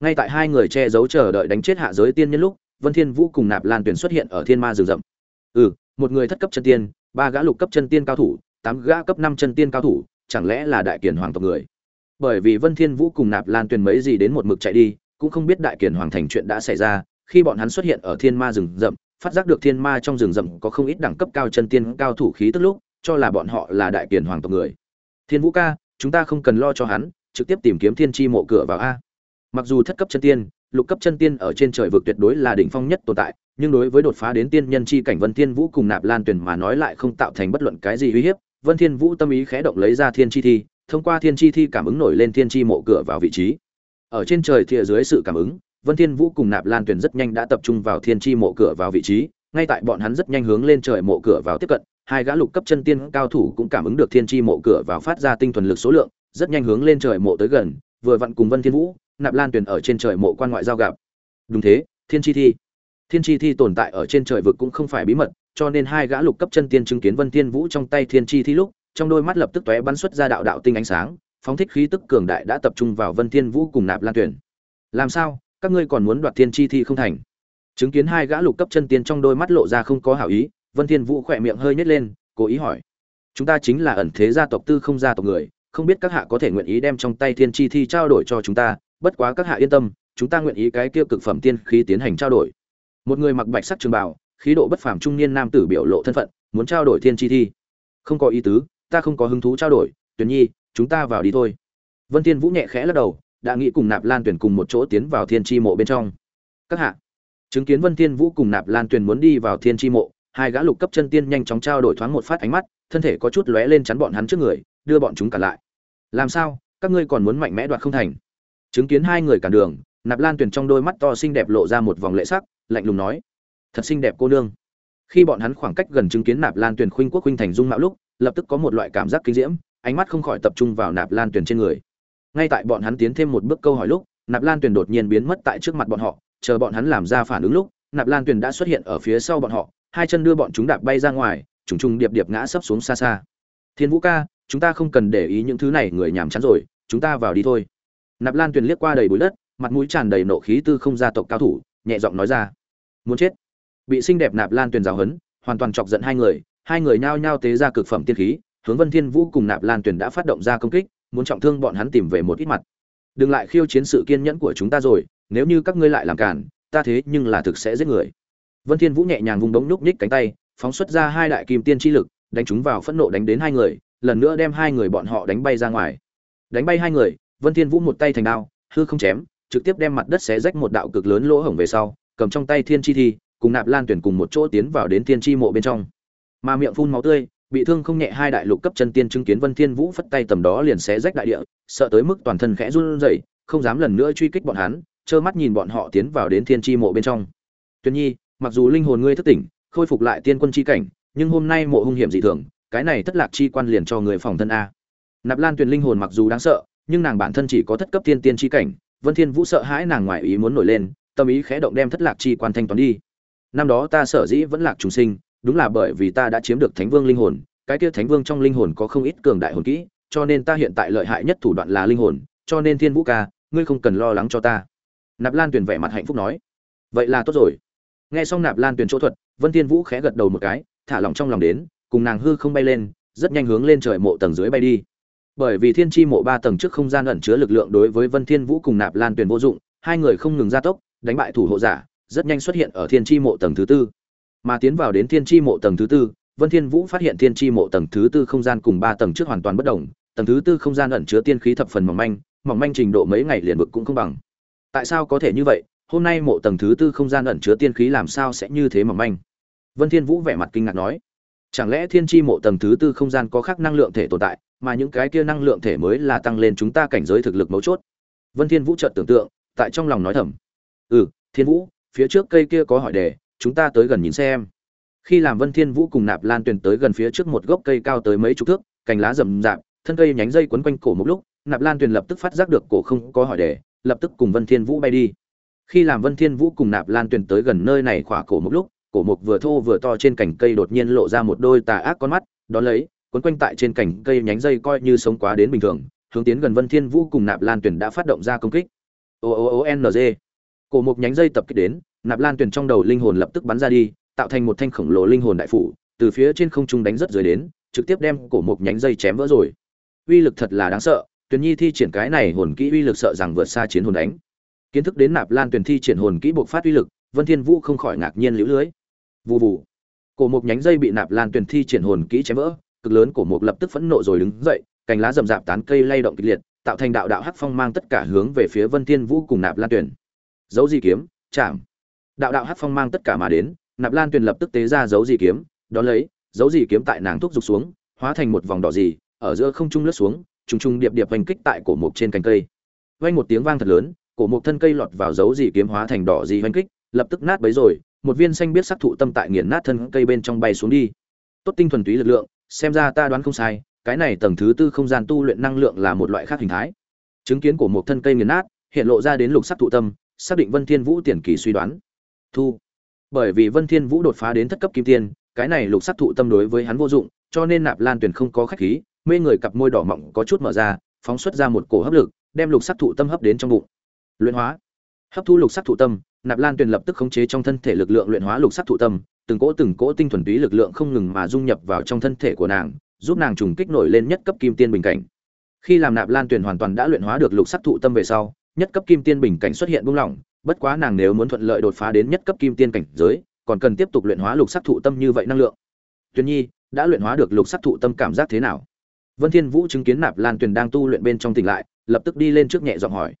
ngay tại hai người che giấu chờ đợi đánh chết hạ giới tiên nhân lúc, vân thiên vũ cùng nạp lan tuyển xuất hiện ở thiên ma rừng rậm. Ừ một người thất cấp chân tiên, ba gã lục cấp chân tiên cao thủ, tám gã cấp năm chân tiên cao thủ, chẳng lẽ là đại kiền hoàng tộc người? Bởi vì vân thiên vũ cùng nạp lan tuyển mấy gì đến một mực chạy đi, cũng không biết đại kiền hoàng thành chuyện đã xảy ra, khi bọn hắn xuất hiện ở thiên ma rừng rậm, phát giác được thiên ma trong rừng rậm có không ít đẳng cấp cao chân tiên cao thủ khí tức lúc, cho là bọn họ là đại kiền hoàng tộc người. Thiên vũ ca, chúng ta không cần lo cho hắn, trực tiếp tìm kiếm thiên chi mộ cửa vào a mặc dù thất cấp chân tiên, lục cấp chân tiên ở trên trời vực tuyệt đối là đỉnh phong nhất tồn tại, nhưng đối với đột phá đến tiên nhân chi cảnh vân thiên vũ cùng nạp lan tuyển mà nói lại không tạo thành bất luận cái gì uy hiếp, vân thiên vũ tâm ý khẽ động lấy ra thiên chi thi, thông qua thiên chi thi cảm ứng nổi lên thiên chi mộ cửa vào vị trí. Ở trên trời thìa dưới sự cảm ứng, vân thiên vũ cùng nạp lan tuyển rất nhanh đã tập trung vào thiên chi mộ cửa vào vị trí, ngay tại bọn hắn rất nhanh hướng lên trời mộ cửa vào tiếp cận, hai gã lục cấp chân tiên cao thủ cũng cảm ứng được thiên chi mộ cửa vào phát ra tinh thuần lực số lượng, rất nhanh hướng lên trời mộ tới gần, vừa vặn cùng vân thiên vũ nạp lan Tuyền ở trên trời mộ quan ngoại giao gặp. Đúng thế, thiên chi thi. Thiên chi thi tồn tại ở trên trời vực cũng không phải bí mật, cho nên hai gã lục cấp chân tiên chứng kiến vân thiên vũ trong tay thiên chi thi lúc, trong đôi mắt lập tức tóe bắn xuất ra đạo đạo tinh ánh sáng, phóng thích khí tức cường đại đã tập trung vào vân thiên vũ cùng nạp lan Tuyền. Làm sao, các ngươi còn muốn đoạt thiên chi thi không thành? Chứng kiến hai gã lục cấp chân tiên trong đôi mắt lộ ra không có hảo ý, vân thiên vũ khỏe miệng hơi nhếch lên, cố ý hỏi. Chúng ta chính là ẩn thế gia tộc tư không gia tộc người, không biết các hạ có thể nguyện ý đem trong tay thiên chi thi trao đổi cho chúng ta bất quá các hạ yên tâm, chúng ta nguyện ý cái kia cực phẩm tiên khí tiến hành trao đổi. Một người mặc bạch sắc trường bào, khí độ bất phàm trung niên nam tử biểu lộ thân phận, muốn trao đổi thiên chi thi. Không có ý tứ, ta không có hứng thú trao đổi tuyển nhi, chúng ta vào đi thôi. Vân thiên vũ nhẹ khẽ lắc đầu, đã nghĩ cùng nạp lan tuyển cùng một chỗ tiến vào thiên chi mộ bên trong. Các hạ, chứng kiến vân thiên vũ cùng nạp lan tuyển muốn đi vào thiên chi mộ, hai gã lục cấp chân tiên nhanh chóng trao đổi thoáng một phát ánh mắt, thân thể có chút lóe lên chắn bọn hắn trước người, đưa bọn chúng cả lại. Làm sao, các ngươi còn muốn mạnh mẽ đoạt không thành? Chứng kiến hai người cản đường, nạp lan Tuyền trong đôi mắt to xinh đẹp lộ ra một vòng lệ sắc, lạnh lùng nói, thật xinh đẹp cô nương. Khi bọn hắn khoảng cách gần chứng kiến nạp lan Tuyền khuynh quốc khuynh thành dung mạo lúc, lập tức có một loại cảm giác kinh diễm, ánh mắt không khỏi tập trung vào nạp lan Tuyền trên người. Ngay tại bọn hắn tiến thêm một bước câu hỏi lúc, nạp lan Tuyền đột nhiên biến mất tại trước mặt bọn họ, chờ bọn hắn làm ra phản ứng lúc, nạp lan Tuyền đã xuất hiện ở phía sau bọn họ, hai chân đưa bọn chúng đạp bay ra ngoài, trùng trùng điệp điệp ngã sấp xuống xa xa. Thiên vũ ca, chúng ta không cần để ý những thứ này, người nhàm chán rồi, chúng ta vào đi thôi nạp lan tuyền liếc qua đầy bụi đất, mặt mũi tràn đầy nộ khí tư không gia tộc cao thủ, nhẹ giọng nói ra, muốn chết? Bị xinh đẹp nạp lan tuyền giáo hấn hoàn toàn chọc giận hai người hai người nhao nhao tế ra cực phẩm tiên khí, hướng vân thiên vũ cùng nạp lan tuyền đã phát động ra công kích, muốn trọng thương bọn hắn tìm về một ít mặt. Đừng lại khiêu chiến sự kiên nhẫn của chúng ta rồi, nếu như các ngươi lại làm cản, ta thế nhưng là thực sẽ giết người. Vân thiên vũ nhẹ nhàng vung đống nhúc nhích cánh tay, phóng xuất ra hai đại kim tiên chi lực, đánh chúng vào phẫn nộ đánh đến hai người, lần nữa đem hai người bọn họ đánh bay ra ngoài. Đánh bay hai người vân thiên vũ một tay thành đao, hư không chém, trực tiếp đem mặt đất xé rách một đạo cực lớn lỗ hổng về sau, cầm trong tay thiên chi thi, cùng nạp lan tuyển cùng một chỗ tiến vào đến thiên chi mộ bên trong. Mà miệng phun máu tươi, bị thương không nhẹ hai đại lục cấp chân tiên chứng kiến vân thiên vũ phất tay tầm đó liền xé rách đại địa, sợ tới mức toàn thân khẽ run rẩy, không dám lần nữa truy kích bọn hắn, trơ mắt nhìn bọn họ tiến vào đến thiên chi mộ bên trong. Tuyển nhi, mặc dù linh hồn ngươi thức tỉnh, khôi phục lại tiên quân chi cảnh, nhưng hôm nay mộ hung hiểm dị thường, cái này thất lạc chi quan liền cho người phòng thân a. Nạp lan tuyền linh hồn mặc dù đáng sợ nhưng nàng bản thân chỉ có thất cấp thiên tiên chi cảnh, vân thiên vũ sợ hãi nàng ngoài ý muốn nổi lên, tâm ý khẽ động đem thất lạc chi quan thanh toán đi. Năm đó ta sở dĩ vẫn lạc trùng sinh, đúng là bởi vì ta đã chiếm được thánh vương linh hồn, cái kia thánh vương trong linh hồn có không ít cường đại hồn kỹ, cho nên ta hiện tại lợi hại nhất thủ đoạn là linh hồn, cho nên thiên vũ ca, ngươi không cần lo lắng cho ta. Nạp lan tuyền vẻ mặt hạnh phúc nói. Vậy là tốt rồi. Nghe xong nạp lan tuyền chỗ thuật, vân thiên vũ khẽ gật đầu một cái, thả lỏng trong lòng đến, cùng nàng hư không bay lên, rất nhanh hướng lên trời mộ tầng dưới bay đi bởi vì thiên tri mộ ba tầng trước không gian ẩn chứa lực lượng đối với vân thiên vũ cùng nạp lan tuyền vô dụng, hai người không ngừng gia tốc, đánh bại thủ hộ giả, rất nhanh xuất hiện ở thiên tri mộ tầng thứ tư. Mà tiến vào đến thiên tri mộ tầng thứ tư, vân thiên vũ phát hiện thiên tri mộ tầng thứ tư không gian cùng ba tầng trước hoàn toàn bất động tầng thứ tư không gian ẩn chứa tiên khí thập phần mỏng manh mỏng manh trình độ mấy ngày liền vực cũng không bằng. Tại sao có thể như vậy? Hôm nay mộ tầng thứ tư không gian ẩn chứa tiên khí làm sao sẽ như thế mỏng manh? Vân thiên vũ vẻ mặt kinh ngạc nói chẳng lẽ thiên chi mộ tầng thứ tư không gian có khác năng lượng thể tồn tại, mà những cái kia năng lượng thể mới là tăng lên chúng ta cảnh giới thực lực mấu chốt? Vân thiên vũ chợt tưởng tượng, tại trong lòng nói thầm. Ừ thiên vũ, phía trước cây kia có hỏi đề, chúng ta tới gần nhìn xem. Khi làm vân thiên vũ cùng nạp lan tuyền tới gần phía trước một gốc cây cao tới mấy chục thước, cành lá rậm rạp, thân cây nhánh dây quấn quanh cổ một lúc, nạp lan tuyền lập tức phát giác được cổ không có hỏi đề, lập tức cùng vân thiên vũ bay đi. Khi làm vân thiên vũ cùng nạp lan tuyền tới gần nơi này khỏa cổ một lúc cổ mục vừa thô vừa to trên cành cây đột nhiên lộ ra một đôi tà ác con mắt, đón lấy, quấn quanh tại trên cành cây nhánh dây coi như sống quá đến bình thường, hướng tiến gần vân thiên vũ cùng nạp lan tuyển đã phát động ra công kích. O o o n g. Cổ mục nhánh dây tập kích đến, nạp lan tuyền trong đầu linh hồn lập tức bắn ra đi, tạo thành một thanh khổng lồ linh hồn đại phủ, từ phía trên không trung đánh rất dưới đến, trực tiếp đem cổ mục nhánh dây chém vỡ rồi. Uy lực thật là đáng sợ, tuyền nhi thi triển cái này hồn kỹ uy lực sợ rằng vượt xa chiến hồn đánh. Kiến thức đến nạp lan tuyền thi triển hồn kỹ bộc phát uy lực, vân thiên vũ không khỏi ngạc nhiên liễu lưới vù vù. Cổ một nhánh dây bị nạp lan tuyền thi triển hồn kỹ chém vỡ, cực lớn cổ mục lập tức phẫn nộ rồi đứng dậy, cành lá rậm rạp tán cây lay động kịch liệt, tạo thành đạo đạo hắc phong mang tất cả hướng về phía vân thiên vũ cùng nạp lan tuyền dấu di kiếm, chạm. Đạo đạo hắc phong mang tất cả mà đến, nạp lan tuyền lập tức tế ra dấu di kiếm đó lấy, dấu di kiếm tại nàng thúc dục xuống, hóa thành một vòng đỏ gì, ở giữa không trung lướt xuống, trùng trùng điệp điệp hành kích tại cổ mục trên cành cây. Vang một tiếng vang thật lớn, cổ mục thân cây lọt vào dấu di kiếm hóa thành đỏ gì hành kích, lập tức nát bấy rồi một viên xanh biết sắc thụ tâm tại nghiền nát thân cây bên trong bay xuống đi. Tốt tinh thuần túy lực lượng, xem ra ta đoán không sai, cái này tầng thứ tư không gian tu luyện năng lượng là một loại khác hình thái. Chứng kiến của một thân cây nghiền nát, hiện lộ ra đến lục sắc thụ tâm, xác định vân thiên vũ tiền kỳ suy đoán. Thu. Bởi vì vân thiên vũ đột phá đến thất cấp kim tiên, cái này lục sắc thụ tâm đối với hắn vô dụng, cho nên nạp lan tuyển không có khách khí, mê người cặp môi đỏ mọng có chút mở ra, phóng xuất ra một cổ hấp lực, đem lục sắc thụ tâm hấp đến trong bụng. Luyện hóa. Hấp thu lục sắc thụ tâm nạp lan tuyền lập tức khống chế trong thân thể lực lượng luyện hóa lục sắc thụ tâm, từng cỗ từng cỗ tinh thuần túy lực lượng không ngừng mà dung nhập vào trong thân thể của nàng, giúp nàng trùng kích nổi lên nhất cấp kim tiên bình cảnh. Khi làm nạp lan tuyền hoàn toàn đã luyện hóa được lục sắc thụ tâm về sau, nhất cấp kim tiên bình cảnh xuất hiện buông lỏng, bất quá nàng nếu muốn thuận lợi đột phá đến nhất cấp kim tiên cảnh giới, còn cần tiếp tục luyện hóa lục sắc thụ tâm như vậy năng lượng. Tuyền nhi, đã luyện hóa được lục sắc thụ tâm cảm giác thế nào? Vân thiên vũ chứng kiến nạp lan tuyền đang tu luyện bên trong tỉnh lại, lập tức đi lên trước nhẹ giọng hỏi.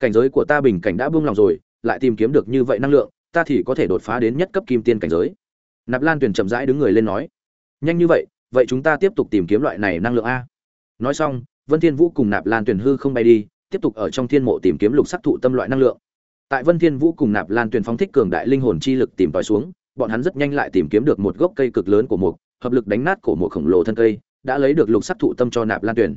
Cảnh giới của ta bình cảnh đã buông lòng rồi lại tìm kiếm được như vậy năng lượng, ta thì có thể đột phá đến nhất cấp kim tiên cảnh giới. Nạp lan tuyền chậm rãi đứng người lên nói, nhanh như vậy vậy chúng ta tiếp tục tìm kiếm loại này năng lượng a? Nói xong, vân thiên vũ cùng nạp lan tuyền hư không bay đi, tiếp tục ở trong thiên mộ tìm kiếm lục sắc thụ tâm loại năng lượng. Tại vân thiên vũ cùng nạp lan tuyền phóng thích cường đại linh hồn chi lực tìm tòi xuống, bọn hắn rất nhanh lại tìm kiếm được một gốc cây cực lớn của mục, hợp lực đánh nát cổ mục khổng lồ thân cây, đã lấy được lục sắc thụ tâm cho nạp lan tuyền.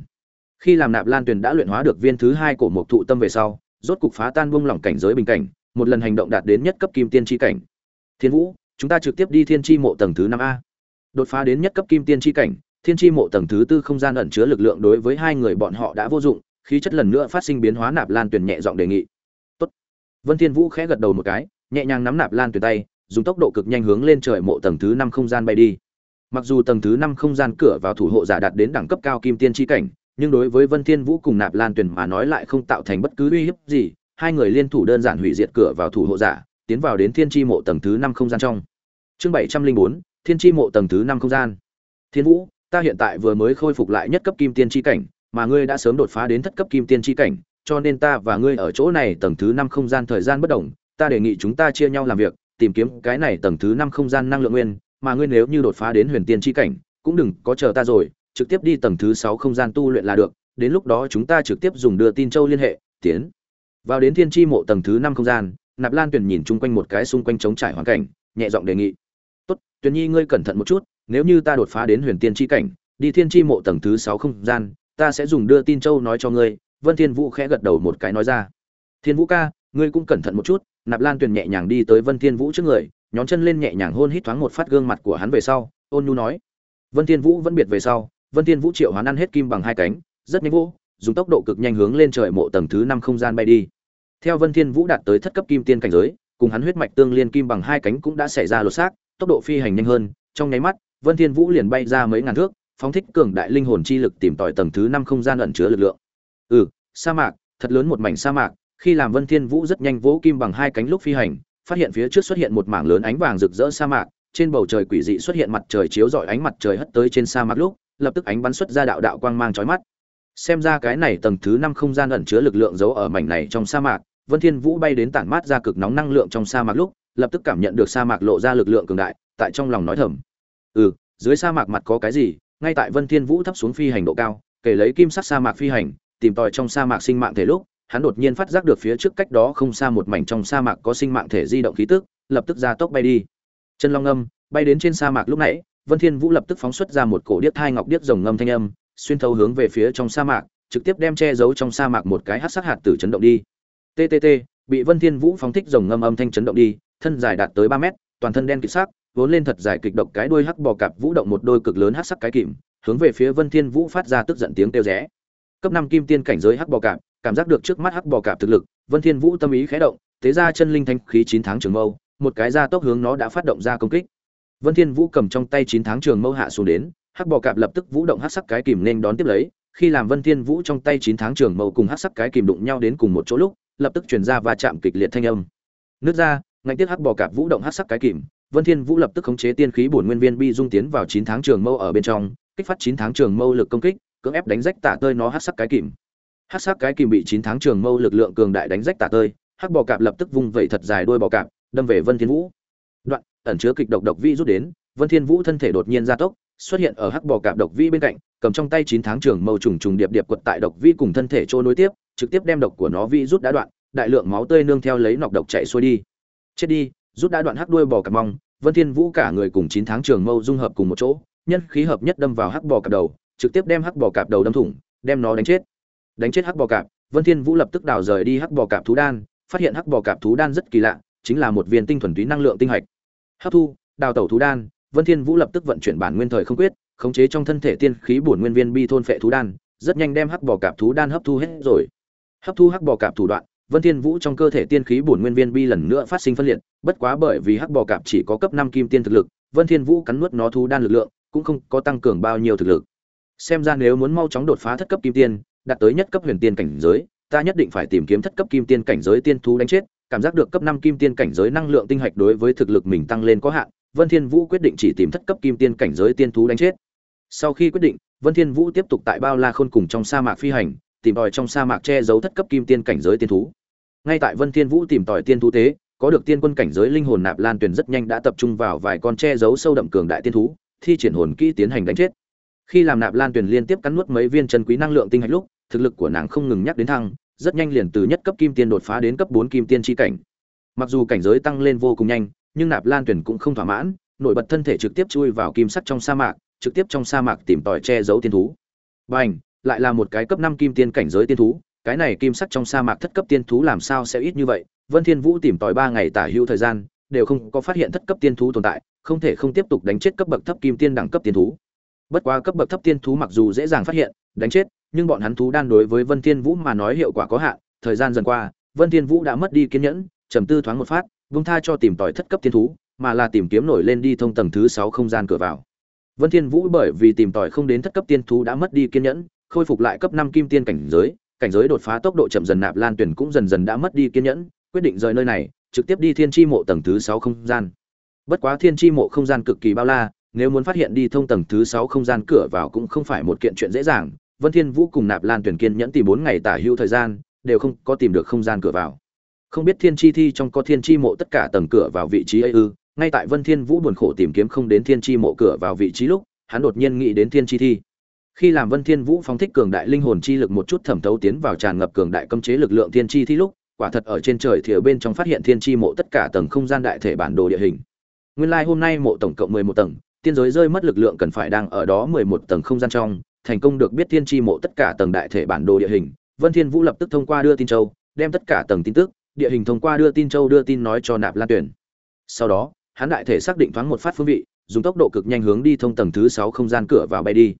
Khi làm nạp lan tuyền đã luyện hóa được viên thứ hai của mục thụ tâm về sau rốt cục phá tan buông lỏng cảnh giới bình cảnh, một lần hành động đạt đến nhất cấp kim tiên chi cảnh. Thiên vũ, chúng ta trực tiếp đi thiên chi mộ tầng thứ năm a. Đột phá đến nhất cấp kim tiên chi cảnh, thiên chi mộ tầng thứ tư không gian ẩn chứa lực lượng đối với hai người bọn họ đã vô dụng, khí chất lần nữa phát sinh biến hóa nạp lan tuyển nhẹ giọng đề nghị. Tốt. vân thiên vũ khẽ gật đầu một cái, nhẹ nhàng nắm nạp lan tuyển tay, dùng tốc độ cực nhanh hướng lên trời mộ tầng thứ năm không gian bay đi. Mặc dù tầng thứ năm không gian cửa vào thủ hộ giả đạt đến đẳng cấp cao kim tiên chi cảnh nhưng đối với vân thiên vũ cùng nạp lan tuyển mà nói lại không tạo thành bất cứ uy hiếp gì hai người liên thủ đơn giản hủy diệt cửa vào thủ hộ giả, tiến vào đến Thiên Chi mộ tầng thứ năm không gian trong. Chương bảy trăm linh bốn Thiên Chi mộ tầng thứ năm không gian. Thiên Vũ, ta hiện tại vừa mới khôi phục lại nhất cấp kim tiên chi cảnh, mà ngươi đã sớm đột phá đến thất cấp kim tiên chi cảnh, cho nên ta và ngươi ở chỗ này tầng thứ năm không gian thời gian bất động. ta đề nghị chúng ta chia nhau làm việc, tìm kiếm cái này tầng thứ năm không gian năng lượng nguyên, mà ngươi nếu như đột phá đến huyền tiên chi cảnh, cũng đừng có chờ ta rồi, trực tiếp đi tầng thứ sáu không gian tu luyện là được, đến lúc đó chúng ta trực tiếp dùng đưa tin châu liên hệ, tiến. Vào đến thiên chi mộ tầng thứ năm không gian nạp lan tuyền nhìn chung quanh một cái xung quanh trống trải hoàn cảnh nhẹ giọng đề nghị. Tốt tuyền nhi ngươi cẩn thận một chút nếu như ta đột phá đến huyền tiên chi cảnh đi thiên chi mộ tầng thứ sáu không gian ta sẽ dùng đưa tin châu nói cho ngươi. Vân thiên vũ khẽ gật đầu một cái nói ra. Thiên vũ ca ngươi cũng cẩn thận một chút. Nạp lan tuyền nhẹ nhàng đi tới vân thiên vũ trước người nhón chân lên nhẹ nhàng hôn hít thoáng một phát gương mặt của hắn về sau ôn nhu nói. Vân thiên vũ vẫn biệt về sau vân thiên vũ triệu hoán ăn hết kim bằng hai cánh rất nhanh vũ dùng tốc độ cực nhanh hướng lên trời mộ tầng thứ năm không gian bay đi theo Vân Thiên Vũ đạt tới thất cấp kim tiên cảnh giới, cùng hắn huyết mạch tương liên kim bằng hai cánh cũng đã xảy ra lột xác, tốc độ phi hành nhanh hơn, trong nháy mắt, Vân Thiên Vũ liền bay ra mấy ngàn thước, phóng thích cường đại linh hồn chi lực tìm tòi tầng thứ năm không gian ẩn chứa lực lượng. Ừ, sa mạc, thật lớn một mảnh sa mạc, khi làm Vân Thiên Vũ rất nhanh vỗ kim bằng hai cánh lúc phi hành, phát hiện phía trước xuất hiện một mảng lớn ánh vàng rực rỡ sa mạc, trên bầu trời quỷ dị xuất hiện mặt trời chiếu rọi ánh mặt trời hất tới trên sa mạc lúc, lập tức ánh bắn xuất ra đạo đạo quang mang chói mắt. Xem ra cái này tầng thứ năm không gian ẩn chứa lực lượng giấu ở mảnh này trong sa mạc, Vân Thiên Vũ bay đến tản mát ra cực nóng năng lượng trong sa mạc lúc, lập tức cảm nhận được sa mạc lộ ra lực lượng cường đại, tại trong lòng nói thầm: "Ừ, dưới sa mạc mặt có cái gì?" Ngay tại Vân Thiên Vũ thấp xuống phi hành độ cao, kể lấy kim sắc sa mạc phi hành, tìm tòi trong sa mạc sinh mạng thể lúc, hắn đột nhiên phát giác được phía trước cách đó không xa một mảnh trong sa mạc có sinh mạng thể di động khí tức, lập tức ra tốc bay đi. Chân long âm, bay đến trên sa mạc lúc nãy, Vân Thiên Vũ lập tức phóng xuất ra một cổ điếc thai ngọc điếc rồng ngâm thanh âm, xuyên thấu hướng về phía trong sa mạc, trực tiếp đem che giấu trong sa mạc một cái hắc sắc hạt tử chấn động đi ttt bị vân thiên vũ phóng thích rồng ngâm âm thanh chấn động đi thân dài đạt tới ba mét toàn thân đen kịt sắc vốn lên thật dài kịch độc cái đuôi hắc bò cạp vũ động một đôi cực lớn hắc sắc cái kìm hướng về phía vân thiên vũ phát ra tức giận tiếng kêu rẽ cấp năm kim tiên cảnh giới hắc bò cạp cảm giác được trước mắt hắc bò cạp thực lực Vân Thiên Vũ tâm ý khẽ động, thế ra chân linh thanh khí 9 tháng trường mâu, một cái ra tốc hướng nó đã phát động ra công kích. Vân Thiên Vũ cầm trong tay 9 tháng trường mâu hạ xuống đến, hắc bò cạp lập tức vũ động hắc sắc cái kìm nên đón tiếp lấy, khi làm Vân Thiên Vũ trong tay 9 tháng trường mâu cùng hắc sắc cái kìm đụng nhau đến cùng một chỗ lúc, lập tức truyền ra va chạm kịch liệt thanh âm. Nước ra, ngạnh tiếp hắc bò cạp vũ động hắc sắc cái kìm, Vân Thiên Vũ lập tức khống chế tiên khí bổn nguyên viên bi dung tiến vào 9 tháng trường mâu ở bên trong, kích phát 9 tháng trường mâu lực công kích, cưỡng ép đánh rách tả tơi nó hắc sắc cái kìm. Hắc sắc cái kìm bị 9 tháng trường mâu lực lượng cường đại đánh rách tả tơi, hắc bò cạp lập tức vung vẩy thật dài đuôi bò cạp, đâm về Vân Thiên Vũ. Đoạn, ẩn chứa kịch độc độc vi rút đến, Vân Thiên Vũ thân thể đột nhiên gia tốc, xuất hiện ở hắc bò cạp độc vi bên cạnh, cầm trong tay 9 tháng trường mâu trùng trùng điệp điệp quật tại độc vi cùng thân thể trôi nối tiếp, trực tiếp đem độc của nó vi rút đã đoạn, đại lượng máu tươi nương theo lấy nọc độc chảy xuôi đi. Chết đi, rút đã đoạn hắc đuôi bò cạp mong, Vân Thiên Vũ cả người cùng 9 tháng trường mâu dung hợp cùng một chỗ, nhân khí hợp nhất đâm vào hắc bò cạp đầu, trực tiếp đem hắc bò cạp đầu đâm thủng, đem nó đánh chết. Đánh chết hắc bò cạp, Vân Thiên Vũ lập tức đào rời đi hắc bò cạp thú đan, phát hiện hắc bò cạp thú đan rất kỳ lạ, chính là một viên tinh thuần túy năng lượng tinh hạch. Hấp thu, đào tẩu thú đan, Vân Thiên Vũ lập tức vận chuyển bản nguyên thời không quyết, khống chế trong thân thể tiên khí bổn nguyên viên bi thôn phệ thú đan, rất nhanh đem hắc bò cạp thú đan hấp thu hết rồi. Hấp thu hắc bò cạp thủ đoạn, Vân Thiên Vũ trong cơ thể tiên khí bổn nguyên viên bi lần nữa phát sinh phân liệt, bất quá bởi vì hắc bò cạp chỉ có cấp 5 kim tiên thực lực, Vân Thiên Vũ cắn nuốt nó thú đan lực lượng, cũng không có tăng cường bao nhiêu thực lực. Xem ra nếu muốn mau chóng đột phá thất cấp kim tiên, đạt tới nhất cấp huyền tiên cảnh giới, ta nhất định phải tìm kiếm thất cấp kim tiên cảnh giới tiên thú đánh chết, cảm giác được cấp 5 kim tiên cảnh giới năng lượng tinh hạch đối với thực lực mình tăng lên có hạn, Vân Thiên Vũ quyết định chỉ tìm thất cấp kim tiên cảnh giới tiên thú đánh chết. Sau khi quyết định, Vân Thiên Vũ tiếp tục tại Bao La Khôn cùng trong sa mạc phi hành, tìm tòi trong sa mạc che giấu thất cấp kim tiên cảnh giới tiên thú. Ngay tại Vân Thiên Vũ tìm tòi tiên thú tế, có được tiên quân cảnh giới linh hồn nạp lan tuyển rất nhanh đã tập trung vào vài con che giấu sâu đậm cường đại tiên thú, thi triển hồn kỹ tiến hành đánh chết. Khi làm nạp lan tuyển liên tiếp cắn nuốt mấy viên chân quý năng lượng tinh hạch lúc, thực lực của nàng không ngừng nhắc đến thăng, rất nhanh liền từ nhất cấp kim tiên đột phá đến cấp 4 kim tiên chi cảnh. Mặc dù cảnh giới tăng lên vô cùng nhanh, nhưng nạp lan tuyển cũng không thỏa mãn, nổi bật thân thể trực tiếp chui vào kim sắc trong sa mạc, trực tiếp trong sa mạc tìm tòi che giấu tiên thú. Bành, lại là một cái cấp 5 kim tiên cảnh giới tiên thú, cái này kim sắc trong sa mạc thất cấp tiên thú làm sao sẽ ít như vậy? Vân Thiên Vũ tìm tòi 3 ngày tả hữu thời gian, đều không có phát hiện thất cấp tiên thú tồn tại, không thể không tiếp tục đánh chết cấp bậc thấp kim tiên đẳng cấp tiên thú. Bất quá cấp bậc thấp tiên thú mặc dù dễ dàng phát hiện, đánh chết, nhưng bọn hắn thú đan đối với Vân Thiên Vũ mà nói hiệu quả có hạn, thời gian dần qua, Vân Thiên Vũ đã mất đi kiên nhẫn, trầm tư thoáng một phát, buông tha cho tìm tòi thất cấp tiên thú, mà là tìm kiếm nổi lên đi thông tầng thứ 6 không gian cửa vào. Vân Thiên Vũ bởi vì tìm tòi không đến thất cấp tiên thú đã mất đi kiên nhẫn, khôi phục lại cấp 5 kim tiên cảnh giới, cảnh giới đột phá tốc độ chậm dần nạp lan tuyển cũng dần dần đã mất đi kiên nhẫn, quyết định rời nơi này, trực tiếp đi Thiên Chi mộ tầng thứ 6 không gian. Bất quá Thiên Chi mộ không gian cực kỳ bao la, nếu muốn phát hiện đi thông tầng thứ 6 không gian cửa vào cũng không phải một kiện chuyện dễ dàng, Vân Thiên Vũ cùng Nạp Lan Tuyển kiên nhẫn tìm 4 ngày tả hữu thời gian, đều không có tìm được không gian cửa vào. Không biết Thiên Chi thi trong có Thiên Chi mộ tất cả tầng cửa vào vị trí ấy ư? Ngay tại Vân Thiên Vũ buồn khổ tìm kiếm không đến Thiên Chi mộ cửa vào vị trí lúc, hắn đột nhiên nghĩ đến Thiên Chi thi. Khi làm Vân Thiên Vũ phóng thích cường đại linh hồn chi lực một chút thẩm thấu tiến vào tràn ngập cường đại cấm chế lực lượng Thiên Chi thi lúc, quả thật ở trên trời thìa bên trong phát hiện Thiên Chi mộ tất cả tầng không gian đại thể bản đồ địa hình. Nguyên lai like hôm nay mộ tổng cộng 11 tầng, tiên giới rơi mất lực lượng cần phải đang ở đó 11 tầng không gian trong, thành công được biết thiên tri mộ tất cả tầng đại thể bản đồ địa hình, Vân Thiên Vũ lập tức thông qua đưa tin châu, đem tất cả tầng tin tức, địa hình thông qua đưa tin châu đưa tin nói cho Nạp Lan Tuyển. Sau đó, hắn đại thể xác định thoáng một phát phương vị, dùng tốc độ cực nhanh hướng đi thông tầng thứ 6 không gian cửa vào bay đi.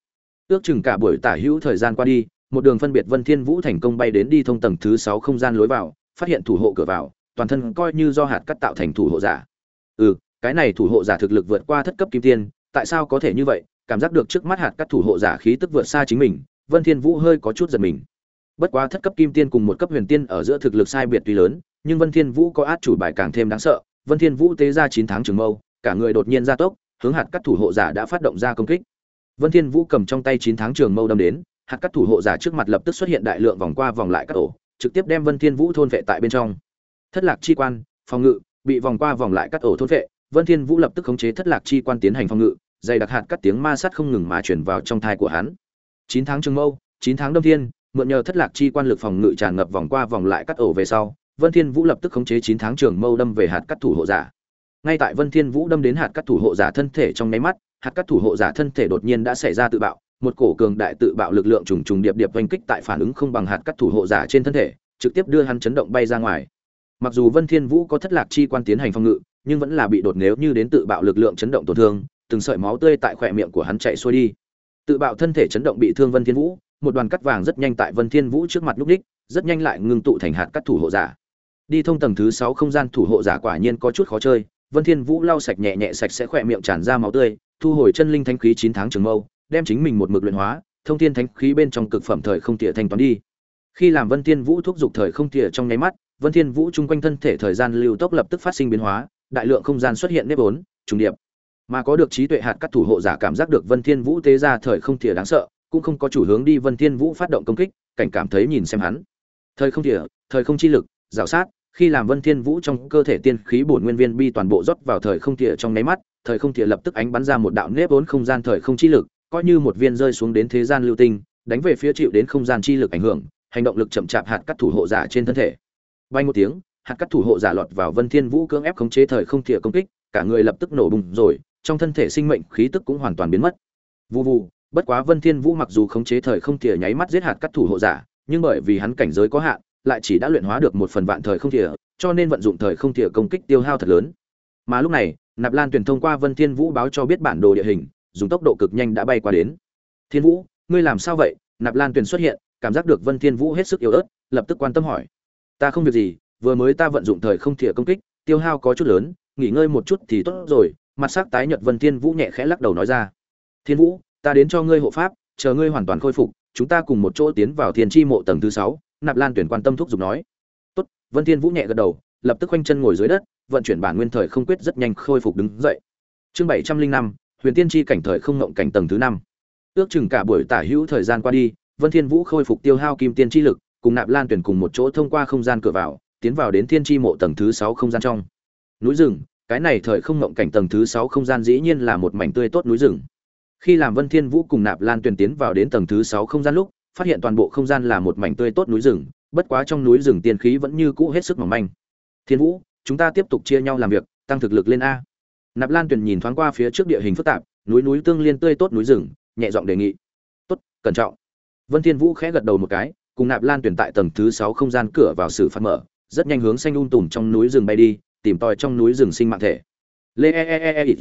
Ước chừng cả buổi tả hữu thời gian qua đi, một đường phân biệt Vân Thiên Vũ thành công bay đến đi thông tầng thứ 6 không gian lối vào, phát hiện thủ hộ cửa vào, toàn thân coi như do hạt cắt tạo thành thủ hộ giả. Ừ, cái này thủ hộ giả thực lực vượt qua thất cấp kim tiên, tại sao có thể như vậy cảm giác được trước mắt hạt các thủ hộ giả khí tức vượt xa chính mình, vân thiên vũ hơi có chút giật mình. Bất quá thất cấp kim tiên cùng một cấp huyền tiên ở giữa thực lực sai biệt tuy lớn, nhưng vân thiên vũ có át chủ bài càng thêm đáng sợ, vân thiên vũ tế ra 9 tháng trường mâu, cả người đột nhiên gia tốc, hướng hạt các thủ hộ giả đã phát động ra công kích. Vân thiên vũ cầm trong tay 9 tháng trường mâu đâm đến, hạt các thủ hộ giả trước mặt lập tức xuất hiện đại lượng vòng qua vòng lại các ổ, trực tiếp đem vân thiên vũ thôn vệ tại bên trong. Thất lạc chi quan, phòng ngự, bị vòng qua vòng lại các ổ thôn vệ, vân thiên vũ lập tức khống chế thất lạc chi quan tiến hành phòng ngự dày đặc hạt cắt tiếng ma sát không ngừng mà truyền vào trong thai của hắn. 9 tháng trường mâu, 9 tháng đông thiên, mượn nhờ thất lạc chi quan lực phòng ngự tràn ngập vòng qua vòng lại cắt ổ về sau, Vân Thiên Vũ lập tức khống chế 9 tháng trường mâu đâm về hạt cắt thủ hộ giả. Ngay tại Vân Thiên Vũ đâm đến hạt cắt thủ hộ giả thân thể trong nháy mắt, hạt cắt thủ hộ giả thân thể đột nhiên đã xảy ra tự bạo, một cổ cường đại tự bạo lực lượng trùng trùng điệp điệp vành kích tại phản ứng không bằng hạt cắt thủ hộ giả trên thân thể, trực tiếp đưa hắn chấn động bay ra ngoài. Mặc dù Vân Thiên Vũ có thất lạc chi quan tiến hành phòng ngự, nhưng vẫn là bị đột nếu như đến tự bạo lực lượng chấn động tổn thương, từng sợi máu tươi tại khỏe miệng của hắn chạy xuôi đi tự bạo thân thể chấn động bị thương vân thiên vũ một đoàn cắt vàng rất nhanh tại Vân Thiên Vũ trước mặt lúc đích, rất nhanh lại ngưng tụ thành hạt cắt thủ hộ giả. Đi thông tầng thứ 6 không gian thủ hộ giả quả nhiên có chút khó chơi, Vân Thiên Vũ lau sạch nhẹ nhẹ sạch sẽ khỏe miệng tràn ra máu tươi, thu hồi chân linh thánh khí 9 tháng trường mâu, đem chính mình một mực luyện hóa, thông thiên thánh khí bên trong cực phẩm thời không tỉa thanh toán đi. Khi làm Vân Thiên Vũ thúc dục thời không tỉa trong nháy mắt, Vân Thiên Vũ trung quanh thân thể thời gian lưu tốc lập tức phát sinh biến hóa, đại lượng không gian xuất hiện nếp vốn, trùng điệp. Mà có được trí tuệ hạt cắt thủ hộ giả cảm giác được Vân Thiên Vũ tế ra thời không thìa đáng sợ, cũng không có chủ hướng đi Vân Thiên Vũ phát động công kích, cảnh cảm thấy nhìn xem hắn. Thời không thìa thời không chi lực, rào sát, khi làm Vân Thiên Vũ trong cơ thể tiên khí bổn nguyên viên bi toàn bộ rót vào thời không thìa trong nháy mắt, thời không thìa lập tức ánh bắn ra một đạo nếp vốn không gian thời không chi lực, coi như một viên rơi xuống đến thế gian lưu tinh, đánh về phía chịu đến không gian chi lực ảnh hưởng, hành động lực chậm chạp hạt cắt thủ hộ giả trên thân thể. Bay một tiếng, hạt cắt thủ hộ giả lọt vào Vân Thiên Vũ cưỡng ép khống chế thời không thìa công kích, cả người lập tức nổ bùng rồi, trong thân thể sinh mệnh khí tức cũng hoàn toàn biến mất. Vù vù, bất quá Vân Thiên Vũ mặc dù khống chế thời không tỉa nháy mắt giết hạt cắt thủ hộ giả, nhưng bởi vì hắn cảnh giới có hạn, lại chỉ đã luyện hóa được một phần vạn thời không tỉa, cho nên vận dụng thời không tỉa công kích tiêu hao thật lớn. Mà lúc này, Nạp Lan Tuyền thông qua Vân Thiên Vũ báo cho biết bản đồ địa hình, dùng tốc độ cực nhanh đã bay qua đến. "Thiên Vũ, ngươi làm sao vậy?" Nạp Lan Tuyền xuất hiện, cảm giác được Vân Thiên Vũ hết sức yếu ớt, lập tức quan tâm hỏi. "Ta không việc gì, vừa mới ta vận dụng thời không tỉa công kích, tiêu hao có chút lớn, nghỉ ngơi một chút thì tốt rồi." Mặt sắc tái nhợt Vân Thiên Vũ nhẹ khẽ lắc đầu nói ra. "Thiên Vũ, ta đến cho ngươi hộ pháp, chờ ngươi hoàn toàn khôi phục, chúng ta cùng một chỗ tiến vào Thiên Chi mộ tầng thứ 6." Nạp Lan Tuyển quan tâm thúc giục nói. "Tốt." Vân Thiên Vũ nhẹ gật đầu, lập tức khoanh chân ngồi dưới đất, vận chuyển bản nguyên thời không quyết rất nhanh khôi phục đứng dậy. Chương 705, Huyền Tiên chi cảnh thời không ngộng cảnh tầng thứ 5. Ước chừng cả buổi tả hữu thời gian qua đi, Vân Thiên Vũ khôi phục tiêu hao kim tiên chi lực, cùng Nạp Lan Tuyển cùng một chỗ thông qua không gian cửa vào, tiến vào đến Thiên Chi mộ tầng thứ 6 không gian trong. Núi rừng, cái này thời không ngộng cảnh tầng thứ 6 không gian dĩ nhiên là một mảnh tươi tốt núi rừng. Khi làm Vân Thiên Vũ cùng Nạp Lan Tuyển tiến vào đến tầng thứ 6 không gian lúc, phát hiện toàn bộ không gian là một mảnh tươi tốt núi rừng, bất quá trong núi rừng tiên khí vẫn như cũ hết sức mỏng manh. Thiên Vũ, chúng ta tiếp tục chia nhau làm việc, tăng thực lực lên a. Nạp Lan Tuyển nhìn thoáng qua phía trước địa hình phức tạp, núi núi tương liên tươi tốt núi rừng, nhẹ giọng đề nghị. "Tốt, cẩn trọng." Vân Thiên Vũ khẽ gật đầu một cái, cùng Nạp Lan Tuyển tại tầng thứ 6 không gian cửa vào sự phát mở, rất nhanh hướng xanh um tùm trong núi rừng bay đi, tìm tòi trong núi rừng sinh mạng thể. Lê e e e e.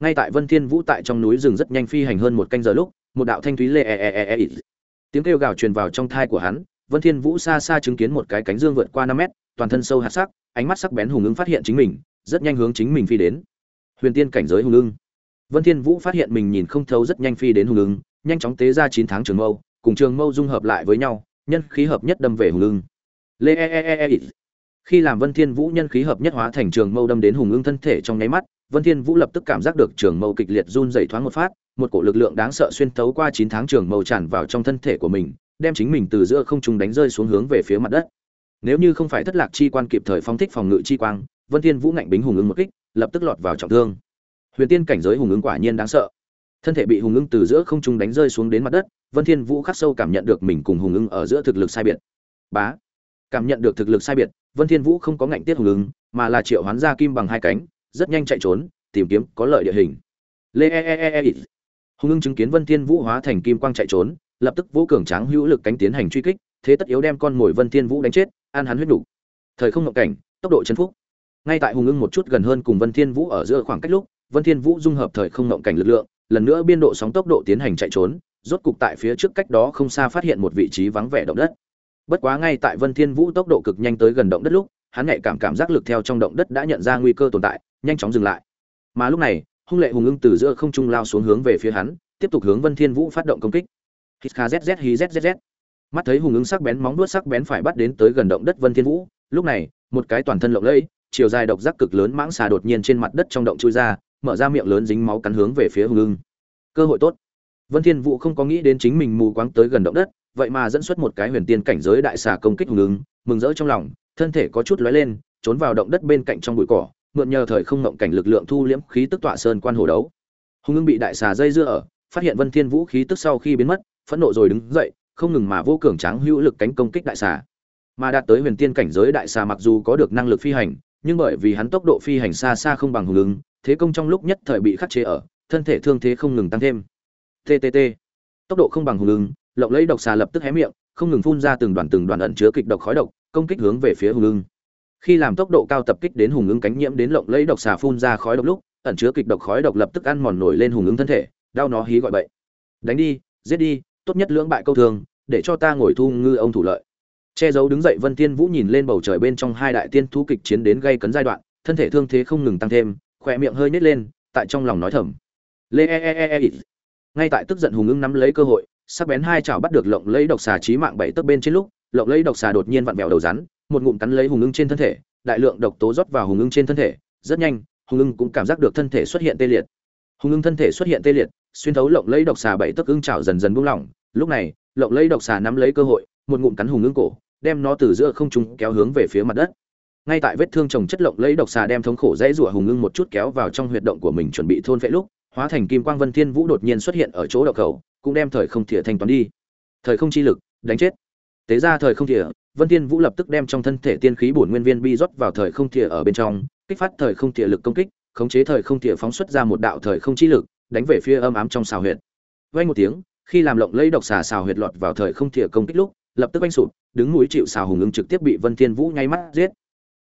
Ngay tại Vân Thiên Vũ tại trong núi rừng rất nhanh phi hành hơn một canh giờ lúc, một đạo thanh thúy lê e e e e. Tiếng kêu gào truyền vào trong thai của hắn, Vân Thiên Vũ xa xa chứng kiến một cái cánh dương vượt qua 5 mét, toàn thân sâu hạt sắc, ánh mắt sắc bén hùng ứng phát hiện chính mình, rất nhanh hướng chính mình phi đến. Huyền tiên cảnh giới hùng ứng Vân Thiên Vũ phát hiện mình nhìn không thấu rất nhanh phi đến hùng ứng nhanh chóng tế ra 9 tháng trường mâu, cùng trường mâu dung hợp lại với nhau, nhân khí hợp nhất đâm về hùng ứng Lê e e e e. Khi làm Vân Thiên Vũ nhân khí hợp nhất hóa thành trường mâu đâm đến hùng ưng thân thể trong nháy mắt, Vân Thiên Vũ lập tức cảm giác được trường mâu kịch liệt run rẩy thoáng một phát, một cổ lực lượng đáng sợ xuyên thấu qua 9 tháng trường mâu tràn vào trong thân thể của mình, đem chính mình từ giữa không trung đánh rơi xuống hướng về phía mặt đất. Nếu như không phải thất lạc chi quan kịp thời phóng thích phòng ngự chi quang, Vân Thiên Vũ ngạnh bính hùng ưng một kích, lập tức lọt vào trọng thương. Huyền tiên cảnh giới hùng ưng quả nhiên đáng sợ. Thân thể bị hùng ưng từ giữa không trung đánh rơi xuống đến mặt đất, Vân Thiên Vũ khắc sâu cảm nhận được mình cùng hùng ưng ở giữa thực lực sai biệt. Bá. Cảm nhận được thực lực sai biệt, Vân Thiên Vũ không có ngạnh tiết hùng ưng, mà là triệu hoán ra kim bằng hai cánh, rất nhanh chạy trốn, tìm kiếm có lợi địa hình. Lê e e e e. e. Hùng ưng chứng kiến Vân Thiên Vũ hóa thành kim quang chạy trốn, lập tức vũ cường tráng hữu lực cánh tiến hành truy kích, thế tất yếu đem con mồi Vân Thiên Vũ đánh chết, an hắn huyết đủ. Thời không ngậm cảnh, tốc độ chân phúc. Ngay tại Hùng ưng một chút gần hơn cùng Vân Thiên Vũ ở giữa khoảng cách lúc, Vân Thiên Vũ dung hợp thời không ngậm cảnh lực lượng, lần nữa biên độ sóng tốc độ tiến hành chạy trốn, rốt cục tại phía trước cách đó không xa phát hiện một vị trí vắng vẻ động đất. Bất quá ngay tại Vân Thiên Vũ tốc độ cực nhanh tới gần động đất lúc, hắn nhạy cảm cảm giác lực theo trong động đất đã nhận ra nguy cơ tồn tại, nhanh chóng dừng lại. Mà lúc này, hung lệ hùng ưng từ giữa không trung lao xuống hướng về phía hắn, tiếp tục hướng Vân Thiên Vũ phát động công kích. Hít kha zz hí zzz. Mắt thấy hùng ưng sắc bén móng đuôi sắc bén phải bắt đến tới gần động đất Vân Thiên Vũ, lúc này, một cái toàn thân lộng lẫy, chiều dài độc giác cực lớn mãng xà đột nhiên trên mặt đất trong động chui ra, mở ra miệng lớn dính máu cắn hướng về phía hùng ưng. Cơ hội tốt. Vân Thiên Vũ không có nghĩ đến chính mình mù quáng tới gần động đất, vậy mà dẫn xuất một cái huyền tiên cảnh giới đại xà công kích hùng ứng mừng rỡ trong lòng, thân thể có chút lóe lên, trốn vào động đất bên cạnh trong bụi cỏ, mượn nhờ thời không ngộng cảnh lực lượng thu liễm khí tức tọa sơn quan hồ đấu. Hùng ứng bị đại xà dây dưa ở, phát hiện Vân Thiên Vũ khí tức sau khi biến mất, phẫn nộ rồi đứng dậy, không ngừng mà vô cường tráng hữu lực cánh công kích đại xà. Mà đạt tới huyền tiên cảnh giới đại xà mặc dù có được năng lực phi hành, nhưng bởi vì hắn tốc độ phi hành xa xa không bằng hùng ứng thế công trong lúc nhất thời bị khắc chế ở, thân thể thương thế không ngừng tăng thêm. TTT. Tốc độ không bằng hùng ứng lộng lấy độc xà lập tức hé miệng, không ngừng phun ra từng đoàn từng đoàn ẩn chứa kịch độc khói độc, công kích hướng về phía hùng ưng. Khi làm tốc độ cao tập kích đến hùng ưng cánh nhiễm đến lộng lấy độc xà phun ra khói độc lúc, ẩn chứa kịch độc khói độc lập tức ăn mòn nổi lên hùng ưng thân thể, đau nó hí gọi bậy. Đánh đi, giết đi, tốt nhất lưỡng bại câu thường, để cho ta ngồi thu ngư ông thủ lợi che giấu đứng dậy vân tiên vũ nhìn lên bầu trời bên trong hai đại tiên thú kịch chiến đến gây cấn giai đoạn thân thể thương thế không ngừng tăng thêm khỏe miệng hơi nhếch lên tại trong lòng nói thầm lê e e e e, e. ngay tại tức giận hùng ưng nắm lấy cơ hội sắc bén hai chảo bắt được lộng lấy độc xà chí mạng bảy tấc bên trên lúc, lộng lấy độc xà đột nhiên vặn vẹo đầu rắn, một ngụm cắn lấy hùng ưng trên thân thể, đại lượng độc tố rót vào hùng ưng trên thân thể, rất nhanh, hùng ưng cũng cảm giác được thân thể xuất hiện tê liệt. Hùng ưng thân thể xuất hiện tê liệt, xuyên thấu lộng lấy độc xà bảy tấc ưng chảo dần dần buông lỏng. Lúc này, lộng lấy độc xà nắm lấy cơ hội, một ngụm cắn hùng ưng cổ, đem nó từ giữa không trung kéo hướng về phía mặt đất. Ngay tại vết thương chồng chất lộng lấy độc xà đem thống khổ dãy rủa hùng ưng một chút kéo vào trong huyệt động của mình chuẩn bị thôn phệ lúc hóa thành kim quang vân thiên vũ đột nhiên xuất hiện ở chỗ đậu khẩu cũng đem thời không thiệp thanh toán đi. Thời không chi lực đánh chết. Tế ra thời không thiệp, vân thiên vũ lập tức đem trong thân thể tiên khí bổn nguyên viên bi rót vào thời không thiệp ở bên trong kích phát thời không thiệp lực công kích khống chế thời không thiệp phóng xuất ra một đạo thời không chi lực đánh về phía âm ám trong xào huyệt. Vang một tiếng khi làm lộng lấy độc xà xào huyệt lọt vào thời không thiệp công kích lúc lập tức vang sụp đứng mũi chịu xào hùng ưng trực tiếp bị vân thiên vũ ngay mắt giết.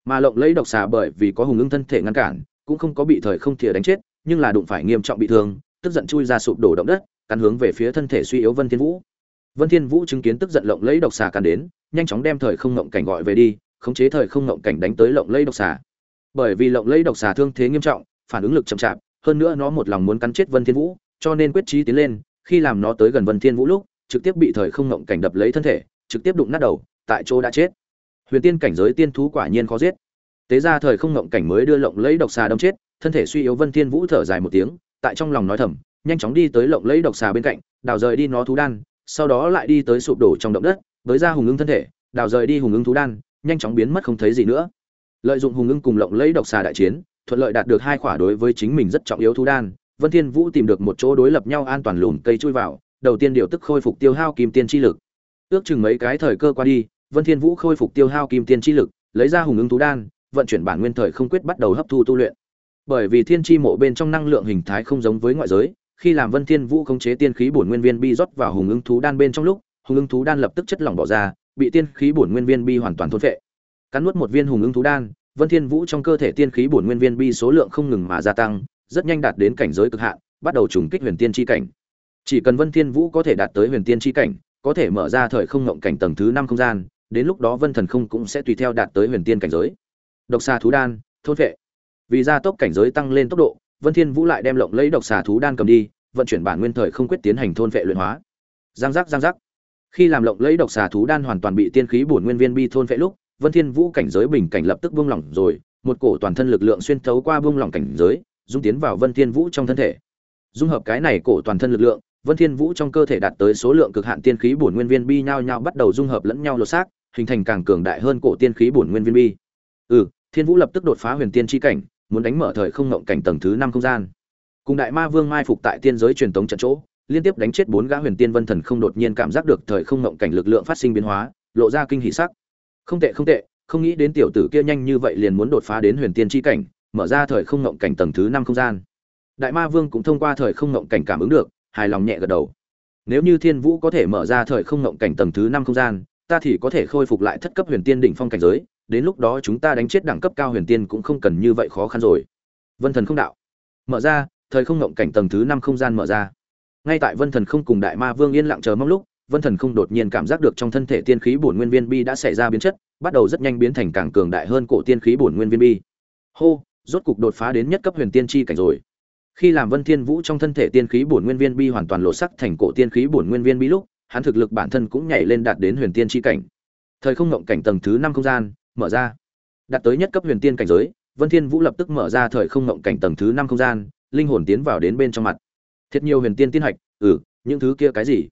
Mà lộng lấy độc xà bởi vì có hùng ưng thân thể ngăn cản cũng không có bị thời không thiệp đánh chết nhưng là đụng phải nghiêm trọng bị thương, tức giận chui ra sụp đổ động đất, cắn hướng về phía thân thể suy yếu vân thiên vũ. Vân thiên vũ chứng kiến tức giận lộng lấy độc xà cắn đến, nhanh chóng đem thời không ngộng cảnh gọi về đi, khống chế thời không ngộng cảnh đánh tới lộng lấy độc xà. Bởi vì lộng lấy độc xà thương thế nghiêm trọng, phản ứng lực chậm chạp, hơn nữa nó một lòng muốn cắn chết vân thiên vũ, cho nên quyết chí tiến lên, khi làm nó tới gần vân thiên vũ lúc, trực tiếp bị thời không ngộng cảnh đập lấy thân thể, trực tiếp đụng nát đầu, tại chỗ đã chết. Huyền tiên cảnh giới tiên thú quả nhiên khó giết. Tế ra thời không ngộng cảnh mới đưa lộng lấy độc xà đâm chết thân thể suy yếu vân thiên vũ thở dài một tiếng, tại trong lòng nói thầm, nhanh chóng đi tới lộng lấy độc xà bên cạnh, đào rời đi nó thú đan, sau đó lại đi tới sụp đổ trong động đất, với ra hùng ưng thân thể, đào rời đi hùng ưng thú đan, nhanh chóng biến mất không thấy gì nữa. Lợi dụng hùng ưng cùng lộng lấy độc xà đại chiến, thuận lợi đạt được hai quả đối với chính mình rất trọng yếu thú đan, vân thiên vũ tìm được một chỗ đối lập nhau an toàn lùm cây chui vào, đầu tiên điều tức khôi phục tiêu hao kim tiên chi lực. Ước chừng mấy cái thời cơ qua đi, vân thiên vũ khôi phục tiêu hao kim tiên chi lực, lấy ra hùng ứng thú đan, vận chuyển bản nguyên thời không quyết bắt đầu hấp thu tu luyện bởi vì thiên chi mộ bên trong năng lượng hình thái không giống với ngoại giới, khi làm vân thiên vũ khống chế tiên khí bổn nguyên viên bi rót vào hùng ứng thú đan bên trong lúc, hùng ứng thú đan lập tức chất lỏng bỏ ra, bị tiên khí bổn nguyên viên bi hoàn toàn thôn phệ. Cắn nuốt một viên hùng ứng thú đan, vân thiên vũ trong cơ thể tiên khí bổn nguyên viên bi số lượng không ngừng mà gia tăng, rất nhanh đạt đến cảnh giới cực hạn, bắt đầu trùng kích huyền tiên chi cảnh. Chỉ cần vân thiên vũ có thể đạt tới huyền tiên chi cảnh, có thể mở ra thời không ngộng cảnh tầng thứ năm không gian, đến lúc đó vân thần không cũng sẽ tùy theo đạt tới huyền tiên cảnh giới. Độc xa thú đan, thôn phệ vì gia tốc cảnh giới tăng lên tốc độ, vân thiên vũ lại đem lộng lấy độc xà thú đan cầm đi, vận chuyển bản nguyên thời không quyết tiến hành thôn vệ luyện hóa. Giang giác giang giác. Khi làm lộng lấy độc xà thú đan hoàn toàn bị tiên khí bổn nguyên viên bi thôn vệ lúc, vân thiên vũ cảnh giới bình cảnh lập tức buông lỏng rồi, một cổ toàn thân lực lượng xuyên thấu qua buông lỏng cảnh giới, dung tiến vào vân thiên vũ trong thân thể. Dung hợp cái này cổ toàn thân lực lượng, vân thiên vũ trong cơ thể đạt tới số lượng cực hạn tiên khí bổn nguyên viên bi nhau nhau bắt đầu dung hợp lẫn nhau lột xác, hình thành càng cường đại hơn cổ tiên khí bổn nguyên viên bi. Ừ thiên vũ lập tức đột phá huyền tiên chi cảnh muốn đánh mở thời không ngộng cảnh tầng thứ năm không gian. Cùng đại ma vương mai phục tại tiên giới truyền tống trận chỗ, liên tiếp đánh chết bốn gã huyền tiên vân thần không đột nhiên cảm giác được thời không ngộng cảnh lực lượng phát sinh biến hóa, lộ ra kinh hỉ sắc. Không tệ không tệ, không nghĩ đến tiểu tử kia nhanh như vậy liền muốn đột phá đến huyền tiên chi cảnh, mở ra thời không ngộng cảnh tầng thứ năm không gian. Đại ma vương cũng thông qua thời không ngộng cảnh cảm ứng được, hài lòng nhẹ gật đầu. Nếu như thiên vũ có thể mở ra thời không ngộng cảnh tầng thứ năm không gian, ta thì có thể khôi phục lại thất cấp huyền tiên đỉnh phong cảnh giới đến lúc đó chúng ta đánh chết đẳng cấp cao huyền tiên cũng không cần như vậy khó khăn rồi. Vân thần không đạo. Mở ra, thời không ngộng cảnh tầng thứ năm không gian mở ra. Ngay tại vân thần không cùng đại ma vương yên lặng chờ mong lúc, vân thần không đột nhiên cảm giác được trong thân thể tiên khí bổn nguyên viên bi đã xảy ra biến chất, bắt đầu rất nhanh biến thành càng cường đại hơn cổ tiên khí bổn nguyên viên bi. Hô, rốt cục đột phá đến nhất cấp huyền tiên chi cảnh rồi. Khi làm vân thiên vũ trong thân thể tiên khí bổn nguyên viên bi hoàn toàn lộ sắc thành cổ tiên khí bổn nguyên viên bi lúc, hắn thực lực bản thân cũng nhảy lên đạt đến huyền tiên chi cảnh. Thời không ngộng cảnh tầng thứ năm không gian mở ra. Đạt tới nhất cấp huyền tiên cảnh giới, vân thiên vũ lập tức mở ra thời không ngộng cảnh tầng thứ năm không gian, linh hồn tiến vào đến bên trong mặt. Thiệt nhiều huyền tiên tiên hạch ừ những thứ kia cái gì?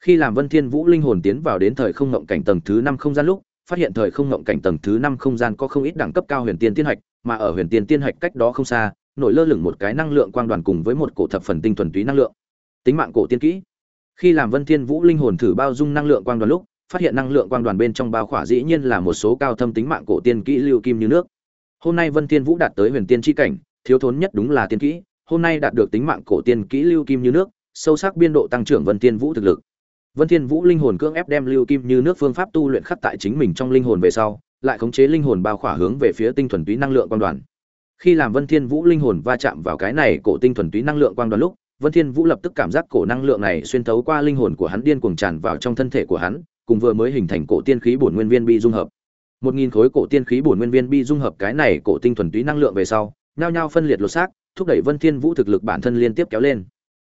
Khi làm vân thiên vũ linh hồn tiến vào đến thời không ngộng cảnh tầng thứ năm không gian lúc, phát hiện thời không ngộng cảnh tầng thứ năm không gian có không ít đẳng cấp cao huyền tiên tiên hạch, mà ở huyền tiên tiên hạch cách đó không xa, nổi lơ lửng một cái năng lượng quang đoàn cùng với một cổ thập phần tinh thuần túy năng lượng. Tính mạng cổ tiên kỹ. Khi làm vân thiên vũ linh hồn thử bao dung năng lượng quang đoàn lúc phát hiện năng lượng quang đoàn bên trong bao khỏa dĩ nhiên là một số cao thâm tính mạng cổ tiên kỹ lưu kim như nước. Hôm nay vân tiên vũ đạt tới huyền tiên chi cảnh thiếu thốn nhất đúng là tiên kỹ hôm nay đạt được tính mạng cổ tiên kỹ lưu kim như nước sâu sắc biên độ tăng trưởng vân tiên vũ thực lực. Vân tiên vũ linh hồn cưỡng ép đem lưu kim như nước phương pháp tu luyện khắc tại chính mình trong linh hồn về sau lại khống chế linh hồn bao khỏa hướng về phía tinh thuần túy năng lượng quang đoàn. Khi làm vân thiên vũ linh hồn va chạm vào cái này cổ tinh thuần túy năng lượng quang đoàn lúc Vân Thiên Vũ lập tức cảm giác cổ năng lượng này xuyên thấu qua linh hồn của hắn điên cuồng tràn vào trong thân thể của hắn, cùng vừa mới hình thành cổ tiên khí bổn nguyên viên bi dung hợp. Một nghìn khối cổ tiên khí bổn nguyên viên bi dung hợp cái này cổ tinh thuần túy năng lượng về sau, nhao nhao phân liệt lột xác, thúc đẩy Vân Thiên Vũ thực lực bản thân liên tiếp kéo lên.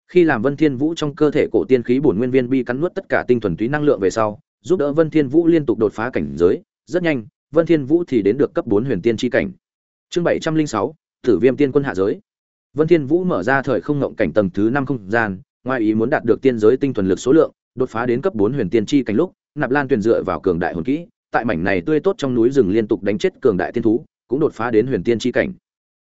Khi làm Vân Thiên Vũ trong cơ thể cổ tiên khí bổn nguyên viên bi cắn nuốt tất cả tinh thuần túy năng lượng về sau, giúp đỡ Vân Thiên Vũ liên tục đột phá cảnh giới, rất nhanh, Vân Thiên Vũ thì đến được cấp 4 huyền tiên chi cảnh. Chương 706, Tử Viêm Tiên Quân hạ giới. Vân Thiên Vũ mở ra thời không ngộng cảnh tầng thứ 5 không gian, ngoài ý muốn đạt được tiên giới tinh thuần lực số lượng, đột phá đến cấp 4 huyền tiên chi cảnh lúc, Nạp Lan Tuyền dựa vào cường đại hồn kỹ, tại mảnh này tươi tốt trong núi rừng liên tục đánh chết cường đại tiên thú, cũng đột phá đến huyền tiên chi cảnh.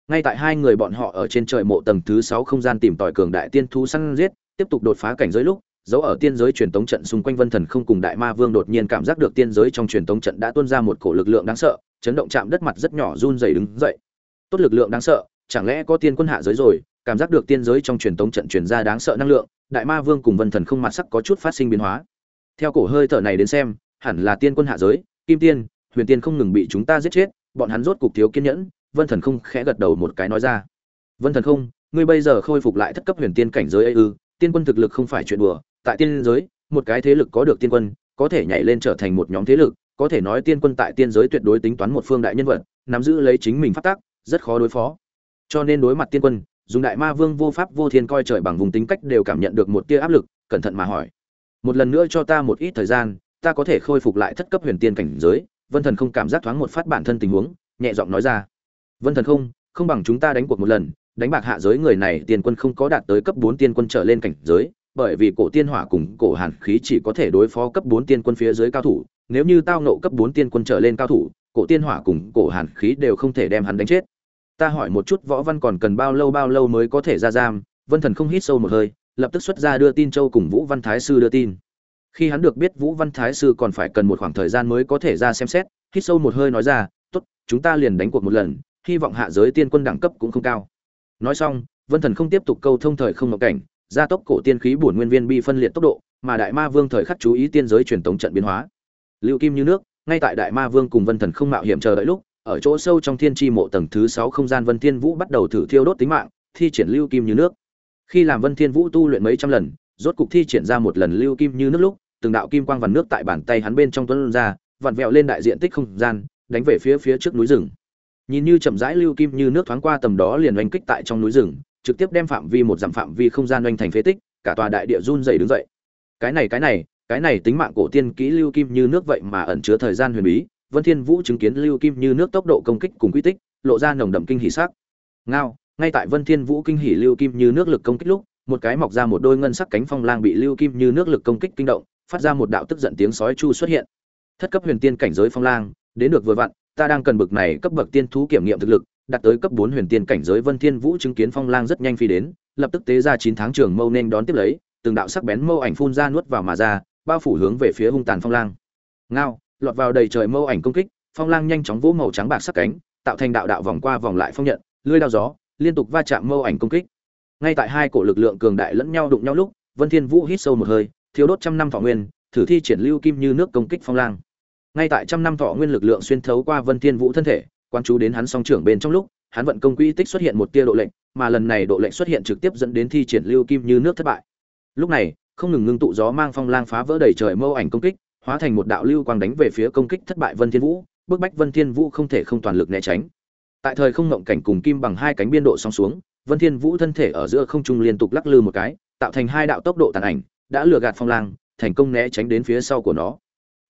Ngay tại hai người bọn họ ở trên trời mộ tầng thứ sáu không gian tìm tòi cường đại tiên thú săn giết, tiếp tục đột phá cảnh giới lúc, dấu ở tiên giới truyền tống trận xung quanh Vân Thần không cùng Đại Ma Vương đột nhiên cảm giác được tiên giới trong truyền tống trận đã tuôn ra một cổ lực lượng đáng sợ, chấn động chạm đất mặt rất nhỏ run rẩy đứng dậy. Tốt lực lượng đáng sợ, chẳng lẽ có tiên quân hạ giới rồi? Cảm giác được tiên giới trong truyền tống trận truyền ra đáng sợ năng lượng, Đại Ma Vương cùng Vân Thần không mặt sắc có chút phát sinh biến hóa. Theo cổ hơi thở này đến xem, hẳn là tiên quân hạ giới, Kim Tiên, Huyền Tiên không ngừng bị chúng ta giết chết, bọn hắn rốt cục thiếu kiên nhẫn, Vân Thần không khẽ gật đầu một cái nói ra. Vân Thần không, ngươi bây giờ khôi phục lại thất cấp huyền tiên cảnh giới ấy ư? Tiên quân thực lực không phải chuyện đùa, tại tiên giới, một cái thế lực có được tiên quân, có thể nhảy lên trở thành một nhóm thế lực, có thể nói tiên quân tại tiên giới tuyệt đối tính toán một phương đại nhân vật, nắm giữ lấy chính mình phát tác, rất khó đối phó. Cho nên đối mặt tiên quân, dùng đại ma vương vô pháp vô thiên coi trời bằng vùng tính cách đều cảm nhận được một tia áp lực, cẩn thận mà hỏi: "Một lần nữa cho ta một ít thời gian, ta có thể khôi phục lại thất cấp huyền tiên cảnh giới." Vân Thần không cảm giác thoáng một phát bản thân tình huống, nhẹ giọng nói ra: "Vân Thần không, không bằng chúng ta đánh cuộc một lần, đánh bạc hạ giới người này tiên quân không có đạt tới cấp 4 tiên quân trở lên cảnh giới, bởi vì cổ tiên hỏa cùng cổ hàn khí chỉ có thể đối phó cấp 4 tiên quân phía dưới cao thủ, nếu như tao nộ cấp 4 tiên quân trở lên cao thủ, cổ tiên hỏa cùng cổ hàn khí đều không thể đem hắn đánh chết. Ta hỏi một chút võ văn còn cần bao lâu bao lâu mới có thể ra giam, Vân Thần không hít sâu một hơi, lập tức xuất ra đưa tin châu cùng Vũ Văn Thái sư đưa tin. Khi hắn được biết Vũ Văn Thái sư còn phải cần một khoảng thời gian mới có thể ra xem xét, hít sâu một hơi nói ra, "Tốt, chúng ta liền đánh cuộc một lần, hy vọng hạ giới tiên quân đẳng cấp cũng không cao." Nói xong, Vân Thần không tiếp tục câu thông thời không ngọc cảnh, gia tốc cổ tiên khí bổn nguyên viên bi phân liệt tốc độ, mà Đại Ma Vương thời khắc chú ý tiên giới truyền tống trận biến hóa. Lưu Kim như nước, ngay tại Đại Ma Vương cùng Vân Thần không mạo hiểm chờ đợi lúc, ở chỗ sâu trong thiên chi mộ tầng thứ 6 không gian Vân Thiên Vũ bắt đầu thử thiêu đốt tính mạng, thi triển lưu kim như nước. Khi làm Vân Thiên Vũ tu luyện mấy trăm lần, rốt cục thi triển ra một lần lưu kim như nước lúc, từng đạo kim quang vằn nước tại bàn tay hắn bên trong tuôn ra, vặn vẹo lên đại diện tích không gian, đánh về phía phía trước núi rừng. Nhìn như chậm rãi lưu kim như nước thoáng qua tầm đó liền oanh kích tại trong núi rừng, trực tiếp đem phạm vi một dặm phạm vi không gian oanh thành phế tích, cả tòa đại địa run rẩy đứng dậy. Cái này cái này, cái này tính mạng cổ tiên kỹ lưu kim như nước vậy mà ẩn chứa thời gian huyền bí, Vân Thiên Vũ chứng kiến lưu kim như nước tốc độ công kích cùng quy tích, lộ ra nồng đậm kinh hỉ sắc. Ngao, ngay tại Vân Thiên Vũ kinh hỉ lưu kim như nước lực công kích lúc, một cái mọc ra một đôi ngân sắc cánh phong lang bị lưu kim như nước lực công kích kinh động, phát ra một đạo tức giận tiếng sói chu xuất hiện. Thất cấp huyền tiên cảnh giới phong lang, đến được vừa vặn, ta đang cần bực này cấp bậc tiên thú kiểm nghiệm thực lực, đạt tới cấp 4 huyền tiên cảnh giới Vân Thiên Vũ chứng kiến phong lang rất nhanh phi đến, lập tức tế ra 9 tháng trường mâu nên đón tiếp lấy, từng đạo sắc bén mâu ảnh phun ra nuốt vào mà ra, bao phủ hướng về phía hung tàn phong lang. Ngao, lọt vào đầy trời mâu ảnh công kích, phong lang nhanh chóng vỗ màu trắng bạc sắc cánh, tạo thành đạo đạo vòng qua vòng lại phong nhận, lưỡi dao gió, liên tục va chạm mâu ảnh công kích. Ngay tại hai cổ lực lượng cường đại lẫn nhau đụng nhau lúc, Vân Thiên Vũ hít sâu một hơi, thiếu đốt trăm năm thọ nguyên, thử thi triển lưu kim như nước công kích phong lang. Ngay tại trăm năm thọ nguyên lực lượng xuyên thấu qua Vân Thiên Vũ thân thể, quan chú đến hắn song trưởng bên trong lúc, hắn vận công quỹ tích xuất hiện một tia độ lệnh, mà lần này độ lệnh xuất hiện trực tiếp dẫn đến thi triển lưu kim như nước thất bại. Lúc này, không ngừng ngưng tụ gió mang phong lang phá vỡ đầy trời mâu ảnh công kích, hóa thành một đạo lưu quang đánh về phía công kích thất bại Vân Thiên Vũ, bức bách Vân Thiên Vũ không thể không toàn lực né tránh. Tại thời không ngộng cảnh cùng kim bằng hai cánh biên độ song xuống, Vân Thiên Vũ thân thể ở giữa không trung liên tục lắc lư một cái, tạo thành hai đạo tốc độ tàn ảnh, đã lừa gạt phong lang, thành công né tránh đến phía sau của nó.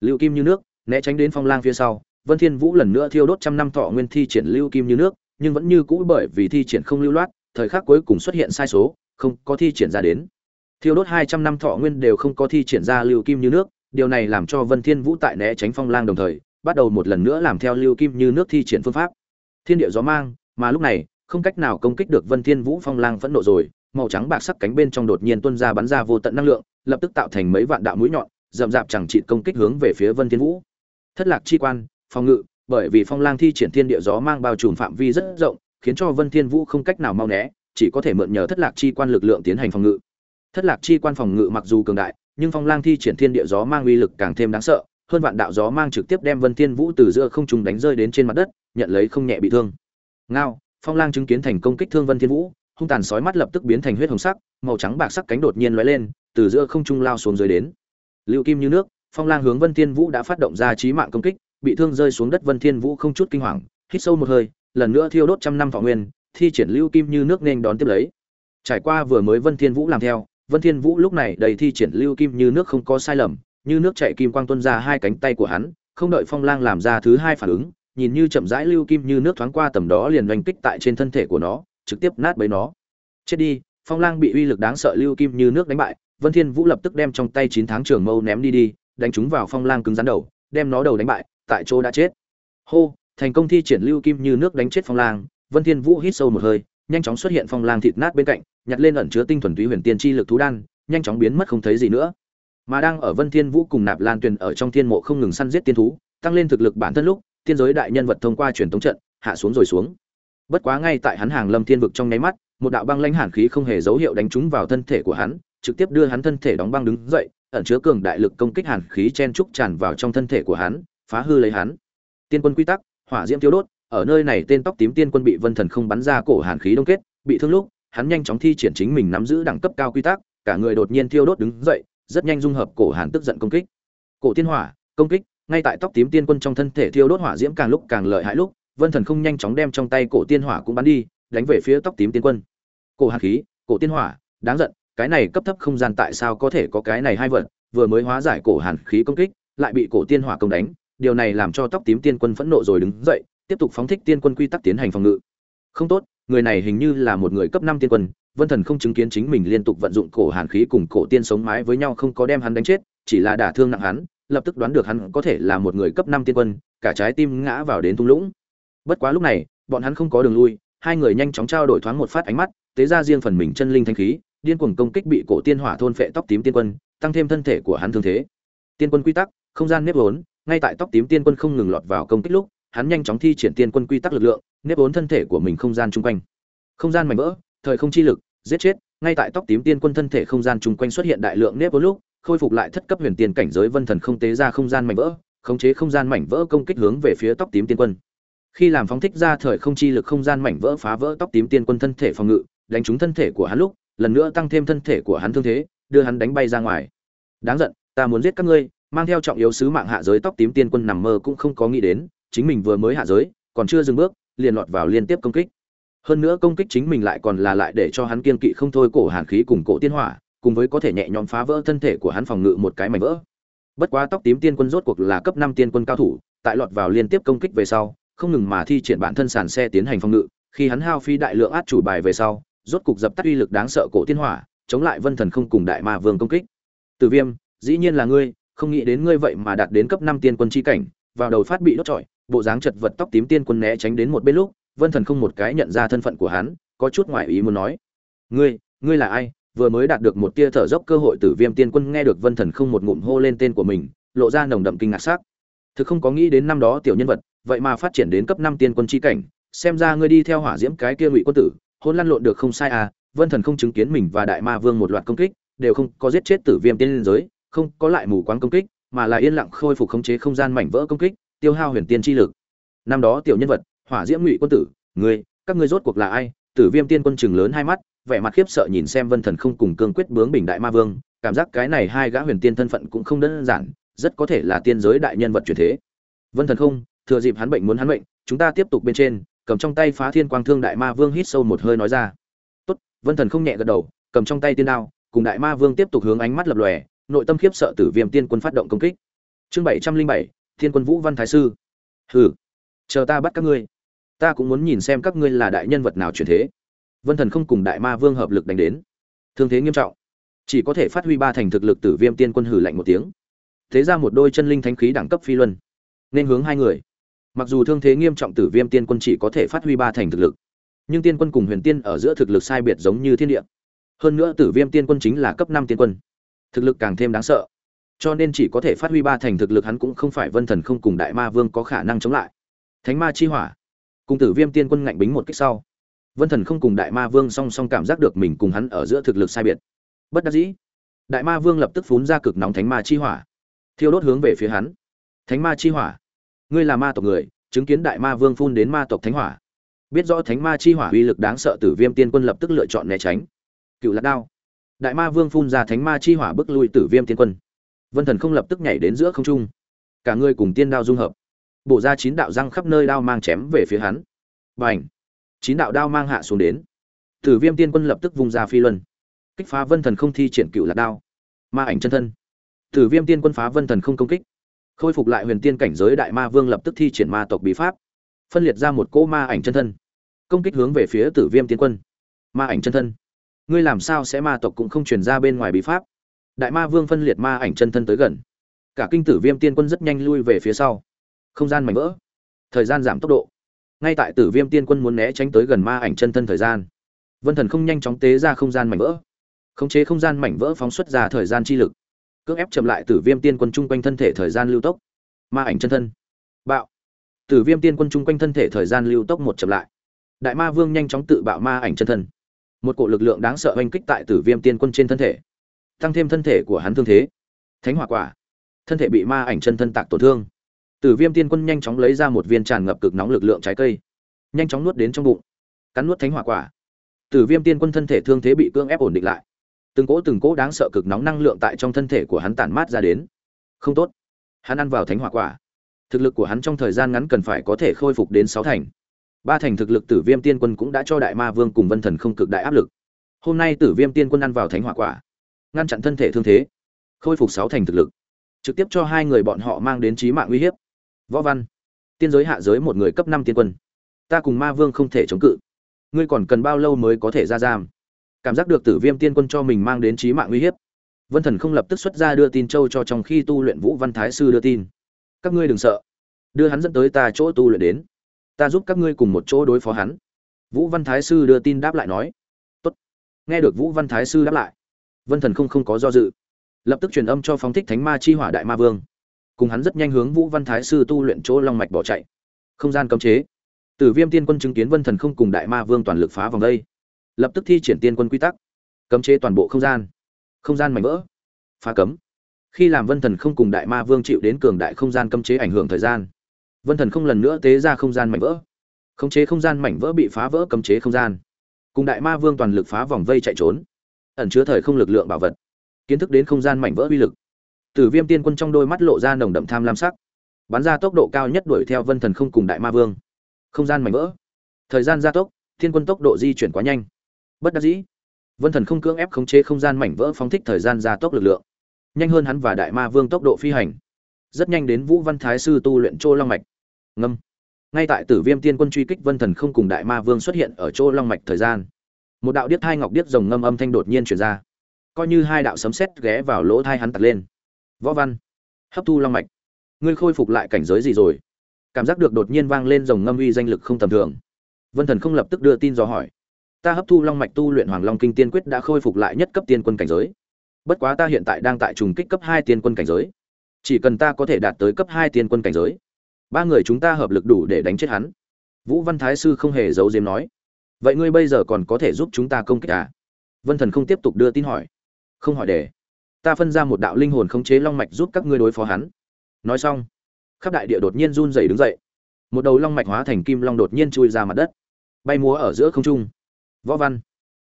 Lưu kim như nước, né tránh đến phong lang phía sau, Vân Thiên Vũ lần nữa thiêu đốt trăm năm thọ nguyên thi triển lưu kim như nước, nhưng vẫn như cũ bởi vì thi triển không lưu loát, thời khắc cuối cùng xuất hiện sai số, không có thi triển ra đến. Thiêu đốt 200 năm thọ nguyên đều không có thi triển ra lưu kim như nước, điều này làm cho Vân Thiên Vũ tại né tránh phong lang đồng thời, bắt đầu một lần nữa làm theo lưu kim như nước thi triển phương pháp. Thiên địa gió mang, mà lúc này, không cách nào công kích được Vân Thiên Vũ phong lang phẫn nộ rồi, màu trắng bạc sắc cánh bên trong đột nhiên tuôn ra bắn ra vô tận năng lượng, lập tức tạo thành mấy vạn đạo mũi nhọn, rậm rạp chẳng trị công kích hướng về phía Vân Thiên Vũ. Thất lạc chi quan, phòng ngự, bởi vì phong lang thi triển thiên địa gió mang bao trùm phạm vi rất rộng, khiến cho Vân Thiên Vũ không cách nào mau né, chỉ có thể mượn nhờ thất lạc chi quan lực lượng tiến hành phòng ngự. Thất lạc chi quan phòng ngự mặc dù cường đại, nhưng phong lang thi triển thiên địa gió mang uy lực càng thêm đáng sợ, hơn vạn đạo gió mang trực tiếp đem Vân Thiên Vũ từ giữa không trung đánh rơi đến trên mặt đất, nhận lấy không nhẹ bị thương. Ngao, phong lang chứng kiến thành công kích thương Vân Thiên Vũ, hung tàn sói mắt lập tức biến thành huyết hồng sắc màu trắng bạc sắc cánh đột nhiên lóe lên từ giữa không trung lao xuống dưới đến lưu kim như nước phong lang hướng vân thiên vũ đã phát động ra trí mạng công kích bị thương rơi xuống đất vân thiên vũ không chút kinh hoàng hít sâu một hơi lần nữa thiêu đốt trăm năm thọ nguyên thi triển lưu kim như nước nên đón tiếp lấy trải qua vừa mới vân thiên vũ làm theo vân thiên vũ lúc này đầy thi triển lưu kim như nước không có sai lầm như nước chảy kim quang tuôn ra hai cánh tay của hắn không đợi phong lang làm ra thứ hai phản ứng nhìn như chậm rãi lưu kim như nước thoáng qua tầm đó liền oanh kích tại trên thân thể của nó, trực tiếp nát bấy nó. Chết đi, phong lang bị uy lực đáng sợ lưu kim như nước đánh bại, vân thiên vũ lập tức đem trong tay chín tháng trường mâu ném đi đi, đánh chúng vào phong lang cứng rắn đầu, đem nó đầu đánh bại, tại chỗ đã chết. Hô, thành công thi triển lưu kim như nước đánh chết phong lang, vân thiên vũ hít sâu một hơi, nhanh chóng xuất hiện phong lang thịt nát bên cạnh, nhặt lên ẩn chứa tinh thuần túy huyền tiên chi lực thú đan, nhanh chóng biến mất không thấy gì nữa. Mà đang ở vân thiên vũ cùng nạp lan tuyền ở trong thiên mộ không ngừng săn giết tiên thú, tăng lên thực lực bản thân lúc tiên giới đại nhân vật thông qua truyền tống trận, hạ xuống rồi xuống. Bất quá ngay tại hắn hàng lâm thiên vực trong nháy mắt, một đạo băng lãnh hàn khí không hề dấu hiệu đánh trúng vào thân thể của hắn, trực tiếp đưa hắn thân thể đóng băng đứng dậy, ẩn chứa cường đại lực công kích hàn khí chen trúc tràn vào trong thân thể của hắn, phá hư lấy hắn. Tiên quân quy tắc, hỏa diễm tiêu đốt, ở nơi này tên tóc tím tiên quân bị vân thần không bắn ra cổ hàn khí đông kết, bị thương lúc, hắn nhanh chóng thi triển chính mình nắm giữ đẳng cấp cao quy tắc, cả người đột nhiên tiêu đốt đứng dậy, rất nhanh dung hợp cổ hàn tức giận công kích. Cổ tiên hỏa, công kích ngay tại tóc tím tiên quân trong thân thể thiêu đốt hỏa diễm càng lúc càng lợi hại lúc, vân thần không nhanh chóng đem trong tay cổ tiên hỏa cũng bắn đi, đánh về phía tóc tím tiên quân. Cổ hàn khí, cổ tiên hỏa, đáng giận, cái này cấp thấp không gian tại sao có thể có cái này hai vật, vừa mới hóa giải cổ hàn khí công kích, lại bị cổ tiên hỏa công đánh, điều này làm cho tóc tím tiên quân phẫn nộ rồi đứng dậy, tiếp tục phóng thích tiên quân quy tắc tiến hành phòng ngự. Không tốt, người này hình như là một người cấp năm tiên quân, vân thần không chứng kiến chính mình liên tục vận dụng cổ hàn khí cùng cổ tiên sống mái với nhau không có đem hắn đánh chết, chỉ là đả thương nặng hắn lập tức đoán được hắn có thể là một người cấp năm tiên quân, cả trái tim ngã vào đến thung lũng. Bất quá lúc này, bọn hắn không có đường lui, hai người nhanh chóng trao đổi thoáng một phát ánh mắt, tế ra riêng phần mình chân linh thanh khí, điên cuồng công kích bị cổ tiên hỏa thôn phệ tóc tím tiên quân, tăng thêm thân thể của hắn thương thế. Tiên quân quy tắc, không gian nếp vốn, ngay tại tóc tím tiên quân không ngừng lọt vào công kích lúc, hắn nhanh chóng thi triển tiên quân quy tắc lực lượng, nếp vốn thân thể của mình không gian chung quanh. Không gian mảnh vỡ, thời không chi lực, giết chết, ngay tại tóc tím tiên quân thân thể không gian chung quanh xuất hiện đại lượng nếp vốn lúc khôi phục lại thất cấp huyền tiên cảnh giới vân thần không tế ra không gian mảnh vỡ, khống chế không gian mảnh vỡ công kích hướng về phía tóc tím tiên quân. Khi làm phóng thích ra thời không chi lực không gian mảnh vỡ phá vỡ tóc tím tiên quân thân thể phòng ngự, đánh trúng thân thể của hắn lúc, lần nữa tăng thêm thân thể của hắn thương thế, đưa hắn đánh bay ra ngoài. Đáng giận, ta muốn giết các ngươi, mang theo trọng yếu sứ mạng hạ giới tóc tím tiên quân nằm mơ cũng không có nghĩ đến, chính mình vừa mới hạ giới, còn chưa dừng bước, liền lọt vào liên tiếp công kích. Hơn nữa công kích chính mình lại còn là lại để cho hắn kiên kỵ không thôi, cổ hàn khí cùng cổ tiên hỏa cùng với có thể nhẹ nhõm phá vỡ thân thể của hắn phòng ngự một cái mảnh vỡ. Bất quá tóc tím tiên quân rốt cuộc là cấp năm tiên quân cao thủ, tại lọt vào liên tiếp công kích về sau, không ngừng mà thi triển bản thân sàn xe tiến hành phòng ngự, khi hắn hao phí đại lượng át chủ bài về sau, rốt cục dập tắt uy lực đáng sợ cổ tiên hỏa, chống lại vân thần không cùng đại ma vương công kích. Từ viêm, dĩ nhiên là ngươi, không nghĩ đến ngươi vậy mà đạt đến cấp năm tiên quân chi cảnh, vào đầu phát bị đốt trọi, bộ dáng chật vật tóc tím tiên quân né tránh đến một bên lúc, vân thần không một cái nhận ra thân phận của hắn, có chút ngoại ý muốn nói. Ngươi ngươi là ai? Vừa mới đạt được một tia thở dốc cơ hội tử viêm tiên quân nghe được vân thần không một ngụm hô lên tên của mình, lộ ra nồng đậm kinh ngạc sắc. Thực không có nghĩ đến năm đó tiểu nhân vật, vậy mà phát triển đến cấp năm tiên quân chi cảnh, xem ra ngươi đi theo hỏa diễm cái kia ngụy quân tử hôn lăn lộn được không sai à vân thần không chứng kiến mình và đại ma vương một loạt công kích, đều không có giết chết tử viêm tiên liên giới, không có lại mù quáng công kích, mà là yên lặng khôi phục khống chế không gian mảnh vỡ công kích, tiêu hao huyền tiên chi lực. Năm đó tiểu nhân vật, hỏa diễm ngụy quân tử, ngươi, các ngươi rốt cuộc là ai? Tử viêm tiên quân chừng lớn hai mắt vẻ mặt khiếp sợ nhìn xem vân thần không cùng cương quyết bướng bình đại ma vương, cảm giác cái này hai gã huyền tiên thân phận cũng không đơn giản, rất có thể là tiên giới đại nhân vật chuyển thế. Vân thần không, thừa dịp hắn bệnh muốn hắn bệnh chúng ta tiếp tục bên trên, cầm trong tay phá thiên quang thương đại ma vương hít sâu một hơi nói ra. Tốt, vân thần không nhẹ gật đầu, cầm trong tay tiên đao, cùng đại ma vương tiếp tục hướng ánh mắt lập lòe, nội tâm khiếp sợ tử viêm tiên quân phát động công kích. Chương bảy trăm linh bảy, thiên quân vũ văn thái sư. Hừ, chờ ta bắt các ngươi. Ta cũng muốn nhìn xem các ngươi là đại nhân vật nào chuyển thế vân thần không cùng đại ma vương hợp lực đánh đến. Thương thế nghiêm trọng. Chỉ có thể phát huy ba thành thực lực tử viêm tiên quân hử lạnh một tiếng. Thế ra một đôi chân linh thánh khí đẳng cấp phi luân. Nên hướng hai người. Mặc dù thương thế nghiêm trọng tử viêm tiên quân chỉ có thể phát huy ba thành thực lực, nhưng tiên quân cùng huyền tiên ở giữa thực lực sai biệt giống như thiên địa. Hơn nữa tử viêm tiên quân chính là cấp năm tiên quân. Thực lực càng thêm đáng sợ. Cho nên chỉ có thể phát huy ba thành thực lực hắn cũng không phải vân thần không cùng đại ma vương có khả năng chống lại. Thánh ma chi hỏa. Cùng tử viêm tiên quân ngạnh bính một cách sau vân thần không cùng đại ma vương song song cảm giác được mình cùng hắn ở giữa thực lực sai biệt. Bất đắc dĩ, đại ma vương lập tức phun ra cực nóng thánh ma chi hỏa. Thiêu đốt hướng về phía hắn. Thánh ma chi hỏa, ngươi là ma tộc người, chứng kiến đại ma vương phun đến ma tộc thánh hỏa. Biết rõ thánh ma chi hỏa uy lực đáng sợ tử viêm tiên quân lập tức lựa chọn né tránh. Cựu lạc đao, đại ma vương phun ra thánh ma chi hỏa bức lui tử viêm tiên quân. Vân thần không lập tức nhảy đến giữa không trung. Cả người cùng tiên đao dung hợp. Bổ ra chín đạo răng khắp nơi đao mang chém về phía hắn. Bành! Chín đạo đao mang hạ xuống đến. Tử viêm tiên quân lập tức vung ra phi luân, kích phá vân thần không thi triển cựu lạc đao, ma ảnh chân thân. Tử viêm tiên quân phá vân thần không công kích, khôi phục lại huyền tiên cảnh giới đại ma vương lập tức thi triển ma tộc bí pháp, phân liệt ra một cỗ ma ảnh chân thân, công kích hướng về phía tử viêm tiên quân. Ma ảnh chân thân, ngươi làm sao sẽ ma tộc cũng không truyền ra bên ngoài bí pháp? Đại ma vương phân liệt ma ảnh chân thân tới gần, cả kinh tử viêm tiên quân rất nhanh lui về phía sau, không gian mảnh vỡ, thời gian giảm tốc độ ngay tại tử viêm tiên quân muốn né tránh tới gần ma ảnh chân thân thời gian. Vân thần không nhanh chóng tế ra không gian mảnh vỡ. Khống chế không gian mảnh vỡ phóng xuất ra thời gian chi lực. Cưỡng ép chậm lại tử viêm tiên quân chung quanh thân thể thời gian lưu tốc. Ma ảnh chân thân. Bạo. Tử viêm tiên quân chung quanh thân thể thời gian lưu tốc một chậm lại. Đại ma vương nhanh chóng tự bạo ma ảnh chân thân. Một cỗ lực lượng đáng sợ oanh kích tại tử viêm tiên quân trên thân thể. Tăng thêm thân thể của hắn thương thế. Thánh hỏa quả. Thân thể bị ma ảnh chân thân tạc tổn thương tử viêm tiên quân nhanh chóng lấy ra một viên tràn ngập cực nóng lực lượng trái cây. Nhanh chóng nuốt đến trong bụng. Cắn nuốt thánh hỏa quả. Tử viêm tiên quân thân thể thương thế bị cưỡng ép ổn định lại. Từng cỗ từng cỗ đáng sợ cực nóng năng lượng tại trong thân thể của hắn tản mát ra đến. Không tốt. Hắn ăn vào thánh hỏa quả. Thực lực của hắn trong thời gian ngắn cần phải có thể khôi phục đến sáu thành. Ba thành thực lực tử viêm tiên quân cũng đã cho đại ma vương cùng vân thần không cực đại áp lực. Hôm nay tử viêm tiên quân ăn vào thánh hỏa quả. Ngăn chặn thân thể thương thế. Khôi phục sáu thành thực lực. Trực tiếp cho hai người bọn họ mang đến chí mạng nguy hiểm võ văn, tiên giới hạ giới một người cấp năm tiên quân. Ta cùng ma vương không thể chống cự. Ngươi còn cần bao lâu mới có thể ra giam? Cảm giác được tử viêm tiên quân cho mình mang đến trí mạng uy hiếp. Vân thần không lập tức xuất ra đưa tin châu cho trong khi tu luyện vũ văn thái sư đưa tin. Các ngươi đừng sợ. Đưa hắn dẫn tới ta chỗ tu luyện đến. Ta giúp các ngươi cùng một chỗ đối phó hắn. Vũ văn thái sư đưa tin đáp lại nói. Tốt. nghe được vũ văn thái sư đáp lại, vân thần không không có do dự. Lập tức truyền âm cho phóng thích thánh ma chi hỏa đại ma vương cùng hắn rất nhanh hướng vũ văn thái sư tu luyện chỗ long mạch bỏ chạy. Không gian cấm chế. Tử viêm tiên quân chứng kiến vân thần không cùng đại ma vương toàn lực phá vòng đây. Lập tức thi triển tiên quân quy tắc. Cấm chế toàn bộ không gian. Không gian mảnh vỡ. Phá cấm. Khi làm vân thần không cùng đại ma vương chịu đến cường đại không gian cấm chế ảnh hưởng thời gian, vân thần không lần nữa tế ra không gian mảnh vỡ. Khống chế không gian mảnh vỡ bị phá vỡ cấm chế không gian. Cùng đại ma vương toàn lực phá vòng vây chạy trốn. Ẩn chứa thời không lực lượng bảo vật. Kiến thức đến không gian mảnh vỡ uy lực tử viêm tiên quân trong đôi mắt lộ ra nồng đậm tham lam sắc. Bắn ra tốc độ cao nhất đuổi theo vân thần không cùng đại ma vương. Không gian mảnh vỡ. Thời gian gia tốc, thiên quân tốc độ di chuyển quá nhanh. Bất đắc dĩ, vân thần không cưỡng ép khống chế không gian mảnh vỡ phóng thích thời gian gia tốc lực lượng. Nhanh hơn hắn và đại ma vương tốc độ phi hành. Rất nhanh đến vũ văn thái sư tu luyện Trô long mạch. Ngâm. Ngay tại tử viêm tiên quân truy kích vân thần không cùng đại ma vương xuất hiện ở Trô long mạch thời gian, một đạo điếc thai ngọc điếc rồng ngâm âm thanh đột nhiên truyền ra. Coi như hai đạo sấm sét ghé vào lỗ thai hắn tạt lên võ văn. Hấp thu long mạch. Ngươi khôi phục lại cảnh giới gì rồi? Cảm giác được đột nhiên vang lên dòng ngâm uy danh lực không tầm thường. Vân thần không lập tức đưa tin do hỏi. Ta hấp thu long mạch tu luyện hoàng long kinh tiên quyết đã khôi phục lại nhất cấp tiên quân cảnh giới. Bất quá ta hiện tại đang tại trùng kích cấp hai tiên quân cảnh giới. Chỉ cần ta có thể đạt tới cấp hai tiên quân cảnh giới, ba người chúng ta hợp lực đủ để đánh chết hắn. Vũ văn thái sư không hề giấu diếm nói. Vậy ngươi bây giờ còn có thể giúp chúng ta công kích à? Vân thần không tiếp tục đưa tin hỏi. Không hỏi để ta phân ra một đạo linh hồn khống chế long mạch giúp các ngươi đối phó hắn. Nói xong, khắp đại địa đột nhiên run rẩy đứng dậy. Một đầu long mạch hóa thành kim long đột nhiên chui ra mặt đất, bay múa ở giữa không trung. Võ văn,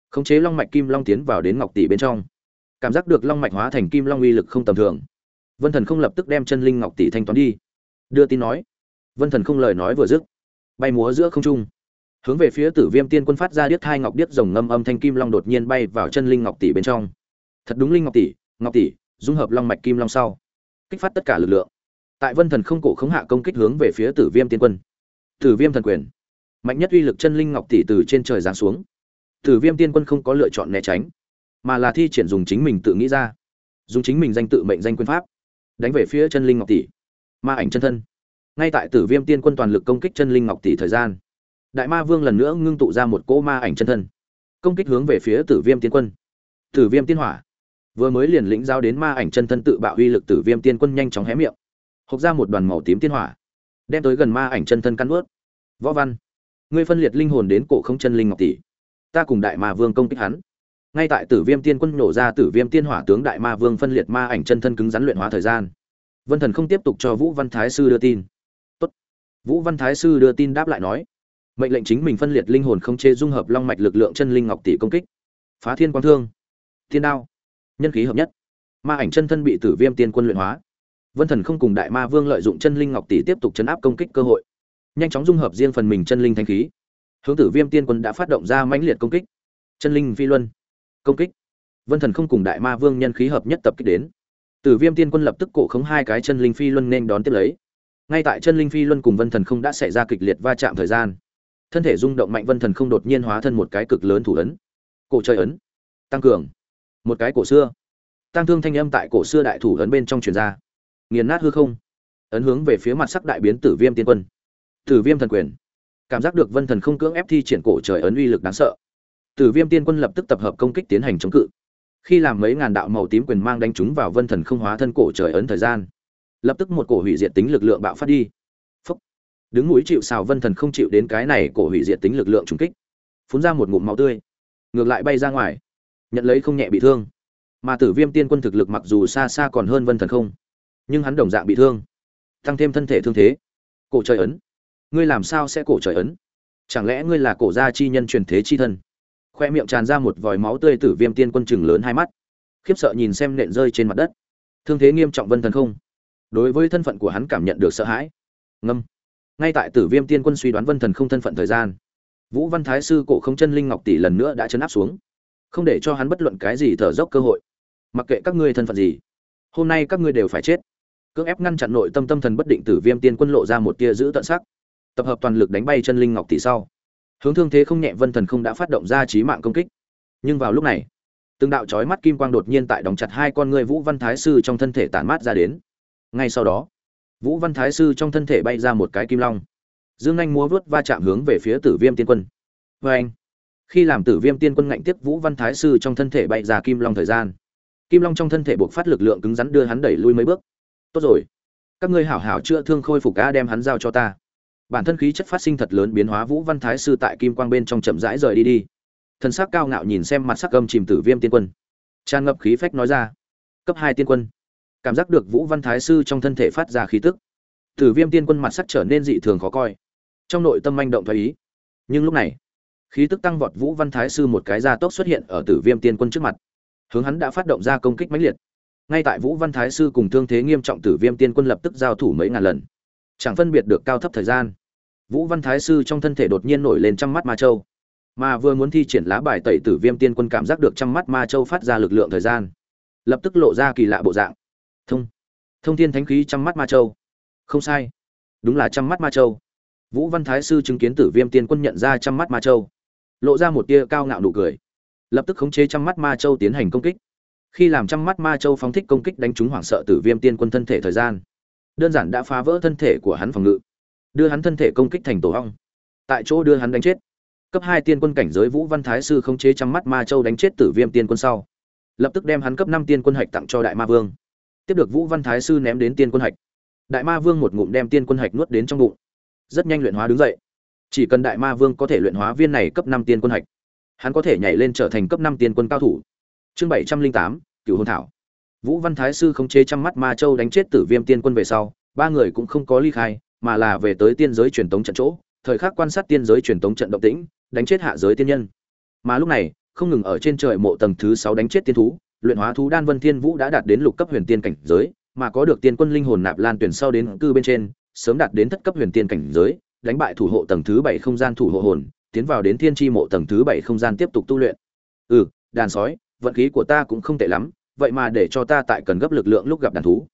khống chế long mạch kim long tiến vào đến ngọc tỷ bên trong. Cảm giác được long mạch hóa thành kim long uy lực không tầm thường. Vân thần không lập tức đem chân linh ngọc tỷ thanh toán đi. Đưa tin nói, vân thần không lời nói vừa dứt, bay múa giữa không trung. Hướng về phía tử viêm tiên quân phát ra điếc thai ngọc điếc rồng ngâm âm thanh kim long đột nhiên bay vào chân linh ngọc tỷ bên trong. Thật đúng linh ngọc tỷ ngọc tỷ, dung hợp long mạch kim long sau. Kích phát tất cả lực lượng. Tại vân thần không cổ khống hạ công kích hướng về phía tử viêm tiên quân. Tử viêm thần quyền. Mạnh nhất uy lực chân linh ngọc tỷ từ trên trời giáng xuống. Tử viêm tiên quân không có lựa chọn né tránh, mà là thi triển dùng chính mình tự nghĩ ra. Dùng chính mình danh tự mệnh danh quyền pháp. Đánh về phía chân linh ngọc tỷ. Ma ảnh chân thân. Ngay tại tử viêm tiên quân toàn lực công kích chân linh ngọc tỷ thời gian, đại ma vương lần nữa ngưng tụ ra một cỗ ma ảnh chân thân, công kích hướng về phía tử viêm tiên quân. Tử viêm tiên hỏa vừa mới liền lĩnh giao đến ma ảnh chân thân tự bạo uy lực tử viêm tiên quân nhanh chóng hé miệng, hộc ra một đoàn màu tím tiên hỏa, đem tới gần ma ảnh chân thân căn ướt. Võ văn, ngươi phân liệt linh hồn đến cổ không chân linh ngọc tỷ, ta cùng đại ma vương công kích hắn. Ngay tại tử viêm tiên quân nổ ra tử viêm tiên hỏa tướng đại ma vương phân liệt ma ảnh chân thân cứng rắn luyện hóa thời gian. Vân thần không tiếp tục cho vũ văn thái sư đưa tin. Tốt. vũ văn thái sư đưa tin đáp lại nói, mệnh lệnh chính mình phân liệt linh hồn không chế dung hợp long mạch lực lượng chân linh ngọc tỷ công kích. Phá thiên quang thương. Thiên đao nhân khí hợp nhất. Ma ảnh chân thân bị tử viêm tiên quân luyện hóa. Vân thần không cùng đại ma vương lợi dụng chân linh ngọc tỷ tiếp tục chấn áp công kích cơ hội. Nhanh chóng dung hợp riêng phần mình chân linh thanh khí. Hướng tử viêm tiên quân đã phát động ra mãnh liệt công kích. Chân linh phi luân. Công kích. Vân thần không cùng đại ma vương nhân khí hợp nhất tập kích đến. Tử viêm tiên quân lập tức cổ khống hai cái chân linh phi luân nên đón tiếp lấy. Ngay tại chân linh phi luân cùng vân thần không đã xảy ra kịch liệt va chạm thời gian, thân thể rung động mạnh vân thần không đột nhiên hóa thân một cái cực lớn thủ ấn. Cổ trời ấn. Tăng cường một cái cổ xưa. Tăng thương thanh âm tại cổ xưa đại thủ ấn bên trong truyền ra. Nghiền nát hư không. Ấn hướng về phía mặt sắc đại biến tử viêm tiên quân. Tử viêm thần quyền. Cảm giác được vân thần không cưỡng ép thi triển cổ trời ấn uy lực đáng sợ. Tử viêm tiên quân lập tức tập hợp công kích tiến hành chống cự. Khi làm mấy ngàn đạo màu tím quyền mang đánh chúng vào vân thần không hóa thân cổ trời ấn thời gian, lập tức một cổ hủy diệt tính lực lượng bạo phát đi. Phúc. đứng mũi chịu sào vân thần không chịu đến cái này cổ hủy diệt tính lực lượng trùng kích. Phun ra một ngụm máu tươi. Ngược lại bay ra ngoài nhận lấy không nhẹ bị thương. Mà tử viêm tiên quân thực lực mặc dù xa xa còn hơn vân thần không, nhưng hắn đồng dạng bị thương, tăng thêm thân thể thương thế. Cổ trời ấn, ngươi làm sao sẽ cổ trời ấn? Chẳng lẽ ngươi là cổ gia chi nhân truyền thế chi thân? Khoe miệng tràn ra một vòi máu tươi tử viêm tiên quân chừng lớn hai mắt, khiếp sợ nhìn xem nện rơi trên mặt đất. Thương thế nghiêm trọng vân thần không? Đối với thân phận của hắn cảm nhận được sợ hãi. Ngâm. Ngay tại tử viêm tiên quân suy đoán vân thần không thân phận thời gian, vũ văn thái sư cổ không chân linh ngọc tỷ lần nữa đã chấn áp xuống không để cho hắn bất luận cái gì thở dốc cơ hội. Mặc kệ các ngươi thân phận gì, hôm nay các ngươi đều phải chết. Cưỡng ép ngăn chặn nội tâm tâm thần bất định tử viêm tiên quân lộ ra một tia giữ tận sắc. Tập hợp toàn lực đánh bay chân linh ngọc tỷ sau. Hướng thương thế không nhẹ vân thần không đã phát động ra trí mạng công kích. Nhưng vào lúc này, từng đạo chói mắt kim quang đột nhiên tại đóng chặt hai con người vũ văn thái sư trong thân thể tản mát ra đến. Ngay sau đó, vũ văn thái sư trong thân thể bay ra một cái kim long. Dương anh múa vớt va chạm hướng về phía tử viêm tiên quân. Vê anh khi làm tử viêm tiên quân ngạnh tiếp vũ văn thái sư trong thân thể bay ra kim long thời gian. Kim long trong thân thể buộc phát lực lượng cứng rắn đưa hắn đẩy lui mấy bước. Tốt rồi, các ngươi hảo hảo chữa thương khôi phục a đem hắn giao cho ta. Bản thân khí chất phát sinh thật lớn biến hóa, vũ văn thái sư tại kim quang bên trong chậm rãi rời đi đi. Thân xác cao ngạo nhìn xem mặt sắc gầm chìm tử viêm tiên quân. Tràn ngập khí phách nói ra, cấp hai tiên quân. Cảm giác được vũ văn thái sư trong thân thể phát ra khí tức, tử viêm tiên quân mặt sắc trở nên dị thường khó coi, trong nội tâm manh động thoái ý. Nhưng lúc này khí tức tăng vọt vũ văn thái sư một cái gia tốc xuất hiện ở tử viêm tiên quân trước mặt. Hướng hắn đã phát động ra công kích mãnh liệt. Ngay tại vũ văn thái sư cùng thương thế nghiêm trọng tử viêm tiên quân lập tức giao thủ mấy ngàn lần. Chẳng phân biệt được cao thấp thời gian. Vũ văn thái sư trong thân thể đột nhiên nổi lên trăm mắt ma châu. Mà vừa muốn thi triển lá bài tẩy tử viêm tiên quân cảm giác được trăm mắt ma châu phát ra lực lượng thời gian. Lập tức lộ ra kỳ lạ bộ dạng. Thông. Thông thiên thánh khí trăm mắt ma châu. Không sai. Đúng là trăm mắt ma châu. Vũ văn thái sư chứng kiến tử viêm tiên quân nhận ra trăm mắt ma châu lộ ra một tia cao ngạo nụ cười. Lập tức khống chế trăm mắt ma châu tiến hành công kích. Khi làm trăm mắt ma châu phóng thích công kích đánh trúng hoảng sợ tử viêm tiên quân thân thể thời gian, đơn giản đã phá vỡ thân thể của hắn phòng ngự, đưa hắn thân thể công kích thành tổ hong. Tại chỗ đưa hắn đánh chết. Cấp hai tiên quân cảnh giới vũ văn thái sư khống chế trăm mắt ma châu đánh chết tử viêm tiên quân sau, lập tức đem hắn cấp năm tiên quân hạch tặng cho đại ma vương. Tiếp được vũ văn thái sư ném đến tiên quân hạch. Đại ma vương một ngụm đem tiên quân hạch nuốt đến trong bụng. Rất nhanh luyện hóa đứng dậy chỉ cần đại ma vương có thể luyện hóa viên này cấp năm tiên quân hạch hắn có thể nhảy lên trở thành cấp năm tiên quân cao thủ chương bảy trăm linh tám cựu hôn thảo vũ văn thái sư không chế trăm mắt ma châu đánh chết tử viêm tiên quân về sau ba người cũng không có ly khai mà là về tới tiên giới truyền tống trận chỗ, thời khắc quan sát tiên giới truyền tống trận động tĩnh, đánh chết hạ giới tiên nhân. Mà lúc này, không ngừng ở trên trời mộ tầng thứ sáu đánh chết tiên thú, luyện hóa thú đan Vân Thiên Vũ đã đạt đến lục cấp huyền tiên cảnh giới, mà có được tiên quân linh hồn nạp lan tuyển sau đến cư bên trên, sớm đạt đến thất cấp huyền tiên cảnh giới, đánh bại thủ hộ tầng thứ 7 không gian thủ hộ hồn, tiến vào đến thiên chi mộ tầng thứ 7 không gian tiếp tục tu luyện. Ừ, đàn sói, vận khí của ta cũng không tệ lắm, vậy mà để cho ta tại cần gấp lực lượng lúc gặp đàn thú.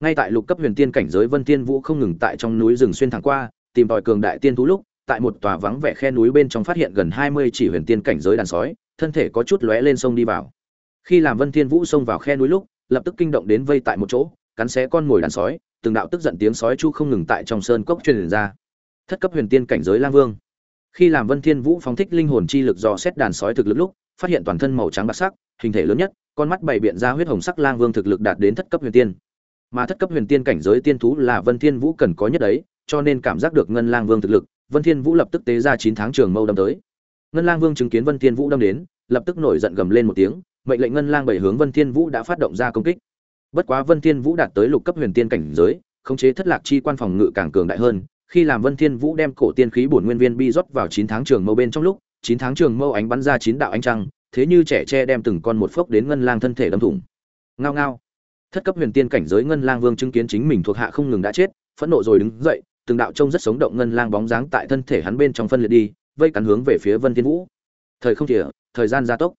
Ngay tại lục cấp huyền tiên cảnh giới vân tiên vũ không ngừng tại trong núi rừng xuyên thẳng qua tìm tòi cường đại tiên thú lúc tại một tòa vắng vẻ khe núi bên trong phát hiện gần hai mươi chỉ huyền tiên cảnh giới đàn sói thân thể có chút lóe lên sông đi vào. Khi làm vân thiên vũ xông vào khe núi lúc lập tức kinh động đến vây tại một chỗ cắn xé con ngồi đàn sói từng đạo tức giận tiếng sói chu không ngừng tại trong sơn cốc truyền ra thất cấp huyền tiên cảnh giới lang vương. Khi làm vân thiên vũ phóng thích linh hồn chi lực dò xét đàn sói thực lực lúc, phát hiện toàn thân màu trắng bạc sắc, hình thể lớn nhất, con mắt bảy biện ra huyết hồng sắc lang vương thực lực đạt đến thất cấp huyền tiên. Mà thất cấp huyền tiên cảnh giới tiên thú là vân thiên vũ cần có nhất đấy, cho nên cảm giác được ngân lang vương thực lực, vân thiên vũ lập tức tế ra chín tháng trường mâu đâm tới. Ngân lang vương chứng kiến vân thiên vũ đâm đến, lập tức nổi giận gầm lên một tiếng, mệnh lệnh ngân lang bảy hướng vân thiên vũ đã phát động ra công kích. Bất quá vân thiên vũ đạt tới lục cấp huyền tiên cảnh giới, khống chế thất lạc chi quan phòng ngự càng cường đại hơn khi làm vân thiên vũ đem cổ tiên khí bổn nguyên viên bi rót vào chín tháng trường mâu bên trong lúc, chín tháng trường mâu ánh bắn ra chín đạo ánh trăng, thế như trẻ tre đem từng con một phốc đến ngân lang thân thể đâm thủng. Ngao ngao. Thất cấp huyền tiên cảnh giới ngân lang vương chứng kiến chính mình thuộc hạ không ngừng đã chết, phẫn nộ rồi đứng dậy, từng đạo trông rất sống động ngân lang bóng dáng tại thân thể hắn bên trong phân liệt đi, vây cắn hướng về phía vân thiên vũ. Thời không thể thời gian gia tốc.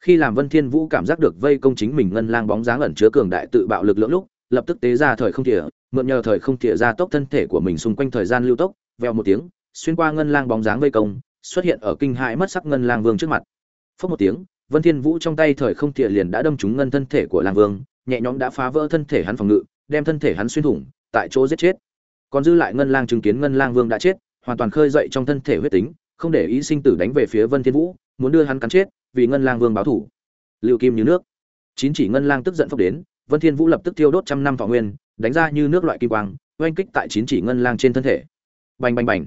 Khi làm vân thiên vũ cảm giác được vây công chính mình ngân lang bóng dáng ẩn chứa cường đại tự bạo lực lượng lúc, lập tức tế ra thời không thể mượn nhờ thời không tỉa ra tốc thân thể của mình xung quanh thời gian lưu tốc veo một tiếng, xuyên qua ngân lang bóng dáng vây công, xuất hiện ở kinh hãi mất sắc ngân lang vương trước mặt. Phất một tiếng, vân thiên vũ trong tay thời không tỉa liền đã đâm trúng ngân thân thể của lang vương, nhẹ nhõm đã phá vỡ thân thể hắn phòng ngự, đem thân thể hắn xuyên thủng, tại chỗ giết chết. Còn dư lại ngân lang chứng kiến ngân lang vương đã chết, hoàn toàn khơi dậy trong thân thể huyết tính, không để ý sinh tử đánh về phía vân thiên vũ, muốn đưa hắn cắn chết vì ngân lang vương báo thù. lưu kim như nước. Chín chỉ ngân lang tức giận phốc đến, vân thiên vũ lập tức tiêu đốt trăm năm thọ nguyên đánh ra như nước loại kim quang, oanh kích tại chín chỉ ngân lang trên thân thể. Bành bành bành.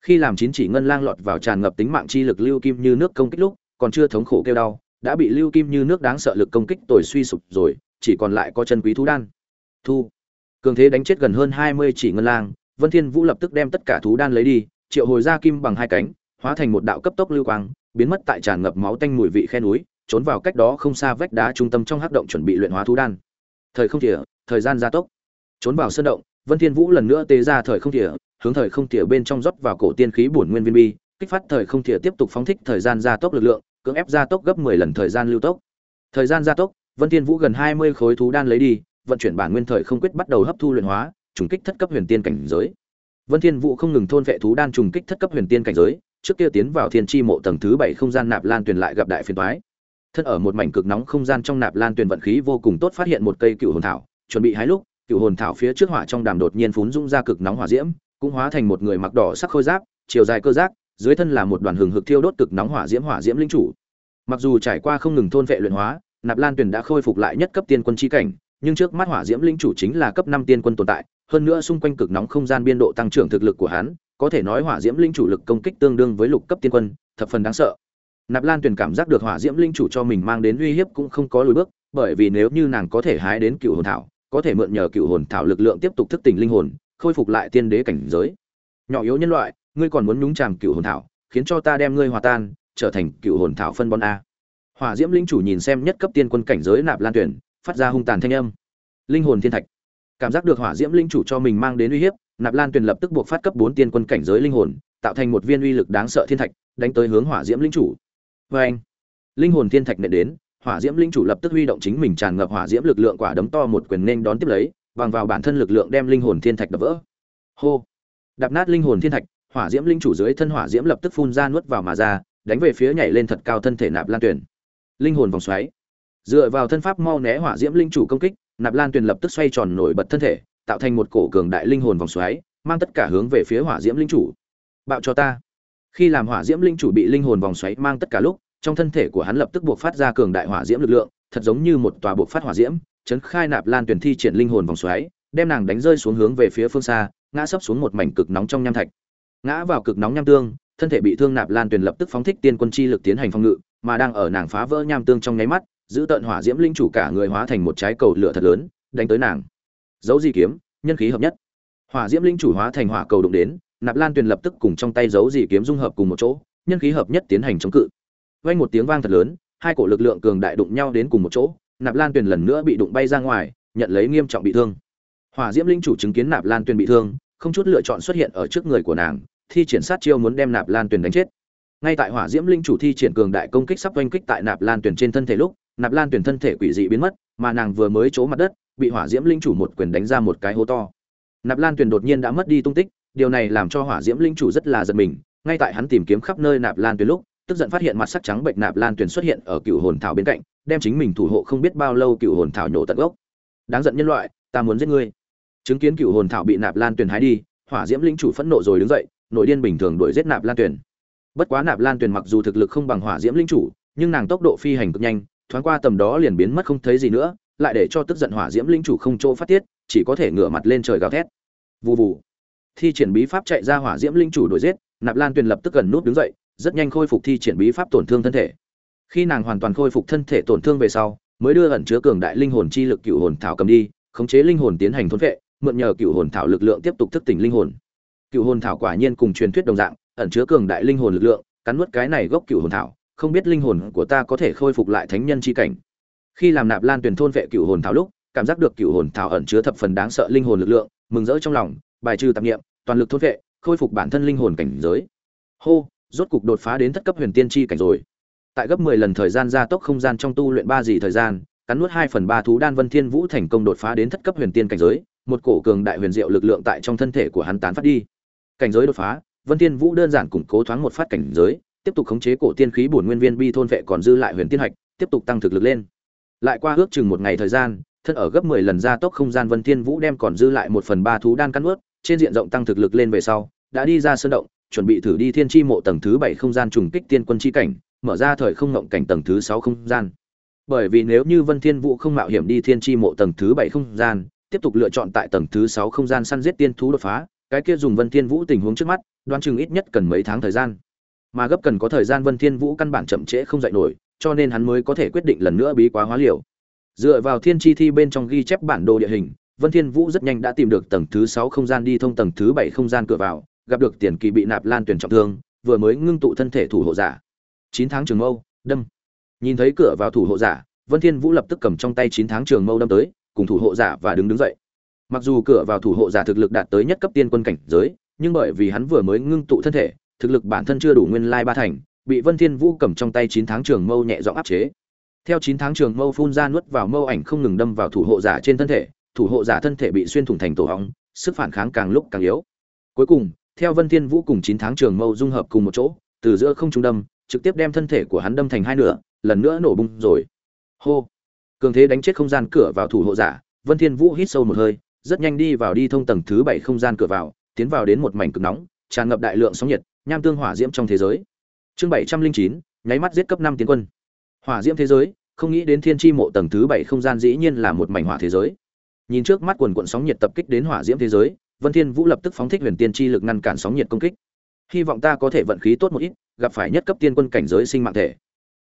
Khi làm chín chỉ ngân lang lọt vào tràn ngập tính mạng chi lực lưu kim như nước công kích lúc, còn chưa thống khổ kêu đau, đã bị lưu kim như nước đáng sợ lực công kích tồi suy sụp rồi, chỉ còn lại có chân quý thú đan. Thu. Cường thế đánh chết gần hơn hai mươi chỉ ngân lang, vân thiên vũ lập tức đem tất cả thú đan lấy đi, triệu hồi ra kim bằng hai cánh, hóa thành một đạo cấp tốc lưu quang, biến mất tại tràn ngập máu tanh mùi vị khe núi, trốn vào cách đó không xa vách đá trung tâm trong hắc động chuẩn bị luyện hóa thú đan. Thời không thể thời gian gia tốc trốn vào sơn động, vân thiên vũ lần nữa tế ra thời không thỉa hướng thời không thỉa bên trong rót vào cổ tiên khí bổn nguyên viên bi, kích phát thời không thỉa tiếp tục phóng thích thời gian gia tốc lực lượng, cưỡng ép gia tốc gấp 10 lần thời gian lưu tốc. Thời gian gia tốc, vân thiên vũ gần 20 khối thú đan lấy đi, vận chuyển bản nguyên thời không quyết bắt đầu hấp thu luyện hóa, trùng kích thất cấp huyền tiên cảnh giới. Vân thiên vũ không ngừng thôn vệ thú đan trùng kích thất cấp huyền tiên cảnh giới, trước kia tiến vào thiên chi mộ tầng thứ bảy không gian nạp lan tuyền lại gặp đại phiền toái. Thân ở một mảnh cực nóng không gian trong nạp lan tuyền vận khí vô cùng tốt phát hiện một cây cựu hồn thảo, chuẩn bị hái lúc cựu hồn thảo phía trước hỏa trong đàm đột nhiên phún rung ra cực nóng hỏa diễm, cũng hóa thành một người mặc đỏ sắc khôi giáp, chiều dài cơ giác dưới thân là một đoàn hừng hực thiêu đốt cực nóng hỏa diễm hỏa diễm linh chủ. Mặc dù trải qua không ngừng thôn vệ luyện hóa, nạp lan tuyền đã khôi phục lại nhất cấp tiên quân chi cảnh, nhưng trước mắt hỏa diễm linh chủ chính là cấp năm tiên quân tồn tại, hơn nữa xung quanh cực nóng không gian biên độ tăng trưởng thực lực của hắn, có thể nói hỏa diễm linh chủ lực công kích tương đương với lục cấp tiên quân, thập phần đáng sợ. Nạp lan tuyền cảm giác được hỏa diễm linh chủ cho mình mang đến uy hiếp cũng không có lùi bước, bởi vì nếu như nàng có thể hái đến cựu hồn thảo có thể mượn nhờ cựu hồn thảo lực lượng tiếp tục thức tỉnh linh hồn, khôi phục lại tiên đế cảnh giới. Nhỏ yếu nhân loại, ngươi còn muốn nhúng chàm cựu hồn thảo, khiến cho ta đem ngươi hòa tan, trở thành cựu hồn thảo phân bón a. Hỏa diễm linh chủ nhìn xem nhất cấp tiên quân cảnh giới nạp lan tuyển, phát ra hung tàn thanh âm. Linh hồn thiên thạch. Cảm giác được hỏa diễm linh chủ cho mình mang đến uy hiếp, nạp lan tuyển lập tức buộc phát cấp bốn tiên quân cảnh giới linh hồn, tạo thành một viên uy lực đáng sợ thiên thạch, đánh tới hướng hỏa diễm linh chủ. Vê anh linh hồn thiên thạch nện đến hỏa diễm linh chủ lập tức huy động chính mình tràn ngập hỏa diễm lực lượng quả đấm to một quyền nên đón tiếp lấy, bằng vào bản thân lực lượng đem linh hồn thiên thạch đập vỡ. Hô! Đập nát linh hồn thiên thạch, hỏa diễm linh chủ dưới thân hỏa diễm lập tức phun ra nuốt vào mà ra, đánh về phía nhảy lên thật cao thân thể nạp lan tuyển linh hồn vòng xoáy. Dựa vào thân pháp mau né hỏa diễm linh chủ công kích, nạp lan tuyển lập tức xoay tròn nổi bật thân thể, tạo thành một cổ cường đại linh hồn vòng xoáy, mang tất cả hướng về phía hỏa diễm linh chủ. Bạo cho ta. Khi làm hỏa diễm linh chủ bị linh hồn vòng xoáy mang tất cả lúc trong thân thể của hắn lập tức buộc phát ra cường đại hỏa diễm lực lượng, thật giống như một tòa buộc phát hỏa diễm, chấn khai nạp lan tuyển thi triển linh hồn vòng xoáy, đem nàng đánh rơi xuống hướng về phía phương xa, ngã sấp xuống một mảnh cực nóng trong nham thạch. Ngã vào cực nóng nham tương, thân thể bị thương nạp lan tuyển lập tức phóng thích tiên quân chi lực tiến hành phòng ngự, mà đang ở nàng phá vỡ nham tương trong nháy mắt, giữ tận hỏa diễm linh chủ cả người hóa thành một trái cầu lửa thật lớn, đánh tới nàng. Dấu di kiếm, nhân khí hợp nhất. Hỏa diễm linh chủ hóa thành hỏa cầu đụng đến, nạp lan tuyền lập tức cùng trong tay dấu di kiếm dung hợp cùng một chỗ, nhân khí hợp nhất tiến hành chống cự vang một tiếng vang thật lớn, hai cổ lực lượng cường đại đụng nhau đến cùng một chỗ, nạp lan tuyền lần nữa bị đụng bay ra ngoài, nhận lấy nghiêm trọng bị thương. Hỏa diễm linh chủ chứng kiến nạp lan tuyền bị thương, không chút lựa chọn xuất hiện ở trước người của nàng, thi triển sát chiêu muốn đem nạp lan tuyền đánh chết. Ngay tại hỏa diễm linh chủ thi triển cường đại công kích sắp oanh kích tại nạp lan tuyền trên thân thể lúc, nạp lan tuyền thân thể quỷ dị biến mất, mà nàng vừa mới chỗ mặt đất, bị hỏa diễm linh chủ một quyền đánh ra một cái hố to. Nạp lan tuyền đột nhiên đã mất đi tung tích, điều này làm cho hỏa diễm linh chủ rất là giật mình, ngay tại hắn tìm kiếm khắp nơi nạp lan tuyền lúc tức giận phát hiện mặt sắc trắng bệnh nạp lan tuyền xuất hiện ở cựu hồn thảo bên cạnh, đem chính mình thủ hộ không biết bao lâu cựu hồn thảo nhổ tận gốc. Đáng giận nhân loại, ta muốn giết ngươi. Chứng kiến cựu hồn thảo bị nạp lan tuyền hái đi, hỏa diễm linh chủ phẫn nộ rồi đứng dậy, nội điên bình thường đuổi giết nạp lan tuyền. Bất quá nạp lan tuyền mặc dù thực lực không bằng hỏa diễm linh chủ, nhưng nàng tốc độ phi hành cực nhanh, thoáng qua tầm đó liền biến mất không thấy gì nữa, lại để cho tức giận hỏa diễm linh chủ không chỗ phát tiết, chỉ có thể ngửa mặt lên trời gào thét. Vù vù. Thi triển bí pháp chạy ra hỏa diễm linh chủ đuổi giết, nạp lan tuyền lập tức gần nút đứng dậy rất nhanh khôi phục thi triển bí pháp tổn thương thân thể. Khi nàng hoàn toàn khôi phục thân thể tổn thương về sau, mới đưa ẩn chứa cường đại linh hồn chi lực cựu hồn thảo cầm đi, khống chế linh hồn tiến hành thôn vệ, mượn nhờ cựu hồn thảo lực lượng tiếp tục thức tỉnh linh hồn. Cựu hồn thảo quả nhiên cùng truyền thuyết đồng dạng, ẩn chứa cường đại linh hồn lực lượng, cắn nuốt cái này gốc cựu hồn thảo, không biết linh hồn của ta có thể khôi phục lại thánh nhân chi cảnh. Khi làm nạp lan tuyển thôn vệ cựu hồn thảo lúc, cảm giác được cựu hồn thảo ẩn chứa thập phần đáng sợ linh hồn lực lượng, mừng rỡ trong lòng, bài trừ tạp nghiệm toàn lực thôn vệ, khôi phục bản thân linh hồn cảnh giới. Hô rốt cục đột phá đến thất cấp huyền tiên chi cảnh rồi. Tại gấp 10 lần thời gian gia tốc không gian trong tu luyện ba gì thời gian, cắn nuốt 2 phần 3 thú đan vân thiên vũ thành công đột phá đến thất cấp huyền tiên cảnh giới, một cổ cường đại huyền diệu lực lượng tại trong thân thể của hắn tán phát đi. Cảnh giới đột phá, vân thiên vũ đơn giản củng cố thoáng một phát cảnh giới, tiếp tục khống chế cổ tiên khí bổn nguyên viên bi thôn vệ còn dư lại huyền tiên hạch, tiếp tục tăng thực lực lên. Lại qua ước chừng một ngày thời gian, thân ở gấp 10 lần gia tốc không gian vân thiên vũ đem còn dư lại một phần ba thú đan cắn nuốt, trên diện rộng tăng thực lực lên về sau, đã đi ra sơn động chuẩn bị thử đi thiên chi mộ tầng thứ bảy không gian trùng kích tiên quân chi cảnh, mở ra thời không ngộng cảnh tầng thứ sáu không gian. Bởi vì nếu như vân thiên vũ không mạo hiểm đi thiên chi mộ tầng thứ bảy không gian, tiếp tục lựa chọn tại tầng thứ sáu không gian săn giết tiên thú đột phá, cái kia dùng vân thiên vũ tình huống trước mắt, đoán chừng ít nhất cần mấy tháng thời gian. Mà gấp cần có thời gian vân thiên vũ căn bản chậm trễ không dậy nổi, cho nên hắn mới có thể quyết định lần nữa bí quá hóa liều. Dựa vào thiên chi thi bên trong ghi chép bản đồ địa hình, vân thiên vũ rất nhanh đã tìm được tầng thứ sáu không gian đi thông tầng thứ bảy không gian cửa vào gặp được tiền kỳ bị nạp lan tuyển trọng thương, vừa mới ngưng tụ thân thể thủ hộ giả. Chín tháng trường mâu, đâm. Nhìn thấy cửa vào thủ hộ giả, vân thiên vũ lập tức cầm trong tay chín tháng trường mâu đâm tới, cùng thủ hộ giả và đứng đứng dậy. Mặc dù cửa vào thủ hộ giả thực lực đạt tới nhất cấp tiên quân cảnh giới, nhưng bởi vì hắn vừa mới ngưng tụ thân thể, thực lực bản thân chưa đủ nguyên lai ba thành, bị vân thiên vũ cầm trong tay chín tháng trường mâu nhẹ giọng áp chế. Theo chín tháng trường mâu phun ra nuốt vào mâu ảnh không ngừng đâm vào thủ hộ giả trên thân thể, thủ hộ giả thân thể bị xuyên thủng thành tổ hóng sức phản kháng càng lúc càng yếu. Cuối cùng theo vân thiên vũ cùng chín tháng trường mâu dung hợp cùng một chỗ, từ giữa không trung đâm, trực tiếp đem thân thể của hắn đâm thành hai nửa, lần nữa nổ bung rồi. Hô! Cường thế đánh chết không gian cửa vào thủ hộ giả, vân thiên vũ hít sâu một hơi, rất nhanh đi vào đi thông tầng thứ bảy không gian cửa vào, tiến vào đến một mảnh cực nóng, tràn ngập đại lượng sóng nhiệt, nham tương hỏa diễm trong thế giới. Chương bảy trăm linh chín, nháy mắt giết cấp năm tiến quân. Hỏa diễm thế giới, không nghĩ đến thiên Chi mộ tầng thứ bảy không gian dĩ nhiên là một mảnh hỏa thế giới. Nhìn trước mắt quần quần sóng nhiệt tập kích đến hỏa diễm thế giới vân thiên vũ lập tức phóng thích huyền tiên chi lực ngăn cản sóng nhiệt công kích. Hy vọng ta có thể vận khí tốt một ít, gặp phải nhất cấp tiên quân cảnh giới sinh mạng thể.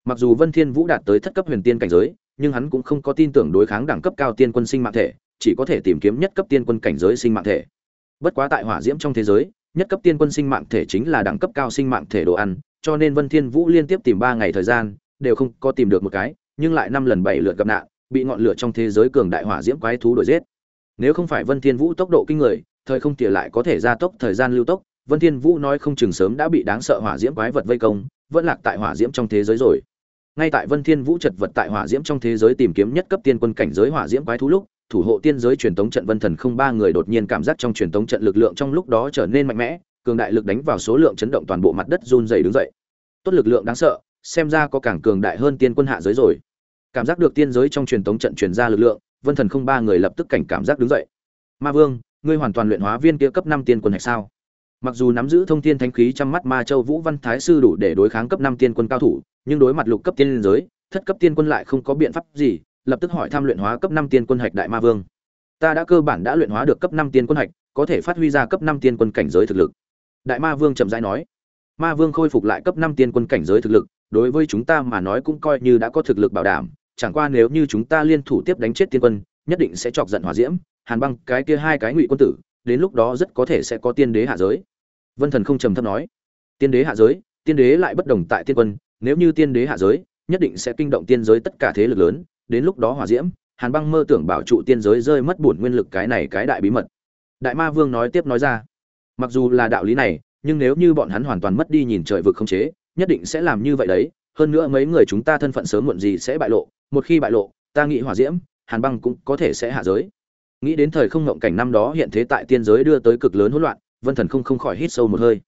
Mặc dù vân thiên vũ đạt tới thất cấp huyền tiên cảnh giới, nhưng hắn cũng không có tin tưởng đối kháng đẳng cấp cao tiên quân sinh mạng thể, chỉ có thể tìm kiếm nhất cấp tiên quân cảnh giới sinh mạng thể. Bất quá tại hỏa diễm trong thế giới, nhất cấp tiên quân sinh mạng thể chính là đẳng cấp cao sinh mạng thể đồ ăn, cho nên vân thiên vũ liên tiếp tìm ba ngày thời gian, đều không có tìm được một cái, nhưng lại năm lần bảy lượt gặp nạn, bị ngọn lửa trong thế giới cường đại hỏa diễm quái thú đuổi giết. Nếu không phải vân thiên vũ tốc độ kinh người thời không tỉa lại có thể gia tốc thời gian lưu tốc, vân thiên vũ nói không chừng sớm đã bị đáng sợ hỏa diễm quái vật vây công, vẫn lạc tại hỏa diễm trong thế giới rồi. Ngay tại vân thiên vũ chật vật tại hỏa diễm trong thế giới tìm kiếm nhất cấp tiên quân cảnh giới hỏa diễm quái thú lúc, thủ hộ tiên giới truyền tống trận vân thần không ba người đột nhiên cảm giác trong truyền tống trận lực lượng trong lúc đó trở nên mạnh mẽ, cường đại lực đánh vào số lượng chấn động toàn bộ mặt đất run rẩy đứng dậy. Tốt lực lượng đáng sợ, xem ra có càng cường đại hơn tiên quân hạ giới rồi. Cảm giác được tiên giới trong truyền tống trận truyền ra lực lượng, vân thần không ba người lập tức cảnh cảm giác đứng dậy. Ma vương ngươi hoàn toàn luyện hóa viên kia cấp năm tiên quân hay sao? Mặc dù nắm giữ thông thiên thánh khí trăm mắt ma châu vũ văn thái sư đủ để đối kháng cấp năm tiên quân cao thủ, nhưng đối mặt lục cấp tiên giới, thất cấp tiên quân lại không có biện pháp gì, lập tức hỏi tham luyện hóa cấp năm tiên quân hạch đại ma vương. Ta đã cơ bản đã luyện hóa được cấp năm tiên quân hạch, có thể phát huy ra cấp năm tiên quân cảnh giới thực lực. Đại ma vương chậm rãi nói. Ma vương khôi phục lại cấp năm tiên quân cảnh giới thực lực, đối với chúng ta mà nói cũng coi như đã có thực lực bảo đảm, chẳng qua nếu như chúng ta liên thủ tiếp đánh chết tiên quân nhất định sẽ chọc giận hỏa diễm, hàn băng, cái kia hai cái ngụy quân tử, đến lúc đó rất có thể sẽ có tiên đế hạ giới. Vân thần không trầm thấp nói. Tiên đế hạ giới, tiên đế lại bất đồng tại tiên quân, nếu như tiên đế hạ giới, nhất định sẽ kinh động tiên giới tất cả thế lực lớn, đến lúc đó hỏa diễm, hàn băng mơ tưởng bảo trụ tiên giới rơi mất bổn nguyên lực cái này cái đại bí mật. Đại ma vương nói tiếp nói ra. Mặc dù là đạo lý này, nhưng nếu như bọn hắn hoàn toàn mất đi nhìn trời vực không chế, nhất định sẽ làm như vậy đấy. Hơn nữa mấy người chúng ta thân phận sớm muộn gì sẽ bại lộ, một khi bại lộ, ta nghĩ hỏa diễm hàn băng cũng có thể sẽ hạ giới. Nghĩ đến thời không ngộng cảnh năm đó hiện thế tại tiên giới đưa tới cực lớn hỗn loạn, vân thần không không khỏi hít sâu một hơi.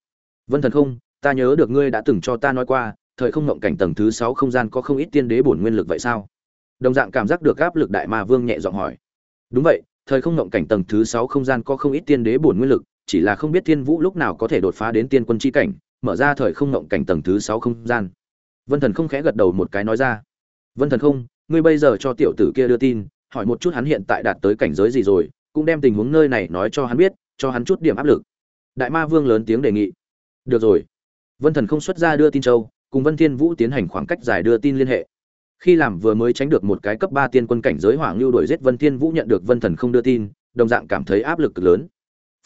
Vân thần không, ta nhớ được ngươi đã từng cho ta nói qua, thời không ngộng cảnh tầng thứ sáu không gian có không ít tiên đế bổn nguyên lực vậy sao? Đồng dạng cảm giác được áp lực đại ma vương nhẹ giọng hỏi. Đúng vậy, thời không ngộng cảnh tầng thứ sáu không gian có không ít tiên đế bổn nguyên lực, chỉ là không biết tiên vũ lúc nào có thể đột phá đến tiên quân chi cảnh, mở ra thời không ngộng cảnh tầng thứ sáu không gian. Vân thần không khẽ gật đầu một cái nói ra. Vân thần không ngươi bây giờ cho tiểu tử kia đưa tin, hỏi một chút hắn hiện tại đạt tới cảnh giới gì rồi, cũng đem tình huống nơi này nói cho hắn biết, cho hắn chút điểm áp lực. Đại ma vương lớn tiếng đề nghị. Được rồi. Vân thần không xuất ra đưa tin châu, cùng vân thiên vũ tiến hành khoảng cách dài đưa tin liên hệ. Khi làm vừa mới tránh được một cái cấp ba tiên quân cảnh giới hoàng lưu đuổi giết vân thiên vũ nhận được vân thần không đưa tin, đồng dạng cảm thấy áp lực cực lớn.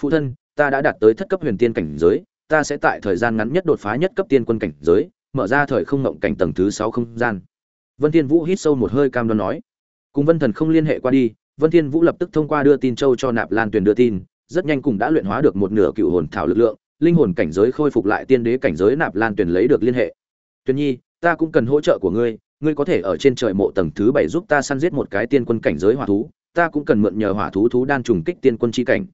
Phụ thân, ta đã đạt tới thất cấp huyền tiên cảnh giới, ta sẽ tại thời gian ngắn nhất đột phá nhất cấp tiên quân cảnh giới, mở ra thời không ngộng cảnh tầng thứ sáu không gian vân thiên vũ hít sâu một hơi cam đoan nói. Cùng vân thần không liên hệ qua đi vân thiên vũ lập tức thông qua đưa tin châu cho nạp lan tuyền đưa tin rất nhanh cùng đã luyện hóa được một nửa cựu hồn thảo lực lượng linh hồn cảnh giới khôi phục lại tiên đế cảnh giới nạp lan tuyền lấy được liên hệ. Tuyền nhi ta cũng cần hỗ trợ của ngươi ngươi có thể ở trên trời mộ tầng thứ bảy giúp ta săn giết một cái tiên quân cảnh giới hỏa thú ta cũng cần mượn nhờ hỏa thú thú đan trùng kích tiên quân chi cảnh.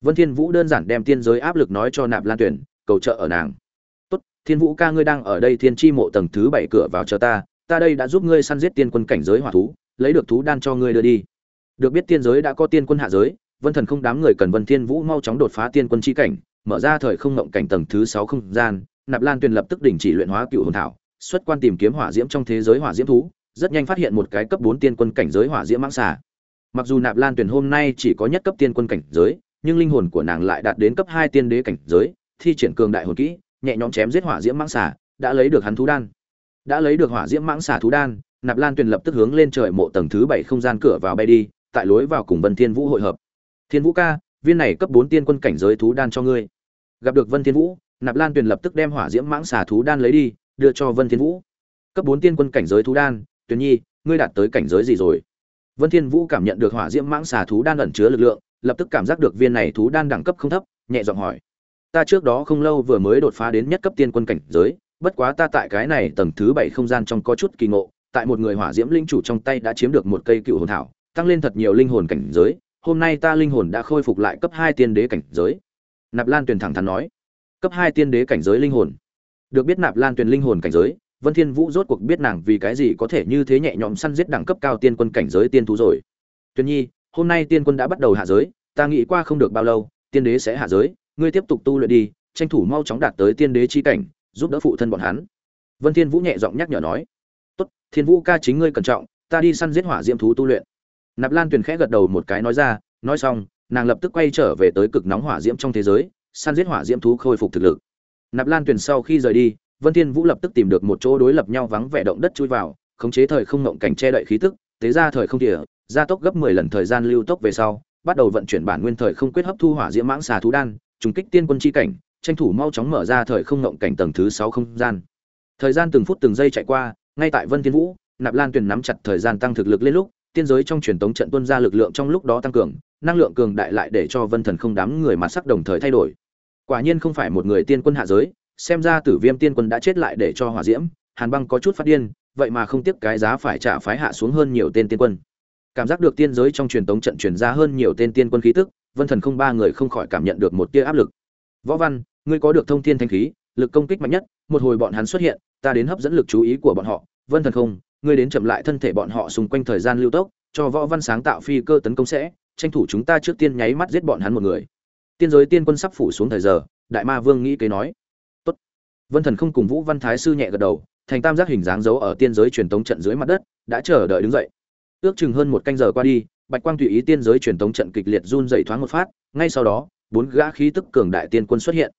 Vân thiên vũ đơn giản đem tiên giới áp lực nói cho nạp lan Tuyền, cầu trợ ở nàng. Tốt thiên vũ ca ngươi đang ở đây thiên chi mộ tầng thứ bảy cửa vào chờ ta ta đây đã giúp ngươi săn giết tiên quân cảnh giới hỏa thú, lấy được thú đan cho ngươi đưa đi. Được biết tiên giới đã có tiên quân hạ giới, vân thần không đám người cần vân thiên vũ mau chóng đột phá tiên quân chi cảnh, mở ra thời không ngộng cảnh tầng thứ sáu không gian, nạp lan tuyền lập tức đình chỉ luyện hóa cựu hồn thảo, xuất quan tìm kiếm hỏa diễm trong thế giới hỏa diễm thú, rất nhanh phát hiện một cái cấp bốn tiên quân cảnh giới hỏa diễm mãng xà. Mặc dù nạp lan tuyền hôm nay chỉ có nhất cấp tiên quân cảnh giới, nhưng linh hồn của nàng lại đạt đến cấp hai tiên đế cảnh giới, thi triển cường đại hồn kỹ, nhẹ nhõm chém giết hỏa diễm mãng xà, đã lấy được hắn thú đan đã lấy được hỏa diễm mãng xà thú đan, nạp lan tuyền lập tức hướng lên trời mộ tầng thứ bảy không gian cửa vào bay đi, tại lối vào cùng vân thiên vũ hội hợp. Thiên vũ ca, viên này cấp bốn tiên quân cảnh giới thú đan cho ngươi. Gặp được vân thiên vũ, nạp lan tuyền lập tức đem hỏa diễm mãng xà thú đan lấy đi, đưa cho vân thiên vũ. Cấp bốn tiên quân cảnh giới thú đan, tuyền nhi, ngươi đạt tới cảnh giới gì rồi? Vân thiên vũ cảm nhận được hỏa diễm mãng xà thú đan ẩn chứa lực lượng, lập tức cảm giác được viên này thú đan đẳng cấp không thấp, nhẹ giọng hỏi. Ta trước đó không lâu vừa mới đột phá đến nhất cấp tiên quân cảnh giới bất quá ta tại cái này tầng thứ bảy không gian trong có chút kỳ ngộ, tại một người hỏa diễm linh chủ trong tay đã chiếm được một cây cựu hồn thảo, tăng lên thật nhiều linh hồn cảnh giới, hôm nay ta linh hồn đã khôi phục lại cấp hai tiên đế cảnh giới. Nạp lan tuyền thẳng thắn nói. Cấp hai tiên đế cảnh giới linh hồn. Được biết nạp lan tuyền linh hồn cảnh giới, vân thiên vũ rốt cuộc biết nàng vì cái gì có thể như thế nhẹ nhõm săn giết đẳng cấp cao tiên quân cảnh giới tiên thú rồi. Tuyền nhi, hôm nay tiên quân đã bắt đầu hạ giới, ta nghĩ qua không được bao lâu, tiên đế sẽ hạ giới, ngươi tiếp tục tu luyện đi, tranh thủ mau chóng đạt tới tiên đế chi cảnh giúp đỡ phụ thân bọn hắn. Vân thiên vũ nhẹ giọng nhắc nhở nói, tốt, thiên vũ ca chính ngươi cẩn trọng, ta đi săn giết hỏa diễm thú tu luyện. Nạp lan tuyền khẽ gật đầu một cái nói ra, nói xong, nàng lập tức quay trở về tới cực nóng hỏa diễm trong thế giới, săn giết hỏa diễm thú khôi phục thực lực. Nạp lan tuyền sau khi rời đi, vân thiên vũ lập tức tìm được một chỗ đối lập nhau vắng vẻ động đất chui vào, khống chế thời không ngộng cảnh che đậy khí tức, tế ra thời không địa gia tốc gấp 10 lần thời gian lưu tốc về sau, bắt đầu vận chuyển bản nguyên thời không quyết hấp thu hỏa diễm mãng xà thú đan, trùng kích tiên quân chi cảnh tranh thủ mau chóng mở ra thời không ngộng cảnh tầng thứ 6 không gian. Thời gian từng phút từng giây chạy qua, ngay tại vân thiên vũ, nạp lan tuyền nắm chặt thời gian tăng thực lực lên lúc, tiên giới trong truyền tống trận tuôn ra lực lượng trong lúc đó tăng cường, năng lượng cường đại lại để cho vân thần không đám người mặt sắc đồng thời thay đổi. Quả nhiên không phải một người tiên quân hạ giới, xem ra tử viêm tiên quân đã chết lại để cho hỏa diễm, hàn băng có chút phát điên, vậy mà không tiếc cái giá phải trả phái hạ xuống hơn nhiều tên tiên quân. Cảm giác được tiên giới trong truyền tống trận truyền ra hơn nhiều tên tiên quân khí tức, vân thần không ba người không khỏi cảm nhận được một tia áp lực võ văn, ngươi có được thông thiên thanh khí, lực công kích mạnh nhất, một hồi bọn hắn xuất hiện, ta đến hấp dẫn lực chú ý của bọn họ. Vân thần không, ngươi đến chậm lại thân thể bọn họ xung quanh thời gian lưu tốc, cho võ văn sáng tạo phi cơ tấn công sẽ, tranh thủ chúng ta trước tiên nháy mắt giết bọn hắn một người. Tiên giới tiên quân sắp phủ xuống thời giờ, đại ma vương nghĩ kế nói. Tốt. Vân thần không cùng vũ văn thái sư nhẹ gật đầu, thành tam giác hình dáng dấu ở tiên giới truyền tống trận dưới mặt đất, đã chờ đợi đứng dậy. Ước chừng hơn một canh giờ qua đi, bạch quang tùy ý tiên giới truyền tống trận kịch liệt run dậy thoáng một phát, ngay sau đó bốn gã khí tức cường đại tiên quân xuất hiện.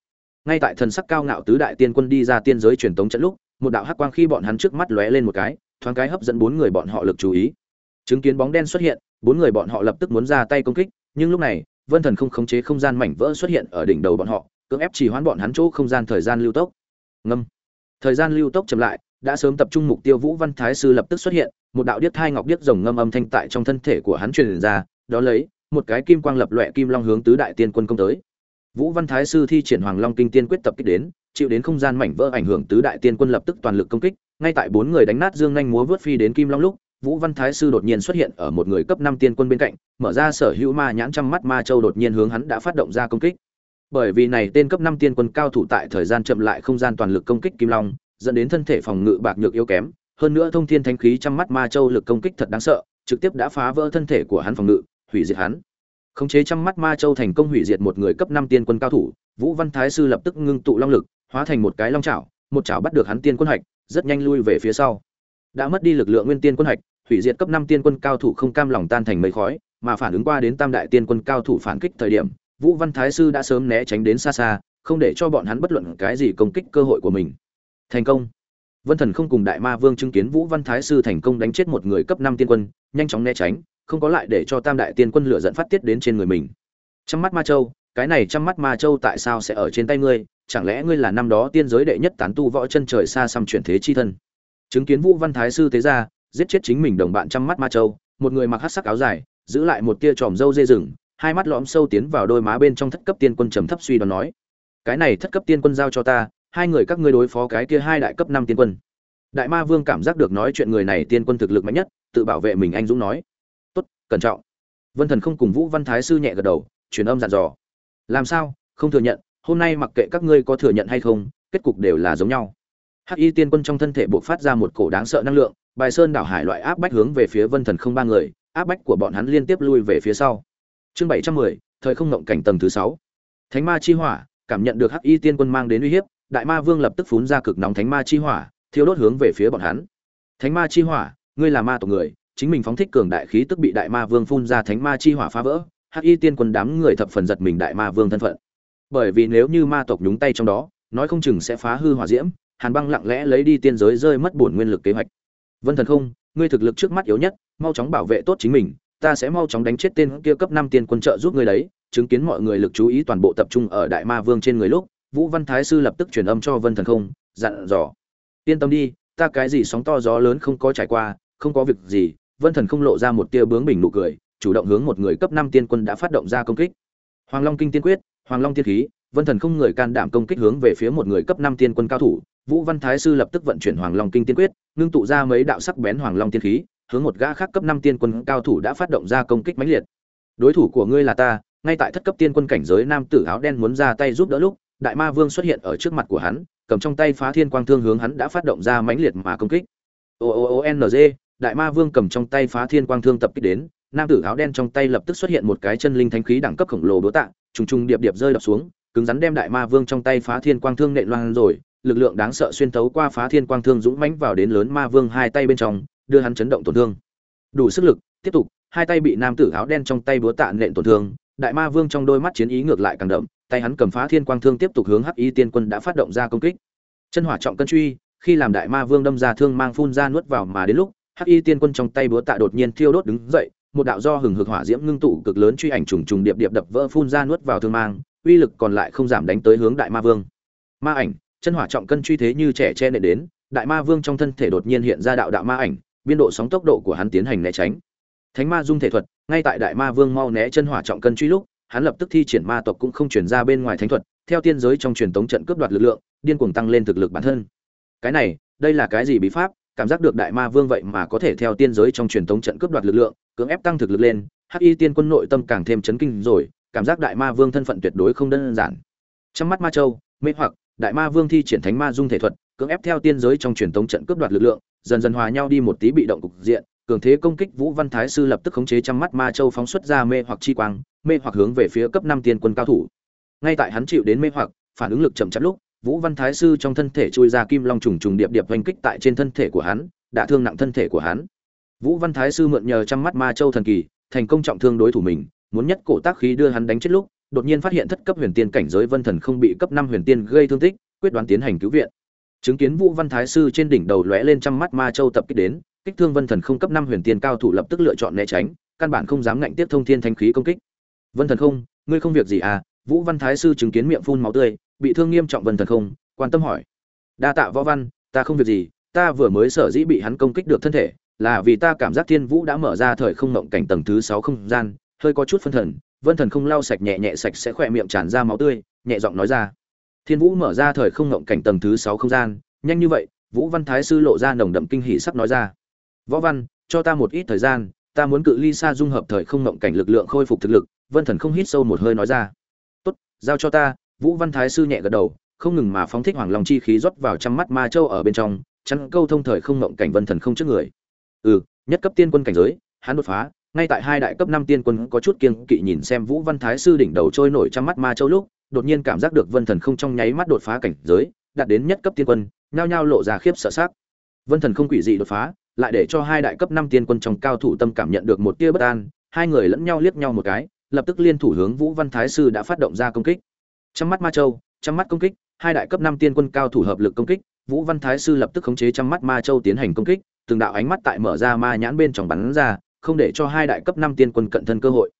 Ngay tại thần sắc cao ngạo tứ đại tiên quân đi ra tiên giới truyền tống trận lúc, một đạo hắc quang khi bọn hắn trước mắt lóe lên một cái, thoáng cái hấp dẫn bốn người bọn họ lực chú ý. Chứng kiến bóng đen xuất hiện, bốn người bọn họ lập tức muốn ra tay công kích, nhưng lúc này, vân thần không khống chế không gian mảnh vỡ xuất hiện ở đỉnh đầu bọn họ, cưỡng ép chỉ hoãn bọn hắn chỗ không gian thời gian lưu tốc. Ngâm. Thời gian lưu tốc chậm lại, đã sớm tập trung mục tiêu vũ văn thái sư lập tức xuất hiện, một đạo điếc thai ngọc điếc rồng ngâm âm thanh tại trong thân thể của hắn truyền ra, đó lấy một cái kim quang lập loẹ kim long hướng tứ đại tiên quân công tới. Vũ văn thái sư thi triển hoàng long kinh tiên quyết tập kích đến, chịu đến không gian mảnh vỡ ảnh hưởng tứ đại tiên quân lập tức toàn lực công kích, ngay tại bốn người đánh nát dương nhanh múa vớt phi đến kim long lúc, vũ văn thái sư đột nhiên xuất hiện ở một người cấp năm tiên quân bên cạnh, mở ra sở hữu ma nhãn trăm mắt ma châu đột nhiên hướng hắn đã phát động ra công kích. Bởi vì này tên cấp năm tiên quân cao thủ tại thời gian chậm lại không gian toàn lực công kích kim long, dẫn đến thân thể phòng ngự bạc nhược yếu kém, hơn nữa thông thiên thanh khí trăm mắt ma châu lực công kích thật đáng sợ, trực tiếp đã phá vỡ thân thể của hắn phòng ngự hủy diệt hắn. Khống chế trăm mắt ma châu thành công hủy diệt một người cấp năm tiên quân cao thủ, vũ văn thái sư lập tức ngưng tụ long lực, hóa thành một cái long chảo, một chảo bắt được hắn tiên quân hạch, rất nhanh lui về phía sau. Đã mất đi lực lượng nguyên tiên quân hạch, hủy diệt cấp năm tiên quân cao thủ không cam lòng tan thành mây khói, mà phản ứng qua đến tam đại tiên quân cao thủ phản kích thời điểm, vũ văn thái sư đã sớm né tránh đến xa xa, không để cho bọn hắn bất luận cái gì công kích cơ hội của mình. Thành công. Vân thần không cùng đại ma vương chứng kiến vũ văn thái sư thành công đánh chết một người cấp năm tiên quân, nhanh chóng né tránh không có lại để cho tam đại tiên quân lửa dẫn phát tiết đến trên người mình. Trong mắt ma châu, cái này trăm mắt ma châu tại sao sẽ ở trên tay ngươi? Chẳng lẽ ngươi là năm đó tiên giới đệ nhất tán tu võ chân trời xa xăm chuyển thế chi thân? Chứng kiến vũ văn thái sư thế ra giết chết chính mình đồng bạn trăm mắt ma châu, một người mặc hát sắc áo dài, giữ lại một tia tròm râu dê rừng, hai mắt lõm sâu tiến vào đôi má bên trong thất cấp tiên quân trầm thấp suy đoán nói, cái này thất cấp tiên quân giao cho ta, hai người các ngươi đối phó cái kia hai đại cấp năm tiên quân. Đại ma vương cảm giác được nói chuyện người này tiên quân thực lực mạnh nhất, tự bảo vệ mình anh dũng nói cẩn trọng. Vân thần không cùng vũ văn thái sư nhẹ gật đầu, truyền âm dặn dò. Làm sao? Không thừa nhận, hôm nay mặc kệ các ngươi có thừa nhận hay không, kết cục đều là giống nhau. Hắc y tiên quân trong thân thể buộc phát ra một cổ đáng sợ năng lượng, bài sơn đảo hải loại áp bách hướng về phía vân thần không ba người, áp bách của bọn hắn liên tiếp lui về phía sau. Chương bảy trăm mười, thời không ngộng cảnh tầng thứ sáu. Thánh ma chi hỏa, cảm nhận được hắc y tiên quân mang đến uy hiếp, đại ma vương lập tức phun ra cực nóng thánh ma chi hỏa, thiêu đốt hướng về phía bọn hắn. Thánh ma chi hỏa, ngươi là ma tộc người chính mình phóng thích cường đại khí tức bị đại ma vương phun ra thánh ma chi hỏa phá vỡ, hắc y tiên quân đám người thập phần giật mình đại ma vương thân phận. Bởi vì nếu như ma tộc nhúng tay trong đó, nói không chừng sẽ phá hư hỏa diễm, hàn băng lặng lẽ lấy đi tiên giới rơi mất bổn nguyên lực kế hoạch. Vân thần không, ngươi thực lực trước mắt yếu nhất, mau chóng bảo vệ tốt chính mình, ta sẽ mau chóng đánh chết tên kia cấp năm tiên quân trợ giúp ngươi đấy, chứng kiến mọi người lực chú ý toàn bộ tập trung ở đại ma vương trên người lúc, vũ văn thái sư lập tức truyền âm cho vân thần không, dặn dò. Yên tâm đi, ta cái gì sóng to gió lớn không có trải qua, không có việc gì vân thần không lộ ra một tia bướng bình nụ cười, chủ động hướng một người cấp năm tiên quân đã phát động ra công kích. Hoàng long kinh tiên quyết, hoàng long tiên khí, vân thần không người can đảm công kích hướng về phía một người cấp năm tiên quân cao thủ. Vũ văn thái sư lập tức vận chuyển hoàng long kinh tiên quyết, ngưng tụ ra mấy đạo sắc bén hoàng long tiên khí, hướng một gã khác cấp năm tiên quân cao thủ đã phát động ra công kích mãnh liệt. Đối thủ của ngươi là ta, ngay tại thất cấp tiên quân cảnh giới nam tử áo đen muốn ra tay giúp đỡ lúc, đại ma vương xuất hiện ở trước mặt của hắn, cầm trong tay phá thiên quang thương hướng hắn đã phát động ra mãnh liệt mà công kích. O o o n g đại ma vương cầm trong tay phá thiên quang thương tập kích đến, nam tử áo đen trong tay lập tức xuất hiện một cái chân linh thánh khí đẳng cấp khổng lồ đố tạ, trùng trùng điệp điệp rơi đập xuống, cứng rắn đem đại ma vương trong tay phá thiên quang thương nện loang rồi, lực lượng đáng sợ xuyên tấu qua phá thiên quang thương dũng mãnh vào đến lớn ma vương hai tay bên trong, đưa hắn chấn động tổn thương. Đủ sức lực, tiếp tục, hai tay bị nam tử áo đen trong tay búa tạ nện tổn thương, đại ma vương trong đôi mắt chiến ý ngược lại càng đậm, tay hắn cầm phá thiên quang thương tiếp tục hướng hắc y tiên quân đã phát động ra công kích. Chân hỏa trọng cân truy, khi làm đại ma vương đâm ra thương mang phun ra nuốt vào mà đến lúc hắc y tiên quân trong tay búa tạ đột nhiên thiêu đốt đứng dậy, một đạo do hừng hực hỏa diễm ngưng tụ cực lớn truy ảnh trùng trùng điệp điệp đập vỡ phun ra nuốt vào thương mang, uy lực còn lại không giảm đánh tới hướng đại ma vương. Ma ảnh, chân hỏa trọng cân truy thế như trẻ che nệ đến, đại ma vương trong thân thể đột nhiên hiện ra đạo đạo ma ảnh, biên độ sóng tốc độ của hắn tiến hành né tránh. Thánh ma dung thể thuật, ngay tại đại ma vương mau né chân hỏa trọng cân truy lúc, hắn lập tức thi triển ma tộc cũng không chuyển ra bên ngoài thánh thuật, theo tiên giới trong truyền tống trận cướp đoạt lực lượng, điên cuồng tăng lên thực lực bản thân. Cái này, đây là cái gì bí pháp? Cảm giác được đại ma vương vậy mà có thể theo tiên giới trong truyền thống trận cướp đoạt lực lượng, cưỡng ép tăng thực lực lên, hắc y tiên quân nội tâm càng thêm chấn kinh rồi, cảm giác đại ma vương thân phận tuyệt đối không đơn giản. Trong mắt ma châu, mê hoặc, đại ma vương thi triển thánh ma dung thể thuật, cưỡng ép theo tiên giới trong truyền thống trận cướp đoạt lực lượng, dần dần hòa nhau đi một tí bị động cục diện, cường thế công kích vũ văn thái sư lập tức khống chế trăm mắt ma châu phóng xuất ra mê hoặc chi quang, mê hoặc hướng về phía cấp năm tiên quân cao thủ. Ngay tại hắn chịu đến mê hoặc, phản ứng lực chậm chạp lúc vũ văn thái sư trong thân thể chui ra kim long trùng trùng điệp điệp oanh kích tại trên thân thể của hắn đã thương nặng thân thể của hắn. Vũ văn thái sư mượn nhờ trăm mắt ma châu thần kỳ, thành công trọng thương đối thủ mình, muốn nhất cổ tác khí đưa hắn đánh chết lúc, đột nhiên phát hiện thất cấp huyền tiên cảnh giới vân thần không bị cấp năm huyền tiên gây thương tích, quyết đoán tiến hành cứu viện. Chứng kiến vũ văn thái sư trên đỉnh đầu lóe lên trăm mắt ma châu tập kích đến, kích thương vân thần không cấp năm huyền tiên cao thủ lập tức lựa chọn né tránh, căn bản không dám ngạnh tiếp thông thiên thanh khí công kích. Vân thần không, ngươi không việc gì à? Vũ văn thái sư chứng kiến miệng phun máu tươi bị thương nghiêm trọng vân thần không, quan tâm hỏi. Đa tạ võ văn, ta không việc gì, ta vừa mới sở dĩ bị hắn công kích được thân thể, là vì ta cảm giác thiên vũ đã mở ra thời không ngộng cảnh tầng thứ sáu không gian, hơi có chút phân thần, vân thần không lau sạch nhẹ nhẹ sạch sẽ khỏe miệng tràn ra máu tươi, nhẹ giọng nói ra. Thiên vũ mở ra thời không ngộng cảnh tầng thứ sáu không gian, nhanh như vậy, vũ văn thái sư lộ ra nồng đậm kinh hỉ sắp nói ra. Võ văn, cho ta một ít thời gian, ta muốn cự ly xa dung hợp thời không ngộng cảnh lực lượng khôi phục thực lực, vân thần không hít sâu một hơi nói ra. Tốt, giao cho ta vũ văn thái sư nhẹ gật đầu, không ngừng mà phóng thích hoàng long chi khí rót vào trăm mắt ma châu ở bên trong, chắn câu thông thời không ngộng cảnh vân thần không trước người. Ừ nhất cấp tiên quân cảnh giới, hắn đột phá, ngay tại hai đại cấp năm tiên quân có chút kiêng kỵ nhìn xem vũ văn thái sư đỉnh đầu trôi nổi trăm mắt ma châu lúc, đột nhiên cảm giác được vân thần không trong nháy mắt đột phá cảnh giới, đạt đến nhất cấp tiên quân, nhao nhao lộ ra khiếp sợ sắc. Vân thần không quỷ dị đột phá, lại để cho hai đại cấp năm tiên quân trong cao thủ tâm cảm nhận được một tia bất an, hai người lẫn nhau liếc nhau một cái, lập tức liên thủ hướng vũ văn thái sư đã phát động ra công kích trăm mắt ma châu, trăm mắt công kích, hai đại cấp năm tiên quân cao thủ hợp lực công kích, vũ văn thái sư lập tức khống chế trăm mắt ma châu tiến hành công kích, từng đạo ánh mắt tại mở ra ma nhãn bên trong bắn ra, không để cho hai đại cấp năm tiên quân cận thân cơ hội.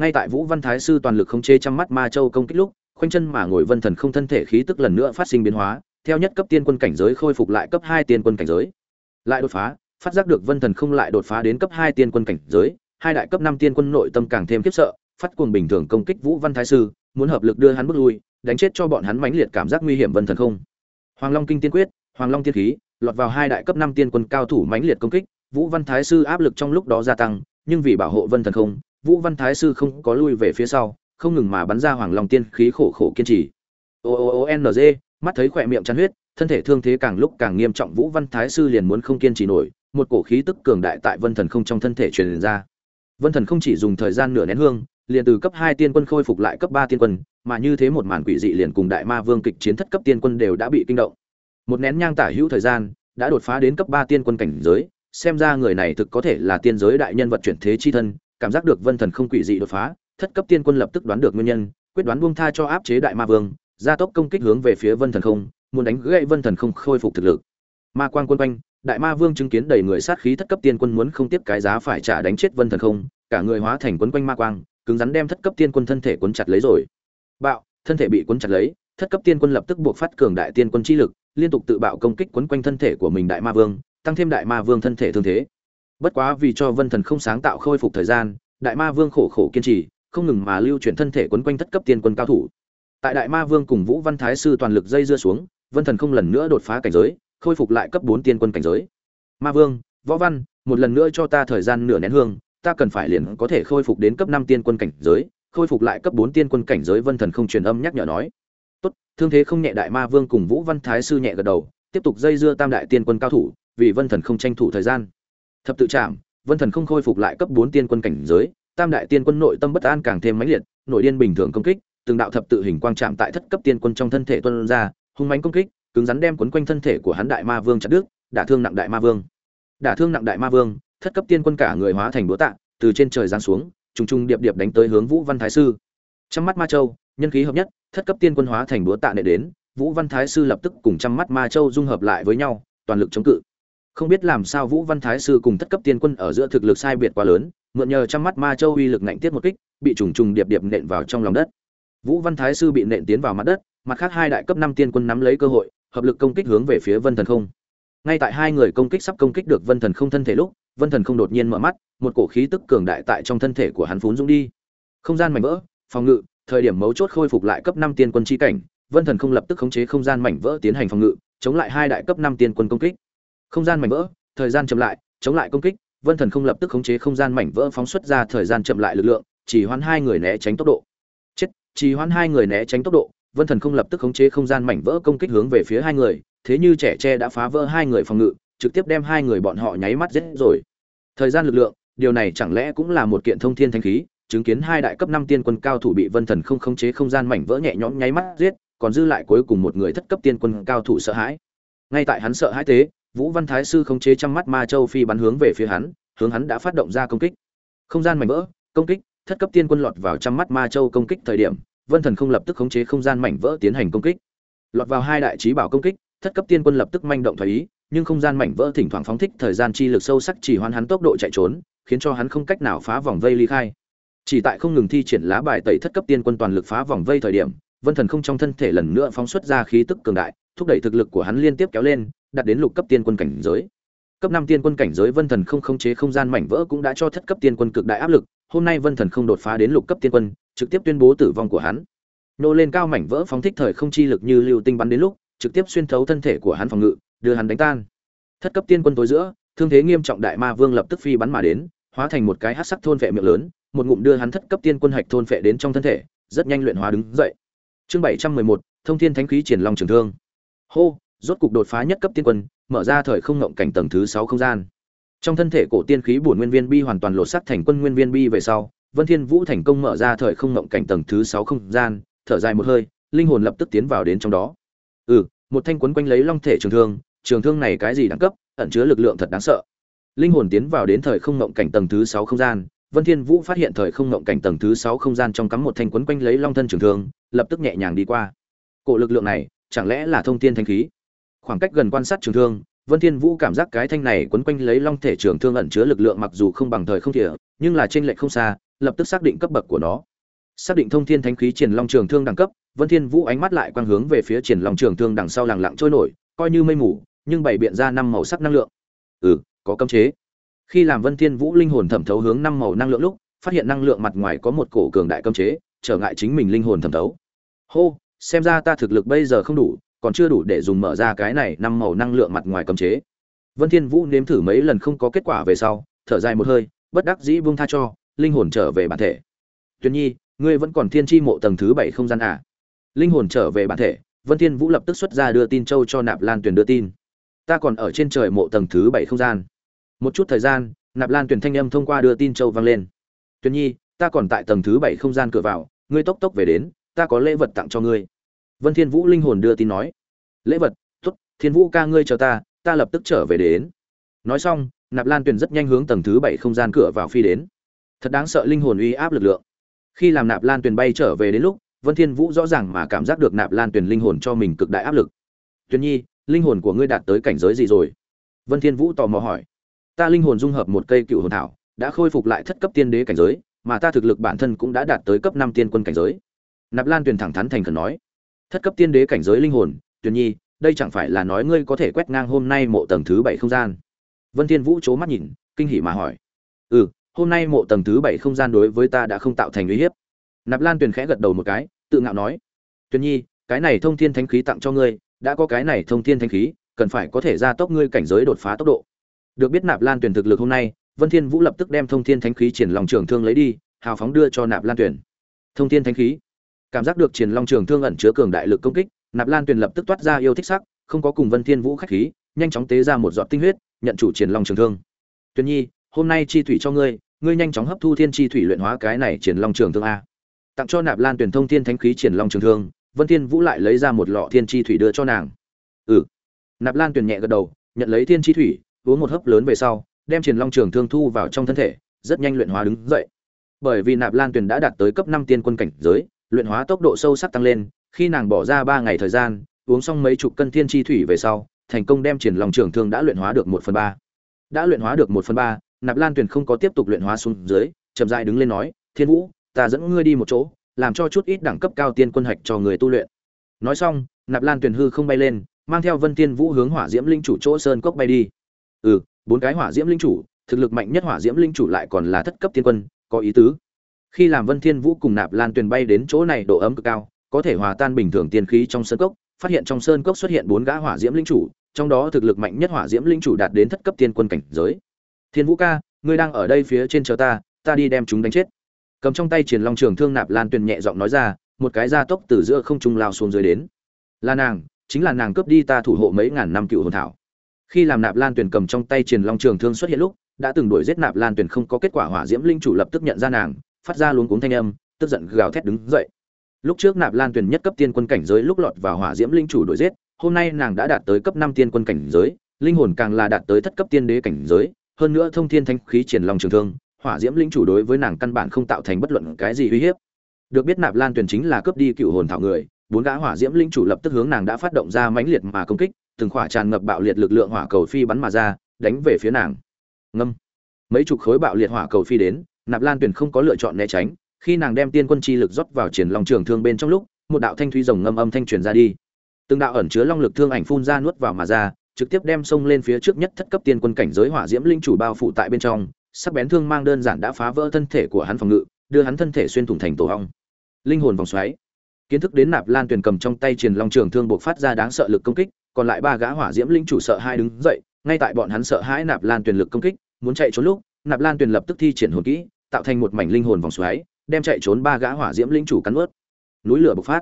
Ngay tại vũ văn thái sư toàn lực khống chế trăm mắt ma châu công kích lúc, khoanh chân mà ngồi vân thần không thân thể khí tức lần nữa phát sinh biến hóa, theo nhất cấp tiên quân cảnh giới khôi phục lại cấp hai tiên quân cảnh giới. Lại đột phá, phát giác được vân thần không lại đột phá đến cấp hai tiên quân cảnh giới, hai đại cấp năm tiên quân nội tâm càng thêm khiếp sợ phát cuồng bình thường công kích vũ văn thái sư, muốn hợp lực đưa hắn bước lui, đánh chết cho bọn hắn mãnh liệt cảm giác nguy hiểm vân thần không. Hoàng long kinh tiên quyết, hoàng long tiên khí, lọt vào hai đại cấp năm tiên quân cao thủ mãnh liệt công kích, vũ văn thái sư áp lực trong lúc đó gia tăng, nhưng vì bảo hộ vân thần không, vũ văn thái sư không có lui về phía sau, không ngừng mà bắn ra hoàng long tiên khí khổ khổ kiên trì. O o o n g, mắt thấy khỏe miệng chán huyết, thân thể thương thế càng lúc càng nghiêm trọng, vũ văn thái sư liền muốn không kiên trì nổi, một cổ khí tức cường đại tại vân thần không trong thân thể truyền ra. Vân thần không chỉ dùng thời gian nửa nén hương liền từ cấp hai tiên quân khôi phục lại cấp ba tiên quân, mà như thế một màn quỷ dị liền cùng đại ma vương kịch chiến thất cấp tiên quân đều đã bị kinh động. Một nén nhang tả hữu thời gian, đã đột phá đến cấp ba tiên quân cảnh giới, xem ra người này thực có thể là tiên giới đại nhân vật chuyển thế chi thân, cảm giác được vân thần không quỷ dị đột phá, thất cấp tiên quân lập tức đoán được nguyên nhân, quyết đoán buông tha cho áp chế đại ma vương, gia tốc công kích hướng về phía vân thần không, muốn đánh gãy vân thần không khôi phục thực lực. Ma quang quân quanh, đại ma vương chứng kiến đầy người sát khí thất cấp tiên quân muốn không tiếp cái giá phải trả đánh chết vân thần không, cả người hóa thành quấn quanh ma quang cứng rắn đem thất cấp tiên quân thân thể cuốn chặt lấy rồi. Bạo, thân thể bị cuốn chặt lấy, thất cấp tiên quân lập tức buộc phát cường đại tiên quân chi lực, liên tục tự bạo công kích quấn quanh thân thể của mình đại ma vương, tăng thêm đại ma vương thân thể thương thế. Bất quá vì cho vân thần không sáng tạo khôi phục thời gian, đại ma vương khổ khổ kiên trì, không ngừng mà lưu chuyển thân thể quấn quanh thất cấp tiên quân cao thủ. Tại đại ma vương cùng vũ văn thái sư toàn lực dây dưa xuống, vân thần không lần nữa đột phá cảnh giới, khôi phục lại cấp bốn tiên quân cảnh giới. Ma vương, võ văn, một lần nữa cho ta thời gian nửa nén hương ta cần phải liền có thể khôi phục đến cấp năm tiên quân cảnh giới, khôi phục lại cấp bốn tiên quân cảnh giới vân thần không truyền âm nhắc nhở nói. Tốt, thương thế không nhẹ đại ma vương cùng vũ văn thái sư nhẹ gật đầu, tiếp tục dây dưa tam đại tiên quân cao thủ, vì vân thần không tranh thủ thời gian. Thập tự chạm vân thần không khôi phục lại cấp bốn tiên quân cảnh giới, tam đại tiên quân nội tâm bất an càng thêm mãnh liệt, nội điên bình thường công kích, từng đạo thập tự hình quang chạm tại thất cấp tiên quân trong thân thể tuôn ra, hung mãnh công kích, cứng rắn đem quấn quanh thân thể của hắn đại ma vương chặt đứt, đả thương nặng đại ma vương. Đả thương nặng đại ma vương thất cấp tiên quân cả người hóa thành búa tạ, từ trên trời giáng xuống, trùng trùng điệp điệp đánh tới hướng vũ văn thái sư. Trăm mắt ma châu, nhân khí hợp nhất, thất cấp tiên quân hóa thành búa tạ nệ đến, vũ văn thái sư lập tức cùng trăm mắt ma châu dung hợp lại với nhau, toàn lực chống cự. Không biết làm sao vũ văn thái sư cùng thất cấp tiên quân ở giữa thực lực sai biệt quá lớn, mượn nhờ trăm mắt ma châu uy lực ngạnh tiết một kích, bị trùng trùng điệp điệp nện vào trong lòng đất. Vũ văn thái sư bị nện tiến vào mặt đất, mặt khác hai đại cấp năm tiên quân nắm lấy cơ hội, hợp lực công kích hướng về phía vân thần không. Ngay tại hai người công kích sắp công kích được vân thần không thân thể lúc vân thần không đột nhiên mở mắt, một cổ khí tức cường đại tại trong thân thể của hắn phún dũng đi. Không gian mảnh vỡ, phòng ngự, thời điểm mấu chốt khôi phục lại cấp năm tiên quân chi cảnh, vân thần không lập tức khống chế không gian mảnh vỡ tiến hành phòng ngự, chống lại hai đại cấp năm tiên quân công kích. Không gian mảnh vỡ, thời gian chậm lại, chống lại công kích, vân thần không lập tức khống chế không gian mảnh vỡ phóng xuất ra thời gian chậm lại lực lượng, chỉ hoãn hai người né tránh tốc độ. Chết, chỉ hoãn hai người né tránh tốc độ, vân thần không lập tức khống chế không gian mảnh vỡ công kích hướng về phía hai người, thế như trẻ tre đã phá vỡ hai người phòng ngự trực tiếp đem hai người bọn họ nháy mắt giết rồi. Thời gian lực lượng, điều này chẳng lẽ cũng là một kiện thông thiên thánh khí, chứng kiến hai đại cấp năm tiên quân cao thủ bị vân thần không khống chế không gian mảnh vỡ nhẹ nhõm nháy mắt giết, còn dư lại cuối cùng một người thất cấp tiên quân cao thủ sợ hãi. Ngay tại hắn sợ hãi thế, vũ văn thái sư khống chế trăm mắt ma châu phi bắn hướng về phía hắn, hướng hắn đã phát động ra công kích. Không gian mảnh vỡ, công kích, thất cấp tiên quân lọt vào trăm mắt ma châu công kích thời điểm, vân thần không lập tức khống chế không gian mảnh vỡ tiến hành công kích. Lọt vào hai đại trí bảo công kích, thất cấp tiên quân lập tức manh động thoái ý nhưng không gian mảnh vỡ thỉnh thoảng phóng thích thời gian chi lực sâu sắc chỉ hoàn hắn tốc độ chạy trốn, khiến cho hắn không cách nào phá vòng vây ly khai. Chỉ tại không ngừng thi triển lá bài tẩy thất cấp tiên quân toàn lực phá vòng vây thời điểm, vân thần không trong thân thể lần nữa phóng xuất ra khí tức cường đại, thúc đẩy thực lực của hắn liên tiếp kéo lên, đạt đến lục cấp tiên quân cảnh giới. Cấp năm tiên quân cảnh giới vân thần không khống chế không gian mảnh vỡ cũng đã cho thất cấp tiên quân cực đại áp lực, hôm nay vân thần không đột phá đến lục cấp tiên quân, trực tiếp tuyên bố tử vong của hắn. Nô lên cao mảnh vỡ phóng thích thời không chi lực như lưu tinh bắn đến lúc, trực tiếp xuyên thấu thân thể của hắn phòng ngự đưa hắn đánh tan. Thất cấp tiên quân tối giữa, thương thế nghiêm trọng đại ma vương lập tức phi bắn mà đến, hóa thành một cái hát sắc thôn vệ miệng lớn, một ngụm đưa hắn thất cấp tiên quân hạch thôn vệ đến trong thân thể, rất nhanh luyện hóa đứng dậy. Chương bảy trăm mười một, thông thiên thánh khí triển long trường thương. Hô, rốt cục đột phá nhất cấp tiên quân, mở ra thời không ngộng cảnh tầng thứ sáu không gian. Trong thân thể cổ tiên khí bổn nguyên viên bi hoàn toàn lột sắc thành quân nguyên viên bi về sau, vân thiên vũ thành công mở ra thời không ngộng cảnh tầng thứ sáu không gian, thở dài một hơi, linh hồn lập tức tiến vào đến trong đó. Ừ một thanh quấn quanh lấy long thể trường thương trường thương này cái gì đẳng cấp, ẩn chứa lực lượng thật đáng sợ. Linh hồn tiến vào đến thời không ngộng cảnh tầng thứ sáu không gian, vân thiên vũ phát hiện thời không ngộng cảnh tầng thứ sáu không gian trong cắm một thanh quấn quanh lấy long thân trường thương, lập tức nhẹ nhàng đi qua. Cổ lực lượng này, chẳng lẽ là thông thiên thanh khí? Khoảng cách gần quan sát trường thương, vân thiên vũ cảm giác cái thanh này quấn quanh lấy long thể trường thương ẩn chứa lực lượng mặc dù không bằng thời không thể, nhưng là trên lệch không xa, lập tức xác định cấp bậc của nó. Xác định thông thiên thánh khí triển long trường thương đẳng cấp, vân thiên vũ ánh mắt lại quang hướng về phía triển long trường thương đằng sau lặng lặng trôi nổi, coi như mây mù nhưng bảy biện ra năm màu sắc năng lượng. Ừ có cấm chế. Khi làm vân thiên vũ linh hồn thẩm thấu hướng năm màu năng lượng lúc, phát hiện năng lượng mặt ngoài có một cổ cường đại cấm chế, trở ngại chính mình linh hồn thẩm thấu. Hô, xem ra ta thực lực bây giờ không đủ, còn chưa đủ để dùng mở ra cái này năm màu năng lượng mặt ngoài cấm chế. Vân thiên vũ nếm thử mấy lần không có kết quả về sau, thở dài một hơi, bất đắc dĩ buông tha cho, linh hồn trở về bản thể. Tuyên nhi, ngươi vẫn còn thiên chi mộ tầng thứ bảy không gian à? Linh hồn trở về bản thể, vân thiên vũ lập tức xuất ra đưa tin châu cho nạp lan tuyền đưa tin ta còn ở trên trời mộ tầng thứ bảy không gian. Một chút thời gian, nạp lan tuyền thanh âm thông qua đưa tin châu vang lên. Tuyền nhi, ta còn tại tầng thứ bảy không gian cửa vào, ngươi tốc tốc về đến, ta có lễ vật tặng cho ngươi. Vân thiên vũ linh hồn đưa tin nói. Lễ vật, tốt, thiên vũ ca ngươi chờ ta ta lập tức trở về đến. Nói xong, nạp lan tuyền rất nhanh hướng tầng thứ bảy không gian cửa vào phi đến. Thật đáng sợ linh hồn uy áp lực lượng. Khi làm nạp lan tuyền bay trở về đến lúc, vân thiên vũ rõ ràng mà cảm giác được nạp lan tuyền linh hồn cho mình cực đại áp lực. Tuyền nhi linh hồn của ngươi đạt tới cảnh giới gì rồi? Vân thiên vũ tò mò hỏi. Ta linh hồn dung hợp một cây cựu hồn thảo, đã khôi phục lại thất cấp tiên đế cảnh giới, mà ta thực lực bản thân cũng đã đạt tới cấp năm tiên quân cảnh giới. Nạp lan tuyền thẳng thắn thành khẩn nói. Thất cấp tiên đế cảnh giới linh hồn, tuyền nhi, đây chẳng phải là nói ngươi có thể quét ngang hôm nay mộ tầng thứ bảy không gian? Vân thiên vũ chố mắt nhìn, kinh hỉ mà hỏi. Ừ hôm nay mộ tầng thứ bảy không gian đối với ta đã không tạo thành uy hiếp. Nạp lan tuyền khẽ gật đầu một cái, tự ngạo nói. Tuyền nhi, cái này thông thiên thánh khí tặng cho ngươi đã có cái này thông thiên thánh khí, cần phải có thể gia tốc ngươi cảnh giới đột phá tốc độ. Được biết nạp lan tuyền thực lực hôm nay, vân thiên vũ lập tức đem thông thiên thánh khí triển lòng trường thương lấy đi, hào phóng đưa cho nạp lan tuyền. Thông thiên thánh khí. Cảm giác được triển long trường thương ẩn chứa cường đại lực công kích, nạp lan tuyền lập tức toát ra yêu thích sắc, không có cùng vân thiên vũ khách khí, nhanh chóng tế ra một giọt tinh huyết, nhận chủ triển long trường thương. Tuyển nhi, hôm nay chi thủy cho ngươi ngươi nhanh chóng hấp thu thiên chi thủy luyện hóa cái này triển long trường thương a. Tặng cho nạp lan tuyển thông thiên thánh khí triển long trường thương vân thiên vũ lại lấy ra một lọ thiên chi thủy đưa cho nàng. Ừ. Nạp lan Tuyền nhẹ gật đầu, nhận lấy thiên chi thủy, uống một hớp lớn về sau, đem triển long trường thương thu vào trong thân thể, rất nhanh luyện hóa đứng dậy. Bởi vì nạp lan Tuyền đã đạt tới cấp năm tiên quân cảnh giới, luyện hóa tốc độ sâu sắc tăng lên, khi nàng bỏ ra ba ngày thời gian, uống xong mấy chục cân thiên chi thủy về sau, thành công đem triển long trường thương đã luyện hóa được một phần ba. Đã luyện hóa được một phần ba, nạp lan Tuyền không có tiếp tục luyện hóa xuống dưới, chậm rãi đứng lên nói, thiên vũ, ta dẫn ngươi đi một chỗ làm cho chút ít đẳng cấp cao tiên quân hạch cho người tu luyện. Nói xong, nạp lan tuyền hư không bay lên, mang theo vân tiên vũ hướng hỏa diễm linh chủ chỗ sơn cốc bay đi. Ừ bốn cái hỏa diễm linh chủ, thực lực mạnh nhất hỏa diễm linh chủ lại còn là thất cấp tiên quân, có ý tứ. Khi làm vân thiên vũ cùng nạp lan tuyền bay đến chỗ này độ ấm cực cao, có thể hòa tan bình thường tiên khí trong sơn cốc, phát hiện trong sơn cốc xuất hiện bốn gã hỏa diễm linh chủ, trong đó thực lực mạnh nhất hỏa diễm linh chủ đạt đến thất cấp tiên quân cảnh giới. Thiên vũ ca, ngươi đang ở đây phía trên chờ ta ta đi đem chúng đánh chết cầm trong tay triển long trường thương nạp lan tuyền nhẹ giọng nói ra, một cái gia tốc từ giữa không trung lao xuống dưới đến. Là nàng, chính là nàng cướp đi ta thủ hộ mấy ngàn năm cựu hồn thảo. Khi làm nạp lan tuyền cầm trong tay triển long trường thương xuất hiện lúc, đã từng đuổi giết nạp lan tuyền không có kết quả hỏa diễm linh chủ lập tức nhận ra nàng, phát ra luống cuống thanh âm, tức giận gào thét đứng dậy. Lúc trước nạp lan tuyền nhất cấp tiên quân cảnh giới lúc lọt vào hỏa diễm linh chủ đuổi giết, hôm nay nàng đã đạt tới cấp năm tiên quân cảnh giới, linh hồn càng là đạt tới thất cấp tiên đế cảnh giới, hơn nữa thông thiên thanh khí triển long trường thương hỏa diễm linh chủ đối với nàng căn bản không tạo thành bất luận cái gì uy hiếp. Được biết nạp lan tuyền chính là cướp đi cựu hồn thảo người, bốn gã hỏa diễm linh chủ lập tức hướng nàng đã phát động ra mãnh liệt mà công kích, từng khỏa tràn ngập bạo liệt lực lượng hỏa cầu phi bắn mà ra, đánh về phía nàng. Ngâm. Mấy chục khối bạo liệt hỏa cầu phi đến, nạp lan tuyền không có lựa chọn né tránh, khi nàng đem tiên quân chi lực rót vào triển long trường thương bên trong lúc, một đạo thanh thủy rồng ngâm âm thanh truyền ra đi. Từng đạo ẩn chứa long lực thương ảnh phun ra nuốt vào mà ra, trực tiếp đem xông lên phía trước nhất thất cấp tiên quân cảnh giới hỏa diễm linh chủ bao phủ tại bên trong sắc bén thương mang đơn giản đã phá vỡ thân thể của hắn phòng ngự, đưa hắn thân thể xuyên thủng thành tổ hong. Linh hồn vòng xoáy. Kiến thức đến nạp lan tuyền cầm trong tay truyền long trường thương buộc phát ra đáng sợ lực công kích, còn lại ba gã hỏa diễm linh chủ sợ hai đứng dậy, ngay tại bọn hắn sợ hãi nạp lan tuyền lực công kích, muốn chạy trốn lúc, nạp lan tuyền lập tức thi triển hồn kỹ, tạo thành một mảnh linh hồn vòng xoáy, đem chạy trốn ba gã hỏa diễm linh chủ cắn ướt núi lửa bộc phát.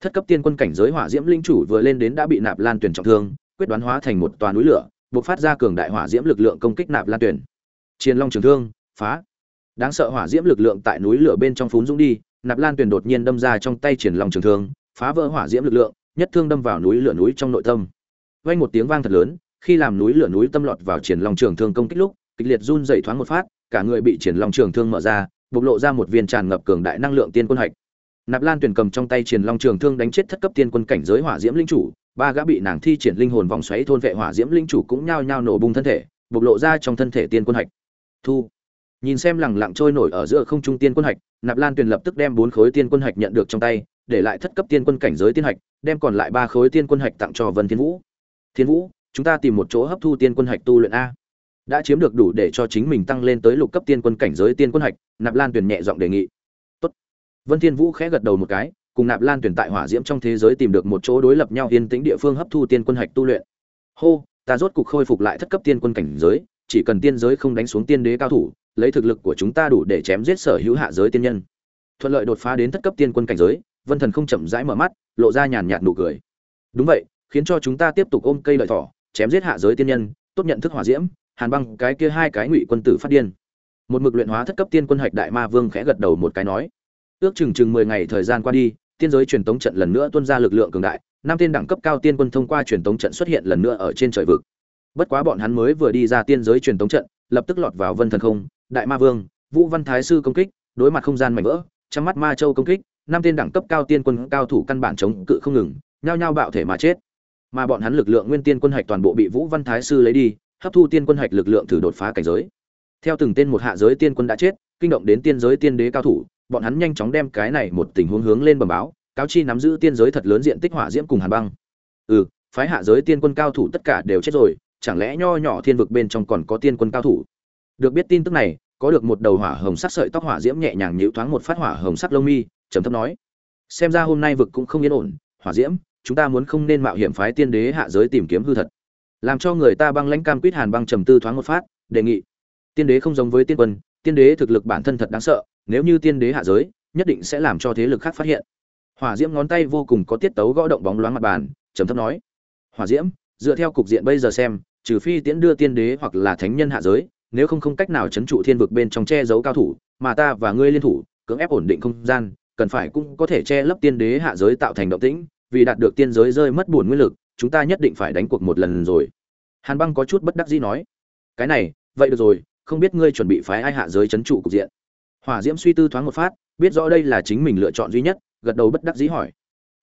Thất cấp tiên quân cảnh giới hỏa diễm linh chủ vừa lên đến đã bị nạp lan tuyền trọng thương, quyết đoán hóa thành một toà núi lửa, bộc phát ra cường đại hỏa diễm lực lượng công kích nạp lan tuyền chiến long trường thương, phá. Đáng sợ hỏa diễm lực lượng tại núi lửa bên trong phún dũng đi, nạp lan tuyền đột nhiên đâm ra trong tay triển long trường thương, phá vỡ hỏa diễm lực lượng, nhất thương đâm vào núi lửa núi trong nội tâm. Vang một tiếng vang thật lớn, khi làm núi lửa núi tâm lọt vào triển long trường thương công kích lúc, kịch liệt run rẩy thoáng một phát, cả người bị triển long trường thương mở ra, bộc lộ ra một viên tràn ngập cường đại năng lượng tiên quân hạch. Nạp lan tuyền cầm trong tay triển long trường thương đánh chết thất cấp tiên quân cảnh giới hỏa diễm linh chủ, ba gã bị nàng thi triển linh hồn vòng xoáy thôn vệ hỏa diễm linh chủ cũng nhao nhao nổ bung thân thể, bộc lộ ra trong thân thể tiên quân hạch thu. Nhìn xem lẳng lặng trôi nổi ở giữa không trung tiên quân hạch, nạp lan tuyền lập tức đem bốn khối tiên quân hạch nhận được trong tay, để lại thất cấp tiên quân cảnh giới tiên hạch, đem còn lại ba khối tiên quân hạch tặng cho vân thiên vũ. Thiên vũ, chúng ta tìm một chỗ hấp thu tiên quân hạch tu luyện a. Đã chiếm được đủ để cho chính mình tăng lên tới lục cấp tiên quân cảnh giới tiên quân hạch, nạp lan tuyền nhẹ giọng đề nghị. Tốt. vân thiên vũ khẽ gật đầu một cái, cùng nạp lan tuyển tại hỏa diễm trong thế giới tìm được một chỗ đối lập nhau yên tĩnh địa phương hấp thu tiên quân hạch tu luyện. Hô, ta rốt cục khôi phục lại thất cấp tiên quân cảnh giới chỉ cần tiên giới không đánh xuống tiên đế cao thủ lấy thực lực của chúng ta đủ để chém giết sở hữu hạ giới tiên nhân. Thuận lợi đột phá đến thất cấp tiên quân cảnh giới vân thần không chậm rãi mở mắt lộ ra nhàn nhạt nụ cười. Đúng vậy khiến cho chúng ta tiếp tục ôm cây lợi thỏ chém giết hạ giới tiên nhân tốt nhận thức hỏa diễm hàn băng cái kia hai cái ngụy quân tử phát điên. Một mực luyện hóa thất cấp tiên quân hạch đại ma vương khẽ gật đầu một cái nói. Ước chừng chừng mười ngày thời gian qua đi tiên giới truyền tống trận lần nữa tuôn ra lực lượng cường đại, năm tên đẳng cấp cao tiên quân thông qua truyền tống trận xuất hiện lần nữa ở trên trời vực. Bất quá bọn hắn mới vừa đi ra tiên giới truyền tống trận, lập tức lọt vào Vân Thần Không, Đại Ma Vương, Vũ Văn Thái sư công kích, đối mặt không gian mảnh vỡ, trăm mắt Ma Châu công kích, năm tên đẳng cấp cao tiên quân cao thủ căn bản chống cự không ngừng, nhao nhao bạo thể mà chết. Mà bọn hắn lực lượng nguyên tiên quân hạch toàn bộ bị Vũ Văn Thái sư lấy đi, hấp thu tiên quân hạch lực lượng thử đột phá cảnh giới. Theo từng tên một hạ giới tiên quân đã chết, kinh động đến tiên giới tiên đế cao thủ, bọn hắn nhanh chóng đem cái này một tình huống hướng lên bẩm báo, cáo chi nắm giữ tiên giới thật lớn diện tích hỏa diễm cùng hàn băng. Ừ, phái hạ giới tiên quân cao thủ tất cả đều chết rồi, chẳng lẽ nho nhỏ thiên vực bên trong còn có tiên quân cao thủ? Được biết tin tức này, có được một đầu hỏa hồng sắc sợi tóc hỏa diễm nhẹ nhàng nhịu thoáng một phát hỏa hồng sắc lông mi, trầm thấp nói: "Xem ra hôm nay vực cũng không yên ổn, hỏa diễm, chúng ta muốn không nên mạo hiểm phái tiên đế hạ giới tìm kiếm hư thật." Làm cho người ta băng lãnh cam quýt hàn băng trầm tư thoáng một phát, đề nghị: "Tiên đế không giống với tiên quân, tiên đế thực lực bản thân thật đáng sợ, nếu như tiên đế hạ giới nhất định sẽ làm cho thế lực khác phát hiện hỏa diễm ngón tay vô cùng có tiết tấu gõ động bóng loáng mặt bàn trầm thấp nói hỏa diễm dựa theo cục diện bây giờ xem trừ phi tiễn đưa tiên đế hoặc là thánh nhân hạ giới, nếu không không cách nào chấn trụ thiên vực bên trong che giấu cao thủ, mà ta và ngươi liên thủ, cưỡng ép ổn định không gian, cần phải cũng có thể che lấp tiên đế hạ giới tạo thành động tĩnh, vì đạt được tiên giới rơi mất buồn nguyên lực, chúng ta nhất định phải đánh cuộc một lần rồi. Hàn băng có chút bất đắc dĩ nói. Cái này, vậy được rồi, không biết ngươi chuẩn bị phái ai hạ giới chấn trụ cục diện? Hỏa diễm suy tư thoáng một phát, biết rõ đây là chính mình lựa chọn duy nhất, gật đầu bất đắc dĩ hỏi.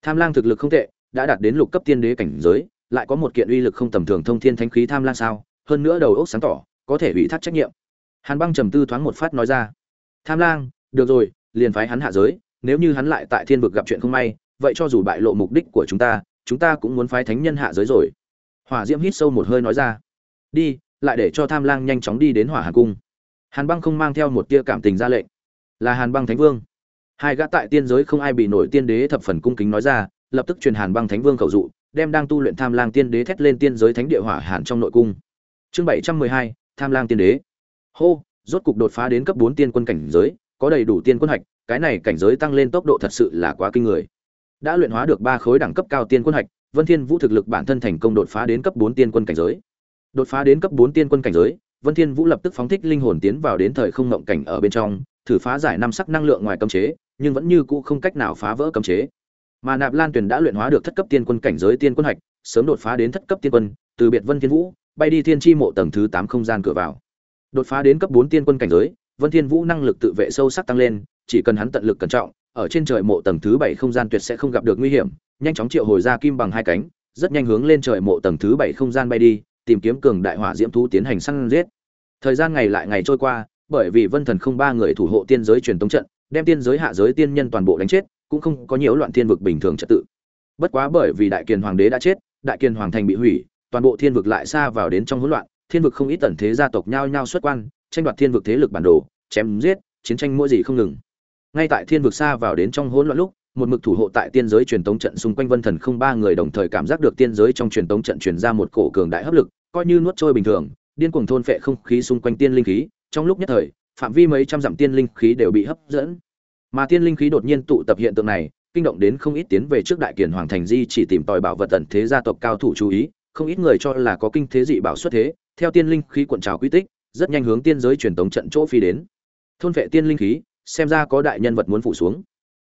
Tham lang thực lực không tệ, đã đạt đến lục cấp tiên đế cảnh giới lại có một kiện uy lực không tầm thường thông thiên thánh khí tham lang sao, hơn nữa đầu óc sáng tỏ, có thể ủy thác trách nhiệm. Hàn băng trầm tư thoáng một phát nói ra, tham lang, được rồi, liền phái hắn hạ giới, nếu như hắn lại tại thiên vực gặp chuyện không may, vậy cho dù bại lộ mục đích của chúng ta chúng ta cũng muốn phái thánh nhân hạ giới rồi. Hỏa diễm hít sâu một hơi nói ra, đi, lại để cho tham lang nhanh chóng đi đến hỏa hàn cung. Hàn băng không mang theo một tia cảm tình ra lệnh. Là hàn băng thánh vương. Hai gã tại tiên giới không ai bị nổi tiên đế thập phần cung kính nói ra, lập tức truyền hàn băng thánh vương khẩu dụ đem đang tu luyện tham lang tiên đế thét lên tiên giới thánh địa hỏa hàn trong nội cung. Chương bảy trăm mười hai, tham lang tiên đế. Hô, rốt cục đột phá đến cấp bốn tiên quân cảnh giới, có đầy đủ tiên quân hạch, cái này cảnh giới tăng lên tốc độ thật sự là quá kinh người. Đã luyện hóa được ba khối đẳng cấp cao tiên quân hạch, vân thiên vũ thực lực bản thân thành công đột phá đến cấp bốn tiên quân cảnh giới. Đột phá đến cấp bốn tiên quân cảnh giới, vân thiên vũ lập tức phóng thích linh hồn tiến vào đến thời không ngộng cảnh ở bên trong, thử phá giải năm sắc năng lượng ngoài cấm chế, nhưng vẫn như cũ không cách nào phá vỡ cấm chế mà nạp lan tuyền đã luyện hóa được thất cấp tiên quân cảnh giới tiên quân hạch, sớm đột phá đến thất cấp tiên quân, từ biệt vân thiên vũ, bay đi thiên chi mộ tầng thứ tám không gian cửa vào. Đột phá đến cấp bốn tiên quân cảnh giới, vân thiên vũ năng lực tự vệ sâu sắc tăng lên, chỉ cần hắn tận lực cẩn trọng, ở trên trời mộ tầng thứ bảy không gian tuyệt sẽ không gặp được nguy hiểm, nhanh chóng triệu hồi ra kim bằng hai cánh, rất nhanh hướng lên trời mộ tầng thứ bảy không gian bay đi, tìm kiếm cường đại hỏa diễm thú tiến hành săn giết. Thời gian ngày lại ngày trôi qua, bởi vì vân thần không ba người thủ hộ tiên giới truyền tống trận, đem tiên giới hạ giới tiên nhân toàn bộ đánh chết cũng không có nhiễu loạn thiên vực bình thường trật tự. Bất quá bởi vì đại kiền hoàng đế đã chết, đại kiền hoàng thành bị hủy, toàn bộ thiên vực lại xa vào đến trong hỗn loạn, thiên vực không ít tần thế gia tộc nhao nhao xuất quan, tranh đoạt thiên vực thế lực bản đồ, chém giết, chiến tranh mỗi gì không ngừng. Ngay tại thiên vực xa vào đến trong hỗn loạn lúc, một mực thủ hộ tại tiên giới truyền tống trận xung quanh vân thần không ba người đồng thời cảm giác được tiên giới trong truyền tống trận truyền ra một cổ cường đại hấp lực, coi như nuốt trôi bình thường, điên cuồng thôn phệ không khí xung quanh tiên linh khí, trong lúc nhất thời, phạm vi mấy trăm dặm tiên linh khí đều bị hấp dẫn mà tiên linh khí đột nhiên tụ tập hiện tượng này, kinh động đến không ít tiến về trước đại kiền hoàng thành di chỉ tìm tòi bảo vật tận thế gia tộc cao thủ chú ý, không ít người cho là có kinh thế dị bảo xuất thế, theo tiên linh khí cuộn trào quy tích, rất nhanh hướng tiên giới truyền tống trận chỗ phi đến. Thôn vệ tiên linh khí, xem ra có đại nhân vật muốn phủ xuống.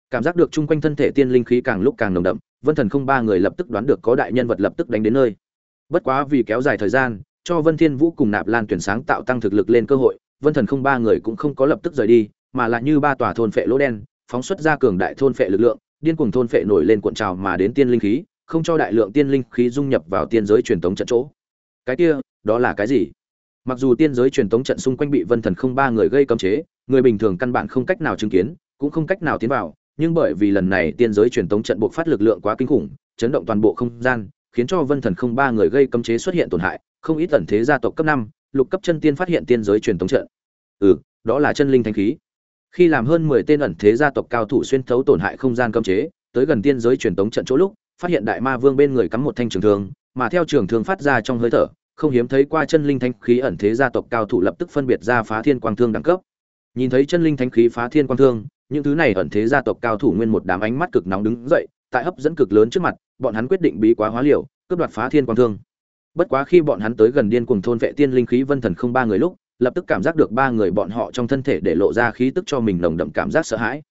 Cảm giác được chung quanh thân thể tiên linh khí càng lúc càng nồng đậm, vân thần không ba người lập tức đoán được có đại nhân vật lập tức đánh đến nơi. Bất quá vì kéo dài thời gian, cho vân thiên vũ cùng nạp lan tuyển sáng tạo tăng thực lực lên cơ hội, vân thần không ba người cũng không có lập tức rời đi mà là như ba tòa thôn phệ lỗ đen, phóng xuất ra cường đại thôn phệ lực lượng, điên cuồng thôn phệ nổi lên cuộn trào mà đến tiên linh khí, không cho đại lượng tiên linh khí dung nhập vào tiên giới truyền tống trận chỗ. Cái kia, đó là cái gì? Mặc dù tiên giới truyền tống trận xung quanh bị vân thần không ba người gây cấm chế, người bình thường căn bản không cách nào chứng kiến, cũng không cách nào tiến vào, nhưng bởi vì lần này tiên giới truyền tống trận bộc phát lực lượng quá kinh khủng, chấn động toàn bộ không gian, khiến cho vân thần không ba người gây cấm chế xuất hiện tổn hại, không ít tần thế gia tộc cấp năm, lục cấp chân tiên phát hiện tiên giới truyền tống trận. Ừ đó là chân linh thanh khí khi làm hơn mười tên ẩn thế gia tộc cao thủ xuyên thấu tổn hại không gian cấm chế, tới gần tiên giới truyền tống trận chỗ lúc, phát hiện đại ma vương bên người cắm một thanh trường thương, mà theo trường thương phát ra trong hơi thở, không hiếm thấy qua chân linh thanh khí ẩn thế gia tộc cao thủ lập tức phân biệt ra phá thiên quang thương đẳng cấp. Nhìn thấy chân linh thanh khí phá thiên quang thương, những thứ này ẩn thế gia tộc cao thủ nguyên một đám ánh mắt cực nóng đứng dậy, tại hấp dẫn cực lớn trước mặt, bọn hắn quyết định bí quá hóa liều, cướp đoạt phá thiên quang thương. Bất quá khi bọn hắn tới gần điên cuồng thôn vệ tiên linh khí vân thần không ba người lúc lập tức cảm giác được ba người bọn họ trong thân thể để lộ ra khí tức cho mình nồng đậm cảm giác sợ hãi.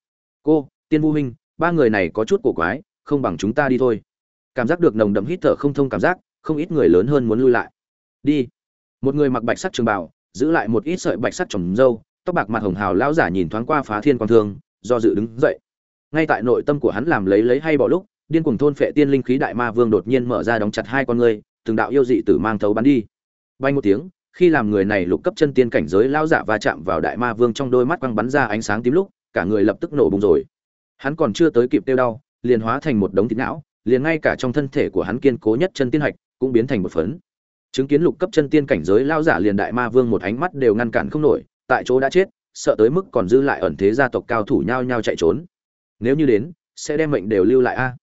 Cô, tiên vu huynh, ba người này có chút cổ quái, không bằng chúng ta đi thôi. Cảm giác được nồng đậm hít thở không thông cảm giác, không ít người lớn hơn muốn lui lại. Đi. Một người mặc bạch sắc trường bào, giữ lại một ít sợi bạch sắc trồng râu tóc bạc mặt hồng hào lão giả nhìn thoáng qua phá thiên quang thương, do dự đứng dậy. Ngay tại nội tâm của hắn làm lấy lấy hay bỏ lúc, điên cuồng thôn phệ tiên linh khí đại ma vương đột nhiên mở ra đóng chặt hai con ngươi, từng đạo yêu dị tử mang thấu bắn đi. Bay một tiếng khi làm người này lục cấp chân tiên cảnh giới lao giả va chạm vào đại ma vương trong đôi mắt quăng bắn ra ánh sáng tím lúc, cả người lập tức nổ bùng rồi. Hắn còn chưa tới kịp tiêu đau, liền hóa thành một đống thịt não, liền ngay cả trong thân thể của hắn kiên cố nhất chân tiên hạch cũng biến thành một phấn. Chứng kiến lục cấp chân tiên cảnh giới lao giả liền đại ma vương một ánh mắt đều ngăn cản không nổi, tại chỗ đã chết, sợ tới mức còn dư lại ẩn thế gia tộc cao thủ nhau nhau chạy trốn. Nếu như đến, sẽ đem mệnh đều lưu lại a.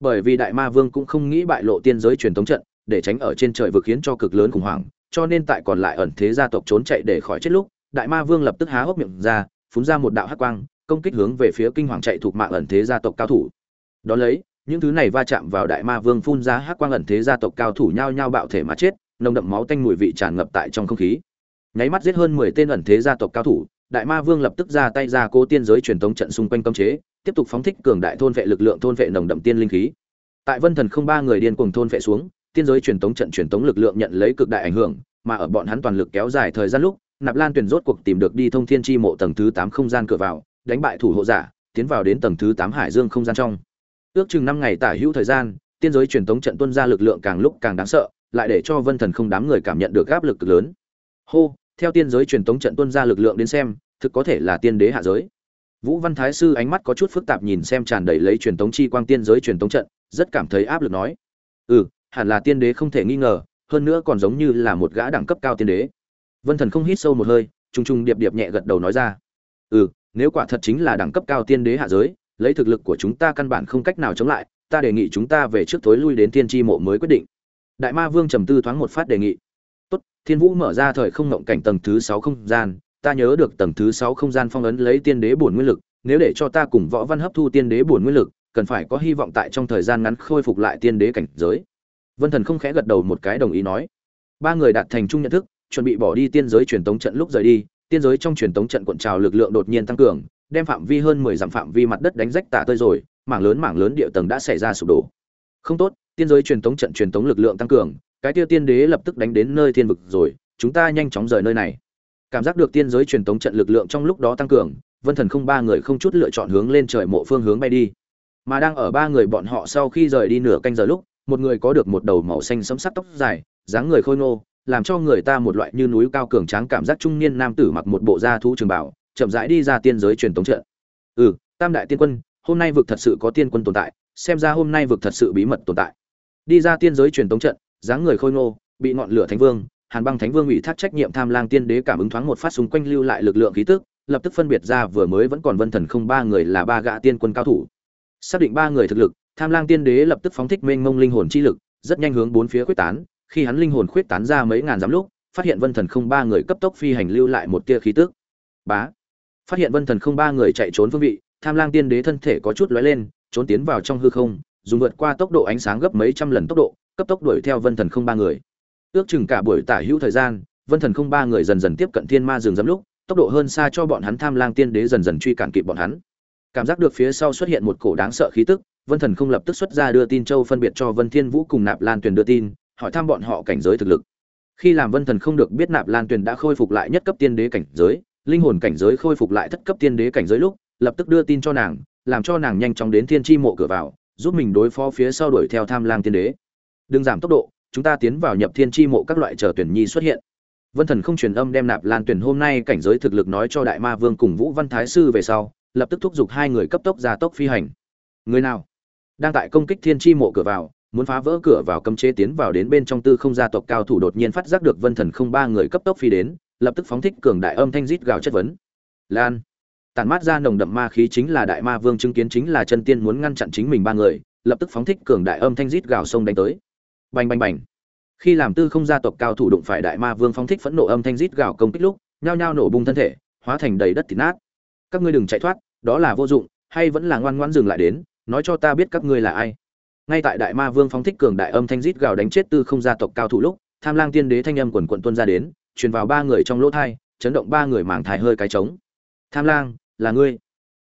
Bởi vì đại ma vương cũng không nghĩ bại lộ tiên giới truyền thống trận, để tránh ở trên trời vực khiến cho cực lớn khủng hoảng cho nên tại còn lại ẩn thế gia tộc trốn chạy để khỏi chết lúc, đại ma vương lập tức há hốc miệng ra, phun ra một đạo hắc quang, công kích hướng về phía kinh hoàng chạy thuộc mạng ẩn thế gia tộc cao thủ. Đó lấy, những thứ này va chạm vào đại ma vương phun ra hắc quang ẩn thế gia tộc cao thủ nhao nhao bạo thể mà chết, nồng đậm máu tanh mùi vị tràn ngập tại trong không khí. Nháy mắt giết hơn mười tên ẩn thế gia tộc cao thủ, đại ma vương lập tức ra tay ra cố tiên giới truyền tống trận xung quanh cấm chế, tiếp tục phóng thích cường đại thôn vệ lực lượng thôn vệ nồng đậm tiên linh khí. Tại vân thần không ba người điên cuồng thôn vệ xuống tiên giới truyền tống trận truyền tống lực lượng nhận lấy cực đại ảnh hưởng, mà ở bọn hắn toàn lực kéo dài thời gian lúc, nạp lan tuyển rốt cuộc tìm được đi thông thiên chi mộ tầng thứ tám không gian cửa vào, đánh bại thủ hộ giả, tiến vào đến tầng thứ tám hải dương không gian trong. Ước chừng năm ngày tả hữu thời gian, tiên giới truyền tống trận tuôn ra lực lượng càng lúc càng đáng sợ, lại để cho vân thần không đám người cảm nhận được áp lực cực lớn. Hô, theo tiên giới truyền tống trận tuôn ra lực lượng đến xem, thực có thể là tiên đế hạ giới. Vũ văn thái sư ánh mắt có chút phức tạp nhìn xem tràn đầy lấy truyền tống chi quang tiên giới truyền tống trận, rất cảm thấy áp lực nói. Ừ hẳn là tiên đế không thể nghi ngờ, hơn nữa còn giống như là một gã đẳng cấp cao tiên đế. Vân thần không hít sâu một hơi, trùng trùng điệp điệp nhẹ gật đầu nói ra. Ừ nếu quả thật chính là đẳng cấp cao tiên đế hạ giới, lấy thực lực của chúng ta căn bản không cách nào chống lại, ta đề nghị chúng ta về trước tối lui đến tiên tri mộ mới quyết định. Đại ma vương trầm tư thoáng một phát đề nghị. Tốt, thiên vũ mở ra thời không ngộng cảnh tầng thứ sáu không gian, ta nhớ được tầng thứ sáu không gian phong ấn lấy tiên đế bổn nguyên lực, nếu để cho ta cùng võ văn hấp thu tiên đế bổn nguyên lực, cần phải có hy vọng tại trong thời gian ngắn khôi phục lại tiên đế cảnh giới vân thần không khẽ gật đầu một cái đồng ý nói. Ba người đạt thành chung nhận thức, chuẩn bị bỏ đi tiên giới truyền tống trận lúc rời đi, tiên giới trong truyền tống trận cuộn trào lực lượng đột nhiên tăng cường, đem phạm vi hơn mười dặm phạm vi mặt đất đánh rách tả tơi rồi, mảng lớn mảng lớn địa tầng đã xảy ra sụp đổ. Không tốt, tiên giới truyền tống trận truyền tống lực lượng tăng cường, cái tiêu tiên đế lập tức đánh đến nơi thiên vực rồi, chúng ta nhanh chóng rời nơi này. Cảm giác được tiên giới truyền tống trận lực lượng trong lúc đó tăng cường, vân thần không ba người không chút lựa chọn hướng lên trời mộ phương hướng bay đi. Mà đang ở ba người bọn họ sau khi rời đi nửa canh giờ lúc một người có được một đầu màu xanh sẫm sắc tóc dài, dáng người khôi ngô, làm cho người ta một loại như núi cao cường tráng cảm giác trung niên nam tử mặc một bộ da thú trường bảo, chậm rãi đi ra tiên giới truyền tống trận. Ừ tam đại tiên quân, hôm nay vực thật sự có tiên quân tồn tại, xem ra hôm nay vực thật sự bí mật tồn tại. Đi ra tiên giới truyền tống trận, dáng người khôi ngô, bị ngọn lửa thánh vương, hàn băng thánh vương ủy thác trách nhiệm tham lang tiên đế cảm ứng thoáng một phát xung quanh lưu lại lực lượng khí tức, lập tức phân biệt ra vừa mới vẫn còn vân thần không ba người là ba gã tiên quân cao thủ. Xác định ba người thực lực tham lang tiên đế lập tức phóng thích mênh mông linh hồn chi lực, rất nhanh hướng bốn phía quyết tán. Khi hắn linh hồn khuyết tán ra mấy ngàn dặm lúc, phát hiện vân thần không ba người cấp tốc phi hành lưu lại một tia khí tức. Bá! Phát hiện vân thần không ba người chạy trốn phương vị, tham lang tiên đế thân thể có chút lóe lên, trốn tiến vào trong hư không, dùng vượt qua tốc độ ánh sáng gấp mấy trăm lần tốc độ, cấp tốc đuổi theo vân thần không ba người. Ước chừng cả buổi tả hữu thời gian, vân thần không ba người dần dần tiếp cận thiên ma rừng rậm lúc, tốc độ hơn xa cho bọn hắn tham lang tiên đế dần dần truy cản kịp bọn hắn. Cảm giác được phía sau xuất hiện một cổ đáng sợ khí tức vân thần không lập tức xuất ra đưa tin châu phân biệt cho vân thiên vũ cùng nạp lan tuyền đưa tin, hỏi thăm bọn họ cảnh giới thực lực. Khi làm vân thần không được biết nạp lan tuyền đã khôi phục lại nhất cấp tiên đế cảnh giới, linh hồn cảnh giới khôi phục lại thất cấp tiên đế cảnh giới lúc, lập tức đưa tin cho nàng, làm cho nàng nhanh chóng đến thiên Chi mộ cửa vào, giúp mình đối phó phía sau đuổi theo tham lang tiên đế. Đừng giảm tốc độ, chúng ta tiến vào nhập thiên Chi mộ các loại chờ tuyển nhi xuất hiện. Vân thần không truyền âm đem nạp lan tuyển hôm nay cảnh giới thực lực nói cho đại ma vương cùng vũ văn thái sư về sau, lập tức thúc giục hai người cấp tốc ra tốc phi hành. Người nào? Đang tại công kích thiên tri mộ cửa vào, muốn phá vỡ cửa vào cấm chế tiến vào đến bên trong tư không gia tộc cao thủ đột nhiên phát giác được vân thần không ba người cấp tốc phi đến, lập tức phóng thích cường đại âm thanh rít gào chất vấn. Lan. Tàn mát ra nồng đậm ma khí chính là đại ma vương chứng kiến chính là chân tiên muốn ngăn chặn chính mình ba người, lập tức phóng thích cường đại âm thanh rít gào sông đánh tới. Bành bành bành. Khi làm tư không gia tộc cao thủ đụng phải đại ma vương phóng thích phẫn nộ âm thanh rít gào công kích lúc, nhao nhao nổ bung thân thể, hóa thành đầy đất thịt nát. Các ngươi đừng chạy thoát, đó là vô dụng, hay vẫn là ngoan ngoãn dừng lại đến nói cho ta biết các ngươi là ai. Ngay tại đại ma vương phóng thích cường đại âm thanh rít gào đánh chết tư không gia tộc cao thủ lúc, tham lang tiên đế thanh âm quần quận tuân ra đến, truyền vào ba người trong lỗ thai, chấn động ba người màng thai hơi cái trống. Tham lang, là ngươi.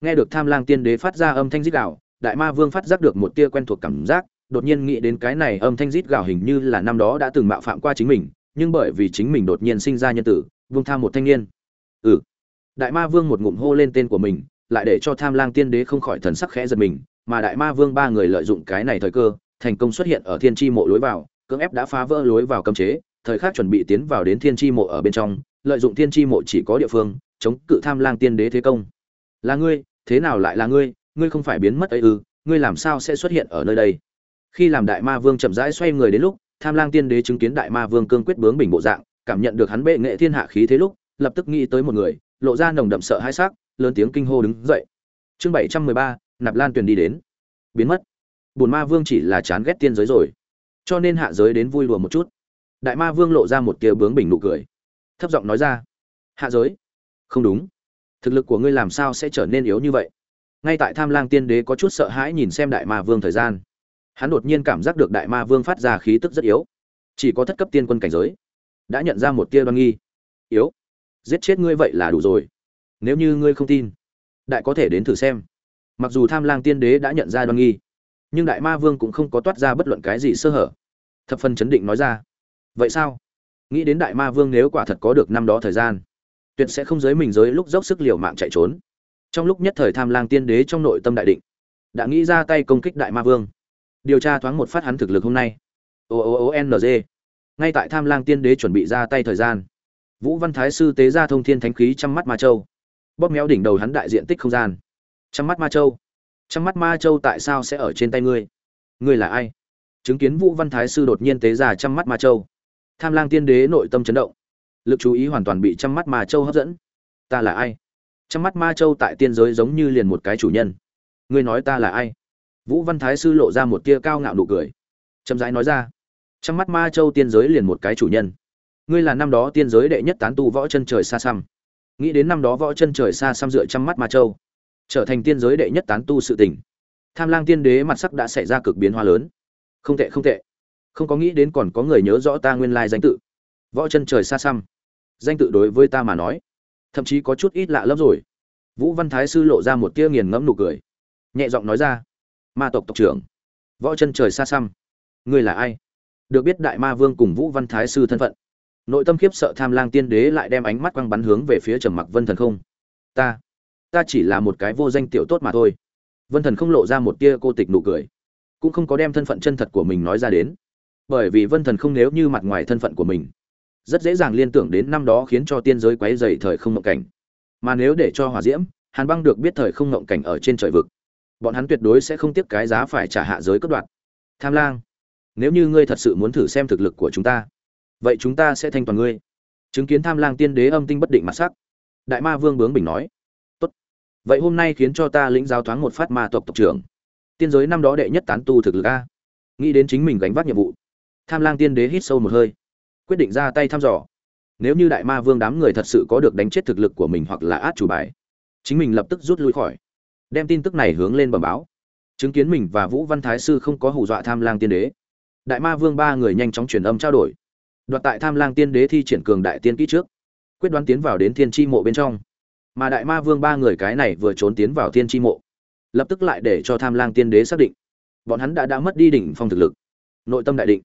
Nghe được tham lang tiên đế phát ra âm thanh rít gào, đại ma vương phát giác được một tia quen thuộc cảm giác, đột nhiên nghĩ đến cái này âm thanh rít gào hình như là năm đó đã từng mạo phạm qua chính mình, nhưng bởi vì chính mình đột nhiên sinh ra nhân tử vương tham một thanh niên. Ừ. Đại ma vương một ngụm hô lên tên của mình, lại để cho tham lang tiên đế không khỏi thần sắc khẽ giật mình mà đại ma vương ba người lợi dụng cái này thời cơ, thành công xuất hiện ở thiên tri mộ lối vào, cưỡng ép đã phá vỡ lối vào cấm chế, thời khắc chuẩn bị tiến vào đến thiên tri mộ ở bên trong, lợi dụng thiên tri mộ chỉ có địa phương, chống cự tham lang tiên đế thế công. Là ngươi, thế nào lại là ngươi? Ngươi không phải biến mất ấy ư? Ngươi làm sao sẽ xuất hiện ở nơi đây? Khi làm đại ma vương chậm rãi xoay người đến lúc, tham lang tiên đế chứng kiến đại ma vương cương quyết bướng bình bộ dạng, cảm nhận được hắn bệ nghệ thiên hạ khí thế lúc, lập tức nghĩ tới một người, lộ ra nồng đậm sợ hãi sắc, lớn tiếng kinh hô đứng dậy. Chương bảy trăm mười ba nạp lan tuyền đi đến. Biến mất. Bùn ma vương chỉ là chán ghét tiên giới rồi. Cho nên hạ giới đến vui đùa một chút. Đại ma vương lộ ra một tia bướng bình nụ cười. Thấp giọng nói ra. Hạ giới? Không đúng. Thực lực của ngươi làm sao sẽ trở nên yếu như vậy? Ngay tại tham lang tiên đế có chút sợ hãi nhìn xem đại ma vương thời gian. Hắn đột nhiên cảm giác được đại ma vương phát ra khí tức rất yếu. Chỉ có thất cấp tiên quân cảnh giới. Đã nhận ra một tia đoan nghi. Yếu. Giết chết ngươi vậy là đủ rồi. Nếu như ngươi không tin, đại có thể đến thử xem mặc dù tham lang tiên đế đã nhận ra đoan nghi, nhưng đại ma vương cũng không có toát ra bất luận cái gì sơ hở. Thập phần chấn định nói ra, vậy sao? Nghĩ đến đại ma vương nếu quả thật có được năm đó thời gian, tuyệt sẽ không giới mình giới lúc dốc sức liều mạng chạy trốn. Trong lúc nhất thời tham lang tiên đế trong nội tâm đại định, đã nghĩ ra tay công kích đại ma vương. Điều tra thoáng một phát hắn thực lực hôm nay. O o o n g. Ngay tại tham lang tiên đế chuẩn bị ra tay thời gian, vũ văn thái sư tế ra thông thiên thánh khí chăm mắt ma châu, bóp méo đỉnh đầu hắn đại diện tích không gian trăm mắt ma châu. Trăm mắt ma châu tại sao sẽ ở trên tay ngươi? Ngươi là ai? Chứng kiến vũ văn thái sư đột nhiên tế ra trăm mắt ma châu. Tham lang tiên đế nội tâm chấn động. Lực chú ý hoàn toàn bị trăm mắt ma châu hấp dẫn. Ta là ai? Trăm mắt ma châu tại tiên giới giống như liền một cái chủ nhân. Ngươi nói ta là ai? Vũ văn thái sư lộ ra một tia cao ngạo nụ cười. Chậm rãi nói ra. Trăm mắt ma châu tiên giới liền một cái chủ nhân. Ngươi là năm đó tiên giới đệ nhất tán tu võ chân trời xa xăm nghĩ đến năm đó võ chân trời xa xăm dựa trăm mắt ma châu trở thành tiên giới đệ nhất tán tu sự tình. Tham lang tiên đế mặt sắc đã xảy ra cực biến hóa lớn. Không tệ không tệ. Không có nghĩ đến còn có người nhớ rõ ta nguyên lai danh tự. Võ chân trời xa xăm. Danh tự đối với ta mà nói, thậm chí có chút ít lạ lắm rồi. Vũ văn thái sư lộ ra một tia nghiền ngẫm nụ cười. Nhẹ giọng nói ra, ma tộc tộc trưởng, võ chân trời xa xăm. Ngươi là ai? Được biết đại ma vương cùng vũ văn thái sư thân phận. Nội tâm khiếp sợ tham lang tiên đế lại đem ánh mắt quăng bắn hướng về phía trầm mặc vân thần không. Ta ta chỉ là một cái vô danh tiểu tốt mà thôi. Vân thần không lộ ra một tia cô tịch nụ cười, cũng không có đem thân phận chân thật của mình nói ra đến. Bởi vì vân thần không nếu như mặt ngoài thân phận của mình, rất dễ dàng liên tưởng đến năm đó khiến cho tiên giới quấy dày thời không ngộng cảnh. Mà nếu để cho hỏa diễm, hàn băng được biết thời không ngộng cảnh ở trên trời vực, bọn hắn tuyệt đối sẽ không tiếc cái giá phải trả hạ giới cất đoạn tham lang, nếu như ngươi thật sự muốn thử xem thực lực của chúng ta, vậy chúng ta sẽ thanh toàn ngươi. Chứng kiến tham lang tiên đế âm tinh bất định mặt sắc. Đại ma vương bướng bình nói vậy hôm nay khiến cho ta lĩnh giáo thoáng một phát ma tộc tộc trưởng. Tiên giới năm đó đệ nhất tán tu thực lực a. Nghĩ đến chính mình gánh vác nhiệm vụ. Tham lang tiên đế hít sâu một hơi. Quyết định ra tay thăm dò. Nếu như đại ma vương đám người thật sự có được đánh chết thực lực của mình hoặc là át chủ bài, chính mình lập tức rút lui khỏi. Đem tin tức này hướng lên bẩm báo. Chứng kiến mình và vũ văn thái sư không có hù dọa tham lang tiên đế, đại ma vương ba người nhanh chóng truyền âm trao đổi. Đoạt tại tham lang tiên đế thi triển cường đại tiên kỹ trước, quyết đoán tiến vào đến thiên tri mộ bên trong mà đại ma vương ba người cái này vừa trốn tiến vào thiên tri mộ, lập tức lại để cho tham lang tiên đế xác định. Bọn hắn đã đã mất đi đỉnh phong thực lực, nội tâm đại định,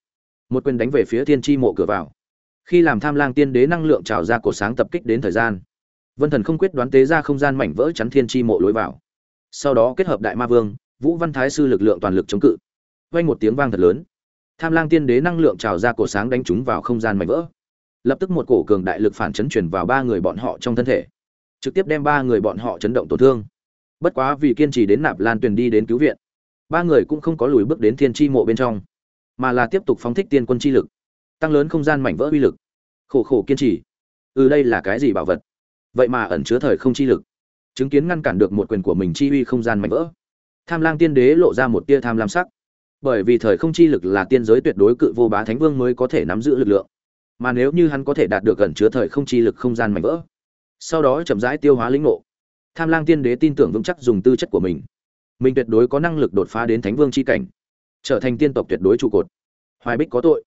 một quyền đánh về phía thiên tri mộ cửa vào. Khi làm tham lang tiên đế năng lượng trào ra cổ sáng tập kích đến thời gian, vân thần không quyết đoán tế ra không gian mảnh vỡ chắn thiên tri mộ lối vào. Sau đó kết hợp đại ma vương, vũ văn thái sư lực lượng toàn lực chống cự. Vang một tiếng vang thật lớn. Tham lang tiên đế năng lượng trào ra cổ sáng đánh trúng vào không gian mảnh vỡ. Lập tức một cổ cường đại lực phản chấn truyền vào ba người bọn họ trong thân thể trực tiếp đem ba người bọn họ chấn động tổn thương. Bất quá vì kiên trì đến nạp lan tuyền đi đến cứu viện, ba người cũng không có lùi bước đến thiên tri mộ bên trong, mà là tiếp tục phóng thích tiên quân chi lực, tăng lớn không gian mảnh vỡ uy lực. Khổ khổ kiên trì. Ừ đây là cái gì bảo vật? Vậy mà ẩn chứa thời không chi lực, chứng kiến ngăn cản được một quyền của mình chi uy không gian mảnh vỡ. Tham lang tiên đế lộ ra một tia tham lam sắc. Bởi vì thời không chi lực là tiên giới tuyệt đối cự vô bá thánh vương mới có thể nắm giữ lực lượng, mà nếu như hắn có thể đạt được gần chứa thời không chi lực không gian mảnh vỡ sau đó chậm rãi tiêu hóa lĩnh ngộ. Tham lang tiên đế tin tưởng vững chắc dùng tư chất của mình. Mình tuyệt đối có năng lực đột phá đến thánh vương chi cảnh, trở thành tiên tộc tuyệt đối trụ cột. Hoài bích có tội.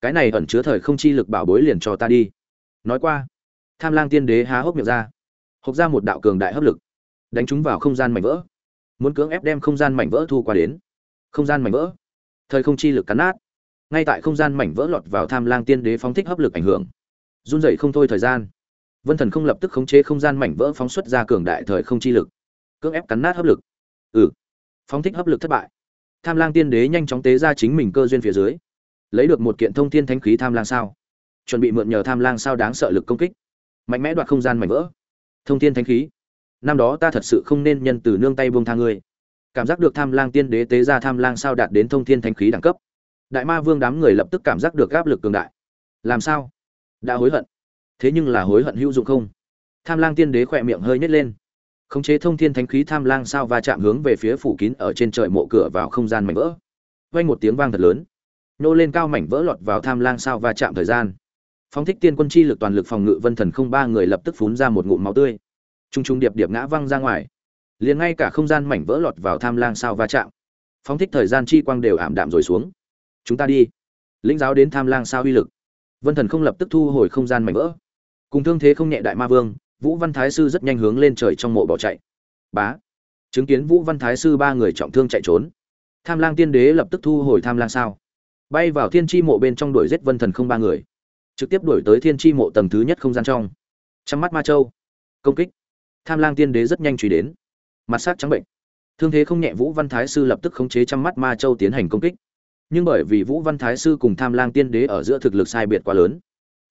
Cái này ẩn chứa thời không chi lực bảo bối liền cho ta đi. Nói qua, tham lang tiên đế há hốc miệng ra, hộc ra một đạo cường đại hấp lực, đánh chúng vào không gian mảnh vỡ. Muốn cưỡng ép đem không gian mảnh vỡ thu qua đến. Không gian mảnh vỡ. Thời không chi lực cắn nát. Ngay tại không gian mảnh vỡ lọt vào tham lang tiên đế phóng thích hấp lực ảnh hưởng. Run rẩy không thôi thời gian vân thần không lập tức khống chế không gian mảnh vỡ phóng xuất ra cường đại thời không chi lực. Cưỡng ép cắn nát hấp lực. Ừ. Phóng thích hấp lực thất bại. Tham lang tiên đế nhanh chóng tế ra chính mình cơ duyên phía dưới. Lấy được một kiện thông thiên thánh khí tham lang sao. Chuẩn bị mượn nhờ tham lang sao đáng sợ lực công kích. Mạnh mẽ đoạt không gian mảnh vỡ. Thông thiên thánh khí. Năm đó ta thật sự không nên nhân từ nương tay buông tha ngươi. Cảm giác được tham lang tiên đế tế ra tham lang sao đạt đến thông thiên thánh khí đẳng cấp. Đại ma vương đám người lập tức cảm giác được áp lực cường đại. Làm sao? Đã hối hận thế nhưng là hối hận hữu dụng không? Tham lang tiên đế khỏe miệng hơi nhét lên. Khống chế thông thiên thánh khí tham lang sao va chạm hướng về phía phủ kín ở trên trời mộ cửa vào không gian mảnh vỡ. Vang một tiếng vang thật lớn. Nô lên cao mảnh vỡ lọt vào tham lang sao va chạm thời gian. Phóng thích tiên quân chi lực toàn lực phòng ngự vân thần không ba người lập tức phun ra một ngụm máu tươi. Trung trung điệp điệp ngã văng ra ngoài. Liền ngay cả không gian mảnh vỡ lọt vào tham lang sao va chạm. Phóng thích thời gian chi quang đều ảm đạm rồi xuống. Chúng ta đi. Lĩnh giáo đến tham lang sao uy lực. Vân thần không lập tức thu hồi không gian mảnh vỡ cùng thương thế không nhẹ đại ma vương, vũ văn thái sư rất nhanh hướng lên trời trong mộ bỏ chạy. Bá. Chứng kiến vũ văn thái sư ba người trọng thương chạy trốn. Tham lang tiên đế lập tức thu hồi tham lang sao. Bay vào thiên tri mộ bên trong đuổi giết vân thần không ba người. Trực tiếp đuổi tới thiên tri mộ tầng thứ nhất không gian trong. Trong mắt ma châu. Công kích. Tham lang tiên đế rất nhanh truy đến. Mặt sắc trắng bệnh. Thương thế không nhẹ vũ văn thái sư lập tức khống chế trăm mắt ma châu tiến hành công kích. Nhưng bởi vì vũ văn thái sư cùng tham lang tiên đế ở giữa thực lực sai biệt quá lớn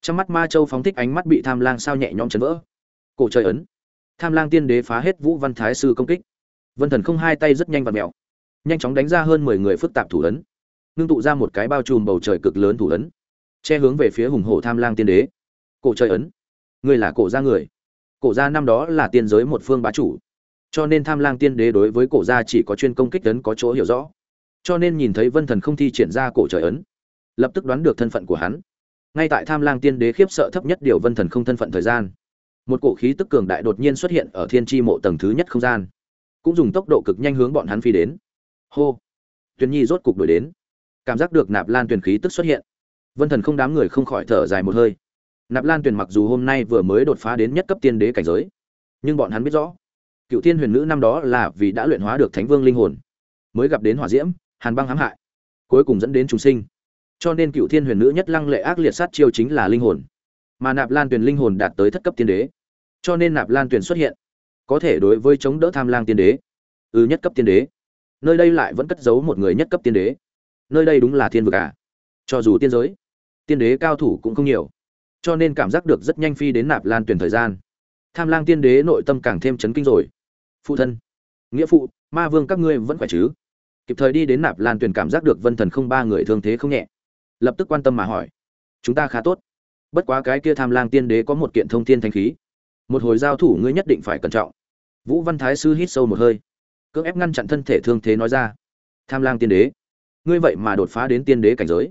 trong mắt ma châu phóng thích ánh mắt bị tham lang sao nhẹ nhõm chấn vỡ. Cổ trời ấn. Tham lang tiên đế phá hết vũ văn thái sư công kích. Vân thần không hai tay rất nhanh và mèo. Nhanh chóng đánh ra hơn mười người phức tạp thủ ấn. Nương tụ ra một cái bao trùm bầu trời cực lớn thủ ấn. Che hướng về phía hùng hổ tham lang tiên đế. Cổ trời ấn. Ngươi là cổ gia người. Cổ gia năm đó là tiên giới một phương bá chủ. Cho nên tham lang tiên đế đối với cổ gia chỉ có chuyên công kích ấn có chỗ hiểu rõ. Cho nên nhìn thấy vân thần không thi triển ra cổ trời ấn, lập tức đoán được thân phận của hắn ngay tại tham lang tiên đế khiếp sợ thấp nhất điều vân thần không thân phận thời gian, một cổ khí tức cường đại đột nhiên xuất hiện ở thiên tri mộ tầng thứ nhất không gian, cũng dùng tốc độ cực nhanh hướng bọn hắn phi đến. Hô! Tuyền nhi rốt cục đuổi đến. Cảm giác được nạp lan tuyền khí tức xuất hiện, vân thần không đám người không khỏi thở dài một hơi. Nạp lan tuyền mặc dù hôm nay vừa mới đột phá đến nhất cấp tiên đế cảnh giới, nhưng bọn hắn biết rõ, cựu thiên huyền nữ năm đó là vì đã luyện hóa được thánh vương linh hồn, mới gặp đến hỏa diễm, hàn băng hãm hại, cuối cùng dẫn đến trùng sinh cho nên cựu thiên huyền nữ nhất lăng lệ ác liệt sát chiêu chính là linh hồn. Mà nạp lan tuyền linh hồn đạt tới thất cấp tiên đế. Cho nên nạp lan tuyền xuất hiện. Có thể đối với chống đỡ tham lang tiên đế. Ư ừ, nhất cấp tiên đế. Nơi đây lại vẫn cất giấu một người nhất cấp tiên đế. Nơi đây đúng là thiên vực à? Cho dù tiên giới tiên đế cao thủ cũng không nhiều. Cho nên cảm giác được rất nhanh phi đến nạp lan tuyển thời gian. Tham lang tiên đế nội tâm càng thêm chấn kinh rồi. Phụ thân nghĩa phụ ma vương các ngươi vẫn khỏe chứ? Kịp thời đi đến nạp lan tuyển cảm giác được vân thần không ba người thương thế không nhẹ lập tức quan tâm mà hỏi. Chúng ta khá tốt. Bất quá cái kia tham lang tiên đế có một kiện thông thiên thanh khí. Một hồi giao thủ ngươi nhất định phải cẩn trọng. Vũ văn thái sư hít sâu một hơi. Cưỡng ép ngăn chặn thân thể thương thế nói ra. Tham lang tiên đế, ngươi vậy mà đột phá đến tiên đế cảnh giới.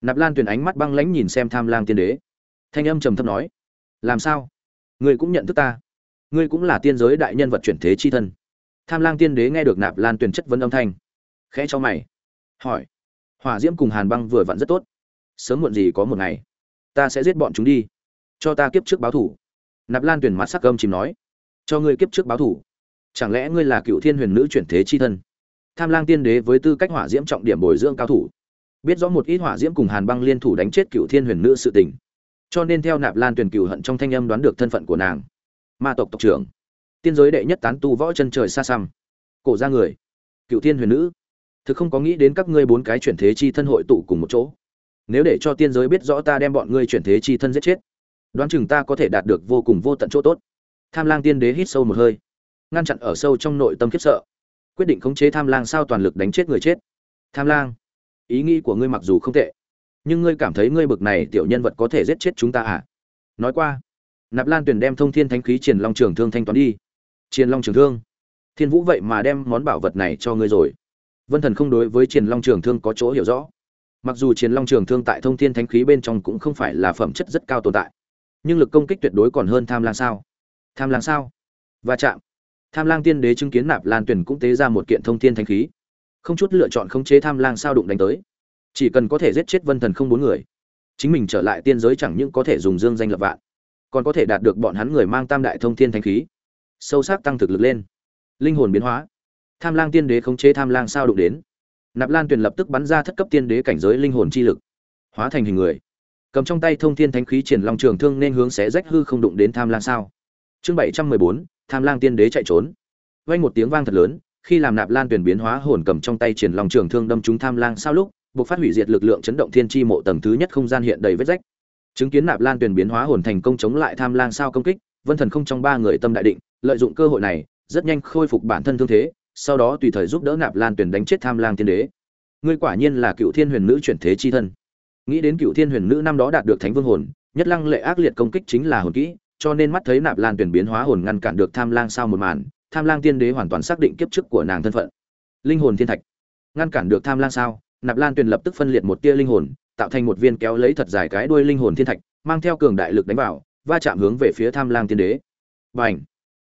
Nạp lan tuyền ánh mắt băng lãnh nhìn xem tham lang tiên đế. Thanh âm trầm thấp nói. Làm sao? Ngươi cũng nhận thức ta. Ngươi cũng là tiên giới đại nhân vật chuyển thế chi thân. Tham lang tiên đế nghe được nạp lan tuyền chất vấn âm thanh, khẽ cho mày, hỏi hỏa diễm cùng hàn băng vừa vặn rất tốt. Sớm muộn gì có một ngày, ta sẽ giết bọn chúng đi. Cho ta kiếp trước báo thủ. Nạp lan tuyền mặt sắc gâm chìm nói. Cho ngươi kiếp trước báo thủ. Chẳng lẽ ngươi là cựu thiên huyền nữ chuyển thế chi thân? Tham lang tiên đế với tư cách hỏa diễm trọng điểm bồi dưỡng cao thủ, biết rõ một ít hỏa diễm cùng hàn băng liên thủ đánh chết cựu thiên huyền nữ sự tình. Cho nên theo nạp lan tuyển cựu hận trong thanh âm đoán được thân phận của nàng. Ma tộc tộc trưởng, tiên giới đệ nhất tán tu võ chân trời xa xăm. Cổ ra người, cựu thiên huyền nữ thực không có nghĩ đến các ngươi bốn cái chuyển thế chi thân hội tụ cùng một chỗ. Nếu để cho tiên giới biết rõ ta đem bọn ngươi chuyển thế chi thân giết chết, đoán chừng ta có thể đạt được vô cùng vô tận chỗ tốt. Tham lang tiên đế hít sâu một hơi, ngăn chặn ở sâu trong nội tâm khiếp sợ, quyết định khống chế tham lang sao toàn lực đánh chết người chết. Tham lang, ý nghĩ của ngươi mặc dù không tệ, nhưng ngươi cảm thấy ngươi bực này tiểu nhân vật có thể giết chết chúng ta à? Nói qua, nạp lan tuyền đem thông thiên thánh khí triền long trường thương thanh toán đi. Triền long trường thương, thiên vũ vậy mà đem món bảo vật này cho ngươi rồi vân thần không đối với triển long trường thương có chỗ hiểu rõ. Mặc dù triển long trường thương tại thông thiên thánh khí bên trong cũng không phải là phẩm chất rất cao tồn tại, nhưng lực công kích tuyệt đối còn hơn tham lang sao? Tham lang sao? Và chạm. Tham lang tiên đế chứng kiến nạp lan tuyển cũng tế ra một kiện thông thiên thánh khí. Không chút lựa chọn khống chế tham lang sao đụng đánh tới. Chỉ cần có thể giết chết vân thần không bốn người, chính mình trở lại tiên giới chẳng những có thể dùng dương danh lập vạn, còn có thể đạt được bọn hắn người mang tam đại thông thiên thánh khí. Sâu sắc tăng thực lực lên. Linh hồn biến hóa tham lang tiên đế khống chế tham lang sao đụng đến. Nạp lan tuyền lập tức bắn ra thất cấp tiên đế cảnh giới linh hồn chi lực. Hóa thành hình người. Cầm trong tay thông thiên thánh khí triển long trường thương nên hướng xé rách hư không đụng đến tham lang sao. Chương bảy trăm mười bốn, tham lang tiên đế chạy trốn. Vang một tiếng vang thật lớn, khi làm nạp lan tuyển biến hóa hồn cầm trong tay triển long trường thương đâm trúng tham lang sao lúc buộc phát hủy diệt lực lượng chấn động thiên chi mộ tầng thứ nhất không gian hiện đầy vết rách. Chứng kiến nạp lan tuyển biến hóa hồn thành công chống lại tham lang sao công kích, vân thần không trong ba người tâm đại định, lợi dụng cơ hội này, rất nhanh khôi phục bản thân thương thế sau đó tùy thời giúp đỡ nạp lan tuyển đánh chết tham lang tiên đế. Ngươi quả nhiên là cựu thiên huyền nữ chuyển thế chi thân. Nghĩ đến cựu thiên huyền nữ năm đó đạt được thánh vương hồn, nhất lăng lệ ác liệt công kích chính là hồn kỹ, cho nên mắt thấy nạp lan tuyển biến hóa hồn ngăn cản được tham lang sao một màn, tham lang tiên đế hoàn toàn xác định kiếp trước của nàng thân phận. Linh hồn thiên thạch. Ngăn cản được tham lang sao? Nạp lan tuyển lập tức phân liệt một tia linh hồn, tạo thành một viên kéo lấy thật dài cái đuôi linh hồn thiên thạch, mang theo cường đại lực đánh vào, va chạm hướng về phía tham lang tiên đế. Và ảnh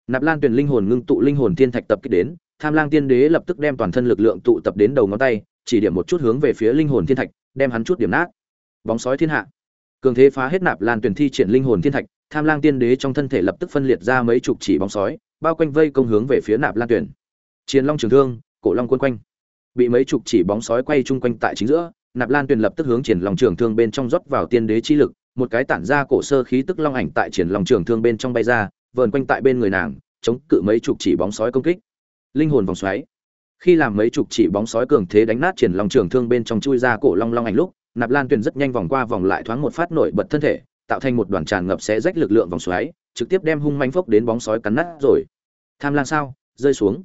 nạp lan tuyển linh hồn ngưng tụ linh hồn thiên thạch tập kích đến tham lang tiên đế lập tức đem toàn thân lực lượng tụ tập đến đầu ngón tay, chỉ điểm một chút hướng về phía linh hồn thiên thạch, đem hắn chút điểm nát. Bóng sói thiên hạ. Cường thế phá hết nạp lan tuyển thi triển linh hồn thiên thạch, tham lang tiên đế trong thân thể lập tức phân liệt ra mấy chục chỉ bóng sói, bao quanh vây công hướng về phía nạp lan tuyển. Chiến long trường thương, cổ long quân quanh. Bị mấy chục chỉ bóng sói quay chung quanh tại chính giữa, nạp lan tuyển lập tức hướng triển long trường thương bên trong rót vào tiên đế chi lực, một cái tản ra cổ sơ khí tức long ảnh tại triển long trường thương bên trong bay ra, vờn quanh tại bên người nàng, chống cự mấy chục chỉ bóng sói công kích linh hồn vòng xoáy. Khi làm mấy chục chỉ bóng sói cường thế đánh nát triển long trường thương bên trong chui ra cổ long long ảnh lúc, nạp lan tuyền rất nhanh vòng qua vòng lại thoáng một phát nổi bật thân thể, tạo thành một đoàn tràn ngập sẽ rách lực lượng vòng xoáy, trực tiếp đem hung manh phốc đến bóng sói cắn nát rồi. Tham lang sao? Rơi xuống.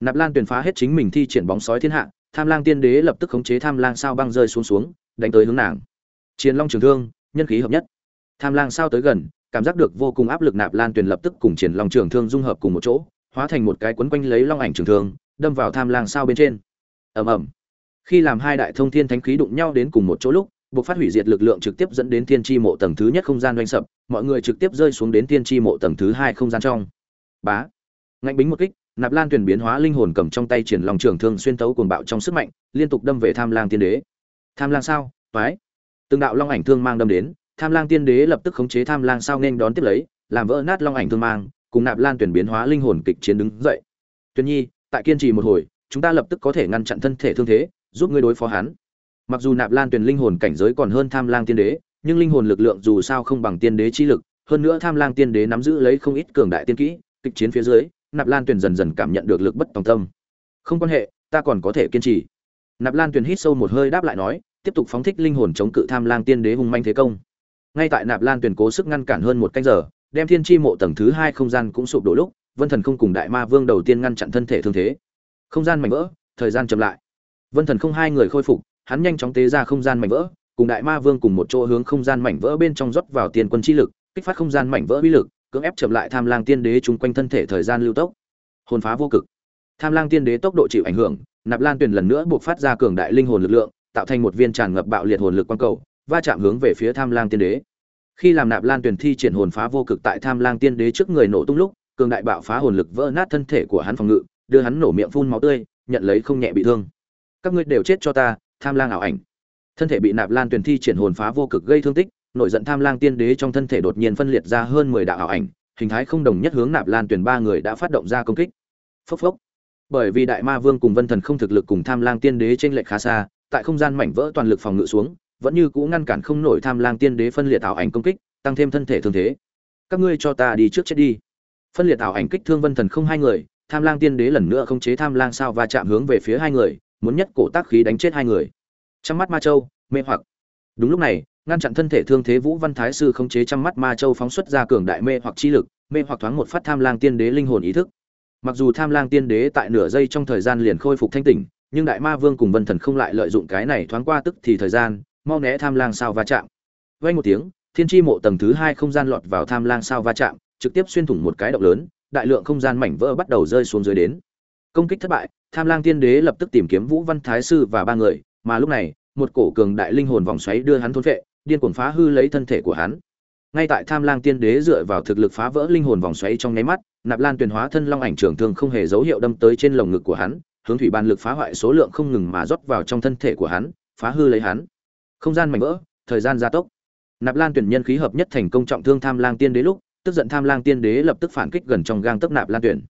Nạp lan tuyền phá hết chính mình thi triển bóng sói thiên hạ, tham lang tiên đế lập tức khống chế tham lang sao băng rơi xuống xuống, đánh tới hướng nàng. Chiến long trường thương, nhân khí hợp nhất. Tham lang sao tới gần, cảm giác được vô cùng áp lực nạp lan tuyền lập tức cùng triển long trường thương dung hợp cùng một chỗ hóa thành một cái quấn quanh lấy long ảnh trường thương, đâm vào tham lang sao bên trên. Ầm ầm. Khi làm hai đại thông thiên thánh khí đụng nhau đến cùng một chỗ lúc, buộc phát hủy diệt lực lượng trực tiếp dẫn đến thiên tri mộ tầng thứ nhất không gian doanh sập, mọi người trực tiếp rơi xuống đến thiên tri mộ tầng thứ hai không gian trong. Bá. Ngạnh bính một kích, nạp lan tuyển biến hóa linh hồn cầm trong tay triển lòng trường thương xuyên tấu cuồng bạo trong sức mạnh, liên tục đâm về tham lang tiên đế. Tham lang sao? Toái. Từng đạo long ảnh thương mang đâm đến, tham lang tiên đế lập tức khống chế tham lang sao nên đón tiếp lấy, làm vỡ nát long ảnh thương mang cùng nạp lan tuyển biến hóa linh hồn kịch chiến đứng dậy. Tuyển nhi, tại kiên trì một hồi, chúng ta lập tức có thể ngăn chặn thân thể thương thế, giúp ngươi đối phó hắn. Mặc dù nạp lan tuyển linh hồn cảnh giới còn hơn tham lang tiên đế, nhưng linh hồn lực lượng dù sao không bằng tiên đế chi lực, hơn nữa tham lang tiên đế nắm giữ lấy không ít cường đại tiên kỹ, kịch chiến phía dưới, nạp lan tuyển dần dần cảm nhận được lực bất tòng tâm. Không quan hệ, ta còn có thể kiên trì. Nạp lan tuyển hít sâu một hơi đáp lại nói, tiếp tục phóng thích linh hồn chống cự tham lang tiên đế hung manh thế công. Ngay tại nạp lan tuyển cố sức ngăn cản hơn một canh giờ đem thiên chi mộ tầng thứ hai không gian cũng sụp đổ lúc, vân thần không cùng đại ma vương đầu tiên ngăn chặn thân thể thương thế. Không gian mảnh vỡ, thời gian chậm lại. Vân thần không hai người khôi phục, hắn nhanh chóng tế ra không gian mảnh vỡ, cùng đại ma vương cùng một chỗ hướng không gian mảnh vỡ bên trong rót vào tiền quân chi lực, kích phát không gian mảnh vỡ uy lực, cưỡng ép chậm lại tham lang tiên đế chung quanh thân thể thời gian lưu tốc. Hồn phá vô cực. Tham lang tiên đế tốc độ chịu ảnh hưởng, nạp lan tuyển lần nữa buộc phát ra cường đại linh hồn lực lượng, tạo thành một viên tràn ngập bạo liệt hồn lực quang cầu, va chạm hướng về phía tham lang tiên đế khi làm nạp lan tuyển thi triển hồn phá vô cực tại tham lang tiên đế trước người nổ tung lúc, cường đại bạo phá hồn lực vỡ nát thân thể của hắn phòng ngự, đưa hắn nổ miệng phun máu tươi, nhận lấy không nhẹ bị thương. Các ngươi đều chết cho ta, tham lang ảo ảnh. Thân thể bị nạp lan tuyển thi triển hồn phá vô cực gây thương tích nội giận tham lang tiên đế trong thân thể đột nhiên phân liệt ra hơn mười đạo ảo ảnh, hình thái không đồng nhất hướng nạp lan tuyển ba người đã phát động ra công kích. Phốc phốc. Bởi vì đại ma vương cùng vân thần không thực lực cùng tham lang tiên đế trên lệch khá xa, tại không gian mảnh vỡ toàn lực phòng ngự xuống vẫn như cũ ngăn cản không nổi tham lang tiên đế phân liệt ảo ảnh công kích, tăng thêm thân thể thương thế. Các ngươi cho ta đi trước chết đi. Phân liệt ảo ảnh kích thương vân thần không hai người, tham lang tiên đế lần nữa không chế tham lang sao và chạm hướng về phía hai người, muốn nhất cổ tác khí đánh chết hai người. Trong mắt ma châu, mê hoặc. Đúng lúc này, ngăn chặn thân thể thương thế vũ văn thái sư không chế trăm mắt ma châu phóng xuất ra cường đại mê hoặc chi lực, mê hoặc thoáng một phát tham lang tiên đế linh hồn ý thức. Mặc dù tham lang tiên đế tại nửa giây trong thời gian liền khôi phục thanh tỉnh, nhưng đại ma vương cùng vân thần không lại lợi dụng cái này thoáng qua tức thì thời gian mau né tham lang sao va chạm. Vây một tiếng, thiên tri mộ tầng thứ hai không gian lọt vào tham lang sao va chạm, trực tiếp xuyên thủng một cái động lớn, đại lượng không gian mảnh vỡ bắt đầu rơi xuống dưới đến. Công kích thất bại, tham lang tiên đế lập tức tìm kiếm vũ văn thái sư và ba người, mà lúc này, một cổ cường đại linh hồn vòng xoáy đưa hắn thôn vệ, điên cuồng phá hư lấy thân thể của hắn. Ngay tại tham lang tiên đế dựa vào thực lực phá vỡ linh hồn vòng xoáy trong nháy mắt, nạp lan tuyền hóa thân long ảnh trưởng thương không hề dấu hiệu đâm tới trên lồng ngực của hắn, hướng thủy ban lực phá hoại số lượng không ngừng mà rót vào trong thân thể của hắn, phá hư lấy hắn không gian mảnh vỡ, thời gian gia tốc. Nạp lan tuyển nhân khí hợp nhất thành công trọng thương tham lang tiên đế lúc, tức giận tham lang tiên đế lập tức phản kích gần trong gang tấp nạp lan tuyển.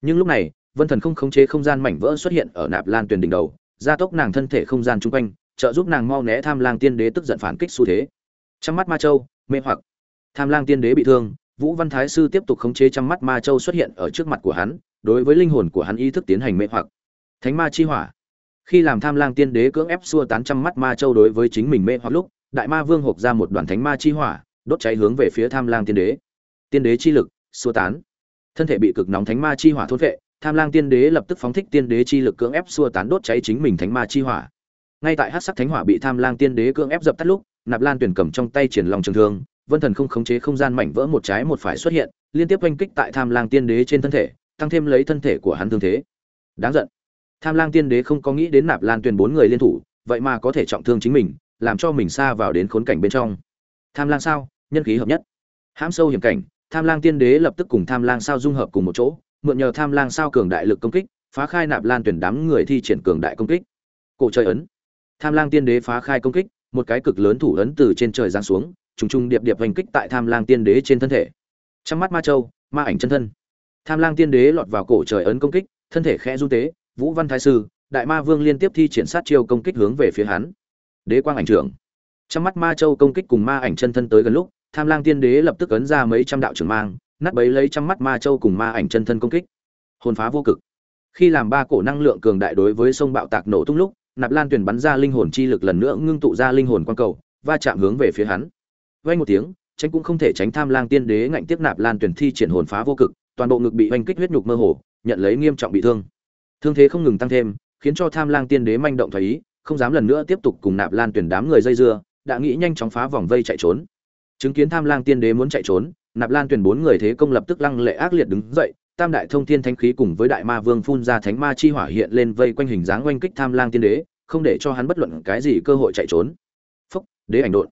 Nhưng lúc này, vân thần không khống chế không gian mảnh vỡ xuất hiện ở nạp lan tuyển đỉnh đầu, gia tốc nàng thân thể không gian chung quanh, trợ giúp nàng mau né tham lang tiên đế tức giận phản kích xu thế. Trong mắt ma châu, mê hoặc. Tham lang tiên đế bị thương, vũ văn thái sư tiếp tục khống chế trăm mắt ma châu xuất hiện ở trước mặt của hắn, đối với linh hồn của hắn ý thức tiến hành mê hoặc. Thánh ma chi hỏa khi làm tham lang tiên đế cưỡng ép xua tán trăm mắt ma châu đối với chính mình mê hoặc lúc, đại ma vương hộp ra một đoàn thánh ma chi hỏa, đốt cháy hướng về phía tham lang tiên đế. Tiên đế chi lực, xua tán. Thân thể bị cực nóng thánh ma chi hỏa thôn vệ, tham lang tiên đế lập tức phóng thích tiên đế chi lực cưỡng ép xua tán đốt cháy chính mình thánh ma chi hỏa. Ngay tại hát sắc thánh hỏa bị tham lang tiên đế cưỡng ép dập tắt lúc, nạp lan tuyển cầm trong tay triển lòng trường thương, vân thần không khống chế không gian mảnh vỡ một trái một phải xuất hiện, liên tiếp oanh kích tại tham lang tiên đế trên thân thể, tăng thêm lấy thân thể của hắn thương thế. Đáng giận tham lang tiên đế không có nghĩ đến nạp lan Tuyền bốn người liên thủ, vậy mà có thể trọng thương chính mình, làm cho mình xa vào đến khốn cảnh bên trong. Tham lang sao? Nhân khí hợp nhất. Hãm sâu hiểm cảnh, tham lang tiên đế lập tức cùng tham lang sao dung hợp cùng một chỗ, mượn nhờ tham lang sao cường đại lực công kích, phá khai nạp lan tuyển đám người thi triển cường đại công kích. Cổ trời ấn. Tham lang tiên đế phá khai công kích, một cái cực lớn thủ ấn từ trên trời giáng xuống, trùng trùng điệp điệp hành kích tại tham lang tiên đế trên thân thể. Trong mắt ma châu, ma ảnh chân thân. Tham lang tiên đế lọt vào cổ trời ấn công kích, thân thể khẽ du tế vũ văn thái sư, đại ma vương liên tiếp thi triển sát chiêu công kích hướng về phía hắn. Đế quang ảnh trưởng. Trong mắt ma châu công kích cùng ma ảnh chân thân tới gần lúc, tham lang tiên đế lập tức ấn ra mấy trăm đạo trưởng mang, nát bấy lấy trăm mắt ma châu cùng ma ảnh chân thân công kích. Hồn phá vô cực. Khi làm ba cổ năng lượng cường đại đối với sông bạo tạc nổ tung lúc, nạp lan tuyển bắn ra linh hồn chi lực lần nữa ngưng tụ ra linh hồn quang cầu, va chạm hướng về phía hắn. Vay một tiếng, tránh cũng không thể tránh tham lang tiên đế ngạnh tiếp nạp lan tuyển thi triển hồn phá vô cực, toàn bộ ngực bị oanh kích huyết nhục mơ hồ, nhận lấy nghiêm trọng bị thương thương thế không ngừng tăng thêm, khiến cho tham lang tiên đế manh động thoái ý, không dám lần nữa tiếp tục cùng nạp lan tuyển đám người dây dưa, đã nghĩ nhanh chóng phá vòng vây chạy trốn. Chứng kiến tham lang tiên đế muốn chạy trốn, nạp lan tuyển bốn người thế công lập tức lăng lệ ác liệt đứng dậy, tam đại thông thiên thánh khí cùng với đại ma vương phun ra thánh ma chi hỏa hiện lên vây quanh hình dáng oanh kích tham lang tiên đế, không để cho hắn bất luận cái gì cơ hội chạy trốn. Phúc, đế ảnh đột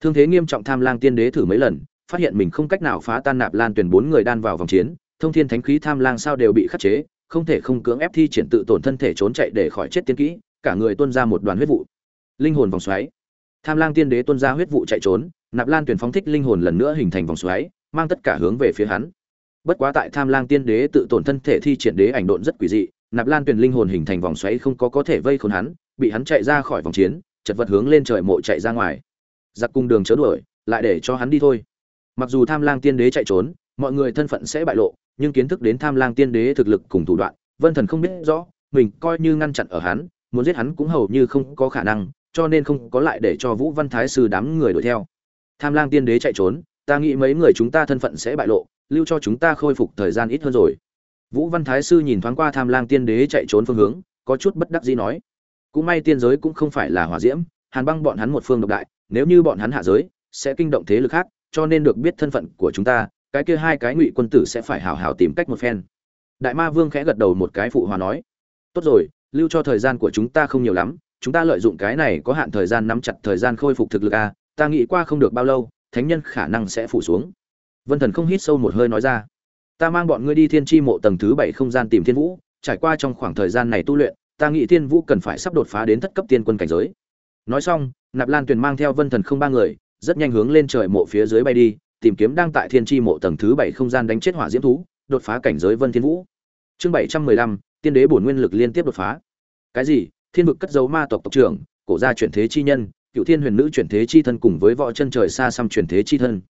thương thế nghiêm trọng tham lang tiên đế thử mấy lần, phát hiện mình không cách nào phá tan nạp lan tuyển bốn người đan vào vòng chiến, thông thiên thánh khí tham lang sao đều bị khắc chế không thể không cưỡng ép thi triển tự tổn thân thể trốn chạy để khỏi chết tiên kỹ, cả người tuôn ra một đoàn huyết vụ. Linh hồn vòng xoáy. Tham lang tiên đế tuôn ra huyết vụ chạy trốn, nạp lan tuyển phóng thích linh hồn lần nữa hình thành vòng xoáy, mang tất cả hướng về phía hắn. Bất quá tại tham lang tiên đế tự tổn thân thể thi triển đế ảnh độn rất quỷ dị, nạp lan tuyển linh hồn hình thành vòng xoáy không có có thể vây khốn hắn, bị hắn chạy ra khỏi vòng chiến, chật vật hướng lên trời mộ chạy ra ngoài. Giặc cung đường chớ đuổi, lại để cho hắn đi thôi. Mặc dù tham lang tiên đế chạy trốn, mọi người thân phận sẽ bại lộ nhưng kiến thức đến tham lang tiên đế thực lực cùng thủ đoạn, vân thần không biết rõ, mình coi như ngăn chặn ở hắn, muốn giết hắn cũng hầu như không có khả năng, cho nên không có lại để cho vũ văn thái sư đám người đuổi theo. Tham lang tiên đế chạy trốn, ta nghĩ mấy người chúng ta thân phận sẽ bại lộ, lưu cho chúng ta khôi phục thời gian ít hơn rồi. Vũ văn thái sư nhìn thoáng qua tham lang tiên đế chạy trốn phương hướng, có chút bất đắc dĩ nói, cũng may tiên giới cũng không phải là hỏa diễm, hàn băng bọn hắn một phương độc đại, nếu như bọn hắn hạ giới, sẽ kinh động thế lực khác, cho nên được biết thân phận của chúng ta cái kia hai cái ngụy quân tử sẽ phải hào hào tìm cách một phen. Đại ma vương khẽ gật đầu một cái phụ hòa nói, tốt rồi, lưu cho thời gian của chúng ta không nhiều lắm, chúng ta lợi dụng cái này có hạn thời gian nắm chặt thời gian khôi phục thực lực a ta nghĩ qua không được bao lâu, thánh nhân khả năng sẽ phủ xuống. Vân thần không hít sâu một hơi nói ra, ta mang bọn ngươi đi thiên chi mộ tầng thứ bảy không gian tìm thiên vũ, trải qua trong khoảng thời gian này tu luyện, ta nghĩ thiên vũ cần phải sắp đột phá đến thất cấp tiên quân cảnh giới. Nói xong, nạp lan tuyền mang theo vân thần không ba người, rất nhanh hướng lên trời mộ phía dưới bay đi tìm kiếm đang tại thiên tri mộ tầng thứ bảy không gian đánh chết hỏa diễm thú, đột phá cảnh giới vân thiên vũ. Chương bảy trăm mười lăm, tiên đế bổn nguyên lực liên tiếp đột phá. Cái gì? Thiên vực cất dấu ma tộc tộc trưởng, cổ gia chuyển thế chi nhân, cựu thiên huyền nữ chuyển thế chi thân cùng với võ chân trời xa xăm chuyển thế chi thân.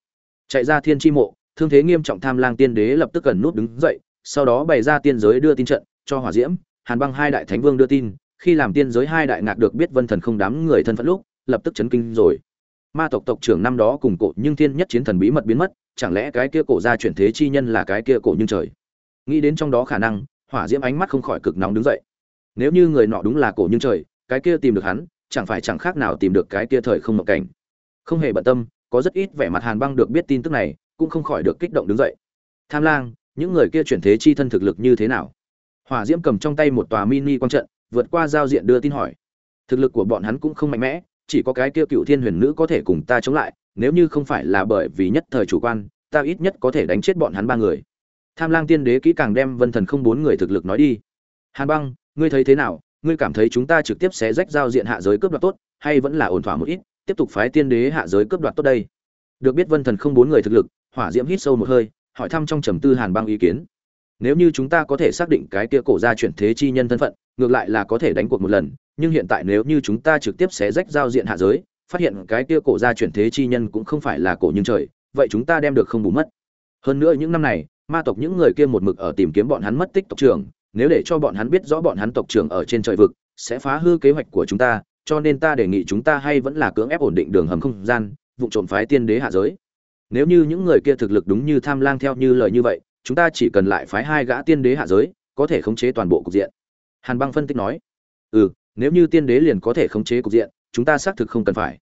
Chạy ra thiên chi mộ, thương thế nghiêm trọng tham lang tiên đế lập tức cần nút đứng dậy, sau đó bày ra tiên giới đưa tin trận, cho hỏa diễm, hàn băng hai đại thánh vương đưa tin, khi làm tiên giới hai đại ngạc được biết vân thần không đám người thân phận lúc, lập tức chấn kinh rồi ma tộc tộc trưởng năm đó cùng cổ nhưng thiên nhất chiến thần bí mật biến mất, chẳng lẽ cái kia cổ gia chuyển thế chi nhân là cái kia cổ nhưng trời? Nghĩ đến trong đó khả năng, hỏa diễm ánh mắt không khỏi cực nóng đứng dậy. Nếu như người nọ đúng là cổ nhưng trời, cái kia tìm được hắn, chẳng phải chẳng khác nào tìm được cái kia thời không mộng cảnh. Không hề bận tâm, có rất ít vẻ mặt hàn băng được biết tin tức này, cũng không khỏi được kích động đứng dậy. Tham lang, những người kia chuyển thế chi thân thực lực như thế nào? Hỏa diễm cầm trong tay một tòa mini quang trận, vượt qua giao diện đưa tin hỏi. Thực lực của bọn hắn cũng không mạnh mẽ chỉ có cái kia cựu thiên huyền nữ có thể cùng ta chống lại, nếu như không phải là bởi vì nhất thời chủ quan, ta ít nhất có thể đánh chết bọn hắn ba người. Tham lang tiên đế kỹ càng đem vân thần không bốn người thực lực nói đi. Hàn băng, ngươi thấy thế nào? Ngươi cảm thấy chúng ta trực tiếp sẽ rách giao diện hạ giới cướp đoạt tốt, hay vẫn là ổn thỏa một ít, tiếp tục phái tiên đế hạ giới cướp đoạt tốt đây? Được biết vân thần không bốn người thực lực, hỏa diễm hít sâu một hơi, hỏi thăm trong trầm tư hàn băng ý kiến. Nếu như chúng ta có thể xác định cái kia cổ gia chuyển thế chi nhân thân phận, ngược lại là có thể đánh cuộc một lần nhưng hiện tại nếu như chúng ta trực tiếp xé rách giao diện hạ giới, phát hiện cái kia cổ ra chuyển thế chi nhân cũng không phải là cổ nhưng trời, vậy chúng ta đem được không bù mất. Hơn nữa những năm này, ma tộc những người kia một mực ở tìm kiếm bọn hắn mất tích tộc trưởng, nếu để cho bọn hắn biết rõ bọn hắn tộc trưởng ở trên trời vực, sẽ phá hư kế hoạch của chúng ta, cho nên ta đề nghị chúng ta hay vẫn là cưỡng ép ổn định đường hầm không gian, vụ trộm phái tiên đế hạ giới. Nếu như những người kia thực lực đúng như tham lang theo như lời như vậy, chúng ta chỉ cần lại phái hai gã tiên đế hạ giới, có thể khống chế toàn bộ cục diện. Hàn băng phân tích nói. Ừ nếu như tiên đế liền có thể khống chế cục diện, chúng ta xác thực không cần phải.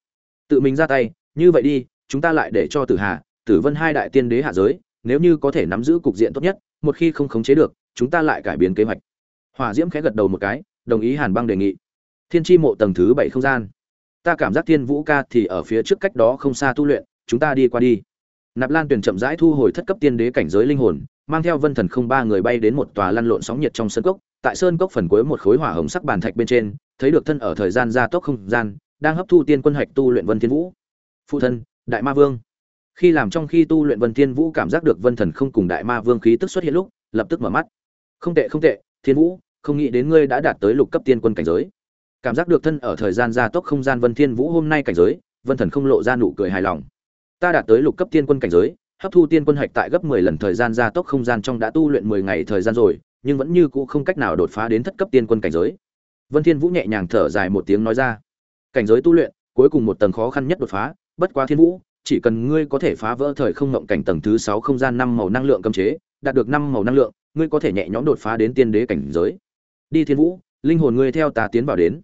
Tự mình ra tay, như vậy đi, chúng ta lại để cho tử hà, tử vân hai đại tiên đế hạ giới, nếu như có thể nắm giữ cục diện tốt nhất, một khi không khống chế được, chúng ta lại cải biến kế hoạch. Hỏa diễm khẽ gật đầu một cái, đồng ý hàn băng đề nghị. Thiên tri mộ tầng thứ bảy không gian. Ta cảm giác thiên vũ ca thì ở phía trước cách đó không xa tu luyện, chúng ta đi qua đi. Nạp lan tuyển chậm rãi thu hồi thất cấp tiên đế cảnh giới linh hồn, mang theo vân thần không ba người bay đến một tòa lăn lộn sóng nhiệt trong sơn cốc. Tại sơn cốc phần cuối một khối hỏa hồng sắc bàn thạch bên trên thấy được thân ở thời gian gia tốc không gian, đang hấp thu tiên quân hạch tu luyện vân thiên vũ. Phụ thân, đại ma vương. Khi làm trong khi tu luyện vân thiên vũ cảm giác được vân thần không cùng đại ma vương khí tức xuất hiện lúc, lập tức mở mắt. Không tệ không tệ, thiên vũ, không nghĩ đến ngươi đã đạt tới lục cấp tiên quân cảnh giới. Cảm giác được thân ở thời gian gia tốc không gian vân thiên vũ hôm nay cảnh giới, vân thần không lộ ra nụ cười hài lòng. Ta đạt tới lục cấp tiên quân cảnh giới, hấp thu tiên quân hạch tại gấp 10 lần thời gian gia tốc không gian trong đã tu luyện 10 ngày thời gian rồi, nhưng vẫn như cũ không cách nào đột phá đến thất cấp tiên quân cảnh giới vân thiên vũ nhẹ nhàng thở dài một tiếng nói ra. Cảnh giới tu luyện, cuối cùng một tầng khó khăn nhất đột phá, bất quá thiên vũ, chỉ cần ngươi có thể phá vỡ thời không ngộng cảnh tầng thứ 6 không gian năm màu năng lượng cấm chế, đạt được năm màu năng lượng, ngươi có thể nhẹ nhõm đột phá đến tiên đế cảnh giới. Đi thiên vũ, linh hồn ngươi theo ta tiến vào đến.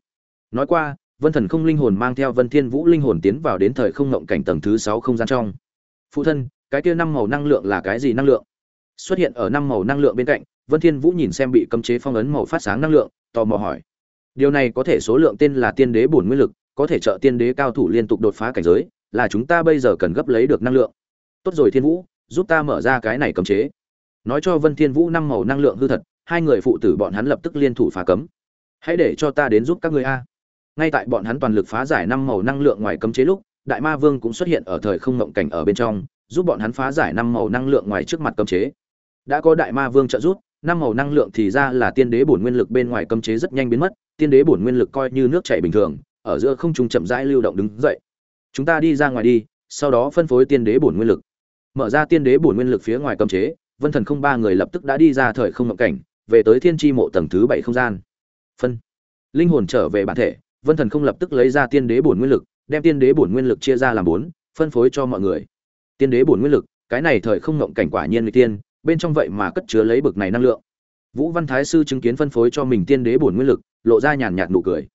Nói qua, vân thần không linh hồn mang theo vân thiên vũ linh hồn tiến vào đến thời không ngộng cảnh tầng thứ sáu không gian trong. Phụ thân, cái kia năm màu năng lượng là cái gì năng lượng? Xuất hiện ở năm màu năng lượng bên cạnh, vân thiên vũ nhìn xem bị cấm chế phong ấn màu phát sáng năng lượng, tò mò hỏi điều này có thể số lượng tên là tiên đế bổn nguyên lực, có thể trợ tiên đế cao thủ liên tục đột phá cảnh giới, là chúng ta bây giờ cần gấp lấy được năng lượng. Tốt rồi thiên vũ, giúp ta mở ra cái này cấm chế. Nói cho vân thiên vũ năm màu năng lượng hư thật, hai người phụ tử bọn hắn lập tức liên thủ phá cấm. Hãy để cho ta đến giúp các ngươi a. Ngay tại bọn hắn toàn lực phá giải năm màu năng lượng ngoài cấm chế lúc, đại ma vương cũng xuất hiện ở thời không ngộng cảnh ở bên trong, giúp bọn hắn phá giải năm màu năng lượng ngoài trước mặt cấm chế. Đã có đại ma vương trợ giúp năm màu năng lượng thì ra là tiên đế bổn nguyên lực bên ngoài cấm chế rất nhanh biến mất, tiên đế bổn nguyên lực coi như nước chảy bình thường, ở giữa không trung chậm rãi lưu động đứng dậy. Chúng ta đi ra ngoài đi, sau đó phân phối tiên đế bổn nguyên lực. Mở ra tiên đế bổn nguyên lực phía ngoài cấm chế, vân thần không ba người lập tức đã đi ra thời không ngộng cảnh, về tới thiên tri mộ tầng thứ bảy không gian. Phân. Linh hồn trở về bản thể, vân thần không lập tức lấy ra tiên đế bổn nguyên lực, đem tiên đế bổn nguyên lực chia ra làm bốn, phân phối cho mọi người. Tiên đế bổn nguyên lực, cái này thời không ngộng cảnh quả nhiên người tiên bên trong vậy mà cất chứa lấy bực này năng lượng. Vũ văn thái sư chứng kiến phân phối cho mình tiên đế bổn nguyên lực, lộ ra nhàn nhạt nụ cười.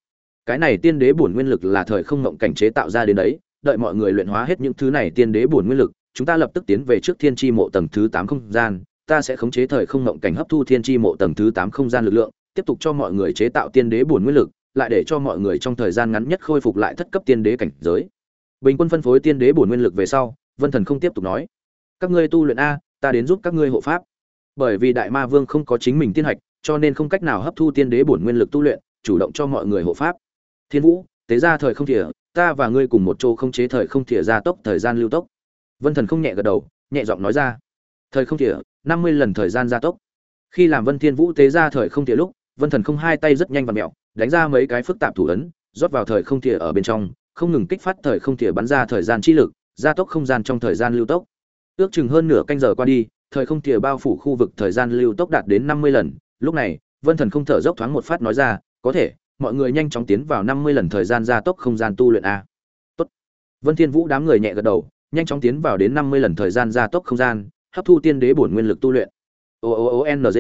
Cái này tiên đế bổn nguyên lực là thời không ngộng cảnh chế tạo ra đến đấy, đợi mọi người luyện hóa hết những thứ này tiên đế bổn nguyên lực, chúng ta lập tức tiến về trước thiên tri mộ tầng thứ tám không gian, ta sẽ khống chế thời không ngộng cảnh hấp thu thiên tri mộ tầng thứ tám không gian lực lượng, tiếp tục cho mọi người chế tạo tiên đế bổn nguyên lực, lại để cho mọi người trong thời gian ngắn nhất khôi phục lại thất cấp tiên đế cảnh giới. Bình quân phân phối tiên đế bổn nguyên lực về sau, vân thần không tiếp tục nói. Các ngươi tu luyện a ta đến giúp các ngươi hộ pháp. Bởi vì đại ma vương không có chính mình tiên hạch cho nên không cách nào hấp thu tiên đế bổn nguyên lực tu luyện chủ động cho mọi người hộ pháp. Thiên vũ tế ra thời không thỉa, ta và ngươi cùng một chỗ không chế thời không thỉa ra tốc thời gian lưu tốc. Vân thần không nhẹ gật đầu nhẹ giọng nói ra. Thời không thỉa, năm mươi lần thời gian gia tốc. Khi làm vân thiên vũ tế ra thời không thỉa lúc vân thần không hai tay rất nhanh và mẹo đánh ra mấy cái phức tạp thủ ấn rót vào thời không thỉa ở bên trong không ngừng kích phát thời không thỉa bắn ra thời gian chi lực gia tốc không gian trong thời gian lưu tốc ước chừng hơn nửa canh giờ qua đi, thời không thìa bao phủ khu vực thời gian lưu tốc đạt đến năm mươi lần. Lúc này, vân thần không thở dốc thoáng một phát nói ra, có thể, mọi người nhanh chóng tiến vào năm mươi lần thời gian gia tốc không gian tu luyện a. Tốt. Vân thiên vũ đám người nhẹ gật đầu, nhanh chóng tiến vào đến 50 lần thời gian gia tốc không gian, hấp thu tiên đế bổn nguyên lực tu luyện. O o o n g.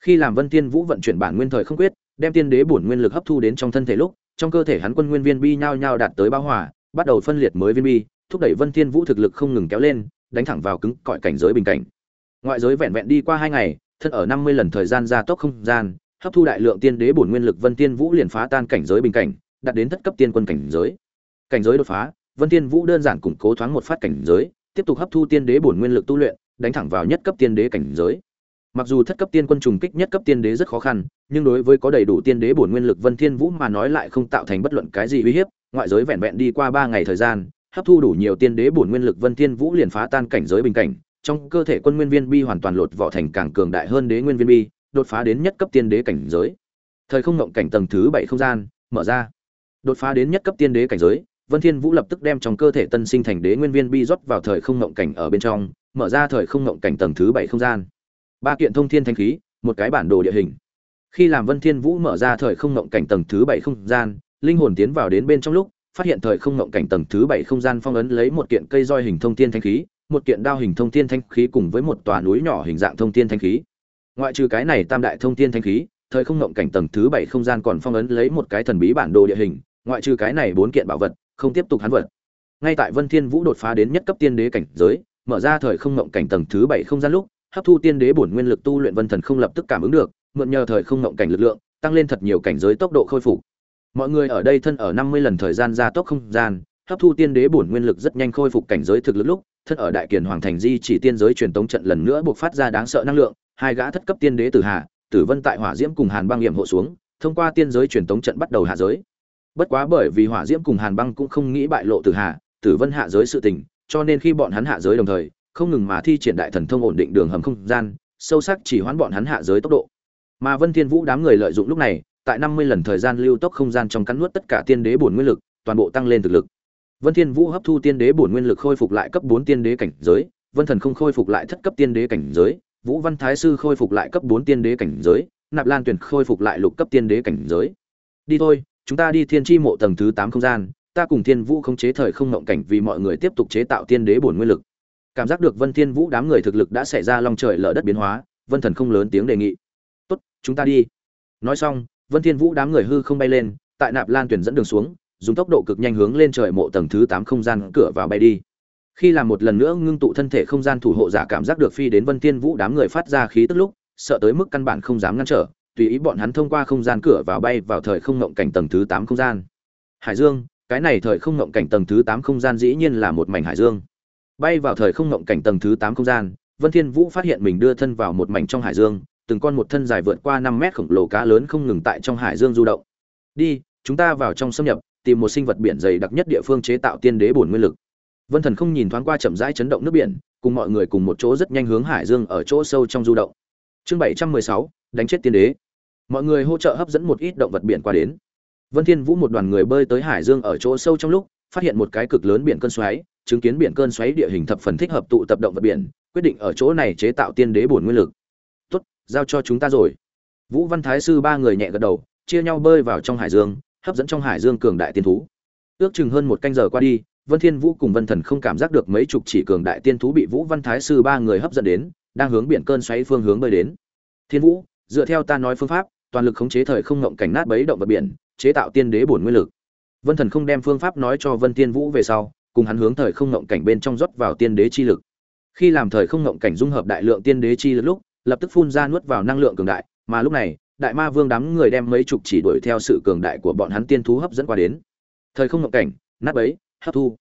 Khi làm vân thiên vũ vận chuyển bản nguyên thời không quyết, đem tiên đế bổn nguyên lực hấp thu đến trong thân thể lúc, trong cơ thể hắn quân nguyên viên bi nhao nhao đạt tới bao hòa, bắt đầu phân liệt mới viên bi, thúc đẩy vân thiên vũ thực lực không ngừng kéo lên đánh thẳng vào cứng cọi cảnh giới bình cảnh. Ngoại giới vẹn vẹn đi qua hai ngày, thân ở 50 lần thời gian gia tốc không gian, hấp thu đại lượng tiên đế bổn nguyên lực vân tiên vũ liền phá tan cảnh giới bình cảnh, đạt đến thất cấp tiên quân cảnh giới. Cảnh giới đột phá, vân tiên vũ đơn giản củng cố thoáng một phát cảnh giới, tiếp tục hấp thu tiên đế bổn nguyên lực tu luyện, đánh thẳng vào nhất cấp tiên đế cảnh giới. Mặc dù thất cấp tiên quân trùng kích nhất cấp tiên đế rất khó khăn, nhưng đối với có đầy đủ tiên đế bổn nguyên lực vân thiên vũ mà nói lại không tạo thành bất luận cái gì uy hiếp, ngoại giới vẹn vẹn đi qua ba ngày thời gian hấp thu đủ nhiều tiên đế bổn nguyên lực vân thiên vũ liền phá tan cảnh giới bình cảnh, trong cơ thể quân nguyên viên bi hoàn toàn lột vỏ thành càng cường đại hơn đế nguyên viên bi, đột phá đến nhất cấp tiên đế cảnh giới. Thời không ngộng cảnh tầng thứ bảy không gian, mở ra. Đột phá đến nhất cấp tiên đế cảnh giới, vân thiên vũ lập tức đem trong cơ thể tân sinh thành đế nguyên viên bi rót vào thời không ngộng cảnh ở bên trong, mở ra thời không ngộng cảnh tầng thứ bảy không gian. Ba kiện thông thiên thanh khí, một cái bản đồ địa hình. Khi làm vân thiên vũ mở ra thời không ngộng cảnh tầng thứ bảy không gian, linh hồn tiến vào đến bên trong lúc phát hiện thời không ngộng cảnh tầng thứ bảy không gian phong ấn lấy một kiện cây roi hình thông thiên thanh khí, một kiện đao hình thông thiên thanh khí cùng với một tòa núi nhỏ hình dạng thông thiên thanh khí. Ngoại trừ cái này tam đại thông thiên thanh khí, thời không ngộng cảnh tầng thứ bảy không gian còn phong ấn lấy một cái thần bí bản đồ địa hình, ngoại trừ cái này bốn kiện bảo vật, không tiếp tục hắn vật. Ngay tại vân thiên vũ đột phá đến nhất cấp tiên đế cảnh giới, mở ra thời không ngộng cảnh tầng thứ bảy không gian lúc, hấp thu tiên đế bổn nguyên lực tu luyện vân thần không lập tức cảm ứng được, mượn nhờ thời không ngộng cảnh lực lượng, tăng lên thật nhiều cảnh giới tốc độ khôi phục mọi người ở đây thân ở năm mươi lần thời gian gia tốc không gian, hấp thu tiên đế bổn nguyên lực rất nhanh khôi phục cảnh giới thực lực lúc, thân ở đại kiền hoàng thành di chỉ tiên giới truyền tống trận lần nữa buộc phát ra đáng sợ năng lượng, hai gã thất cấp tiên đế tử hà tử vân tại hỏa diễm cùng hàn băng nghiệm hộ xuống, thông qua tiên giới truyền tống trận bắt đầu hạ giới. Bất quá bởi vì hỏa diễm cùng hàn băng cũng không nghĩ bại lộ tử hà tử vân hạ giới sự tình, cho nên khi bọn hắn hạ giới đồng thời, không ngừng mà thi triển đại thần thông ổn định đường hầm không gian, sâu sắc chỉ hoãn bọn hắn hạ giới tốc độ. Mà vân thiên vũ đám người lợi dụng lúc này tại 50 lần thời gian lưu tốc không gian trong cắn nuốt tất cả tiên đế bổn nguyên lực, toàn bộ tăng lên thực lực. Vân thiên vũ hấp thu tiên đế bổn nguyên lực khôi phục lại cấp 4 tiên đế cảnh giới, vân thần không khôi phục lại thất cấp tiên đế cảnh giới, vũ văn thái sư khôi phục lại cấp 4 tiên đế cảnh giới, nạp lan tuyển khôi phục lại lục cấp tiên đế cảnh giới. Đi thôi, chúng ta đi thiên chi mộ tầng thứ 8 không gian, ta cùng thiên vũ không chế thời không ngộng cảnh vì mọi người tiếp tục chế tạo tiên đế bổn nguyên lực. Cảm giác được vân thiên vũ đám người thực lực đã xảy ra long trời lở đất biến hóa, vân thần không lớn tiếng đề nghị. Tốt, chúng ta đi. Nói xong vân thiên vũ đám người hư không bay lên, tại nạp lan tuyển dẫn đường xuống, dùng tốc độ cực nhanh hướng lên trời mộ tầng thứ 8 không gian cửa vào bay đi. Khi làm một lần nữa ngưng tụ thân thể không gian thủ hộ giả cảm giác được phi đến vân thiên vũ đám người phát ra khí tức lúc, sợ tới mức căn bản không dám ngăn trở, tùy ý bọn hắn thông qua không gian cửa vào bay vào thời không ngộng cảnh tầng thứ 8 không gian. Hải dương, cái này thời không ngộng cảnh tầng thứ 8 không gian dĩ nhiên là một mảnh hải dương. Bay vào thời không ngộng cảnh tầng thứ tám không gian, vân thiên vũ phát hiện mình đưa thân vào một mảnh trong hải dương từng con một thân dài vượt qua năm mét khổng lồ cá lớn không ngừng tại trong hải dương du động. Đi chúng ta vào trong xâm nhập tìm một sinh vật biển dày đặc nhất địa phương chế tạo tiên đế bổn nguyên lực. Vân thần không nhìn thoáng qua chậm rãi chấn động nước biển cùng mọi người cùng một chỗ rất nhanh hướng hải dương ở chỗ sâu trong du động. Chương bảy trăm mười sáu đánh chết tiên đế. Mọi người hỗ trợ hấp dẫn một ít động vật biển qua đến. Vân thiên vũ một đoàn người bơi tới hải dương ở chỗ sâu trong lúc phát hiện một cái cực lớn biển cơn xoáy chứng kiến biển cơn xoáy địa hình thập phần thích hợp tụ tập động vật biển, quyết định ở chỗ này chế tạo tiên đế bổn nguyên lực. Giao cho chúng ta rồi." Vũ Văn Thái sư ba người nhẹ gật đầu, chia nhau bơi vào trong hải dương, hấp dẫn trong hải dương cường đại tiên thú. Ước chừng hơn một canh giờ qua đi, Vân Thiên Vũ cùng Vân Thần không cảm giác được mấy chục chỉ cường đại tiên thú bị Vũ Văn Thái sư ba người hấp dẫn đến, đang hướng biển cơn xoáy phương hướng bơi đến. "Thiên Vũ, dựa theo ta nói phương pháp, toàn lực khống chế thời không ngộng cảnh nát bấy động vật biển, chế tạo tiên đế bổn nguyên lực." Vân Thần không đem phương pháp nói cho Vân Thiên Vũ về sau, cùng hắn hướng thời không ngộng cảnh bên trong rót vào tiên đế chi lực. Khi làm thời không ngộng cảnh dung hợp đại lượng tiên đế chi lực lúc, lập tức phun ra nuốt vào năng lượng cường đại, mà lúc này, đại ma vương đám người đem mấy chục chỉ đuổi theo sự cường đại của bọn hắn tiên thú hấp dẫn qua đến. Thời không ngộng cảnh, nát bấy, hấp thu.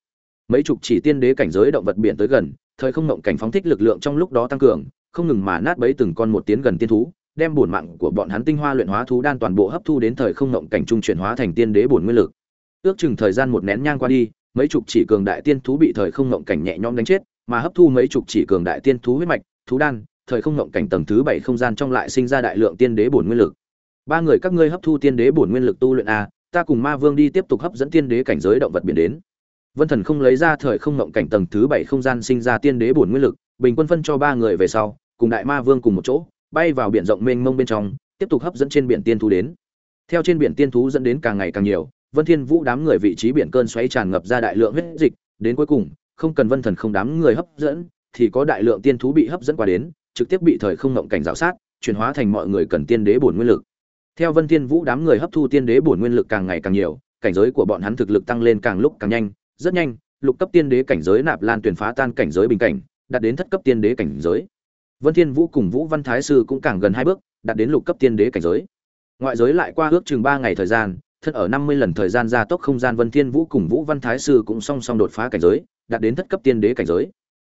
Mấy chục chỉ tiên đế cảnh giới động vật biển tới gần, thời không ngộng cảnh phóng thích lực lượng trong lúc đó tăng cường, không ngừng mà nát bấy từng con một tiến gần tiên thú, đem bổn mạng của bọn hắn tinh hoa luyện hóa thú đan toàn bộ hấp thu đến thời không ngộng cảnh trung chuyển hóa thành tiên đế bổn nguyên lực. Ước chừng thời gian một nén nhang qua đi, mấy chục chỉ cường đại tiên thú bị thời không ngộng cảnh nhẹ nhõm đánh chết, mà hấp thu mấy chục chỉ cường đại tiên thú huyết mạch, thú đan, thời không ngộng cảnh tầng thứ bảy không gian trong lại sinh ra đại lượng tiên đế bổn nguyên lực. Ba người các ngươi hấp thu tiên đế bổn nguyên lực tu luyện a, ta cùng Ma Vương đi tiếp tục hấp dẫn tiên đế cảnh giới động vật biển đến. Vân Thần không lấy ra thời không ngộng cảnh tầng thứ bảy không gian sinh ra tiên đế bổn nguyên lực, bình quân phân cho ba người về sau, cùng đại ma vương cùng một chỗ, bay vào biển rộng mênh mông bên trong, tiếp tục hấp dẫn trên biển tiên thú đến. Theo trên biển tiên thú dẫn đến càng ngày càng nhiều, Vân Thiên Vũ đám người vị trí biển cơn xoáy tràn ngập ra đại lượng huyết dịch, đến cuối cùng, không cần Vân Thần không đám người hấp dẫn, thì có đại lượng tiên thú bị hấp dẫn qua đến, trực tiếp bị thời không ngộng cảnh rào sát, chuyển hóa thành mọi người cần tiên đế bổn nguyên lực. Theo Vân Thiên Vũ đám người hấp thu tiên đế bổn nguyên lực càng ngày càng nhiều, cảnh giới của bọn hắn thực lực tăng lên càng lúc càng nhanh, rất nhanh, lục cấp tiên đế cảnh giới nạp lan tuyển phá tan cảnh giới bình cảnh, đạt đến thất cấp tiên đế cảnh giới. Vân Thiên Vũ cùng Vũ Văn Thái sư cũng càng gần hai bước, đạt đến lục cấp tiên đế cảnh giới. Ngoại giới lại qua ước chừng 3 ngày thời gian, thân ở 50 lần thời gian gia tốc không gian Vân Thiên Vũ cùng Vũ Văn Thái sư cũng song song đột phá cảnh giới, đạt đến thất cấp tiên đế cảnh giới.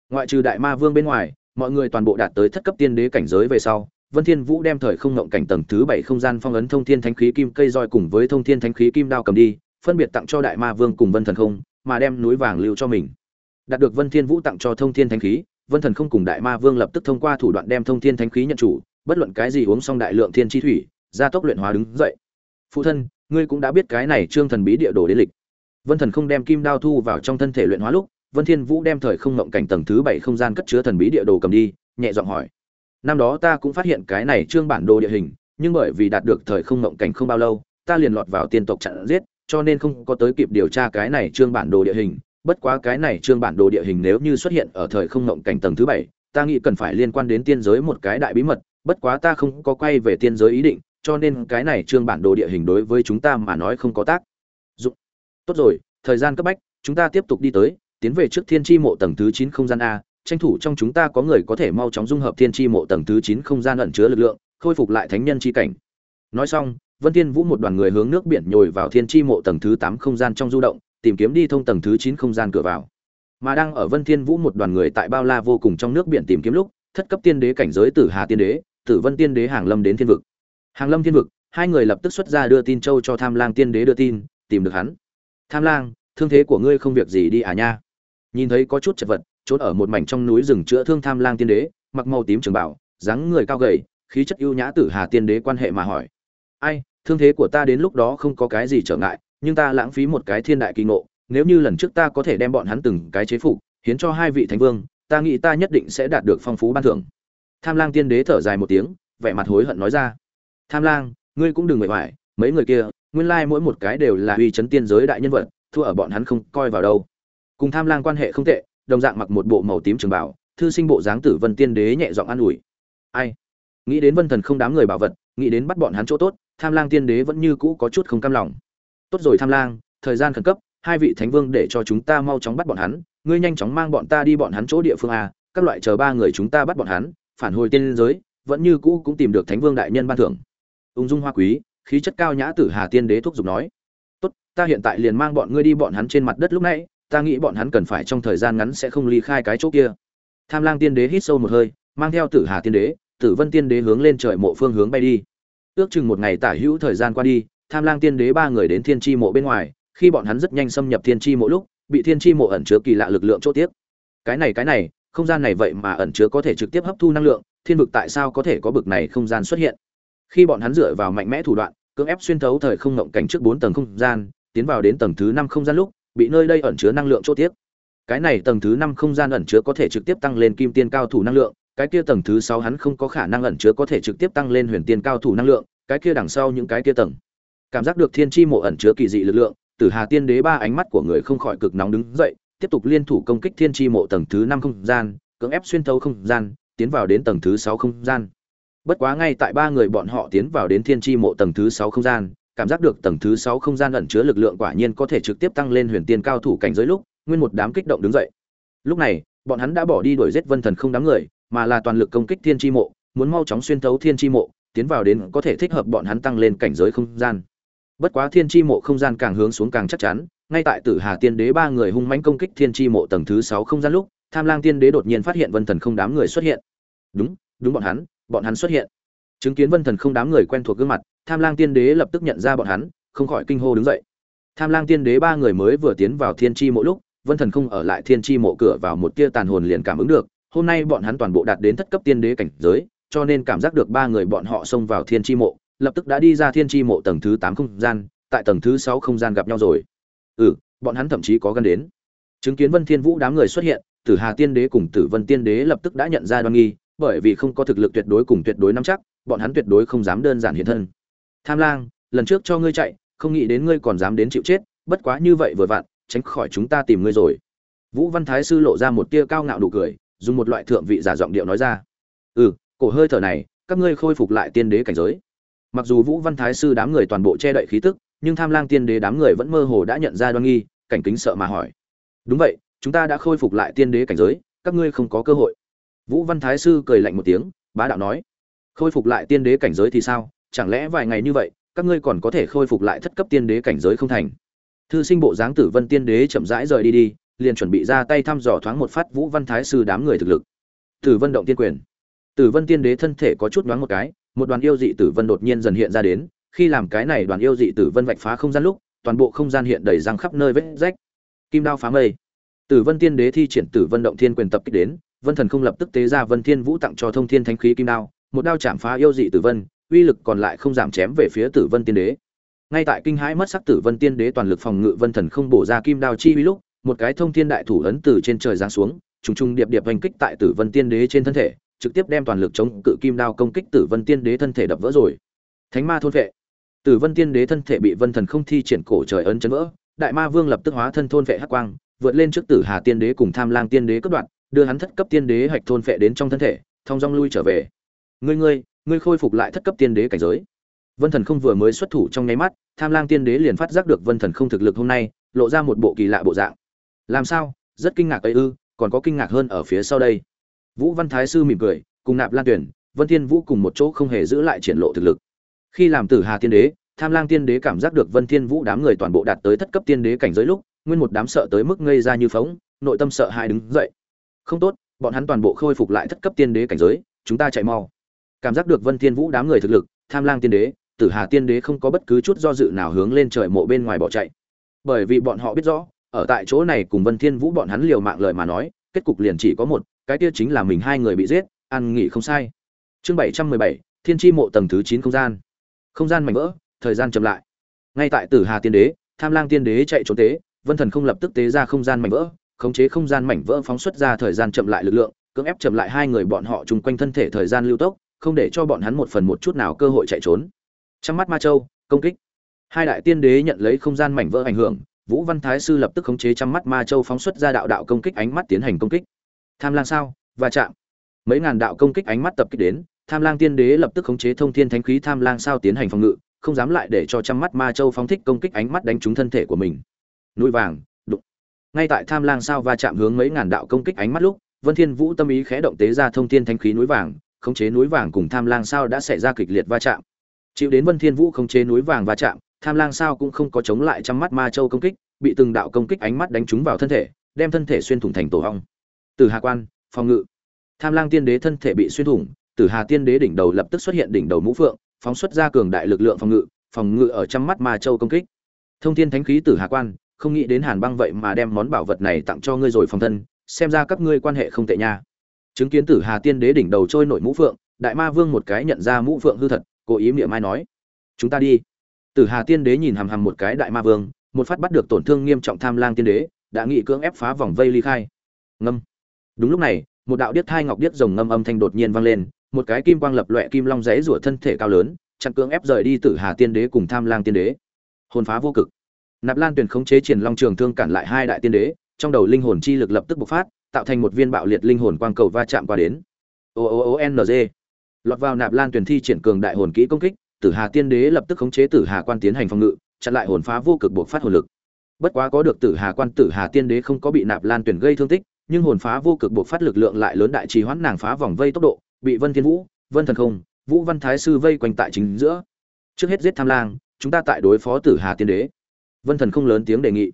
Ngoại trừ đại ma vương bên ngoài, mọi người toàn bộ đạt tới thất cấp tiên đế cảnh giới về sau, Vân Thiên Vũ đem thời không ngộng cảnh tầng thứ 7 không gian phong ấn thông thiên thánh khí kim cây roi cùng với thông thiên thánh khí kim đao cầm đi, phân biệt tặng cho đại ma vương cùng Vân Thần Không, mà đem núi vàng lưu cho mình. Đạt được Vân Thiên Vũ tặng cho thông thiên thánh khí, Vân Thần Không cùng đại ma vương lập tức thông qua thủ đoạn đem thông thiên thánh khí nhận chủ, bất luận cái gì uống xong đại lượng thiên chi thủy, gia tốc luyện hóa đứng dậy. Phụ thân, ngươi cũng đã biết cái này trương thần bí địa đồ đế lịch. Vân Thần Không đem kim đao thu vào trong thân thể luyện hóa lúc, Vân Thiên Vũ đem thời không ngộng cảnh tầng thứ 7 không gian cất chứa thần bí địa đồ cầm đi, nhẹ giọng hỏi: "Năm đó ta cũng phát hiện cái này trương bản đồ địa hình, nhưng bởi vì đạt được thời không ngộng cảnh không bao lâu, ta liền lọt vào tiên tộc chặn giết, cho nên không có tới kịp điều tra cái này trương bản đồ địa hình, bất quá cái này trương bản đồ địa hình nếu như xuất hiện ở thời không ngộng cảnh tầng thứ 7, ta nghĩ cần phải liên quan đến tiên giới một cái đại bí mật, bất quá ta không có quay về tiên giới ý định, cho nên cái này trương bản đồ địa hình đối với chúng ta mà nói không có tác dụng. Tốt rồi, thời gian cấp bách, chúng ta tiếp tục đi tới, tiến về trước thiên tri mộ tầng thứ chín không gian a, tranh thủ trong chúng ta có người có thể mau chóng dung hợp thiên tri mộ tầng thứ chín không gian ẩn chứa lực lượng, khôi phục lại thánh nhân chi cảnh. Nói xong, vân thiên vũ một đoàn người hướng nước biển nhồi vào thiên tri mộ tầng thứ tám không gian trong du động, tìm kiếm đi thông tầng thứ chín không gian cửa vào. Mà đang ở vân thiên vũ một đoàn người tại bao la vô cùng trong nước biển tìm kiếm lúc, thất cấp tiên đế cảnh giới tử hà tiên đế, tử vân tiên đế hàng lâm đến thiên vực. Hàng lâm thiên vực, hai người lập tức xuất ra đưa tin châu cho tham lang tiên đế đưa tin, tìm được hắn. Tham lang, thương thế của ngươi không việc gì đi à nha nhìn thấy có chút chật vật, trốn ở một mảnh trong núi rừng chữa thương tham lang tiên đế, mặc màu tím trường bảo, dáng người cao gầy, khí chất ưu nhã tử hà tiên đế quan hệ mà hỏi. Ai, thương thế của ta đến lúc đó không có cái gì trở ngại, nhưng ta lãng phí một cái thiên đại kỳ ngộ, nếu như lần trước ta có thể đem bọn hắn từng cái chế phục, hiến cho hai vị thánh vương, ta nghĩ ta nhất định sẽ đạt được phong phú ban thưởng. Tham lang tiên đế thở dài một tiếng, vẻ mặt hối hận nói ra. Tham lang, ngươi cũng đừng mệt mỏi, mấy người kia, nguyên lai mỗi một cái đều là uy chấn tiên giới đại nhân vật, thua ở bọn hắn không coi vào đâu cùng tham lang quan hệ không tệ, đồng dạng mặc một bộ màu tím trường bảo, thư sinh bộ dáng tử vân tiên đế nhẹ giọng an ủi. Ai? Nghĩ đến vân thần không đám người bảo vật, nghĩ đến bắt bọn hắn chỗ tốt, tham lang tiên đế vẫn như cũ có chút không cam lòng. Tốt rồi tham lang, thời gian khẩn cấp, hai vị thánh vương để cho chúng ta mau chóng bắt bọn hắn, ngươi nhanh chóng mang bọn ta đi bọn hắn chỗ địa phương a, các loại chờ ba người chúng ta bắt bọn hắn, phản hồi tiên giới, vẫn như cũ cũng tìm được thánh vương đại nhân ban thưởng. Ung dung hoa quý, khí chất cao nhã tử hà tiên đế thúc giục nói. Tốt, ta hiện tại liền mang bọn ngươi đi bọn hắn trên mặt đất lúc nãy ta nghĩ bọn hắn cần phải trong thời gian ngắn sẽ không ly khai cái chỗ kia. Tham lang tiên đế hít sâu một hơi, mang theo tử hà tiên đế, tử vân tiên đế hướng lên trời mộ phương hướng bay đi. Ước chừng một ngày tả hữu thời gian qua đi, tham lang tiên đế ba người đến thiên tri mộ bên ngoài, khi bọn hắn rất nhanh xâm nhập thiên tri mộ lúc, bị thiên tri mộ ẩn chứa kỳ lạ lực lượng chỗ tiếp cái này cái này, không gian này vậy mà ẩn chứa có thể trực tiếp hấp thu năng lượng, thiên vực tại sao có thể có bực này không gian xuất hiện? Khi bọn hắn dựa vào mạnh mẽ thủ đoạn, cưỡng ép xuyên thấu thời không ngộng cảnh trước bốn tầng không gian, tiến vào đến tầng thứ năm không gian lúc bị nơi đây ẩn chứa năng lượng chỗ tiếp. Cái này tầng thứ năm không gian ẩn chứa có thể trực tiếp tăng lên kim tiên cao thủ năng lượng, cái kia tầng thứ sáu hắn không có khả năng ẩn chứa có thể trực tiếp tăng lên huyền tiên cao thủ năng lượng, cái kia đằng sau những cái kia tầng. Cảm giác được thiên chi mộ ẩn chứa kỳ dị lực lượng, tử hà tiên đế ba ánh mắt của người không khỏi cực nóng đứng dậy, tiếp tục liên thủ công kích thiên chi mộ tầng thứ năm không gian, cưỡng ép xuyên thấu không gian, tiến vào đến tầng thứ sáu không gian. Bất quá ngay tại ba người bọn họ tiến vào đến thiên chi mộ tầng thứ sáu không gian cảm giác được tầng thứ sáu không gian ẩn chứa lực lượng quả nhiên có thể trực tiếp tăng lên huyền tiên cao thủ cảnh giới lúc, nguyên một đám kích động đứng dậy. Lúc này, bọn hắn đã bỏ đi đuổi giết Vân Thần không đám người, mà là toàn lực công kích Thiên Chi Mộ, muốn mau chóng xuyên thấu Thiên Chi Mộ, tiến vào đến có thể thích hợp bọn hắn tăng lên cảnh giới không gian. Bất quá Thiên Chi Mộ không gian càng hướng xuống càng chắc chắn, ngay tại Tử Hà Tiên Đế ba người hung mãnh công kích Thiên Chi Mộ tầng thứ sáu không gian lúc, Tham Lang Tiên Đế đột nhiên phát hiện Vân Thần không đám người xuất hiện. Đúng, đúng bọn hắn, bọn hắn xuất hiện. Chứng kiến Vân Thần không đám người quen thuộc gương mặt, tham lang tiên đế lập tức nhận ra bọn hắn, không khỏi kinh hô đứng dậy. Tham lang tiên đế ba người mới vừa tiến vào thiên tri mộ lúc, vân thần không ở lại thiên tri mộ cửa vào một tia tàn hồn liền cảm ứng được, hôm nay bọn hắn toàn bộ đạt đến thất cấp tiên đế cảnh giới, cho nên cảm giác được ba người bọn họ xông vào thiên tri mộ, lập tức đã đi ra thiên tri mộ tầng thứ tám không gian, tại tầng thứ sáu không gian gặp nhau rồi. Ừ bọn hắn thậm chí có gần đến. Chứng kiến vân thiên vũ đám người xuất hiện, tử hà tiên đế cùng tử vân tiên đế lập tức đã nhận ra đoan nghi, bởi vì không có thực lực tuyệt đối cùng tuyệt đối nắm chắc, bọn hắn tuyệt đối không dám đơn giản hiện thân tham lang, lần trước cho ngươi chạy, không nghĩ đến ngươi còn dám đến chịu chết, bất quá như vậy vừa vặn, tránh khỏi chúng ta tìm ngươi rồi. Vũ văn thái sư lộ ra một tia cao ngạo nụ cười, dùng một loại thượng vị giả giọng điệu nói ra. Ừ cổ hơi thở này, các ngươi khôi phục lại tiên đế cảnh giới. Mặc dù vũ văn thái sư đám người toàn bộ che đậy khí tức, nhưng tham lang tiên đế đám người vẫn mơ hồ đã nhận ra đoan nghi, cảnh kính sợ mà hỏi. Đúng vậy, chúng ta đã khôi phục lại tiên đế cảnh giới, các ngươi không có cơ hội. Vũ văn thái sư cười lạnh một tiếng, bá đạo nói. Khôi phục lại tiên đế cảnh giới thì sao? Chẳng lẽ vài ngày như vậy, các ngươi còn có thể khôi phục lại thất cấp tiên đế cảnh giới không thành? Thư sinh bộ dáng tử vân tiên đế chậm rãi rời đi đi, liền chuẩn bị ra tay thăm dò thoáng một phát vũ văn thái sư đám người thực lực. Tử vân động tiên quyền. Tử vân tiên đế thân thể có chút nhoáng một cái, một đoàn yêu dị tử vân đột nhiên dần hiện ra đến, khi làm cái này đoàn yêu dị tử vân vạch phá không gian lúc, toàn bộ không gian hiện đầy răng khắp nơi vết rách. Kim đao phá mây. Tử vân tiên đế thi triển tử vân động thiên quyền tập kích đến, vân thần không lập tức tế ra vân thiên vũ tặng cho thông thiên thánh khí kim đao, một đao chạm phá yêu dị tử vân uy lực còn lại không giảm chém về phía tử vân tiên đế. Ngay tại kinh hãi mất sắc tử vân tiên đế toàn lực phòng ngự vân thần không bổ ra kim đao chi uy lúc, một cái thông thiên đại thủ ấn từ trên trời giáng xuống, trùng trùng điệp điệp hành kích tại tử vân tiên đế trên thân thể, trực tiếp đem toàn lực chống cự kim đao công kích tử vân tiên đế thân thể đập vỡ rồi. Thánh ma thôn vệ. Tử vân tiên đế thân thể bị vân thần không thi triển cổ trời ấn chấn vỡ, đại ma vương lập tức hóa thân thôn vệ hắc quang, vượt lên trước tử hà tiên đế cùng tham lang tiên đế cấp đoạn đưa hắn thất cấp tiên đế hạch thôn vệ đến trong thân thể thông dong lui trở về. Ngươi ngươi ngươi khôi phục lại thất cấp tiên đế cảnh giới. Vân thần không vừa mới xuất thủ trong nháy mắt, tham lang tiên đế liền phát giác được vân thần không thực lực hôm nay, lộ ra một bộ kỳ lạ bộ dạng. Làm sao? Rất kinh ngạc ấy ư, còn có kinh ngạc hơn ở phía sau đây. Vũ văn thái sư mỉm cười, cùng nạp lan tuyển, vân thiên vũ cùng một chỗ không hề giữ lại triển lộ thực lực. Khi làm tử hà tiên đế, tham lang tiên đế cảm giác được vân thiên vũ đám người toàn bộ đạt tới thất cấp tiên đế cảnh giới lúc, nguyên một đám sợ tới mức ngây ra như phóng, nội tâm sợ hãi đứng dậy. Không tốt, bọn hắn toàn bộ khôi phục lại thất cấp tiên đế cảnh giới, chúng ta chạy mau cảm giác được vân thiên vũ đám người thực lực, tham lang tiên đế, tử hà tiên đế không có bất cứ chút do dự nào hướng lên trời mộ bên ngoài bỏ chạy. Bởi vì bọn họ biết rõ, ở tại chỗ này cùng vân thiên vũ bọn hắn liều mạng lời mà nói, kết cục liền chỉ có một, cái kia chính là mình hai người bị giết, ăn nghỉ không sai. Chương bảy trăm mười bảy, thiên tri mộ tầng thứ chín không gian. Không gian mảnh vỡ, thời gian chậm lại. Ngay tại tử hà tiên đế, tham lang tiên đế chạy trốn tế, vân thần không lập tức tế ra không gian mảnh vỡ, khống chế không gian mảnh vỡ phóng xuất ra thời gian chậm lại lực lượng, cưỡng ép chậm lại hai người bọn họ chung quanh thân thể thời gian lưu tốc không để cho bọn hắn một phần một chút nào cơ hội chạy trốn. Trong mắt ma châu, công kích. Hai đại tiên đế nhận lấy không gian mảnh vỡ ảnh hưởng, vũ văn thái sư lập tức khống chế trăm mắt ma châu phóng xuất ra đạo đạo công kích ánh mắt tiến hành công kích. Tham lang sao? Và chạm. Mấy ngàn đạo công kích ánh mắt tập kích đến, tham lang tiên đế lập tức khống chế thông thiên thánh khí tham lang sao tiến hành phòng ngự, không dám lại để cho trăm mắt ma châu phóng thích công kích ánh mắt đánh trúng thân thể của mình. Núi vàng, đụng. Ngay tại tham lang sao va chạm hướng mấy ngàn đạo công kích ánh mắt lúc, vân thiên vũ tâm ý khẽ động tế ra thông thiên thánh khí núi vàng khống chế núi vàng cùng tham lang sao đã xảy ra kịch liệt va chạm. Chịu đến vân thiên vũ khống chế núi vàng va chạm, tham lang sao cũng không có chống lại trăm mắt ma châu công kích, bị từng đạo công kích ánh mắt đánh trúng vào thân thể, đem thân thể xuyên thủng thành tổ hong. Từ hà quan, phòng ngự. Tham lang tiên đế thân thể bị xuyên thủng, từ hà tiên đế đỉnh đầu lập tức xuất hiện đỉnh đầu mũ phượng, phóng xuất ra cường đại lực lượng phòng ngự phòng ngự ở trăm mắt ma châu công kích. Thông thiên thánh khí tử hà quan, không nghĩ đến hàn băng vậy mà đem món bảo vật này tặng cho ngươi rồi phòng thân, xem ra các ngươi quan hệ không tệ nha chứng kiến tử hà tiên đế đỉnh đầu trôi nổi mũ phượng, đại ma vương một cái nhận ra mũ phượng hư thật, cố ý miệng mai nói, chúng ta đi. Tử hà tiên đế nhìn hằm hằm một cái đại ma vương, một phát bắt được tổn thương nghiêm trọng tham lang tiên đế, đã nghị cưỡng ép phá vòng vây ly khai. Ngâm. Đúng lúc này, một đạo điếc thai ngọc điếc rồng ngâm âm thanh đột nhiên vang lên, một cái kim quang lập loẹ kim long rẽ rủa thân thể cao lớn, chặn cưỡng ép rời đi tử hà tiên đế cùng tham lang tiên đế. Hồn phá vô cực. Nạp lan tuyển khống chế triển long trường thương cản lại hai đại tiên đế, trong đầu linh hồn chi lực lập tức bộc phát tạo thành một viên bạo liệt linh hồn quang cầu va chạm qua đến. O o o n g. Lọt vào nạp lan tuyển thi triển cường đại hồn kỹ công kích, tử hà tiên đế lập tức khống chế tử hà quan tiến hành phòng ngự, chặn lại hồn phá vô cực bộ phát hồn lực. Bất quá có được tử hà quan, tử hà tiên đế không có bị nạp lan tuyển gây thương tích, nhưng hồn phá vô cực bộ phát lực lượng lại lớn đại trì hoãn nàng phá vòng vây tốc độ, bị vân thiên vũ, vân thần không, vũ văn thái sư vây quanh tại chính giữa. Trước hết giết tham lang, chúng ta tại đối phó tử hà tiên đế. Vân thần không lớn tiếng đề nghị.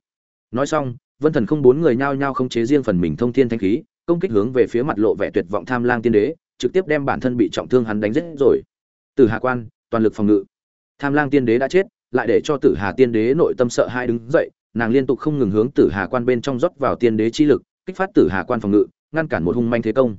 Nói xong vân thần không bốn người nhao nhao không chế riêng phần mình thông thiên thanh khí, công kích hướng về phía mặt lộ vẻ tuyệt vọng tham lang tiên đế, trực tiếp đem bản thân bị trọng thương hắn đánh giết rồi. Tử hà quan, toàn lực phòng ngự. Tham lang tiên đế đã chết, lại để cho tử hà tiên đế nội tâm sợ hai đứng dậy, nàng liên tục không ngừng hướng tử hà quan bên trong rót vào tiên đế chi lực, kích phát tử hà quan phòng ngự, ngăn cản một hung manh thế công.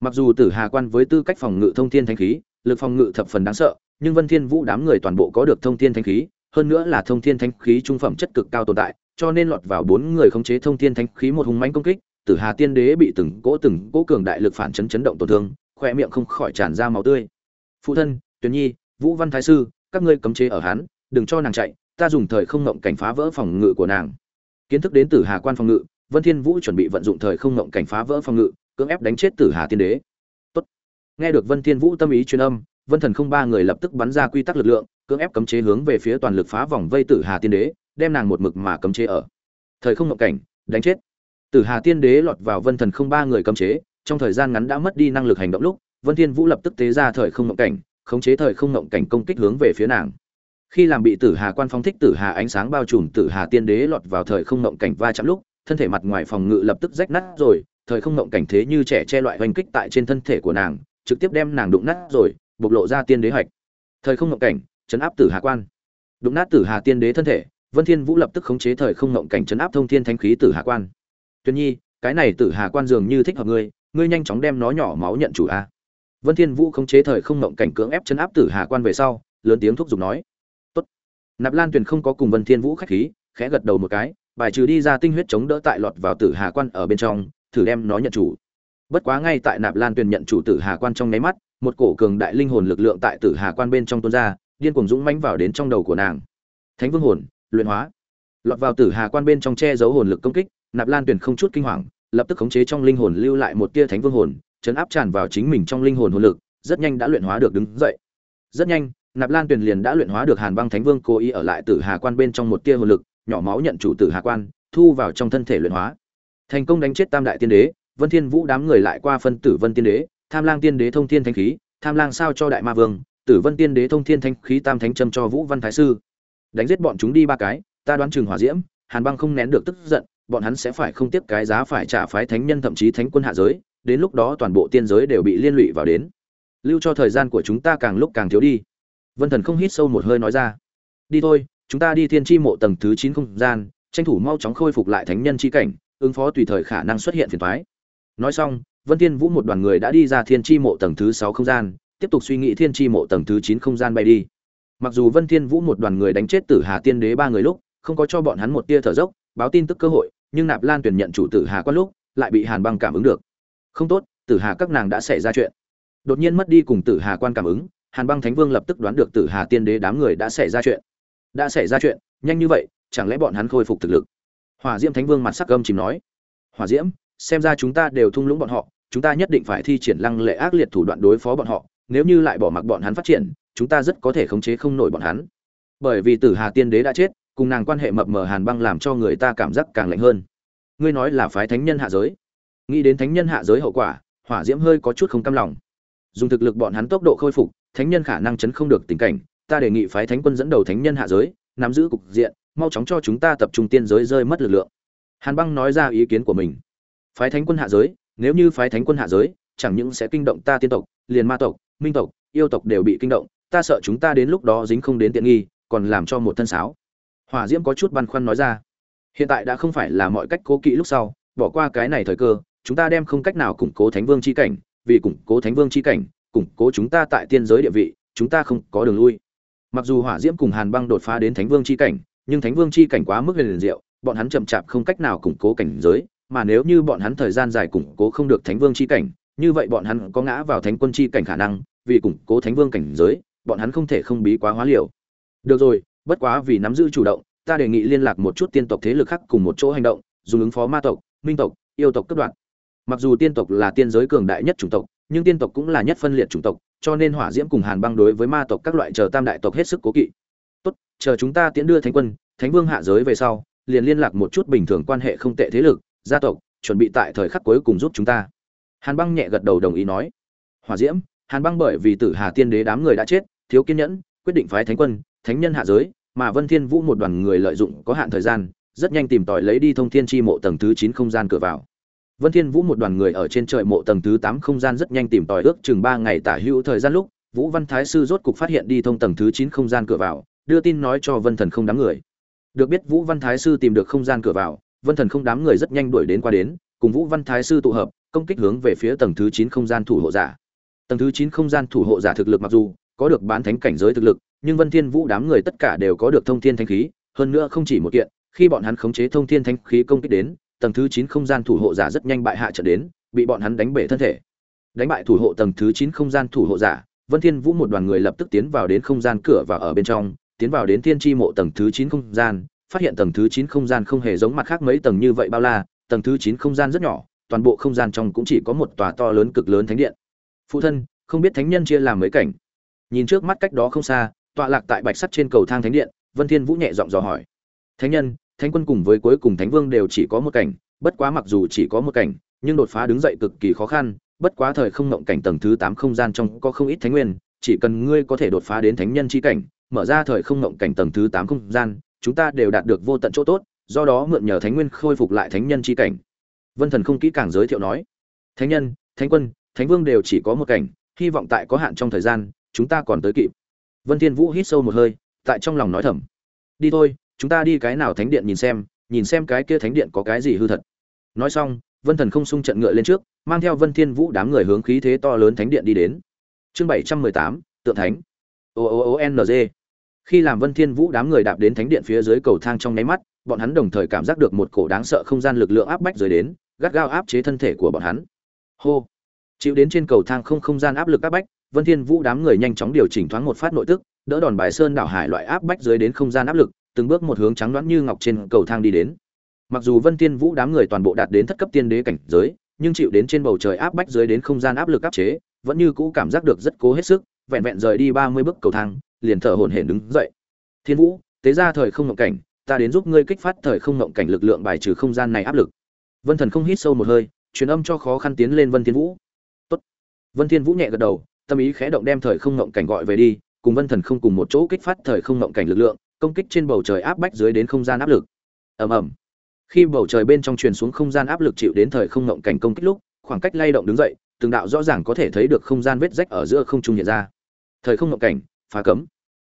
Mặc dù tử hà quan với tư cách phòng ngự thông thiên thanh khí, lực phòng ngự thập phần đáng sợ, nhưng vân thiên vũ đám người toàn bộ có được thông thiên thanh khí, hơn nữa là thông thiên thanh khí trung phẩm chất cực cao tồn tại cho nên lọt vào bốn người khống chế thông thiên thanh khí một hung mãnh công kích, tử hà tiên đế bị từng cỗ từng cỗ cường đại lực phản chấn chấn động tổn thương khoe miệng không khỏi tràn ra máu tươi. Phụ thân, tuyền nhi, vũ văn thái sư, các ngươi cấm chế ở hắn, đừng cho nàng chạy, ta dùng thời không ngộng cảnh phá vỡ phòng ngự của nàng. Kiến thức đến tử hà quan phòng ngự, vân thiên vũ chuẩn bị vận dụng thời không ngộng cảnh phá vỡ phòng ngự, cưỡng ép đánh chết tử hà tiên đế. Tốt. nghe được vân thiên vũ tâm ý truyền âm, vân thần không ba người lập tức bắn ra quy tắc lực lượng, cưỡng ép cấm chế hướng về phía toàn lực phá vòng vây tử hà tiên đế đem nàng một mực mà cấm chế ở. Thời không ngộng cảnh, đánh chết. Tử hà tiên đế lọt vào vân thần không ba người cấm chế, trong thời gian ngắn đã mất đi năng lực hành động lúc, vân thiên vũ lập tức tế ra thời không ngộng cảnh, khống chế thời không ngộng cảnh công kích hướng về phía nàng. Khi làm bị tử hà quan phong thích tử hà ánh sáng bao trùm tử hà tiên đế lọt vào thời không ngộng cảnh va chạm lúc, thân thể mặt ngoài phòng ngự lập tức rách nát rồi, thời không ngộng cảnh thế như trẻ che loại hoành kích tại trên thân thể của nàng, trực tiếp đem nàng đụng nát rồi, bộc lộ ra tiên đế hoạch. Thời không ngộng cảnh, chấn áp tử hà quan. Đụng nát tử hà tiên đế thân thể vân thiên vũ lập tức khống chế thời không ngộng cảnh chấn áp thông thiên thánh khí tử hà quan. Tuyên nhi, cái này tử hà quan dường như thích hợp ngươi ngươi nhanh chóng đem nó nhỏ máu nhận chủ a. Vân thiên vũ khống chế thời không ngộng cảnh cưỡng ép chấn áp tử hà quan về sau, lớn tiếng thúc giục nói, tốt. Nạp lan tuyền không có cùng vân thiên vũ khách khí, khẽ gật đầu một cái, bài trừ đi ra tinh huyết chống đỡ tại lọt vào tử hà quan ở bên trong, thử đem nó nhận chủ. Bất quá ngay tại nạp lan tuyền nhận chủ tử hà quan trong nháy mắt, một cổ cường đại linh hồn lực lượng tại tử hà quan bên trong tuôn ra, điên cuồng dũng mãnh vào đến trong đầu của nàng. Thánh vương hồn luyện hóa. Lọt vào tử hà quan bên trong che giấu hồn lực công kích, nạp lan tuyển không chút kinh hoàng, lập tức khống chế trong linh hồn lưu lại một tia thánh vương hồn, chấn áp tràn vào chính mình trong linh hồn hồn lực, rất nhanh đã luyện hóa được đứng dậy. Rất nhanh, nạp lan tuyển liền đã luyện hóa được hàn băng thánh vương cố ý ở lại tử hà quan bên trong một tia hồn lực, nhỏ máu nhận chủ tử hà quan, thu vào trong thân thể luyện hóa. Thành công đánh chết tam đại tiên đế, vân thiên vũ đám người lại qua phân tử vân tiên đế, tham lang tiên đế thông thiên thánh khí, tham lang sao cho đại ma vương, tử vân tiên đế thông thiên thánh khí tam thánh trâm cho vũ văn thái sư đánh giết bọn chúng đi ba cái, ta đoán chừng hỏa diễm, hàn băng không nén được tức giận, bọn hắn sẽ phải không tiếp cái giá phải trả phái thánh nhân thậm chí thánh quân hạ giới, đến lúc đó toàn bộ tiên giới đều bị liên lụy vào đến. Lưu cho thời gian của chúng ta càng lúc càng thiếu đi. Vân thần không hít sâu một hơi nói ra. Đi thôi, chúng ta đi thiên chi mộ tầng thứ chín không gian, tranh thủ mau chóng khôi phục lại thánh nhân chi cảnh, ứng phó tùy thời khả năng xuất hiện phiền toái. nói xong, vân thiên vũ một đoàn người đã đi ra thiên chi mộ tầng thứ sáu không gian, tiếp tục suy nghĩ thiên chi mộ tầng thứ chín không gian bay đi mặc dù vân thiên vũ một đoàn người đánh chết tử hà tiên đế ba người lúc, không có cho bọn hắn một tia thở dốc, báo tin tức cơ hội, nhưng nạp lan tuyển nhận chủ tử hà quan lúc, lại bị hàn băng cảm ứng được. Không tốt, tử hà các nàng đã xảy ra chuyện. Đột nhiên mất đi cùng tử hà quan cảm ứng, hàn băng thánh vương lập tức đoán được tử hà tiên đế đám người đã xảy ra chuyện. Đã xảy ra chuyện, nhanh như vậy, chẳng lẽ bọn hắn khôi phục thực lực? Hỏa diễm thánh vương mặt sắc gâm chìm nói. Hỏa diễm, xem ra chúng ta đều thung lũng bọn họ, chúng ta nhất định phải thi triển lăng lệ ác liệt thủ đoạn đối phó bọn họ, nếu như lại bỏ mặc bọn hắn phát triển chúng ta rất có thể khống chế không nổi bọn hắn. Bởi vì tử hà tiên đế đã chết, cùng nàng quan hệ mập mờ hàn băng làm cho người ta cảm giác càng lạnh hơn. Ngươi nói là phái thánh nhân hạ giới. Nghĩ đến thánh nhân hạ giới hậu quả, hỏa diễm hơi có chút không cam lòng. Dùng thực lực bọn hắn tốc độ khôi phục, thánh nhân khả năng chấn không được tình cảnh, ta đề nghị phái thánh quân dẫn đầu thánh nhân hạ giới, nắm giữ cục diện, mau chóng cho chúng ta tập trung tiên giới rơi mất lực lượng. Hàn băng nói ra ý kiến của mình. Phái thánh quân hạ giới, nếu như phái thánh quân hạ giới, chẳng những sẽ kinh động ta tiên tộc, liền ma tộc, minh tộc, yêu tộc đều bị kinh động ta sợ chúng ta đến lúc đó dính không đến tiện nghi, còn làm cho một thân sáo. Hỏa diễm có chút băn khoăn nói ra. Hiện tại đã không phải là mọi cách cố kỵ lúc sau, bỏ qua cái này thời cơ, chúng ta đem không cách nào củng cố thánh vương chi cảnh, vì củng cố thánh vương chi cảnh, củng cố chúng ta tại tiên giới địa vị, chúng ta không có đường lui. Mặc dù hỏa diễm cùng hàn băng đột phá đến thánh vương chi cảnh, nhưng thánh vương chi cảnh quá mức liền diệu, bọn hắn chậm chạp không cách nào củng cố cảnh giới, mà nếu như bọn hắn thời gian dài củng cố không được thánh vương chi cảnh, như vậy bọn hắn có ngã vào thánh quân chi cảnh khả năng, vì củng cố thánh vương cảnh giới bọn hắn không thể không bí quá hóa liều. Được rồi, bất quá vì nắm giữ chủ động, ta đề nghị liên lạc một chút tiên tộc thế lực khác cùng một chỗ hành động, dùng ứng phó ma tộc, minh tộc, yêu tộc cấp đoạn. Mặc dù tiên tộc là tiên giới cường đại nhất chủng tộc, nhưng tiên tộc cũng là nhất phân liệt chủng tộc, cho nên hỏa diễm cùng hàn băng đối với ma tộc các loại chờ tam đại tộc hết sức cố kỵ. Tốt, chờ chúng ta tiễn đưa thánh quân, thánh vương hạ giới về sau, liền liên lạc một chút bình thường quan hệ không tệ thế lực, gia tộc, chuẩn bị tại thời khắc cuối cùng giúp chúng ta. Hàn băng nhẹ gật đầu đồng ý nói. Hỏa diễm, hàn băng bởi vì tử hà tiên đế đám người đã chết thiếu kiên nhẫn quyết định phái thánh quân thánh nhân hạ giới mà vân thiên vũ một đoàn người lợi dụng có hạn thời gian rất nhanh tìm tòi lấy đi thông thiên chi mộ tầng thứ chín không gian cửa vào Vân Thiên Vũ một đoàn người ở trên trời mộ tầng thứ 8 không gian rất nhanh tìm tòi ước chừng 3 ngày tả hữu thời gian lúc, Vũ Văn Thái sư rốt cục phát hiện đi thông tầng thứ 9 không gian cửa vào, đưa tin nói cho Vân Thần không đám người. Được biết Vũ Văn Thái sư tìm được không gian cửa vào, Vân Thần không đám người rất nhanh đuổi đến qua đến, cùng Vũ Văn Thái sư tụ hợp, công kích hướng về phía tầng thứ 9 không gian thủ hộ giả. Tầng thứ 9 không gian thủ hộ giả thực lực mặc dù có được bán thánh cảnh giới thực lực, nhưng Vân Thiên Vũ đám người tất cả đều có được thông thiên thánh khí, hơn nữa không chỉ một kiện, khi bọn hắn khống chế thông thiên thánh khí công kích đến, tầng thứ chín không gian thủ hộ giả rất nhanh bại hạ trận đến, bị bọn hắn đánh bể thân thể. Đánh bại thủ hộ tầng thứ chín không gian thủ hộ giả, Vân Thiên Vũ một đoàn người lập tức tiến vào đến không gian cửa và ở bên trong, tiến vào đến thiên tri mộ tầng thứ chín không gian phát hiện tầng thứ chín không gian không hề giống mặt khác mấy tầng như vậy bao la tầng thứ chín không gian rất nhỏ toàn bộ không gian trong cũng chỉ có một tòa to lớn cực lớn thánh điện phụ thân không biết thánh nhân chia làm mấy cảnh nhìn trước mắt cách đó không xa, tọa lạc tại bạch sắt trên cầu thang thánh điện, vân thiên vũ nhẹ giọng dò hỏi. Thánh nhân, thánh quân cùng với cuối cùng thánh vương đều chỉ có một cảnh, bất quá mặc dù chỉ có một cảnh, nhưng đột phá đứng dậy cực kỳ khó khăn, bất quá thời không ngộng cảnh tầng thứ tám không gian trong có không ít thánh nguyên, chỉ cần ngươi có thể đột phá đến thánh nhân chi cảnh, mở ra thời không ngộng cảnh tầng thứ tám không gian, chúng ta đều đạt được vô tận chỗ tốt, do đó mượn nhờ thánh nguyên khôi phục lại thánh nhân chi cảnh. Vân thần không kỹ càng giới thiệu nói. Thánh nhân, thánh quân, thánh vương đều chỉ có một cảnh, hy vọng tại có hạn trong thời gian chúng ta còn tới kịp. Vân thiên vũ hít sâu một hơi, tại trong lòng nói thầm. Đi thôi, chúng ta đi cái nào thánh điện nhìn xem nhìn xem cái kia thánh điện có cái gì hư thật. Nói xong, vân thần không sung trận ngựa lên trước, mang theo vân thiên vũ đám người hướng khí thế to lớn thánh điện đi đến. Chương bảy trăm mười tám, tượng thánh. O o o n g. Khi làm vân thiên vũ đám người đạp đến thánh điện phía dưới cầu thang trong nháy mắt, bọn hắn đồng thời cảm giác được một cổ đáng sợ không gian lực lượng áp bách dưới đến, gắt gao áp chế thân thể của bọn hắn. Hô. Chịu đến trên cầu thang không không gian áp lực áp bách vân thiên vũ đám người nhanh chóng điều chỉnh thoáng một phát nội tức, đỡ đòn bài sơn đảo hải loại áp bách dưới đến không gian áp lực, từng bước một hướng trắng đoán như ngọc trên cầu thang đi đến. Mặc dù vân thiên vũ đám người toàn bộ đạt đến thất cấp tiên đế cảnh giới, nhưng chịu đến trên bầu trời áp bách dưới đến không gian áp lực áp chế, vẫn như cũ cảm giác được rất cố hết sức, vẹn vẹn rời đi 30 bước cầu thang, liền thở hổn hển đứng dậy. Thiên vũ, tế ra thời không ngộng cảnh, ta đến giúp ngươi kích phát thời không ngộng cảnh lực lượng bài trừ không gian này áp lực. Vân thần không hít sâu một hơi, truyền âm cho khó khăn tiến lên vân thiên vũ. Tốt. Vân thiên vũ nhẹ gật đầu tâm ý khẽ động đem thời không ngộng cảnh gọi về đi, cùng vân thần không cùng một chỗ kích phát thời không ngộng cảnh lực lượng, công kích trên bầu trời áp bách dưới đến không gian áp lực. Ầm ầm. Khi bầu trời bên trong truyền xuống không gian áp lực chịu đến thời không ngộng cảnh công kích lúc, khoảng cách lay động đứng dậy, từng đạo rõ ràng có thể thấy được không gian vết rách ở giữa không trung hiện ra. Thời không ngộng cảnh, phá cấm.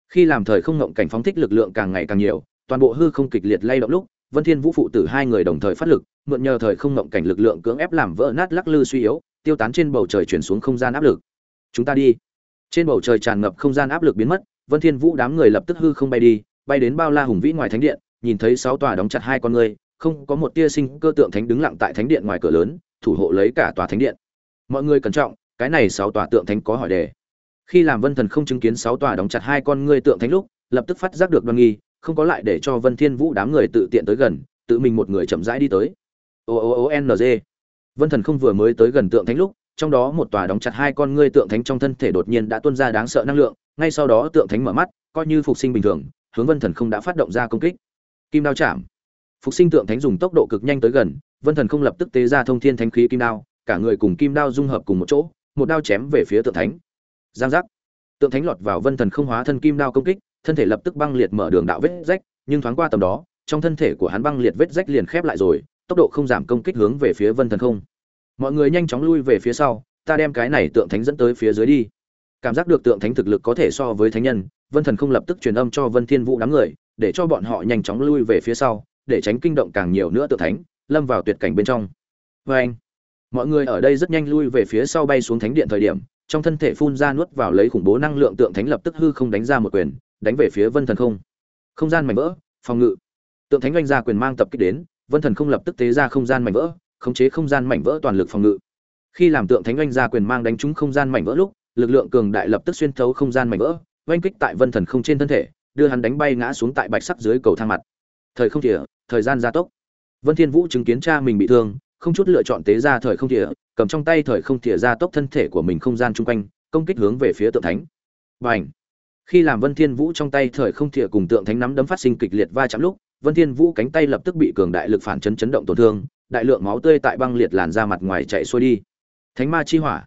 Khi làm thời không ngộng cảnh phóng thích lực lượng càng ngày càng nhiều, toàn bộ hư không kịch liệt lay động lúc, vân thiên vũ phụ tử hai người đồng thời phát lực, mượn nhờ thời không ngộng cảnh lực lượng cưỡng ép làm vỡ nát lắc lư suy yếu, tiêu tán trên bầu trời chuyển xuống không gian áp lực chúng ta đi. Trên bầu trời tràn ngập không gian áp lực biến mất, vân thiên vũ đám người lập tức hư không bay đi, bay đến bao la hùng vĩ ngoài thánh điện, nhìn thấy sáu tòa đóng chặt hai con người, không có một tia sinh cơ tượng thánh đứng lặng tại thánh điện ngoài cửa lớn, thủ hộ lấy cả tòa thánh điện. Mọi người cẩn trọng, cái này sáu tòa tượng thánh có hỏi đề. Khi làm vân thần không chứng kiến sáu tòa đóng chặt hai con ngươi tượng thánh lúc, lập tức phát giác được đoan nghi, không có lại để cho vân thiên vũ đám người tự tiện tới gần, tự mình một người chậm rãi đi tới. O o o n g. Vân thần không vừa mới tới gần tượng thánh lúc trong đó một tòa đóng chặt hai con ngươi tượng thánh trong thân thể đột nhiên đã tuôn ra đáng sợ năng lượng, ngay sau đó tượng thánh mở mắt, coi như phục sinh bình thường, hướng vân thần không đã phát động ra công kích. Kim đao chạm. Phục sinh tượng thánh dùng tốc độ cực nhanh tới gần, vân thần không lập tức tế ra thông thiên thánh khí kim đao, cả người cùng kim đao dung hợp cùng một chỗ, một đao chém về phía tượng thánh. Giang giác. Tượng thánh lọt vào vân thần không hóa thân kim đao công kích, thân thể lập tức băng liệt mở đường đạo vết rách, nhưng thoáng qua tầm đó, trong thân thể của hắn băng liệt vết rách liền khép lại rồi, tốc độ không giảm công kích hướng về phía vân thần không mọi người nhanh chóng lui về phía sau, ta đem cái này tượng thánh dẫn tới phía dưới đi. Cảm giác được tượng thánh thực lực có thể so với thánh nhân, vân thần không lập tức truyền âm cho vân thiên vũ đám người, để cho bọn họ nhanh chóng lui về phía sau, để tránh kinh động càng nhiều nữa tượng thánh, lâm vào tuyệt cảnh bên trong. Với anh, mọi người ở đây rất nhanh lui về phía sau bay xuống thánh điện thời điểm, trong thân thể phun ra nuốt vào lấy khủng bố năng lượng tượng thánh lập tức hư không đánh ra một quyền, đánh về phía vân thần không. Không gian mảnh vỡ, phòng ngự. Tượng thánh oanh ra quyền mang tập kích đến, vân thần không lập tức tế ra không gian mảnh vỡ khống chế không gian mảnh vỡ toàn lực phòng ngự. Khi làm tượng thánh oanh ra quyền mang đánh trúng không gian mảnh vỡ lúc, lực lượng cường đại lập tức xuyên thấu không gian mảnh vỡ, oanh kích tại vân thần không trên thân thể, đưa hắn đánh bay ngã xuống tại bạch sắc dưới cầu thang mặt. Thời không thìa, thời gian gia tốc. Vân thiên vũ chứng kiến cha mình bị thương, không chút lựa chọn tế ra thời không thìa, cầm trong tay thời không thìa gia tốc thân thể của mình không gian chung quanh, công kích hướng về phía tượng thánh. Bành! Khi làm vân thiên vũ trong tay thời không thìa cùng tượng thánh nắm đấm phát sinh kịch liệt va chạm lúc, vân thiên vũ cánh tay lập tức bị cường đại lực phản chấn chấn động tổn thương đại lượng máu tươi tại băng liệt làn ra mặt ngoài chạy xuôi đi. Thánh ma chi hỏa.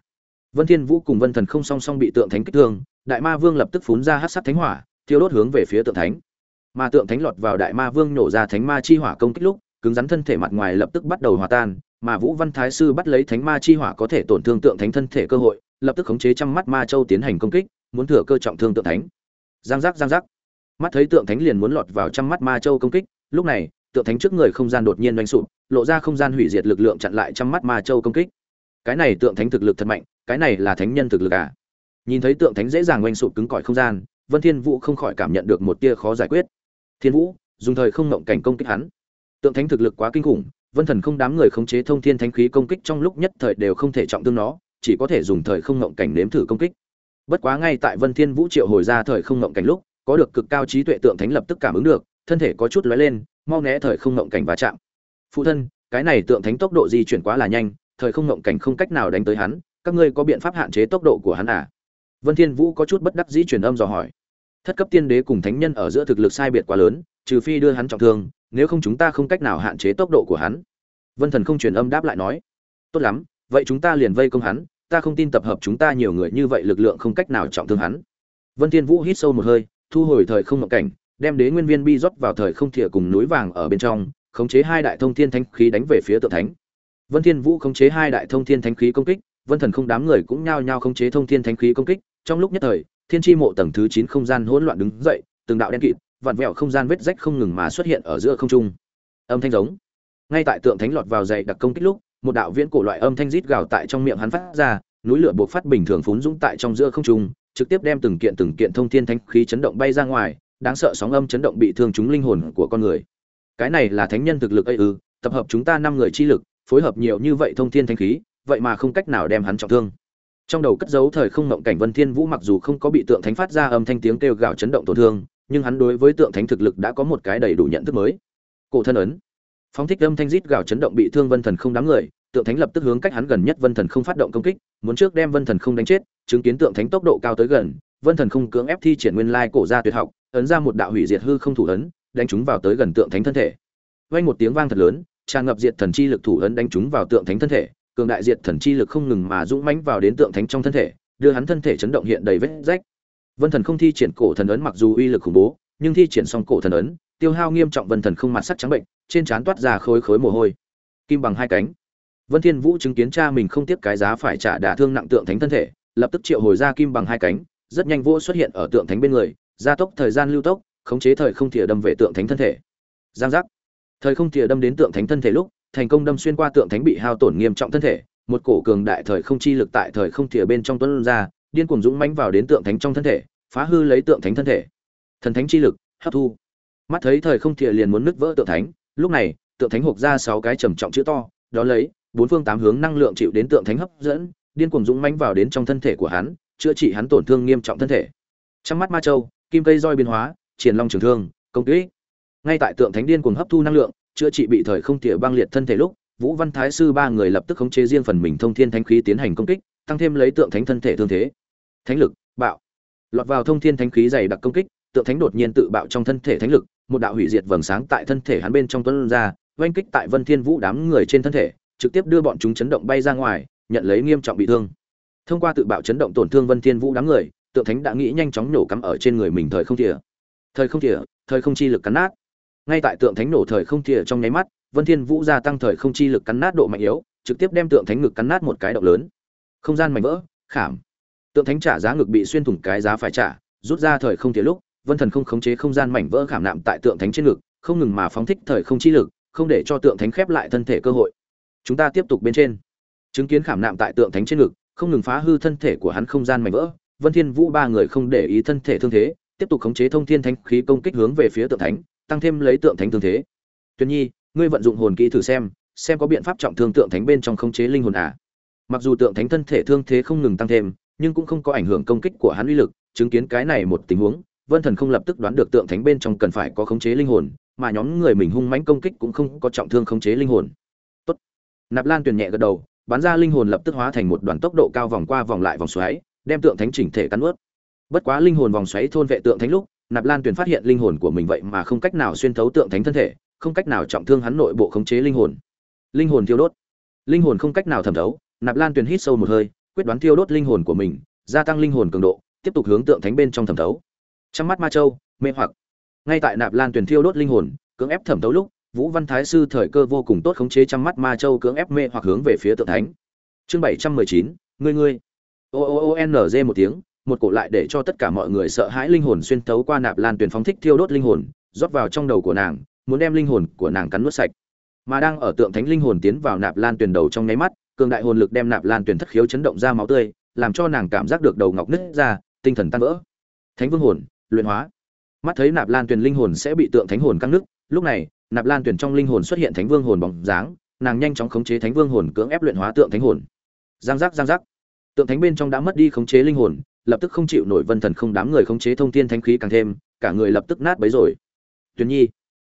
Vân thiên vũ cùng vân thần không song song bị tượng thánh kích thương, đại ma vương lập tức phun ra hắc sát thánh hỏa, thiêu đốt hướng về phía tượng thánh. Mà tượng thánh lọt vào đại ma vương nổ ra thánh ma chi hỏa công kích lúc, cứng rắn thân thể mặt ngoài lập tức bắt đầu hòa tan, mà vũ văn thái sư bắt lấy thánh ma chi hỏa có thể tổn thương tượng thánh thân thể cơ hội, lập tức khống chế trăm mắt ma châu tiến hành công kích, muốn thừa cơ trọng thương tượng thánh. Giang giác giang giác. Mắt thấy tượng thánh liền muốn lọt vào trăm mắt ma châu công kích, lúc này tượng thánh trước người không gian đột nhiên doanh sụp, lộ ra không gian hủy diệt lực lượng chặn lại trăm mắt ma châu công kích. Cái này tượng thánh thực lực thật mạnh, cái này là thánh nhân thực lực à? Nhìn thấy tượng thánh dễ dàng oanh sụp cứng cỏi không gian, vân thiên vũ không khỏi cảm nhận được một tia khó giải quyết. Thiên vũ, dùng thời không ngộng cảnh công kích hắn. Tượng thánh thực lực quá kinh khủng, vân thần không đám người khống chế thông thiên thánh khí công kích trong lúc nhất thời đều không thể trọng thương nó, chỉ có thể dùng thời không ngộng cảnh nếm thử công kích. Bất quá ngay tại vân thiên vũ triệu hồi ra thời không ngộng cảnh lúc, có được cực cao trí tuệ tượng thánh lập tức cảm ứng được, thân thể có chút lóe lên mau né thời không ngộng cảnh va chạm. Phụ thân, cái này tượng thánh tốc độ di chuyển quá là nhanh, thời không ngộng cảnh không cách nào đánh tới hắn, các ngươi có biện pháp hạn chế tốc độ của hắn à? Vân thiên vũ có chút bất đắc dĩ truyền âm dò hỏi. Thất cấp tiên đế cùng thánh nhân ở giữa thực lực sai biệt quá lớn, trừ phi đưa hắn trọng thương, nếu không chúng ta không cách nào hạn chế tốc độ của hắn. Vân thần không truyền âm đáp lại nói. Tốt lắm, vậy chúng ta liền vây công hắn, ta không tin tập hợp chúng ta nhiều người như vậy lực lượng không cách nào trọng thương hắn. Vân thiên vũ hít sâu một hơi, thu hồi thời không ngộng cảnh đem đế nguyên viên bi rót vào thời không thìa cùng núi vàng ở bên trong, khống chế hai đại thông thiên thánh khí đánh về phía tượng thánh. Vân thiên vũ khống chế hai đại thông thiên thánh khí công kích, vân thần không đám người cũng nhao nhao khống chế thông thiên thánh khí công kích. Trong lúc nhất thời, thiên chi mộ tầng thứ chín không gian hỗn loạn đứng dậy, từng đạo đen kịt, vặn vẹo không gian vết rách không ngừng mà xuất hiện ở giữa không trung. Âm thanh giống. Ngay tại tượng thánh lọt vào dày đặc công kích lúc, một đạo viễn cổ loại âm thanh rít gào tại trong miệng hắn phát ra, núi lửa buộc phát bình thường phún dũng tại trong giữa không trung, trực tiếp đem từng kiện từng kiện thông thiên thánh khí chấn động bay ra ngoài đáng sợ sóng âm chấn động bị thương chúng linh hồn của con người. Cái này là thánh nhân thực lực ấy ư, tập hợp chúng ta năm người chi lực, phối hợp nhiều như vậy thông thiên thánh khí, vậy mà không cách nào đem hắn trọng thương. Trong đầu cất giấu thời không ngộng cảnh vân thiên vũ mặc dù không có bị tượng thánh phát ra âm thanh tiếng kêu gào chấn động tổn thương, nhưng hắn đối với tượng thánh thực lực đã có một cái đầy đủ nhận thức mới. Cổ thân ấn. Phóng thích âm thanh rít gào chấn động bị thương vân thần không đáng người, tượng thánh lập tức hướng cách hắn gần nhất vân thần không phát động công kích, muốn trước đem vân thần không đánh chết, chứng kiến tượng thánh tốc độ cao tới gần vân thần không cưỡng ép thi triển nguyên lai cổ ra tuyệt học, ấn ra một đạo hủy diệt hư không thủ ấn, đánh chúng vào tới gần tượng thánh thân thể. Vang một tiếng vang thật lớn, tràn ngập diệt thần chi lực thủ ấn đánh chúng vào tượng thánh thân thể, cường đại diệt thần chi lực không ngừng mà dũng mãnh vào đến tượng thánh trong thân thể, đưa hắn thân thể chấn động hiện đầy vết rách. Vân thần không thi triển cổ thần ấn mặc dù uy lực khủng bố, nhưng thi triển xong cổ thần ấn, tiêu hao nghiêm trọng vân thần không mặt sắc trắng bệnh, trên trán toát ra khối khối mồ hôi. Kim bằng hai cánh. Vân thiên vũ chứng kiến cha mình không tiếc cái giá phải trả đả thương nặng tượng thánh thân thể, lập tức triệu hồi ra kim bằng hai cánh rất nhanh vô xuất hiện ở tượng thánh bên người, gia tốc thời gian lưu tốc, khống chế thời không thìa đâm về tượng thánh thân thể. Giang giác. Thời không thìa đâm đến tượng thánh thân thể lúc, thành công đâm xuyên qua tượng thánh bị hao tổn nghiêm trọng thân thể, một cổ cường đại thời không chi lực tại thời không thìa bên trong tuấn ra, điên cuồng dũng mãnh vào đến tượng thánh trong thân thể, phá hư lấy tượng thánh thân thể. Thần thánh chi lực, hấp thu. Mắt thấy thời không thìa liền muốn nứt vỡ tượng thánh, lúc này, tượng thánh hộp ra sáu cái trầm trọng chữ to, đó lấy, bốn phương tám hướng năng lượng chịu đến tượng thánh hấp dẫn, điên cuồng dũng mãnh vào đến trong thân thể của hắn chữa trị hắn tổn thương nghiêm trọng thân thể. Trong mắt ma châu, kim cây roi biến hóa, triển long trường thương, công kích. Ngay tại tượng thánh điên cuồng hấp thu năng lượng, chữa trị bị thời không tỉa băng liệt thân thể lúc, vũ văn thái sư ba người lập tức khống chế riêng phần mình thông thiên thánh khí tiến hành công kích, tăng thêm lấy tượng thánh thân thể thương thế. Thánh lực, bạo. Lọt vào thông thiên thánh khí dày đặc công kích, tượng thánh đột nhiên tự bạo trong thân thể thánh lực, một đạo hủy diệt vầng sáng tại thân thể hắn bên trong tuấn ra, oanh kích tại vân thiên vũ đám người trên thân thể, trực tiếp đưa bọn chúng chấn động bay ra ngoài, nhận lấy nghiêm trọng bị thương thông qua tự bạo chấn động tổn thương vân thiên vũ đám người, tượng thánh đã nghĩ nhanh chóng nổ cắm ở trên người mình thời không thìa. Thời không thìa, thời không chi lực cắn nát. Ngay tại tượng thánh nổ thời không thìa trong nháy mắt, vân thiên vũ gia tăng thời không chi lực cắn nát độ mạnh yếu, trực tiếp đem tượng thánh ngực cắn nát một cái động lớn. Không gian mảnh vỡ, khảm. Tượng thánh trả giá ngực bị xuyên thủng cái giá phải trả, rút ra thời không thìa lúc, vân thần không khống chế không gian mảnh vỡ khảm nạm tại tượng thánh trên ngực, không ngừng mà phóng thích thời không chi lực, không để cho tượng thánh khép lại thân thể cơ hội. Chúng ta tiếp tục bên trên. Chứng kiến khảm nạm tại tượng thánh trên ngực không ngừng phá hư thân thể của hắn không gian mảnh vỡ, vân thiên vũ ba người không để ý thân thể thương thế, tiếp tục khống chế thông thiên thánh khí công kích hướng về phía tượng thánh, tăng thêm lấy tượng thánh thương thế. Tuyên nhi, ngươi vận dụng hồn kỹ thử xem xem có biện pháp trọng thương tượng thánh bên trong khống chế linh hồn à. Mặc dù tượng thánh thân thể thương thế không ngừng tăng thêm, nhưng cũng không có ảnh hưởng công kích của hắn uy lực, chứng kiến cái này một tình huống, vân thần không lập tức đoán được tượng thánh bên trong cần phải có khống chế linh hồn, mà nhóm người mình hung mãnh công kích cũng không có trọng thương khống chế linh hồn. Tốt. Nạp lan tuyền nhẹ gật đầu bắn ra linh hồn lập tức hóa thành một đoàn tốc độ cao vòng qua vòng lại vòng xoáy, đem tượng thánh chỉnh thể cắn nuốt. Bất quá linh hồn vòng xoáy thôn vệ tượng thánh lúc, nạp lan tuyền phát hiện linh hồn của mình vậy mà không cách nào xuyên thấu tượng thánh thân thể, không cách nào trọng thương hắn nội bộ khống chế linh hồn. Linh hồn thiêu đốt. Linh hồn không cách nào thẩm thấu, nạp lan tuyền hít sâu một hơi, quyết đoán thiêu đốt linh hồn của mình, gia tăng linh hồn cường độ, tiếp tục hướng tượng thánh bên trong thẩm thấu. Trong mắt ma châu, mê hoặc. Ngay tại nạp lan tuyền thiêu đốt linh hồn, cưỡng ép thẩm thấu lúc vũ văn thái sư thời cơ vô cùng tốt khống chế trăm mắt ma châu cưỡng ép mê hoặc hướng về phía tượng thánh. Chương bảy trăm mười chín, ngươi ngươi. O o o n g một tiếng, một cổ lại để cho tất cả mọi người sợ hãi linh hồn xuyên thấu qua nạp lan tuyền phóng thích thiêu đốt linh hồn, rót vào trong đầu của nàng, muốn đem linh hồn của nàng cắn nuốt sạch. Mà đang ở tượng thánh linh hồn tiến vào nạp lan tuyền đầu trong nháy mắt, cường đại hồn lực đem nạp lan tuyền thất khiếu chấn động ra máu tươi, làm cho nàng cảm giác được đầu ngọc nứt ra, tinh thần tan vỡ. Thánh vương hồn, luyện hóa. Mắt thấy nạp lan tuyền linh hồn sẽ bị tượng thánh hồn căng nứt, lúc này nạp lan tuyền trong linh hồn xuất hiện thánh vương hồn bóng dáng, nàng nhanh chóng khống chế thánh vương hồn cưỡng ép luyện hóa tượng thánh hồn. Giang giác giang giác. Tượng thánh bên trong đã mất đi khống chế linh hồn, lập tức không chịu nổi vân thần không đám người khống chế thông thiên thánh khí càng thêm, cả người lập tức nát bấy rồi. Tuyển nhi.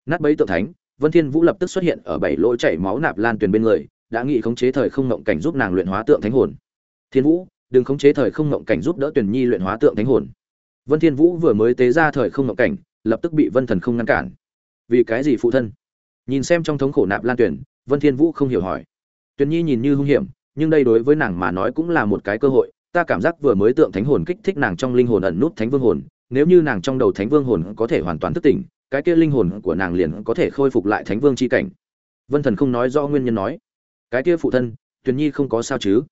Nát bấy tượng thánh, vân thiên vũ lập tức xuất hiện ở bảy lỗ chảy máu nạp lan tuyền bên người, đã nghị khống chế thời không ngộng cảnh giúp nàng luyện hóa tượng thánh hồn. Thiên vũ, đừng khống chế thời không ngộng cảnh giúp đỡ tuyển nhi luyện hóa tượng thánh hồn. Vân thiên vũ vừa mới tế ra thời không ngộng cảnh, lập tức bị vân thần không ngăn cản vì cái gì phụ thân? Nhìn xem trong thống khổ nạp lan tuyển, vân thiên vũ không hiểu hỏi. Tuyền nhi nhìn như hung hiểm, nhưng đây đối với nàng mà nói cũng là một cái cơ hội, ta cảm giác vừa mới tượng thánh hồn kích thích nàng trong linh hồn ẩn nút thánh vương hồn, nếu như nàng trong đầu thánh vương hồn có thể hoàn toàn thức tỉnh, cái kia linh hồn của nàng liền có thể khôi phục lại thánh vương chi cảnh. Vân thần không nói do nguyên nhân nói. Cái kia phụ thân tuyền nhi không có sao chứ?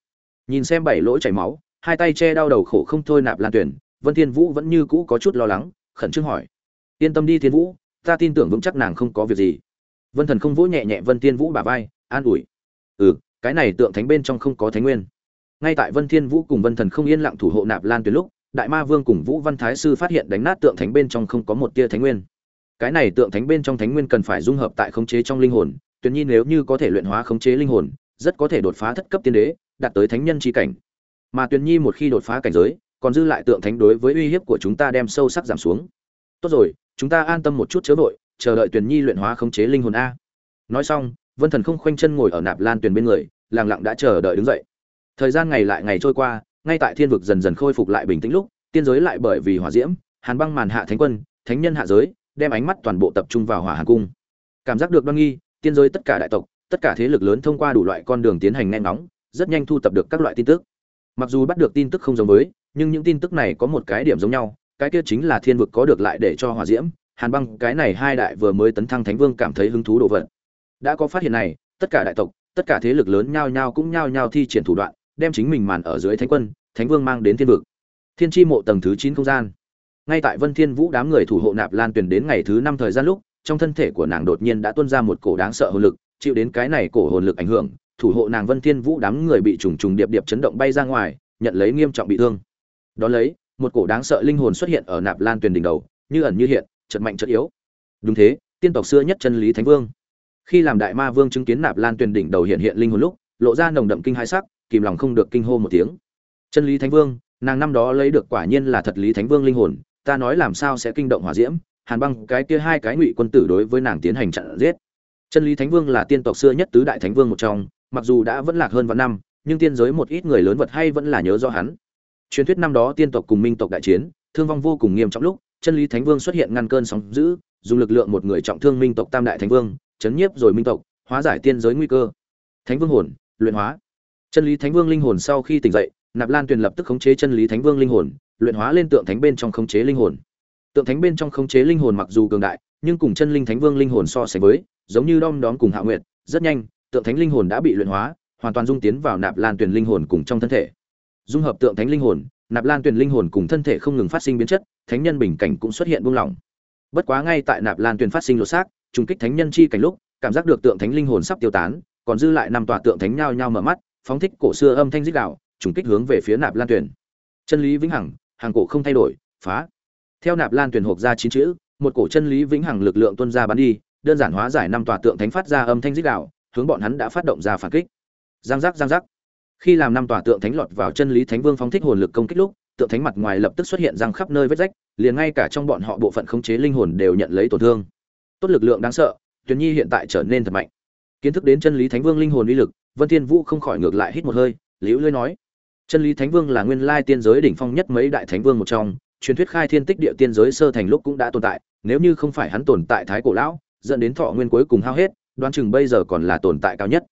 Nhìn xem bảy lỗ chảy máu, hai tay che đau đầu khổ không thôi nạp lan tuyển, vân thiên vũ vẫn như cũ có chút lo lắng, khẩn trương hỏi. Yên tâm đi thiên vũ ta tin tưởng vững chắc nàng không có việc gì. Vân thần không vỗ nhẹ nhẹ vân thiên vũ bả vai, an ủi. Ừ cái này tượng thánh bên trong không có thánh nguyên. Ngay tại vân thiên vũ cùng vân thần không yên lặng thủ hộ nạp lan tuyệt lúc, đại ma vương cùng vũ văn thái sư phát hiện đánh nát tượng thánh bên trong không có một tia thánh nguyên. Cái này tượng thánh bên trong thánh nguyên cần phải dung hợp tại khống chế trong linh hồn tuyệt nhiên nếu như có thể luyện hóa khống chế linh hồn, rất có thể đột phá thất cấp tiên đế, đạt tới thánh nhân chi cảnh. Mà tuyệt nhi một khi đột phá cảnh giới, còn dư lại tượng thánh đối với uy hiếp của chúng ta đem sâu sắc giảm xuống. Tốt rồi chúng ta an tâm một chút chớ vội, chờ đợi tuyển nhi luyện hóa khống chế linh hồn a. Nói xong, vân thần không khoanh chân ngồi ở nạp lan tuyền bên người, lặng lặng đã chờ đợi đứng dậy. Thời gian ngày lại ngày trôi qua, ngay tại thiên vực dần dần khôi phục lại bình tĩnh lúc, tiên giới lại bởi vì hỏa diễm, hàn băng màn hạ thánh quân, thánh nhân hạ giới, đem ánh mắt toàn bộ tập trung vào hỏa hàn cung. Cảm giác được đoan nghi, tiên giới tất cả đại tộc, tất cả thế lực lớn thông qua đủ loại con đường tiến hành nghe ngóng, rất nhanh thu tập được các loại tin tức. Mặc dù bắt được tin tức không giống với, nhưng những tin tức này có một cái điểm giống nhau cái kia chính là thiên vực có được lại để cho hỏa diễm, hàn băng, cái này hai đại vừa mới tấn thăng thánh vương cảm thấy hứng thú đồ vật. Đã có phát hiện này, tất cả đại tộc, tất cả thế lực lớn nhao nhao cũng nhao nhao thi triển thủ đoạn, đem chính mình màn ở dưới thánh quân, thánh vương mang đến thiên vực. Thiên tri mộ tầng thứ chín không gian. Ngay tại vân thiên vũ đám người thủ hộ nạp lan tuyền đến ngày thứ năm thời gian lúc, trong thân thể của nàng đột nhiên đã tuôn ra một cổ đáng sợ hồn lực, chịu đến cái này cổ hồn lực ảnh hưởng, thủ hộ nàng vân thiên vũ đám người bị trùng trùng điệp điệp chấn động bay ra ngoài, nhận lấy nghiêm trọng bị thương. Đón lấy một cổ đáng sợ linh hồn xuất hiện ở nạp lan tuyền đỉnh đầu, như ẩn như hiện chật mạnh chật yếu. Đúng thế, tiên tộc xưa nhất chân lý thánh vương. Khi làm đại ma vương chứng kiến nạp lan tuyền đỉnh đầu hiện hiện linh hồn lúc, lộ ra nồng đậm kinh hai sắc, kìm lòng không được kinh hô một tiếng. Chân lý thánh vương, nàng năm đó lấy được quả nhiên là thật lý thánh vương linh hồn, ta nói làm sao sẽ kinh động hỏa diễm, hàn băng cái kia hai cái ngụy quân tử đối với nàng tiến hành chặn giết. Chân lý thánh vương là tiên tộc xưa nhất tứ đại thánh vương một trong, mặc dù đã vẫn lạc hơn vạn năm, nhưng tiên giới một ít người lớn vật hay vẫn là nhớ do hắn truyền thuyết năm đó tiên tộc cùng minh tộc đại chiến, thương vong vô cùng nghiêm trọng lúc, chân lý thánh vương xuất hiện ngăn cơn sóng dữ, dùng lực lượng một người trọng thương minh tộc tam đại thánh vương, chấn nhiếp rồi minh tộc, hóa giải tiên giới nguy cơ. Thánh vương hồn, luyện hóa. Chân lý thánh vương linh hồn sau khi tỉnh dậy, nạp lan tuyền lập tức khống chế chân lý thánh vương linh hồn, luyện hóa lên tượng thánh bên trong khống chế linh hồn. Tượng thánh bên trong khống chế linh hồn mặc dù cường đại, nhưng cùng chân linh thánh vương linh hồn so sánh với, giống như đom đóm cùng hạ nguyệt, rất nhanh, tượng thánh linh hồn đã bị luyện hóa, hoàn toàn dung tiến vào nạp lan tuyền linh hồn cùng trong thân thể dung hợp tượng thánh linh hồn, nạp lan tuyền linh hồn cùng thân thể không ngừng phát sinh biến chất, thánh nhân bình cảnh cũng xuất hiện buông lỏng. Bất quá ngay tại nạp lan tuyền phát sinh lột xác, trùng kích thánh nhân chi cảnh lúc, cảm giác được tượng thánh linh hồn sắp tiêu tán, còn dư lại năm tòa tượng thánh nhao nhao mở mắt, phóng thích cổ xưa âm thanh dích đạo, trùng kích hướng về phía nạp lan tuyền. Chân lý vĩnh hằng, hàng cổ không thay đổi, phá. Theo nạp lan tuyền hộp ra chín chữ, một cổ chân lý vĩnh hằng lực lượng tuân ra bắn đi, đơn giản hóa giải năm tòa tượng thánh phát ra âm thanh dích đạo, hướng bọn hắn đã phát động ra phản kích. Giang giác giang giác khi làm năm tòa tượng thánh lọt vào chân lý thánh vương phóng thích hồn lực công kích lúc, tượng thánh mặt ngoài lập tức xuất hiện răng khắp nơi vết rách, liền ngay cả trong bọn họ bộ phận khống chế linh hồn đều nhận lấy tổn thương. Tốt lực lượng đáng sợ, tuyền nhi hiện tại trở nên thật mạnh. Kiến thức đến chân lý thánh vương linh hồn uy lực, vân thiên vũ không khỏi ngược lại hít một hơi, liễu lưỡi nói, chân lý thánh vương là nguyên lai tiên giới đỉnh phong nhất mấy đại thánh vương một trong, truyền thuyết khai thiên tích địa tiên giới sơ thành lúc cũng đã tồn tại, nếu như không phải hắn tồn tại thái cổ lão, dẫn đến thọ nguyên cuối cùng hao hết, đoán chừng bây giờ còn là tồn tại cao nhất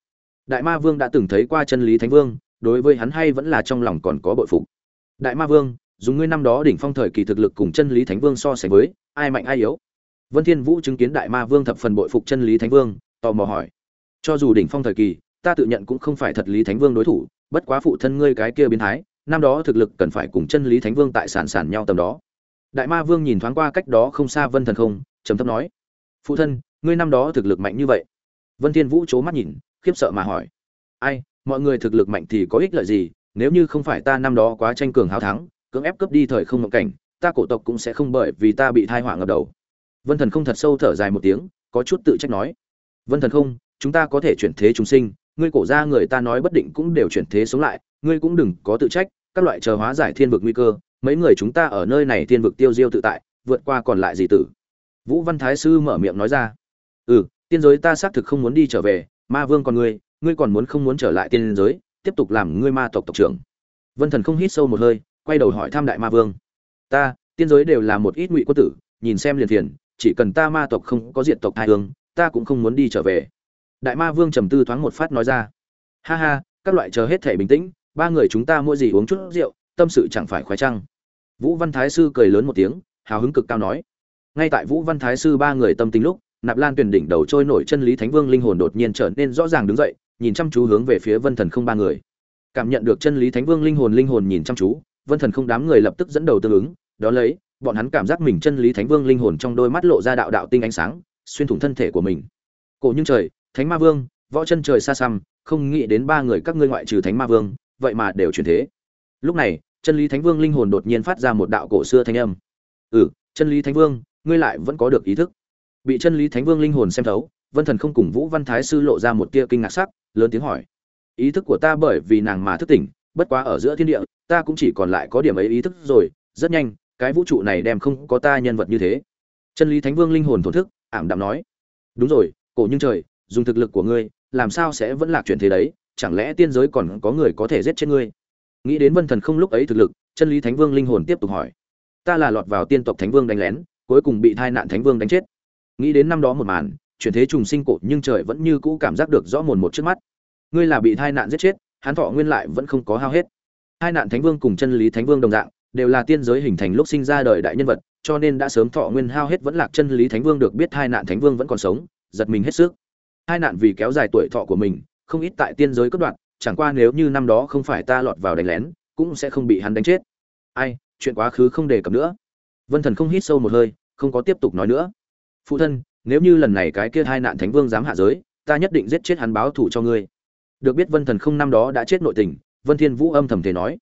đại ma vương đã từng thấy qua chân lý thánh vương, đối với hắn hay vẫn là trong lòng còn có bội phục. Đại ma vương, dùng ngươi năm đó đỉnh phong thời kỳ thực lực cùng chân lý thánh vương so sánh với, ai mạnh ai yếu? Vân thiên vũ chứng kiến đại ma vương thập phần bội phục chân lý thánh vương, tò mò hỏi. Cho dù đỉnh phong thời kỳ, ta tự nhận cũng không phải thật lý thánh vương đối thủ, bất quá phụ thân ngươi cái kia biến thái, năm đó thực lực cần phải cùng chân lý thánh vương tại sản sản nhau tầm đó. Đại ma vương nhìn thoáng qua cách đó không xa vân thần không, trầm thấp nói. Phụ thân, ngươi năm đó thực lực mạnh như vậy. Vân thiên vũ chố mắt nhìn khiếp sợ mà hỏi. Ai, mọi người thực lực mạnh thì có ích lợi gì? Nếu như không phải ta năm đó quá tranh cường hào thắng, cưỡng ép cướp đi thời không ngộng cảnh, ta cổ tộc cũng sẽ không bởi vì ta bị thai họa ngập đầu. Vân thần không thật sâu thở dài một tiếng, có chút tự trách nói. Vân thần không, chúng ta có thể chuyển thế chúng sinh, ngươi cổ gia người ta nói bất định cũng đều chuyển thế sống lại, ngươi cũng đừng có tự trách, các loại chờ hóa giải thiên vực nguy cơ, mấy người chúng ta ở nơi này thiên vực tiêu diêu tự tại, vượt qua còn lại gì tử? Vũ văn thái sư mở miệng nói ra. Ừ tiên giới ta xác thực không muốn đi trở về ma vương còn ngươi ngươi còn muốn không muốn trở lại tiên giới tiếp tục làm ngươi ma tộc tộc trưởng. Vân thần không hít sâu một hơi quay đầu hỏi Tham đại ma vương. Ta tiên giới đều là một ít ngụy quân tử nhìn xem liền thiền, chỉ cần ta ma tộc không có diện tộc hai hương ta cũng không muốn đi trở về. Đại ma vương trầm tư thoáng một phát nói ra. Ha ha các loại chờ hết thể bình tĩnh ba người chúng ta mỗi gì uống chút rượu tâm sự chẳng phải khoái trăng. Vũ văn thái sư cười lớn một tiếng hào hứng cực cao nói. Ngay tại vũ văn thái sư ba người tâm tính lúc nạp lan tuyển đỉnh đầu trôi nổi chân lý thánh vương linh hồn đột nhiên trở nên rõ ràng đứng dậy, nhìn chăm chú hướng về phía vân thần không ba người. Cảm nhận được chân lý thánh vương linh hồn linh hồn nhìn chăm chú, vân thần không đám người lập tức dẫn đầu tương ứng, đó lấy, bọn hắn cảm giác mình chân lý thánh vương linh hồn trong đôi mắt lộ ra đạo đạo tinh ánh sáng, xuyên thủng thân thể của mình. Cổ nhưng trời, thánh ma vương, võ chân trời xa xăm, không nghĩ đến ba người các ngươi ngoại trừ thánh ma vương, vậy mà đều chuyển thế. Lúc này, chân lý thánh vương linh hồn đột nhiên phát ra một đạo cổ xưa thanh âm. Ừ chân lý thánh vương, ngươi lại vẫn có được ý thức bị chân lý thánh vương linh hồn xem thấu, vân thần không cùng vũ văn thái sư lộ ra một tia kinh ngạc sắc, lớn tiếng hỏi, ý thức của ta bởi vì nàng mà thức tỉnh, bất quá ở giữa thiên địa, ta cũng chỉ còn lại có điểm ấy ý thức rồi, rất nhanh, cái vũ trụ này đem không có ta nhân vật như thế. Chân lý thánh vương linh hồn thổn thức, ảm đạm nói, đúng rồi, cổ nhưng trời, dùng thực lực của ngươi, làm sao sẽ vẫn lạc chuyển thế đấy, chẳng lẽ tiên giới còn có người có thể giết chết ngươi? Nghĩ đến vân thần không lúc ấy thực lực, chân lý thánh vương linh hồn tiếp tục hỏi, ta là lọt vào tiên tộc thánh vương đánh lén, cuối cùng bị thai nạn thánh vương đánh chết nghĩ đến năm đó một màn, chuyển thế trùng sinh cổ nhưng trời vẫn như cũ cảm giác được rõ mồn một trước mắt. Ngươi là bị thai nạn giết chết, hắn thọ nguyên lại vẫn không có hao hết. Hai nạn thánh vương cùng chân lý thánh vương đồng dạng, đều là tiên giới hình thành lúc sinh ra đời đại nhân vật, cho nên đã sớm thọ nguyên hao hết vẫn lạc chân lý thánh vương được biết hai nạn thánh vương vẫn còn sống, giật mình hết sức. Hai nạn vì kéo dài tuổi thọ của mình, không ít tại tiên giới cất đoạn chẳng qua nếu như năm đó không phải ta lọt vào đánh lén, cũng sẽ không bị hắn đánh chết. Ai, chuyện quá khứ không đề cập nữa. Vân thần không hít sâu một hơi, không có tiếp tục nói nữa phụ thân, nếu như lần này cái kia hai nạn thánh vương dám hạ giới, ta nhất định giết chết hắn báo thù cho ngươi. Được biết vân thần không năm đó đã chết nội tình, vân thiên vũ âm thầm thế nói.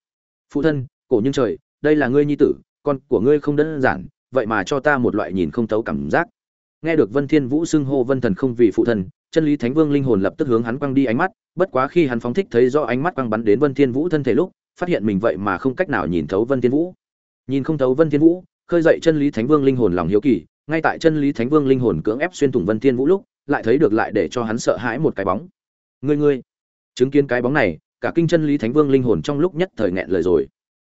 Phụ thân, cổ nhưng trời, đây là ngươi nhi tử, con của ngươi không đơn giản, vậy mà cho ta một loại nhìn không thấu cảm giác. Nghe được vân thiên vũ xưng hô vân thần không vì phụ thân, chân lý thánh vương linh hồn lập tức hướng hắn quăng đi ánh mắt, bất quá khi hắn phóng thích thấy do ánh mắt quăng bắn đến vân thiên vũ thân thể lúc, phát hiện mình vậy mà không cách nào nhìn thấu vân thiên vũ. Nhìn không thấu vân thiên vũ, khơi dậy chân lý thánh vương linh hồn lòng hiếu kỳ ngay tại chân lý thánh vương linh hồn cưỡng ép xuyên thủng vân thiên vũ lúc, lại thấy được lại để cho hắn sợ hãi một cái bóng. Ngươi ngươi, chứng kiến cái bóng này, cả kinh chân lý thánh vương linh hồn trong lúc nhất thời nghẹn lời rồi.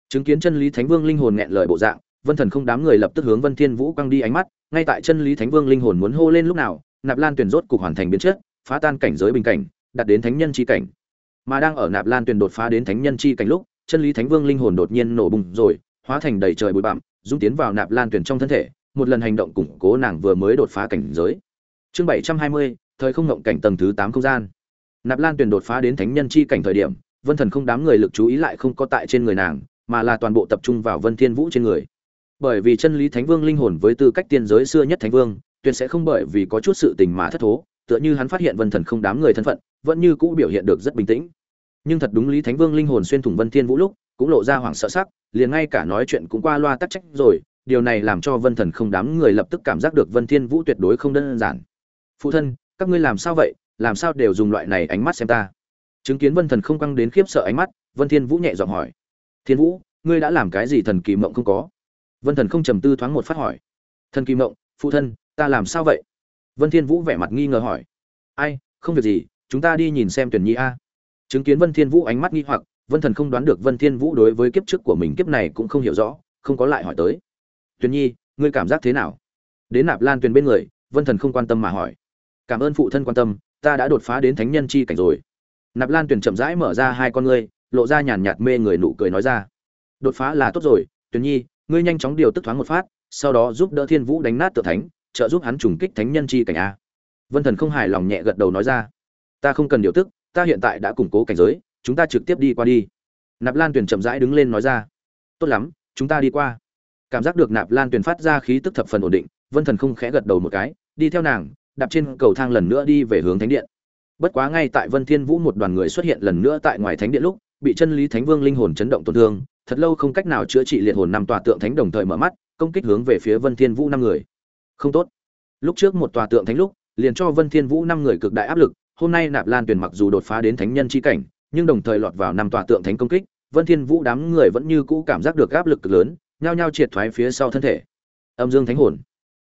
Chứng kiến chân lý thánh vương linh hồn nghẹn lời bộ dạng, vân thần không đám người lập tức hướng vân thiên vũ quăng đi ánh mắt, ngay tại chân lý thánh vương linh hồn muốn hô lên lúc nào, nạp lan tuyển rốt cục hoàn thành biến chất, phá tan cảnh giới bình cảnh, đạt đến thánh nhân chi cảnh. Mà đang ở nạp lan tuyển đột phá đến thánh nhân chi cảnh lúc, chân lý thánh vương linh hồn đột nhiên nổ bùng rồi, hóa thành đầy trời bụi bặm dung tiến vào nạp lan tuyển trong thân thể một lần hành động củng cố nàng vừa mới đột phá cảnh giới. Chương bảy trăm hai mươi, thời không ngộng cảnh tầng thứ tám không gian. Nạp lan tuyển đột phá đến thánh nhân chi cảnh thời điểm, vân thần không đám người lực chú ý lại không có tại trên người nàng, mà là toàn bộ tập trung vào vân thiên vũ trên người. Bởi vì chân lý thánh vương linh hồn với tư cách tiên giới xưa nhất thánh vương, tuyệt sẽ không bởi vì có chút sự tình mà thất thố, tựa như hắn phát hiện vân thần không đám người thân phận, vẫn như cũ biểu hiện được rất bình tĩnh. Nhưng thật đúng lý thánh vương linh hồn xuyên thủng vân thiên vũ lúc, cũng lộ ra hoảng sợ sắc, liền ngay cả nói chuyện cũng qua loa tắc trách rồi điều này làm cho vân thần không đám người lập tức cảm giác được vân thiên vũ tuyệt đối không đơn giản. Phụ thân, các ngươi làm sao vậy? Làm sao đều dùng loại này ánh mắt xem ta? Chứng kiến vân thần không căng đến khiếp sợ ánh mắt, vân thiên vũ nhẹ giọng hỏi. Thiên vũ, ngươi đã làm cái gì thần kỳ mộng không có? Vân thần không trầm tư thoáng một phát hỏi. Thần kỳ mộng, phụ thân, ta làm sao vậy? Vân thiên vũ vẻ mặt nghi ngờ hỏi. Ai, không việc gì, chúng ta đi nhìn xem tuyển nhi a. Chứng kiến vân thiên vũ ánh mắt nghi hoặc, vân thần không đoán được vân thiên vũ đối với kiếp trước của mình kiếp này cũng không hiểu rõ, không có lại hỏi tới tuyền nhi, ngươi cảm giác thế nào? Đến nạp lan tuyền bên người, vân thần không quan tâm mà hỏi. Cảm ơn phụ thân quan tâm, ta đã đột phá đến thánh nhân chi cảnh rồi. Nạp lan tuyền chậm rãi mở ra hai con ngươi, lộ ra nhàn nhạt mê người nụ cười nói ra. Đột phá là tốt rồi, tuyền nhi, ngươi nhanh chóng điều tức thoáng một phát, sau đó giúp đỡ thiên vũ đánh nát tự thánh, trợ giúp hắn trùng kích thánh nhân chi cảnh a. Vân thần không hài lòng nhẹ gật đầu nói ra. Ta không cần điều tức, ta hiện tại đã củng cố cảnh giới, chúng ta trực tiếp đi qua đi. Nạp lan tuyền chậm rãi đứng lên nói ra. Tốt lắm, chúng ta đi qua cảm giác được nạp lan tuyền phát ra khí tức thập phần ổn định, vân thần không khẽ gật đầu một cái, đi theo nàng, đạp trên cầu thang lần nữa đi về hướng thánh điện. Bất quá ngay tại vân thiên vũ một đoàn người xuất hiện lần nữa tại ngoài thánh điện lúc, bị chân lý thánh vương linh hồn chấn động tổn thương, thật lâu không cách nào chữa trị liệt hồn năm tòa tượng thánh đồng thời mở mắt, công kích hướng về phía vân thiên vũ năm người. Không tốt. Lúc trước một tòa tượng thánh lúc, liền cho vân thiên vũ năm người cực đại áp lực, hôm nay nạp lan tuyền mặc dù đột phá đến thánh nhân chi cảnh, nhưng đồng thời lọt vào năm tòa tượng thánh công kích, vân thiên vũ đám người vẫn như cũ cảm giác được áp lực cực lớn nhao nhao triệt thoái phía sau thân thể. Âm dương thánh hồn.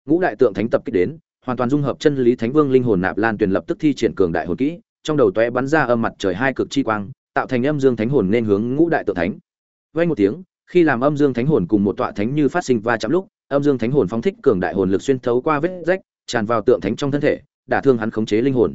Ngũ đại tượng thánh tập kích đến, hoàn toàn dung hợp chân lý thánh vương linh hồn nạp lan tuyền lập tức thi triển cường đại hồn kỹ, trong đầu tóe bắn ra âm mặt trời hai cực chi quang, tạo thành âm dương thánh hồn nên hướng ngũ đại tượng thánh. Vay một tiếng, khi làm âm dương thánh hồn cùng một tọa thánh như phát sinh va chạm lúc, âm dương thánh hồn phóng thích cường đại hồn lực xuyên thấu qua vết rách, tràn vào tượng thánh trong thân thể, đả thương hắn khống chế linh hồn.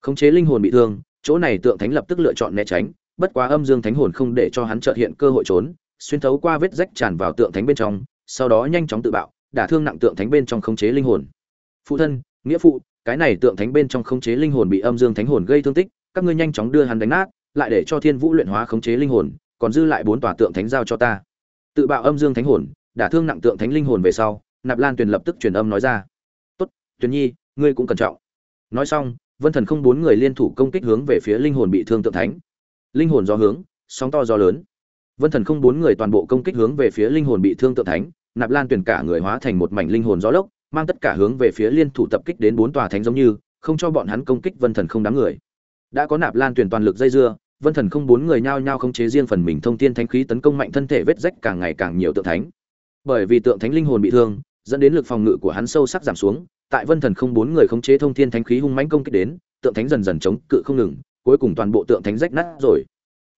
Khống chế linh hồn bị thương, chỗ này tượng thánh lập tức lựa chọn né tránh, bất quá âm dương thánh hồn không để cho hắn chợt hiện cơ hội trốn xuyên thấu qua vết rách tràn vào tượng thánh bên trong, sau đó nhanh chóng tự bạo, đả thương nặng tượng thánh bên trong khống chế linh hồn. Phụ thân, nghĩa phụ, cái này tượng thánh bên trong khống chế linh hồn bị âm dương thánh hồn gây thương tích, các ngươi nhanh chóng đưa hắn đánh nát, lại để cho thiên vũ luyện hóa khống chế linh hồn, còn dư lại bốn tòa tượng thánh giao cho ta. Tự bạo âm dương thánh hồn, đả thương nặng tượng thánh linh hồn về sau, nạp lan tuyền lập tức truyền âm nói ra. Tốt, tuyền nhi, ngươi cũng cẩn trọng. Nói xong, vân thần không bốn người liên thủ công kích hướng về phía linh hồn bị thương tượng thánh. Linh hồn do hướng, sóng to do lớn vân thần không bốn người toàn bộ công kích hướng về phía linh hồn bị thương tượng thánh, nạp lan tuyển cả người hóa thành một mảnh linh hồn gió lốc, mang tất cả hướng về phía liên thủ tập kích đến bốn tòa thánh giống như, không cho bọn hắn công kích vân thần không đám người. Đã có nạp lan tuyển toàn lực dây dưa, vân thần không bốn người nhao nhao khống chế riêng phần mình thông thiên thánh khí tấn công mạnh thân thể vết rách càng ngày càng nhiều tượng thánh. Bởi vì tượng thánh linh hồn bị thương, dẫn đến lực phòng ngự của hắn sâu sắc giảm xuống, tại vân thần không bốn người khống chế thông thiên thánh khí hung mãnh công kích đến, tượng thánh dần dần chống cự không ngừng, cuối cùng toàn bộ tượng thánh rách nát rồi.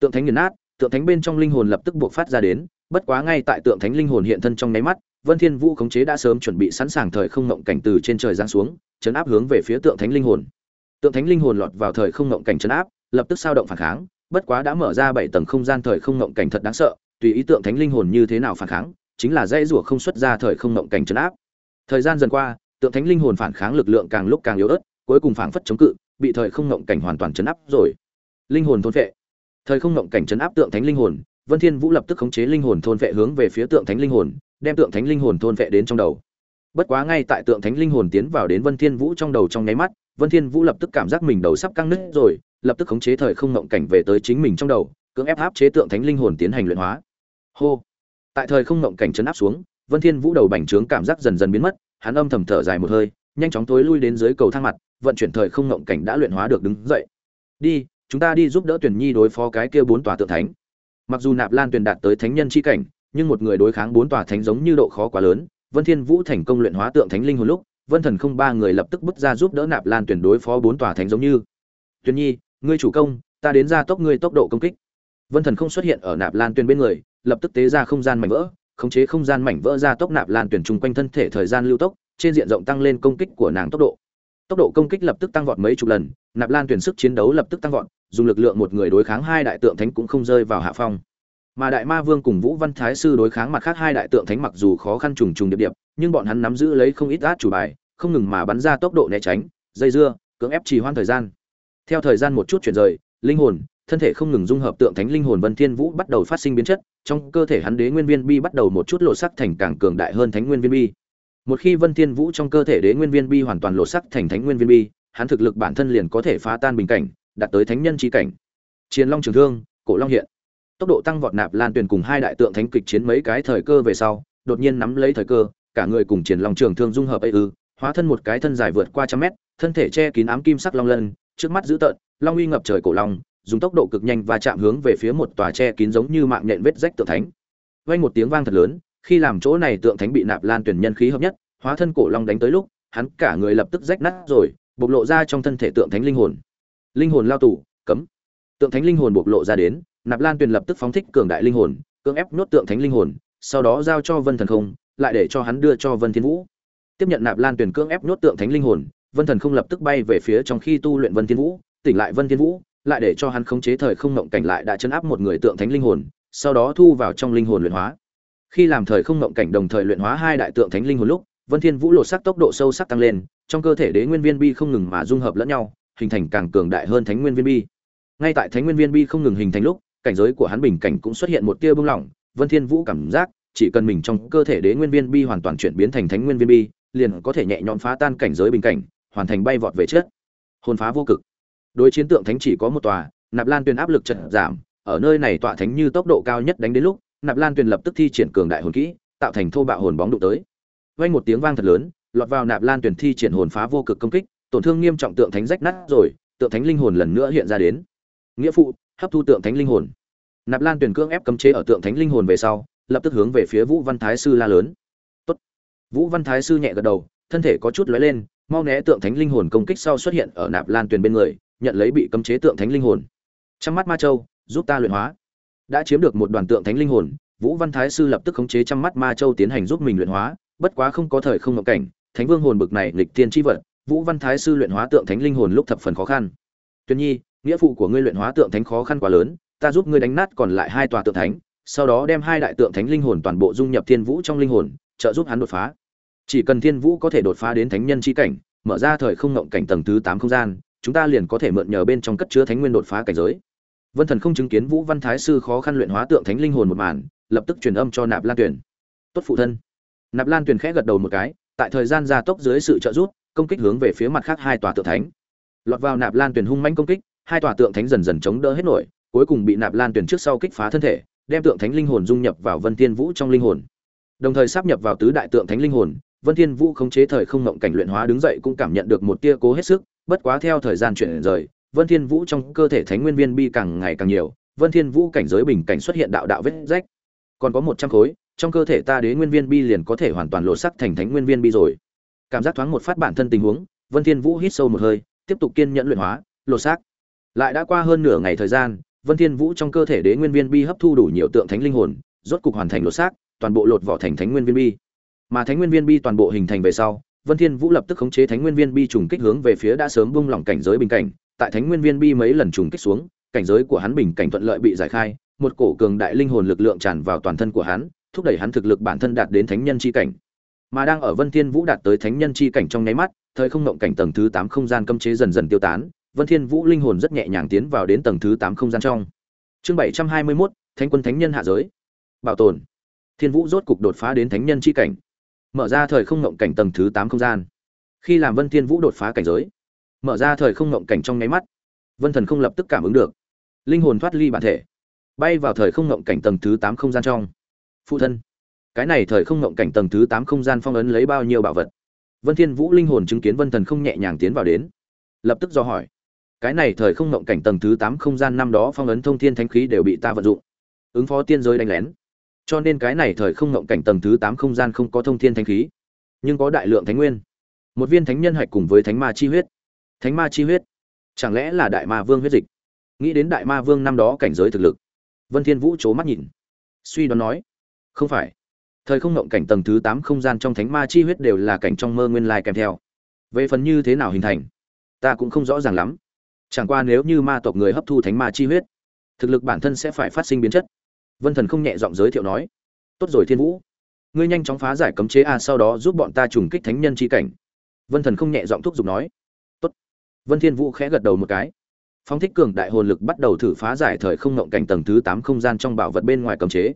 Tượng thánh nghiền nát tượng thánh bên trong linh hồn lập tức buộc phát ra đến, bất quá ngay tại tượng thánh linh hồn hiện thân trong nháy mắt, vân thiên vũ khống chế đã sớm chuẩn bị sẵn sàng thời không ngộng cảnh từ trên trời giáng xuống, chấn áp hướng về phía tượng thánh linh hồn. Tượng thánh linh hồn lọt vào thời không ngộng cảnh chấn áp, lập tức sao động phản kháng, bất quá đã mở ra bảy tầng không gian thời không ngộng cảnh thật đáng sợ, tùy ý tượng thánh linh hồn như thế nào phản kháng, chính là dây rủa không xuất ra thời không ngộng cảnh chấn áp. Thời gian dần qua, tượng thánh linh hồn phản kháng lực lượng càng lúc càng yếu ớt, cuối cùng phản phất chống cự, bị thời không ngộng cảnh hoàn toàn chấn áp rồi. Linh hồn thôn phệ thời không ngộng cảnh chấn áp tượng thánh linh hồn, vân thiên vũ lập tức khống chế linh hồn thôn vệ hướng về phía tượng thánh linh hồn, đem tượng thánh linh hồn thôn vệ đến trong đầu. Bất quá ngay tại tượng thánh linh hồn tiến vào đến vân thiên vũ trong đầu trong nháy mắt, vân thiên vũ lập tức cảm giác mình đầu sắp căng nứt rồi, lập tức khống chế thời không ngộng cảnh về tới chính mình trong đầu, cưỡng ép áp chế tượng thánh linh hồn tiến hành luyện hóa. Hô! Tại thời không ngộng cảnh chấn áp xuống, vân thiên vũ đầu bành trướng cảm giác dần dần biến mất, hắn âm thầm thở dài một hơi, nhanh chóng tối lui đến dưới cầu thang mặt, vận chuyển thời không ngộng cảnh đã luyện hóa được đứng dậy. Đi chúng ta đi giúp đỡ tuyển nhi đối phó cái kia bốn tòa tượng thánh. Mặc dù nạp lan tuyển đạt tới thánh nhân chi cảnh, nhưng một người đối kháng bốn tòa thánh giống như độ khó quá lớn. Vân thiên vũ thành công luyện hóa tượng thánh linh hồn lúc, vân thần không ba người lập tức bước ra giúp đỡ nạp lan tuyển đối phó bốn tòa thánh giống như. Tuyển nhi, ngươi chủ công, ta đến ra tốc ngươi tốc độ công kích. Vân thần không xuất hiện ở nạp lan tuyển bên người, lập tức tế ra không gian mảnh vỡ, khống chế không gian mảnh vỡ ra tốc nạp lan tuyển chung quanh thân thể thời gian lưu tốc, trên diện rộng tăng lên công kích của nàng tốc độ tốc độ công kích lập tức tăng vọt mấy chục lần, nạp lan tuyển sức chiến đấu lập tức tăng vọt, dùng lực lượng một người đối kháng hai đại tượng thánh cũng không rơi vào hạ phong. Mà đại ma vương cùng vũ văn thái sư đối kháng mặt khác hai đại tượng thánh mặc dù khó khăn trùng trùng điệp điệp, nhưng bọn hắn nắm giữ lấy không ít át chủ bài, không ngừng mà bắn ra tốc độ né tránh, dây dưa, cưỡng ép trì hoãn thời gian. Theo thời gian một chút chuyển rời, linh hồn, thân thể không ngừng dung hợp tượng thánh linh hồn vân thiên vũ bắt đầu phát sinh biến chất, trong cơ thể hắn đế nguyên viên bi bắt đầu một chút lộ sắc thành càng cường đại hơn thánh nguyên viên bi một khi vân thiên vũ trong cơ thể đế nguyên viên bi hoàn toàn lộ sắc thành thánh nguyên viên bi, hắn thực lực bản thân liền có thể phá tan bình cảnh, đạt tới thánh nhân chi cảnh. Chiến long trường thương, cổ long hiện. Tốc độ tăng vọt nạp lan tuyền cùng hai đại tượng thánh kịch chiến mấy cái thời cơ về sau, đột nhiên nắm lấy thời cơ, cả người cùng triển long trường thương dung hợp ấy ư, hóa thân một cái thân dài vượt qua trăm mét, thân thể che kín ám kim sắc long lân, trước mắt dữ tợn, long uy ngập trời cổ long, dùng tốc độ cực nhanh và chạm hướng về phía một tòa che kín giống như mạng nhện vết rách tượng thánh. Vang một tiếng vang thật lớn khi làm chỗ này tượng thánh bị nạp lan tuyển nhân khí hợp nhất, hóa thân cổ long đánh tới lúc, hắn cả người lập tức rách nát rồi, bộc lộ ra trong thân thể tượng thánh linh hồn. Linh hồn lao tù, cấm. Tượng thánh linh hồn bộc lộ ra đến, nạp lan tuyển lập tức phóng thích cường đại linh hồn, cưỡng ép nuốt tượng thánh linh hồn, sau đó giao cho vân thần không, lại để cho hắn đưa cho vân thiên vũ. Tiếp nhận nạp lan tuyển cưỡng ép nuốt tượng thánh linh hồn, vân thần không lập tức bay về phía trong khi tu luyện vân thiên vũ, tỉnh lại vân thiên vũ, lại để cho hắn khống chế thời không ngộng cảnh lại đã chấn áp một người tượng thánh linh hồn, sau đó thu vào trong linh hồn luyện hóa khi làm thời không ngộng cảnh đồng thời luyện hóa hai đại tượng thánh linh hồn lúc, vân thiên vũ lột sắc tốc độ sâu sắc tăng lên, trong cơ thể đế nguyên viên bi không ngừng mà dung hợp lẫn nhau, hình thành càng cường đại hơn thánh nguyên viên bi. Ngay tại thánh nguyên viên bi không ngừng hình thành lúc, cảnh giới của hắn bình cảnh cũng xuất hiện một tia bung lỏng, vân thiên vũ cảm giác, chỉ cần mình trong cơ thể đế nguyên viên bi hoàn toàn chuyển biến thành thánh nguyên viên bi, liền có thể nhẹ nhõm phá tan cảnh giới bình cảnh, hoàn thành bay vọt về trước. Hồn phá vô cực. Đối chiến tượng thánh chỉ có một tòa, nạp lan tuyền áp lực chật giảm, ở nơi này tọa thánh như tốc độ cao nhất đánh đến lúc nạp lan tuyền lập tức thi triển cường đại hồn kỹ, tạo thành thô bạo hồn bóng đụng tới. Vang một tiếng vang thật lớn, lọt vào nạp lan tuyền thi triển hồn phá vô cực công kích, tổn thương nghiêm trọng tượng thánh rách nát rồi, tượng thánh linh hồn lần nữa hiện ra đến. Nghĩa phụ, hấp thu tượng thánh linh hồn. Nạp lan Tuyền cưỡng ép cấm chế ở tượng thánh linh hồn về sau, lập tức hướng về phía vũ văn thái sư la lớn. Tốt. vũ văn thái sư nhẹ gật đầu, thân thể có chút lóe lên, mau né tượng thánh linh hồn công kích sau xuất hiện ở nạp lan tuyền bên người, nhận lấy bị cấm chế tượng thánh linh hồn. Trong mắt ma châu, giúp ta luyện hóa đã chiếm được một đoàn tượng thánh linh hồn, vũ văn thái sư lập tức khống chế trăm mắt ma châu tiến hành giúp mình luyện hóa, bất quá không có thời không ngộ cảnh, thánh vương hồn bực này lịch tiên chi vật, vũ văn thái sư luyện hóa tượng thánh linh hồn lúc thập phần khó khăn. Tuy nhiên nghĩa phụ của ngươi luyện hóa tượng thánh khó khăn quá lớn, ta giúp ngươi đánh nát còn lại hai tòa tượng thánh, sau đó đem hai đại tượng thánh linh hồn toàn bộ dung nhập thiên vũ trong linh hồn, trợ giúp hắn đột phá. Chỉ cần thiên vũ có thể đột phá đến thánh nhân chi cảnh, mở ra thời không ngộng cảnh tầng thứ tám không gian, chúng ta liền có thể mượn nhờ bên trong cất chứa thánh nguyên đột phá cảnh giới vân thần không chứng kiến vũ văn thái sư khó khăn luyện hóa tượng thánh linh hồn một màn, lập tức truyền âm cho nạp lan tuyển tốt phụ thân. Nạp lan tuyển khẽ gật đầu một cái, tại thời gian gia tốc dưới sự trợ giúp, công kích hướng về phía mặt khác hai tòa tượng thánh. Lọt vào nạp lan tuyển hung manh công kích, hai tòa tượng thánh dần dần chống đỡ hết nổi, cuối cùng bị nạp lan tuyển trước sau kích phá thân thể, đem tượng thánh linh hồn dung nhập vào vân thiên vũ trong linh hồn. Đồng thời sắp nhập vào tứ đại tượng thánh linh hồn, vân thiên vũ khống chế thời không ngộng cảnh luyện hóa đứng dậy cũng cảm nhận được một tia cố hết sức, bất quá theo thời gian chuyển rời vân thiên vũ trong cơ thể thánh nguyên viên bi càng ngày càng nhiều, vân thiên vũ cảnh giới bình cảnh xuất hiện đạo đạo vết rách. Còn có một trăm khối, trong cơ thể ta đế nguyên viên bi liền có thể hoàn toàn lộ sắc thành thánh nguyên viên bi rồi. Cảm giác thoáng một phát bản thân tình huống, vân thiên vũ hít sâu một hơi, tiếp tục kiên nhẫn luyện hóa lộ sắc lại đã qua hơn nửa ngày thời gian, vân thiên vũ trong cơ thể đế nguyên viên bi hấp thu đủ nhiều tượng thánh linh hồn, rốt cục hoàn thành lộ sắc toàn bộ lột vỏ thành thánh nguyên viên bi. Mà thánh nguyên viên bi toàn bộ hình thành về sau, vân thiên vũ lập tức khống chế thánh nguyên viên bi trùng kích hướng về phía đã sớm bung lỏng cảnh giới bình cảnh tại thánh nguyên viên bi mấy lần trùng kích xuống, cảnh giới của hắn bình cảnh thuận lợi bị giải khai, một cổ cường đại linh hồn lực lượng tràn vào toàn thân của hắn, thúc đẩy hắn thực lực bản thân đạt đến thánh nhân chi cảnh. Mà đang ở vân thiên vũ đạt tới thánh nhân chi cảnh trong nháy mắt, thời không ngộng cảnh tầng thứ 8 không gian cấm chế dần dần tiêu tán, vân thiên vũ linh hồn rất nhẹ nhàng tiến vào đến tầng thứ 8 không gian trong. Chương 721 thánh quân thánh nhân hạ giới. Bảo tồn. Thiên vũ rốt cục đột phá đến thánh nhân chi cảnh. Mở ra thời không ngộng cảnh tầng thứ 8 không gian. Khi làm vân thiên vũ đột phá cảnh giới mở ra thời không ngộng cảnh trong nháy mắt. Vân thần không lập tức cảm ứng được. Linh hồn thoát ly bản thể, bay vào thời không ngộng cảnh tầng thứ 8 không gian trong. Phụ thân, cái này thời không ngộng cảnh tầng thứ 8 không gian phong ấn lấy bao nhiêu bảo vật? Vân thiên vũ linh hồn chứng kiến vân thần không nhẹ nhàng tiến vào đến, lập tức do hỏi, cái này thời không ngộng cảnh tầng thứ 8 không gian năm đó phong ấn thông thiên thánh khí đều bị ta vận dụng, ứng phó tiên giới đánh lén. Cho nên cái này thời không ngộng cảnh tầng thứ 8 không gian không có thông thiên thánh khí, nhưng có đại lượng thánh nguyên. Một viên thánh nhân hạch cùng với thánh ma chi huyết thánh ma chi huyết. Chẳng lẽ là đại ma vương huyết dịch? Nghĩ đến đại ma vương năm đó cảnh giới thực lực. Vân thiên vũ c mắt nhìn. Suy đoán nói, không phải. Thời không ngộng cảnh tầng thứ 8 không gian trong thánh ma chi huyết đều là cảnh trong mơ nguyên lai kèm theo. Về phần như thế nào hình thành, ta cũng không rõ ràng lắm. Chẳng qua nếu như ma tộc người hấp thu thánh ma chi huyết, thực lực bản thân sẽ phải phát sinh biến chất. Vân thần không nhẹ giọng giới thiệu nói, tốt rồi thiên vũ. Ngươi nhanh chóng phá giải cấm chế a, sau đó giúp bọn ta trùng kích thánh nhân chi cảnh. Vân thần không nhẹ giọng thúc giục nói vân thiên vũ khẽ gật đầu một cái. Phóng thích cường đại hồn lực bắt đầu thử phá giải thời không ngộng cảnh tầng thứ tám không gian trong bảo vật bên ngoài cấm chế.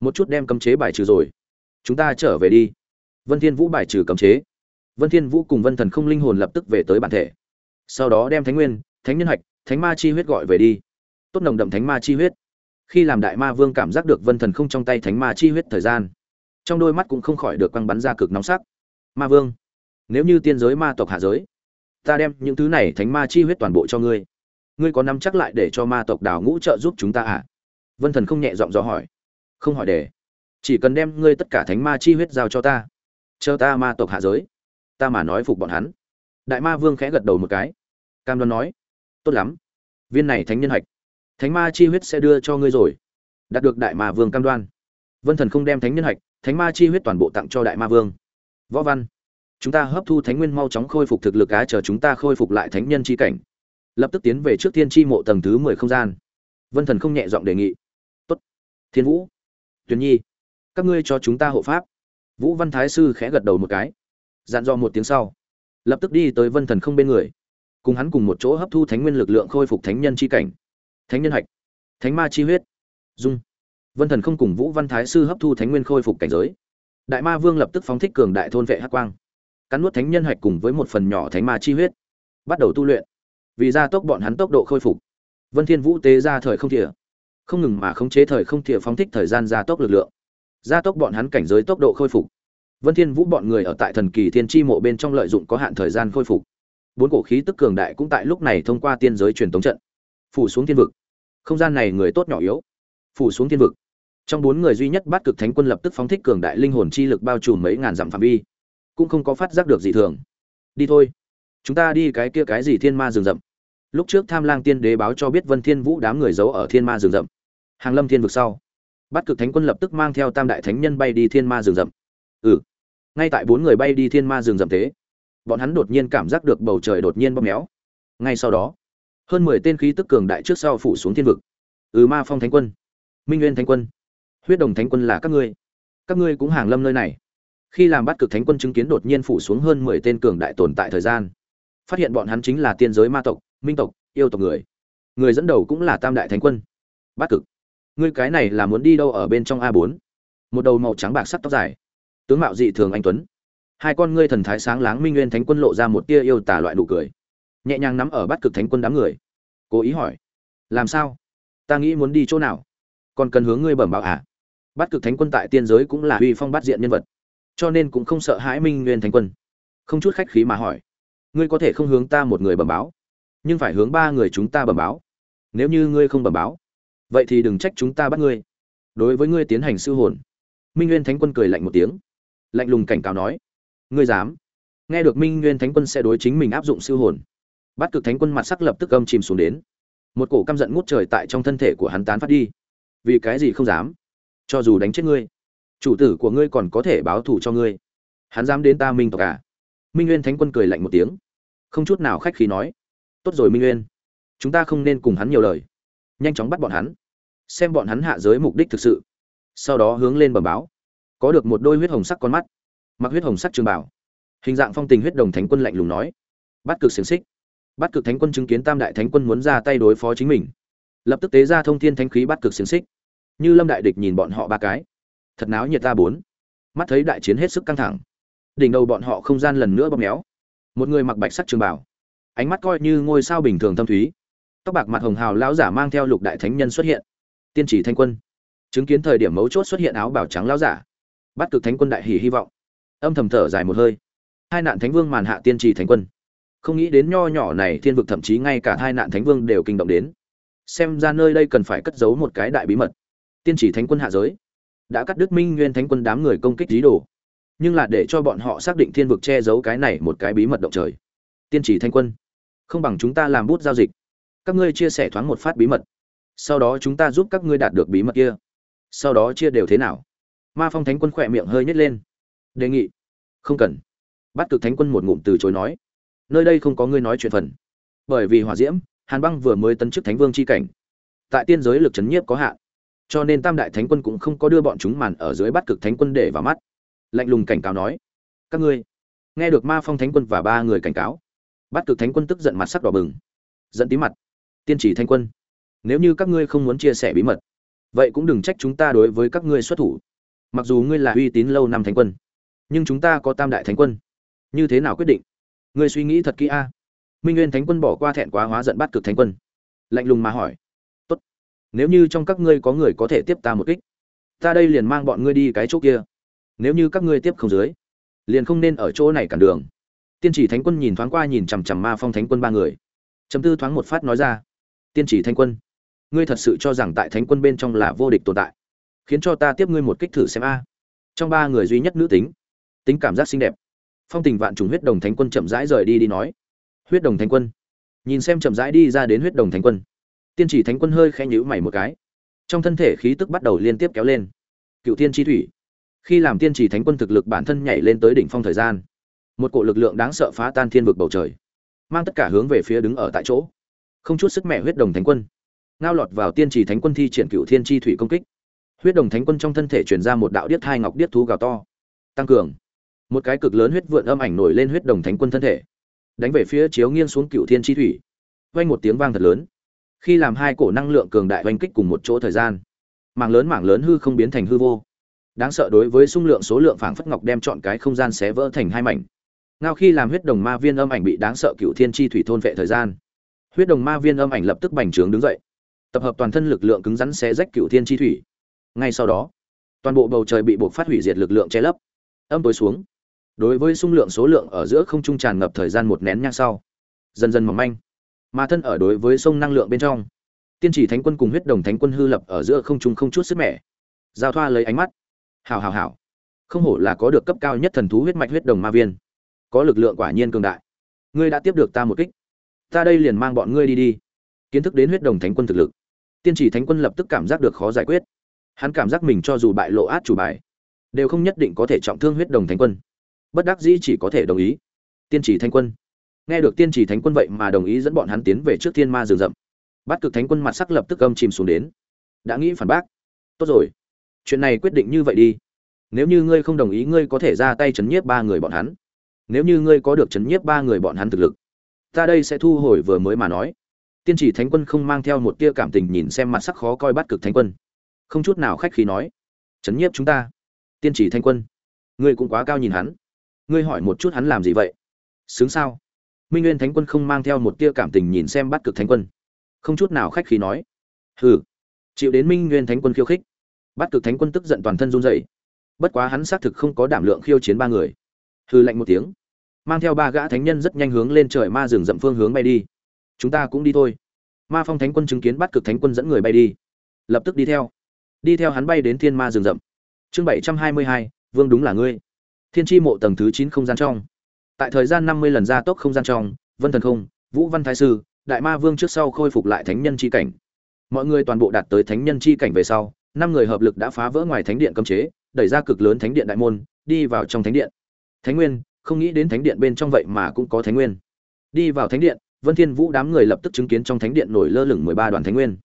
Một chút đem cấm chế bài trừ rồi. Chúng ta trở về đi. Vân thiên vũ bài trừ cấm chế. Vân thiên vũ cùng vân thần không linh hồn lập tức về tới bản thể. Sau đó đem thánh nguyên, thánh nhân hạch, thánh ma chi huyết gọi về đi. Tốt nồng đậm thánh ma chi huyết. Khi làm đại ma vương cảm giác được vân thần không trong tay thánh ma chi huyết thời gian, trong đôi mắt cũng không khỏi được quăng bắn ra cực nóng sắc. Ma vương, nếu như tiên giới ma tộc hạ giới ta đem những thứ này thánh ma chi huyết toàn bộ cho ngươi. Ngươi có nắm chắc lại để cho ma tộc đào ngũ trợ giúp chúng ta à? Vân thần không nhẹ giọng dò hỏi. Không hỏi để. Chỉ cần đem ngươi tất cả thánh ma chi huyết giao cho ta. Chờ ta ma tộc hạ giới. Ta mà nói phục bọn hắn. Đại ma vương khẽ gật đầu một cái. Cam đoan nói. Tốt lắm. Viên này thánh nhân hạch. Thánh ma chi huyết sẽ đưa cho ngươi rồi. Đạt được đại ma vương cam đoan. Vân thần không đem thánh nhân hạch, thánh ma chi huyết toàn bộ tặng cho đại ma vương. Võ văn chúng ta hấp thu thánh nguyên mau chóng khôi phục thực lực á, chờ chúng ta khôi phục lại thánh nhân chi cảnh. Lập tức tiến về trước thiên chi mộ tầng thứ mười không gian. Vân thần không nhẹ giọng đề nghị. Tốt. Thiên vũ. Tuyền nhi. Các ngươi cho chúng ta hộ pháp. Vũ văn thái sư khẽ gật đầu một cái. Dặn dò một tiếng sau. Lập tức đi tới vân thần không bên người. Cùng hắn cùng một chỗ hấp thu thánh nguyên lực lượng khôi phục thánh nhân chi cảnh. Thánh nhân hạch. Thánh ma chi huyết. Dung. Vân thần không cùng vũ văn thái sư hấp thu thánh nguyên khôi phục cảnh giới. Đại ma vương lập tức phóng thích cường đại thôn vệ hắc quang cắn nuốt thánh nhân hạch cùng với một phần nhỏ thánh ma chi huyết, bắt đầu tu luyện. Vì gia tốc bọn hắn tốc độ khôi phục, vân thiên vũ tế ra thời không thỉa không ngừng mà khống chế thời không thỉa phóng thích thời gian gia tốc lực lượng. Gia tốc bọn hắn cảnh giới tốc độ khôi phục. Vân thiên vũ bọn người ở tại thần kỳ thiên chi mộ bên trong lợi dụng có hạn thời gian khôi phục. Bốn cổ khí tức cường đại cũng tại lúc này thông qua tiên giới truyền tống trận, phủ xuống thiên vực. Không gian này người tốt nhỏ yếu, phủ xuống thiên vực. Trong bốn người duy nhất bát cực thánh quân lập tức phóng thích cường đại linh hồn chi lực bao trùm mấy ngàn dặm phạm vi cũng không có phát giác được gì thường. Đi thôi. Chúng ta đi cái kia cái gì thiên ma rừng rậm? Lúc trước tham lang tiên đế báo cho biết vân thiên vũ đám người giấu ở thiên ma rừng rậm. Hàng lâm thiên vực sau. Bắt cực thánh quân lập tức mang theo tam đại thánh nhân bay đi thiên ma rừng rậm. Ừ. Ngay tại bốn người bay đi thiên ma rừng rậm thế, bọn hắn đột nhiên cảm giác được bầu trời đột nhiên bóp méo. Ngay sau đó, hơn mười tên khí tức cường đại trước sau phủ xuống thiên vực. Ừ ma phong thánh quân, minh nguyên thánh quân, huyết đồng thánh quân là các ngươi. Các ngươi cũng hàng lâm nơi này khi làm bắt cực thánh quân chứng kiến đột nhiên phủ xuống hơn mười tên cường đại tồn tại thời gian, phát hiện bọn hắn chính là tiên giới ma tộc, minh tộc, yêu tộc người. Người dẫn đầu cũng là tam đại thánh quân. Bắt cực. Ngươi cái này là muốn đi đâu ở bên trong a 4 một đầu màu trắng bạc sắt tóc dài. Tướng mạo dị thường anh tuấn. Hai con ngươi thần thái sáng láng minh nguyên thánh quân lộ ra một tia yêu tả loại nụ cười. Nhẹ nhàng nắm ở bắt cực thánh quân đám người. Cố ý hỏi, làm sao? Ta nghĩ muốn đi chỗ nào? Còn cần hướng ngươi bẩm báo à? Bắt cực thánh quân tại tiên giới cũng là uy phong bắt diện nhân vật cho nên cũng không sợ hãi minh nguyên thánh quân. Không chút khách khí mà hỏi, ngươi có thể không hướng ta một người bẩm báo, nhưng phải hướng ba người chúng ta bẩm báo. Nếu như ngươi không bẩm báo, vậy thì đừng trách chúng ta bắt ngươi. Đối với ngươi tiến hành sư hồn, minh nguyên thánh quân cười lạnh một tiếng, lạnh lùng cảnh cáo nói, ngươi dám? Nghe được minh nguyên thánh quân sẽ đối chính mình áp dụng sư hồn bắt cực thánh quân mặt sắc lập tức âm chìm xuống đến. Một cổ căm giận ngút trời tại trong thân thể của hắn tán phát đi. Vì cái gì không dám? Cho dù đánh chết ngươi chủ tử của ngươi còn có thể báo thù cho ngươi. Hắn dám đến ta minh tộc à? Minh nguyên thánh quân cười lạnh một tiếng. Không chút nào khách khí nói. Tốt rồi minh nguyên. Chúng ta không nên cùng hắn nhiều lời. Nhanh chóng bắt bọn hắn. Xem bọn hắn hạ giới mục đích thực sự. Sau đó hướng lên bẩm báo. Có được một đôi huyết hồng sắc con mắt. Mặc huyết hồng sắc trường bảo. Hình dạng phong tình huyết đồng thánh quân lạnh lùng nói. Bắt cực xiềng xích. Bắt cực thánh quân chứng kiến tam đại thánh quân muốn ra tay đối phó chính mình. Lập tức tế ra thông thiên thánh khí bắt cực xiềng xích. Như lâm đại địch nhìn bọn họ ba cái thật náo nhiệt ta bốn. Mắt thấy đại chiến hết sức căng thẳng. Đỉnh đầu bọn họ không gian lần nữa bóp méo. Một người mặc bạch sắc trường bảo ánh mắt coi như ngôi sao bình thường thâm thúy. Tóc bạc mặt hồng hào lão giả mang theo lục đại thánh nhân xuất hiện. Tiên chỉ thanh quân. Chứng kiến thời điểm mấu chốt xuất hiện áo bảo trắng lão giả. Bắt cực thánh quân đại hỉ hy vọng. Âm thầm thở dài một hơi. Hai nạn thánh vương màn hạ tiên trì thánh quân. Không nghĩ đến nho nhỏ này thiên vực thậm chí ngay cả hai nạn thánh vương đều kinh động đến. Xem ra nơi đây cần phải cất giấu một cái đại bí mật. Tiên chỉ thánh quân hạ giới đã cắt đứt minh nguyên thánh quân đám người công kích lý đồ. Nhưng là để cho bọn họ xác định thiên vực che giấu cái này một cái bí mật động trời. Tiên chỉ thánh quân, không bằng chúng ta làm bút giao dịch. Các ngươi chia sẻ thoáng một phát bí mật. Sau đó chúng ta giúp các ngươi đạt được bí mật kia. Sau đó chia đều thế nào? Ma phong thánh quân khỏe miệng hơi nhét lên. Đề nghị. Không cần. Bắt cực thánh quân một ngụm từ chối nói. Nơi đây không có ngươi nói chuyện phần. Bởi vì hỏa diễm, hàn băng vừa mới tấn chức thánh vương c h i cảnh. Tại tiên giới lực c h ấ n nhiếp có hạn cho nên tam đại thánh quân cũng không có đưa bọn chúng màn ở dưới bắt cực thánh quân để vào mắt. Lạnh lùng cảnh cáo nói, các ngươi, nghe được ma phong thánh quân và ba người cảnh cáo. Bắt cực thánh quân tức giận mặt sắc đỏ bừng, giận tí mặt, tiên chỉ thánh quân, nếu như các ngươi không muốn chia sẻ bí mật, vậy cũng đừng trách chúng ta đối với các ngươi xuất thủ. Mặc dù ngươi là uy tín lâu năm thánh quân, nhưng chúng ta có tam đại thánh quân. Như thế nào quyết định? Ngươi suy nghĩ thật kỹ a. Minh nguyên thánh quân bỏ qua thẹn quá hóa giận bắt cực thánh quân. Lạnh lùng mà hỏi nếu như trong các ngươi có người có thể tiếp ta một kích, ta đây liền mang bọn ngươi đi cái chỗ kia. Nếu như các ngươi tiếp không dưới, liền không nên ở chỗ này cản đường. Tiên chỉ thánh quân nhìn thoáng qua nhìn chằm chằm ma phong thánh quân ba người. Chấm tư thoáng một phát nói ra, tiên chỉ thánh quân, ngươi thật sự cho rằng tại thánh quân bên trong là vô địch tồn tại, khiến cho ta tiếp ngươi một kích thử xem a. Trong ba người duy nhất nữ tính tính cảm giác xinh đẹp. Phong tình vạn trùng huyết đồng thánh quân chậm rãi rời đi đi nói, huyết đồng thánh quân, nhìn xem chậm rãi đi ra đến huyết đồng thánh quân tiên chỉ thánh quân hơi khẽ nhíu mày một cái. Trong thân thể khí tức bắt đầu liên tiếp kéo lên. Cựu tiên chi thủy. Khi làm tiên chỉ thánh quân thực lực bản thân nhảy lên tới đỉnh phong thời gian, một cỗ lực lượng đáng sợ phá tan thiên vực bầu trời, mang tất cả hướng về phía đứng ở tại chỗ. Không chút sức mẹ huyết đồng thánh quân. Ngao lọt vào tiên chỉ thánh quân thi triển cựu thiên chi thủy công kích. Huyết đồng thánh quân trong thân thể truyền ra một đạo điếc hai ngọc điếc thú gào to, tăng cường. Một cái cực lớn huyết vượn âm ảnh nổi lên huyết đồng thánh quân thân thể, đánh về phía chiếu nghiêng xuống cựu thiên chi thủy. Vang một tiếng vang thật lớn khi làm hai cổ năng lượng cường đại oanh kích cùng một chỗ thời gian, mảng lớn mảng lớn hư không biến thành hư vô. Đáng sợ đối với xung lượng số lượng phảng phất ngọc đem chọn cái không gian xé vỡ thành hai mảnh. Ngao khi làm huyết đồng ma viên âm ảnh bị đáng sợ cựu thiên chi thủy thôn vệ thời gian, huyết đồng ma viên âm ảnh lập tức bành trướng đứng dậy, tập hợp toàn thân lực lượng cứng rắn xé rách cựu thiên chi thủy. Ngay sau đó, toàn bộ bầu trời bị buộc phát hủy diệt lực lượng che lấp. Âm tối xuống, đối với xung lượng số lượng ở giữa không trung tràn ngập thời gian một nén nhang sau, dần dần mỏng manh mà thân ở đối với sông năng lượng bên trong. Tiên chỉ thánh quân cùng huyết đồng thánh quân hư lập ở giữa không trung không chút sức mẻ. Giao thoa lấy ánh mắt. Hào hào hào không hổ là có được cấp cao nhất thần thú huyết mạch huyết đồng ma viên. Có lực lượng quả nhiên cường đại. Ngươi đã tiếp được ta một kích. Ta đây liền mang bọn ngươi đi đi. Kiến thức đến huyết đồng thánh quân thực lực. Tiên chỉ thánh quân lập tức cảm giác được khó giải quyết. Hắn cảm giác mình cho dù bại lộ át chủ bài, đều không nhất định có thể trọng thương huyết đồng thánh quân. Bất đắc dĩ chỉ có thể đồng ý. Tiên chỉ thánh quân nghe được tiên chỉ thánh quân vậy mà đồng ý dẫn bọn hắn tiến về trước thiên ma rừng rậm. Bắt cực thánh quân mặt sắc lập tức âm chìm xuống đến. Đã nghĩ phản bác. Tốt rồi. Chuyện này quyết định như vậy đi. Nếu như ngươi không đồng ý, ngươi có thể ra tay chấn nhiếp ba người bọn hắn. Nếu như ngươi có được chấn nhiếp ba người bọn hắn thực lực, ta đây sẽ thu hồi vừa mới mà nói. Tiên chỉ thánh quân không mang theo một tia cảm tình nhìn xem mặt sắc khó coi bắt cực thánh quân. Không chút nào khách khí nói, chấn nhiếp chúng ta. Tiên chỉ thánh quân, ngươi cũng quá cao nhìn hắn. Ngươi hỏi một chút hắn làm gì vậy? Sướng sao? Minh nguyên thánh quân không mang theo một tia cảm tình nhìn xem bắt cực thánh quân. Không chút nào khách khí nói, hừ, chịu đến minh nguyên thánh quân khiêu khích. Bắt cực thánh quân tức giận toàn thân run rẩy. Bất quá hắn xác thực không có đảm lượng khiêu chiến ba người. Hừ lạnh một tiếng, mang theo ba gã thánh nhân rất nhanh hướng lên trời ma rừng rậm phương hướng bay đi. Chúng ta cũng đi thôi. Ma phong thánh quân chứng kiến bắt cực thánh quân dẫn người bay đi, lập tức đi theo. Đi theo hắn bay đến thiên ma rừng rậm. Chương bảy trăm hai mươi hai, vương đúng là ngươi. Thiên tri mộ tầng thứ chín không gian trong tại thời gian năm mươi lần gia tốc không gian trong, vân thần không, vũ văn thái sư, đại ma vương trước sau khôi phục lại thánh nhân chi cảnh. Mọi người toàn bộ đạt tới thánh nhân chi cảnh về sau, năm người hợp lực đã phá vỡ ngoài thánh điện cấm chế, đẩy ra cực lớn thánh điện đại môn, đi vào trong thánh điện. Thánh nguyên, không nghĩ đến thánh điện bên trong vậy mà cũng có thánh nguyên. Đi vào thánh điện, vân thiên vũ đám người lập tức chứng kiến trong thánh điện nổi lơ lửng mười ba đoàn thánh nguyên.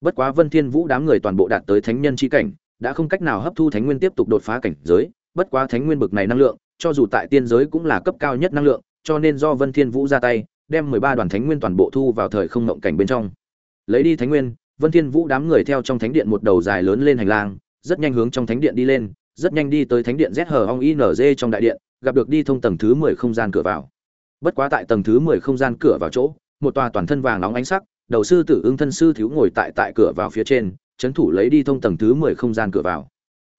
Bất quá vân thiên vũ đám người toàn bộ đạt tới thánh nhân chi cảnh, đã không cách nào hấp thu thánh nguyên tiếp tục đột phá cảnh giới, bất quá thánh nguyên bực này năng lượng cho dù tại tiên giới cũng là cấp cao nhất năng lượng cho nên do vân thiên vũ ra tay đem mười ba đoàn thánh nguyên toàn bộ thu vào thời không ngộng cảnh bên trong lấy đi thánh nguyên vân thiên vũ đám người theo trong thánh điện một đầu dài lớn lên hành lang rất nhanh hướng trong thánh điện đi lên rất nhanh đi tới thánh điện ZH Hong INZ trong đại điện, gặp được đi thông tầng thứ 10 không gian cửa vào. Bất quá tại tầng thứ 10 không gian cửa vào chỗ, một tòa toàn thân vàng nóng ánh sắc, đầu sư tử ưng thân sư thiếu ngồi tại tại cửa vào phía trên, chấn thủ lấy đi thông tầng thứ 10 không gian cửa vào.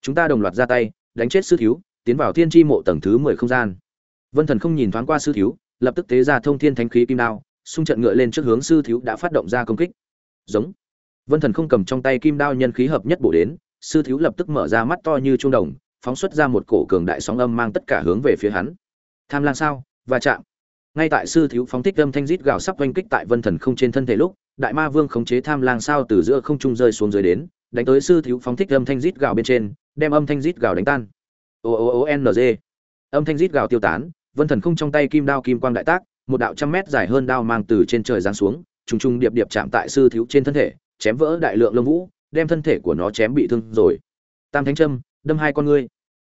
Chúng ta đồng loạt ra tay, đánh chết sư thiếu, tiến vào thiên Tri mộ tầng thứ 10 không gian. Vân Thần không nhìn thoáng qua sư thiếu, lập tức tế ra thông thiên thánh khí kim đao, xung trận ngựa lên trước hướng sư thiếu đã phát động ra công kích. Giống. Vân Thần không cầm trong tay kim đao nhân khí hợp nhất bổ đến, sư thiếu lập tức mở ra mắt to như trung đồng phóng xuất ra một cổ cường đại sóng âm mang tất cả hướng về phía hắn tham lang sao và chạm ngay tại sư thiếu phóng thích âm thanh rít gào sắp oanh kích tại vân thần không trên thân thể lúc đại ma vương khống chế tham lang sao từ giữa không trung rơi xuống dưới đến đánh tới sư thiếu phóng thích âm thanh rít gào bên trên đem âm thanh rít gào đánh tan o o ô n g. Âm thanh rít gào tiêu tán vân thần không trong tay kim đao kim quang đại tác một đạo trăm mét dài hơn đao mang từ trên trời giáng xuống trùng trùng điệp điệp chạm tại sư thiếu trên thân thể chém vỡ đại lượng lông vũ đem thân thể của nó chém bị thương rồi. Tam thánh Trâm, đâm hai con ngươi.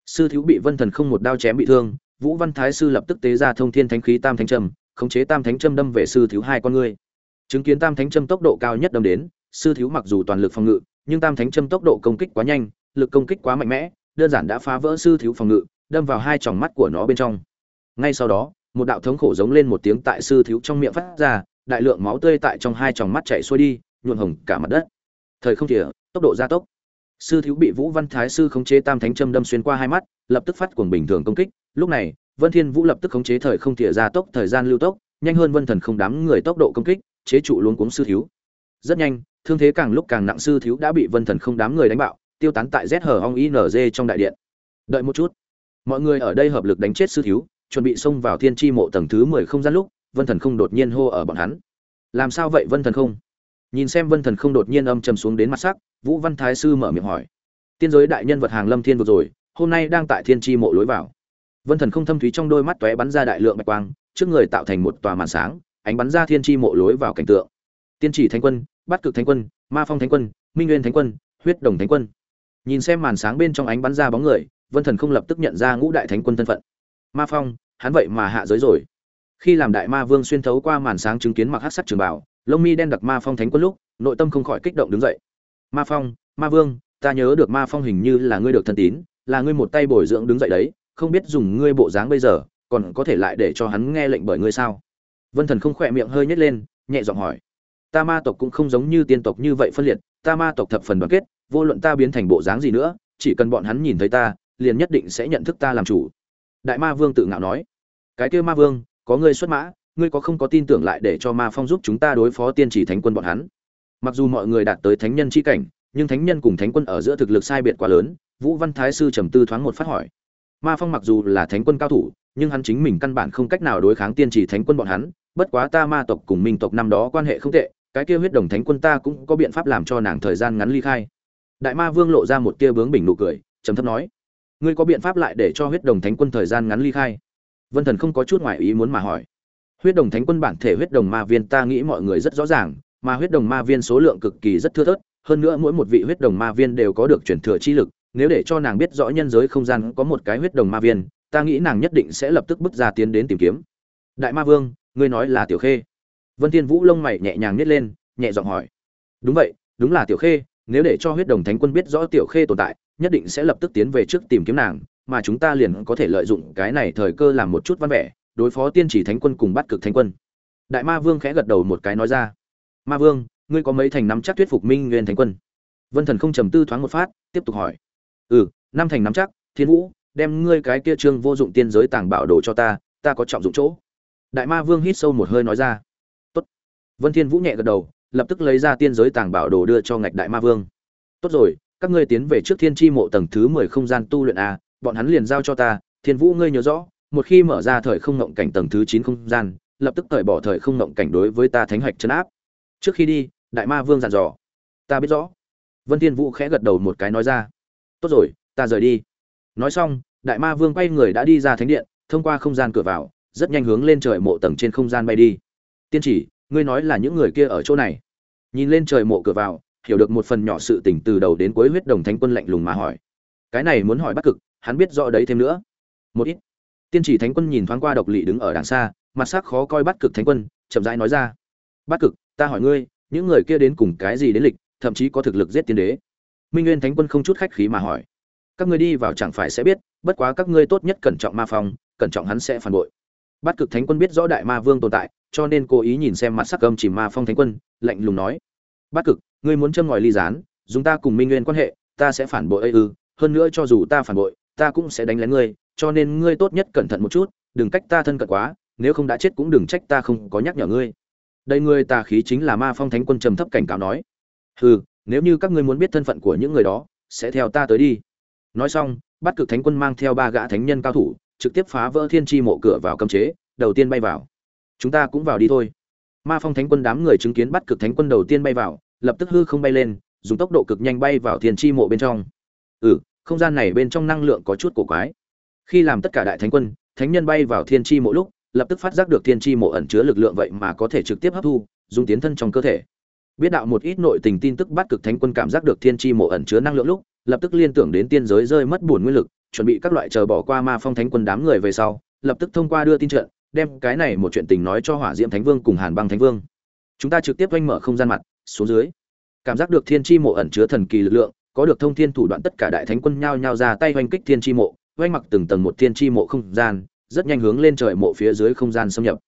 Sư thiếu bị vân thần không một đao chém bị thương vũ văn thái sư lập tức tế ra thông thiên thánh khí tam thánh Trâm, khống chế tam thánh Trâm đâm về sư thiếu hai con ngươi. Chứng kiến tam thánh Trâm tốc độ cao nhất đâm đến sư thiếu mặc dù toàn lực phòng ngự nhưng tam thánh Trâm tốc độ công kích quá nhanh lực công kích quá mạnh mẽ đơn giản đã phá vỡ sư thiếu phòng ngự, đâm vào hai tròng mắt của nó bên trong. Ngay sau đó, một đạo thống khổ giống lên một tiếng tại sư thiếu trong miệng phát ra, đại lượng máu tươi tại trong hai tròng mắt chảy xuôi đi, nhuộn hồng cả mặt đất. Thời không thỉa tốc độ gia tốc. Sư thiếu bị vũ văn thái sư khống chế tam thánh châm đâm xuyên qua hai mắt, lập tức phát cuồng bình thường công kích. Lúc này, vân thiên vũ lập tức khống chế thời không thỉa gia tốc, thời gian lưu tốc, nhanh hơn vân thần không đám người tốc độ công kích, chế trụ luống cuống sư thiếu. Rất nhanh, thương thế càng lúc càng nặng, sư thiếu đã bị vân thần không đám người đánh bạo tiêu tán tại ZH hở ong inz trong đại điện. Đợi một chút. Mọi người ở đây hợp lực đánh chết sư thiếu, chuẩn bị xông vào thiên chi mộ tầng thứ mười không gian lúc, vân thần không đột nhiên hô ở bọn hắn. Làm sao vậy vân thần không? Nhìn xem vân thần không đột nhiên âm trầm xuống đến mặt sắc, vũ văn thái sư mở miệng hỏi. Tiên giới đại nhân vật hàng lâm thiên vừa rồi, hôm nay đang tại thiên chi mộ lối vào. Vân thần không thâm thúy trong đôi mắt tóe bắn ra đại lượng bạch quang, trước người tạo thành một tòa màn sáng, ánh bắn ra thiên chi mộ lối vào cảnh tượng. Tiên chỉ thánh quân, bát cực thánh quân, ma phong thánh quân, minh nguyên thánh quân, huyết đồng thánh quân nhìn xem màn sáng bên trong ánh bắn ra bóng người, vân thần không lập tức nhận ra ngũ đại thánh quân thân phận. Ma phong, hắn vậy mà hạ giới rồi. Khi làm đại ma vương xuyên thấu qua màn sáng chứng kiến mặc hắc sắc trường bảo lông mi đen đặc ma phong thánh quân lúc, nội tâm không khỏi kích động đứng dậy. Ma phong, ma vương, ta nhớ được ma phong hình như là ngươi được thân tín, là ngươi một tay bồi dưỡng đứng dậy đấy, không biết dùng ngươi bộ dáng bây giờ, còn có thể lại để cho hắn nghe lệnh bởi ngươi sao? Vân thần không khoe miệng hơi nhếch lên, nhẹ giọng hỏi. Ta ma tộc cũng không giống như tiên tộc như vậy phân liệt, ta ma tộc thập phần đoàn kết vô luận ta biến thành bộ dáng gì nữa, chỉ cần bọn hắn nhìn thấy ta, liền nhất định sẽ nhận thức ta làm chủ. Đại ma vương tự ngạo nói. Cái kia ma vương, có ngươi xuất mã, ngươi có không có tin tưởng lại để cho ma phong giúp chúng ta đối phó tiên chỉ thánh quân bọn hắn? Mặc dù mọi người đạt tới thánh nhân chi cảnh, nhưng thánh nhân cùng thánh quân ở giữa thực lực sai biệt quá lớn, vũ văn thái sư trầm tư thoáng một phát hỏi. Ma phong mặc dù là thánh quân cao thủ, nhưng hắn chính mình căn bản không cách nào đối kháng tiên trì thánh quân bọn hắn, bất quá ta ma tộc cùng minh tộc năm đó quan hệ không tệ, cái kia huyết đồng thánh quân ta cũng có biện pháp làm cho nàng thời gian ngắn ly khai đại ma vương lộ ra một tia bướng bình nụ cười, trầm thấp nói, ngươi có biện pháp lại để cho huyết đồng thánh quân thời gian ngắn ly khai? Vân thần không có chút ngoại ý muốn mà hỏi. Huyết đồng thánh quân bản thể huyết đồng ma viên ta nghĩ mọi người rất rõ ràng, mà huyết đồng ma viên số lượng cực kỳ rất thưa thớt, hơn nữa mỗi một vị huyết đồng ma viên đều có được truyền thừa chi lực, nếu để cho nàng biết rõ nhân giới không gian có một cái huyết đồng ma viên, ta nghĩ nàng nhất định sẽ lập tức bước ra tiến đến tìm kiếm. Đại ma vương, ngươi nói là tiểu khê? Vân thiên vũ lông mày nhẹ nhàng nhếch lên, nhẹ giọng hỏi. Đúng vậy, đúng là tiểu khê nếu để cho huyết đồng thánh quân biết rõ tiểu khê tồn tại, nhất định sẽ lập tức tiến về trước tìm kiếm nàng, mà chúng ta liền có thể lợi dụng cái này thời cơ làm một chút văn vẻ, đối phó tiên chỉ thánh quân cùng bắt cực thánh quân. Đại ma vương khẽ gật đầu một cái nói ra. Ma vương, ngươi có mấy thành nắm chắc thuyết phục minh nguyên thánh quân? Vân thần không trầm tư thoáng một phát, tiếp tục hỏi. Ừ năm thành nắm chắc, thiên vũ, đem ngươi cái kia trương vô dụng tiên giới tàng bảo đồ cho ta ta có trọng dụng chỗ. Đại ma vương hít sâu một hơi nói ra. Tốt. Vân thiên vũ nhẹ gật đầu lập tức lấy ra tiên giới tàng bảo đồ đưa cho ngạch đại ma vương. Tốt rồi, các ngươi tiến về trước thiên tri mộ tầng thứ mười không gian tu luyện a, bọn hắn liền giao cho ta, thiên vũ ngươi nhớ rõ, một khi mở ra thời không ngộng cảnh tầng thứ chín không gian, lập tức cởi bỏ thời không ngộng cảnh đối với ta thánh hoạch chấn áp. Trước khi đi, đại ma vương dặn dò. Ta biết rõ. Vân thiên vũ khẽ gật đầu một cái nói ra. Tốt rồi, ta rời đi. Nói xong, đại ma vương quay người đã đi ra thánh điện, thông qua không gian cửa vào, rất nhanh hướng lên trời mộ tầng trên không gian bay đi. Tiên chỉ ngươi nói là những người kia ở chỗ này. Nhìn lên trời mộ cửa vào, hiểu được một phần nhỏ sự tình từ đầu đến cuối huyết đồng thánh quân lạnh lùng mà hỏi. Cái này muốn hỏi bắt cực, hắn biết rõ đấy thêm nữa. Một ít. Tiên chỉ thánh quân nhìn thoáng qua độc lỵ đứng ở đằng xa, mặt sắc khó coi bắt cực thánh quân, chậm rãi nói ra. Bắt cực, ta hỏi ngươi, những người kia đến cùng cái gì đến lịch, thậm chí có thực lực giết tiên đế? Minh nguyên thánh quân không chút khách khí mà hỏi. Các ngươi đi vào chẳng phải sẽ biết, bất quá các ngươi tốt nhất cẩn trọng ma phong, cẩn trọng hắn sẽ phản bội. Bắt cực thánh quân biết rõ đại ma vương tồn tại cho nên cố ý nhìn xem mặt sắc âm chỉ ma phong thánh quân, lạnh lùng nói. Bát cực, ngươi muốn châm ngòi ly gián, dùng ta cùng minh nguyên quan hệ, ta sẽ phản bội ây ư, hơn nữa cho dù ta phản bội, ta cũng sẽ đánh lén ngươi, cho nên ngươi tốt nhất cẩn thận một chút, đừng cách ta thân cận quá, nếu không đã chết cũng đừng trách ta không có nhắc nhở ngươi. Đây ngươi tà khí chính là ma phong thánh quân trầm thấp cảnh cáo nói. Hừ, nếu như các ngươi muốn biết thân phận của những người đó, sẽ theo ta tới đi. Nói xong bắt cực thánh quân mang theo ba gã thánh nhân cao thủ, trực tiếp phá vỡ thiên tri mộ cửa vào cấm chế, đầu tiên bay vào chúng ta cũng vào đi thôi. Ma phong thánh quân đám người chứng kiến bắt cực thánh quân đầu tiên bay vào, lập tức hư không bay lên, dùng tốc độ cực nhanh bay vào thiên tri mộ bên trong. Ừ không gian này bên trong năng lượng có chút cổ quái. Khi làm tất cả đại thánh quân, thánh nhân bay vào thiên tri mộ lúc, lập tức phát giác được thiên tri mộ ẩn chứa lực lượng vậy mà có thể trực tiếp hấp thu, dùng tiến thân trong cơ thể. Biết đạo một ít nội tình tin tức bắt cực thánh quân cảm giác được thiên tri mộ ẩn chứa năng lượng lúc, lập tức liên tưởng đến tiên giới rơi mất bổn nguyên lực, chuẩn bị các loại chờ bỏ qua ma phong thánh quân đám người về sau, lập tức thông qua đưa tin trận đem cái này một chuyện tình nói cho hỏa diễm thánh vương cùng hàn băng thánh vương. Chúng ta trực tiếp oanh mở không gian mặt, xuống dưới. Cảm giác được thiên tri mộ ẩn chứa thần kỳ lực lượng, có được thông thiên thủ đoạn tất cả đại thánh quân nhao nhao ra tay oanh kích thiên tri mộ oanh mặc từng tầng một thiên tri mộ không gian, rất nhanh hướng lên trời mộ phía dưới không gian xâm nhập.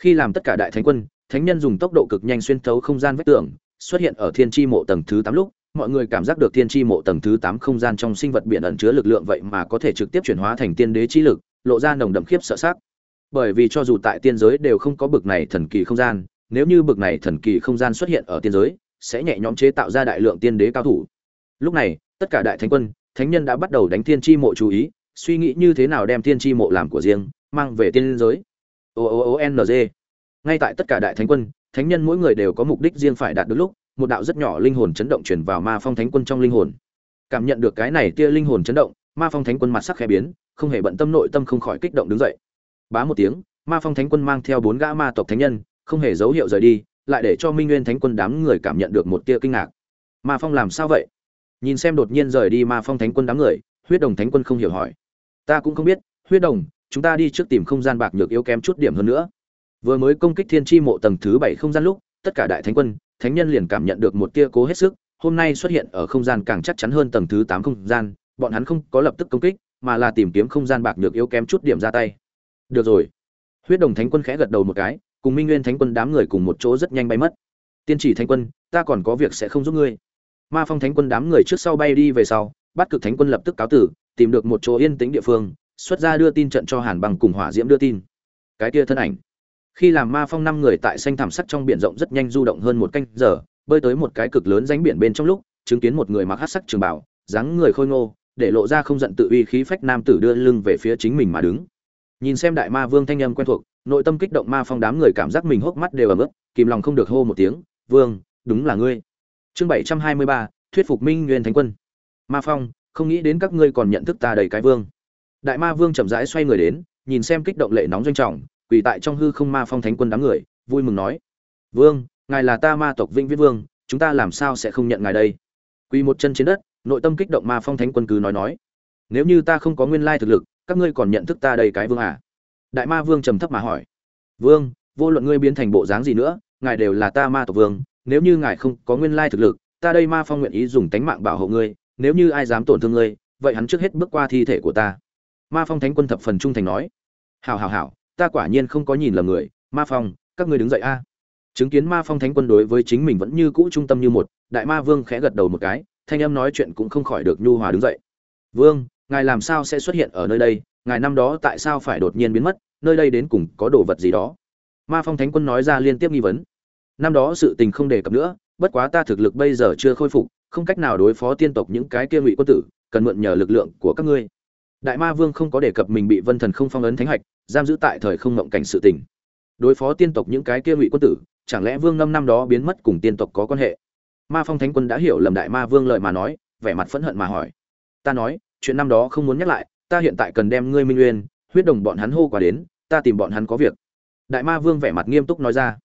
Khi làm tất cả đại thánh quân, thánh nhân dùng tốc độ cực nhanh xuyên thấu không gian vách tường, xuất hiện ở thiên tri mộ tầng thứ tám lúc, mọi người cảm giác được thiên tri mộ tầng thứ tám không gian trong sinh vật biển ẩn chứa lực lượng vậy mà có thể trực tiếp chuyển hóa thành tiên đế chi lực, lộ ra nồng đậm khiếp sợ sắc bởi vì cho dù tại tiên giới đều không có bực này thần kỳ không gian, nếu như bực này thần kỳ không gian xuất hiện ở tiên giới, sẽ nhẹ nhõm chế tạo ra đại lượng tiên đế cao thủ. Lúc này, tất cả đại thánh quân, thánh nhân đã bắt đầu đánh thiên tri mộ chú ý, suy nghĩ như thế nào đem thiên tri mộ làm của riêng, mang về tiên giới. O o o, n, g. Ngay tại tất cả đại thánh quân, thánh nhân mỗi người đều có mục đích riêng phải đạt được lúc, một đạo rất nhỏ linh hồn chấn động chuyển vào ma phong thánh quân trong linh hồn. Cảm nhận được cái này tia linh hồn chấn động, ma phong thánh quân mặt sắc khẽ biến, không hề bận tâm, nội tâm không khỏi kích động đứng dậy bá một tiếng, ma phong thánh quân mang theo bốn gã ma tộc thánh nhân, không hề dấu hiệu rời đi, lại để cho minh nguyên thánh quân đám người cảm nhận được một tia kinh ngạc. Ma phong làm sao vậy? Nhìn xem đột nhiên rời đi ma phong thánh quân đám người, huyết đồng thánh quân không hiểu hỏi. Ta cũng không biết, huyết đồng, chúng ta đi trước tìm không gian bạc nhược yếu kém chút điểm hơn nữa. Vừa mới công kích thiên tri mộ tầng thứ bảy không gian lúc, tất cả đại thánh quân, thánh nhân liền cảm nhận được một tia cố hết sức, hôm nay xuất hiện ở không gian càng chắc chắn hơn tầng thứ tám không gian, bọn hắn không có lập tức công kích, mà là tìm kiếm không gian bạc nhược yếu kém chút điểm ra tay được rồi. Huyết đồng thánh quân khẽ gật đầu một cái, cùng minh nguyên thánh quân đám người cùng một chỗ rất nhanh bay mất. Tiên chỉ thánh quân, ta còn có việc sẽ không giúp ngươi. Ma phong thánh quân đám người trước sau bay đi về sau, bắt cực thánh quân lập tức cáo tử, tìm được một chỗ yên tĩnh địa phương, xuất ra đưa tin trận cho hàn bằng cùng hỏa diễm đưa tin. Cái kia thân ảnh. Khi làm ma phong năm người tại xanh thảm sắc trong biển rộng rất nhanh du động hơn một canh giờ, bơi tới một cái cực lớn ránh biển bên trong lúc, chứng kiến một người mặc hát sắc trường bảo dáng người khôi ngô, để lộ ra không giận tự uy khí phách nam tử đưa lưng về phía chính mình mà đứng nhìn xem đại ma vương thanh âm quen thuộc, nội tâm kích động ma phong đám người cảm giác mình hốc mắt đều ấm ức kìm lòng không được hô một tiếng, vương, đúng là ngươi. Chương bảy trăm hai mươi ba, thuyết phục minh nguyên thánh quân. Ma phong, không nghĩ đến các ngươi còn nhận thức ta đầy cái vương. Đại ma vương chậm rãi xoay người đến, nhìn xem kích động lệ nóng doanh trọng, quỳ tại trong hư không ma phong thánh quân đám người, vui mừng nói, vương, ngài là ta ma tộc vĩnh viễn vương, chúng ta làm sao sẽ không nhận ngài đây? Quỳ một chân trên đất, nội tâm kích động ma phong thánh quân cứ nói nói, nếu như ta không có nguyên lai thực lực các ngươi còn nhận thức ta đây cái vương à? Đại ma vương trầm thấp mà hỏi. Vương, vô luận ngươi biến thành bộ dáng gì nữa, ngài đều là ta ma tộc vương, nếu như ngài không có nguyên lai thực lực, ta đây ma phong nguyện ý dùng tánh mạng bảo hộ ngươi, nếu như ai dám tổn thương ngươi, vậy hắn trước hết bước qua thi thể của ta. Ma phong thánh quân thập phần trung thành nói. Hảo hảo hảo, ta quả nhiên không có nhìn lầm người. Ma phong, các ngươi đứng dậy a. Chứng kiến ma phong thánh quân đối với chính mình vẫn như cũ trung tâm như một, đại ma vương khẽ gật đầu một cái, thanh em nói chuyện cũng không khỏi được nhu hòa đứng dậy. Vương ngài làm sao sẽ xuất hiện ở nơi đây? Ngài năm đó tại sao phải đột nhiên biến mất? Nơi đây đến cùng có đồ vật gì đó? Ma phong thánh quân nói ra liên tiếp nghi vấn. Năm đó sự tình không đề cập nữa, bất quá ta thực lực bây giờ chưa khôi phục, không cách nào đối phó tiên tộc những cái kia ngụy quân tử, cần mượn nhờ lực lượng của các ngươi. Đại ma vương không có đề cập mình bị vân thần không phong ấn thánh hạch, giam giữ tại thời không ngộng cảnh sự tình. Đối phó tiên tộc những cái kia ngụy quân tử, chẳng lẽ vương ngâm năm đó biến mất cùng tiên tộc có quan hệ? Ma phong thánh quân đã hiểu lầm đại ma vương lời mà nói, vẻ mặt phẫn hận mà hỏi. Ta nói chuyện năm đó không muốn nhắc lại, ta hiện tại cần đem ngươi minh nguyên, huyết đồng bọn hắn hô qua đến, ta tìm bọn hắn có việc. Đại ma vương vẻ mặt nghiêm túc nói ra.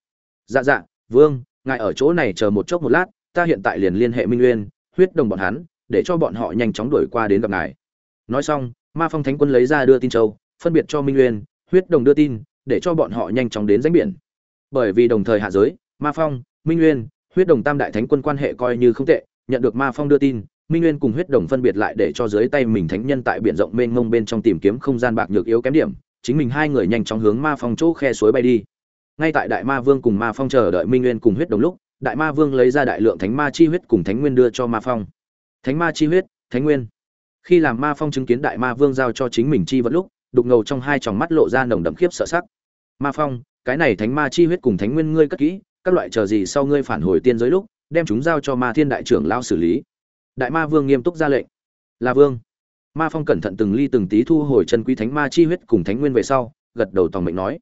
Dạ dạ vương, ngài ở chỗ này chờ một chốc một lát, ta hiện tại liền liên hệ minh nguyên, huyết đồng bọn hắn, để cho bọn họ nhanh chóng đuổi qua đến gặp ngài. Nói xong, ma phong thánh quân lấy ra đưa tin châu, phân biệt cho minh nguyên, huyết đồng đưa tin, để cho bọn họ nhanh chóng đến danh biển. Bởi vì đồng thời hạ giới, ma phong, minh nguyên, huyết đồng tam đại thánh quân quan hệ coi như không tệ, nhận được ma phong đưa tin minh nguyên cùng huyết đồng phân biệt lại để cho dưới tay mình thánh nhân tại biển rộng mênh mông bên trong tìm kiếm không gian bạc nhược yếu kém điểm, chính mình hai người nhanh chóng hướng ma phong chỗ khe suối bay đi. Ngay tại đại ma vương cùng ma phong chờ đợi minh nguyên cùng huyết đồng lúc, đại ma vương lấy ra đại lượng thánh ma chi huyết cùng thánh nguyên đưa cho ma phong. Thánh ma chi huyết, thánh nguyên. Khi làm ma phong chứng kiến đại ma vương giao cho chính mình chi vật lúc, đục ngầu trong hai tròng mắt lộ ra nồng đậm khiếp sợ sắc. Ma phong, cái này thánh ma chi huyết cùng thánh nguyên ngươi cất kỹ, các loại chờ gì sau ngươi phản hồi tiên giới lúc, đem chúng giao cho ma thiên đại trưởng lao xử lý đại ma vương nghiêm túc ra lệnh. Là vương. Ma phong cẩn thận từng ly từng tí thu hồi chân quý thánh ma chi huyết cùng thánh nguyên về sau, gật đầu tòng mệnh nói,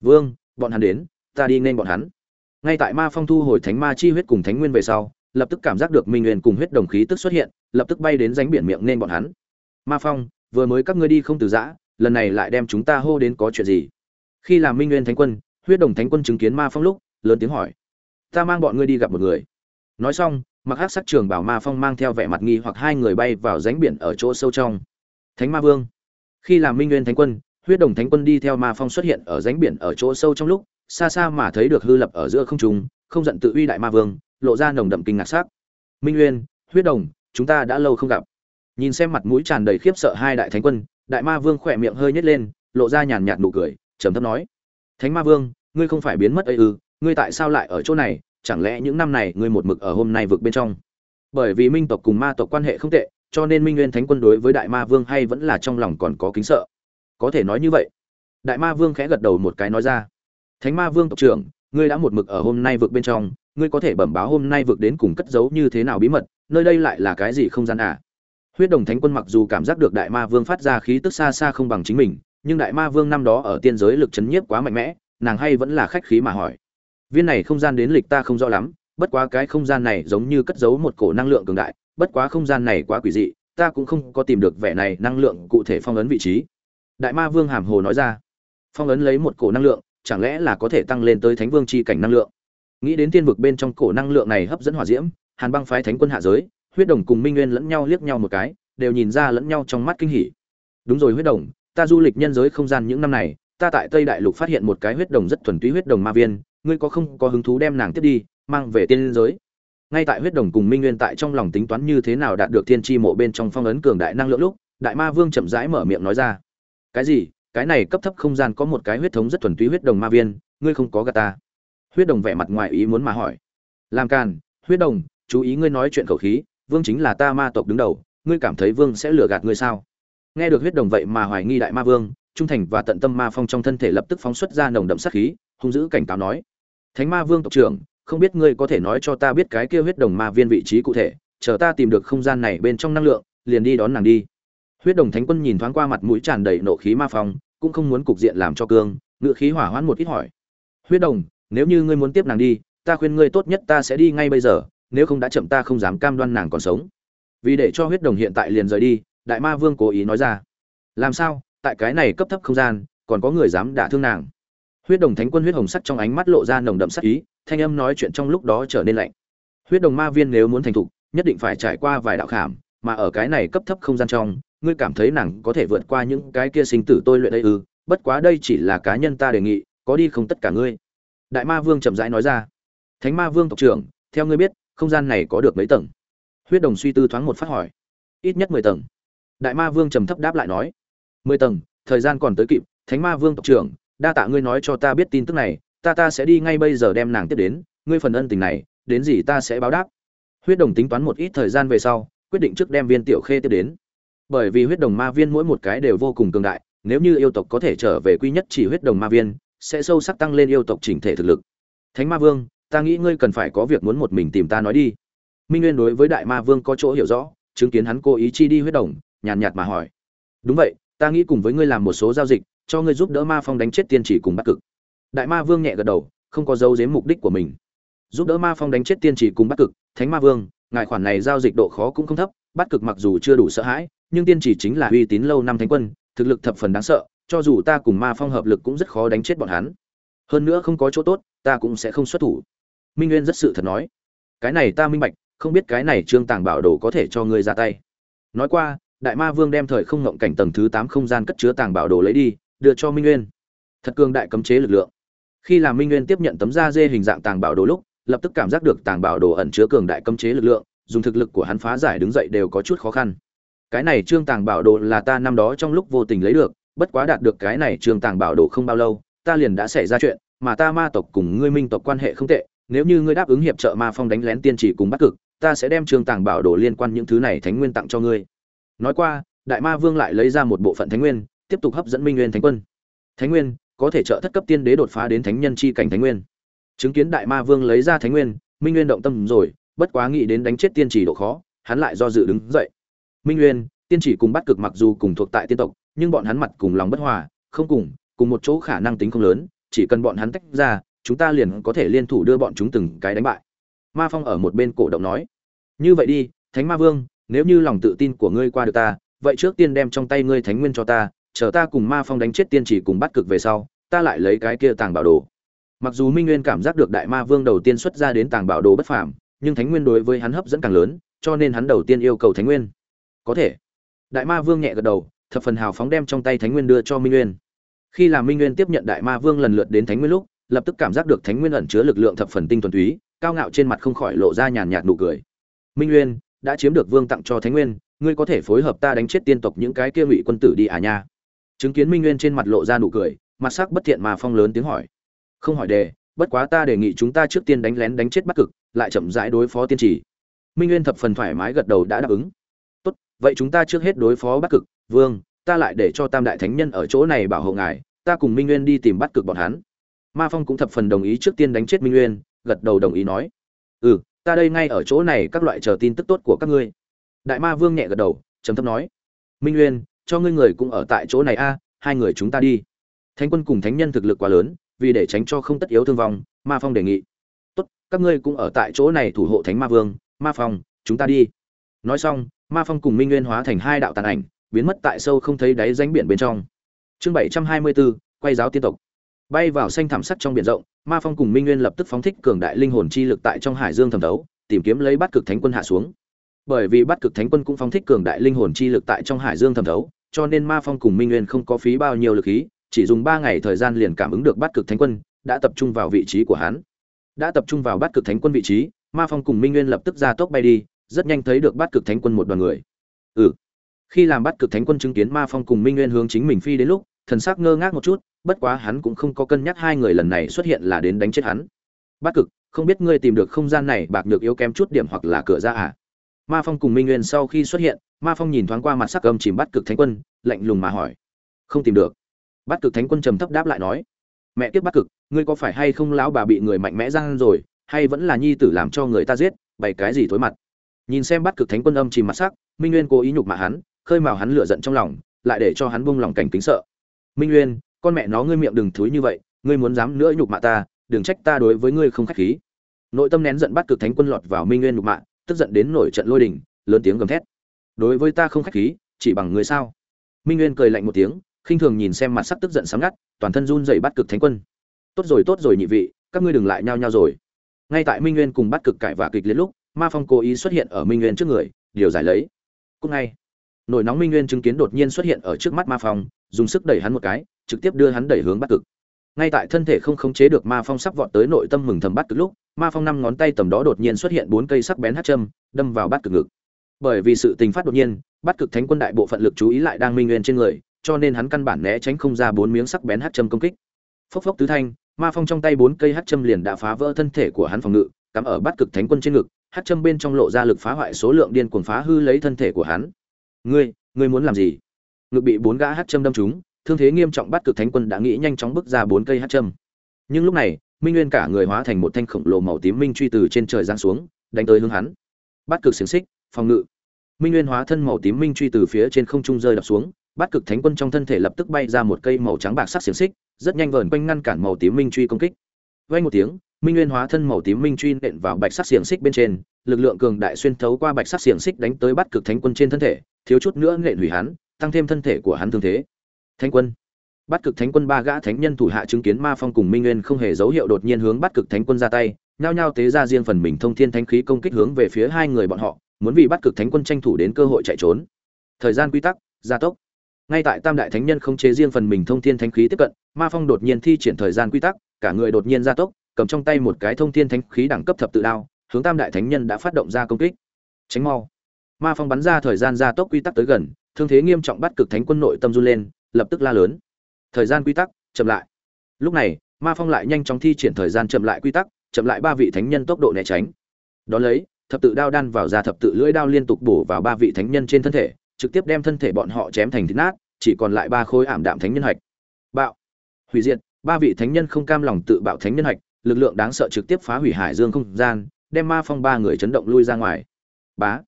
vương, bọn hắn đến, ta đi nên bọn hắn. Ngay tại ma phong thu hồi thánh ma chi huyết cùng thánh nguyên về sau, lập tức cảm giác được minh nguyên cùng huyết đồng khí tức xuất hiện, lập tức bay đến ránh biển miệng nên bọn hắn. Ma phong, vừa mới các ngươi đi không từ giã, lần này lại đem chúng ta hô đến có chuyện gì? Khi làm minh nguyên thánh quân, huyết đồng thánh quân chứng kiến ma phong lúc, lớn tiếng hỏi, ta mang bọn ngươi đi gặp một người. Nói xong mặc hát sắc trường bảo ma phong mang theo vẻ mặt nghi hoặc hai người bay vào ránh biển ở chỗ sâu trong. Thánh ma vương. Khi làm minh nguyên thánh quân, huyết đồng thánh quân đi theo ma phong xuất hiện ở ránh biển ở chỗ sâu trong lúc, xa xa mà thấy được hư lập ở giữa không trung, không giận tự uy đại ma vương, lộ ra nồng đậm kinh ngạc sắc. Minh nguyên, huyết đồng, chúng ta đã lâu không gặp. Nhìn xem mặt mũi tràn đầy khiếp sợ hai đại thánh quân, đại ma vương khỏe miệng hơi nhếch lên, lộ ra nhàn nhạt nụ cười, trầm thấp nói. Thánh ma vương, ngươi không phải biến mất ấy ư, ngươi tại sao lại ở chỗ này chẳng lẽ những năm này ngươi một mực ở hôm nay vực bên trong? Bởi vì minh tộc cùng ma tộc quan hệ không tệ, cho nên minh nguyên thánh quân đối với đại ma vương hay vẫn là trong lòng còn có kính sợ. Có thể nói như vậy. Đại ma vương khẽ gật đầu một cái nói ra. Thánh ma vương tộc trưởng, ngươi đã một mực ở hôm nay vực bên trong, ngươi có thể bẩm báo hôm nay vực đến cùng cất giấu như thế nào bí mật, nơi đây lại là cái gì không gian à? Huyết đồng thánh quân mặc dù cảm giác được đại ma vương phát ra khí tức xa xa không bằng chính mình, nhưng đại ma vương năm đó ở tiên giới lực chấn nhiếp quá mạnh mẽ, nàng hay vẫn là khách khí mà hỏi viên này không gian đến lịch ta không rõ lắm, bất quá cái không gian này giống như cất giấu một cổ năng lượng cường đại, bất quá không gian này quá quỷ dị, ta cũng không có tìm được vẻ này năng lượng cụ thể phong ấn vị trí. Đại ma vương hàm hồ nói ra, phong ấn lấy một cổ năng lượng, chẳng lẽ là có thể tăng lên tới thánh vương c h i cảnh năng lượng? Nghĩ đến tiên vực bên trong cổ năng lượng này hấp dẫn hỏa diễm, hàn băng phái thánh quân hạ giới, huyết đồng cùng minh nguyên lẫn nhau liếc nhau một cái, đều nhìn ra lẫn nhau trong mắt kinh hỉ. Đúng rồi huyết đồng, ta du lịch nhân giới không gian những năm này, ta tại tây đại lục phát hiện một cái huyết đồng rất thuần túy huyết đồng ma viên ngươi có không có hứng thú đem nàng tiếp đi, mang về tiên giới? Ngay tại huyết đồng cùng minh nguyên tại trong lòng tính toán như thế nào đạt được thiên tri mộ bên trong phong ấn cường đại năng lượng lúc, đại ma vương chậm rãi mở miệng nói ra. Cái gì? Cái này cấp thấp không gian có một cái huyết thống rất thuần túy huyết đồng ma viên, ngươi không có gà ta. Huyết đồng vẻ mặt ngoài ý muốn mà hỏi. Làm càn, huyết đồng, chú ý ngươi nói chuyện khẩu khí, vương chính là ta ma tộc đứng đầu, ngươi cảm thấy vương sẽ lừa gạt ngươi sao? Nghe được huyết đồng vậy mà hoài nghi đại ma vương, trung thành và tận tâm ma phong trong thân thể lập tức phóng xuất ra nồng đậm sát khí, hung dữ cảnh cáo nói thánh ma vương tộc trưởng, không biết ngươi có thể nói cho ta biết cái kia huyết đồng ma viên vị trí cụ thể, chờ ta tìm được không gian này bên trong năng lượng, liền đi đón nàng đi. Huyết đồng thánh quân nhìn thoáng qua mặt mũi tràn đầy nộ khí ma phong, cũng không muốn cục diện làm cho cương ngự khí hỏa hoãn một ít hỏi. Huyết đồng, nếu như ngươi muốn tiếp nàng đi, ta khuyên ngươi tốt nhất ta sẽ đi ngay bây giờ, nếu không đã chậm ta không dám cam đoan nàng còn sống. Vì để cho huyết đồng hiện tại liền rời đi, đại ma vương cố ý nói ra. Làm sao? Tại cái này cấp thấp không gian, còn có người dám đả thương nàng huyết đồng thánh quân huyết hồng sắc trong ánh mắt lộ ra nồng đậm sắc ý, thanh âm nói chuyện trong lúc đó trở nên lạnh. Huyết đồng ma viên nếu muốn thành thục, nhất định phải trải qua vài đạo khảm, mà ở cái này cấp thấp không gian trong, ngươi cảm thấy nàng có thể vượt qua những cái kia sinh tử tôi luyện ấy ư? Bất quá đây chỉ là cá nhân ta đề nghị, có đi không tất cả ngươi. Đại ma vương chậm rãi nói ra. Thánh ma vương tộc trưởng, theo ngươi biết, không gian này có được mấy tầng? Huyết đồng suy tư thoáng một phát hỏi. Ít nhất mười tầng. Đại ma vương trầm thấp đáp lại nói. Mười tầng, thời gian còn tới kịp, thánh ma vương tộc trưởng đa tạ ngươi nói cho ta biết tin tức này, ta ta sẽ đi ngay bây giờ đem nàng tiếp đến, ngươi phần ân tình này, đến gì ta sẽ báo đáp. Huyết đồng tính toán một ít thời gian về sau, quyết định trước đem viên tiểu khê tiếp đến. Bởi vì huyết đồng ma viên mỗi một cái đều vô cùng cường đại, nếu như yêu tộc có thể trở về quy nhất chỉ huyết đồng ma viên, sẽ sâu sắc tăng lên yêu tộc chỉnh thể thực lực. Thánh ma vương, ta nghĩ ngươi cần phải có việc muốn một mình tìm ta nói đi. Minh nguyên đối với đại ma vương có chỗ hiểu rõ, chứng kiến hắn cố ý chi đi huyết đồng, nhàn nhạt mà hỏi. Đúng vậy, ta nghĩ cùng với ngươi làm một số giao dịch cho ngươi giúp đỡ ma phong đánh chết tiên chỉ cùng bắc cực. Đại ma vương nhẹ gật đầu, không có dấu dếm mục đích của mình. Giúp đỡ ma phong đánh chết tiên chỉ cùng bắc cực, thánh ma vương, ngài khoản này giao dịch độ khó cũng không thấp bắc cực mặc dù chưa đủ sợ hãi, nhưng tiên chỉ chính là uy tín lâu năm thánh quân, thực lực thập phần đáng sợ, cho dù ta cùng ma phong hợp lực cũng rất khó đánh chết bọn hắn. Hơn nữa không có chỗ tốt, ta cũng sẽ không xuất thủ. Minh nguyên rất sự thật nói. Cái này ta minh bạch, không biết cái này trương tàng bảo đồ có thể cho ngươi ra tay. Nói qua, đại ma vương đem thời không ngộng cảnh tầng thứ tám không gian cất chứa tàng bảo đồ lấy đi đưa cho minh nguyên. Thật cường đại cấm chế lực lượng. Khi làm minh nguyên tiếp nhận tấm da dê hình dạng tàng bảo đồ lúc, lập tức cảm giác được tàng bảo đồ ẩn chứa cường đại cấm chế lực lượng, dùng thực lực của hắn phá giải đứng dậy đều có chút khó khăn. Cái này trương tàng bảo đồ là ta năm đó trong lúc vô tình lấy được, bất quá đạt được cái này trương tàng bảo đồ không bao lâu, ta liền đã xảy ra chuyện, mà ta ma tộc cùng ngươi minh tộc quan hệ không tệ, nếu như ngươi đáp ứng hiệp trợ ma phong đánh lén tiên chỉ cùng bắt cực, ta sẽ đem trương tàng bảo đồ liên quan những thứ này thánh nguyên tặng cho ngươi. Nói qua, đại ma vương lại lấy ra một bộ phận thánh nguyên tiếp tục hấp dẫn minh nguyên thánh quân. Thánh nguyên, có thể trợ thất cấp tiên đế đột phá đến thánh nhân chi cảnh thánh nguyên. Chứng kiến đại ma vương lấy ra thánh nguyên, minh nguyên động tâm rồi, bất quá nghĩ đến đánh chết tiên chỉ độ khó, hắn lại do dự đứng dậy. Minh nguyên, tiên chỉ cùng bắt cực mặc dù cùng thuộc tại tiên tộc, nhưng bọn hắn mặt cùng lòng bất hòa, không cùng cùng một chỗ khả năng tính không lớn, chỉ cần bọn hắn tách ra, chúng ta liền có thể liên thủ đưa bọn chúng từng cái đánh bại. Ma phong ở một bên cổ động nói. Như vậy đi, thánh ma vương, nếu như lòng tự tin của ngươi qua được ta, vậy trước tiên đem trong tay ngươi thánh nguyên cho ta chờ ta cùng ma phong đánh chết tiên chỉ cùng bắt cực về sau, ta lại lấy cái kia tàng bảo đồ. Mặc dù minh nguyên cảm giác được đại ma vương đầu tiên xuất ra đến tàng bảo đồ bất phàm, nhưng thánh nguyên đối với hắn hấp dẫn càng lớn, cho nên hắn đầu tiên yêu cầu thánh nguyên. Có thể. Đại ma vương nhẹ gật đầu, thập phần hào phóng đem trong tay thánh nguyên đưa cho minh nguyên. Khi làm minh nguyên tiếp nhận đại ma vương lần lượt đến thánh nguyên lúc, lập tức cảm giác được thánh nguyên ẩn chứa lực lượng thập phần tinh thuần túy, cao ngạo trên mặt không khỏi lộ ra nhàn nhạt nụ cười. Minh nguyên, đã chiếm được vương tặng cho thánh nguyên, ngươi có thể phối hợp ta đánh chết tiên tộc những cái kia ngụy quân tử đi à nha chứng kiến minh nguyên trên mặt lộ ra nụ cười, mặt sắc bất thiện mà phong lớn tiếng hỏi. Không hỏi đề, bất quá ta đề nghị chúng ta trước tiên đánh lén đánh chết bắc cực, lại chậm rãi đối phó tiên trì. Minh nguyên thập phần thoải mái gật đầu đã đáp ứng. Tốt, vậy chúng ta trước hết đối phó bắc cực. Vương, ta lại để cho tam đại thánh nhân ở chỗ này bảo hộ ngài, ta cùng minh nguyên đi tìm bắt cực bọn hắn. Ma phong cũng thập phần đồng ý trước tiên đánh chết minh nguyên, gật đầu đồng ý nói. Ừ ta đây ngay ở chỗ này các loại chờ tin tức tốt của các ngươi. Đại ma vương nhẹ gật đầu, trầm thấp nói. Minh nguyên cho ngươi người cũng ở tại chỗ này a, hai người chúng ta đi. Thánh quân cùng thánh nhân thực lực quá lớn, vì để tránh cho không tất yếu thương vong, ma phong đề nghị. Tốt, các ngươi cũng ở tại chỗ này thủ hộ thánh ma vương, ma phong, chúng ta đi. Nói xong, ma phong cùng minh nguyên hóa thành hai đạo tàn ảnh, biến mất tại sâu không thấy đáy ránh biển bên trong. Chương bảy trăm hai mươi bốn quay giáo tiên tộc. Bay vào xanh thảm sắc trong biển rộng, ma phong cùng minh nguyên lập tức phóng thích cường đại linh hồn chi lực tại trong hải dương thẩm đấu tìm kiếm lấy bắt cực thánh quân hạ xuống bởi vì bắt cực thánh quân cũng phóng thích cường đại linh hồn chi lực tại trong hải dương thẩm thấu, cho nên ma phong cùng minh nguyên không có phí bao nhiêu lực khí, chỉ dùng ba ngày thời gian liền cảm ứng được bắt cực thánh quân đã tập trung vào vị trí của hắn. Đã tập trung vào bắt cực thánh quân vị trí, ma phong cùng minh nguyên lập tức ra tốc bay đi, rất nhanh thấy được bắt cực thánh quân một đoàn người. Ừ. Khi làm bắt cực thánh quân chứng kiến ma phong cùng minh nguyên hướng chính mình phi đến lúc, thần sắc ngơ ngác một chút, bất quá hắn cũng không có cân nhắc hai người lần này xuất hiện là đến đánh chết hắn. Bắt cực, không biết ngươi tìm được không gian này bạc được yếu kém chút điểm hoặc là cửa ra à? Ma phong cùng minh nguyên sau khi xuất hiện, ma phong nhìn thoáng qua mặt sắc âm chìm bắt cực thánh quân, lạnh lùng mà hỏi, không tìm được. Bắt cực thánh quân trầm thấp đáp lại nói, mẹ kiếp bắt cực, ngươi có phải hay không lão bà bị người mạnh mẽ giang rồi, hay vẫn là nhi tử làm cho người ta giết, bày cái gì tối mặt? Nhìn xem bắt cực thánh quân âm chìm mặt sắc, minh nguyên cố ý nhục mà hắn, khơi mào hắn lửa giận trong lòng, lại để cho hắn buông lòng cảnh kính sợ. Minh nguyên, con mẹ nó ngươi miệng đừng thúi như vậy, ngươi muốn dám nữa nhục mạ ta, đừng trách ta đối với ngươi không khách khí. Nội tâm nén giận bắt cực thánh quân lọt vào minh nguyên nhục mạ tức giận đến nổi trận lôi đình, lớn tiếng gầm thét. Đối với ta không khách khí, chỉ bằng ngươi sao? Minh nguyên cười lạnh một tiếng, khinh thường nhìn xem mặt sắc tức giận sáng ngắt, toàn thân run dậy bắt cực thánh quân. Tốt rồi tốt rồi nhị vị, các ngươi đừng lại nhao nhao rồi. Ngay tại minh nguyên cùng bắt cực cãi vã kịch liệt lúc, ma phong cố ý xuất hiện ở minh nguyên trước người, điều giải lấy. Cúc ngay. Nổi nóng minh nguyên chứng kiến đột nhiên xuất hiện ở trước mắt ma phong, dùng sức đẩy hắn một cái, trực tiếp đưa hắn đẩy hướng bắt cực ngay tại thân thể không khống chế được ma phong sắp vọt tới nội tâm mừng thầm bắt cực lúc, ma phong năm ngón tay tầm đó đột nhiên xuất hiện bốn cây sắc bén hát châm, đâm vào bắt cực ngực. Bởi vì sự tình phát đột nhiên, bắt cực thánh quân đại bộ phận lực chú ý lại đang minh nguyên trên người, cho nên hắn căn bản né tránh không ra bốn miếng sắc bén hát châm công kích. Phốc phốc tứ thanh, ma phong trong tay bốn cây hát châm liền đã phá vỡ thân thể của hắn phòng ngự, cắm ở bắt cực thánh quân trên ngực, hát châm bên trong lộ ra lực phá hoại số lượng điên cuồng phá hư lấy thân thể của hắn. Ngươi ngươi muốn làm gì? Ngực bị bốn gã hát châm đâm trúng thương thế nghiêm trọng bắt cực thánh quân đã nghĩ nhanh chóng bước ra bốn cây hát châm. Nhưng lúc này, minh nguyên cả người hóa thành một thanh khổng lồ màu tím minh truy từ trên trời giáng xuống, đánh tới hướng hắn. Bắt cực xiềng xích, phòng ngự. Minh nguyên hóa thân màu tím minh truy từ phía trên không trung rơi đập xuống, bắt cực thánh quân trong thân thể lập tức bay ra một cây màu trắng bạc sắc xiềng xích, rất nhanh vờn quanh ngăn cản màu tím minh truy công kích. Vay một tiếng, minh nguyên hóa thân màu tím minh truy nện vào bạch sắc xiềng xích bên trên, lực lượng cường đại xuyên thấu qua bạch sắc xiềng xích đánh tới bắt cực thánh quân trên thân thể, thiếu chút nữa nện hủy hắn, tăng thêm thân thể của hắn thương thế thánh quân. Bắt cực thánh quân ba gã thánh nhân thủ hạ chứng kiến ma phong cùng minh nguyên không hề dấu hiệu đột nhiên hướng bắt cực thánh quân ra tay, nhao nhao tế ra riêng phần mình thông thiên thánh khí công kích hướng về phía hai người bọn họ, muốn vì bắt cực thánh quân tranh thủ đến cơ hội chạy trốn. Thời gian quy tắc, gia tốc. Ngay tại tam đại thánh nhân không chế riêng phần mình thông thiên thánh khí tiếp cận, ma phong đột nhiên thi triển thời gian quy tắc, cả người đột nhiên gia tốc, cầm trong tay một cái thông thiên thánh khí đẳng cấp thập tự đao, hướng tam đại thánh nhân đã phát động ra công kích. Tránh mau. Ma phong bắn ra thời gian gia tốc quy tắc tới gần, thương thế nghiêm trọng bắt cực thánh quân nội tâm run lên lập tức la lớn. Thời gian quy tắc, chậm lại. Lúc này, ma phong lại nhanh chóng thi triển thời gian chậm lại quy tắc, chậm lại ba vị thánh nhân tốc độ né tránh. Đón lấy, thập tự đao đan vào ra thập tự lưỡi đao liên tục bổ vào ba vị thánh nhân trên thân thể, trực tiếp đem thân thể bọn họ chém thành thịt nát, chỉ còn lại ba khối ảm đạm thánh nhân hạch. Bạo, hủy diệt, ba vị thánh nhân không cam lòng tự bạo thánh nhân hạch, lực lượng đáng sợ trực tiếp phá hủy hải dương không gian, đem ma phong ba người chấn động lui ra ngoài. Bá,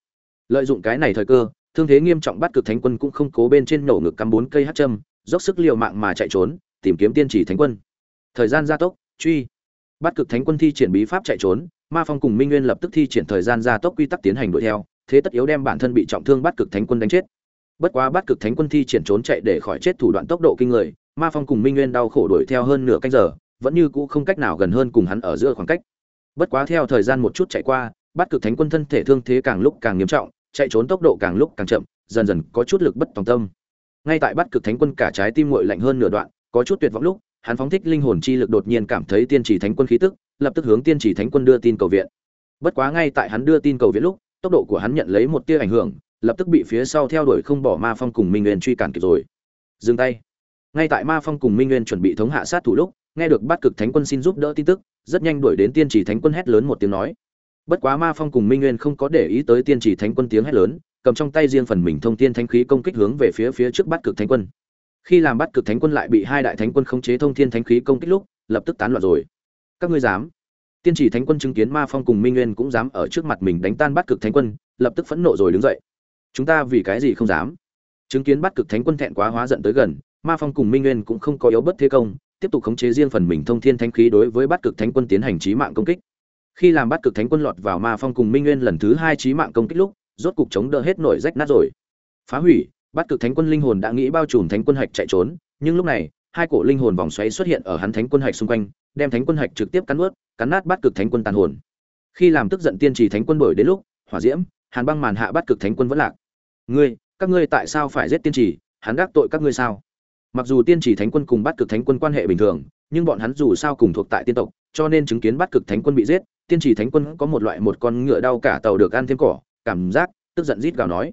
lợi dụng cái này thời cơ thương thế nghiêm trọng bắt cực thánh quân cũng không cố bên trên nổ ngực cắm bốn cây hát châm, dốc sức liều mạng mà chạy trốn, tìm kiếm tiên chỉ thánh quân. Thời gian gia tốc, truy. Bắt cực thánh quân thi triển bí pháp chạy trốn, ma phong cùng minh nguyên lập tức thi triển thời gian gia tốc quy tắc tiến hành đuổi theo, thế tất yếu đem bản thân bị trọng thương bắt cực thánh quân đánh chết. Bất quá bắt cực thánh quân thi triển trốn chạy để khỏi chết thủ đoạn tốc độ kinh người, ma phong cùng minh nguyên đau khổ đuổi theo hơn nửa canh giờ, vẫn như cũ không cách nào gần hơn cùng hắn ở giữa khoảng cách. Bất quá theo thời gian một chút chạy qua, bắt cực thánh quân thân thể thương thế càng lúc càng nghiêm trọng chạy trốn tốc độ càng lúc càng chậm, dần dần có chút lực bất tòng tâm. Ngay tại bắt cực thánh quân cả trái tim nguội lạnh hơn nửa đoạn, có chút tuyệt vọng lúc, hắn phóng thích linh hồn chi lực đột nhiên cảm thấy tiên chỉ thánh quân khí tức, lập tức hướng tiên chỉ thánh quân đưa tin cầu viện. Bất quá ngay tại hắn đưa tin cầu viện lúc, tốc độ của hắn nhận lấy một tia ảnh hưởng, lập tức bị phía sau theo đuổi không bỏ ma phong cùng minh nguyên truy cản kịp rồi. Dừng tay. Ngay tại ma phong cùng minh nguyên chuẩn bị thống hạ sát thủ lúc, nghe được bắt cực thánh quân xin giúp đỡ tin tức, rất nhanh đuổi đến tiên chỉ thánh quân hét lớn một tiếng nói bất quá ma phong cùng minh nguyên không có để ý tới tiên chỉ thánh quân tiếng hét lớn, cầm trong tay riêng phần mình thông tiên thánh khí công kích hướng về phía phía trước bắt cực thánh quân. Khi làm bắt cực thánh quân lại bị hai đại thánh quân khống chế thông thiên thánh khí công kích lúc, lập tức tán loạn rồi. Các ngươi dám? Tiên chỉ thánh quân chứng kiến ma phong cùng minh nguyên cũng dám ở trước mặt mình đánh tan bắt cực thánh quân, lập tức phẫn nộ rồi đứng dậy. Chúng ta vì cái gì không dám? Chứng kiến bắt cực thánh quân thẹn quá hóa giận tới gần, ma phong cùng minh nguyên cũng không có yếu bất thế công, tiếp tục khống chế riêng phần mình thông thiên thánh khí đối với bắt cực thánh quân tiến hành trí mạng công kích khi làm bắt cực thánh quân lọt vào ma phong cùng minh nguyên lần thứ hai trí mạng công kích lúc rốt cục chống đỡ hết nổi rách nát rồi phá hủy bắt cực thánh quân linh hồn đã nghĩ bao trùm thánh quân hạch chạy trốn nhưng lúc này hai cổ linh hồn vòng xoáy xuất hiện ở hắn thánh quân hạch xung quanh đem thánh quân hạch trực tiếp cắn ướt cắn nát bắt cực thánh quân tàn hồn khi làm tức giận tiên trì thánh quân đổi đến lúc hỏa diễm hàn băng màn hạ bắt cực thánh quân vẫn lạc ngươi các ngươi tại sao phải giết tiên trì hắn đắc tội các ngươi sao mặc dù tiên trì thánh quân cùng bắt cực thánh quân quan hệ bình thường nhưng bọn hắn dù sao cùng thuộc tại tiên tộc cho nên chứng kiến bắt cực thánh quân bị giết tiên trì thánh quân có một loại một con ngựa đau cả tàu được ăn thêm cỏ, cảm giác tức giận rít gào nói.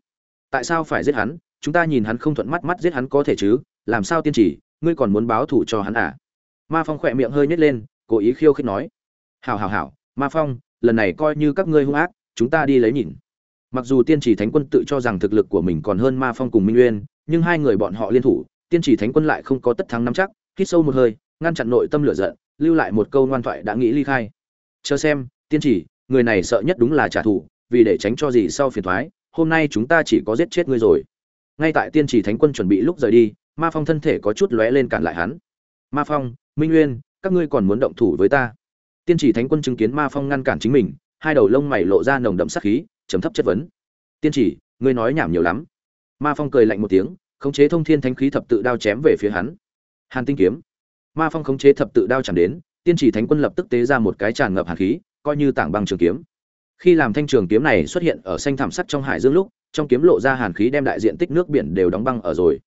Tại sao phải giết hắn? Chúng ta nhìn hắn không thuận mắt mắt giết hắn có thể chứ? Làm sao tiên trì? Ngươi còn muốn báo thù cho hắn à? Ma phong khỏe miệng hơi nhếch lên, cố ý khiêu khích nói. Hảo hảo hảo, ma phong, lần này coi như các ngươi hung ác, chúng ta đi lấy nhìn. Mặc dù tiên chỉ thánh quân tự cho rằng thực lực của mình còn hơn ma phong cùng minh uyên, nhưng hai người bọn họ liên thủ, tiên chỉ thánh quân lại không có tất thắng nắm chắc, hít sâu một hơi, ngăn chặn nội tâm lửa giận, lưu lại một câu ngoan thoại đã nghĩ ly khai chờ xem, tiên chỉ, người này sợ nhất đúng là trả thù, vì để tránh cho gì sau phiền thoái, hôm nay chúng ta chỉ có giết chết ngươi rồi. Ngay tại tiên chỉ thánh quân chuẩn bị lúc rời đi, ma phong thân thể có chút lóe lên cản lại hắn. Ma phong, minh nguyên các ngươi còn muốn động thủ với ta? Tiên chỉ thánh quân chứng kiến ma phong ngăn cản chính mình, hai đầu lông mày lộ ra nồng đậm sắc khí, trầm thấp chất vấn. Tiên chỉ, ngươi nói nhảm nhiều lắm. Ma phong cười lạnh một tiếng, khống chế thông thiên thánh khí thập tự đao chém về phía hắn. Hàn tinh kiếm. Ma phong khống chế thập tự đao chạm đến tiên chỉ thánh quân lập tức tế ra một cái tràn ngập hàn khí, coi như tảng băng trường kiếm. Khi làm thanh trường kiếm này xuất hiện ở xanh thảm sắc trong hải dương lúc, trong kiếm lộ ra hàn khí đem đại diện tích nước biển đều đóng băng ở rồi.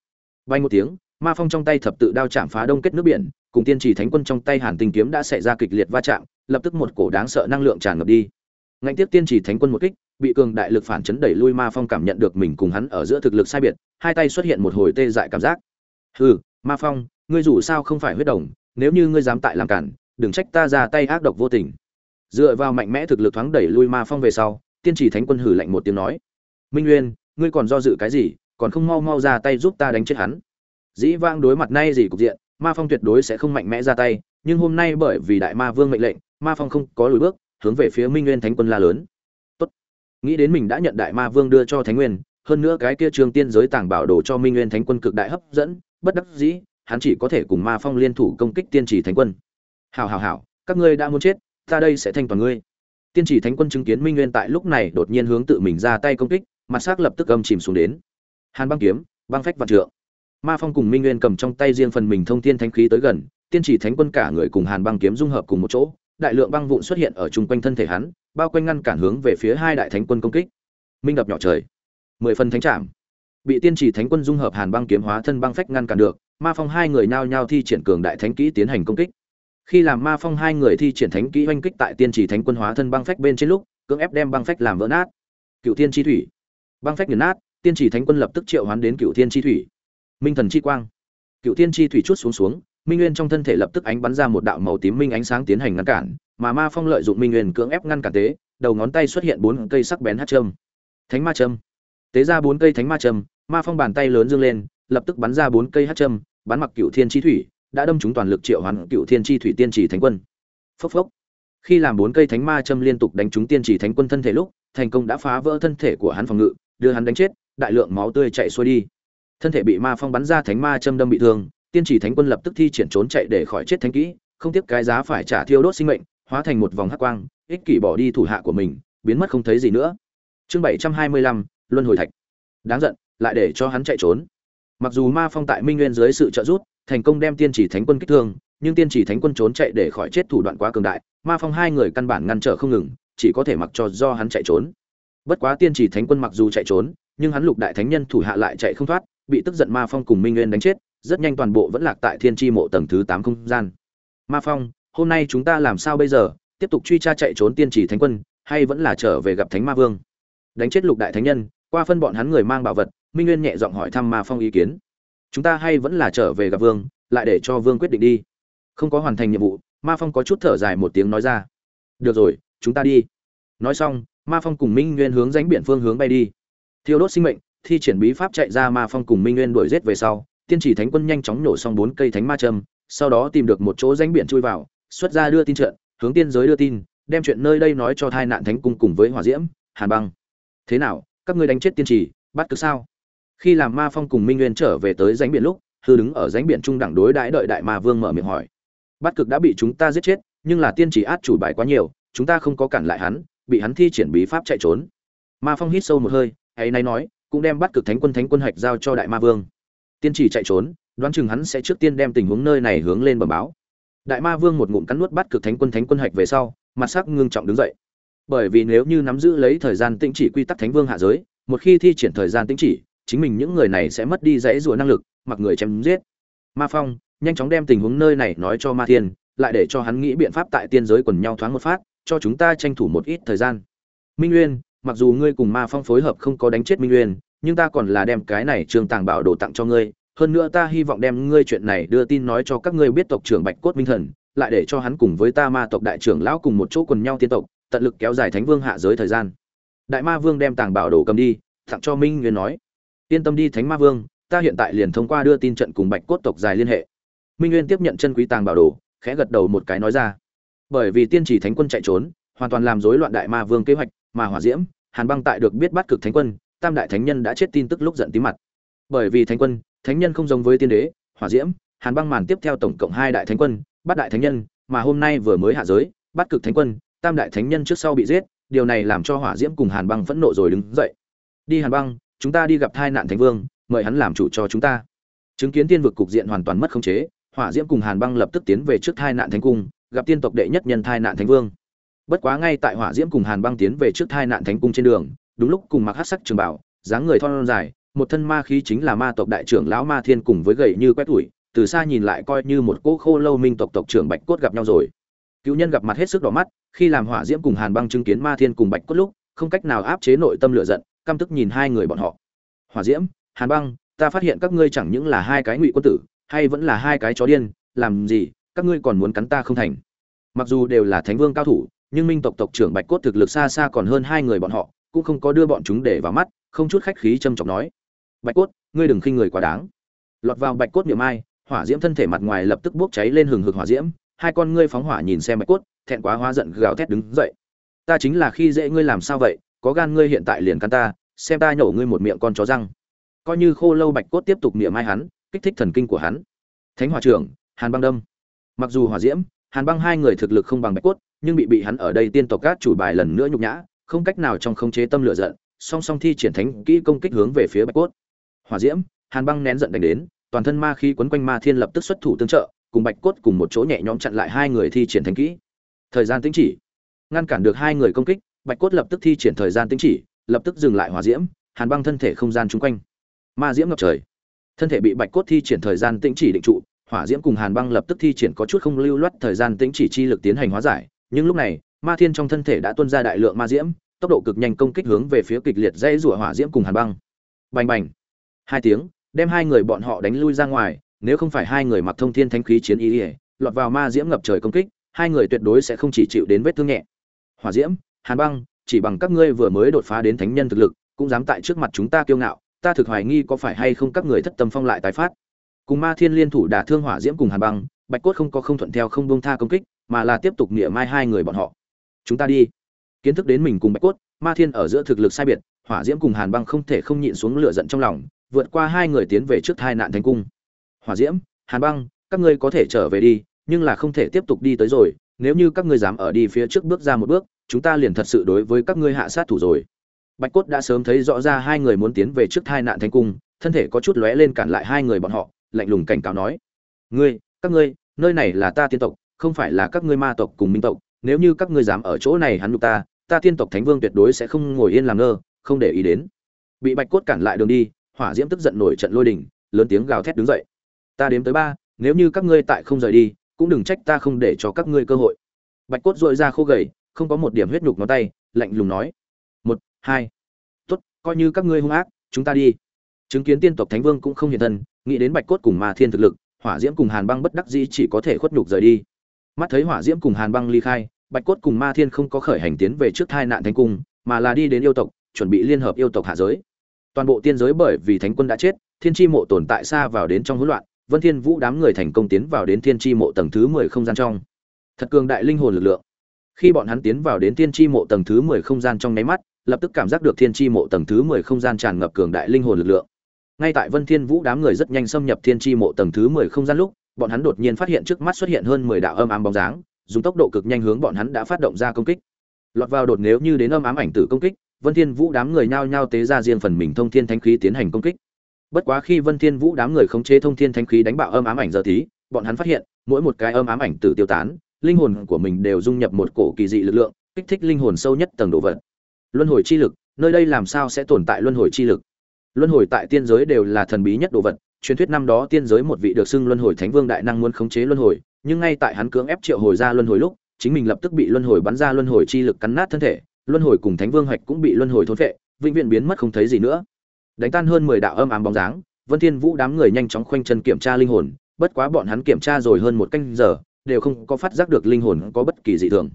Bay một tiếng, ma phong trong tay thập tự đao chạm phá đông kết nước biển, cùng tiên trì thánh quân trong tay hàn tinh kiếm đã xảy ra kịch liệt va chạm, lập tức một cổ đáng sợ năng lượng tràn ngập đi. Ngạnh tiếp tiên trì thánh quân một kích, bị cường đại lực phản chấn đẩy lui ma phong cảm nhận được mình cùng hắn ở giữa thực lực sai biệt, hai tay xuất hiện một hồi tê dại cảm giác. Hừ, ma phong, ngươi dù sao không phải huyết đồng, nếu như ngươi dám tại làm cản đừng trách ta ra tay ác độc vô tình. Dựa vào mạnh mẽ thực lực thoáng đẩy lui ma phong về sau, tiên Chỉ thánh quân hử lạnh một tiếng nói. Minh nguyên, ngươi còn do dự cái gì, còn không mau mau ra tay giúp ta đánh chết hắn. Dĩ vang đối mặt nay gì cục diện, ma phong tuyệt đối sẽ không mạnh mẽ ra tay, nhưng hôm nay bởi vì đại ma vương mệnh lệnh, ma phong không có lùi bước, hướng về phía minh nguyên thánh quân la lớn. Tốt. Nghĩ đến mình đã nhận đại ma vương đưa cho thánh nguyên, hơn nữa cái kia trường tiên giới tàng bảo đồ cho minh nguyên thánh quân cực đại hấp dẫn, bất đắc dĩ, hắn chỉ có thể cùng ma phong liên thủ công kích tiên chỉ thánh quân hào hào hào các ngươi đã muốn chết, ta đây sẽ thanh toàn ngươi. Tiên chỉ thánh quân chứng kiến minh nguyên tại lúc này đột nhiên hướng tự mình ra tay công kích, mặt s c lập tức âm chìm xuống đến. Hàn băng kiếm, băng phách vạn trượng. Ma phong cùng minh nguyên cầm trong tay riêng phần mình thông thiên thánh khí tới gần, tiên chỉ thánh quân cả người cùng hàn băng kiếm dung hợp cùng một chỗ, đại lượng băng vụn xuất hiện ở chung quanh thân thể hắn, bao quanh ngăn cản hướng về phía hai đại thánh quân công kích. Minh đập nhỏ trời. Mười phần thánh trạm bị tiên chỉ thánh quân dung hợp hàn băng kiếm hóa thân băng phách ngăn cản được, ma phong hai người nhao nhao thi triển cường đại thánh kỹ tiến hành công kích khi làm ma phong hai người thi triển thánh kỹ oanh kích tại tiên chỉ thánh quân hóa thân băng phách bên trên lúc, cưỡng ép đem băng phách làm vỡ nát. Cựu tiên chi thủy. Băng phách nghiền nát, tiên chỉ thánh quân lập tức triệu hoán đến cựu tiên chi thủy. Minh thần chi quang. Cựu tiên chi thủy chút xuống xuống, minh nguyên trong thân thể lập tức ánh bắn ra một đạo màu tím minh ánh sáng tiến hành ngăn cản, mà ma phong lợi dụng minh nguyên cưỡng ép ngăn cản tế đầu ngón tay xuất hiện bốn cây sắc bén hát châm. Thánh ma châm. Tế ra bốn cây thánh ma châm, ma phong bàn tay lớn dương lên, lập tức bắn ra bốn cây hát châm, bắn mặc cựu thiên chi thủy đã đâm trúng toàn lực triệu hoán cựu thiên tri thủy tiên chỉ thánh quân. Phốc phốc. Khi làm bốn cây thánh ma châm liên tục đánh trúng tiên chỉ thánh quân thân thể lúc, thành công đã phá vỡ thân thể của hắn phòng ngự, đưa hắn đánh chết, đại lượng máu tươi chạy xuôi đi. Thân thể bị ma phong bắn ra thánh ma châm đâm bị thương, tiên chỉ thánh quân lập tức thi triển trốn chạy để khỏi chết thánh kỹ, không tiếc cái giá phải trả thiêu đốt sinh mệnh, hóa thành một vòng hắc quang, ích kỷ bỏ đi thủ hạ của mình, biến mất không thấy gì nữa. Chương bảy trăm hai mươi lăm, luân hồi thạch. Đáng giận, lại để cho hắn chạy trốn mặc dù ma phong tại minh nguyên dưới sự trợ giúp, thành công đem tiên chỉ thánh quân kích thương, nhưng tiên chỉ thánh quân trốn chạy để khỏi chết thủ đoạn quá cường đại, ma phong hai người căn bản ngăn trở không ngừng, chỉ có thể mặc cho do hắn chạy trốn. Bất quá tiên chỉ thánh quân mặc dù chạy trốn, nhưng hắn lục đại thánh nhân thủ hạ lại chạy không thoát, bị tức giận ma phong cùng minh nguyên đánh chết, rất nhanh toàn bộ vẫn lạc tại thiên tri mộ tầng thứ tám không gian. Ma phong, hôm nay chúng ta làm sao bây giờ? Tiếp tục truy tra chạy trốn tiên chỉ thánh quân, hay vẫn là trở về gặp thánh ma vương? Đánh chết lục đại thánh nhân, qua phân bọn hắn người mang bảo vật minh nguyên nhẹ giọng hỏi thăm ma phong ý kiến. Chúng ta hay vẫn là trở về gặp vương, lại để cho vương quyết định đi. Không có hoàn thành nhiệm vụ, ma phong có chút thở dài một tiếng nói ra. Được rồi, chúng ta đi. Nói xong, ma phong cùng minh nguyên hướng ránh biển phương hướng bay đi. Thiêu đốt sinh mệnh, thi triển bí pháp chạy ra ma phong cùng minh nguyên đuổi giết về sau, tiên chỉ thánh quân nhanh chóng nổ xong bốn cây thánh ma trâm sau đó tìm được một chỗ ránh biển chui vào, xuất ra đưa tin trận, hướng tiên giới đưa tin, đem chuyện nơi đây nói cho thai nạn thánh cung cùng với hỏa diễm, hàn băng. Thế nào, các ngươi đánh chết tiên trì bắt cứ sao? Khi làm ma phong cùng minh nguyên trở về tới ránh biển lúc, hư đứng ở ránh biển trung đẳng đối đãi đợi đại ma vương mở miệng hỏi. Bắt cực đã bị chúng ta giết chết, nhưng là tiên chỉ át chủ bài quá nhiều, chúng ta không có cản lại hắn, bị hắn thi triển bí pháp chạy trốn. Ma phong hít sâu một hơi hay nay nói, cũng đem bắt cực thánh quân thánh quân hạch giao cho đại ma vương. Tiên chỉ chạy trốn, đoán chừng hắn sẽ trước tiên đem tình huống nơi này hướng lên bờ báo. Đại ma vương một ngụm cắn nuốt bắt cực thánh quân thánh quân hạch về sau, mặt sắc ngưng trọng đứng dậy. Bởi vì nếu như nắm giữ lấy thời gian tĩnh chỉ quy tắc thánh vương hạ giới, một khi thi triển thời gian tĩnh chỉ chính mình những người này sẽ mất đi dãy rùa năng lực, mặc người chém giết. Ma phong, nhanh chóng đem tình huống nơi này nói cho ma thiên, lại để cho hắn nghĩ biện pháp tại tiên giới quần nhau thoáng một phát, cho chúng ta tranh thủ một ít thời gian. Minh uyên, mặc dù ngươi cùng ma phong phối hợp không có đánh chết minh uyên, nhưng ta còn là đem cái này trường tàng bảo đồ tặng cho ngươi. Hơn nữa ta hy vọng đem ngươi chuyện này đưa tin nói cho các ngươi biết tộc trưởng bạch cốt minh thần, lại để cho hắn cùng với ta ma tộc đại trưởng lão cùng một chỗ quần nhau tiên tộc, tận lực kéo dài thánh vương hạ giới thời gian. Đại ma vương đem tàng bảo đồ cầm đi, tặng cho minh nguyên nói yên tâm đi thánh ma vương, ta hiện tại liền thông qua đưa tin trận cùng bạch cốt tộc dài liên hệ. Minh nguyên tiếp nhận chân quý tàng bảo đồ, khẽ gật đầu một cái nói ra. Bởi vì tiên chỉ thánh quân chạy trốn, hoàn toàn làm rối loạn đại ma vương kế hoạch, mà hỏa diễm, hàn băng tại được biết bắt cực thánh quân, tam đại thánh nhân đã chết tin tức lúc giận tí mặt. Bởi vì thánh quân, thánh nhân không giống với tiên đế, hỏa diễm, hàn băng màn tiếp theo tổng cộng hai đại thánh quân bát đại thánh nhân, mà hôm nay vừa mới hạ giới, bắt cực thánh quân, tam đại thánh nhân trước sau bị giết, điều này làm cho hỏa diễm cùng hàn băng phẫn nộ rồi đứng dậy. Đi hàn băng chúng ta đi gặp thai nạn thánh vương, mời hắn làm chủ cho chúng ta. Chứng kiến tiên vực cục diện hoàn toàn mất khống chế, hỏa diễm cùng hàn băng lập tức tiến về trước thai nạn thánh cung, gặp tiên tộc đệ nhất nhân thai nạn thánh vương. Bất quá ngay tại hỏa diễm cùng hàn băng tiến về trước thai nạn thánh cung trên đường, đúng lúc cùng mặc hát sắc trường bảo, dáng người thon dài, một thân ma khí chính là ma tộc đại trưởng lão ma thiên cùng với gầy như quét tuổi từ xa nhìn lại coi như một cỗ khô lâu minh tộc tộc trưởng bạch cốt gặp nhau rồi. Cựu nhân gặp mặt hết sức đỏ mắt, khi làm hỏa diễm cùng hàn băng chứng kiến ma thiên cùng bạch cốt lúc, không cách nào áp chế nội tâm lửa giận căm tức nhìn hai người bọn họ. Hỏa diễm hàn băng ta phát hiện các ngươi chẳng những là hai cái ngụy quân tử hay vẫn là hai cái chó điên làm gì các ngươi còn muốn cắn ta không thành. Mặc dù đều là thánh vương cao thủ nhưng minh tộc tộc trưởng bạch cốt thực lực xa xa còn hơn hai người bọn họ cũng không có đưa bọn chúng để vào mắt không chút khách khí châm trọng nói. Bạch cốt ngươi đừng khinh người quá đáng. Lọt vào bạch cốt miệng mai, hỏa diễm thân thể mặt ngoài lập tức bốc cháy lên hừng hực hỏa diễm hai con ngươi phóng hỏa nhìn xem bạch cốt thẹn quá hóa giận gào thét đứng dậy. Ta chính là khi dễ ngươi làm sao vậy có gan ngươi hiện tại liền căn ta, xem ta nhổ ngươi một miệng con chó răng. Coi như khô lâu bạch cốt tiếp tục niệm mai hắn, kích thích thần kinh của hắn. Thánh hỏa trưởng, hàn băng đâm. Mặc dù hòa diễm, hàn băng hai người thực lực không bằng bạch cốt, nhưng bị bị hắn ở đây tiên tộc cát chủ bài lần nữa nhục nhã, không cách nào trong khống chế tâm lửa giận, song song thi triển thánh kỹ công kích hướng về phía bạch cốt. Hòa diễm, hàn băng nén giận đánh đến, toàn thân ma khí quấn quanh ma thiên lập tức xuất thủ tương trợ, cùng bạch cốt cùng một chỗ nhẹ nhõm chặn lại hai người thi triển thánh kỹ. Thời gian tính chỉ, ngăn cản được hai người công kích bạch cốt lập tức thi triển thời gian tính chỉ, lập tức dừng lại hỏa diễm, hàn băng thân thể không gian chung quanh. Ma diễm ngập trời. Thân thể bị bạch cốt thi triển thời gian tĩnh chỉ định trụ, hỏa diễm cùng hàn băng lập tức thi triển có chút không lưu loát thời gian tĩnh chỉ chi lực tiến hành hóa giải, nhưng lúc này, ma thiên trong thân thể đã tuôn ra đại lượng ma diễm, tốc độ cực nhanh công kích hướng về phía kịch liệt dây rủa hỏa diễm cùng hàn băng. Bành bành. Hai tiếng, đem hai người bọn họ đánh lui ra ngoài, nếu không phải hai người mặc thông thiên thánh khí chiến ý ỉa lọt vào ma diễm ngập trời công kích, hai người tuyệt đối sẽ không chỉ chịu đến vết thương nhẹ. Hỏa diễm hàn băng, chỉ bằng các ngươi vừa mới đột phá đến thánh nhân thực lực, cũng dám tại trước mặt chúng ta kiêu ngạo, ta thực hoài nghi có phải hay không các người thất tâm phong lại tái phát. Cùng ma thiên liên thủ đả thương hỏa diễm cùng hàn băng, bạch cốt không có không thuận theo không buông tha công kích, mà là tiếp tục nghĩa mai hai người bọn họ. Chúng ta đi. Kiến thức đến mình cùng bạch cốt, ma thiên ở giữa thực lực sai biệt, hỏa diễm cùng hàn băng không thể không nhịn xuống lửa giận trong lòng, vượt qua hai người tiến về trước hai nạn thành cung. Hỏa diễm, hàn băng, các ngươi có thể trở về đi, nhưng là không thể tiếp tục đi tới rồi nếu như các ngươi dám ở đi phía trước bước ra một bước, chúng ta liền thật sự đối với các ngươi hạ sát thủ rồi. Bạch cốt đã sớm thấy rõ ra hai người muốn tiến về trước hai nạn thành cung, thân thể có chút lóe lên cản lại hai người bọn họ, lạnh lùng cảnh cáo nói, ngươi, các ngươi, nơi này là ta tiên tộc, không phải là các ngươi ma tộc cùng minh tộc, nếu như các ngươi dám ở chỗ này hắn nhục ta ta tiên tộc thánh vương tuyệt đối sẽ không ngồi yên làm ngơ, không để ý đến. Bị bạch cốt cản lại đường đi, hỏa diễm tức giận nổi trận lôi đình, lớn tiếng gào thét đứng dậy. Ta đếm tới ba, nếu như các ngươi tại không rời đi cũng đừng trách ta không để cho các ngươi cơ hội. Bạch cốt dội ra khô gầy, không có một điểm huyết nhục ngón tay, lạnh lùng nói. Một, hai. Tốt, coi như các ngươi hung ác, chúng ta đi. Chứng kiến tiên tộc thánh vương cũng không hiện thân, nghĩ đến bạch cốt cùng ma thiên thực lực, hỏa diễm cùng hàn băng bất đắc dĩ chỉ có thể khuất nhục rời đi. Mắt thấy hỏa diễm cùng hàn băng ly khai, bạch cốt cùng ma thiên không có khởi hành tiến về trước thai nạn thánh cung, mà là đi đến yêu tộc, chuẩn bị liên hợp yêu tộc hạ giới. Toàn bộ tiên giới bởi vì thánh quân đã chết, thiên tri mộ tồn tại xa vào đến trong hỗn loạn vân thiên vũ đám người thành công tiến vào đến thiên Chi mộ tầng thứ mười không gian trong. Thật cường đại linh hồn lực lượng. Khi bọn hắn tiến vào đến thiên Chi mộ tầng thứ mười không gian trong nháy mắt, lập tức cảm giác được thiên Chi mộ tầng thứ mười không gian tràn ngập cường đại linh hồn lực lượng. Ngay tại vân thiên vũ đám người rất nhanh xâm nhập thiên Chi mộ tầng thứ mười không gian lúc, bọn hắn đột nhiên phát hiện trước mắt xuất hiện hơn mười đạo âm ám bóng dáng, dùng tốc độ cực nhanh hướng bọn hắn đã phát động ra công kích. Lọt vào đột nếu như đến âm ám ảnh tử công kích, vân thiên vũ đám người nhao nhao tế ra riêng phần mình thông thiên thánh khí tiến hành công kích bất quá khi vân thiên vũ đám người khống chế thông thiên thánh khí đánh bạo âm ám ảnh giờ tí, bọn hắn phát hiện, mỗi một cái âm ám ảnh tử tiêu tán, linh hồn của mình đều dung nhập một cổ kỳ dị lực lượng, kích thích linh hồn sâu nhất tầng độ vật. Luân hồi chi lực, nơi đây làm sao sẽ tồn tại luân hồi chi lực? Luân hồi tại tiên giới đều là thần bí nhất đồ vật, truyền thuyết năm đó tiên giới một vị được xưng luân hồi thánh vương đại năng muốn khống chế luân hồi, nhưng ngay tại hắn cưỡng ép triệu hồi ra luân hồi lúc, chính mình lập tức bị luân hồi bắn ra luân hồi chi lực cắn nát thân thể, luân hồi cùng thánh vương hoạch cũng bị luân hồi thôn phệ, vĩnh viễn biến mất không thấy gì nữa đánh tan hơn mười đạo âm ám bóng dáng, vân thiên vũ đám người nhanh chóng khoanh chân kiểm tra linh hồn, bất quá bọn hắn kiểm tra rồi hơn một canh giờ, đều không có phát giác được linh hồn có bất kỳ dị thường.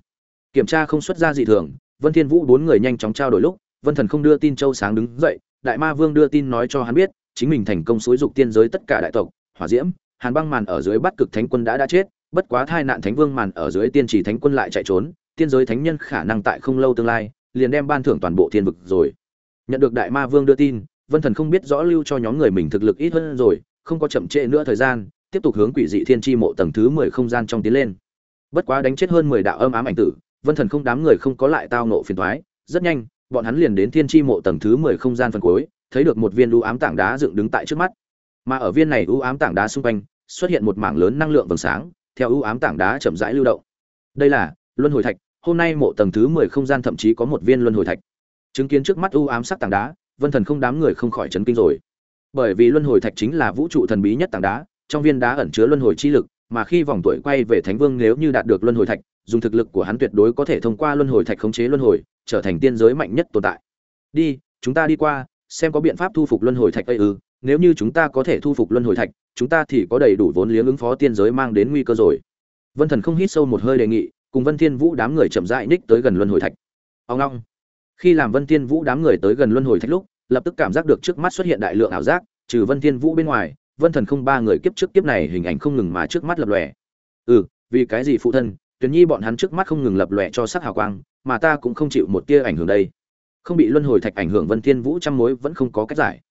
Kiểm tra không xuất ra dị thường, vân thiên vũ bốn người nhanh chóng trao đổi lúc, vân thần không đưa tin châu sáng đứng dậy, đại ma vương đưa tin nói cho hắn biết, chính mình thành công xối dục tiên giới tất cả đại tộc, hỏa diễm, hàn băng màn ở dưới bắt cực thánh quân đã đã chết, bất quá thai nạn thánh vương màn ở dưới tiên chỉ thánh quân lại chạy trốn, tiên giới thánh nhân khả năng tại không lâu tương lai, liền đem ban thưởng toàn bộ thiên vực rồi. Nhận được đại ma vương đưa tin vân thần không biết rõ lưu cho nhóm người mình thực lực ít hơn rồi, không có chậm trễ nữa thời gian, tiếp tục hướng quỷ dị thiên Chi mộ tầng thứ mười không gian trong tiến lên. Bất quá đánh chết hơn mười đạo âm ám ảnh tử, vân thần không đám người không có lại tao nộ phiền toái. rất nhanh, bọn hắn liền đến thiên Chi mộ tầng thứ mười không gian phần cuối, thấy được một viên u ám tảng đá dựng đứng tại trước mắt. Mà ở viên này u ám tảng đá xung quanh, xuất hiện một mảng lớn năng lượng vầng sáng, theo u ám tảng đá chậm rãi lưu động. Đây là luân hồi thạch, hôm nay mộ tầng thứ mười không gian thậm chí có một viên luân hồi thạch. Chứng kiến trước mắt u ám sắc tảng đá vân thần không đám người không khỏi chấn kinh rồi. Bởi vì luân hồi thạch chính là vũ trụ thần bí nhất tảng đá, trong viên đá ẩn chứa luân hồi chi lực, mà khi vòng tuổi quay về thánh vương nếu như đạt được luân hồi thạch, dùng thực lực của hắn tuyệt đối có thể thông qua luân hồi thạch khống chế luân hồi, trở thành tiên giới mạnh nhất tồn tại. Đi, chúng ta đi qua, xem có biện pháp thu phục luân hồi thạch ấy ư. Nếu như chúng ta có thể thu phục luân hồi thạch, chúng ta thì có đầy đủ vốn liếng ứng phó tiên giới mang đến nguy cơ rồi. Vân thần không hít sâu một hơi đề nghị, cùng vân thiên vũ đám người chậm rãi ních tới gần luân hồi thạch. Ông long khi làm vân thiên vũ đám người tới gần luân hồi thạch lúc, lập tức cảm giác được trước mắt xuất hiện đại lượng ảo giác, trừ vân thiên vũ bên ngoài, vân thần không ba người kiếp trước kiếp này hình ảnh không ngừng mà trước mắt lập lòe. Ừ vì cái gì phụ thân tuyển nhi bọn hắn trước mắt không ngừng lập lòe cho sắc hào quang, mà ta cũng không chịu một tia ảnh hưởng đây. Không bị luân hồi thạch ảnh hưởng vân thiên vũ trăm mối vẫn không có cách giải.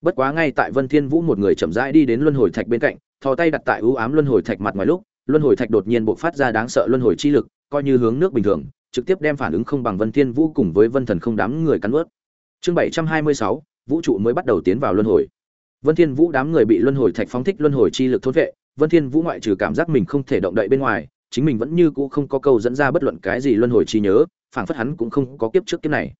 Bất quá ngay tại vân thiên vũ một người chậm rãi đi đến luân hồi thạch bên cạnh, thò tay đặt tại ưu ám luân hồi thạch mặt ngoài lúc, luân hồi thạch đột nhiên bộc phát ra đáng sợ luân hồi chi lực, coi như hướng nước bình thường trực tiếp đem phản ứng không bằng vân thiên vũ cùng với vân thần không đám người cắn nuốt. chương 726, vũ trụ mới bắt đầu tiến vào luân hồi. Vân thiên vũ đám người bị luân hồi thạch phóng thích luân hồi chi lực thôn vệ vân thiên vũ ngoại trừ cảm giác mình không thể động đậy bên ngoài chính mình vẫn như cũ không có câu dẫn ra bất luận cái gì luân hồi chi nhớ phảng phất hắn cũng không có kiếp trước kiếp này.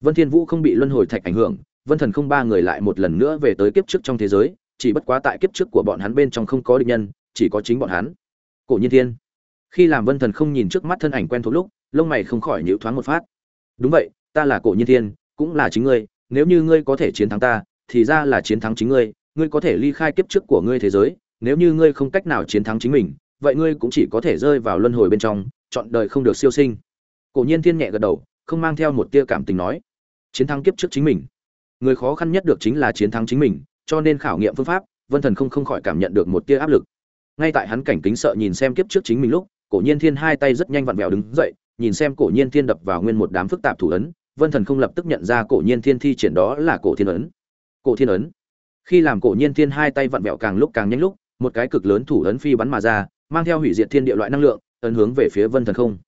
Vân thiên vũ không bị luân hồi thạch ảnh hưởng vân thần không ba người lại một lần nữa về tới kiếp trước trong thế giới chỉ bất quá tại kiếp trước của bọn hắn bên trong không có địch nhân chỉ có chính bọn hắn. Cổ nhiên thiên. Khi làm vân thần không nhìn trước mắt thân ảnh quen thuộc lúc lông mày không khỏi nhíu thoáng một phát. Đúng vậy, ta là cổ nhiên thiên, cũng là chính ngươi, nếu như ngươi có thể chiến thắng ta, thì ra là chiến thắng chính ngươi ngươi có thể ly khai kiếp trước của ngươi thế giới, nếu như ngươi không cách nào chiến thắng chính mình, vậy ngươi cũng chỉ có thể rơi vào luân hồi bên trong, chọn đời không được siêu sinh. Cổ nhiên thiên nhẹ gật đầu, không mang theo một tia cảm tình nói, chiến thắng kiếp trước chính mình. Người khó khăn nhất được chính là chiến thắng chính mình, cho nên khảo nghiệm phương pháp, vân thần không không khỏi cảm nhận được một tia áp lực. Ngay tại hắn cảnh kính sợ nhìn xem kiếp trước chính mình lúc, cổ nhiên thiên hai tay rất nhanh vặn vẹo đứng dậy nhìn xem cổ nhiên thiên đập vào nguyên một đám phức tạp thủ ấn, vân thần không lập tức nhận ra cổ nhiên thiên thi triển đó là cổ thiên ấn. Cổ thiên ấn. Khi làm cổ nhiên thiên hai tay vặn vẹo càng lúc càng nhanh lúc, một cái cực lớn thủ ấn phi bắn mà ra, mang theo hủy diệt thiên địa loại năng lượng, ấn hướng về phía vân thần không.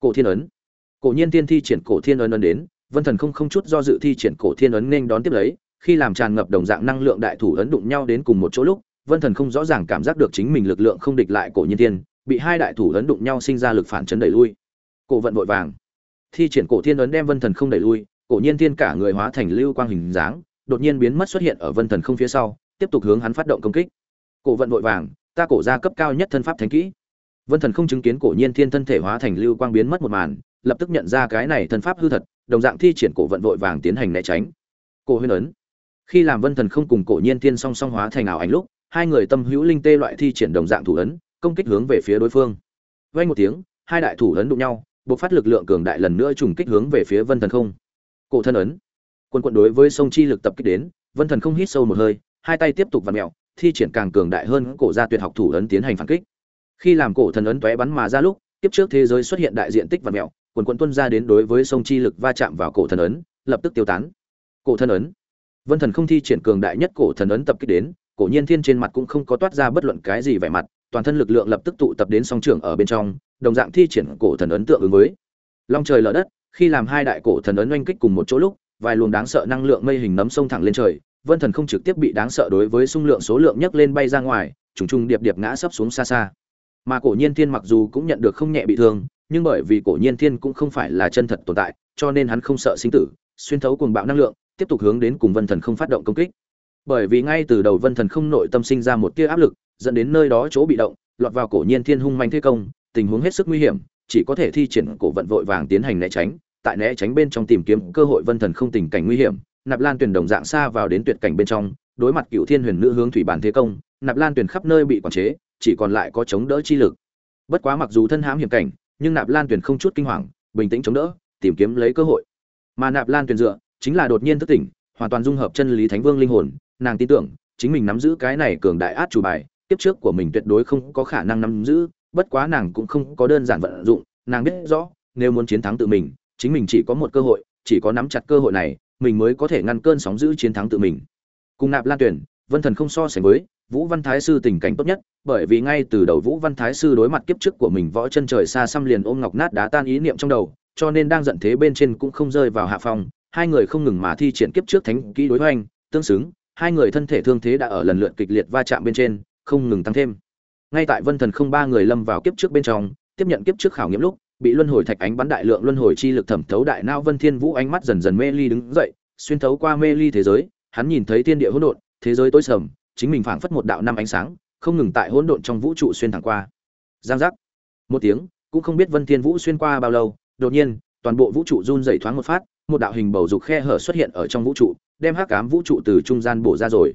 Cổ thiên ấn. Cổ nhiên thiên thi triển cổ thiên ấn ấn đến, vân thần không không chút do dự thi triển cổ thiên ấn nên đón tiếp lấy, khi làm tràn ngập đồng dạng năng lượng đại thủ ấn đụng nhau đến cùng một chỗ lúc, vân thần không rõ ràng cảm giác được chính mình lực lượng không địch lại cổ nhiên thiên, bị hai đại thủ ấn đụng nhau sinh ra lực phản chấn đẩy lui cổ vận vội vàng. Thi triển cổ thiên ấn đem vân thần không đẩy lui, cổ nhiên thiên cả người hóa thành lưu quang hình dáng, đột nhiên biến mất xuất hiện ở vân thần không phía sau, tiếp tục hướng hắn phát động công kích. Cổ vận vội vàng, ta cổ ra cấp cao nhất thân pháp thánh kỹ. Vân thần không chứng kiến cổ nhiên thiên thân thể hóa thành lưu quang biến mất một màn, lập tức nhận ra cái này thân pháp hư thật, đồng dạng thi triển cổ vận vội vàng tiến hành né tránh. Cổ huyên ấn. Khi làm vân thần không cùng cổ nhiên thiên song song hóa thành ảo ảnh lúc, hai người tâm hữu linh tê loại thi triển đồng dạng thủ ấn, công kích hướng về phía đối phương. Vang một tiếng, hai đại thủ ấn đụng nhau bộc phát lực lượng cường đại lần nữa trùng kích hướng về phía vân thần không. Cổ thân ấn. Quân quận đối với sông chi lực tập kích đến, vân thần không hít sâu một hơi, hai tay tiếp tục vặn mèo thi triển càng cường đại hơn cổ gia tuyệt học thủ ấn tiến hành phản kích. Khi làm cổ thần ấn tóe bắn mà ra lúc, tiếp trước thế giới xuất hiện đại diện tích vặn mèo quần quận tuân ra đến đối với sông chi lực va chạm vào cổ thần ấn, lập tức tiêu tán. Cổ thần ấn. Vân thần không thi triển cường đại nhất cổ thần ấn tập kích đến, cổ nhiên thiên trên mặt cũng không có toát ra bất luận cái gì vẻ mặt toàn thân lực lượng lập tức tụ tập đến song trường ở bên trong, đồng dạng thi triển cổ thần ấn tượng ứng với. Long trời lở đất, khi làm hai đại cổ thần ấn oanh kích cùng một chỗ lúc, vài luồng đáng sợ năng lượng mây hình nấm sông thẳng lên trời, vân thần không trực tiếp bị đáng sợ đối với xung lượng số lượng nhấc lên bay ra ngoài, trùng trùng điệp điệp ngã sấp xuống xa xa. Mà cổ nhiên thiên mặc dù cũng nhận được không nhẹ bị thương, nhưng bởi vì cổ nhiên thiên cũng không phải là chân thật tồn tại, cho nên hắn không sợ sinh tử, xuyên thấu cuồng bạo năng lượng, tiếp tục hướng đến cùng vân thần không phát động công kích. Bởi vì ngay từ đầu vân thần không nội tâm sinh ra một tia áp lực dẫn đến nơi đó chỗ bị động, lọt vào cổ nhiên thiên hung manh thế công, tình huống hết sức nguy hiểm, chỉ có thể thi triển cổ vận vội vàng tiến hành né tránh, tại né tránh bên trong tìm kiếm cơ hội vân thần không tình cảnh nguy hiểm, nạp lan tuyển đồng dạng xa vào đến tuyệt cảnh bên trong, đối mặt cựu thiên huyền nữ hướng thủy bản thế công, nạp lan tuyển khắp nơi bị quản chế, chỉ còn lại có chống đỡ chi lực. Bất quá mặc dù thân hãm hiểm cảnh, nhưng nạp lan tuyển không chút kinh hoàng, bình tĩnh chống đỡ, tìm kiếm lấy cơ hội. Mà nạp lan tuyển dựa, chính là đột nhiên thức tỉnh, hoàn toàn dung hợp chân lý thánh vương linh hồn, nàng tin tưởng, chính mình nắm giữ cái này cường đại át chủ bài Kiếp trước của mình tuyệt đối không có khả năng nắm giữ, bất quá nàng cũng không có đơn giản vận dụng, nàng biết rõ, nếu muốn chiến thắng tự mình, chính mình chỉ có một cơ hội, chỉ có nắm chặt cơ hội này, mình mới có thể ngăn cơn sóng giữ chiến thắng tự mình. Cùng nạp lan tuyển, vân thần không so sánh với vũ văn thái sư tình cảnh tốt nhất, bởi vì ngay từ đầu vũ văn thái sư đối mặt kiếp trước của mình võ chân trời xa xăm liền ôm ngọc nát đá tan ý niệm trong đầu, cho nên đang giận thế bên trên cũng không rơi vào hạ phòng hai người không ngừng mà thi triển kiếp trước thánh kỹ đối hoành, tương xứng, hai người thân thể thương thế đã ở lần lượt kịch liệt va chạm bên trên không ngừng tăng thêm. Ngay tại vân thần không ba người lâm vào kiếp trước bên trong, tiếp nhận kiếp trước khảo nghiệm lúc, bị luân hồi thạch ánh bắn đại lượng luân hồi chi lực thẩm thấu đại não vân thiên vũ ánh mắt dần dần mê ly đứng dậy, xuyên thấu qua mê ly thế giới, hắn nhìn thấy thiên địa hỗn độn, thế giới tối sầm, chính mình phảng phất một đạo năm ánh sáng, không ngừng tại hỗn độn trong vũ trụ xuyên thẳng qua. Giang giác. Một tiếng, cũng không biết vân thiên vũ xuyên qua bao lâu, đột nhiên, toàn bộ vũ trụ run rẩy thoáng một phát, một đạo hình bầu dục khe hở xuất hiện ở trong vũ trụ, đem hắc ám vũ trụ từ trung gian bổ ra rồi.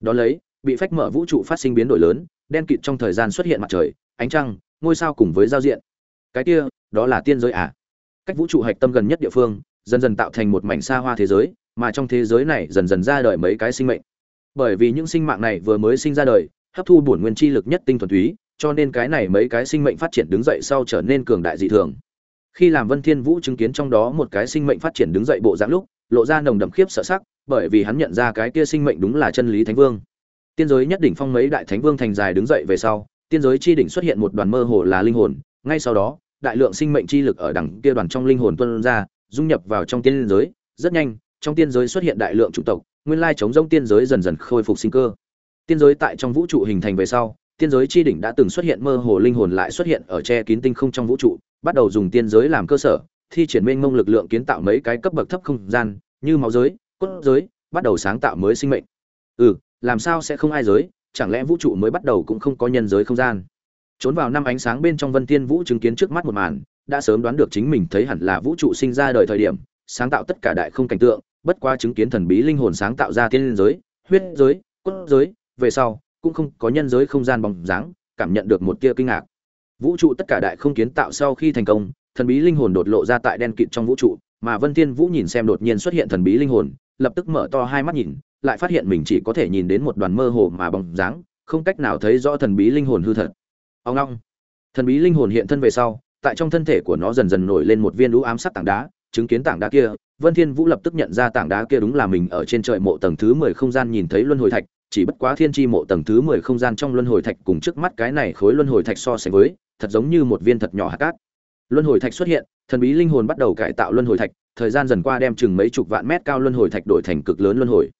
Đó lấy bị phách mở vũ trụ phát sinh biến đổi lớn, đen kịt trong thời gian xuất hiện mặt trời, ánh trăng, ngôi sao cùng với giao diện. Cái kia, đó là tiên giới à? Cách vũ trụ hạch tâm gần nhất địa phương, dần dần tạo thành một mảnh xa hoa thế giới, mà trong thế giới này dần dần ra đời mấy cái sinh mệnh. Bởi vì những sinh mạng này vừa mới sinh ra đời, hấp thu bổn nguyên chi lực nhất tinh thuần túy, cho nên cái này mấy cái sinh mệnh phát triển đứng dậy sau trở nên cường đại dị thường. Khi làm vân thiên vũ chứng kiến trong đó một cái sinh mệnh phát triển đứng dậy bộ dáng lúc, lộ ra nồng đậm khiếp sợ sắc, bởi vì hắn nhận ra cái kia sinh mệnh đúng là chân lý thánh vương tiên giới nhất đỉnh phong mấy đại thánh vương thành dài đứng dậy về sau, tiên giới chi đỉnh xuất hiện một đoàn mơ hồ là linh hồn, ngay sau đó, đại lượng sinh mệnh chi lực ở đẳng kia đoàn trong linh hồn tuôn ra, dung nhập vào trong tiên giới. Rất nhanh, trong tiên giới xuất hiện đại lượng chủng tộc, nguyên lai chống rông tiên giới dần dần khôi phục sinh cơ. Tiên giới tại trong vũ trụ hình thành về sau, tiên giới chi đỉnh đã từng xuất hiện mơ hồ linh hồn lại xuất hiện ở che kín tinh không trong vũ trụ, bắt đầu dùng tiên giới làm cơ sở, thi triển mênh mông lực lượng kiến tạo mấy cái cấp bậc thấp không gian, như máu giới, cốt giới, bắt đầu sáng tạo mới sinh mệnh. Ừ làm sao sẽ không ai giới, chẳng lẽ vũ trụ mới bắt đầu cũng không có nhân giới không gian? Trốn vào năm ánh sáng bên trong vân tiên vũ chứng kiến trước mắt một màn, đã sớm đoán được chính mình thấy hẳn là vũ trụ sinh ra đời thời điểm, sáng tạo tất cả đại không cảnh tượng, bất qua chứng kiến thần bí linh hồn sáng tạo ra tiên giới, huyết giới, cốt giới, về sau, cũng không có nhân giới không gian bóng dáng, cảm nhận được một tia kinh ngạc. Vũ trụ tất cả đại không kiến tạo sau khi thành công, thần bí linh hồn đột lộ ra tại đen kịt trong vũ trụ, mà vân thiên vũ nhìn xem đột nhiên xuất hiện thần bí linh hồn, lập tức mở to hai mắt nhìn lại phát hiện mình chỉ có thể nhìn đến một đoàn mơ hồ mà bóng dáng, không cách nào thấy rõ thần bí linh hồn hư thật. Ông long. Thần bí linh hồn hiện thân về sau, tại trong thân thể của nó dần dần nổi lên một viên lũ ám sắc tảng đá, chứng kiến tảng đá kia, vân thiên vũ lập tức nhận ra tảng đá kia đúng là mình ở trên trời mộ tầng thứ mười không gian nhìn thấy luân hồi thạch, chỉ bất quá thiên tri mộ tầng thứ mười không gian trong luân hồi thạch cùng trước mắt cái này khối luân hồi thạch so sánh với, thật giống như một viên thật nhỏ hạt cát. Luân hồi thạch xuất hiện, thần bí linh hồn bắt đầu cải tạo luân hồi thạch, thời gian dần qua đem chừng mấy chục vạn mét cao luân hồi thạch đổi thành cực lớn luân hồi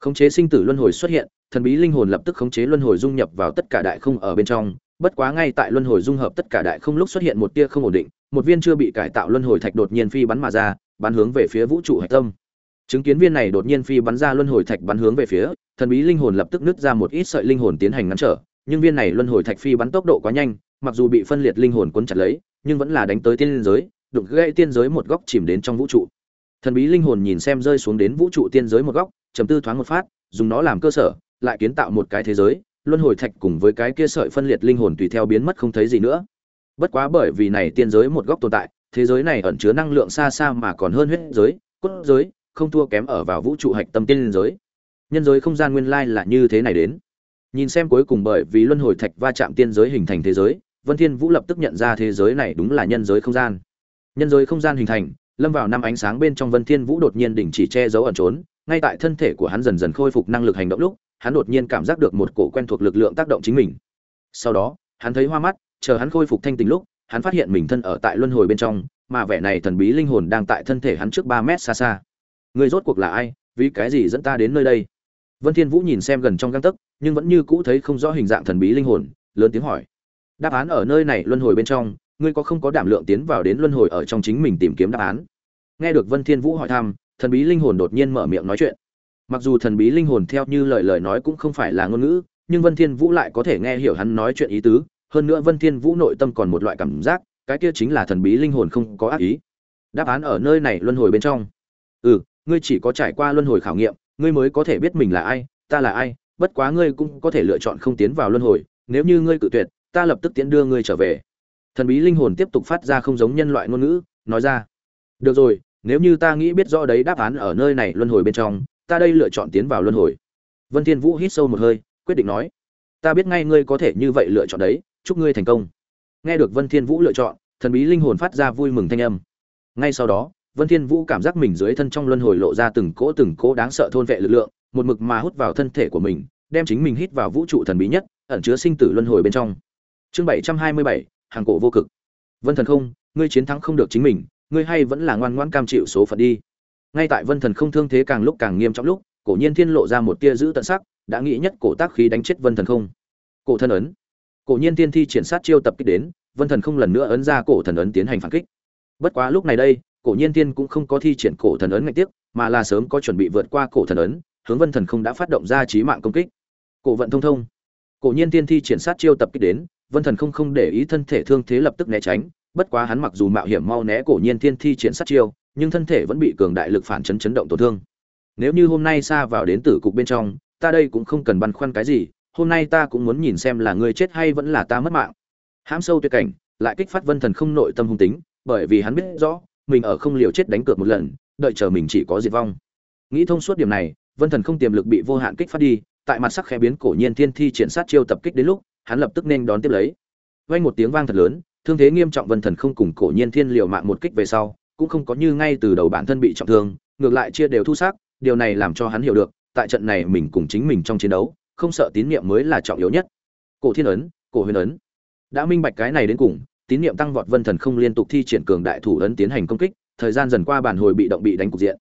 khống chế sinh tử luân hồi xuất hiện, thần bí linh hồn lập tức khống chế luân hồi dung nhập vào tất cả đại không ở bên trong, bất quá ngay tại luân hồi dung hợp tất cả đại không lúc xuất hiện một tia không ổn định, một viên chưa bị cải tạo luân hồi thạch đột nhiên phi bắn mà ra, bắn hướng về phía vũ trụ hạch tâm. Chứng kiến viên này đột nhiên phi bắn ra luân hồi thạch bắn hướng về phía, thần bí linh hồn lập tức nứt ra một ít sợi linh hồn tiến hành ngăn trở, nhưng viên này luân hồi thạch phi bắn tốc độ quá nhanh, mặc dù bị phân liệt linh hồn cuốn chặt lấy, nhưng vẫn là đánh tới tiên giới, đụng gãy tiên giới một góc chìm đến trong vũ trụ. Thần bí linh hồn nhìn xem rơi xuống đến vũ trụ tiên giới một góc trầm tư thoáng một phát, dùng nó làm cơ sở, lại kiến tạo một cái thế giới, luân hồi thạch cùng với cái kia sợi phân liệt linh hồn tùy theo biến mất không thấy gì nữa. Bất quá bởi vì này tiên giới một góc tồn tại, thế giới này ẩn chứa năng lượng xa xa mà còn hơn huyết giới, cốt giới, không thua kém ở vào vũ trụ hạch tâm tiên giới. Nhân giới không gian nguyên lai là như thế này đến. Nhìn xem cuối cùng bởi vì luân hồi thạch va chạm tiên giới hình thành thế giới, vân thiên vũ lập tức nhận ra thế giới này đúng là nhân giới không gian. Nhân giới không gian hình thành, lâm vào năm ánh sáng bên trong vân thiên vũ đột nhiên đình chỉ che giấu ẩn trốn ngay tại thân thể của hắn dần dần khôi phục năng lực hành động lúc, hắn đột nhiên cảm giác được một cổ quen thuộc lực lượng tác động chính mình. Sau đó, hắn thấy hoa mắt, chờ hắn khôi phục thanh tình lúc, hắn phát hiện mình thân ở tại luân hồi bên trong, mà vẻ này thần bí linh hồn đang tại thân thể hắn trước ba mét xa xa. Người rốt cuộc là ai? Vì cái gì dẫn ta đến nơi đây? Vân thiên vũ nhìn xem gần trong găng tấc, nhưng vẫn như cũ thấy không rõ hình dạng thần bí linh hồn, lớn tiếng hỏi. Đáp án ở nơi này, luân hồi bên trong, ngươi có không có đảm lượng tiến vào đến luân hồi ở trong chính mình tìm kiếm đáp án? Nghe được vân thiên vũ hỏi thăm thần bí linh hồn đột nhiên mở miệng nói chuyện. Mặc dù thần bí linh hồn theo như lời lời nói cũng không phải là ngôn ngữ, nhưng vân thiên vũ lại có thể nghe hiểu hắn nói chuyện ý tứ. Hơn nữa vân thiên vũ nội tâm còn một loại cảm giác, cái kia chính là thần bí linh hồn không có ác ý. Đáp án ở nơi này luân hồi bên trong. Ừ ngươi chỉ có trải qua luân hồi khảo nghiệm, ngươi mới có thể biết mình là ai, ta là ai, bất quá ngươi cũng có thể lựa chọn không tiến vào luân hồi, nếu như ngươi cự tuyệt, ta lập tức tiến đưa ngươi trở về. Thần bí linh hồn tiếp tục phát ra không giống nhân loại ngôn ngữ, nói ra. Được rồi nếu như ta nghĩ biết rõ đấy đáp án ở nơi này luân hồi bên trong ta đây lựa chọn tiến vào luân hồi. Vân thiên vũ hít sâu một hơi quyết định nói ta biết ngay ngươi có thể như vậy lựa chọn đấy chúc ngươi thành công. Nghe được vân thiên vũ lựa chọn thần bí linh hồn phát ra vui mừng thanh âm. Ngay sau đó vân thiên vũ cảm giác mình dưới thân trong luân hồi lộ ra từng cỗ từng cỗ đáng sợ thôn vệ lực lượng một mực mà hút vào thân thể của mình đem chính mình hít vào vũ trụ thần bí nhất ẩn chứa sinh tử luân hồi bên trong. Chương 727, hàng cổ vô cực. Vân thần không ngươi chiến thắng không được chính mình ngươi hay vẫn là ngoan ngoãn cam chịu số phận đi. Ngay tại vân thần không thương thế càng lúc càng nghiêm trọng lúc, cổ nhiên thiên lộ ra một tia giữ tận sắc, đã nghĩ nhất cổ tác khí đánh chết vân thần không? Cổ thân ấn. Cổ nhiên thiên thi triển sát chiêu tập kích đến, vân thần không lần nữa ấn ra cổ thần ấn tiến hành phản kích. Bất quá lúc này đây, cổ nhiên thiên cũng không có thi triển cổ thần ấn ngay tiếp, mà là sớm có chuẩn bị vượt qua cổ thần ấn, hướng vân thần không đã phát động ra trí mạng công kích. Cổ vận thông thông. Cổ nhiên thiên thi triển sát chiêu tập kích đến, vân thần không không để ý thân thể thương thế lập tức né tránh bất quá hắn mặc dù mạo hiểm mau né cổ nhiên thiên thi triển sát chiêu, nhưng thân thể vẫn bị cường đại lực phản chấn chấn động tổn thương. Nếu như hôm nay xa vào đến tử cục bên trong, ta đây cũng không cần băn khoăn cái gì, hôm nay ta cũng muốn nhìn xem là ngươi chết hay vẫn là ta mất mạng. Hãm sâu tuyệt cảnh, lại kích phát vân thần không nội tâm hung tính, bởi vì hắn biết rõ, mình ở không liều chết đánh cược một lần, đợi chờ mình chỉ có diệt vong. Nghĩ thông suốt điểm này, vân thần không tiềm lực bị vô hạn kích phát đi, tại mặt sắc khẽ biến cổ nhiên thiên thi triển sát chiêu tập kích đến lúc, hắn lập tức nên đón tiếp lấy. Vang một tiếng vang thật lớn thương thế nghiêm trọng vân thần không cùng cổ nhiên thiên liều mạng một kích về sau, cũng không có như ngay từ đầu bản thân bị trọng thương, ngược lại chia đều thu xác, điều này làm cho hắn hiểu được, tại trận này mình cùng chính mình trong chiến đấu, không sợ tín niệm mới là trọng yếu nhất. Cổ thiên ấn, cổ huyền ấn. Đã minh bạch cái này đến cùng, tín niệm tăng vọt vân thần không liên tục thi triển cường đại thủ ấn tiến hành công kích, thời gian dần qua bản hồi bị động bị đánh cục diện.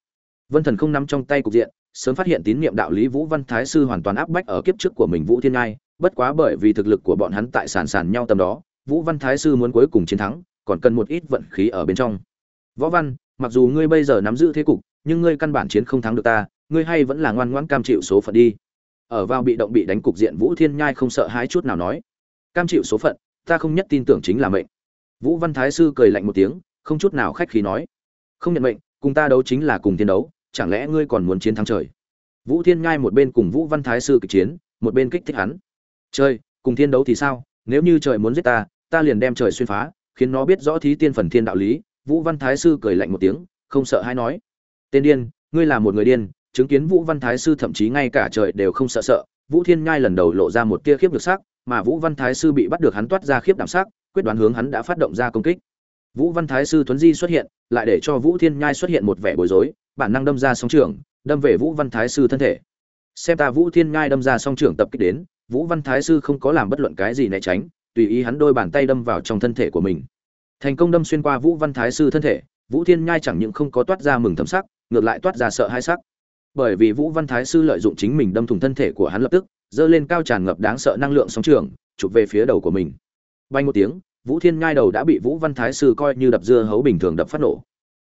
Vân thần không nắm trong tay cục diện, sớm phát hiện tín niệm đạo lý vũ văn thái sư hoàn toàn áp bách ở kiếp trước của mình vũ thiên ngai, bất quá bởi vì thực lực của bọn hắn tại sàn sàn nhau tầm đó vũ văn thái sư muốn cuối cùng chiến thắng, còn cần một ít vận khí ở bên trong. Võ văn, mặc dù ngươi bây giờ nắm giữ thế cục, nhưng ngươi căn bản chiến không thắng được ta, ngươi hay vẫn là ngoan ngoãn cam chịu số phận đi. Ở vào bị động bị đánh cục diện vũ thiên nhai không sợ hãi chút nào nói, cam chịu số phận, ta không nhất tin tưởng chính là mệnh. Vũ văn thái sư cười lạnh một tiếng, không chút nào khách khí nói, không nhận mệnh, cùng ta đấu chính là cùng thiên đấu, chẳng lẽ ngươi còn muốn chiến thắng trời? Vũ thiên nhai một bên cùng vũ văn thái sư kịch chiến, một bên kích thích hắn chơi cùng thiên đấu thì sao? Nếu như trời muốn giết ta ta liền đem trời xuyên phá, khiến nó biết rõ thí tiên phần thiên đạo lý. Vũ văn thái sư cười lạnh một tiếng, không sợ hay nói, tên điên, ngươi là một người điên, chứng kiến vũ văn thái sư thậm chí ngay cả trời đều không sợ sợ. Vũ thiên nhai lần đầu lộ ra một tia khiếp được sắc, mà vũ văn thái sư bị bắt được hắn toát ra khiếp đảm sắc, quyết đoán hướng hắn đã phát động ra công kích. Vũ văn thái sư thuấn di xuất hiện, lại để cho vũ thiên nhai xuất hiện một vẻ bối rối, bản năng đâm ra song trường đâm về vũ văn thái sư thân thể. Xem ta vũ thiên nhai đâm ra song trường tập kích đến, vũ văn thái sư không có làm bất luận cái gì né tránh tùy ý hắn đôi bàn tay đâm vào trong thân thể của mình. Thành công đâm xuyên qua vũ văn thái sư thân thể, vũ thiên nhai chẳng những không có toát ra mừng thấm sắc, ngược lại toát ra sợ hai sắc. Bởi vì vũ văn thái sư lợi dụng chính mình đâm thủng thân thể của hắn lập tức dơ lên cao tràn ngập đáng sợ năng lượng sóng trường, chụp về phía đầu của mình. Bay một tiếng, vũ thiên nhai đầu đã bị vũ văn thái sư coi như đập dưa hấu bình thường đập phát nổ.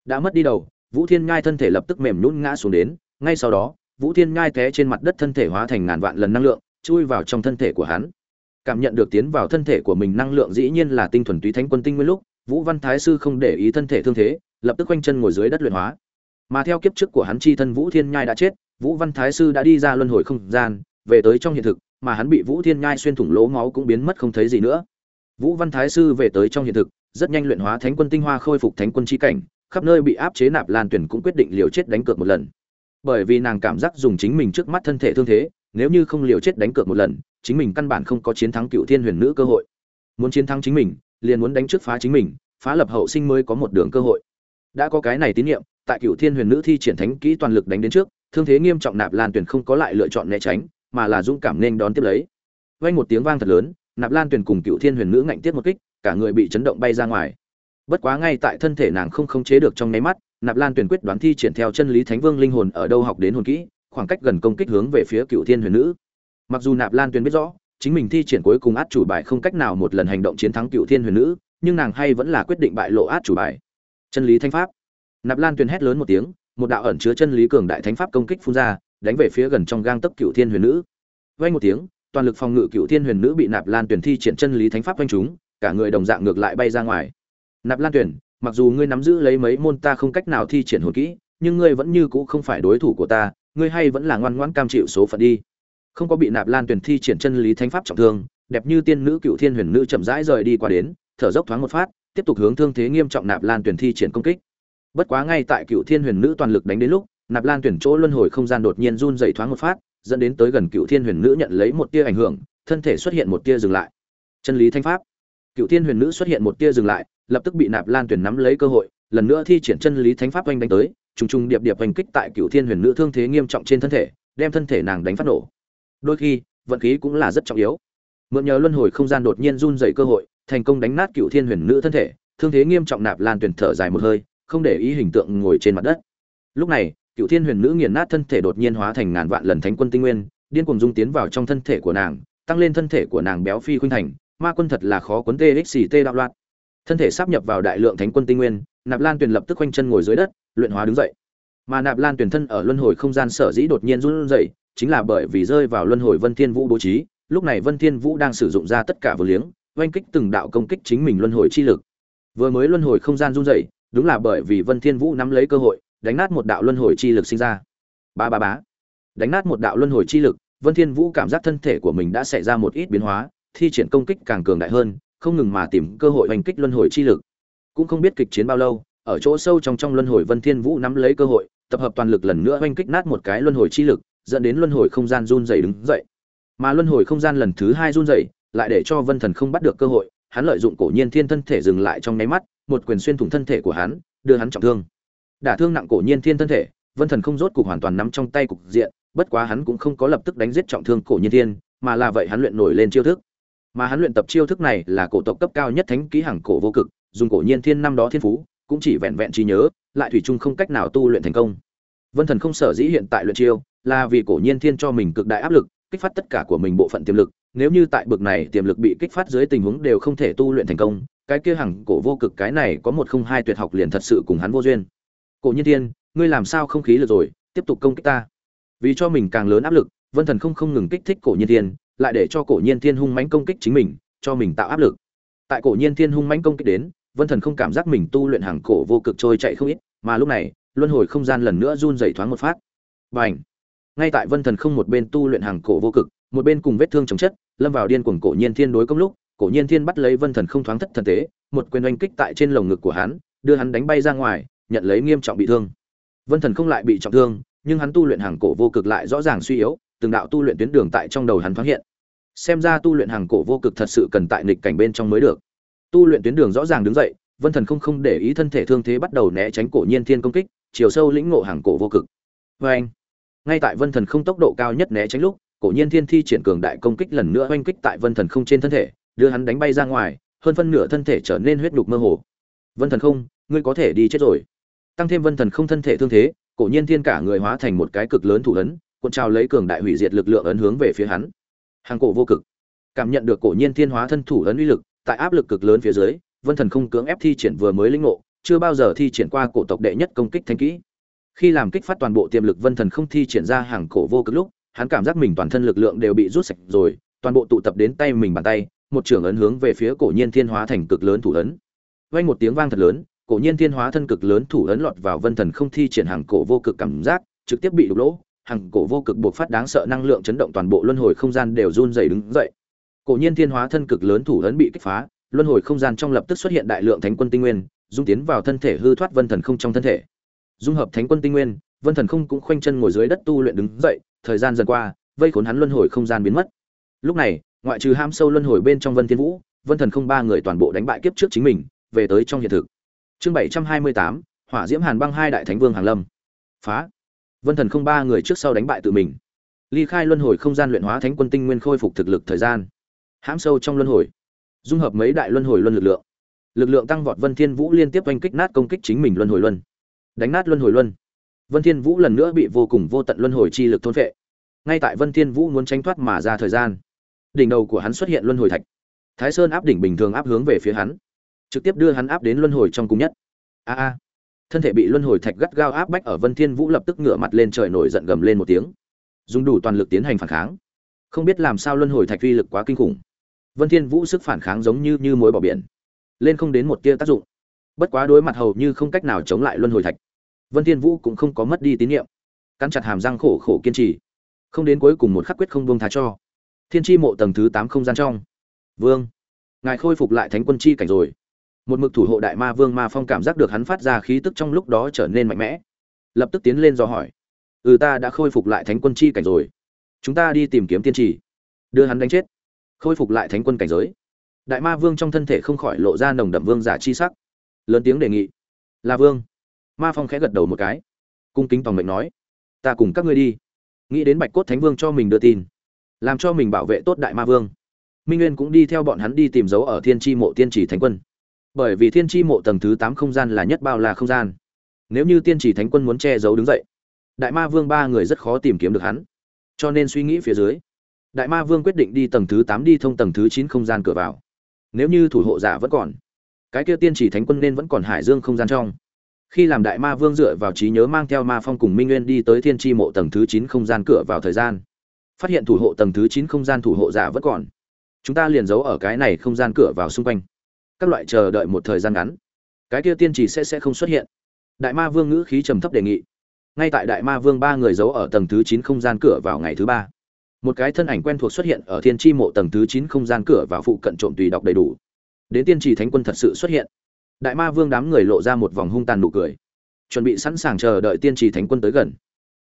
Đã mất đi đầu, vũ thiên nhai thân thể lập tức mềm nhún ngã xuống đến, ngay sau đó, vũ thiên nhai té trên mặt đất thân thể hóa thành ngàn vạn lần năng lượng, chui vào trong thân thể của hắn cảm nhận được tiến vào thân thể của mình năng lượng dĩ nhiên là tinh thuần túy thánh quân tinh nguyên lúc, vũ văn thái sư không để ý thân thể thương thế, lập tức quanh chân ngồi dưới đất luyện hóa. Mà theo kiếp trước của hắn chi thân vũ thiên nhai đã chết, vũ văn thái sư đã đi ra luân hồi không gian, về tới trong hiện thực, mà hắn bị vũ thiên nhai xuyên thủng lỗ máu cũng biến mất không thấy gì nữa. Vũ văn thái sư về tới trong hiện thực, rất nhanh luyện hóa thánh quân tinh hoa khôi phục thánh quân chi cảnh, khắp nơi bị áp chế nạp lan tuyển cũng quyết định liều chết đánh cược một lần. Bởi vì nàng cảm giác dùng chính mình trước mắt thân thể thương thế nếu như không liều chết đánh cược một lần, chính mình căn bản không có chiến thắng cựu thiên huyền nữ cơ hội. Muốn chiến thắng chính mình, liền muốn đánh trước phá chính mình, phá lập hậu sinh mới có một đường cơ hội. Đã có cái này tín nhiệm, tại cựu thiên huyền nữ thi triển thánh kỹ toàn lực đánh đến trước, thương thế nghiêm trọng nạp lan tuyển không có lại lựa chọn né tránh, mà là dũng cảm nên đón tiếp lấy. Vang một tiếng vang thật lớn, nạp lan tuyển cùng cựu thiên huyền nữ ngạnh tiếp một kích, cả người bị chấn động bay ra ngoài. Bất quá ngay tại thân thể nàng không khống chế được trong nháy mắt, nạp lan tuyển quyết đoán thi triển theo chân lý thánh vương linh hồn ở đâu học đến hồn kỹ khoảng cách gần công kích hướng về phía cựu thiên huyền nữ. Mặc dù nạp lan tuyên biết rõ, chính mình thi triển cuối cùng át chủ bài không cách nào một lần hành động chiến thắng cựu thiên huyền nữ, nhưng nàng hay vẫn là quyết định bại lộ át chủ bài. Chân lý thanh pháp. Nạp lan tuyền hét lớn một tiếng, một đạo ẩn chứa chân lý cường đại thánh pháp công kích phun ra, đánh về phía gần trong gang tấc cựu thiên huyền nữ. Vay một tiếng, toàn lực phòng ngự cựu thiên huyền nữ bị nạp lan tuyền thi triển chân lý thánh pháp quanh chúng, cả người đồng dạng ngược lại bay ra ngoài. Nạp lan tuyền, mặc dù ngươi nắm giữ lấy mấy môn ta không cách nào thi triển hồn kỹ, nhưng ngươi vẫn như cũ không phải đối thủ của ta ngươi hay vẫn là ngoan ngoãn cam chịu số phận đi. Không có bị nạp lan tuyền thi triển chân lý thánh pháp trọng thương, đẹp như tiên nữ cựu thiên huyền nữ chậm rãi rời đi qua đến, thở dốc thoáng một phát, tiếp tục hướng thương thế nghiêm trọng nạp lan tuyền thi triển công kích. Bất quá ngay tại cựu thiên huyền nữ toàn lực đánh đến lúc, nạp lan tuyển chỗ luân hồi không gian đột nhiên run dày thoáng một phát, dẫn đến tới gần cựu thiên huyền nữ nhận lấy một tia ảnh hưởng, thân thể xuất hiện một tia dừng lại. Chân lý thanh pháp. Cựu thiên huyền nữ xuất hiện một tia dừng lại, lập tức bị nạp lan tuyển nắm lấy cơ hội, lần nữa thi triển chân lý thánh pháp oanh đánh tới trùng trùng điệp điệp hành kích tại cựu thiên huyền nữ thương thế nghiêm trọng trên thân thể, đem thân thể nàng đánh phát nổ. Đôi khi, vận khí cũng là rất trọng yếu. Mượn nhờ luân hồi không gian đột nhiên run dậy cơ hội, thành công đánh nát cựu thiên huyền nữ thân thể, thương thế nghiêm trọng nạp lan tuyển thở dài một hơi, không để ý hình tượng ngồi trên mặt đất. Lúc này cựu thiên huyền nữ nghiền nát thân thể đột nhiên hóa thành ngàn vạn lần thánh quân tinh nguyên, điên cuồng dung tiến vào trong thân thể của nàng, tăng lên thân thể của nàng béo phi khuynh thành, ma quân thật là khó quấn tê đạo loạn thân thể sắp nhập vào đại lượng thánh quân tinh nguyên, nạp lan tuyền lập tức quanh chân ngồi dưới đất, luyện hóa đứng dậy. Mà nạp lan tuyền thân ở luân hồi không gian sở dĩ đột nhiên run dậy chính là bởi vì rơi vào luân hồi vân thiên vũ bố trí, lúc này vân thiên vũ đang sử dụng ra tất cả vừa liếng, oanh kích từng đạo công kích chính mình luân hồi chi lực. Vừa mới luân hồi không gian run dậy đúng là bởi vì vân thiên vũ nắm lấy cơ hội, đánh nát một đạo luân hồi chi lực sinh ra. Ba ba bá đánh nát một đạo luân hồi chi lực, vân thiên vũ cảm giác thân thể của mình đã xảy ra một ít biến hóa, thi triển công kích càng cường đại hơn không ngừng mà tìm cơ hội hành kích luân hồi chi lực. Cũng không biết kịch chiến bao lâu, ở chỗ sâu trong trong luân hồi vân thiên vũ nắm lấy cơ hội, tập hợp toàn lực lần nữa hành kích nát một cái luân hồi chi lực, dẫn đến luân hồi không gian run rẩy đứng dậy. Mà luân hồi không gian lần thứ hai run rẩy, lại để cho vân thần không bắt được cơ hội, hắn lợi dụng cổ nhiên thiên thân thể dừng lại trong nháy mắt, một quyền xuyên thủng thân thể của hắn, đưa hắn trọng thương. Đả thương nặng cổ nhiên thiên thân thể, vân thần không rốt cục hoàn toàn nắm trong tay cục diện, bất quá hắn cũng không có lập tức đánh giết trọng thương cổ nhiên thiên, mà là vậy hắn luyện nổi lên chiêu thức mà hắn luyện tập chiêu thức này là cổ tộc cấp cao nhất thánh ký hàng cổ vô cực, dùng cổ nhiên thiên năm đó thiên phú, cũng chỉ vẹn vẹn trí nhớ, lại thủy chung không cách nào tu luyện thành công. Vân thần không sở dĩ hiện tại luyện chiêu, là vì cổ nhiên thiên cho mình cực đại áp lực, kích phát tất cả của mình bộ phận tiềm lực. Nếu như tại bực này tiềm lực bị kích phát dưới tình huống đều không thể tu luyện thành công, cái kia hằng cổ vô cực cái này có một không hai tuyệt học liền thật sự cùng hắn vô duyên. Cổ nhiên thiên, ngươi làm sao không khí được rồi, tiếp tục công kích ta. Vì cho mình càng lớn áp lực, vân thần không không ngừng kích thích cổ nhiên thiên lại để cho cổ nhiên thiên hung mãnh công kích chính mình, cho mình tạo áp lực. Tại cổ nhiên thiên hung mãnh công kích đến, vân thần không cảm giác mình tu luyện hàng cổ vô cực trôi chạy không ít, mà lúc này, luân hồi không gian lần nữa run dày thoáng một phát. Bành! Ngay tại vân thần không một bên tu luyện hàng cổ vô cực, một bên cùng vết thương chống chất, lâm vào điên cuồng cổ nhiên thiên đối công lúc, cổ nhiên thiên bắt lấy vân thần không thoáng thất thần tế, một quyền oanh kích tại trên lồng ngực của hắn, đưa hắn đánh bay ra ngoài, nhận lấy nghiêm trọng bị thương. Vân thần không lại bị trọng thương, nhưng hắn tu luyện hàng cổ vô cực lại rõ ràng suy yếu từng đạo tu luyện tuyến đường tại trong đầu hắn thoáng hiện. Xem ra tu luyện hàng cổ vô cực thật sự cần tại nghịch cảnh bên trong mới được. Tu luyện tuyến đường rõ ràng đứng dậy, vân thần không không để ý thân thể thương thế bắt đầu né tránh cổ nhiên thiên công kích, chiều sâu lĩnh ngộ hàng cổ vô cực. Vê anh, ngay tại vân thần không tốc độ cao nhất né tránh lúc, cổ nhiên thiên thi triển cường đại công kích lần nữa oanh kích tại vân thần không trên thân thể, đưa hắn đánh bay ra ngoài, hơn phân nửa thân thể trở nên huyết đục mơ hồ. Vân thần không, ngươi có thể đi chết rồi. Tăng thêm vân thần không thân thể thương thế, cổ nhiên thiên cả người hóa thành một cái cực lớn thủ ấn cuộn trào lấy cường đại hủy diệt lực lượng ấn hướng về phía hắn. Hàng cổ vô cực. Cảm nhận được cổ nhiên thiên hóa thân thủ ấn uy lực, tại áp lực cực lớn phía dưới, vân thần không cưỡng ép thi triển vừa mới lĩnh ngộ, chưa bao giờ thi triển qua cổ tộc đệ nhất công kích thanh kỹ. Khi làm kích phát toàn bộ tiềm lực vân thần không thi triển ra hàng cổ vô cực lúc, hắn cảm giác mình toàn thân lực lượng đều bị rút sạch rồi, toàn bộ tụ tập đến tay mình bàn tay, một trường ấn hướng về phía cổ nhiên thiên hóa thành cực lớn thủ ấn. Vang một tiếng vang thật lớn, cổ nhiên thiên hóa thân cực lớn thủ ấn lọt vào vân thần không thi triển hàng cổ vô cực cảm giác, trực tiếp bị đục lỗ hàng cổ vô cực buộc phát đáng sợ năng lượng chấn động toàn bộ luân hồi không gian đều run rẩy đứng dậy. Cổ nhiên thiên hóa thân cực lớn thủ ấn bị kích phá, luân hồi không gian trong lập tức xuất hiện đại lượng thánh quân tinh nguyên, dung tiến vào thân thể hư thoát vân thần không trong thân thể. Dung hợp thánh quân tinh nguyên, vân thần không cũng khoanh chân ngồi dưới đất tu luyện đứng dậy, thời gian dần qua, vây khốn hắn luân hồi không gian biến mất. Lúc này, ngoại trừ ham sâu luân hồi bên trong vân thiên vũ, vân thần không ba người toàn bộ đánh bại kiếp trước chính mình, về tới trong hiện thực. Chương bảy trăm hai mươi tám, hỏa diễm hàn băng hai đại thánh vương hàng lâm. Phá vân thần không ba người trước sau đánh bại tự mình. Ly khai luân hồi không gian luyện hóa thánh quân tinh nguyên khôi phục thực lực thời gian. Hãm sâu trong luân hồi. Dung hợp mấy đại luân hồi luân lực lượng. Lực lượng tăng vọt vân thiên vũ liên tiếp oanh kích nát công kích chính mình luân hồi luân. Đánh nát luân hồi luân. Vân thiên vũ lần nữa bị vô cùng vô tận luân hồi chi lực thôn phệ. Ngay tại vân thiên vũ muốn tránh thoát mà ra thời gian, đỉnh đầu của hắn xuất hiện luân hồi thạch. Thái sơn áp đỉnh bình thường áp hướng về phía hắn, trực tiếp đưa hắn áp đến luân hồi trong cung nhất. A a thân thể bị luân hồi thạch gắt gao áp bách ở vân thiên vũ lập tức ngửa mặt lên trời nổi giận gầm lên một tiếng. Dùng đủ toàn lực tiến hành phản kháng. Không biết làm sao luân hồi thạch uy lực quá kinh khủng. Vân thiên vũ sức phản kháng giống như như mối bỏ biển, lên không đến một tia tác dụng. Bất quá đối mặt hầu như không cách nào chống lại luân hồi thạch, vân thiên vũ cũng không có mất đi tín niệm cắn chặt hàm răng khổ khổ kiên trì. Không đến cuối cùng một khắc quyết không buông tha cho. Thiên chi mộ tầng thứ tám không gian trong. Vương, ngài khôi phục lại thánh quân chi cảnh rồi một mực thủ hộ đại ma vương ma phong cảm giác được hắn phát ra khí tức trong lúc đó trở nên mạnh mẽ. Lập tức tiến lên do hỏi ừ ta đã khôi phục lại thánh quân chi cảnh rồi. Chúng ta đi tìm kiếm tiên trì. Đưa hắn đánh chết. Khôi phục lại thánh quân cảnh giới. Đại ma vương trong thân thể không khỏi lộ ra nồng đậm vương giả chi sắc. Lớn tiếng đề nghị, là vương. Ma phong khẽ gật đầu một cái, cung kính tòng mệnh nói, ta cùng các ngươi đi. Nghĩ đến bạch cốt thánh vương cho mình đưa tin, làm cho mình bảo vệ tốt đại ma vương. Minh nguyên cũng đi theo bọn hắn đi tìm dấu ở thiên tri mộ tiên chỉ thánh quân bởi vì thiên tri mộ tầng thứ tám không gian là nhất bao là không gian. Nếu như tiên chỉ thánh quân muốn che giấu đứng dậy, đại ma vương ba người rất khó tìm kiếm được hắn. Cho nên suy nghĩ phía dưới, đại ma vương quyết định đi tầng thứ tám đi thông tầng thứ chín không gian cửa vào. Nếu như thủ hộ giả vẫn còn, cái kia tiên chỉ thánh quân nên vẫn còn hải dương không gian trong. Khi làm đại ma vương dựa vào trí nhớ mang theo ma phong cùng minh nguyên đi tới thiên tri mộ tầng thứ chín không gian cửa vào thời gian, phát hiện thủ hộ tầng thứ chín không gian thủ hộ giả vẫn còn, chúng ta liền giấu ở cái này không gian cửa vào xung quanh các loại chờ đợi một thời gian ngắn. Cái kia tiên chỉ sẽ sẽ không xuất hiện. Đại ma vương ngữ khí trầm thấp đề nghị. Ngay tại đại ma vương ba người giấu ở tầng thứ chín không gian cửa vào ngày thứ ba, một cái thân ảnh quen thuộc xuất hiện ở thiên tri mộ tầng thứ chín không gian cửa vào phụ cận trộm tùy đọc đầy đủ. Đến tiên trì thánh quân thật sự xuất hiện. Đại ma vương đám người lộ ra một vòng hung tàn nụ cười. Chuẩn bị sẵn sàng chờ đợi tiên trì thánh quân tới gần.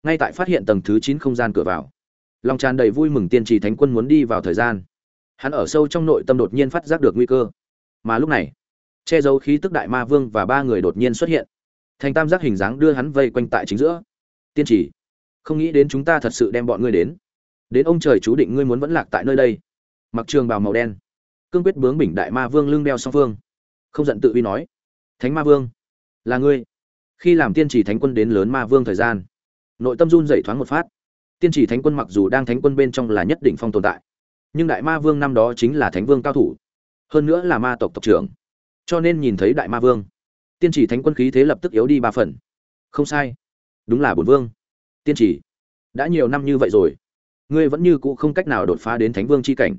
Ngay tại phát hiện tầng thứ chín không gian cửa vào, lòng tràn đầy vui mừng tiên trì thánh quân muốn đi vào thời gian. Hắn ở sâu trong nội tâm đột nhiên phát giác được nguy cơ mà lúc này, che giấu khí tức đại ma vương và ba người đột nhiên xuất hiện. Thành tam giác hình dáng đưa hắn vây quanh tại chính giữa. Tiên trì không nghĩ đến chúng ta thật sự đem bọn ngươi đến. Đến ông trời chú định ngươi muốn vẫn lạc tại nơi đây. Mặc trường bào màu đen, cương quyết bướng bỉnh đại ma vương lưng đeo song phương. Không giận tự uy nói, thánh ma vương, là ngươi. Khi làm tiên chỉ thánh quân đến lớn ma vương thời gian, nội tâm run dậy thoáng một phát. Tiên chỉ thánh quân mặc dù đang thánh quân bên trong là nhất định phong tồn tại, nhưng đại ma vương năm đó chính là thánh vương cao thủ hơn nữa là ma tộc tộc trưởng. Cho nên nhìn thấy đại ma vương, tiên chỉ thánh quân khí thế lập tức yếu đi ba phần. Không sai. Đúng là bổn vương. Tiên chỉ, đã nhiều năm như vậy rồi, ngươi vẫn như cũ không cách nào đột phá đến thánh vương c h i cảnh.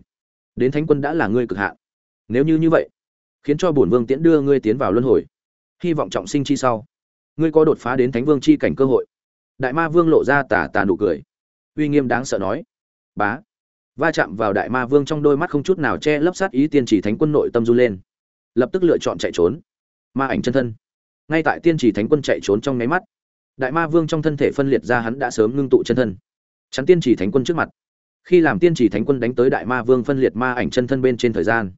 Đến thánh quân đã là ngươi cực hạn. Nếu như như vậy, khiến cho bổn vương tiễn đưa ngươi tiến vào luân hồi. Hy vọng trọng sinh chi sau, ngươi có đột phá đến thánh vương c h i cảnh cơ hội. Đại ma vương lộ ra tà tà nụ cười. Uy nghiêm đáng sợ nói, bá va chạm vào đại ma vương trong đôi mắt không chút nào che lấp sát ý tiên chỉ thánh quân nội tâm run lên. Lập tức lựa chọn chạy trốn. Ma ảnh chân thân. Ngay tại tiên chỉ thánh quân chạy trốn trong nháy mắt, đại ma vương trong thân thể phân liệt ra hắn đã sớm ngưng tụ chân thân. Chắn tiên chỉ thánh quân trước mặt. Khi làm tiên chỉ thánh quân đánh tới đại ma vương phân liệt ma ảnh chân thân bên trên thời gian,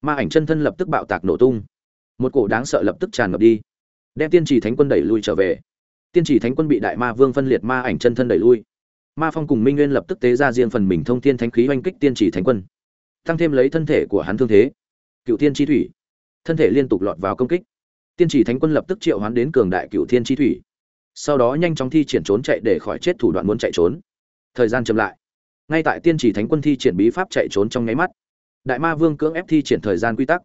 ma ảnh chân thân lập tức bạo tạc nổ tung. Một cổ đáng sợ lập tức tràn ngập đi, đem tiên chỉ thánh quân đẩy lui trở về. Tiên chỉ thánh quân bị đại ma vương phân liệt ma ảnh chân thân đẩy lui ma phong cùng minh nguyên lập tức tế ra riêng phần mình thông thiên thánh khí oanh kích tiên chỉ thánh quân, tăng thêm lấy thân thể của hắn thương thế. Cựu tiên chi thủy, thân thể liên tục lọt vào công kích. Tiên chỉ thánh quân lập tức triệu hoán đến cường đại cựu thiên chi thủy, sau đó nhanh chóng thi triển trốn chạy để khỏi chết thủ đoạn muốn chạy trốn. Thời gian chậm lại, ngay tại tiên chỉ thánh quân thi triển bí pháp chạy trốn trong nháy mắt, đại ma vương cưỡng ép thi triển thời gian quy tắc,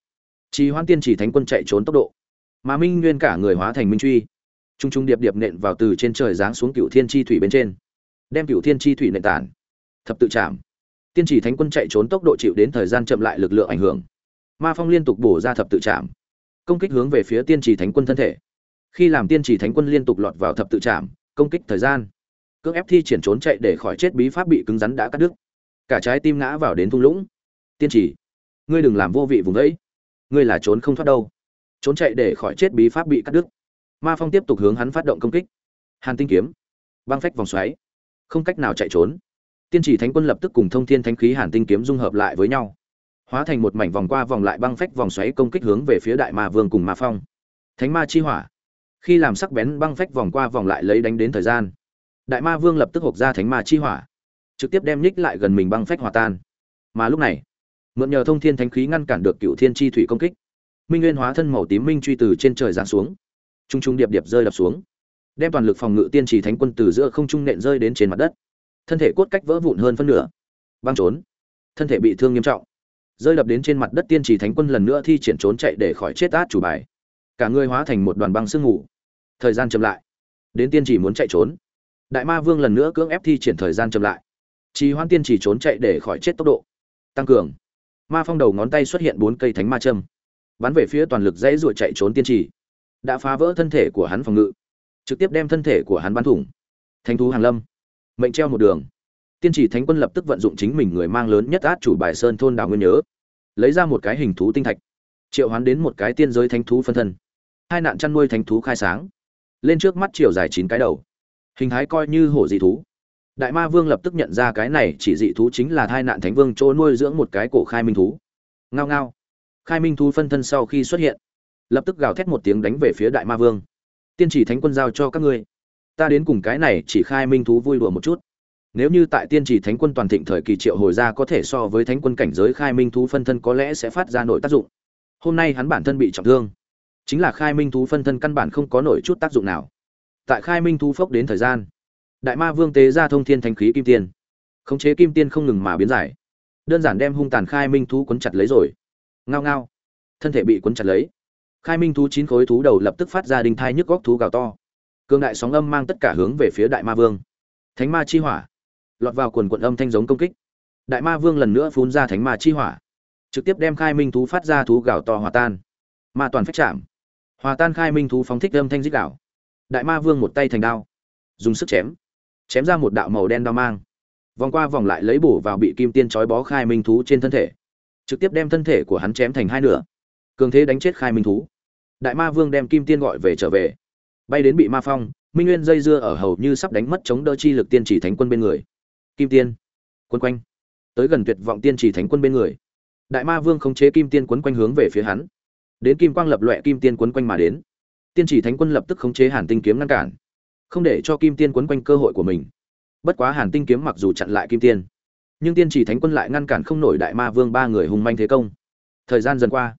trì hoãn tiên chỉ thánh quân chạy trốn tốc độ. Mà minh nguyên cả người hóa thành minh truy t r u n g t r u n g điệp điệp nện vào từ trên trời giáng xuống cựu thiên chi thủy bên trên đem cựu thiên chi thủy nện tản. Thập tự chạm tiên chỉ thánh quân chạy trốn tốc độ chịu đến thời gian chậm lại lực lượng ảnh hưởng. Ma phong liên tục bổ ra thập tự chạm công kích hướng về phía tiên chỉ thánh quân thân thể. Khi làm tiên chỉ thánh quân liên tục lọt vào thập tự chạm công kích thời gian. Cưỡng ép thi triển trốn chạy để khỏi chết bí pháp bị cứng rắn đã cắt đứt. Cả trái tim ngã vào đến thung lũng. Tiên chỉ, ngươi đừng làm vô vị vùng đấy ngươi là trốn không thoát đâu. Trốn chạy để khỏi chết bí pháp bị cắt đứt. Ma phong tiếp tục hướng hắn phát động công kích. Hàn tinh kiếm. Băng phách vòng xoáy không cách nào chạy trốn. Tiên chỉ thánh quân lập tức cùng thông thiên thánh khí hàn tinh kiếm dung hợp lại với nhau. Hóa thành một mảnh vòng qua vòng lại băng phách vòng xoáy công kích hướng về phía đại ma vương cùng ma phong. Thánh ma chi hỏa. Khi làm sắc bén băng phách vòng qua vòng lại lấy đánh đến thời gian, đại ma vương lập tức hộp ra thánh ma chi hỏa, trực tiếp đem nhích lại gần mình băng phách hòa tan. Mà lúc này, mượn nhờ thông thiên thánh khí ngăn cản được cựu thiên chi thủy công kích, minh nguyên hóa thân màu tím minh truy từ trên trời giáng xuống t r u n g t r u n g điệp điệp rơi đập xuống đem toàn lực phòng ngự tiên trì thánh quân từ giữa không trung nện rơi đến trên mặt đất. Thân thể cốt cách vỡ vụn hơn phân nửa. Băng trốn. Thân thể bị thương nghiêm trọng. Rơi đập đến trên mặt đất tiên trì thánh quân lần nữa thi triển trốn chạy để khỏi chết át chủ bài. Cả người hóa thành một đoàn băng sương ngủ thời gian chậm lại. Đến tiên trì muốn chạy trốn. Đại ma vương lần nữa cưỡng ép thi triển thời gian chậm lại. Trì hoãn tiên chỉ trốn chạy để khỏi chết tốc độ. Tăng cường. Ma phong đầu ngón tay xuất hiện bốn cây thánh ma châm. Bắn về phía toàn lực dãy ruột chạy trốn tiên trì. Đã phá vỡ thân thể của hắn phòng ngự trực tiếp đem thân thể của hắn bắn thủng. Thánh thú hàng lâm, mệnh treo một đường. Tiên chỉ thánh quân lập tức vận dụng chính mình người mang lớn nhất át chủ bài sơn thôn đào nguyên nhớ, lấy ra một cái hình thú tinh thạch, triệu hoán đến một cái tiên giới thánh thú phân thân. Hai nạn chăn nuôi thánh thú khai sáng, lên trước mắt chiều dài chín cái đầu. Hình thái coi như hổ dị thú. Đại ma vương lập tức nhận ra cái này chỉ dị thú chính là thai nạn thánh vương chỗ nuôi dưỡng một cái cổ khai minh thú. Ngao ngao. Khai minh thú phân thân sau khi xuất hiện, lập tức gào thét một tiếng đánh về phía đại ma vương tiên chỉ thánh quân giao cho các ngươi. Ta đến cùng cái này chỉ khai minh thú vui đùa một chút. Nếu như tại tiên chỉ thánh quân toàn thịnh thời kỳ triệu hồi ra có thể so với thánh quân cảnh giới khai minh thú phân thân có lẽ sẽ phát ra nội tác dụng. Hôm nay hắn bản thân bị trọng thương. Chính là khai minh thú phân thân căn bản không có nổi chút tác dụng nào. Tại khai minh thú phốc đến thời gian, đại ma vương tế ra thông thiên thanh khí kim tiên. Khống chế kim tiên không ngừng mà biến giải. Đơn giản đem hung tàn khai minh thú quấn chặt lấy rồi. Ngao ngao. Thân thể bị quấn chặt lấy khai minh thú chín khối thú đầu lập tức phát ra đinh thai nhức góc thú gào to. Cương đại sóng âm mang tất cả hướng về phía đại ma vương. Thánh ma chi hỏa. Lọt vào quần quận âm thanh giống công kích. Đại ma vương lần nữa phun ra thánh ma chi hỏa. Trực tiếp đem khai minh thú phát ra thú gào to hòa tan. Ma toàn phách chạm. Hòa tan khai minh thú phóng thích âm thanh dích đảo. đại ma vương một tay thành đao. Dùng sức chém. Chém ra một đạo màu đen đao mang. Vòng qua vòng lại lấy bổ vào bị kim tiên trói bó khai minh thú trên thân thể. Trực tiếp đem thân thể của hắn chém thành hai nửa. Cường thế đánh chết khai minh thú đại ma vương đem kim tiên gọi về trở về. Bay đến bị ma phong, minh nguyên dây dưa ở hầu như sắp đánh mất chống đỡ chi lực tiên chỉ thánh quân bên người. Kim tiên quân quanh. Tới gần tuyệt vọng tiên chỉ thánh quân bên người. Đại ma vương khống chế kim tiên quấn quanh hướng về phía hắn. Đến kim quang lập loẹ kim tiên quấn quanh mà đến. Tiên chỉ thánh quân lập tức khống chế hàn tinh kiếm ngăn cản. Không để cho kim tiên quấn quanh cơ hội của mình. Bất quá hàn tinh kiếm mặc dù chặn lại kim tiên, nhưng tiên chỉ thánh quân lại ngăn cản không nổi đại ma vương ba người hùng manh thế công. Thời gian dần qua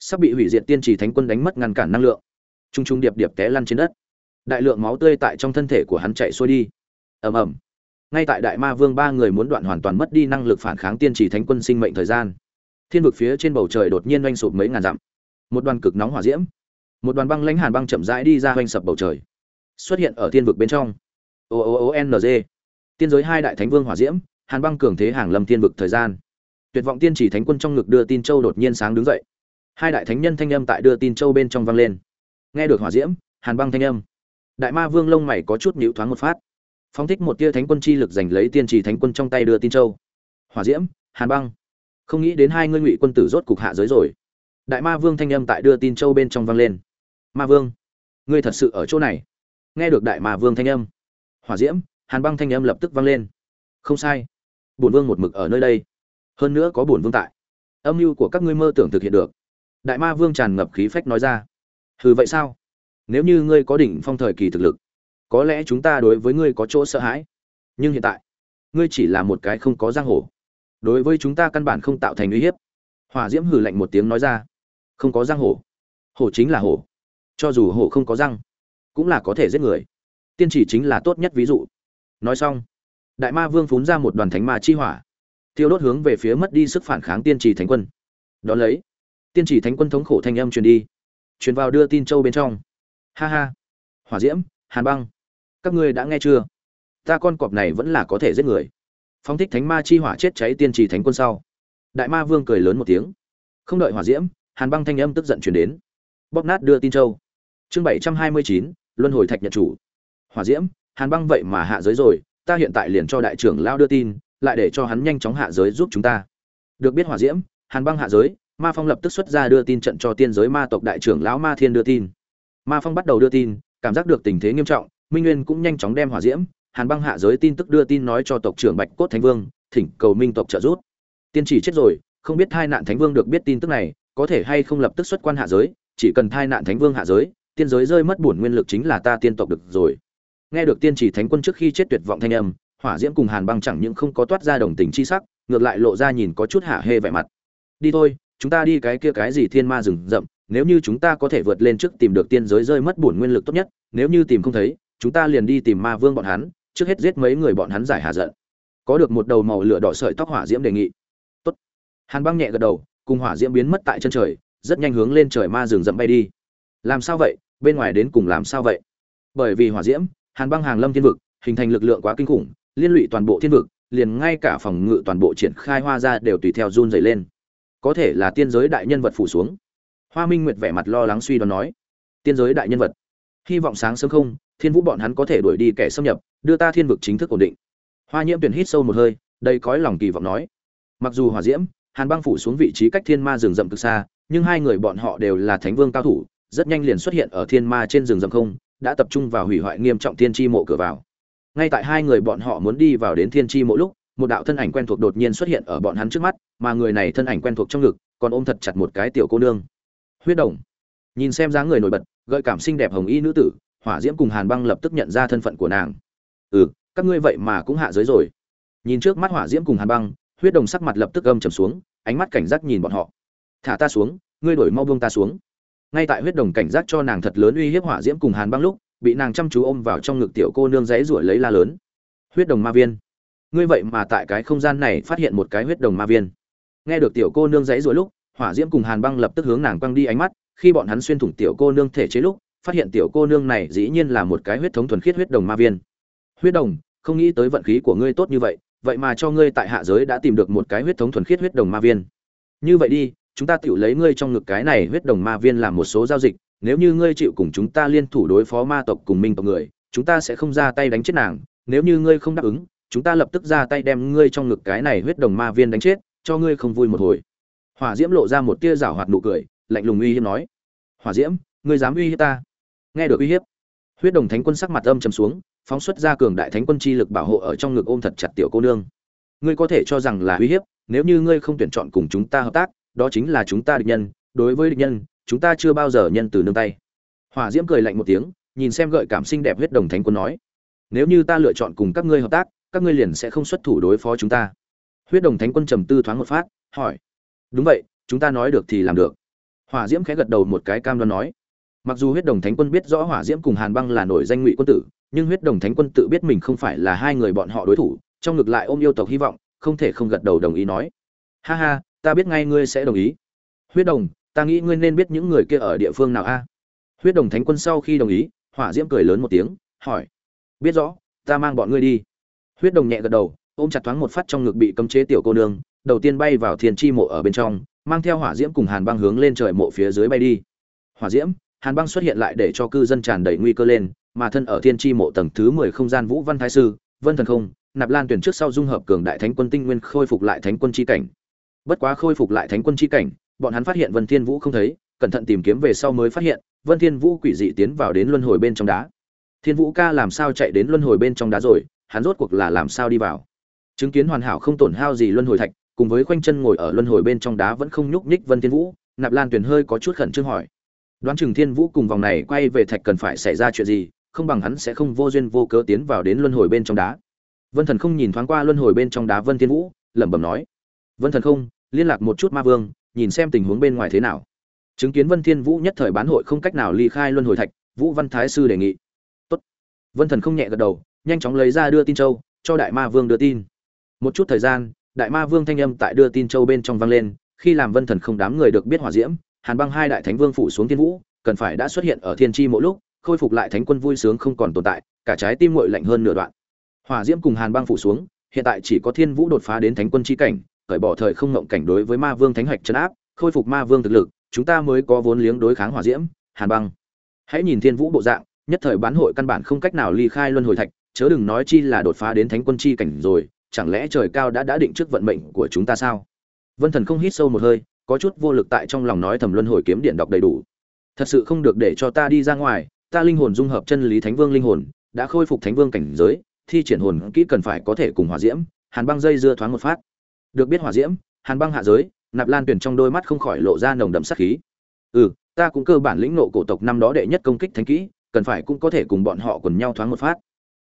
sắp bị hủy diệt tiên chỉ thánh quân đánh mất ngăn cản năng lượng. T r u n g t r u n g điệp điệp té lăn trên đất. Đại lượng máu tươi tại trong thân thể của hắn chạy xuôi đi. Ầm ầm. Ngay tại đại ma vương ba người muốn đoạn hoàn toàn mất đi năng lực phản kháng tiên chỉ thánh quân sinh mệnh thời gian, thiên vực phía trên bầu trời đột nhiên oanh sụp mấy ngàn dặm. Một đoàn cực nóng hỏa diễm, một đoàn băng lãnh hàn băng chậm rãi đi ra oanh sập bầu trời, xuất hiện ở thiên vực bên trong. O o o n g. Tiên giới hai đại thánh vương hỏa diễm, hàn băng cường thế hàng lâm thiên vực thời gian. Tuyệt vọng tiên chỉ thánh quân trong ngực đưa tin châu đột nhiên sáng đứng dậy hai đại thánh nhân thanh âm tại đưa tin châu bên trong vang lên. Nghe được hỏa diễm, hàn băng thanh âm. Đại ma vương lông mày có chút nhịu thoáng một phát. Phóng thích một tia thánh quân chi lực giành lấy tiên chỉ thánh quân trong tay đưa tin châu. Hỏa diễm, hàn băng. Không nghĩ đến hai ngươi ngụy quân tử rốt cục hạ giới rồi. Đại ma vương thanh âm tại đưa tin châu bên trong vang lên. Ma vương, ngươi thật sự ở chỗ này? Nghe được đại ma vương thanh âm. Hỏa diễm, hàn băng thanh âm lập tức vang lên. Không sai. Bổn vương một mực ở nơi đây. Hơn nữa có bổn vương tại. Âm mưu của các ngươi mơ tưởng thực hiện được đại ma vương tràn ngập khí phách nói ra. Hừ, vậy sao? Nếu như ngươi có đỉnh phong thời kỳ thực lực, có lẽ chúng ta đối với ngươi có chỗ sợ hãi. Nhưng hiện tại, ngươi chỉ là một cái không có giang hồ. Đối với chúng ta căn bản không tạo thành uy hiếp. Hòa diễm hừ lạnh một tiếng nói ra. Không có giang hồ. Hổ chính là hổ cho dù hổ không có răng, cũng là có thể giết người. Tiên chỉ chính là tốt nhất ví dụ. Nói xong, đại ma vương phún ra một đoàn thánh ma chi hỏa. Tiêu đốt hướng về phía mất đi sức phản kháng tiên trì thánh quân. Đón lấy tiên chỉ thánh quân thống khổ thanh âm truyền đi. Truyền vào đưa tin châu bên trong. Ha ha. Hỏa diễm, hàn băng. Các ngươi đã nghe chưa? Ta con cọp này vẫn là có thể giết người. Phong thích thánh ma chi hỏa chết cháy tiên trì thánh quân sau. Đại ma vương cười lớn một tiếng. Không đợi hỏa diễm, hàn băng thanh âm tức giận truyền đến. Bóp nát đưa tin châu. Chương bảy trăm hai mươi chín, luân hồi thạch nhật chủ. Hỏa diễm, hàn băng vậy mà hạ giới rồi, ta hiện tại liền cho đại trưởng lao đưa tin, lại để cho hắn nhanh chóng hạ giới giúp chúng ta. Được biết hỏa diễm, hàn băng hạ giới ma phong lập tức xuất ra đưa tin trận cho tiên giới ma tộc đại trưởng lão ma thiên đưa tin. Ma phong bắt đầu đưa tin, cảm giác được tình thế nghiêm trọng, minh nguyên cũng nhanh chóng đem hỏa diễm, hàn băng hạ giới tin tức đưa tin nói cho tộc trưởng bạch cốt thánh vương, thỉnh cầu minh tộc trợ giúp. Tiên chỉ chết rồi, không biết thai nạn thánh vương được biết tin tức này, có thể hay không lập tức xuất quan hạ giới, chỉ cần thai nạn thánh vương hạ giới, tiên giới rơi mất bổn nguyên lực chính là ta tiên tộc được rồi. Nghe được tiên chỉ thánh quân trước khi chết tuyệt vọng thanh âm, hỏa diễm cùng hàn băng chẳng những không có toát ra đồng tình chi sắc, ngược lại lộ ra nhìn có chút hạ hê vẻ mặt. Đi thôi chúng ta đi cái kia cái gì thiên ma rừng rậm, nếu như chúng ta có thể vượt lên trước tìm được tiên giới rơi mất bổn nguyên lực tốt nhất, nếu như tìm không thấy, chúng ta liền đi tìm ma vương bọn hắn, trước hết giết mấy người bọn hắn giải hạ giận. Có được một đầu màu lửa đỏ sợi tóc hỏa diễm đề nghị. Tốt. Hàn băng nhẹ gật đầu, cùng hỏa diễm biến mất tại chân trời, rất nhanh hướng lên trời ma rừng rậm bay đi. Làm sao vậy? Bên ngoài đến cùng làm sao vậy? Bởi vì hỏa diễm, hàn băng hàng lâm thiên vực, hình thành lực lượng quá kinh khủng, liên lụy toàn bộ thiên vực, liền ngay cả phòng ngự toàn bộ triển khai hoa ra đều tùy theo run dày lên có thể là tiên giới đại nhân vật phủ xuống. Hoa minh nguyệt vẻ mặt lo lắng suy đoán nói, tiên giới đại nhân vật, hy vọng sáng sớm không, thiên vũ bọn hắn có thể đuổi đi kẻ xâm nhập, đưa ta thiên vực chính thức ổn định. Hoa nhiễm tuyển hít sâu một hơi, đầy cõi lòng kỳ vọng nói. Mặc dù hỏa diễm, hàn băng phủ xuống vị trí cách thiên ma rừng rậm cực xa, nhưng hai người bọn họ đều là thánh vương cao thủ, rất nhanh liền xuất hiện ở thiên ma trên rừng rậm không, đã tập trung vào hủy hoại nghiêm trọng thiên tri mộ cửa vào. Ngay tại hai người bọn họ muốn đi vào đến thiên tri mỗi lúc một đạo thân ảnh quen thuộc đột nhiên xuất hiện ở bọn hắn trước mắt, mà người này thân ảnh quen thuộc trong ngực, còn ôm thật chặt một cái tiểu cô nương. Huyết đồng. Nhìn xem dáng người nổi bật, gợi cảm xinh đẹp hồng y nữ tử, hỏa diễm cùng hàn băng lập tức nhận ra thân phận của nàng. Ừ các ngươi vậy mà cũng hạ giới rồi. Nhìn trước mắt hỏa diễm cùng hàn băng, huyết đồng sắc mặt lập tức âm trầm xuống, ánh mắt cảnh giác nhìn bọn họ. Thả ta xuống, ngươi đổi mau buông ta xuống. Ngay tại huyết đồng cảnh giác cho nàng thật lớn uy hiếp hỏa diễm cùng hàn băng lúc, bị nàng chăm chú ôm vào trong ngực tiểu cô nương dãy ruổi lấy la lớn. Huyết đồng ma viên ngươi vậy mà tại cái không gian này phát hiện một cái huyết đồng ma viên. Nghe được tiểu cô nương dãy ruổi lúc, hỏa diễm cùng hàn băng lập tức hướng nàng quăng đi ánh mắt, khi bọn hắn xuyên thủng tiểu cô nương thể chế lúc, phát hiện tiểu cô nương này dĩ nhiên là một cái huyết thống thuần khiết huyết đồng ma viên. Huyết đồng, không nghĩ tới vận khí của ngươi tốt như vậy vậy mà cho ngươi tại hạ giới đã tìm được một cái huyết thống thuần khiết huyết đồng ma viên. Như vậy đi, chúng ta tự lấy ngươi trong ngực cái này huyết đồng ma viên làm một số giao dịch, nếu như ngươi chịu cùng chúng ta liên thủ đối phó ma tộc cùng minh tộc người, chúng ta sẽ không ra tay đánh chết nàng, nếu như ngươi không đáp ứng chúng ta lập tức ra tay đem ngươi trong ngực cái này huyết đồng ma viên đánh chết, cho ngươi không vui một hồi. Hỏa diễm lộ ra một tia rảo hoạt nụ cười, lạnh lùng uy hiếp nói, hỏa diễm, ngươi dám uy hiếp ta? Nghe được uy hiếp, huyết đồng thánh quân sắc mặt âm trầm xuống, phóng xuất ra cường đại thánh quân chi lực bảo hộ ở trong ngực ôm thật chặt tiểu cô nương. Ngươi có thể cho rằng là uy hiếp, nếu như ngươi không tuyển chọn cùng chúng ta hợp tác, đó chính là chúng ta địch nhân, đối với địch nhân, chúng ta chưa bao giờ nhân từ nương tay. Hỏa diễm cười lạnh một tiếng, nhìn xem gợi cảm xinh đẹp huyết đồng thánh quân nói, nếu như ta lựa chọn cùng các ngươi hợp tác các ngươi liền sẽ không xuất thủ đối phó chúng ta. Huyết đồng thánh quân trầm tư thoáng một phát, hỏi. Đúng vậy, chúng ta nói được thì làm được. Hỏa diễm khẽ gật đầu một cái cam đoan nói. Mặc dù huyết đồng thánh quân biết rõ hỏa diễm cùng hàn băng là nổi danh ngụy quân tử, nhưng huyết đồng thánh quân tự biết mình không phải là hai người bọn họ đối thủ, trong ngược lại ôm yêu tộc hy vọng, không thể không gật đầu đồng ý nói. Ha ha, ta biết ngay ngươi sẽ đồng ý. Huyết đồng, ta nghĩ ngươi nên biết những người kia ở địa phương nào a? Huyết đồng thánh quân sau khi đồng ý, hỏa diễm cười lớn một tiếng, hỏi. Biết rõ, ta mang bọn ngươi đi huyết đồng nhẹ gật đầu, ôm chặt thoáng một phát trong ngực bị cấm chế tiểu cô nương, đầu tiên bay vào thiên tri mộ ở bên trong, mang theo hỏa diễm cùng hàn băng hướng lên trời mộ phía dưới bay đi. Hỏa diễm, hàn băng xuất hiện lại để cho cư dân tràn đầy nguy cơ lên, mà thân ở thiên tri mộ tầng thứ mười không gian vũ văn thái sư, vân thần không, nạp lan tuyển trước sau dung hợp cường đại thánh quân tinh nguyên khôi phục lại thánh quân chi cảnh. Bất quá khôi phục lại thánh quân chi cảnh, bọn hắn phát hiện vân thiên vũ không thấy, cẩn thận tìm kiếm về sau mới phát hiện, vân thiên vũ quỷ dị tiến vào đến luân hồi bên trong đá. Thiên vũ ca làm sao chạy đến luân hồi bên trong đá rồi hắn rốt cuộc là làm sao đi vào. Chứng kiến hoàn hảo không tổn hao gì luân hồi thạch, cùng với khoanh chân ngồi ở luân hồi bên trong đá vẫn không nhúc nhích vân thiên vũ, nạp lan tuyền hơi có chút khẩn trương hỏi. Đoán chừng thiên vũ cùng vòng này quay về thạch cần phải xảy ra chuyện gì, không bằng hắn sẽ không vô duyên vô cớ tiến vào đến luân hồi bên trong đá. Vân thần không nhìn thoáng qua luân hồi bên trong đá vân thiên vũ, lẩm bẩm nói. Vân thần không, liên lạc một chút ma vương, nhìn xem tình huống bên ngoài thế nào. Chứng kiến vân thiên vũ nhất thời bán hội không cách nào ly khai luân hồi thạch, vũ văn thái sư đề nghị. Tốt. vân thần không nhẹ gật đầu nhanh chóng lấy ra đưa tin châu, cho đại ma vương đưa tin. Một chút thời gian, đại ma vương thanh âm tại đưa tin châu bên trong vang lên, khi làm vân thần không đám người được biết hỏa diễm, hàn băng hai đại thánh vương phủ xuống thiên vũ, cần phải đã xuất hiện ở thiên chi mỗi lúc, khôi phục lại thánh quân vui sướng không còn tồn tại, cả trái tim nguội lạnh hơn nửa đoạn. Hỏa diễm cùng hàn băng phủ xuống, hiện tại chỉ có thiên vũ đột phá đến thánh quân chi cảnh, cởi bỏ thời không ngộng cảnh đối với ma vương thánh hạch chấn áp, khôi phục ma vương thực lực, chúng ta mới có vốn liếng đối kháng hỏa diễm, hàn băng. Hãy nhìn thiên vũ bộ dạng, nhất thời bán hội căn bản không cách nào ly khai luân hồi thạch chớ đừng nói chi là đột phá đến thánh quân chi cảnh rồi, chẳng lẽ trời cao đã đã định trước vận mệnh của chúng ta sao? Vân thần không hít sâu một hơi, có chút vô lực tại trong lòng nói thầm luân hồi kiếm điện đọc đầy đủ. Thật sự không được để cho ta đi ra ngoài, ta linh hồn dung hợp chân lý thánh vương linh hồn, đã khôi phục thánh vương cảnh giới, thi triển hồn kỹ cần phải có thể cùng hỏa diễm, hàn băng dây dưa thoáng một phát. Được biết hỏa diễm, hàn băng hạ giới, nạp lan tuyển trong đôi mắt không khỏi lộ ra nồng đậm sát khí. Ừ ta cũng cơ bản lĩnh ngộ cổ tộc năm đó đệ nhất công kích thánh kỹ, cần phải cũng có thể cùng bọn họ quần nhau thoáng một phát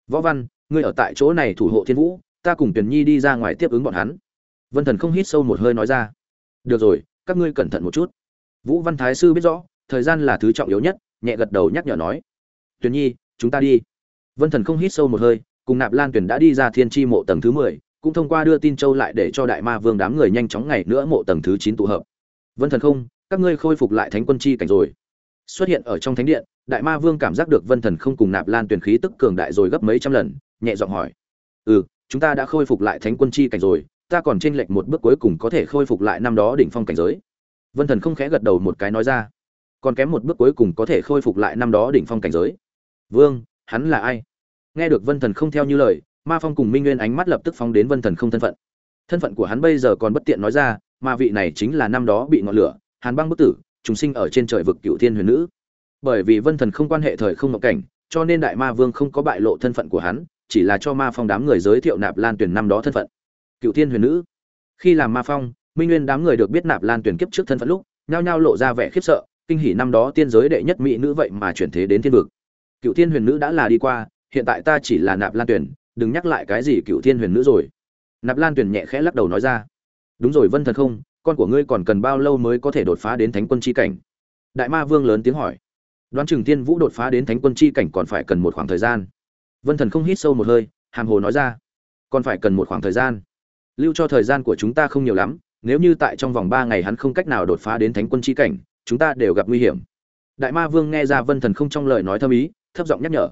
võ văn, ngươi ở tại chỗ này thủ hộ thiên vũ, ta cùng tuyển nhi đi ra ngoài tiếp ứng bọn hắn. Vân thần không hít sâu một hơi nói ra. Được rồi, các ngươi cẩn thận một chút. Vũ văn thái sư biết rõ, thời gian là thứ trọng yếu nhất, nhẹ gật đầu nhắc nhở nói. Tuyển nhi, chúng ta đi. Vân thần không hít sâu một hơi, cùng nạp lan tuyển đã đi ra thiên Chi mộ tầng thứ mười, cũng thông qua đưa tin châu lại để cho đại ma vương đám người nhanh chóng ngày nữa mộ tầng thứ chín tụ hợp. Vân thần không, các ngươi khôi phục lại thánh quân chi cảnh rồi. Xuất hiện ở trong thánh điện đại ma vương cảm giác được vân thần không cùng nạp lan tuyển khí tức cường đại rồi gấp mấy trăm lần, nhẹ giọng hỏi. Ừ chúng ta đã khôi phục lại thánh quân chi cảnh rồi, ta còn trên lệch một bước cuối cùng có thể khôi phục lại năm đó đỉnh phong cảnh giới. Vân thần không khẽ gật đầu một cái nói ra. Còn kém một bước cuối cùng có thể khôi phục lại năm đó đỉnh phong cảnh giới. Vương, hắn là ai? Nghe được vân thần không theo như lời, ma phong cùng minh nguyên ánh mắt lập tức phóng đến vân thần không thân phận. Thân phận của hắn bây giờ còn bất tiện nói ra mà vị này chính là năm đó bị ngọn lửa, hàn băng bức tử chúng sinh ở trên trời vực cựu thiên huyền nữ bởi vì vân thần không quan hệ thời không ngộ cảnh, cho nên đại ma vương không có bại lộ thân phận của hắn, chỉ là cho ma phong đám người giới thiệu nạp lan tuyển năm đó thân phận. Cựu thiên huyền nữ. Khi làm ma phong, minh nguyên đám người được biết nạp lan tuyển kiếp trước thân phận lúc, nhao nhao lộ ra vẻ khiếp sợ, kinh hỉ năm đó tiên giới đệ nhất mỹ nữ vậy mà chuyển thế đến thiên vực. Cựu thiên huyền nữ đã là đi qua, hiện tại ta chỉ là nạp lan tuyển, đừng nhắc lại cái gì cựu thiên huyền nữ rồi. Nạp lan tuyển nhẹ khẽ lắc đầu nói ra. Đúng rồi vân thần không, con của ngươi còn cần bao lâu mới có thể đột phá đến thánh quân chi cảnh? Đại ma vương lớn tiếng hỏi đoán chừng tiên vũ đột phá đến thánh quân chi cảnh còn phải cần một khoảng thời gian. Vân thần không hít sâu một hơi, hàm hồ nói ra. Còn phải cần một khoảng thời gian. Lưu cho thời gian của chúng ta không nhiều lắm, nếu như tại trong vòng ba ngày hắn không cách nào đột phá đến thánh quân chi cảnh, chúng ta đều gặp nguy hiểm. Đại ma vương nghe ra vân thần không trong lời nói thâm ý, thấp giọng nhắc nhở.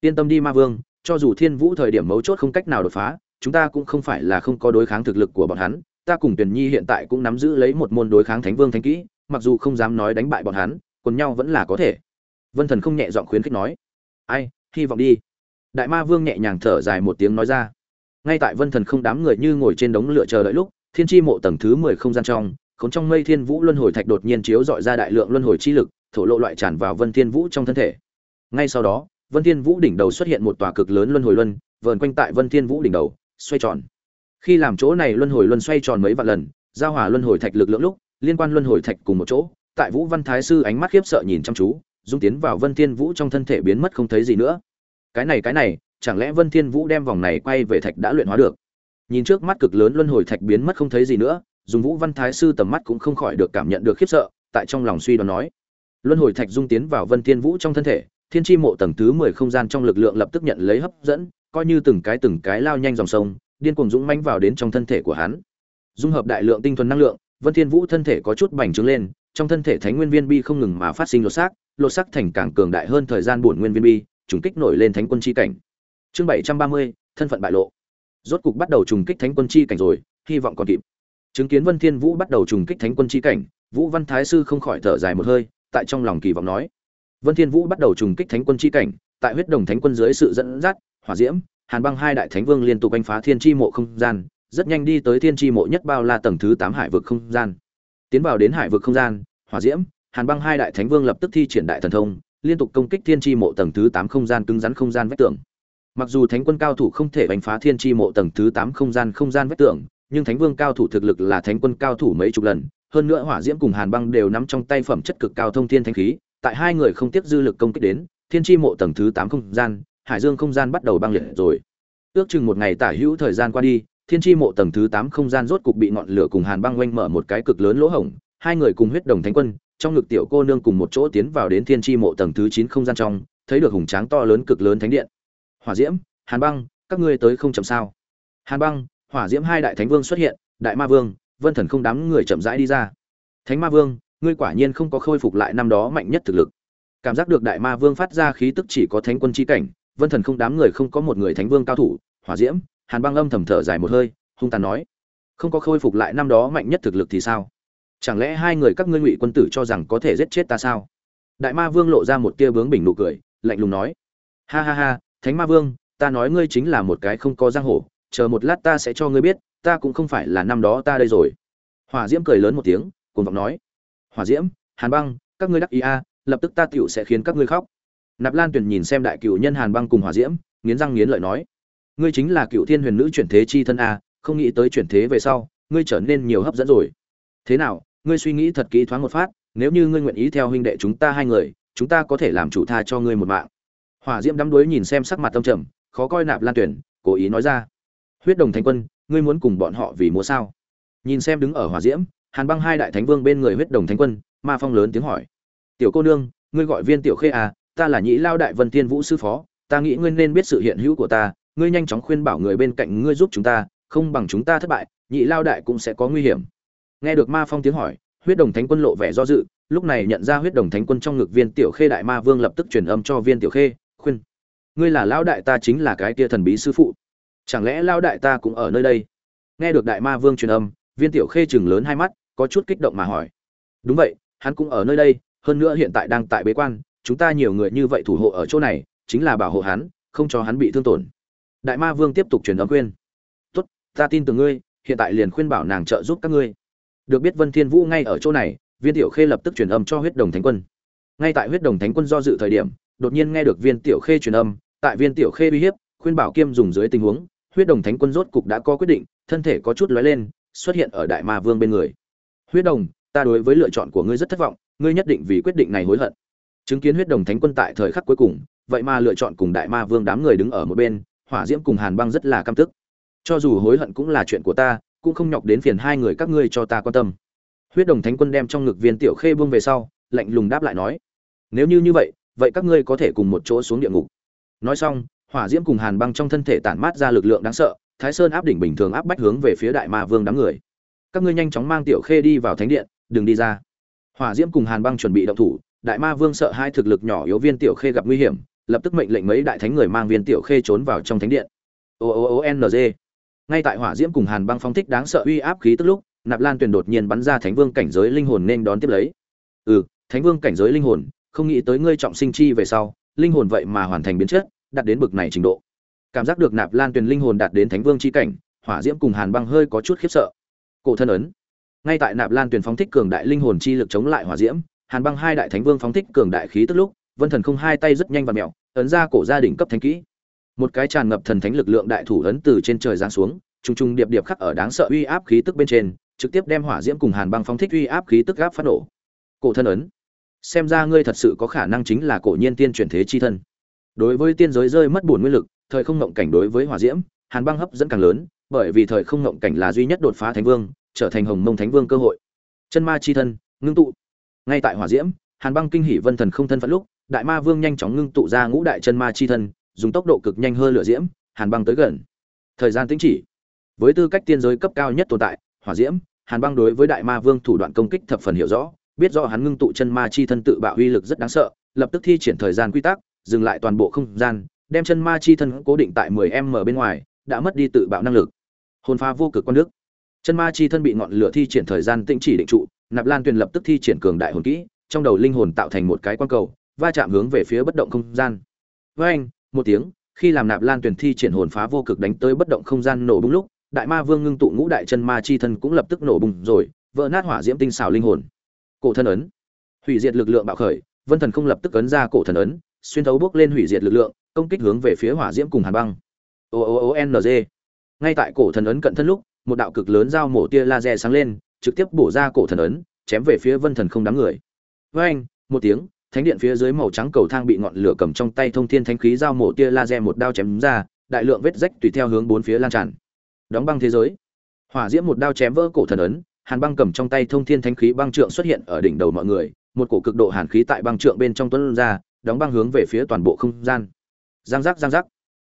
Yên tâm đi ma vương, cho dù thiên vũ thời điểm mấu chốt không cách nào đột phá, chúng ta cũng không phải là không có đối kháng thực lực của bọn hắn. Ta cùng tuyển nhi hiện tại cũng nắm giữ lấy một môn đối kháng thánh vương thánh kỹ, mặc dù không dám nói đánh bại bọn hắn còn nhau vẫn là có thể vân thần không nhẹ giọng khuyến khích nói, ai, hy vọng đi. Đại ma vương nhẹ nhàng thở dài một tiếng nói ra. Ngay tại vân thần không đám người như ngồi trên đống lửa chờ đợi lúc, thiên Chi mộ tầng thứ mười không gian trong, khốn trong mây thiên vũ luân hồi thạch đột nhiên chiếu dọi ra đại lượng luân hồi chi lực, thổ lộ loại tràn vào vân thiên vũ trong thân thể. Ngay sau đó, vân thiên vũ đỉnh đầu xuất hiện một tòa cực lớn luân hồi luân, vờn quanh tại vân thiên vũ đỉnh đầu, xoay tròn. Khi làm chỗ này luân hồi luân xoay tròn mấy vạn lần, giao hòa luân hồi thạch lực lượng lúc, liên quan luân hồi thạch cùng một chỗ, tại vũ văn thái sư ánh mắt khiếp sợ nhìn chăm chú dung tiến vào vân thiên vũ trong thân thể biến mất không thấy gì nữa. Cái này cái này, chẳng lẽ vân thiên vũ đem vòng này quay về thạch đã luyện hóa được? Nhìn trước mắt cực lớn luân hồi thạch biến mất không thấy gì nữa dùng vũ văn thái sư tầm mắt cũng không khỏi được cảm nhận được khiếp sợ, tại trong lòng suy đoán nói. Luân hồi thạch dung tiến vào vân thiên vũ trong thân thể, thiên chi mộ tầng thứ mười không gian trong lực lượng lập tức nhận lấy hấp dẫn, coi như từng cái từng cái lao nhanh dòng sông, điên cuồng dũng mãnh vào đến trong thân thể của hắn. Dung hợp đại lượng tinh thuần năng lượng, vân thiên vũ thân thể có chút bành trướng lên trong thân thể thánh nguyên viên bi không ngừng mà phát sinh lột xác lột xác thành càng cường đại hơn thời gian bổn nguyên viên bi, trùng kích nổi lên thánh quân chi cảnh. Chương bảy trăm ba mươi, thân phận bại lộ. Rốt cục bắt đầu trùng kích thánh quân chi cảnh rồi, hy vọng còn kịp. Chứng kiến vân thiên vũ bắt đầu trùng kích thánh quân chi cảnh, vũ văn thái sư không khỏi thở dài một hơi, tại trong lòng kỳ vọng nói. Vân thiên vũ bắt đầu trùng kích thánh quân chi cảnh, tại huyết đồng thánh quân dưới sự dẫn dắt, hỏa diễm, hàn băng hai đại thánh vương liên tục đánh phá thiên chi mộ không gian, rất nhanh đi tới thiên chi mộ nhất bao la tầng thứ tám hải vực không gian. Tiến vào đến hải vực không gian hỏa diễm, hàn băng hai đại thánh vương lập tức thi triển đại thần thông, liên tục công kích thiên chi mộ tầng thứ tám không gian cứng rắn không gian vách tường. Mặc dù thánh quân cao thủ không thể đánh phá thiên chi mộ tầng thứ tám không gian không gian vách tường, nhưng thánh vương cao thủ thực lực là thánh quân cao thủ mấy chục lần, hơn nữa hỏa diễm cùng hàn băng đều nắm trong tay phẩm chất cực cao thông thiên thanh khí, tại hai người không tiếp dư lực công kích đến, thiên chi mộ tầng thứ tám không gian, hải dương không gian bắt đầu băng liệt rồi. Ước chừng một ngày tả hữu thời gian qua đi, thiên chi mộ tầng thứ tám không gian rốt cục bị ngọn lửa cùng hàn băng oanh mở một cái cực lớn lỗ hổng hai người cùng huyết đồng thánh quân, trong ngực tiểu cô nương cùng một chỗ tiến vào đến thiên tri mộ tầng thứ chín không gian trong, thấy được hùng tráng to lớn cực lớn thánh điện. Hỏa diễm, hàn băng, các ngươi tới không chậm sao? Hàn băng, hỏa diễm hai đại thánh vương xuất hiện, đại ma vương, vân thần không đám người chậm rãi đi ra. Thánh ma vương, ngươi quả nhiên không có khôi phục lại năm đó mạnh nhất thực lực. Cảm giác được đại ma vương phát ra khí tức chỉ có thánh quân chi cảnh, vân thần không đám người không có một người thánh vương cao thủ. Hỏa diễm, hàn băng âm thầm thở dài một hơi, hung tàn nói, không có khôi phục lại năm đó mạnh nhất thực lực thì sao? Chẳng lẽ hai người các ngươi ngụy quân tử cho rằng có thể giết chết ta sao? Đại ma vương lộ ra một tia bướng bình nụ cười, lạnh lùng nói. Ha ha ha, thánh ma vương, ta nói ngươi chính là một cái không có giang hồ, chờ một lát ta sẽ cho ngươi biết, ta cũng không phải là năm đó ta đây rồi. Hỏa diễm cười lớn một tiếng cùng vọng nói. Hỏa diễm, hàn băng, các ngươi đắc ý a lập tức ta tựu sẽ khiến các ngươi khóc. Nạp lan tuyển nhìn xem đại cựu nhân hàn băng cùng hỏa diễm, nghiến răng nghiến lợi nói. Ngươi chính là cựu thiên huyền nữ chuyển thế chi thân a không nghĩ tới chuyển thế về sau, ngươi trở nên nhiều hấp dẫn rồi. Thế nào ngươi suy nghĩ thật kỹ thoáng một phát, nếu như ngươi nguyện ý theo huynh đệ chúng ta hai người, chúng ta có thể làm chủ tha cho ngươi một mạng. Hỏa diễm đắm đuối nhìn xem sắc mặt tâm trầm, khó coi nạp lan tuyển, cố ý nói ra. Huyết đồng thánh quân, ngươi muốn cùng bọn họ vì múa sao? Nhìn xem đứng ở hỏa diễm, hàn băng hai đại thánh vương bên người huyết đồng thánh quân, ma phong lớn tiếng hỏi. Tiểu cô nương, ngươi gọi viên tiểu khê à ta là nhĩ lao đại vân tiên vũ sư phó, ta nghĩ ngươi nên biết sự hiện hữu của ta, ngươi nhanh chóng khuyên bảo người bên cạnh ngươi giúp chúng ta, không bằng chúng ta thất bại nhị lao đại cũng sẽ có nguy hiểm nghe được ma phong tiếng hỏi, huyết đồng thánh quân lộ vẻ do dự, lúc này nhận ra huyết đồng thánh quân trong ngực viên tiểu khê đại ma vương lập tức truyền âm cho viên tiểu khê, khuyên, ngươi là Lão đại ta chính là cái tia thần bí sư phụ. Chẳng lẽ Lão đại ta cũng ở nơi đây? Nghe được đại ma vương truyền âm, viên tiểu khê chừng lớn hai mắt, có chút kích động mà hỏi, đúng vậy, hắn cũng ở nơi đây, hơn nữa hiện tại đang tại bế quan, chúng ta nhiều người như vậy thủ hộ ở chỗ này, chính là bảo hộ hắn, không cho hắn bị thương tổn. Đại ma vương tiếp tục truyền âm khuyên, tốt, ta tin tưởng ngươi, hiện tại liền khuyên bảo nàng trợ giúp các ngươi được biết vân thiên vũ ngay ở chỗ này, viên tiểu khê lập tức truyền âm cho huyết đồng thánh quân. Ngay tại huyết đồng thánh quân do dự thời điểm, đột nhiên nghe được viên tiểu khê truyền âm, tại viên tiểu khê uy hiếp, khuyên bảo kiêm dùng dưới tình huống, huyết đồng thánh quân rốt cục đã có quyết định, thân thể có chút lóe lên, xuất hiện ở đại ma vương bên người. Huyết đồng, ta đối với lựa chọn của ngươi rất thất vọng, ngươi nhất định vì quyết định này hối hận. Chứng kiến huyết đồng thánh quân tại thời khắc cuối cùng, vậy mà lựa chọn cùng đại ma vương đám người đứng ở một bên, hỏa diễm cùng hàn băng rất là căm tức. Cho dù hối hận cũng là chuyện của ta cũng không nhọc đến phiền hai người các ngươi cho ta quan tâm. Huyết đồng thánh quân đem trong ngực viên tiểu khê buông về sau, lạnh lùng đáp lại nói, nếu như như vậy vậy các ngươi có thể cùng một chỗ xuống địa ngục. Nói xong, hỏa diễm cùng hàn băng trong thân thể tản mát ra lực lượng đáng sợ, thái sơn áp đỉnh bình thường áp bách hướng về phía đại ma vương đám người. Các ngươi nhanh chóng mang tiểu khê đi vào thánh điện, đừng đi ra. Hỏa diễm cùng hàn băng chuẩn bị động thủ, đại ma vương sợ hai thực lực nhỏ yếu viên tiểu khê gặp nguy hiểm, lập tức mệnh lệnh mấy đại thánh người mang viên tiểu khê trốn vào trong thánh điện. O o o n g ngay tại hỏa diễm cùng hàn băng phong thích đáng sợ uy áp khí tức lúc, nạp lan tuyền đột nhiên bắn ra thánh vương cảnh giới linh hồn nên đón tiếp lấy. Ừ thánh vương cảnh giới linh hồn, không nghĩ tới ngươi trọng sinh chi về sau, linh hồn vậy mà hoàn thành biến chất, đạt đến bực này trình độ. Cảm giác được nạp lan tuyền linh hồn đạt đến thánh vương chi cảnh, hỏa diễm cùng hàn băng hơi có chút khiếp sợ. Cổ thân ấn. Ngay tại nạp lan tuyền phóng thích cường đại linh hồn chi lực chống lại hỏa diễm, hàn băng hai đại thánh vương phóng thích cường đại khí tức lúc, vân thần không hai tay rất nhanh và mèo ấn ra cổ gia đình cấp thánh kỹ một cái tràn ngập thần thánh lực lượng đại thủ ấn từ trên trời giáng xuống, trùng trùng điệp điệp khắc ở đáng sợ uy áp khí tức bên trên, trực tiếp đem hỏa diễm cùng hàn băng phóng thích uy áp khí tức gáp phát nổ. Cổ thân ấn. Xem ra ngươi thật sự có khả năng chính là cổ nhiên tiên chuyển thế chi thân. Đối với tiên giới rơi mất bổn nguyên lực, thời không ngộng cảnh đối với hỏa diễm, hàn băng hấp dẫn càng lớn, bởi vì thời không ngộng cảnh là duy nhất đột phá thánh vương, trở thành hồng mông thánh vương cơ hội. Chân ma chi thân, ngưng tụ. Ngay tại hỏa diễm, hàn băng kinh hỉ vân thần không thân phận lúc, đại ma vương nhanh chóng ngưng tụ ra ngũ đại chân ma chi thân dùng tốc độ cực nhanh hơn lửa diễm, hàn băng tới gần. Thời gian tính chỉ. Với tư cách tiên giới cấp cao nhất tồn tại, hỏa diễm, hàn băng đối với đại ma vương thủ đoạn công kích thập phần hiểu rõ, biết rõ hắn ngưng tụ chân ma chi thân tự bạo uy lực rất đáng sợ, lập tức thi triển thời gian quy tắc, dừng lại toàn bộ không gian, đem chân ma chi thân cố định tại 10 m bên ngoài, đã mất đi tự bạo năng lực. Hồn pha vô cực quan đức. Chân ma chi thân bị ngọn lửa thi triển thời gian tĩnh chỉ định trụ, nạp lan tuyền lập tức thi triển cường đại hồn kỹ, trong đầu linh hồn tạo thành một cái quan cầu, va chạm hướng về phía bất động không gian. Với anh một tiếng, khi làm nạp lan tuyển thi triển hồn phá vô cực đánh tới bất động không gian nổ bung lúc, đại ma vương ngưng tụ ngũ đại chân ma chi thân cũng lập tức nổ bùng rồi, vỡ nát hỏa diễm tinh xảo linh hồn. Cổ thân ấn. Hủy diệt lực lượng bạo khởi, vân thần không lập tức ấn ra cổ thần ấn, xuyên thấu bước lên hủy diệt lực lượng, công kích hướng về phía hỏa diễm cùng hàn băng. O o o n g. Ngay tại cổ thần ấn cận thân lúc, một đạo cực lớn dao mổ tia laser sáng lên, trực tiếp bổ ra cổ thần ấn, chém về phía vân thần không đám người. Với anh một tiếng thánh điện phía dưới màu trắng cầu thang bị ngọn lửa cầm trong tay thông thiên thánh khí giao mổ tia laser một đao chém ra, đại lượng vết rách tùy theo hướng bốn phía lan tràn. Đóng băng thế giới. Hỏa diễm một đao chém vỡ cổ thần ấn, hàn băng cầm trong tay thông thiên thánh khí băng trượng xuất hiện ở đỉnh đầu mọi người, một cổ cực độ hàn khí tại băng trượng bên trong tuân ra, đóng băng hướng về phía toàn bộ không gian. Giang giác giang giác.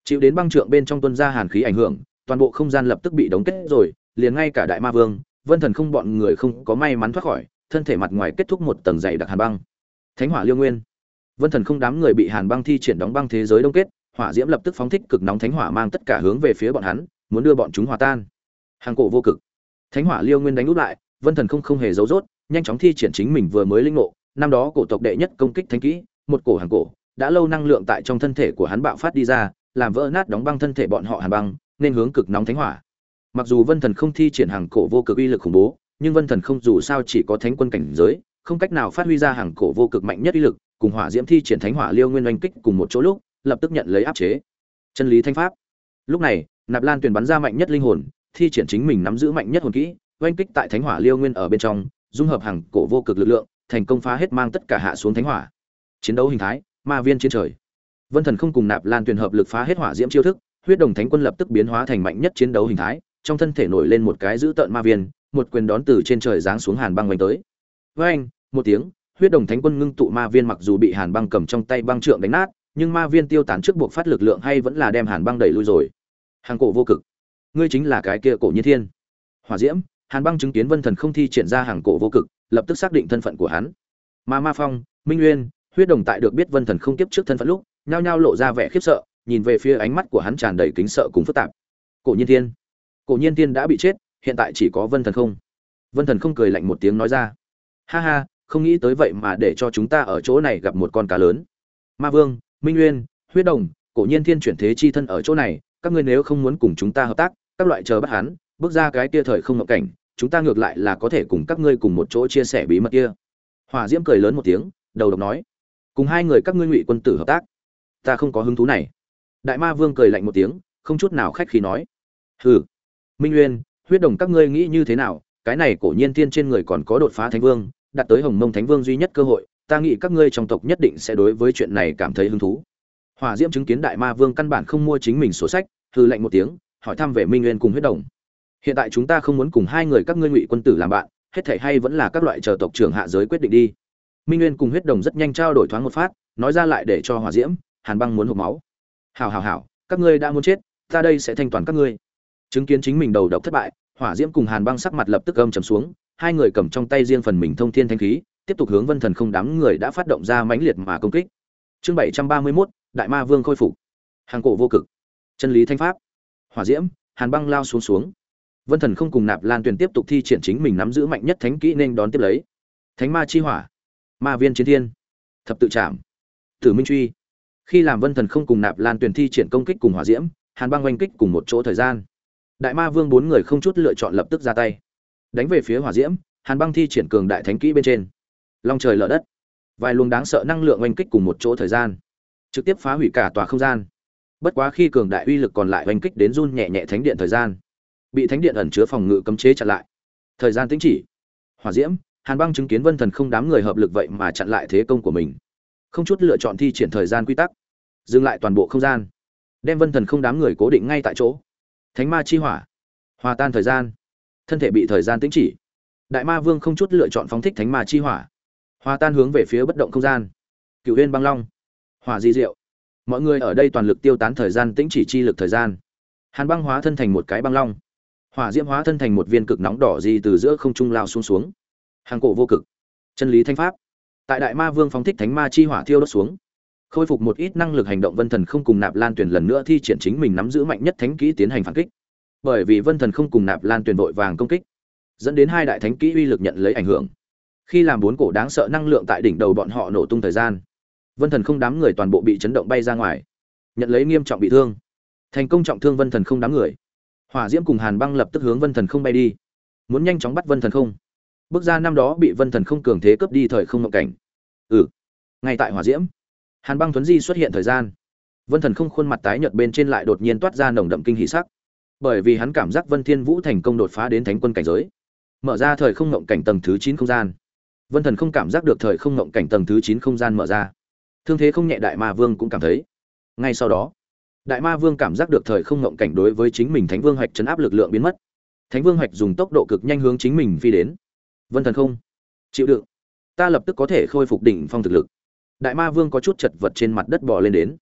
Chịu đến băng trượng bên trong tuân ra hàn khí ảnh hưởng, toàn bộ không gian lập tức bị đóng kết rồi, liền ngay cả đại ma vương, vân thần không bọn người không có may mắn thoát khỏi, thân thể mặt ngoài kết thúc một tầng dày đặc hàn băng thánh hỏa liêu nguyên. Vân thần không đám người bị hàn băng thi triển đóng băng thế giới đông kết, hỏa diễm lập tức phóng thích cực nóng thánh hỏa mang tất cả hướng về phía bọn hắn, muốn đưa bọn chúng hòa tan. Hàng cổ vô cực. Thánh hỏa liêu nguyên đánh úp lại, vân thần không không hề giấu rốt, nhanh chóng thi triển chính mình vừa mới linh ngộ. Năm đó cổ tộc đệ nhất công kích thánh kỹ, một cổ hàng cổ, đã lâu năng lượng tại trong thân thể của hắn bạo phát đi ra, làm vỡ nát đóng băng thân thể bọn họ hàn băng, nên hướng cực nóng thánh hỏa. Mặc dù vân thần không thi triển hàng cổ vô cực uy lực khủng bố, nhưng vân thần không dù sao chỉ có thánh quân cảnh giới không cách nào phát huy ra hàng cổ vô cực mạnh nhất uy lực, cùng hỏa diễm thi triển thánh hỏa liêu nguyên oanh kích cùng một chỗ lúc, lập tức nhận lấy áp chế. Chân lý thanh pháp. Lúc này, nạp lan tuyền bắn ra mạnh nhất linh hồn, thi triển chính mình nắm giữ mạnh nhất hồn kỹ, oanh kích tại thánh hỏa liêu nguyên ở bên trong, dung hợp hàng cổ vô cực lực lượng, thành công phá hết mang tất cả hạ xuống thánh hỏa. Chiến đấu hình thái, ma viên chiến trời. Vân thần không cùng nạp lan tuyền hợp lực phá hết hỏa diễm chiêu thức, huyết đồng thánh quân lập tức biến hóa thành mạnh nhất chiến đấu hình thái, trong thân thể nổi lên một cái dữ tợn ma viên, một quyền đón từ trên trời giáng xuống hàn băng vành tới với anh, một tiếng, huyết đồng thánh quân ngưng tụ ma viên mặc dù bị hàn băng cầm trong tay băng trượng đánh nát, nhưng ma viên tiêu tán trước buộc phát lực lượng hay vẫn là đem hàn băng đẩy lui rồi. Hàng cổ vô cực. Ngươi chính là cái kia cổ nhiên thiên. Hỏa diễm, hàn băng chứng kiến vân thần không thi triển ra hàng cổ vô cực, lập tức xác định thân phận của hắn. Ma ma phong, minh nguyên huyết đồng tại được biết vân thần không kiếp trước thân phận lúc, nhao nhao lộ ra vẻ khiếp sợ, nhìn về phía ánh mắt của hắn tràn đầy kính sợ cùng phức tạp. Cổ nhiên thiên. Cổ nhiên thiên đã bị chết, hiện tại chỉ có vân thần không. Vân thần không cười lạnh một tiếng nói ra ha ha, không nghĩ tới vậy mà để cho chúng ta ở chỗ này gặp một con cá lớn. Ma vương, minh nguyên huyết đồng, cổ nhiên thiên chuyển thế chi thân ở chỗ này, các ngươi nếu không muốn cùng chúng ta hợp tác, các loại chờ bắt hắn, bước ra cái kia thời không ngộ cảnh, chúng ta ngược lại là có thể cùng các ngươi cùng một chỗ chia sẻ bí mật kia. Hòa diễm cười lớn một tiếng, đầu độc nói, cùng hai người các ngươi ngụy quân tử hợp tác, ta không có hứng thú này. Đại ma vương cười lạnh một tiếng, không chút nào khách khí nói, hừ, minh uyên, huyết đồng các ngươi nghĩ như thế nào, cái này cổ nhiên tiên trên người còn có đột phá thánh vương đạt tới hồng mông thánh vương duy nhất cơ hội ta nghĩ các ngươi trong tộc nhất định sẽ đối với chuyện này cảm thấy hứng thú. Hỏa diễm chứng kiến đại ma vương căn bản không mua chính mình sổ sách hư lệnh một tiếng hỏi thăm về minh nguyên cùng huyết đồng. Hiện tại chúng ta không muốn cùng hai người các ngươi ngụy quân tử làm bạn hết thảy hay vẫn là các loại chờ tộc trưởng hạ giới quyết định đi. Minh nguyên cùng huyết đồng rất nhanh trao đổi thoáng một phát nói ra lại để cho hỏa diễm hàn băng muốn hộc máu. Hảo hảo hảo, các ngươi đã muốn chết ta đây sẽ thanh toàn các ngươi. Chứng kiến chính mình đầu độc thất bại hỏa diễm cùng hàn băng sắc mặt lập tức âm trầm xuống, hai người cầm trong tay riêng phần mình thông thiên thanh khí, tiếp tục hướng vân thần không đám người đã phát động ra mãnh liệt mà công kích. Chương bảy trăm ba mươi mốt, đại ma vương khôi phục. Hàng cổ vô cực. Chân lý thanh pháp. Hỏa diễm, hàn băng lao xuống xuống. Vân thần không cùng nạp lan tuyền tiếp tục thi triển chính mình nắm giữ mạnh nhất thánh kỹ nên đón tiếp lấy. Thánh ma chi hỏa. Ma viên chiến thiên. Thập tự trảm. Tử minh truy. Khi làm vân thần không cùng nạp lan tuyền thi triển công kích cùng hỏa diễm, hàn băng oanh kích cùng một chỗ thời gian đại ma vương bốn người không chút lựa chọn lập tức ra tay. Đánh về phía hỏa diễm, hàn băng thi triển cường đại thánh kỹ bên trên. Long trời lở đất. Vài luồng đáng sợ năng lượng oanh kích cùng một chỗ thời gian. Trực tiếp phá hủy cả tòa không gian. Bất quá khi cường đại uy lực còn lại oanh kích đến run nhẹ nhẹ thánh điện thời gian, bị thánh điện ẩn chứa phòng ngự cấm chế chặn lại. Thời gian tính chỉ. Hỏa diễm, hàn băng chứng kiến vân thần không đám người hợp lực vậy mà chặn lại thế công của mình. Không chút lựa chọn thi triển thời gian quy tắc. Dừng lại toàn bộ không gian. Đem vân thần không đám người cố định ngay tại chỗ thánh ma chi hỏa. Hòa tan thời gian. Thân thể bị thời gian tính chỉ. Đại ma vương không chút lựa chọn phóng thích thánh ma chi hỏa. Hòa tan hướng về phía bất động không gian. Cựu huyên băng long. Hỏa di diệu. Mọi người ở đây toàn lực tiêu tán thời gian tĩnh chỉ chi lực thời gian. Hàn băng hóa thân thành một cái băng long. Hỏa diễm hóa thân thành một viên cực nóng đỏ di từ giữa không trung lao xuống xuống. Hàng cổ vô cực. Chân lý thanh pháp. Tại đại ma vương phóng thích thánh ma chi hỏa thiêu đốt xuống khôi phục một ít năng lực hành động vân thần không cùng nạp lan tuyển lần nữa thi triển chính mình nắm giữ mạnh nhất thánh kỹ tiến hành phản kích. Bởi vì vân thần không cùng nạp lan tuyển vội vàng công kích, dẫn đến hai đại thánh kỹ uy lực nhận lấy ảnh hưởng. Khi làm bốn cổ đáng sợ năng lượng tại đỉnh đầu bọn họ nổ tung thời gian, vân thần không đám người toàn bộ bị chấn động bay ra ngoài, nhận lấy nghiêm trọng bị thương. Thành công trọng thương vân thần không đám người. Hỏa diễm cùng hàn băng lập tức hướng vân thần không bay đi, muốn nhanh chóng bắt vân thần không. Bước ra năm đó bị vân thần không cường thế cướp đi thời không mộng cảnh. Ừ ngay tại hỏa diễm hàn băng thuấn di xuất hiện thời gian. Vân thần không khuôn mặt tái nhợt bên trên lại đột nhiên toát ra nồng đậm kinh hỉ sắc. Bởi vì hắn cảm giác vân thiên vũ thành công đột phá đến thánh quân cảnh giới. Mở ra thời không ngộng cảnh tầng thứ chín không gian. Vân thần không cảm giác được thời không ngộng cảnh tầng thứ chín không gian mở ra. Thương thế không nhẹ đại ma vương cũng cảm thấy. Ngay sau đó, đại ma vương cảm giác được thời không ngộng cảnh đối với chính mình thánh vương hoạch chấn áp lực lượng biến mất. Thánh vương hoạch dùng tốc độ cực nhanh hướng chính mình phi đến. Vân thần không chịu đựng. Ta lập tức có thể khôi phục đỉnh phong thực lực đại ma vương có chút chật vật trên mặt đất bò lên đến.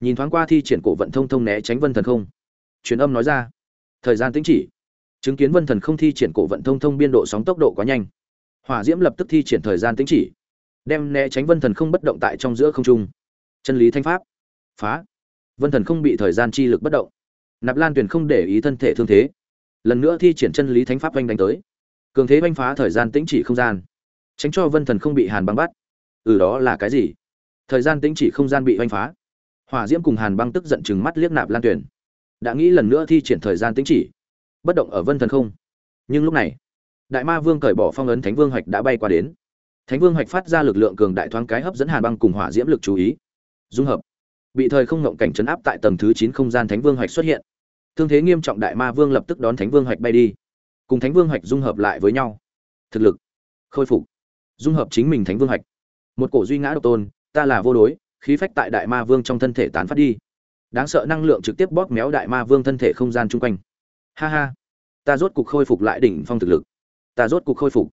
Nhìn thoáng qua thi triển cổ vận thông thông né tránh vân thần không. Truyền âm nói ra. Thời gian tính chỉ. Chứng kiến vân thần không thi triển cổ vận thông thông biên độ sóng tốc độ quá nhanh. Hỏa diễm lập tức thi triển thời gian tính chỉ. Đem né tránh vân thần không bất động tại trong giữa không trung. Chân lý thanh pháp. Phá. Vân thần không bị thời gian chi lực bất động. Nạp lan tuyền không để ý thân thể thương thế. Lần nữa thi triển chân lý thánh pháp oanh đánh tới. Cường thế oanh phá thời gian tĩnh chỉ không gian. Tránh cho vân thần không bị hàn băng bắt. Ừ đó là cái gì? Thời gian tĩnh chỉ không gian bị oanh phá. Hỏa diễm cùng hàn băng tức giận chừng mắt liếc nạp lan tuyền. Đã nghĩ lần nữa thi triển thời gian tĩnh chỉ. Bất động ở vân thần không. Nhưng lúc này, đại ma vương cởi bỏ phong ấn thánh vương hoạch đã bay qua đến. Thánh vương hoạch phát ra lực lượng cường đại thoáng cái hấp dẫn hàn băng cùng hỏa diễm lực chú ý. Dung hợp. Bị thời không ngộng cảnh chấn áp tại tầng thứ chín không gian thánh vương hoạch xuất hiện. Thương thế nghiêm trọng đại ma vương lập tức đón thánh vương hoạch bay đi. Cùng thánh vương hoạch dung hợp lại với nhau. Thực lực. Khôi phục. Dung hợp chính mình thánh vương hoạch. Một cổ duy ngã độc tôn ta là vô đối, khí phách tại đại ma vương trong thân thể tán phát đi. Đáng sợ năng lượng trực tiếp bóp méo đại ma vương thân thể không gian chung quanh. Ha ha, ta rốt cục khôi phục lại đỉnh phong thực lực. Ta rốt cục khôi phục.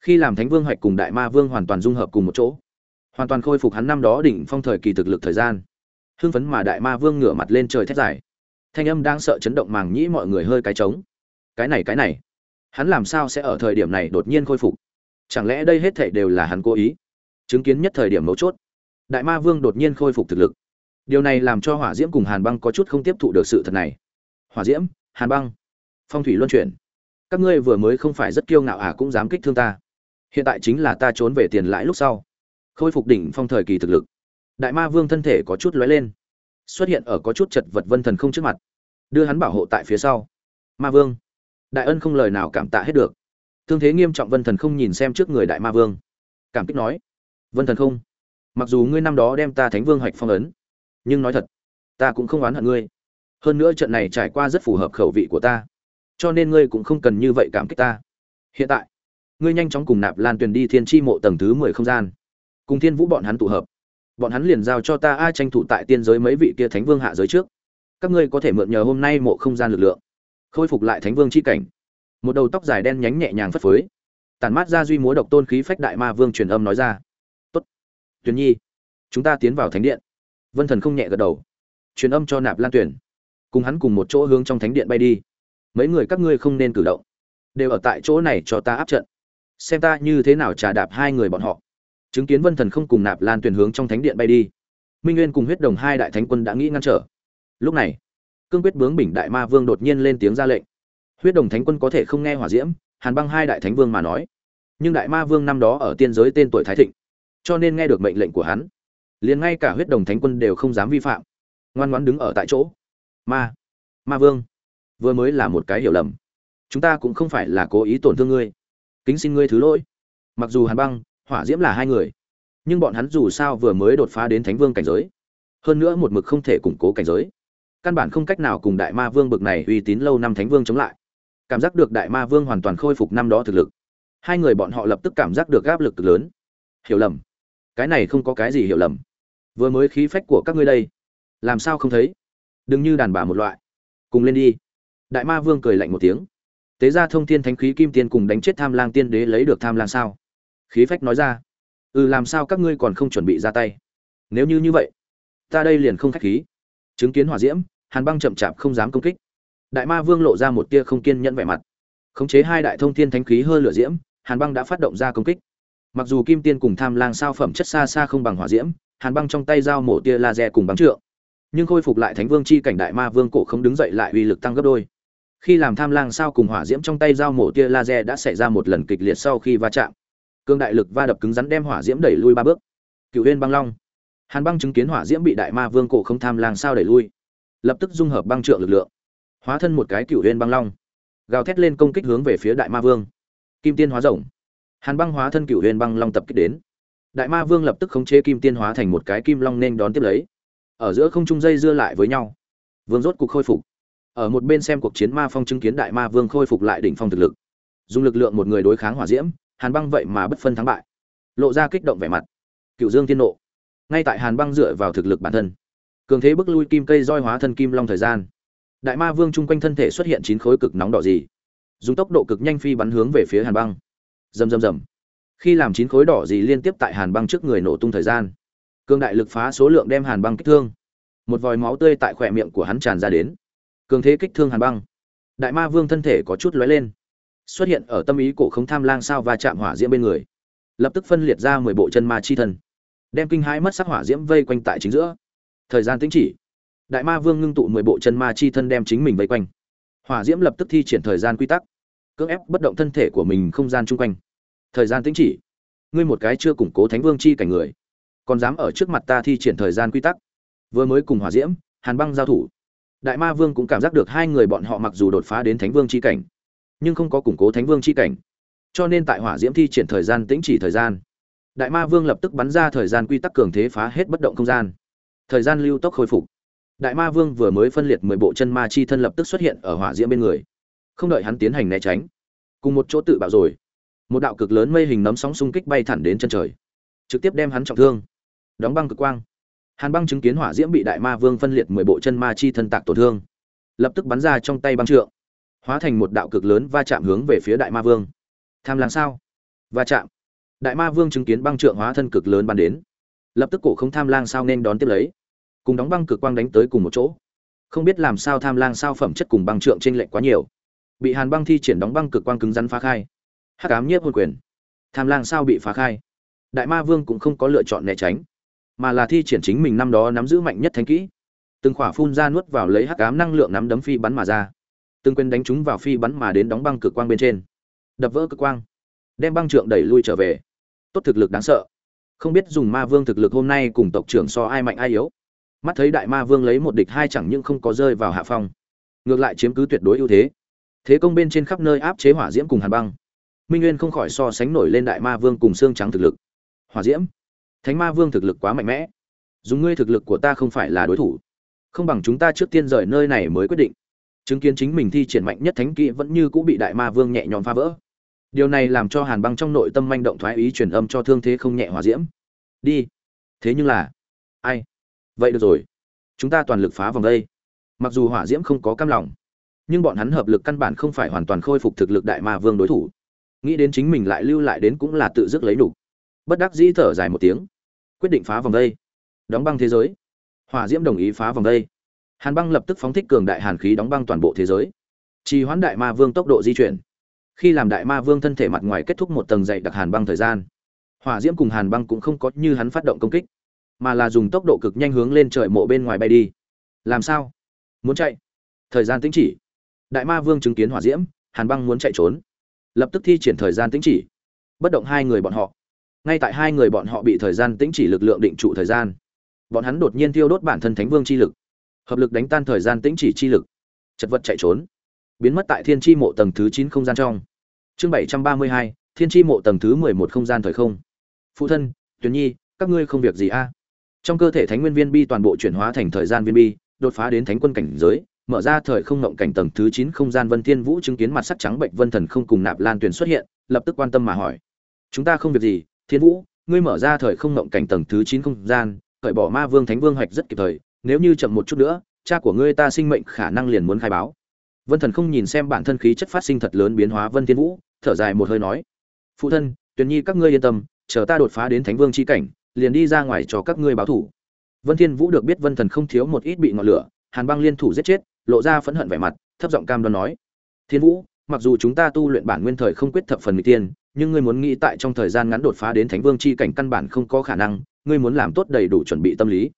Khi làm thánh vương hoạch cùng đại ma vương hoàn toàn dung hợp cùng một chỗ, hoàn toàn khôi phục hắn năm đó đỉnh phong thời kỳ thực lực thời gian. Hưng phấn mà đại ma vương ngửa mặt lên trời thét dài. Thanh âm đang sợ chấn động màng nhĩ mọi người hơi cái trống. Cái này cái này. Hắn làm sao sẽ ở thời điểm này đột nhiên khôi phục? Chẳng lẽ đây hết thảy đều là hắn cố ý? Chứng kiến nhất thời điểm mấu chốt đại ma vương đột nhiên khôi phục thực lực. Điều này làm cho hỏa diễm cùng hàn băng có chút không tiếp thụ được sự thật này. Hỏa diễm, hàn băng. Phong thủy luân chuyển. Các ngươi vừa mới không phải rất kiêu ngạo à cũng dám kích thương ta. Hiện tại chính là ta trốn về tiền lãi lúc sau. Khôi phục đỉnh phong thời kỳ thực lực. Đại ma vương thân thể có chút lóe lên. Xuất hiện ở có chút chật vật vân thần không trước mặt. Đưa hắn bảo hộ tại phía sau. Ma vương. Đại ân không lời nào cảm tạ hết được. Thương thế nghiêm trọng vân thần không nhìn xem trước người đại ma vương. Cảm kích nói. Vân thần không mặc dù ngươi năm đó đem ta thánh vương hoạch phong ấn, nhưng nói thật, ta cũng không oán hận ngươi. Hơn nữa trận này trải qua rất phù hợp khẩu vị của ta, cho nên ngươi cũng không cần như vậy cảm kích ta. Hiện tại, ngươi nhanh chóng cùng nạp lan tuyền đi thiên tri mộ tầng thứ mười không gian. Cùng thiên vũ bọn hắn tụ hợp, bọn hắn liền giao cho ta ai tranh thủ tại tiên giới mấy vị kia thánh vương hạ giới trước. Các ngươi có thể mượn nhờ hôm nay mộ không gian lực lượng, khôi phục lại thánh vương chi cảnh. Một đầu tóc dài đen nhánh nhẹ nhàng phất phới tàn mát ra duy múa độc tôn khí phách đại ma vương truyền âm nói ra tuyền nhi, chúng ta tiến vào thánh điện. Vân thần không nhẹ gật đầu. Truyền âm cho nạp lan tuyển cùng hắn cùng một chỗ hướng trong thánh điện bay đi. Mấy người các ngươi không nên cử động. Đều ở tại chỗ này cho ta áp trận. Xem ta như thế nào trà đạp hai người bọn họ. Chứng kiến vân thần không cùng nạp lan tuyển hướng trong thánh điện bay đi. Minh nguyên cùng huyết đồng hai đại thánh quân đã nghĩ ngăn trở. Lúc này, cương quyết bướng bình đại ma vương đột nhiên lên tiếng ra lệnh. Huyết đồng thánh quân có thể không nghe hỏa diễm, hàn băng hai đại thánh vương mà nói. Nhưng đại ma vương năm đó ở tiên giới tên tuổi thái thịnh cho nên nghe được mệnh lệnh của hắn, liền ngay cả huyết đồng thánh quân đều không dám vi phạm, ngoan ngoãn đứng ở tại chỗ. Ma ma vương, vừa mới là một cái hiểu lầm. Chúng ta cũng không phải là cố ý tổn thương ngươi. Kính xin ngươi thứ lỗi. Mặc dù hàn băng, hỏa diễm là hai người, nhưng bọn hắn dù sao vừa mới đột phá đến thánh vương cảnh giới, hơn nữa một mực không thể củng cố cảnh giới. Căn bản không cách nào cùng đại ma vương bực này uy tín lâu năm thánh vương chống lại. Cảm giác được đại ma vương hoàn toàn khôi phục năm đó thực lực. Hai người bọn họ lập tức cảm giác được áp lực cực lớn. Hiểu lầm cái này không có cái gì hiểu lầm. Vừa mới khí phách của các ngươi đây, làm sao không thấy? Đừng như đàn bà một loại. Cùng lên đi. Đại ma vương cười lạnh một tiếng. Tế ra thông thiên thánh khí kim tiên cùng đánh chết tham lang tiên đế lấy được tham lang sao? Khí phách nói ra. Ừ làm sao các ngươi còn không chuẩn bị ra tay? Nếu như như vậy, ta đây liền không khách khí. Chứng kiến hỏa diễm, hàn băng chậm chạp không dám công kích. Đại ma vương lộ ra một tia không kiên nhẫn vẻ mặt. Khống chế hai đại thông thiên thánh khí hơi lửa diễm, hàn băng đã phát động ra công kích mặc dù kim tiên cùng tham lang sao phẩm chất xa xa không bằng hỏa diễm, hàn băng trong tay dao mổ tia laser cùng bắn trượng. Nhưng khôi phục lại thánh vương chi cảnh đại ma vương cổ không đứng dậy lại uy lực tăng gấp đôi. Khi làm tham lang sao cùng hỏa diễm trong tay dao mổ tia laser đã xảy ra một lần kịch liệt sau khi va chạm. Cương đại lực va đập cứng rắn đem hỏa diễm đẩy lui ba bước. Cựu huyên băng long. Hàn băng chứng kiến hỏa diễm bị đại ma vương cổ không tham lang sao đẩy lui. Lập tức dung hợp băng trượng lực lượng. Hóa thân một cái cựu huyên băng long. Gào thét lên công kích hướng về phía đại ma vương. Kim tiên hóa rồng hàn băng hóa thân cựu huyền băng long tập kích đến. Đại ma vương lập tức khống chế kim tiên hóa thành một cái kim long nên đón tiếp lấy. Ở giữa không trung dây dưa lại với nhau. Vương rốt cục khôi phục. Ở một bên xem cuộc chiến ma phong chứng kiến đại ma vương khôi phục lại đỉnh phong thực lực. Dùng lực lượng một người đối kháng hỏa diễm, hàn băng vậy mà bất phân thắng bại. Lộ ra kích động vẻ mặt. Cựu dương tiên nộ. Ngay tại hàn băng dựa vào thực lực bản thân. Cường thế bức lui kim cây roi hóa thân kim long thời gian. Đại ma vương chung quanh thân thể xuất hiện chín khối cực nóng đỏ gì. Dùng tốc độ cực nhanh phi bắn hướng về phía hàn băng rầm rầm rầm. Khi làm chín khối đỏ gì liên tiếp tại hàn băng trước người nổ tung thời gian, cường đại lực phá số lượng đem hàn băng kích thương. Một vòi máu tươi tại khỏe miệng của hắn tràn ra đến. Cường thế kích thương hàn băng. Đại ma vương thân thể có chút lóe lên, xuất hiện ở tâm ý cổ không tham lang sao và chạm hỏa diễm bên người. Lập tức phân liệt ra mười bộ chân ma chi thân, đem kinh hãi mất sắc hỏa diễm vây quanh tại chính giữa. Thời gian tính chỉ, đại ma vương ngưng tụ mười bộ chân ma chi thân đem chính mình vây quanh. Hỏa diễm lập tức thi triển thời gian quy tắc cưỡng ép bất động thân thể của mình không gian chung quanh. Thời gian tính chỉ. Ngươi một cái chưa củng cố thánh vương chi cảnh người, còn dám ở trước mặt ta thi triển thời gian quy tắc. Vừa mới cùng hỏa diễm, hàn băng giao thủ, đại ma vương cũng cảm giác được hai người bọn họ mặc dù đột phá đến thánh vương chi cảnh, nhưng không có củng cố thánh vương chi cảnh. Cho nên tại hỏa diễm thi triển thời gian tĩnh chỉ thời gian, đại ma vương lập tức bắn ra thời gian quy tắc cường thế phá hết bất động không gian. Thời gian lưu tốc khôi phục. Đại ma vương vừa mới phân liệt mười bộ chân ma chi thân lập tức xuất hiện ở hỏa diễm bên người không đợi hắn tiến hành né tránh, cùng một chỗ tự bạo rồi. Một đạo cực lớn mây hình nấm sóng xung kích bay thẳng đến chân trời, trực tiếp đem hắn trọng thương. Đóng băng cực quang. Hàn băng chứng kiến hỏa diễm bị đại ma vương phân liệt mười bộ chân ma chi thân tạc tổn thương, lập tức bắn ra trong tay băng trượng, hóa thành một đạo cực lớn va chạm hướng về phía đại ma vương. Tham làm sao? Va chạm. Đại ma vương chứng kiến băng trượng hóa thân cực lớn bắn đến, lập tức cổ không tham lang sao nên đón tiếp lấy, cùng đóng băng cực quang đánh tới cùng một chỗ. Không biết làm sao tham lang sao phẩm chất cùng băng trượng trên lệch quá nhiều bị hàn băng thi triển đóng băng cực quang cứng rắn phá khai. Hắc ám nhiếp hôn quyền. Tham lang sao bị phá khai. Đại ma vương cũng không có lựa chọn né tránh, mà là thi triển chính mình năm đó nắm giữ mạnh nhất thánh kỹ. Từng khỏa phun ra nuốt vào lấy hắc ám năng lượng nắm đấm phi bắn mà ra. Từng quyền đánh chúng vào phi bắn mà đến đóng băng cực quang bên trên. Đập vỡ cực quang, đem băng trượng đẩy lui trở về. Tốt thực lực đáng sợ. Không biết dùng ma vương thực lực hôm nay cùng tộc trưởng so ai mạnh ai yếu. Mắt thấy đại ma vương lấy một địch hai chẳng những không có rơi vào hạ phong, ngược lại chiếm cứ tuyệt đối ưu thế thế công bên trên khắp nơi áp chế hỏa diễm cùng hàn băng. Minh nguyên không khỏi so sánh nổi lên đại ma vương cùng xương trắng thực lực. Hỏa diễm? Thánh ma vương thực lực quá mạnh mẽ. Dùng ngươi thực lực của ta không phải là đối thủ. Không bằng chúng ta trước tiên rời nơi này mới quyết định. Chứng kiến chính mình thi triển mạnh nhất thánh Kỵ vẫn như cũng bị đại ma vương nhẹ nhõm phá vỡ. Điều này làm cho hàn băng trong nội tâm manh động thoái ý truyền âm cho thương thế không nhẹ hòa diễm. Đi. Thế nhưng là, ai? Vậy được rồi. Chúng ta toàn lực phá vòng đây. Mặc dù hỏa diễm không có cam lòng nhưng bọn hắn hợp lực căn bản không phải hoàn toàn khôi phục thực lực đại ma vương đối thủ. Nghĩ đến chính mình lại lưu lại đến cũng là tự dứt lấy đủ. Bất đắc dĩ thở dài một tiếng. Quyết định phá vòng đây. Đóng băng thế giới. Hỏa diễm đồng ý phá vòng đây. Hàn băng lập tức phóng thích cường đại hàn khí đóng băng toàn bộ thế giới. Trì hoãn đại ma vương tốc độ di chuyển. Khi làm đại ma vương thân thể mặt ngoài kết thúc một tầng dày đặc hàn băng thời gian, hỏa diễm cùng hàn băng cũng không có như hắn phát động công kích, mà là dùng tốc độ cực nhanh hướng lên trời mộ bên ngoài bay đi. Làm sao? Muốn chạy? Thời gian tính chỉ đại ma vương chứng kiến hỏa diễm, hàn băng muốn chạy trốn. Lập tức thi triển thời gian tính chỉ. Bất động hai người bọn họ. Ngay tại hai người bọn họ bị thời gian tính chỉ lực lượng định trụ thời gian, bọn hắn đột nhiên thiêu đốt bản thân thánh vương chi lực. Hợp lực đánh tan thời gian tính chỉ chi lực. Chật vật chạy trốn. Biến mất tại thiên tri mộ tầng thứ chín không gian trong. Chương bảy trăm ba mươi hai, thiên tri mộ tầng thứ mười một không gian thời không. Phụ thân, tuyền nhi, các ngươi không việc gì a? Trong cơ thể thánh nguyên viên bi toàn bộ chuyển hóa thành thời gian viên bi, đột phá đến thánh quân cảnh giới mở ra thời không ngộng cảnh tầng thứ chín không gian vân thiên vũ chứng kiến mặt sắc trắng bệnh vân thần không cùng nạp lan tuyền xuất hiện, lập tức quan tâm mà hỏi. Chúng ta không việc gì, thiên vũ, ngươi mở ra thời không ngộng cảnh tầng thứ chín không gian cởi bỏ ma vương thánh vương hoạch rất kịp thời, nếu như chậm một chút nữa, cha của ngươi ta sinh mệnh khả năng liền muốn khai báo. Vân thần không nhìn xem bản thân khí chất phát sinh thật lớn biến hóa vân thiên vũ, thở dài một hơi nói. Phụ thân, tuyền nhi các ngươi yên tâm, chờ ta đột phá đến thánh vương chi cảnh, liền đi ra ngoài cho các ngươi báo thủ. Vân thiên vũ được biết vân thần không thiếu một ít bị ngọn lửa, hàn băng liên thủ giết chết lộ ra phẫn hận vẻ mặt, thấp giọng cam đoan nói, thiên vũ, mặc dù chúng ta tu luyện bản nguyên thời không quyết thập phần mỹ tiên, nhưng ngươi muốn nghĩ tại trong thời gian ngắn đột phá đến thánh vương chi cảnh căn bản không có khả năng, ngươi muốn làm tốt đầy đủ chuẩn bị tâm lý.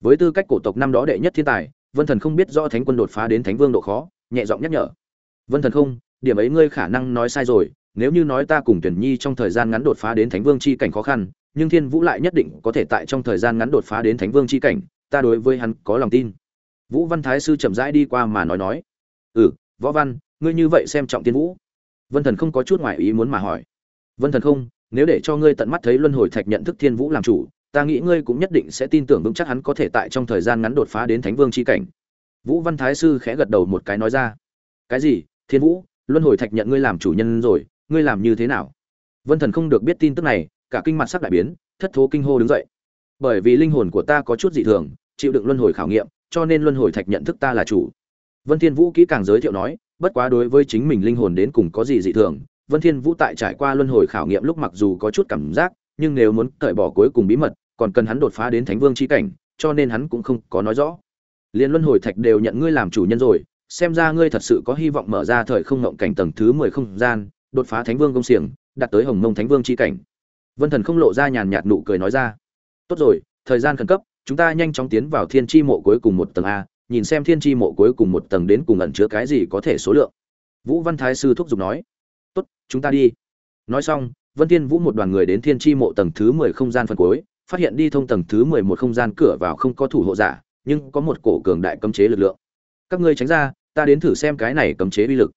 Với tư cách cổ tộc năm đó đệ nhất thiên tài, vân thần không biết rõ thánh quân đột phá đến thánh vương độ khó, nhẹ giọng nhắc nhở, vân thần không, điểm ấy ngươi khả năng nói sai rồi, nếu như nói ta cùng tuyển nhi trong thời gian ngắn đột phá đến thánh vương chi cảnh khó khăn, nhưng thiên vũ lại nhất định có thể tại trong thời gian ngắn đột phá đến thánh vương chi cảnh, ta đối với hắn có lòng tin vũ văn thái sư chậm rãi đi qua mà nói nói. Ừ võ văn, ngươi như vậy xem trọng tiên vũ. Vân thần không có chút ngoại ý muốn mà hỏi. Vân thần không, nếu để cho ngươi tận mắt thấy luân hồi thạch nhận thức thiên vũ làm chủ, ta nghĩ ngươi cũng nhất định sẽ tin tưởng vững chắc hắn có thể tại trong thời gian ngắn đột phá đến thánh vương chi cảnh. Vũ văn thái sư khẽ gật đầu một cái nói ra. Cái gì? Thiên vũ, luân hồi thạch nhận ngươi làm chủ nhân rồi, ngươi làm như thế nào? Vân thần không được biết tin tức này, cả kinh mặt sắc đại biến, thất thố kinh hô đứng dậy. Bởi vì linh hồn của ta có chút dị thường, chịu đựng luân hồi khảo nghiệm cho nên luân hồi thạch nhận thức ta là chủ. Vân thiên vũ kỹ càng giới thiệu nói, bất quá đối với chính mình linh hồn đến cùng có gì dị thường, vân thiên vũ tại trải qua luân hồi khảo nghiệm lúc mặc dù có chút cảm giác, nhưng nếu muốn cởi bỏ cuối cùng bí mật, còn cần hắn đột phá đến thánh vương chi cảnh, cho nên hắn cũng không có nói rõ. Liên luân hồi thạch đều nhận ngươi làm chủ nhân rồi, xem ra ngươi thật sự có hy vọng mở ra thời không ngộng cảnh tầng thứ mười không gian, đột phá thánh vương công xiềng, đạt tới hồng mông thánh vương chi cảnh. Vân thần không lộ ra nhàn nhạt nụ cười nói ra. Tốt rồi, thời gian khẩn cấp chúng ta nhanh chóng tiến vào thiên tri mộ cuối cùng một tầng a, nhìn xem thiên tri mộ cuối cùng một tầng đến cùng ẩn chứa cái gì có thể số lượng. Vũ văn thái sư thúc giục nói. Tốt, chúng ta đi. Nói xong, vân thiên vũ một đoàn người đến thiên tri mộ tầng thứ mười không gian phần cuối, phát hiện đi thông tầng thứ mười một không gian cửa vào không có thủ hộ giả, nhưng có một cổ cường đại cấm chế lực lượng. Các ngươi tránh ra, ta đến thử xem cái này cấm chế uy lực.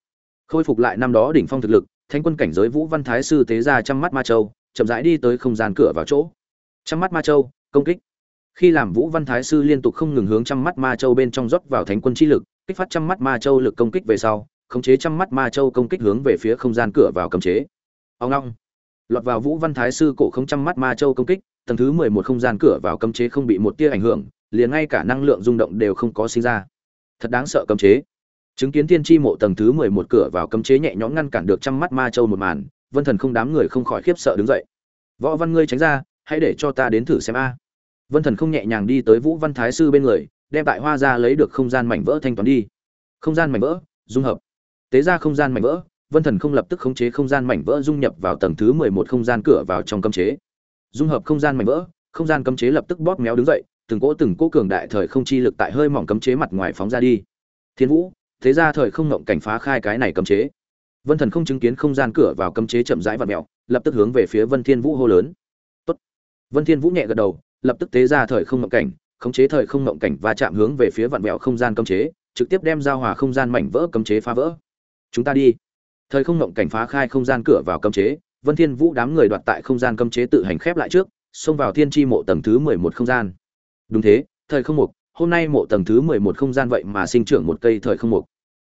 Khôi phục lại năm đó đỉnh phong thực lực, thánh quân cảnh giới vũ văn thái sư tế ra trăm mắt ma châu, chậm rãi đi tới không gian cửa vào chỗ. Trăm mắt ma châu, công kích khi làm vũ văn thái sư liên tục không ngừng hướng trăm mắt ma châu bên trong rót vào thánh quân chi lực, kích phát trăm mắt ma châu lực công kích về sau, khống chế trăm mắt ma châu công kích hướng về phía không gian cửa vào cấm chế. Ông long lọt vào vũ văn thái sư cổ không trăm mắt ma châu công kích, tầng thứ mười một không gian cửa vào cấm chế không bị một tia ảnh hưởng, liền ngay cả năng lượng rung động đều không có sinh ra. Thật đáng sợ cấm chế. Chứng kiến thiên tri mộ tầng thứ mười một cửa vào cấm chế nhẹ nhõm ngăn cản được trăm mắt ma châu một màn, vân thần không đám người không khỏi khiếp sợ đứng dậy. Võ văn ngươi tránh ra, hãy để cho ta đến thử xem a vân thần không nhẹ nhàng đi tới vũ văn thái sư bên người, đem tại hoa ra lấy được không gian mảnh vỡ thanh toán đi. Không gian mảnh vỡ, dung hợp. Tế ra không gian mảnh vỡ, vân thần không lập tức khống chế không gian mảnh vỡ dung nhập vào tầng thứ mười một không gian cửa vào trong cấm chế. Dung hợp không gian mảnh vỡ, không gian cấm chế lập tức bóp méo đứng dậy, từng cỗ từng cỗ cường đại thời không chi lực tại hơi mỏng cấm chế mặt ngoài phóng ra đi. Thiên vũ, thế ra thời không ngộng cảnh phá khai cái này cấm chế. Vân thần không chứng kiến không gian cửa vào cấm chế chậm rãi vặn mèo, lập tức hướng về phía vân thiên vũ hô lớn. Tốt. vân thiên vũ nhẹ gật đầu lập tức tế ra thời không mộng cảnh, khống chế thời không mộng cảnh và chạm hướng về phía vạn vẹo không gian cấm chế, trực tiếp đem giao hòa không gian mảnh vỡ cấm chế phá vỡ. Chúng ta đi. Thời không mộng cảnh phá khai không gian cửa vào cấm chế, vân thiên vũ đám người đoạt tại không gian cấm chế tự hành khép lại trước, xông vào thiên tri mộ tầng thứ mười một không gian. Đúng thế, thời không mục, hôm nay mộ tầng thứ mười một không gian vậy mà sinh trưởng một cây thời không mục.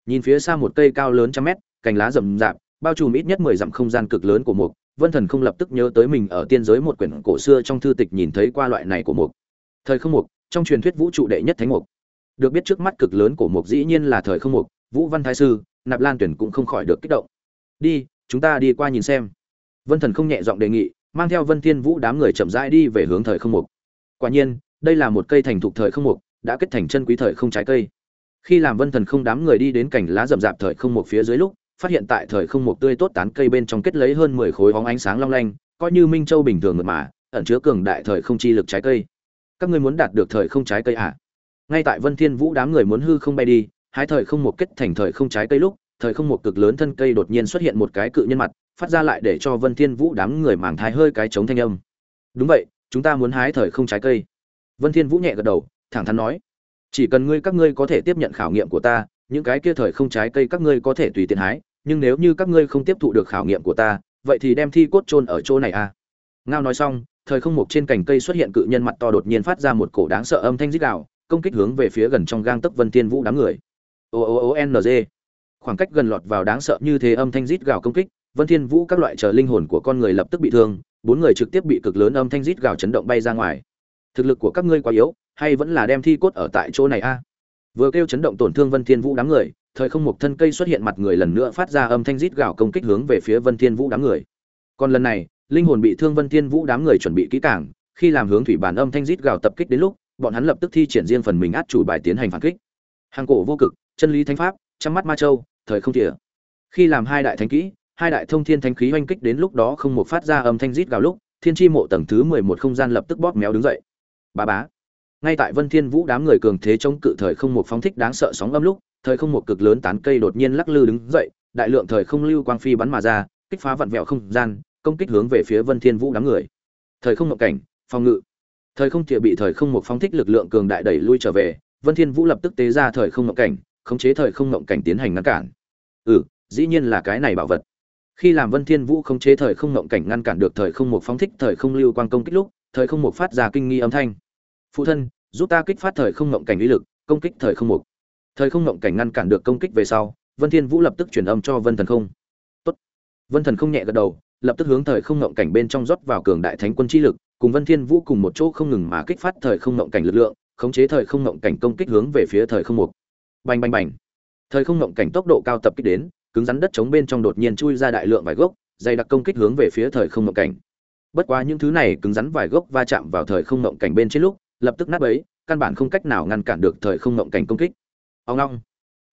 Nhìn phía xa một cây cao lớn trăm mét, cành lá rậm rạp, bao trùm ít nhất mười dặm không gian cực lớn của mục vân thần không lập tức nhớ tới mình ở tiên giới một quyển cổ xưa trong thư tịch nhìn thấy qua loại này của mục. Thời không mục, trong truyền thuyết vũ trụ đệ nhất thánh mục. Được biết trước mắt cực lớn của mục dĩ nhiên là thời không mục, vũ văn thái sư, nạp lan tuyển cũng không khỏi được kích động. Đi, chúng ta đi qua nhìn xem. Vân thần không nhẹ giọng đề nghị, mang theo vân thiên vũ đám người chậm rãi đi về hướng thời không mục. Quả nhiên, đây là một cây thành thục thời không mục, đã kết thành chân quý thời không trái cây. Khi làm vân thần không đám người đi đến cảnh lá rậm rạp thời không mục phía dưới lúc phát hiện tại thời không mục tươi tốt tán cây bên trong kết lấy hơn mười khối hóng ánh sáng long lanh, coi như minh châu bình thường mượt mà, ẩn chứa cường đại thời không chi lực trái cây. Các ngươi muốn đạt được thời không trái cây à? ngay tại vân thiên vũ đám người muốn hư không bay đi hái thời không một kết thành thời không trái cây lúc, thời không một cực lớn thân cây đột nhiên xuất hiện một cái cự nhân mặt, phát ra lại để cho vân thiên vũ đám người màng thai hơi cái chống thanh âm. Đúng vậy, chúng ta muốn hái thời không trái cây. Vân thiên vũ nhẹ gật đầu, thẳng thắn nói, chỉ cần ngươi các ngươi có thể tiếp nhận khảo nghiệm của ta những cái kia thời không trái cây các ngươi có thể tùy tiện hái, nhưng nếu như các ngươi không tiếp thụ được khảo nghiệm của ta, vậy thì đem thi cốt chôn ở chỗ này à? Ngao nói xong, thời không mục trên cành cây xuất hiện cự nhân mặt to đột nhiên phát ra một cổ đáng sợ âm thanh rít gào, công kích hướng về phía gần trong gang tấc vân thiên vũ đám người. O o o n g. Khoảng cách gần lọt vào đáng sợ như thế âm thanh rít gào công kích, vân thiên vũ các loại chờ linh hồn của con người lập tức bị thương, bốn người trực tiếp bị cực lớn âm thanh rít gào chấn động bay ra ngoài. Thực lực của các ngươi quá yếu, hay vẫn là đem thi cốt ở tại chỗ này a? Vừa kêu chấn động tổn thương vân thiên vũ đám người, thời không một thân cây xuất hiện mặt người lần nữa phát ra âm thanh rít gào công kích hướng về phía vân thiên vũ đám người. Còn lần này, linh hồn bị thương vân thiên vũ đám người chuẩn bị kỹ càng, khi làm hướng thủy bản âm thanh rít gào tập kích đến lúc, bọn hắn lập tức thi triển riêng phần mình át chủ bài tiến hành phản kích. Hàng cổ vô cực, chân lý thánh pháp chăm mắt ma châu, thời không tỉa khi làm hai đại thánh kỹ, hai đại thông thiên thánh khí oanh kích đến lúc đó không một phát ra âm thanh rít gào lúc, thiên chi mộ tầng thứ mười một không gian lập tức bóp méo đứng dậy. Bá bá ngay tại vân thiên vũ đám người cường thế chống cự thời không một phóng thích đáng sợ sóng âm lúc thời không một cực lớn tán cây đột nhiên lắc lư đứng dậy đại lượng thời không lưu quang phi bắn mà ra kích phá vặn vẹo không gian công kích hướng về phía vân thiên vũ đám người thời không một cảnh phòng ngự thời không tiệ bị thời không một phóng thích lực lượng cường đại đẩy lui trở về vân thiên vũ lập tức tế ra thời không một cảnh khống chế thời không ngậm cảnh tiến hành ngăn cản ừ dĩ nhiên là cái này bảo vật khi làm vân thiên vũ khống chế thời không ngậm cảnh ngăn cản được thời không một phóng thích thời không lưu quang công kích lúc thời không một phát ra kinh nghi âm thanh phụ thân giúp ta kích phát thời không ngộng cảnh uy lực công kích thời không mục thời không ngộng cảnh ngăn cản được công kích về sau vân thiên vũ lập tức truyền âm cho vân thần không tốt vân thần không nhẹ gật đầu lập tức hướng thời không ngộng cảnh bên trong rót vào cường đại thánh quân chi lực, cùng Vân Thiên Vũ cùng một chỗ không ngừng mà kích phát thời không ngộng cảnh lực lượng, khống chế thời không ngộng cảnh công kích hướng về phía thời không mục. Bành bành bành. Thời không ngộng cảnh tốc độ cao tập kích đến, cứng rắn đất chống bên trong đột nhiên chui ra đại lượng vài gốc, dày đặc công kích hướng về phía thời không ngộng cảnh. Bất quá những thứ này cứng rắn vài gốc va chạm vào thời không ngộng cảnh bên trên lúc, lập tức nát bấy, căn bản không cách nào ngăn cản được thời không ngộng cảnh công kích. Ông long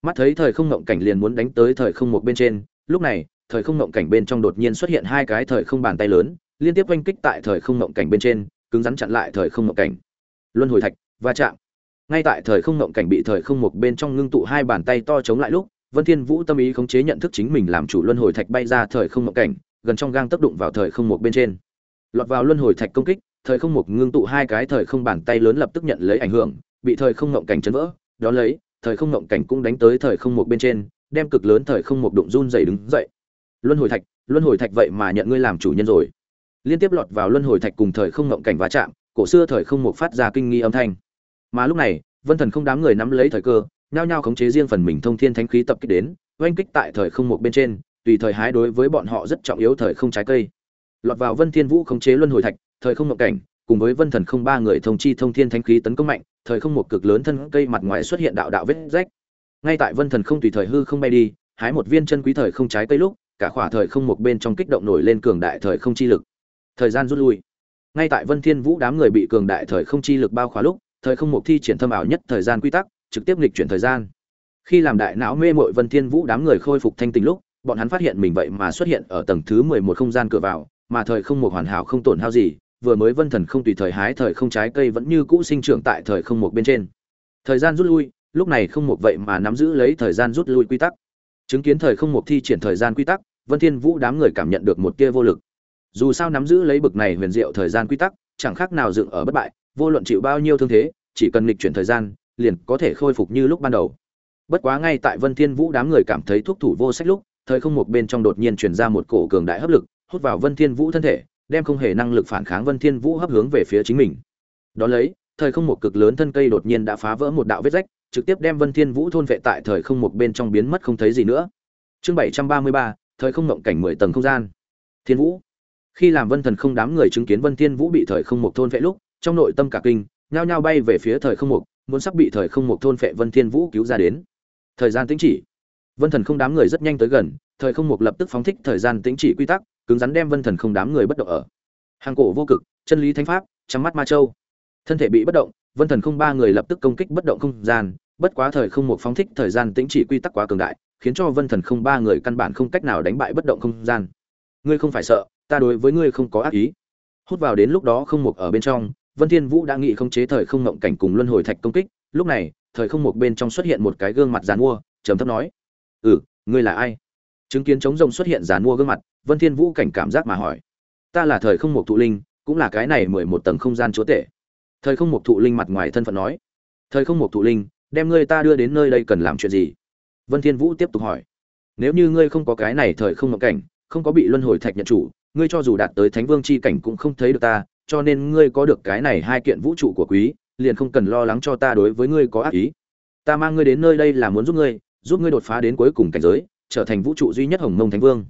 Mắt thấy thời không ngộng cảnh liền muốn đánh tới thời không một bên trên, lúc này, thời không ngộng cảnh bên trong đột nhiên xuất hiện hai cái thời không bàn tay lớn, liên tiếp oanh kích tại thời không ngộng cảnh bên trên, cứng rắn chặn lại thời không ngộng cảnh. Luân hồi thạch, va chạm. Ngay tại thời không ngộng cảnh bị thời không một bên trong ngưng tụ hai bàn tay to chống lại lúc, Vân Thiên Vũ tâm ý khống chế nhận thức chính mình làm chủ luân hồi thạch bay ra thời không ngộng cảnh, gần trong gang tác đụng vào thời không một bên trên. Lọt vào luân hồi thạch công kích, thời không một ngưng tụ hai cái thời không bàn tay lớn lập tức nhận lấy ảnh hưởng, bị thời không ngộng cảnh chấn vỡ, đó lấy, thời không ngộng cảnh cũng đánh tới thời không một bên trên, đem cực lớn thời không một đụng run dày đứng dậy luân hồi thạch luân hồi thạch vậy mà nhận ngươi làm chủ nhân rồi liên tiếp lọt vào luân hồi thạch cùng thời không ngộng cảnh va chạm cổ xưa thời không một phát ra kinh nghi âm thanh mà lúc này vân thần không đám người nắm lấy thời cơ nhao nhao khống chế riêng phần mình thông thiên thánh khí tập kích đến oanh kích tại thời không một bên trên tùy thời hái đối với bọn họ rất trọng yếu thời không trái cây lọt vào vân thiên vũ khống chế luân hồi thạch thời không mộng cảnh, cùng với vân thần không ba người thông chi thông thiên thánh khí tấn công mạnh, thời không một cực lớn thân cây mặt ngoài xuất hiện đạo đạo vết rách. Ngay tại vân thần không tùy thời hư không bay đi, hái một viên chân quý thời không trái cây lúc, cả khỏa thời không một bên trong kích động nổi lên cường đại thời không chi lực. Thời gian rút lui. Ngay tại vân thiên vũ đám người bị cường đại thời không chi lực bao khóa lúc, thời không một thi triển thâm ảo nhất thời gian quy tắc, trực tiếp nghịch chuyển thời gian. Khi làm đại não mê mội vân thiên vũ đám người khôi phục thanh tình lúc, bọn hắn phát hiện mình vậy mà xuất hiện ở tầng thứ 11 không gian cửa vào, mà thời không một hoàn hảo không tổn hao gì vừa mới vân thần không tùy thời hái thời không trái cây vẫn như cũ sinh trưởng tại thời không một bên trên. Thời gian rút lui, lúc này không một vậy mà nắm giữ lấy thời gian rút lui quy tắc. Chứng kiến thời không một thi triển thời gian quy tắc, vân thiên vũ đám người cảm nhận được một tia vô lực. Dù sao nắm giữ lấy bực này huyền diệu thời gian quy tắc, chẳng khác nào dựng ở bất bại, vô luận chịu bao nhiêu thương thế, chỉ cần nghịch chuyển thời gian, liền có thể khôi phục như lúc ban đầu. Bất quá ngay tại vân thiên vũ đám người cảm thấy thuốc thủ vô sách lúc, thời không một bên trong đột nhiên truyền ra một cổ cường đại hấp lực, hút vào vân thiên vũ thân thể đem không hề năng lực phản kháng vân thiên vũ hấp hướng về phía chính mình đó lấy thời không một cực lớn thân cây đột nhiên đã phá vỡ một đạo vết rách trực tiếp đem Vân Thiên Vũ thôn vệ tại thời không một bên trong biến mất không thấy gì nữa. Chương 733, thời không ngộng cảnh 10 tầng không gian. Thiên Vũ. Khi làm Vân Thần không đám người chứng kiến Vân Thiên Vũ bị thời không một thôn vệ lúc, trong nội tâm cả kinh, nhao nhao bay về phía thời không một muốn sắp bị thời không một thôn vệ vân thiên vũ cứu ra đến thời gian tĩnh chỉ vân thần không đám người rất nhanh tới gần thời không một lập tức phóng thích thời gian tĩnh chỉ quy tắc cứng rắn đem vân thần không đám người bất động ở. Hàng cổ vô cực, chân lý thánh pháp chắm mắt ma châu. Thân thể bị bất động, vân thần không ba người lập tức công kích bất động không gian, bất quá thời không một phóng thích thời gian tĩnh chỉ quy tắc quá cường đại, khiến cho vân thần không ba người căn bản không cách nào đánh bại bất động không gian. Ngươi không phải sợ, ta đối với ngươi không có ác ý. Hút vào đến lúc đó không mục ở bên trong, vân thiên vũ đã nghĩ không chế thời không ngộng cảnh cùng luân hồi thạch công kích, lúc này, thời không mục bên trong xuất hiện một cái gương mặt giàn mua, trầm thấp nói ừ ngươi là ai? Chứng kiến chống rồng xuất hiện dàn mua gương mặt, vân thiên vũ cảnh cảm giác mà hỏi. Ta là thời không một thụ linh, cũng là cái này mười một tầng không gian chúa tể. Thời không một thụ linh mặt ngoài thân phận nói. Thời không một thụ linh, đem ngươi ta đưa đến nơi đây cần làm chuyện gì? Vân thiên vũ tiếp tục hỏi. Nếu như ngươi không có cái này thời không một cảnh, không có bị luân hồi thạch nhận chủ, ngươi cho dù đạt tới thánh vương chi cảnh cũng không thấy được ta, cho nên ngươi có được cái này hai kiện vũ trụ của quý, liền không cần lo lắng cho ta đối với ngươi có ác ý. Ta mang ngươi đến nơi đây là muốn giúp ngươi giúp ngươi đột phá đến cuối cùng cảnh giới trở thành vũ trụ duy nhất hồng mông thánh vương.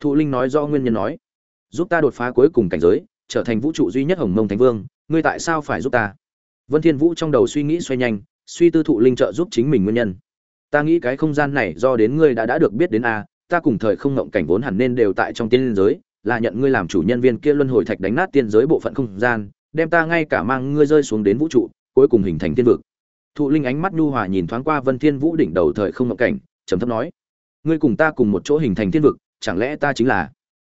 Thụ linh nói do nguyên nhân nói, giúp ta đột phá cuối cùng cảnh giới, trở thành vũ trụ duy nhất hồng mông thánh vương, ngươi tại sao phải giúp ta? Vân thiên vũ trong đầu suy nghĩ xoay nhanh, suy tư thụ linh trợ giúp chính mình nguyên nhân. Ta nghĩ cái không gian này do đến ngươi đã đã được biết đến a, ta cùng thời không ngộng cảnh vốn hẳn nên đều tại trong tiên giới, là nhận ngươi làm chủ nhân viên kia luân hồi thạch đánh nát tiên giới bộ phận không gian, đem ta ngay cả mang ngươi rơi xuống đến vũ trụ, cuối cùng hình thành tiên vực. Thụ linh ánh mắt nhu hòa nhìn thoáng qua vân thiên vũ đỉnh đầu thời không ngộng cảnh, trầm thấp nói ngươi cùng ta cùng một chỗ hình thành thiên vực, chẳng lẽ ta chính là?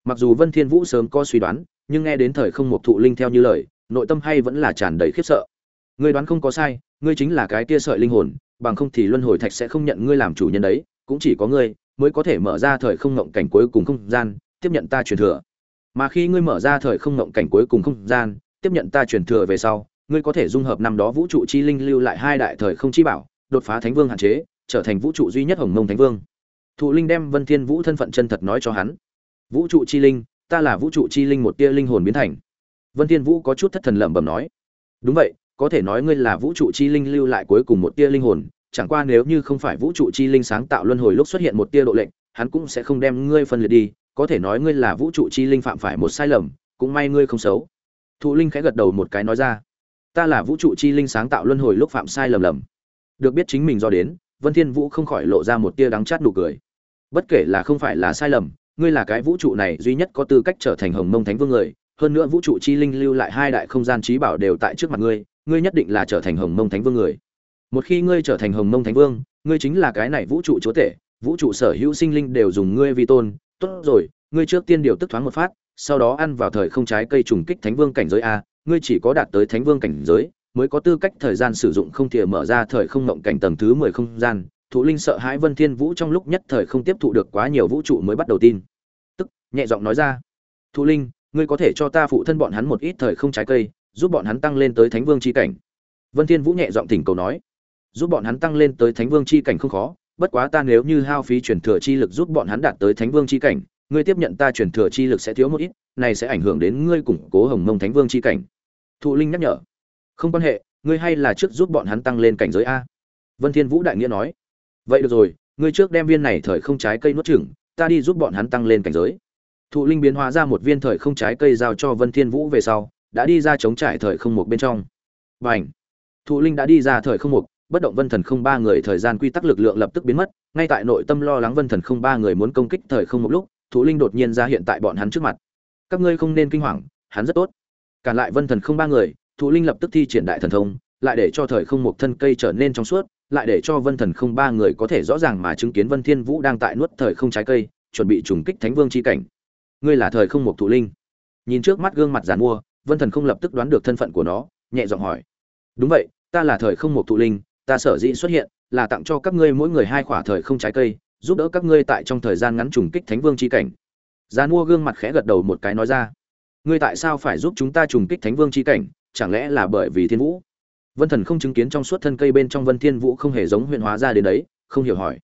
Mặc dù vân thiên vũ sớm có suy đoán, nhưng nghe đến thời không một thụ linh theo như lời, nội tâm hay vẫn là tràn đầy khiếp sợ. Ngươi đoán không có sai, ngươi chính là cái kia sợi linh hồn, bằng không thì luân hồi thạch sẽ không nhận ngươi làm chủ nhân đấy, cũng chỉ có ngươi mới có thể mở ra thời không ngộng cảnh cuối cùng không gian, tiếp nhận ta truyền thừa. Mà khi ngươi mở ra thời không ngộng cảnh cuối cùng không gian, tiếp nhận ta truyền thừa về sau, ngươi có thể dung hợp năm đó vũ trụ chi linh lưu lại hai đại thời không chi bảo, đột phá thánh vương hạn chế, trở thành vũ trụ duy nhất hồng mông thánh vương thụ linh đem vân thiên vũ thân phận chân thật nói cho hắn. Vũ trụ chi linh, ta là vũ trụ chi linh một tia linh hồn biến thành. Vân thiên vũ có chút thất thần lẩm bẩm nói. Đúng vậy, có thể nói ngươi là vũ trụ chi linh lưu lại cuối cùng một tia linh hồn, chẳng qua nếu như không phải vũ trụ chi linh sáng tạo luân hồi lúc xuất hiện một tia độ lệnh, hắn cũng sẽ không đem ngươi phân liệt đi, có thể nói ngươi là vũ trụ chi linh phạm phải một sai lầm, cũng may ngươi không xấu. Thụ linh khẽ gật đầu một cái nói ra. Ta là vũ trụ chi linh sáng tạo luân hồi lúc phạm sai lầm lầm. Được biết chính mình do đến, vân thiên vũ không khỏi lộ ra một tia đắng chát nụ cười bất kể là không phải là sai lầm, ngươi là cái vũ trụ này duy nhất có tư cách trở thành hồng mông thánh vương người, hơn nữa vũ trụ chi linh lưu lại hai đại không gian trí bảo đều tại trước mặt ngươi ngươi nhất định là trở thành hồng mông thánh vương người. Một khi ngươi trở thành hồng mông thánh vương, ngươi chính là cái này vũ trụ chúa tể, vũ trụ sở hữu sinh linh đều dùng ngươi vi tôn. Tốt rồi, ngươi trước tiên điều tức thoáng một phát, sau đó ăn vào thời không trái cây trùng kích thánh vương cảnh giới a, ngươi chỉ có đạt tới thánh vương cảnh giới, mới có tư cách thời gian sử dụng không thìa mở ra thời không mộng cảnh tầng thứ mười không gian thụ linh sợ hãi vân thiên vũ trong lúc nhất thời không tiếp thụ được quá nhiều vũ trụ mới bắt đầu tin. Tức, nhẹ giọng nói ra. Thụ linh, ngươi có thể cho ta phụ thân bọn hắn một ít thời không trái cây, giúp bọn hắn tăng lên tới thánh vương chi cảnh. Vân thiên vũ nhẹ giọng thỉnh cầu nói. Giúp bọn hắn tăng lên tới thánh vương chi cảnh không khó, bất quá ta nếu như hao phí truyền thừa chi lực giúp bọn hắn đạt tới thánh vương chi cảnh, ngươi tiếp nhận ta truyền thừa chi lực sẽ thiếu một ít, này sẽ ảnh hưởng đến ngươi củng cố hồng mông thánh vương chi cảnh. Thụ linh nhắc nhở. Không quan hệ, ngươi hay là trước giúp bọn hắn tăng lên cảnh giới a. Vân thiên vũ đại nghĩa nói vậy được rồi, ngươi trước đem viên này thời không trái cây nuốt chửng, ta đi giúp bọn hắn tăng lên cảnh giới. Thụ linh biến hóa ra một viên thời không trái cây giao cho vân thiên vũ về sau, đã đi ra chống trải thời không một bên trong. Bảnh thụ linh đã đi ra thời không một bất động vân thần không ba người thời gian quy tắc lực lượng lập tức biến mất, ngay tại nội tâm lo lắng vân thần không ba người muốn công kích thời không một lúc, thụ linh đột nhiên ra hiện tại bọn hắn trước mặt. Các ngươi không nên kinh hoàng, hắn rất tốt. Cản lại vân thần không ba người, thụ linh lập tức thi triển đại thần thông, lại để cho thời không một thân cây trở nên trong suốt lại để cho vân thần không ba người có thể rõ ràng mà chứng kiến vân thiên vũ đang tại nuốt thời không trái cây, chuẩn bị trùng kích thánh vương chi cảnh. Ngươi là thời không một thụ linh. Nhìn trước mắt gương mặt giàn mua, vân thần không lập tức đoán được thân phận của nó, nhẹ giọng hỏi. Đúng vậy, ta là thời không một thụ linh, ta sở dĩ xuất hiện là tặng cho các ngươi mỗi người hai quả thời không trái cây, giúp đỡ các ngươi tại trong thời gian ngắn trùng kích thánh vương chi cảnh. Giàn mua gương mặt khẽ gật đầu một cái nói ra. Ngươi tại sao phải giúp chúng ta trùng kích thánh vương chi cảnh? Chẳng lẽ là bởi vì thiên vũ? Vân thần không chứng kiến trong suốt thân cây bên trong vân thiên vũ không hề giống huyện hóa ra đến đấy, không hiểu hỏi.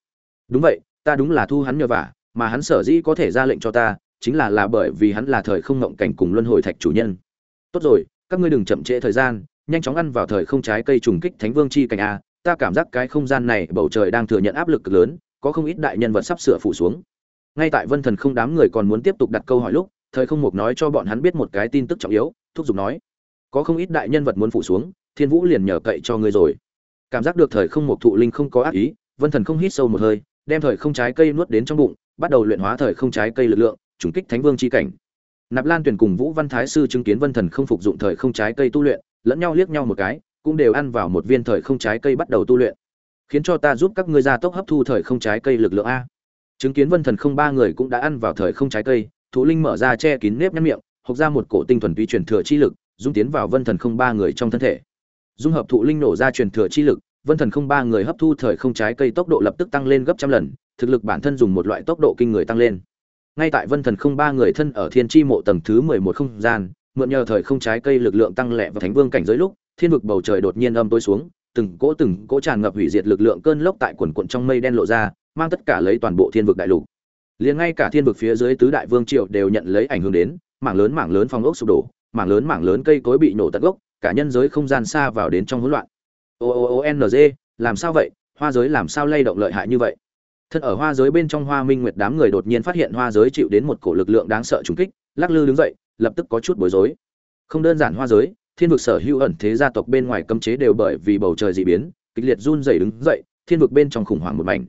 Đúng vậy, ta đúng là thu hắn nhờ vả, mà hắn sở dĩ có thể ra lệnh cho ta, chính là là bởi vì hắn là thời không ngộng cảnh cùng luân hồi thạch chủ nhân. Tốt rồi, các ngươi đừng chậm trễ thời gian, nhanh chóng ăn vào thời không trái cây trùng kích thánh vương chi cảnh a, ta cảm giác cái không gian này bầu trời đang thừa nhận áp lực cực lớn, có không ít đại nhân vật sắp sửa phủ xuống. Ngay tại vân thần không đám người còn muốn tiếp tục đặt câu hỏi lúc, thời không mục nói cho bọn hắn biết một cái tin tức trọng yếu, thúc giục nói, có không ít đại nhân vật muốn phủ xuống thiên vũ liền nhờ cậy cho ngươi rồi. Cảm giác được thời không một thụ linh không có ác ý, vân thần không hít sâu một hơi, đem thời không trái cây nuốt đến trong bụng, bắt đầu luyện hóa thời không trái cây lực lượng, trùng kích thánh vương chi cảnh. Nạp lan tuyển cùng vũ văn thái sư chứng kiến vân thần không phục dụng thời không trái cây tu luyện, lẫn nhau liếc nhau một cái, cũng đều ăn vào một viên thời không trái cây bắt đầu tu luyện. Khiến cho ta giúp các ngươi gia tốc hấp thu thời không trái cây lực lượng a. Chứng kiến vân thần không ba người cũng đã ăn vào thời không trái cây thú linh mở ra che kín nếp nhăn miệng, hộc ra một cổ tinh thuần tuy truyền thừa chi lực, dung tiến vào vân thần không ba người trong thân thể dung hợp thụ linh nổ ra truyền thừa chi lực, vân thần không ba người hấp thu thời không trái cây tốc độ lập tức tăng lên gấp trăm lần, thực lực bản thân dùng một loại tốc độ kinh người tăng lên. Ngay tại vân thần không ba người thân ở thiên chi mộ tầng thứ mười một không gian, mượn nhờ thời không trái cây lực lượng tăng lẹ và thánh vương cảnh giới lúc, thiên vực bầu trời đột nhiên âm tối xuống, từng cỗ từng cỗ tràn ngập hủy diệt lực lượng cơn lốc tại quần cuộn trong mây đen lộ ra, mang tất cả lấy toàn bộ thiên vực đại lục. Liền ngay cả thiên vực phía dưới tứ đại vương triều đều nhận lấy ảnh hưởng đến, mảng lớn mảng lớn phong ốc sụp đổ, mảng lớn mảng lớn cây cối bị nổ tận gốc cả nhân giới không gian xa vào đến trong hỗn loạn. O o o, n, g, làm sao vậy? Hoa giới làm sao lay động lợi hại như vậy? Thân ở hoa giới bên trong hoa minh nguyệt đám người đột nhiên phát hiện hoa giới chịu đến một cổ lực lượng đáng sợ trùng kích, lắc lư đứng dậy, lập tức có chút bối rối. Không đơn giản hoa giới, thiên vực sở hữu ẩn thế gia tộc bên ngoài cấm chế đều bởi vì bầu trời dị biến, kịch liệt run rẩy đứng dậy, thiên vực bên trong khủng hoảng một mảnh.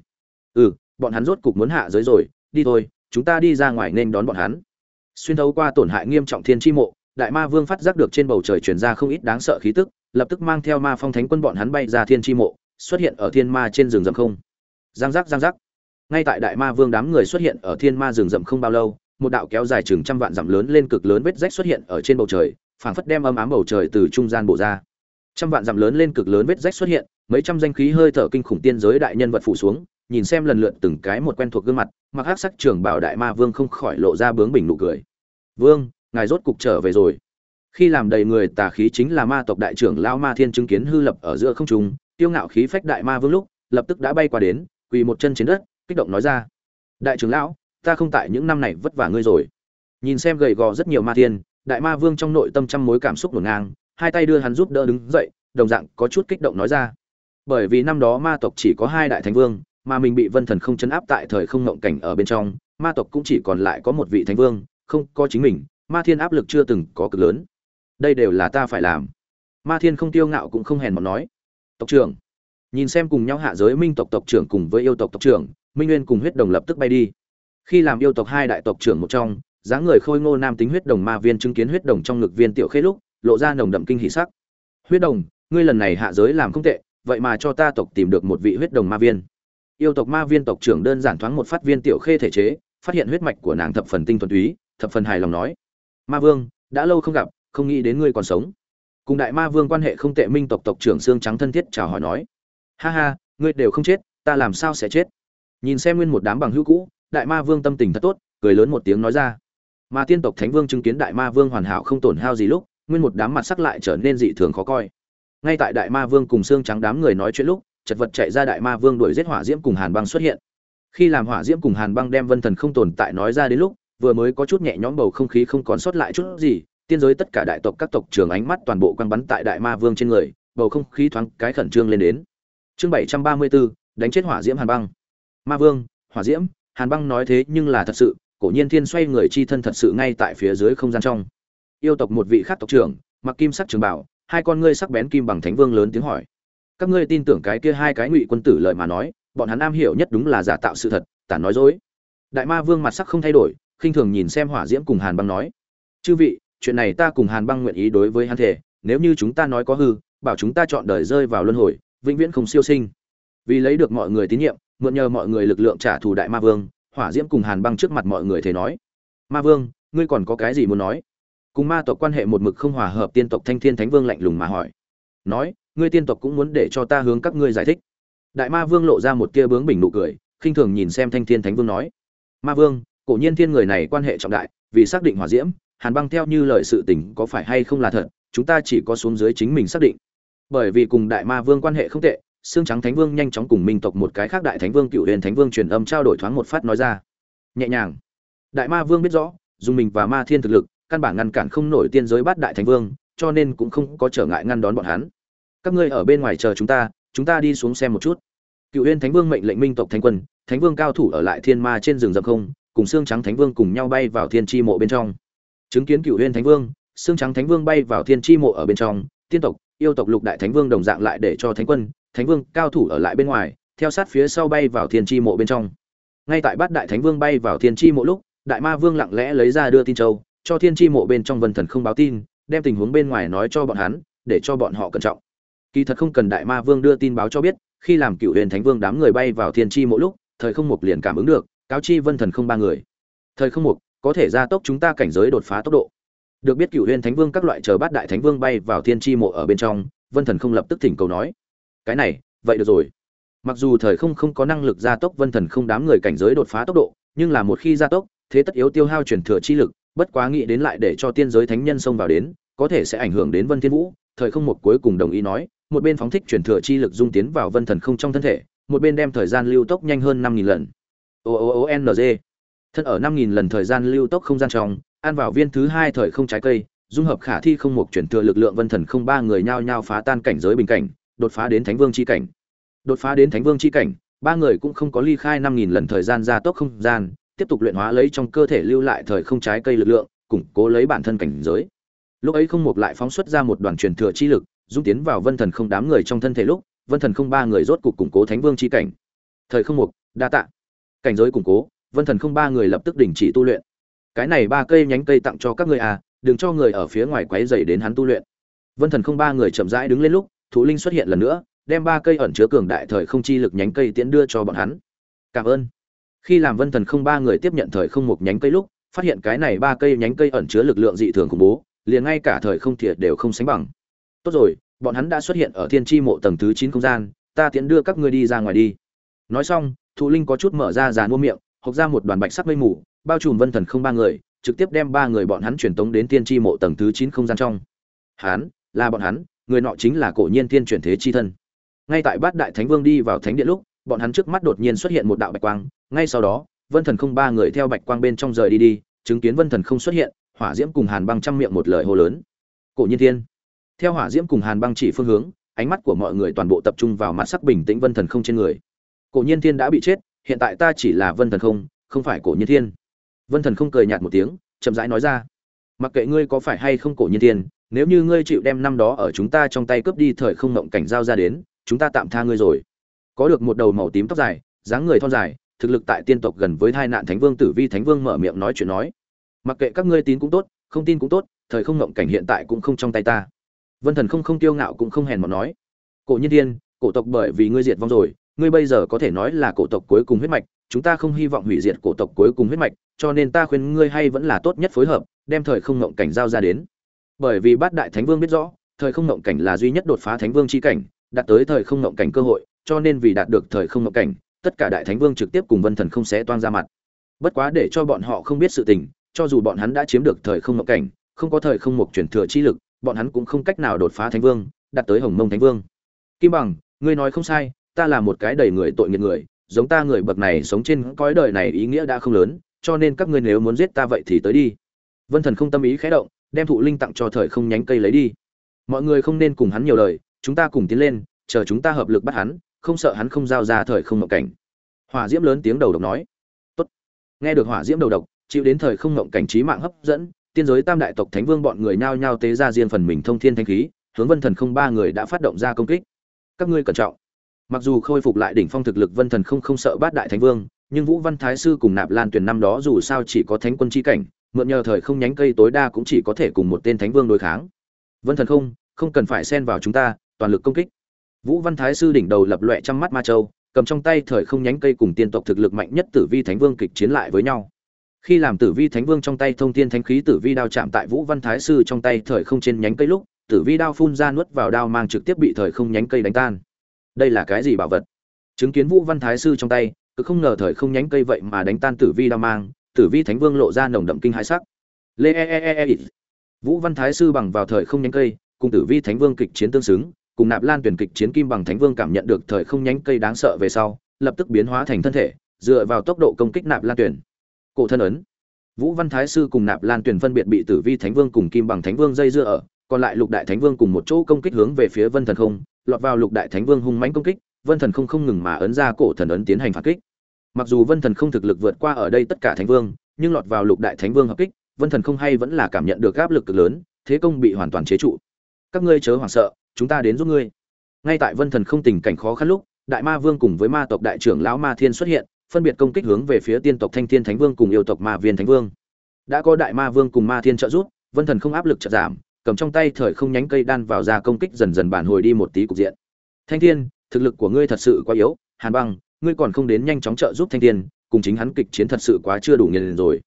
Ừ bọn hắn rốt cục muốn hạ giới rồi, đi thôi, chúng ta đi ra ngoài nên đón bọn hắn. Xuyên thấu qua tổn hại nghiêm trọng thiên chi mộ đại ma vương phát giác được trên bầu trời truyền ra không ít đáng sợ khí tức, lập tức mang theo ma phong thánh quân bọn hắn bay ra thiên chi mộ, xuất hiện ở thiên ma trên rừng rậm không. Giang giác giang giác. Ngay tại đại ma vương đám người xuất hiện ở thiên ma rừng rậm không bao lâu, một đạo kéo dài chừng trăm vạn dặm lớn lên cực lớn vết rách xuất hiện ở trên bầu trời, phảng phất đem âm ám bầu trời từ trung gian bổ ra. Trăm vạn dặm lớn lên cực lớn vết rách xuất hiện, mấy trăm danh khí hơi thở kinh khủng tiên giới đại nhân vật phủ xuống, nhìn xem lần lượt từng cái một quen thuộc gương mặt, mặc hắc sắc trường bảo đại ma vương không khỏi lộ ra bướng bình nụ cười. Vương ngài rốt cục trở về rồi. Khi làm đầy người tà khí chính là ma tộc đại trưởng lao ma thiên chứng kiến hư lập ở giữa không trung, tiêu ngạo khí phách đại ma vương lúc, lập tức đã bay qua đến, quỳ một chân trên đất, kích động nói ra, đại trưởng lão, ta không tại những năm này vất vả ngươi rồi. Nhìn xem gầy gò rất nhiều ma thiên, đại ma vương trong nội tâm trăm mối cảm xúc ngổn ngang, hai tay đưa hắn giúp đỡ đứng dậy, đồng dạng có chút kích động nói ra, bởi vì năm đó ma tộc chỉ có hai đại thánh vương, mà mình bị vân thần không chấn áp tại thời không ngộng cảnh ở bên trong, ma tộc cũng chỉ còn lại có một vị thánh vương, không có chính mình ma thiên áp lực chưa từng có cực lớn. Đây đều là ta phải làm. Ma thiên không tiêu ngạo cũng không hèn mọn nói. Tộc trưởng, nhìn xem cùng nhau hạ giới minh tộc tộc trưởng cùng với yêu tộc tộc trưởng, minh nguyên cùng huyết đồng lập tức bay đi. Khi làm yêu tộc hai đại tộc trưởng một trong, dáng người khôi ngô nam tính huyết đồng ma viên chứng kiến huyết đồng trong ngực viên tiểu khê lúc, lộ ra nồng đậm kinh hỷ sắc. Huyết đồng, ngươi lần này hạ giới làm không tệ, vậy mà cho ta tộc tìm được một vị huyết đồng ma viên. Yêu tộc ma viên tộc trưởng đơn giản thoáng một phát viên tiểu khê thể chế, phát hiện huyết mạch của nàng thập phần tinh thuần túy, thập phần hài lòng nói ma vương, đã lâu không gặp, không nghĩ đến ngươi còn sống. Cùng đại ma vương quan hệ không tệ, minh tộc tộc trưởng xương trắng thân thiết chào hỏi nói. Ha ha, ngươi đều không chết, ta làm sao sẽ chết? Nhìn xem nguyên một đám bằng hữu cũ, đại ma vương tâm tình thật tốt, cười lớn một tiếng nói ra. Mà tiên tộc thánh vương chứng kiến đại ma vương hoàn hảo không tổn hao gì lúc, nguyên một đám mặt sắc lại trở nên dị thường khó coi. Ngay tại đại ma vương cùng xương trắng đám người nói chuyện lúc, chật vật chạy ra đại ma vương đuổi giết hỏa diễm cùng hàn băng xuất hiện. Khi làm hỏa diễm cùng hàn băng đem vân thần không tồn tại nói ra đến lúc vừa mới có chút nhẹ nhõm bầu không khí không còn sót lại chút gì, tiên giới tất cả đại tộc các tộc trưởng ánh mắt toàn bộ quăng bắn tại đại ma vương trên người, bầu không khí thoáng cái khẩn trương lên đến. Chương bảy trăm ba mươi bốn đánh chết hỏa diễm hàn băng. Ma vương, hỏa diễm, hàn băng nói thế nhưng là thật sự, cổ nhiên thiên xoay người chi thân thật sự ngay tại phía dưới không gian trong. Yêu tộc một vị khác tộc trưởng, mặc kim sắc trường bảo, hai con ngươi sắc bén kim bằng thánh vương lớn tiếng hỏi. Các ngươi tin tưởng cái kia hai cái ngụy quân tử lợi mà nói, bọn hắn am hiểu nhất đúng là giả tạo sự thật tản nói dối. Đại ma vương mặt sắc không thay đổi khinh thường nhìn xem hỏa diễm cùng hàn băng nói. Chư vị, chuyện này ta cùng hàn băng nguyện ý đối với hắn thể nếu như chúng ta nói có hư, bảo chúng ta chọn đời rơi vào luân hồi, vĩnh viễn không siêu sinh. Vì lấy được mọi người tín nhiệm, mượn nhờ mọi người lực lượng trả thù đại ma vương, hỏa diễm cùng hàn băng trước mặt mọi người thế nói. Ma vương, ngươi còn có cái gì muốn nói? Cùng ma tộc quan hệ một mực không hòa hợp, tiên tộc thanh thiên thánh vương lạnh lùng mà hỏi. Nói, ngươi tiên tộc cũng muốn để cho ta hướng các ngươi giải thích. Đại ma vương lộ ra một tia bướng bình nụ cười, khinh thường nhìn xem thanh thiên thánh vương nói. Ma vương cổ nhiên thiên người này quan hệ trọng đại, vì xác định hỏa diễm, hàn băng theo như lời sự tình có phải hay không là thật, chúng ta chỉ có xuống dưới chính mình xác định. Bởi vì cùng đại ma vương quan hệ không tệ xương trắng thánh vương nhanh chóng cùng minh tộc một cái khác đại thánh vương cựu huyền thánh vương truyền âm trao đổi thoáng một phát nói ra. Nhẹ nhàng. Đại ma vương biết rõ, dùng mình và ma thiên thực lực, căn bản ngăn cản không nổi tiên giới bát đại thánh vương, cho nên cũng không có trở ngại ngăn đón bọn hắn. Các ngươi ở bên ngoài chờ chúng ta chúng ta đi xuống xem một chút. Cựu huyền thánh vương mệnh lệnh minh tộc thánh quân, thánh vương cao thủ ở lại thiên ma trên rừng rậm không cùng xương trắng thánh vương cùng nhau bay vào thiên tri mộ bên trong. Chứng kiến cựu huyền thánh vương, xương trắng thánh vương bay vào thiên tri mộ ở bên trong, tiên tộc, yêu tộc lục đại thánh vương đồng dạng lại để cho thánh quân, thánh vương, cao thủ ở lại bên ngoài, theo sát phía sau bay vào thiên tri mộ bên trong. Ngay tại bát đại thánh vương bay vào thiên tri mộ lúc, đại ma vương lặng lẽ lấy ra đưa tin châu, cho thiên tri mộ bên trong vân thần không báo tin, đem tình huống bên ngoài nói cho bọn hắn, để cho bọn họ cẩn trọng. Kỳ thật không cần đại ma vương đưa tin báo cho biết, khi làm cựu huyền thánh vương đám người bay vào thiên tri Mộ lúc, thời không mục liền cảm ứng được cáo chi vân thần không ba người. Thời không mục, có thể gia tốc chúng ta cảnh giới đột phá tốc độ. Được biết cựu huyên thánh vương các loại chờ bát đại thánh vương bay vào thiên tri mộ ở bên trong, vân thần không lập tức thỉnh cầu nói. Cái này, vậy được rồi. Mặc dù thời không không có năng lực gia tốc vân thần không đám người cảnh giới đột phá tốc độ, nhưng là một khi gia tốc, thế tất yếu tiêu hao truyền thừa chi lực, bất quá nghĩ đến lại để cho tiên giới thánh nhân xông vào đến, có thể sẽ ảnh hưởng đến vân thiên vũ. Thời không một cuối cùng đồng ý nói, một bên phóng thích truyền thừa chi lực dung tiến vào vân thần không trong thân thể, một bên đem thời gian lưu tốc nhanh hơn năm nghìn lần o o o n g. Thân ở năm nghìn lần thời gian lưu tốc không gian trong, ăn vào viên thứ hai thời không trái cây, dung hợp khả thi không một chuyển thừa lực lượng vân thần không ba người nhao nhao phá tan cảnh giới bình cảnh, đột phá đến thánh vương chi cảnh. Đột phá đến thánh vương chi cảnh, ba người cũng không có ly khai năm nghìn lần thời gian gia tốc không gian, tiếp tục luyện hóa lấy trong cơ thể lưu lại thời không trái cây lực lượng, củng cố lấy bản thân cảnh giới. Lúc ấy không một lại phóng xuất ra một đoàn truyền thừa chi lực, dung tiến vào vân thần không đám người trong thân thể lúc, vân thần không ba người rốt cục củng cố thánh vương chi cảnh. Thời không một, đa tạ cảnh giới củng cố, vân thần không ba người lập tức đình chỉ tu luyện. Cái này ba cây nhánh cây tặng cho các người à đừng cho người ở phía ngoài quấy dày đến hắn tu luyện. Vân thần không ba người chậm rãi đứng lên lúc thủ linh xuất hiện lần nữa, đem ba cây ẩn chứa cường đại thời không chi lực nhánh cây tiễn đưa cho bọn hắn. Cảm ơn. Khi làm vân thần không ba người tiếp nhận thời không một nhánh cây lúc, phát hiện cái này ba cây nhánh cây ẩn chứa lực lượng dị thường khủng bố, liền ngay cả thời không thiệt đều không sánh bằng. Tốt rồi, bọn hắn đã xuất hiện ở thiên tri mộ tầng thứ chín không gian, ta tiễn đưa các ngươi đi ra ngoài đi. Nói xong thụ linh có chút mở ra dàn mua miệng, hộc ra một đoàn bạch sắc mây mù, bao trùm vân thần không ba người, trực tiếp đem ba người bọn hắn truyền tống đến Tiên tri mộ tầng thứ chín không gian trong. Hắn là bọn hắn, người nọ chính là cổ nhiên thiên chuyển thế chi thân. Ngay tại bát đại thánh vương đi vào thánh điện lúc, bọn hắn trước mắt đột nhiên xuất hiện một đạo bạch quang, ngay sau đó, vân thần không ba người theo bạch quang bên trong rời đi đi, chứng kiến vân thần không xuất hiện, hỏa diễm cùng hàn băng trăm miệng một lời hô lớn. Cổ nhiên thiên. Theo hỏa diễm cùng hàn băng chỉ phương hướng, ánh mắt của mọi người toàn bộ tập trung vào mặt sắc bình tĩnh vân thần không trên người cổ nhiên thiên đã bị chết, hiện tại ta chỉ là vân thần không không phải cổ nhiên thiên. Vân thần không cười nhạt một tiếng, chậm rãi nói ra. Mặc kệ ngươi có phải hay không cổ nhiên thiên, nếu như ngươi chịu đem năm đó ở chúng ta trong tay cướp đi thời không ngộng cảnh giao ra đến, chúng ta tạm tha ngươi rồi. Có được một đầu màu tím tóc dài, dáng người thon dài, thực lực tại tiên tộc gần với hai nạn thánh vương, tử vi thánh vương mở miệng nói chuyện nói. Mặc kệ các ngươi tin cũng tốt, không tin cũng tốt, thời không ngộng cảnh hiện tại cũng không trong tay ta. Vân thần không không tiêu ngạo cũng không hèn mọn nói. Cổ nhân thiên, cổ tộc bởi vì ngươi diệt vong rồi ngươi bây giờ có thể nói là cổ tộc cuối cùng huyết mạch, chúng ta không hy vọng hủy diệt cổ tộc cuối cùng huyết mạch, cho nên ta khuyên ngươi hay vẫn là tốt nhất phối hợp, đem thời không ngộng cảnh giao ra đến. Bởi vì bát đại thánh vương biết rõ, thời không ngộng cảnh là duy nhất đột phá thánh vương chi cảnh, đạt tới thời không ngộng cảnh cơ hội, cho nên vì đạt được thời không ngộng cảnh, tất cả đại thánh vương trực tiếp cùng vân thần không sẽ toan ra mặt. Bất quá để cho bọn họ không biết sự tình, cho dù bọn hắn đã chiếm được thời không ngộng cảnh, không có thời không mục chuyển thừa chi lực, bọn hắn cũng không cách nào đột phá thánh vương, đạt tới hồng mông thánh vương. Kim bằng, ngươi nói không sai ta là một cái đầy người tội nghiệp người, giống ta người bậc này sống trên cõi đời này ý nghĩa đã không lớn, cho nên các ngươi nếu muốn giết ta vậy thì tới đi. Vân thần không tâm ý khẽ động, đem thụ linh tặng cho thời không nhánh cây lấy đi. Mọi người không nên cùng hắn nhiều lời, chúng ta cùng tiến lên, chờ chúng ta hợp lực bắt hắn, không sợ hắn không giao ra thời không mộng cảnh. Hỏa diễm lớn tiếng đầu độc nói. Tốt. nghe được hỏa diễm đầu độc, chịu đến thời không mộng cảnh trí mạng hấp dẫn, tiên giới tam đại tộc thánh vương bọn người nhao nhao tế ra riêng phần mình thông thiên thanh khí, hướng vân thần không ba người đã phát động ra công kích. Các ngươi cẩn trọng mặc dù khôi phục lại đỉnh phong thực lực vân thần không không sợ bát đại thánh vương, nhưng vũ văn thái sư cùng nạp lan tuyển năm đó dù sao chỉ có thánh quân chi cảnh, mượn nhờ thời không nhánh cây tối đa cũng chỉ có thể cùng một tên thánh vương đối kháng. Vân thần không không cần phải xen vào chúng ta, toàn lực công kích. Vũ văn thái sư đỉnh đầu lập loè trăm mắt ma châu, cầm trong tay thời không nhánh cây cùng tiên tộc thực lực mạnh nhất tử vi thánh vương kịch chiến lại với nhau. Khi làm tử vi thánh vương trong tay thông tiên thánh khí tử vi đao chạm tại vũ văn thái sư trong tay thời không trên nhánh cây lúc, tử vi đao phun ra nuốt vào đao mang trực tiếp bị thời không nhánh cây đánh tan đây là cái gì bảo vật? Chứng kiến vũ văn thái sư trong tay, cứ không ngờ thời không nhánh cây vậy mà đánh tan tử vi đao mang, tử vi thánh vương lộ ra nồng đậm kinh hãi sắc. Lê e e e e, e. vũ văn thái sư bằng vào thời không nhánh cây, cùng tử vi thánh vương kịch chiến tương xứng, cùng nạp lan tuyển kịch chiến kim bằng thánh vương cảm nhận được thời không nhánh cây đáng sợ về sau, lập tức biến hóa thành thân thể, dựa vào tốc độ công kích nạp lan tuyển cổ thân ấn. Vũ văn thái sư cùng nạp lan tuyển phân biệt bị tử vi thánh vương cùng kim bằng thánh vương dây dưa ở còn lại lục đại thánh vương cùng một chỗ công kích hướng về phía vân thần không, lọt vào lục đại thánh vương hung mãnh công kích, vân thần không không ngừng mà ấn ra cổ thần ấn tiến hành phản kích. Mặc dù vân thần không thực lực vượt qua ở đây tất cả thánh vương, nhưng lọt vào lục đại thánh vương hợp kích, vân thần không hay vẫn là cảm nhận được áp lực cực lớn, thế công bị hoàn toàn chế trụ. Các ngươi chớ hoảng sợ, chúng ta đến giúp ngươi. Ngay tại vân thần không tình cảnh khó khăn lúc, đại ma vương cùng với ma tộc đại trưởng lão ma thiên xuất hiện, phân biệt công kích hướng về phía tiên tộc thanh thiên thánh vương cùng yêu tộc ma viên thánh vương. Đã có đại ma vương cùng ma thiên trợ giúp, vân thần không áp lực chợt giảm cầm trong tay thời không nhánh cây đan vào ra công kích dần dần bản hồi đi một tí cục diện. Thanh thiên, thực lực của ngươi thật sự quá yếu, hàn băng, ngươi còn không đến nhanh chóng trợ giúp thanh thiên, cùng chính hắn kịch chiến thật sự quá chưa đủ nghiền rồi.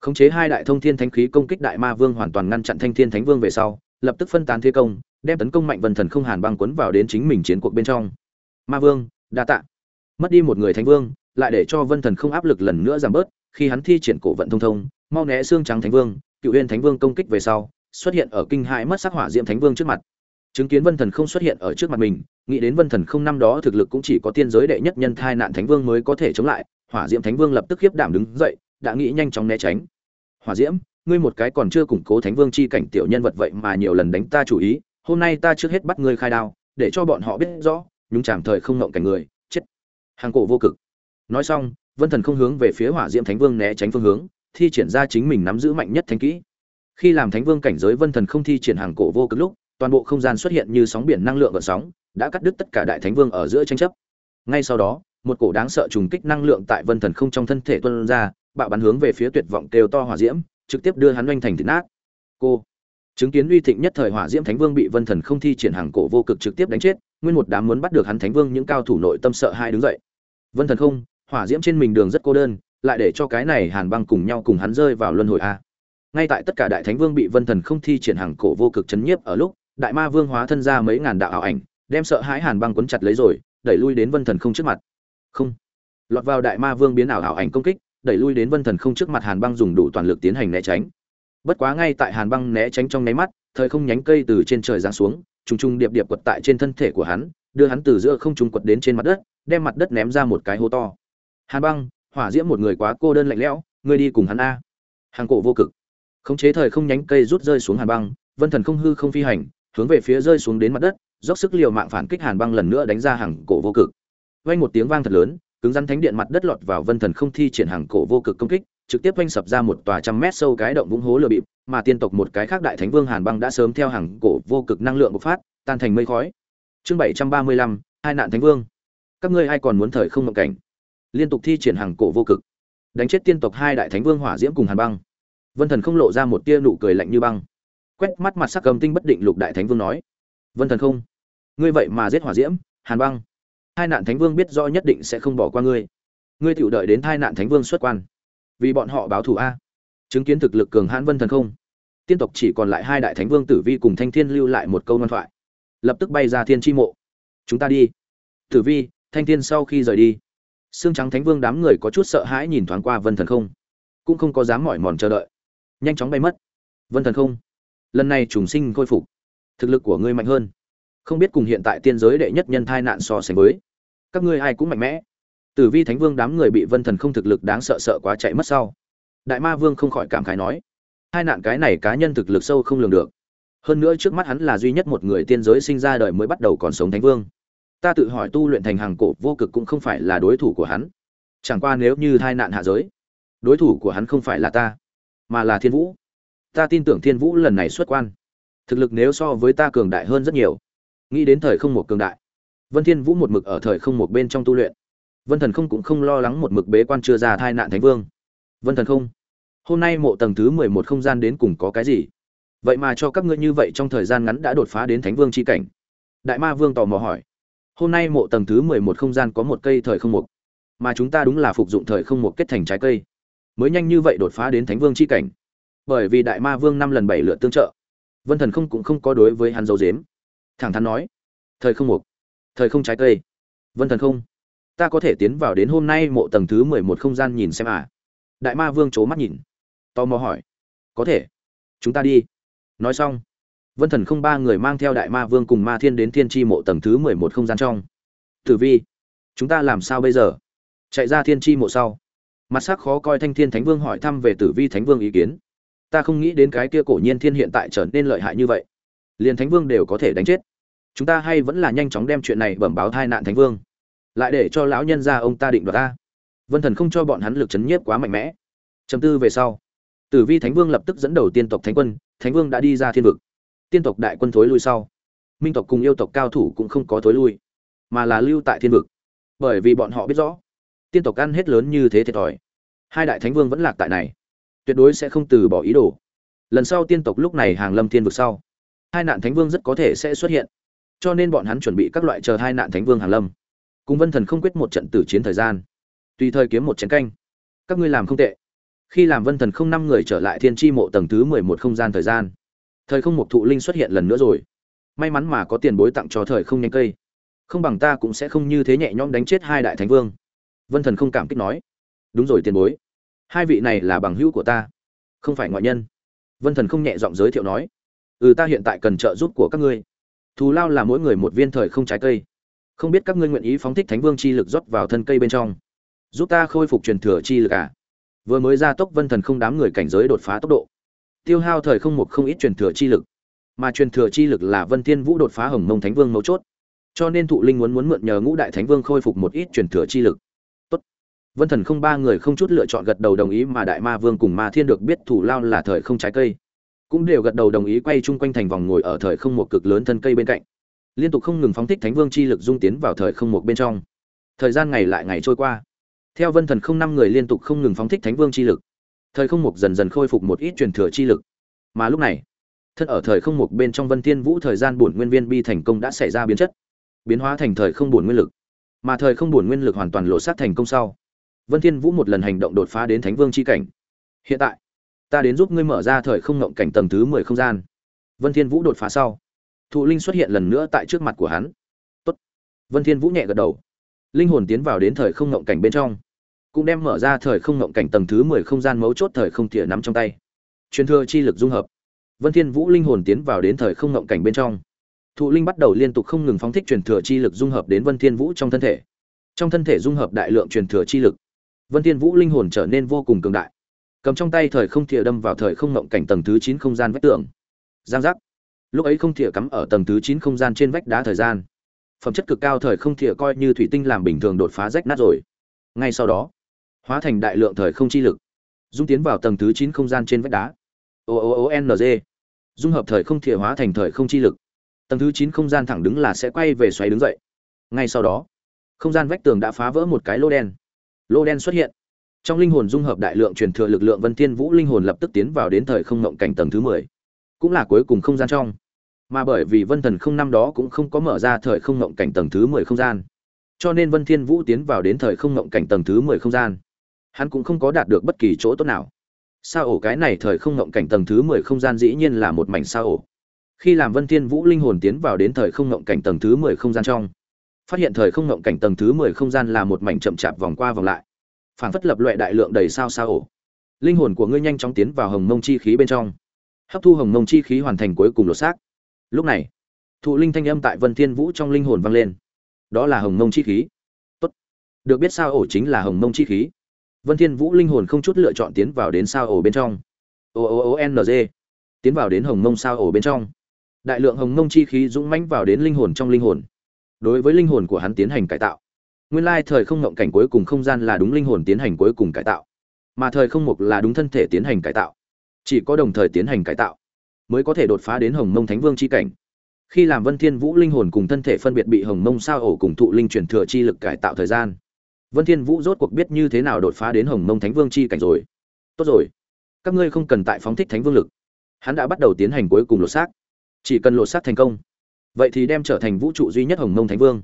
Khống chế hai đại thông thiên thánh khí công kích đại ma vương hoàn toàn ngăn chặn thanh thiên thánh vương về sau, lập tức phân tán thế công, đem tấn công mạnh vân thần không hàn băng quấn vào đến chính mình chiến cuộc bên trong. Ma vương, đa tạ. Mất đi một người thánh vương, lại để cho vân thần không áp lực lần nữa giảm bớt, khi hắn thi triển cổ vận thông thông, mau né xương trắng thánh vương, cựu uyên thánh vương công kích về sau xuất hiện ở kinh hãi mất sắc hỏa diễm thánh vương trước mặt. Chứng kiến vân thần không xuất hiện ở trước mặt mình, nghĩ đến vân thần không năm đó thực lực cũng chỉ có tiên giới đệ nhất nhân thai nạn thánh vương mới có thể chống lại, hỏa diễm thánh vương lập tức khiếp đảm đứng dậy, đã nghĩ nhanh chóng né tránh. Hỏa diễm, ngươi một cái còn chưa củng cố thánh vương chi cảnh tiểu nhân vật vậy mà nhiều lần đánh ta chủ ý, hôm nay ta trước hết bắt ngươi khai đao, để cho bọn họ biết rõ, nhúng chạm thời không ngộng cảnh người, chết. Hàng cổ vô cực. Nói xong, vân thần không hướng về phía hỏa diễm thánh vương né tránh phương hướng, thi triển ra chính mình nắm giữ mạnh nhất thánh kỹ khi làm thánh vương cảnh giới vân thần không thi triển hàng cổ vô cực lúc, toàn bộ không gian xuất hiện như sóng biển năng lượng gợn sóng, đã cắt đứt tất cả đại thánh vương ở giữa tranh chấp. Ngay sau đó, một cổ đáng sợ trùng kích năng lượng tại vân thần không trong thân thể tuân ra, bạo bắn hướng về phía tuyệt vọng kêu to hỏa diễm, trực tiếp đưa hắn oanh thành thịt nát. Cô, chứng kiến uy thịnh nhất thời hỏa diễm thánh vương bị vân thần không thi triển hàng cổ vô cực trực tiếp đánh chết, nguyên một đám muốn bắt được hắn thánh vương những cao thủ nội tâm sợ hai đứng dậy. Vân thần không, hỏa diễm trên mình đường rất cô đơn, lại để cho cái này hàn băng cùng nhau cùng hắn rơi vào luân hồi a ngay tại tất cả đại thánh vương bị vân thần không thi triển hàng cổ vô cực chấn nhiếp ở lúc, đại ma vương hóa thân ra mấy ngàn đạo ảo ảnh, đem sợ hãi hàn băng quấn chặt lấy rồi, đẩy lui đến vân thần không trước mặt. Không. Lọt vào đại ma vương biến ảo ảo ảnh công kích, đẩy lui đến vân thần không trước mặt hàn băng dùng đủ toàn lực tiến hành né tránh. Bất quá ngay tại hàn băng né tránh trong né mắt, thời không nhánh cây từ trên trời giáng xuống, trùng trùng điệp điệp quật tại trên thân thể của hắn, đưa hắn từ giữa không trung quật đến trên mặt đất, đem mặt đất ném ra một cái hố to. Hàn băng, hỏa diễm một người quá cô đơn lạnh lẽo, ngươi đi cùng hắn a. Hàng cổ vô cực khống chế thời không nhánh cây rút rơi xuống hàn băng, vân thần không hư không phi hành, hướng về phía rơi xuống đến mặt đất, dốc sức liều mạng phản kích hàn băng lần nữa đánh ra hàng cổ vô cực. Vang một tiếng vang thật lớn, cứng rắn thánh điện mặt đất lọt vào vân thần không thi triển hàng cổ vô cực công kích, trực tiếp vang sập ra một tòa trăm mét sâu cái động vũng hố lửa bịp, mà tiên tộc một cái khác đại thánh vương hàn băng đã sớm theo hàng cổ vô cực năng lượng bộc phát, tan thành mây khói. Chương bảy trăm ba mươi lăm, hai nạn thánh vương. Các ngươi ai còn muốn thời không mộng cảnh? Liên tục thi triển hàng cổ vô cực. Đánh chết tiên tộc hai đại thánh vương hỏa diễm cùng hàn băng vân thần không lộ ra một tia nụ cười lạnh như băng. Quét mắt mặt sắc cầm tinh bất định lục đại thánh vương nói, vân thần không? Ngươi vậy mà giết hỏa diễm, hàn băng. Hai nạn thánh vương biết rõ nhất định sẽ không bỏ qua ngươi. Ngươi tiểu đợi đến hai nạn thánh vương xuất quan. Vì bọn họ báo thù a. Chứng kiến thực lực cường hãn vân thần không? Tiên tộc chỉ còn lại hai đại thánh vương tử vi cùng thanh thiên lưu lại một câu ngoan thoại. Lập tức bay ra thiên chi mộ. Chúng ta đi. Tử vi, thanh thiên sau khi rời đi. Xương trắng thánh vương đám người có chút sợ hãi nhìn thoáng qua vân thần không. Cũng không có dám mỏi mòn chờ đợi nhanh chóng bay mất. Vân thần không? Lần này trùng sinh khôi phục, thực lực của ngươi mạnh hơn. Không biết cùng hiện tại tiên giới đệ nhất nhân thai nạn so sánh với, các ngươi ai cũng mạnh mẽ. Tử vi thánh vương đám người bị vân thần không thực lực đáng sợ sợ quá chạy mất sau. Đại ma vương không khỏi cảm khái nói, hai nạn cái này cá nhân thực lực sâu không lường được. Hơn nữa trước mắt hắn là duy nhất một người tiên giới sinh ra đời mới bắt đầu còn sống thánh vương. Ta tự hỏi tu luyện thành hàng cổ vô cực cũng không phải là đối thủ của hắn. Chẳng qua nếu như hai nạn hạ giới, đối thủ của hắn không phải là ta mà là thiên vũ. Ta tin tưởng thiên vũ lần này xuất quan. Thực lực nếu so với ta cường đại hơn rất nhiều. Nghĩ đến thời không một cường đại. Vân thiên vũ một mực ở thời không một bên trong tu luyện. Vân thần không cũng không lo lắng một mực bế quan chưa ra thai nạn thánh vương. Vân thần không, hôm nay mộ tầng thứ mười một không gian đến cùng có cái gì? Vậy mà cho các ngươi như vậy trong thời gian ngắn đã đột phá đến thánh vương chi cảnh. Đại ma vương tò mò hỏi, hôm nay mộ tầng thứ mười một không gian có một cây thời không mục mà chúng ta đúng là phục dụng thời không mục kết thành trái cây mới nhanh như vậy đột phá đến thánh vương chi cảnh. Bởi vì đại ma vương năm lần bảy lượt tương trợ, vân thần không cũng không có đối với hắn dấu dếm thẳng thắn nói, thời không mục, thời không trái cây. Vân thần không, ta có thể tiến vào đến hôm nay mộ tầng thứ mười một không gian nhìn xem à? Đại ma vương c h ố mắt nhìn, tò mò hỏi, có thể, chúng ta đi. Nói xong, vân thần không ba người mang theo đại ma vương cùng ma thiên đến thiên tri mộ tầng thứ mười một không gian trong. Tử vi, chúng ta làm sao bây giờ? Chạy ra thiên tri mộ sau mặt sắc khó coi thanh thiên thánh vương hỏi thăm về tử vi thánh vương ý kiến. Ta không nghĩ đến cái kia cổ nhiên thiên hiện tại trở nên lợi hại như vậy. Liền thánh vương đều có thể đánh chết. Chúng ta hay vẫn là nhanh chóng đem chuyện này bẩm báo thai nạn thánh vương. Lại để cho lão nhân ra ông ta định đoạt ta. Vân thần không cho bọn hắn lực chấn nhiếp quá mạnh mẽ. Chấm tư về sau. Tử vi thánh vương lập tức dẫn đầu tiên tộc thánh quân, thánh vương đã đi ra thiên vực. Tiên tộc đại quân thối lui sau. Minh tộc cùng yêu tộc cao thủ cũng không có thối lui, mà là lưu tại thiên vực. Bởi vì bọn họ biết rõ tiên tộc ăn hết lớn như thế thiệt thòi. Hai đại thánh vương vẫn lạc tại này. Tuyệt đối sẽ không từ bỏ ý đồ. Lần sau tiên tộc lúc này hàng lâm thiên vực sau, hai nạn thánh vương rất có thể sẽ xuất hiện. Cho nên bọn hắn chuẩn bị các loại chờ hai nạn thánh vương hàng lâm. Cùng vân thần không quyết một trận tử chiến thời gian. Tùy thời kiếm một chén canh. Các ngươi làm không tệ. Khi làm vân thần không năm người trở lại thiên tri mộ tầng thứ mười một không gian thời gian, thời không một thụ linh xuất hiện lần nữa rồi. May mắn mà có tiền bối tặng cho thời không nhanh cây. Không bằng ta cũng sẽ không như thế nhẹ nhõm đánh chết hai đại thánh vương vân thần không cảm kích nói, đúng rồi tiền bối, hai vị này là bằng hữu của ta, không phải ngoại nhân. Vân thần không nhẹ giọng giới thiệu nói ừ ta hiện tại cần trợ giúp của các ngươi. Thù lao là mỗi người một viên thời không trái cây. Không biết các ngươi nguyện ý phóng thích thánh vương chi lực rót vào thân cây bên trong, giúp ta khôi phục truyền thừa chi lực à? Vừa mới ra tốc, vân thần không đám người cảnh giới đột phá tốc độ. Tiêu hao thời không một không ít truyền thừa chi lực, mà truyền thừa chi lực là vân thiên vũ đột phá hồng mông thánh vương mấu chốt. Cho nên thụ linh muốn muốn mượn nhờ ngũ đại thánh vương khôi phục một ít truyền thừa chi lực vân thần không ba người không chút lựa chọn gật đầu đồng ý mà đại ma vương cùng ma thiên được biết thủ lao là thời không trái cây. Cũng đều gật đầu đồng ý quay chung quanh thành vòng ngồi ở thời không một cực lớn thân cây bên cạnh. Liên tục không ngừng phóng thích thánh vương chi lực dung tiến vào thời không một bên trong. Thời gian ngày lại ngày trôi qua. Theo vân thần không năm người liên tục không ngừng phóng thích thánh vương chi lực. Thời không một dần dần khôi phục một ít truyền thừa chi lực. Mà lúc này, thân ở thời không một bên trong vân thiên vũ thời gian bổn nguyên viên bi thành công đã xảy ra biến chất. Biến hóa thành thời không bổn nguyên lực. Mà thời không bổn nguyên lực hoàn toàn lộ sát thành công sau vân thiên vũ một lần hành động đột phá đến thánh vương chi cảnh. Hiện tại, ta đến giúp ngươi mở ra thời không ngộng cảnh tầng thứ mười không gian. Vân thiên vũ đột phá sau, thụ linh xuất hiện lần nữa tại trước mặt của hắn. Tốt. vân thiên vũ nhẹ gật đầu. Linh hồn tiến vào đến thời không ngộng cảnh bên trong, cũng đem mở ra thời không ngộng cảnh tầng thứ mười không gian mấu chốt thời không tỉa nắm trong tay. Truyền thừa chi lực dung hợp. Vân thiên vũ linh hồn tiến vào đến thời không ngộng cảnh bên trong. Thụ linh bắt đầu liên tục không ngừng phóng thích truyền thừa chi lực dung hợp đến vân thiên vũ trong thân thể. Trong thân thể dung hợp đại lượng truyền thừa chi lực vân thiên vũ linh hồn trở nên vô cùng cường đại. Cầm trong tay thời không thìa đâm vào thời không ngộng cảnh tầng thứ chín không gian vách tường. Giang giác. Lúc ấy không thìa cắm ở tầng thứ chín không gian trên vách đá thời gian. Phẩm chất cực cao thời không thìa coi như thủy tinh làm bình thường đột phá rách nát rồi. Ngay sau đó, hóa thành đại lượng thời không chi lực, dung tiến vào tầng thứ chín không gian trên vách đá. O o o n g. Dung hợp thời không thìa hóa thành thời không chi lực. Tầng thứ chín không gian thẳng đứng là sẽ quay về xoáy đứng dậy. Ngay sau đó, không gian vách tường đã phá vỡ một cái lô đen lô đen xuất hiện. Trong linh hồn dung hợp đại lượng truyền thừa lực lượng, vân thiên vũ linh hồn lập tức tiến vào đến thời không ngộng cảnh tầng thứ mười. Cũng là cuối cùng không gian trong. Mà bởi vì vân thần không năm đó cũng không có mở ra thời không ngộng cảnh tầng thứ mười không gian. Cho nên vân thiên vũ tiến vào đến thời không ngộng cảnh tầng thứ mười không gian. Hắn cũng không có đạt được bất kỳ chỗ tốt nào. Sao ổ cái này thời không ngộng cảnh tầng thứ mười không gian dĩ nhiên là một mảnh sao ổ. Khi làm vân thiên vũ linh hồn tiến vào đến thời không ngộng cảnh tầng thứ mười không gian trong phát hiện thời không ngộng cảnh tầng thứ mười không gian là một mảnh chậm chạp vòng qua vòng lại. Phản phất lập loại đại lượng đầy sao sao ổ. Linh hồn của ngươi nhanh chóng tiến vào hồng mông chi khí bên trong. Hấp thu hồng mông chi khí hoàn thành cuối cùng lột xác. Lúc này, thụ linh thanh âm tại vân thiên vũ trong linh hồn vang lên. Đó là hồng mông chi khí. Tốt. Được biết sao ổ chính là hồng mông chi khí. Vân thiên vũ linh hồn không chút lựa chọn tiến vào đến sao ổ bên trong. O o o n g. Tiến vào đến hồng mông sao ổ bên trong. Đại lượng hồng mông chi khí dũng mãnh vào đến linh hồn trong linh hồn đối với linh hồn của hắn tiến hành cải tạo. Nguyên lai thời không ngộng cảnh cuối cùng không gian là đúng linh hồn tiến hành cuối cùng cải tạo, mà thời không mục là đúng thân thể tiến hành cải tạo. Chỉ có đồng thời tiến hành cải tạo mới có thể đột phá đến hồng mông thánh vương chi cảnh. Khi làm vân thiên vũ linh hồn cùng thân thể phân biệt bị hồng mông sao ổ cùng thụ linh truyền thừa chi lực cải tạo thời gian, vân thiên vũ rốt cuộc biết như thế nào đột phá đến hồng mông thánh vương chi cảnh rồi. Tốt rồi, các ngươi không cần tại phóng thích thánh vương lực. Hắn đã bắt đầu tiến hành cuối cùng lột xác. Chỉ cần lột xác thành công vậy thì đem trở thành vũ trụ duy nhất hồng mông thánh vương.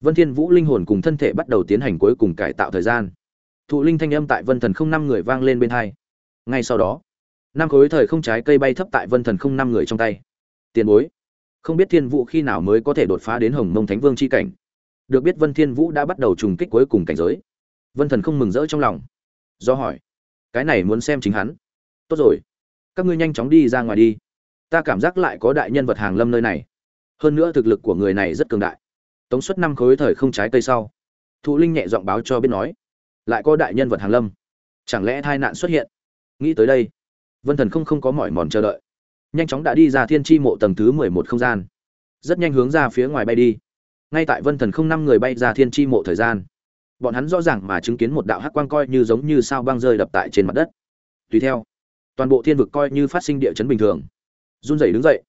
Vân thiên vũ linh hồn cùng thân thể bắt đầu tiến hành cuối cùng cải tạo thời gian. Thụ linh thanh âm tại vân thần không năm người vang lên bên hai. Ngay sau đó, năm khối thời không trái cây bay thấp tại vân thần không năm người trong tay. Tiền bối, không biết thiên vũ khi nào mới có thể đột phá đến hồng mông thánh vương chi cảnh? Được biết vân thiên vũ đã bắt đầu trùng kích cuối cùng cảnh giới. Vân thần không mừng rỡ trong lòng. Do hỏi, cái này muốn xem chính hắn. Tốt rồi, các ngươi nhanh chóng đi ra ngoài đi. Ta cảm giác lại có đại nhân vật hàng lâm nơi này hơn nữa thực lực của người này rất cường đại. Tống suất năm khối thời không trái cây sau, thụ linh nhẹ giọng báo cho biết nói, lại có đại nhân vật hàng lâm. Chẳng lẽ tai nạn xuất hiện? Nghĩ tới đây, vân thần không không có mỏi mòn chờ đợi. Nhanh chóng đã đi ra thiên tri mộ tầng thứ mười một không gian. Rất nhanh hướng ra phía ngoài bay đi. Ngay tại vân thần không năm người bay ra thiên tri mộ thời gian, bọn hắn rõ ràng mà chứng kiến một đạo hắc quang coi như giống như sao băng rơi đập tại trên mặt đất. Tùy theo, toàn bộ thiên vực coi như phát sinh địa chấn bình thường. Run rẩy đứng dậy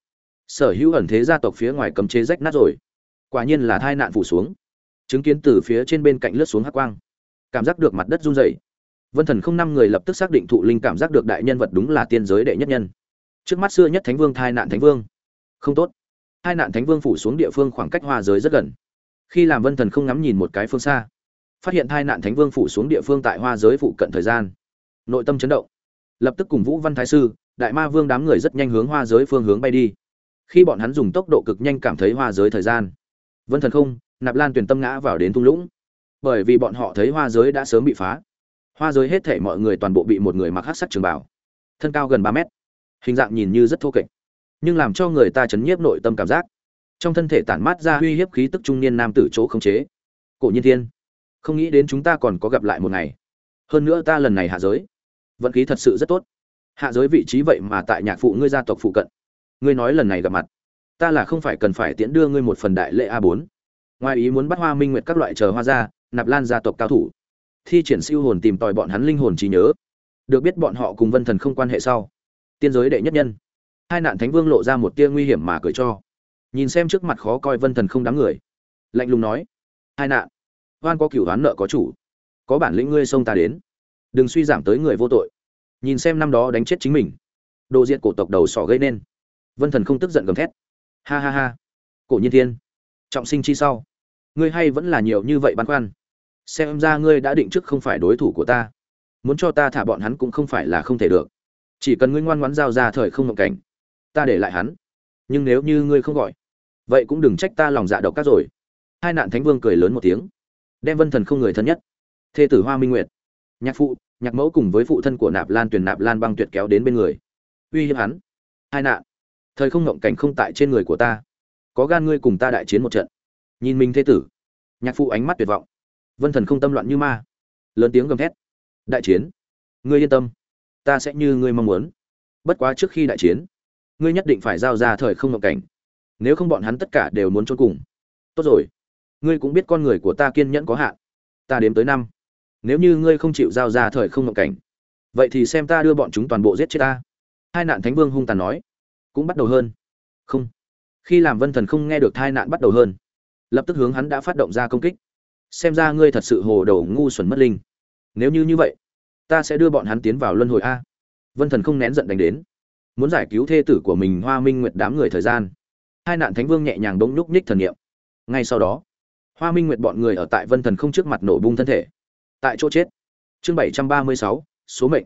sở hữu ẩn thế gia tộc phía ngoài cấm chế rách nát rồi. Quả nhiên là tai nạn phủ xuống. Chứng kiến từ phía trên bên cạnh lướt xuống hắc quang. Cảm giác được mặt đất run rẩy. Vân thần không năm người lập tức xác định thụ linh cảm giác được đại nhân vật đúng là tiên giới đệ nhất nhân. Trước mắt xưa nhất thánh vương thai nạn thánh vương. Không tốt. Hai nạn thánh vương phủ xuống địa phương khoảng cách hoa giới rất gần. Khi làm vân thần không ngắm nhìn một cái phương xa, phát hiện hai nạn thánh vương phủ xuống địa phương tại hoa giới phụ cận thời gian. Nội tâm chấn động. Lập tức cùng vũ văn thái sư, đại ma vương đám người rất nhanh hướng hoa giới phương hướng bay đi khi bọn hắn dùng tốc độ cực nhanh cảm thấy hoa giới thời gian. Vân thần không, nạp lan tuyển tâm ngã vào đến thung lũng. Bởi vì bọn họ thấy hoa giới đã sớm bị phá. Hoa giới hết thể mọi người toàn bộ bị một người mặc hắc sắc trường bảo. Thân cao gần ba mét. Hình dạng nhìn như rất thô kệch. Nhưng làm cho người ta chấn nhiếp nội tâm cảm giác. Trong thân thể tản mát ra uy hiếp khí tức trung niên nam tử chỗ không chế. Cổ nhiên thiên, không nghĩ đến chúng ta còn có gặp lại một ngày. Hơn nữa ta lần này hạ giới. Vận khí thật sự rất tốt. Hạ giới vị trí vậy mà tại nhạc phụ ngươi gia tộc phụ cận ngươi nói lần này gặp mặt, ta là không phải cần phải tiễn đưa ngươi một phần đại lễ a bốn. Ngoài ý muốn bắt hoa minh nguyệt các loại chờ hoa gia nạp lan gia tộc cao thủ. Thi triển siêu hồn tìm tòi bọn hắn linh hồn trí nhớ. Được biết bọn họ cùng vân thần không quan hệ sau, tiên giới đệ nhất nhân. Hai nạn thánh vương lộ ra một tia nguy hiểm mà cười cho. Nhìn xem trước mặt khó coi vân thần không đáng người. Lạnh lùng nói, hai nạn hoan có cửu đoán nợ có chủ. Có bản lĩnh ngươi xông ta đến. Đừng suy giảm tới người vô tội. Nhìn xem năm đó đánh chết chính mình. Đồ diện cổ tộc đầu sỏ gây nên vân thần không tức giận gầm thét. Ha ha ha. Cổ nhiên thiên, trọng sinh chi sau, ngươi hay vẫn là nhiều như vậy băn khoăn. Xem ra ngươi đã định trước không phải đối thủ của ta. Muốn cho ta thả bọn hắn cũng không phải là không thể được. Chỉ cần ngươi ngoan ngoãn giao ra thời không ngộng cảnh, ta để lại hắn. Nhưng nếu như ngươi không gọi, vậy cũng đừng trách ta lòng dạ độc các rồi. Hai nạn thánh vương cười lớn một tiếng, đem vân thần không người thân nhất. Thê tử hoa minh nguyệt, nhạc phụ, nhạc mẫu cùng với phụ thân của nạp lan tuyển nạp lan băng tuyệt kéo đến bên người. Uy hiếp hắn. Hai nạn thời không ngộng cảnh không tại trên người của ta. Có gan ngươi cùng ta đại chiến một trận. Nhìn mình thê tử. Nhạc phụ ánh mắt tuyệt vọng. Vân thần không tâm loạn như ma. Lớn tiếng gầm thét. Đại chiến. Ngươi yên tâm. Ta sẽ như ngươi mong muốn. Bất quá trước khi đại chiến, ngươi nhất định phải giao ra thời không ngộng cảnh. Nếu không bọn hắn tất cả đều muốn trốn cùng. Tốt rồi. Ngươi cũng biết con người của ta kiên nhẫn có hạn. Ta đếm tới năm. Nếu như ngươi không chịu giao ra thời không ngộng cảnh, vậy thì xem ta đưa bọn chúng toàn bộ giết chết ta. Hai nạn thánh vương hung tàn nói cũng bắt đầu hơn. Không. Khi làm vân thần không nghe được tai nạn bắt đầu hơn, lập tức hướng hắn đã phát động ra công kích. Xem ra ngươi thật sự hồ đồ ngu xuẩn mất linh. Nếu như như vậy, ta sẽ đưa bọn hắn tiến vào luân hồi a. Vân thần không nén giận đánh đến, muốn giải cứu thê tử của mình hoa minh nguyệt đám người thời gian. Hai nạn thánh vương nhẹ nhàng đống nhúc nhích thần niệm. Ngay sau đó, hoa minh nguyệt bọn người ở tại vân thần không trước mặt nổ bung thân thể. Tại chỗ chết. Chương bảy trăm ba mươi sáu, số mệnh.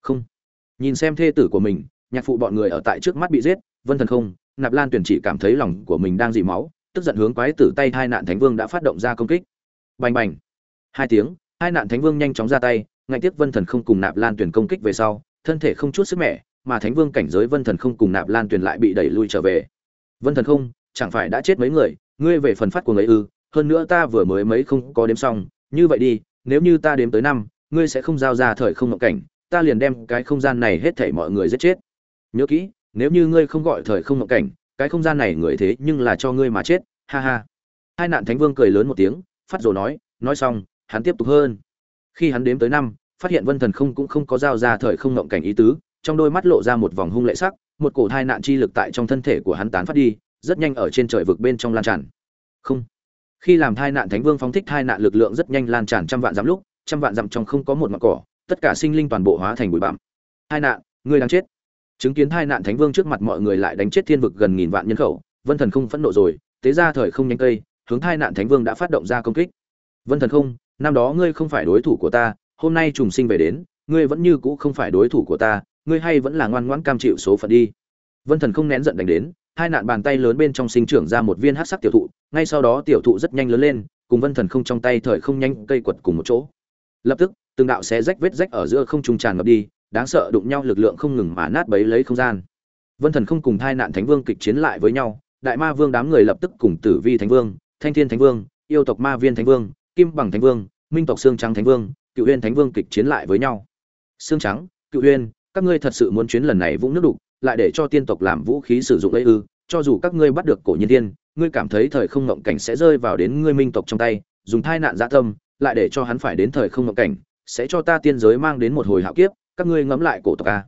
Không. Nhìn xem thê tử của mình nhạc phụ bọn người ở tại trước mắt bị giết, vân thần không, nạp lan tuyển chỉ cảm thấy lòng của mình đang dì máu, tức giận hướng quái tử tay hai nạn thánh vương đã phát động ra công kích. Bành bành. Hai tiếng, hai nạn thánh vương nhanh chóng ra tay, ngay tiếp vân thần không cùng nạp lan tuyển công kích về sau, thân thể không chút sức mẻ, mà thánh vương cảnh giới vân thần không cùng nạp lan tuyển lại bị đẩy lui trở về. Vân thần không, chẳng phải đã chết mấy người, ngươi về phần phát của người ư, hơn nữa ta vừa mới mấy không có đếm xong, như vậy đi, nếu như ta đếm tới năm, ngươi sẽ không giao ra thời không ngộng cảnh, ta liền đem cái không gian này hết thảy mọi người giết chết nhớ kỹ, nếu như ngươi không gọi thời không ngộng cảnh, cái không gian này người thế nhưng là cho ngươi mà chết, ha ha. Hai nạn thánh vương cười lớn một tiếng, phát rồi nói nói xong, hắn tiếp tục hơn. Khi hắn đếm tới năm, phát hiện vân thần không cũng không có giao ra thời không ngộng cảnh ý tứ, trong đôi mắt lộ ra một vòng hung lệ sắc, một cổ thai nạn chi lực tại trong thân thể của hắn tán phát đi, rất nhanh ở trên trời vực bên trong lan tràn. Không. Khi làm thai nạn thánh vương phóng thích thai nạn lực lượng rất nhanh lan tràn trăm vạn dặm lúc, trăm vạn dặm trong không có một mặt cỏ, tất cả sinh linh toàn bộ hóa thành bụi bặm. Hai nạn, ngươi đang chết chứng kiến hai nạn thánh vương trước mặt mọi người lại đánh chết thiên vực gần nghìn vạn nhân khẩu, vân thần không phẫn nộ rồi tế ra thời không nhanh cây, hướng hai nạn thánh vương đã phát động ra công kích. Vân thần không, năm đó ngươi không phải đối thủ của ta, hôm nay trùng sinh về đến, ngươi vẫn như cũ không phải đối thủ của ta, ngươi hay vẫn là ngoan ngoãn cam chịu số phận đi. Vân thần không nén giận đánh đến, hai nạn bàn tay lớn bên trong sinh trưởng ra một viên hắc sắc tiểu thụ, ngay sau đó tiểu thụ rất nhanh lớn lên, cùng vân thần không trong tay thời không nhanh cây quật cùng một chỗ. Lập tức, từng đạo xé rách vết rách ở giữa không trung tràn ngập đi đáng sợ đụng nhau lực lượng không ngừng mà nát bấy lấy không gian. Vân thần không cùng hai nạn thánh vương kịch chiến lại với nhau, đại ma vương đám người lập tức cùng tử vi thánh vương, thanh thiên thánh vương, yêu tộc ma viên thánh vương, kim bằng thánh vương, minh tộc xương trắng thánh vương, cựu huyên thánh vương kịch chiến lại với nhau. Xương trắng, cựu huyên các ngươi thật sự muốn chuyến lần này vũng nước đục, lại để cho tiên tộc làm vũ khí sử dụng ấy ư? Cho dù các ngươi bắt được cổ nhiên tiên ngươi cảm thấy thời không ngộng cảnh sẽ rơi vào đến ngươi minh tộc trong tay, dùng thai nạn dạ tâm, lại để cho hắn phải đến thời không ngộng cảnh, sẽ cho ta tiên giới mang đến một hồi hạo kiếp các ngươi ngẫm lại cổ tộc a.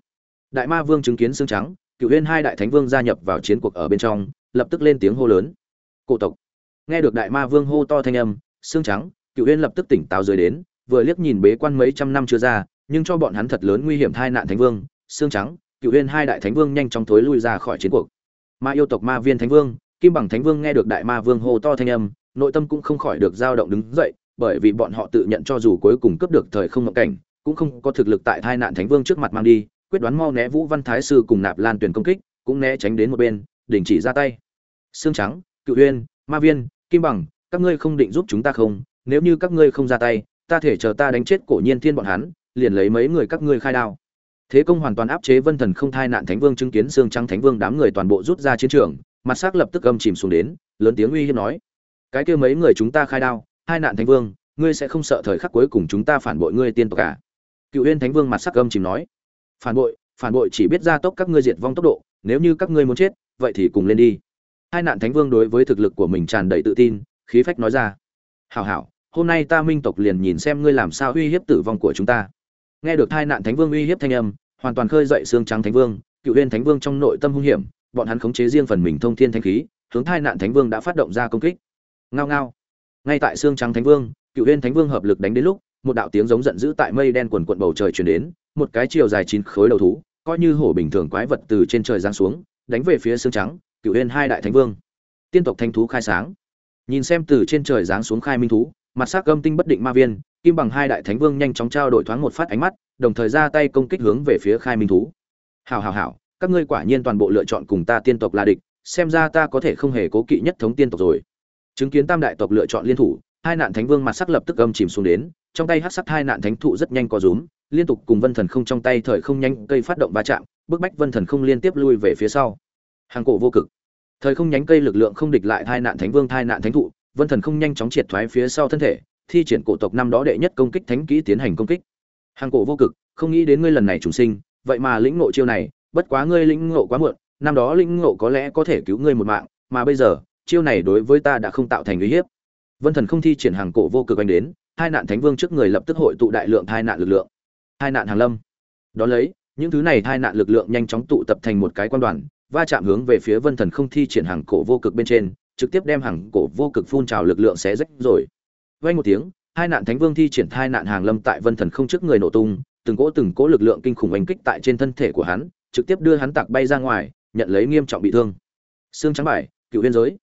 Đại ma vương chứng kiến xương trắng cựu huyên hai đại thánh vương gia nhập vào chiến cuộc ở bên trong, lập tức lên tiếng hô lớn. Cổ tộc. Nghe được đại ma vương hô to thanh âm, xương trắng cựu huyên lập tức tỉnh táo dưới đến, vừa liếc nhìn bế quan mấy trăm năm chưa ra, nhưng cho bọn hắn thật lớn nguy hiểm thai nạn thánh vương, xương trắng cựu huyên hai đại thánh vương nhanh chóng thối lui ra khỏi chiến cuộc. Ma yêu tộc ma viên thánh vương, kim bằng thánh vương nghe được đại ma vương hô to thanh âm, nội tâm cũng không khỏi được dao động đứng dậy, bởi vì bọn họ tự nhận cho dù cuối cùng cướp được thời không ngộng cảnh cũng không có thực lực tại thai nạn thánh vương trước mặt mang đi, quyết đoán mau né vũ văn thái sư cùng nạp lan tuyển công kích, cũng né tránh đến một bên, đình chỉ ra tay. Xương trắng, cựu huyên ma viên, kim bằng, các ngươi không định giúp chúng ta không? Nếu như các ngươi không ra tay, ta thể chờ ta đánh chết cổ nhiên thiên bọn hắn, liền lấy mấy người các ngươi khai đao. Thế công hoàn toàn áp chế vân thần không thai nạn thánh vương chứng kiến xương trắng thánh vương đám người toàn bộ rút ra chiến trường, mặt sắc lập tức âm chìm xuống đến, lớn tiếng uy hiếp nói, cái kia mấy người chúng ta khai đao, hai nạn thánh vương, ngươi sẽ không sợ thời khắc cuối cùng chúng ta phản bội ngươi tiên tộc cả cựu huyên thánh vương mặt sắc âm chìm nói, phản bội phản bội chỉ biết gia tốc các ngươi diệt vong tốc độ, nếu như các ngươi muốn chết, vậy thì cùng lên đi. Hai nạn thánh vương đối với thực lực của mình tràn đầy tự tin, khí phách nói ra, hảo hảo, hôm nay ta minh tộc liền nhìn xem ngươi làm sao uy hiếp tử vong của chúng ta. Nghe được hai nạn thánh vương uy hiếp thanh âm, hoàn toàn khơi dậy xương trắng thánh vương, cựu huyên thánh vương trong nội tâm hung hiểm, bọn hắn khống chế riêng phần mình thông thiên thanh khí, hướng hai nạn thánh vương đã phát động ra công kích. Ngao ngao. Ngay tại xương trắng thánh vương, cựu huyên thánh vương hợp lực đánh đến lúc một đạo tiếng giống giận dữ tại mây đen quần quận bầu trời truyền đến, một cái chiều dài chín khối đầu thú, coi như hổ bình thường quái vật từ trên trời giáng xuống, đánh về phía xương trắng, cựu huyên hai đại thánh vương. Tiên tộc thanh thú khai sáng. Nhìn xem từ trên trời giáng xuống khai minh thú, mặt sắc âm tinh bất định ma viên, kim bằng hai đại thánh vương nhanh chóng trao đổi thoáng một phát ánh mắt, đồng thời ra tay công kích hướng về phía khai minh thú. Hào hào hào các ngươi quả nhiên toàn bộ lựa chọn cùng ta tiên tộc là địch, xem ra ta có thể không hề cố kỵ nhất thống tiên tộc rồi. Chứng kiến tam đại tộc lựa chọn liên thủ, hai nạn thánh vương mặt sắc lập tức âm chìm xuống đến trong tay hắc sắc hai nạn thánh thụ rất nhanh có rúm, liên tục cùng vân thần không trong tay thời không nhanh cây phát động va chạm, bức bách vân thần không liên tiếp lui về phía sau. Hàng cổ vô cực. Thời không nhánh cây lực lượng không địch lại hai nạn thánh vương hai nạn thánh thụ, vân thần không nhanh chóng triệt thoái phía sau thân thể, thi triển cổ tộc năm đó đệ nhất công kích thánh kỹ tiến hành công kích. Hàng cổ vô cực, không nghĩ đến ngươi lần này trùng sinh, vậy mà lĩnh ngộ chiêu này, bất quá ngươi lĩnh ngộ quá muộn, năm đó lĩnh ngộ có lẽ có thể cứu ngươi một mạng, mà bây giờ, chiêu này đối với ta đã không tạo thành uy hiếp. Vân thần không thi triển hàng cổ vô cực anh đến hai nạn thánh vương trước người lập tức hội tụ đại lượng hai nạn lực lượng. Hai nạn hàng lâm. Đón lấy, những thứ này hai nạn lực lượng nhanh chóng tụ tập thành một cái quan đoàn, va chạm hướng về phía vân thần không thi triển hàng cổ vô cực bên trên, trực tiếp đem hàng cổ vô cực phun trào lực lượng xé rách rồi. Vang một tiếng, hai nạn thánh vương thi triển hai nạn hàng lâm tại vân thần không trước người nổ tung, từng cỗ từng cỗ lực lượng kinh khủng oanh kích tại trên thân thể của hắn, trực tiếp đưa hắn tạc bay ra ngoài, nhận lấy nghiêm trọng bị thương. Xương trắng bài, cựu biên giới.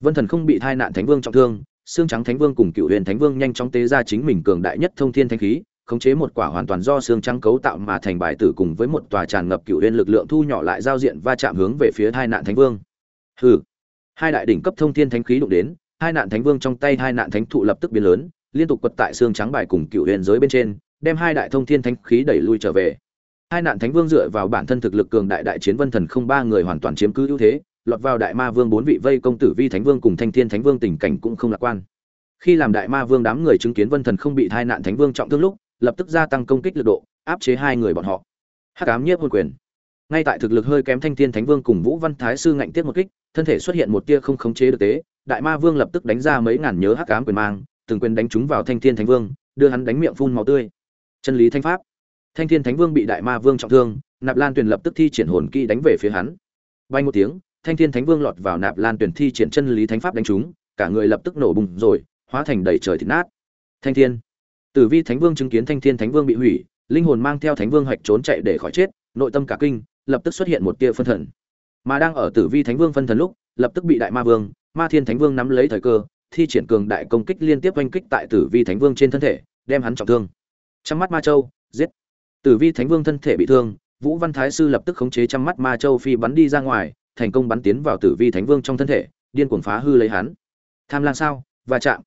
Vân thần không bị hai nạn thánh vương trọng thương xương trắng thánh vương cùng cựu huyền thánh vương nhanh chóng tế ra chính mình cường đại nhất thông thiên thanh khí, khống chế một quả hoàn toàn do xương trắng cấu tạo mà thành bài tử cùng với một tòa tràn ngập cựu huyền lực lượng thu nhỏ lại giao diện va chạm hướng về phía hai nạn thánh vương. Hừ. Hai đại đỉnh cấp thông thiên thánh khí đụng đến, hai nạn thánh vương trong tay hai nạn thánh thụ lập tức biến lớn, liên tục quật tại xương trắng bài cùng cựu huyền giới bên trên, đem hai đại thông thiên thánh khí đẩy lui trở về. Hai nạn thánh vương dựa vào bản thân thực lực cường đại đại chiến vân thần không ba người hoàn toàn chiếm cứ ưu thế lọt vào đại ma vương bốn vị vây công tử vi thánh vương cùng thanh thiên thánh vương tình cảnh cũng không lạc quan. Khi làm đại ma vương đám người chứng kiến vân thần không bị tai nạn thánh vương trọng thương lúc, lập tức gia tăng công kích lực độ, áp chế hai người bọn họ. Hắc ám nhiếp hồn quyền. Ngay tại thực lực hơi kém thanh thiên thánh vương cùng vũ văn thái sư ngạnh tiết một kích, thân thể xuất hiện một tia không khống chế được tế, đại ma vương lập tức đánh ra mấy ngàn nhớ hắc ám quyền mang, từng quyền đánh trúng vào thanh thiên thánh vương, đưa hắn đánh miệng phun máu tươi. Chân lý thanh pháp. Thanh thiên thánh vương bị đại ma vương trọng thương, nạp lan tuyền lập tức thi triển hồn kỹ đánh về phía hắn. Bay một tiếng thanh thiên thánh vương lọt vào nạp lan tuyển thi triển chân lý thánh pháp đánh trúng cả người lập tức nổ bùng rồi, hóa thành đầy trời thịt nát. Thanh thiên. Tử vi thánh vương chứng kiến thanh thiên thánh vương bị hủy, linh hồn mang theo thánh vương hoạch trốn chạy để khỏi chết, nội tâm cả kinh, lập tức xuất hiện một tia phân thần. Mà đang ở tử vi thánh vương phân thần lúc, lập tức bị đại ma vương, ma thiên thánh vương nắm lấy thời cơ, thi triển cường đại công kích liên tiếp oanh kích tại tử vi thánh vương trên thân thể, đem hắn trọng thương. Trong mắt ma châu, giết. Tử vi thánh vương thân thể bị thương, vũ văn thái sư lập tức khống chế trăm mắt ma châu phi bắn đi ra ngoài thành công bắn tiến vào tử vi thánh vương trong thân thể điên cuồng phá hư lấy hắn tham lang sao và chạm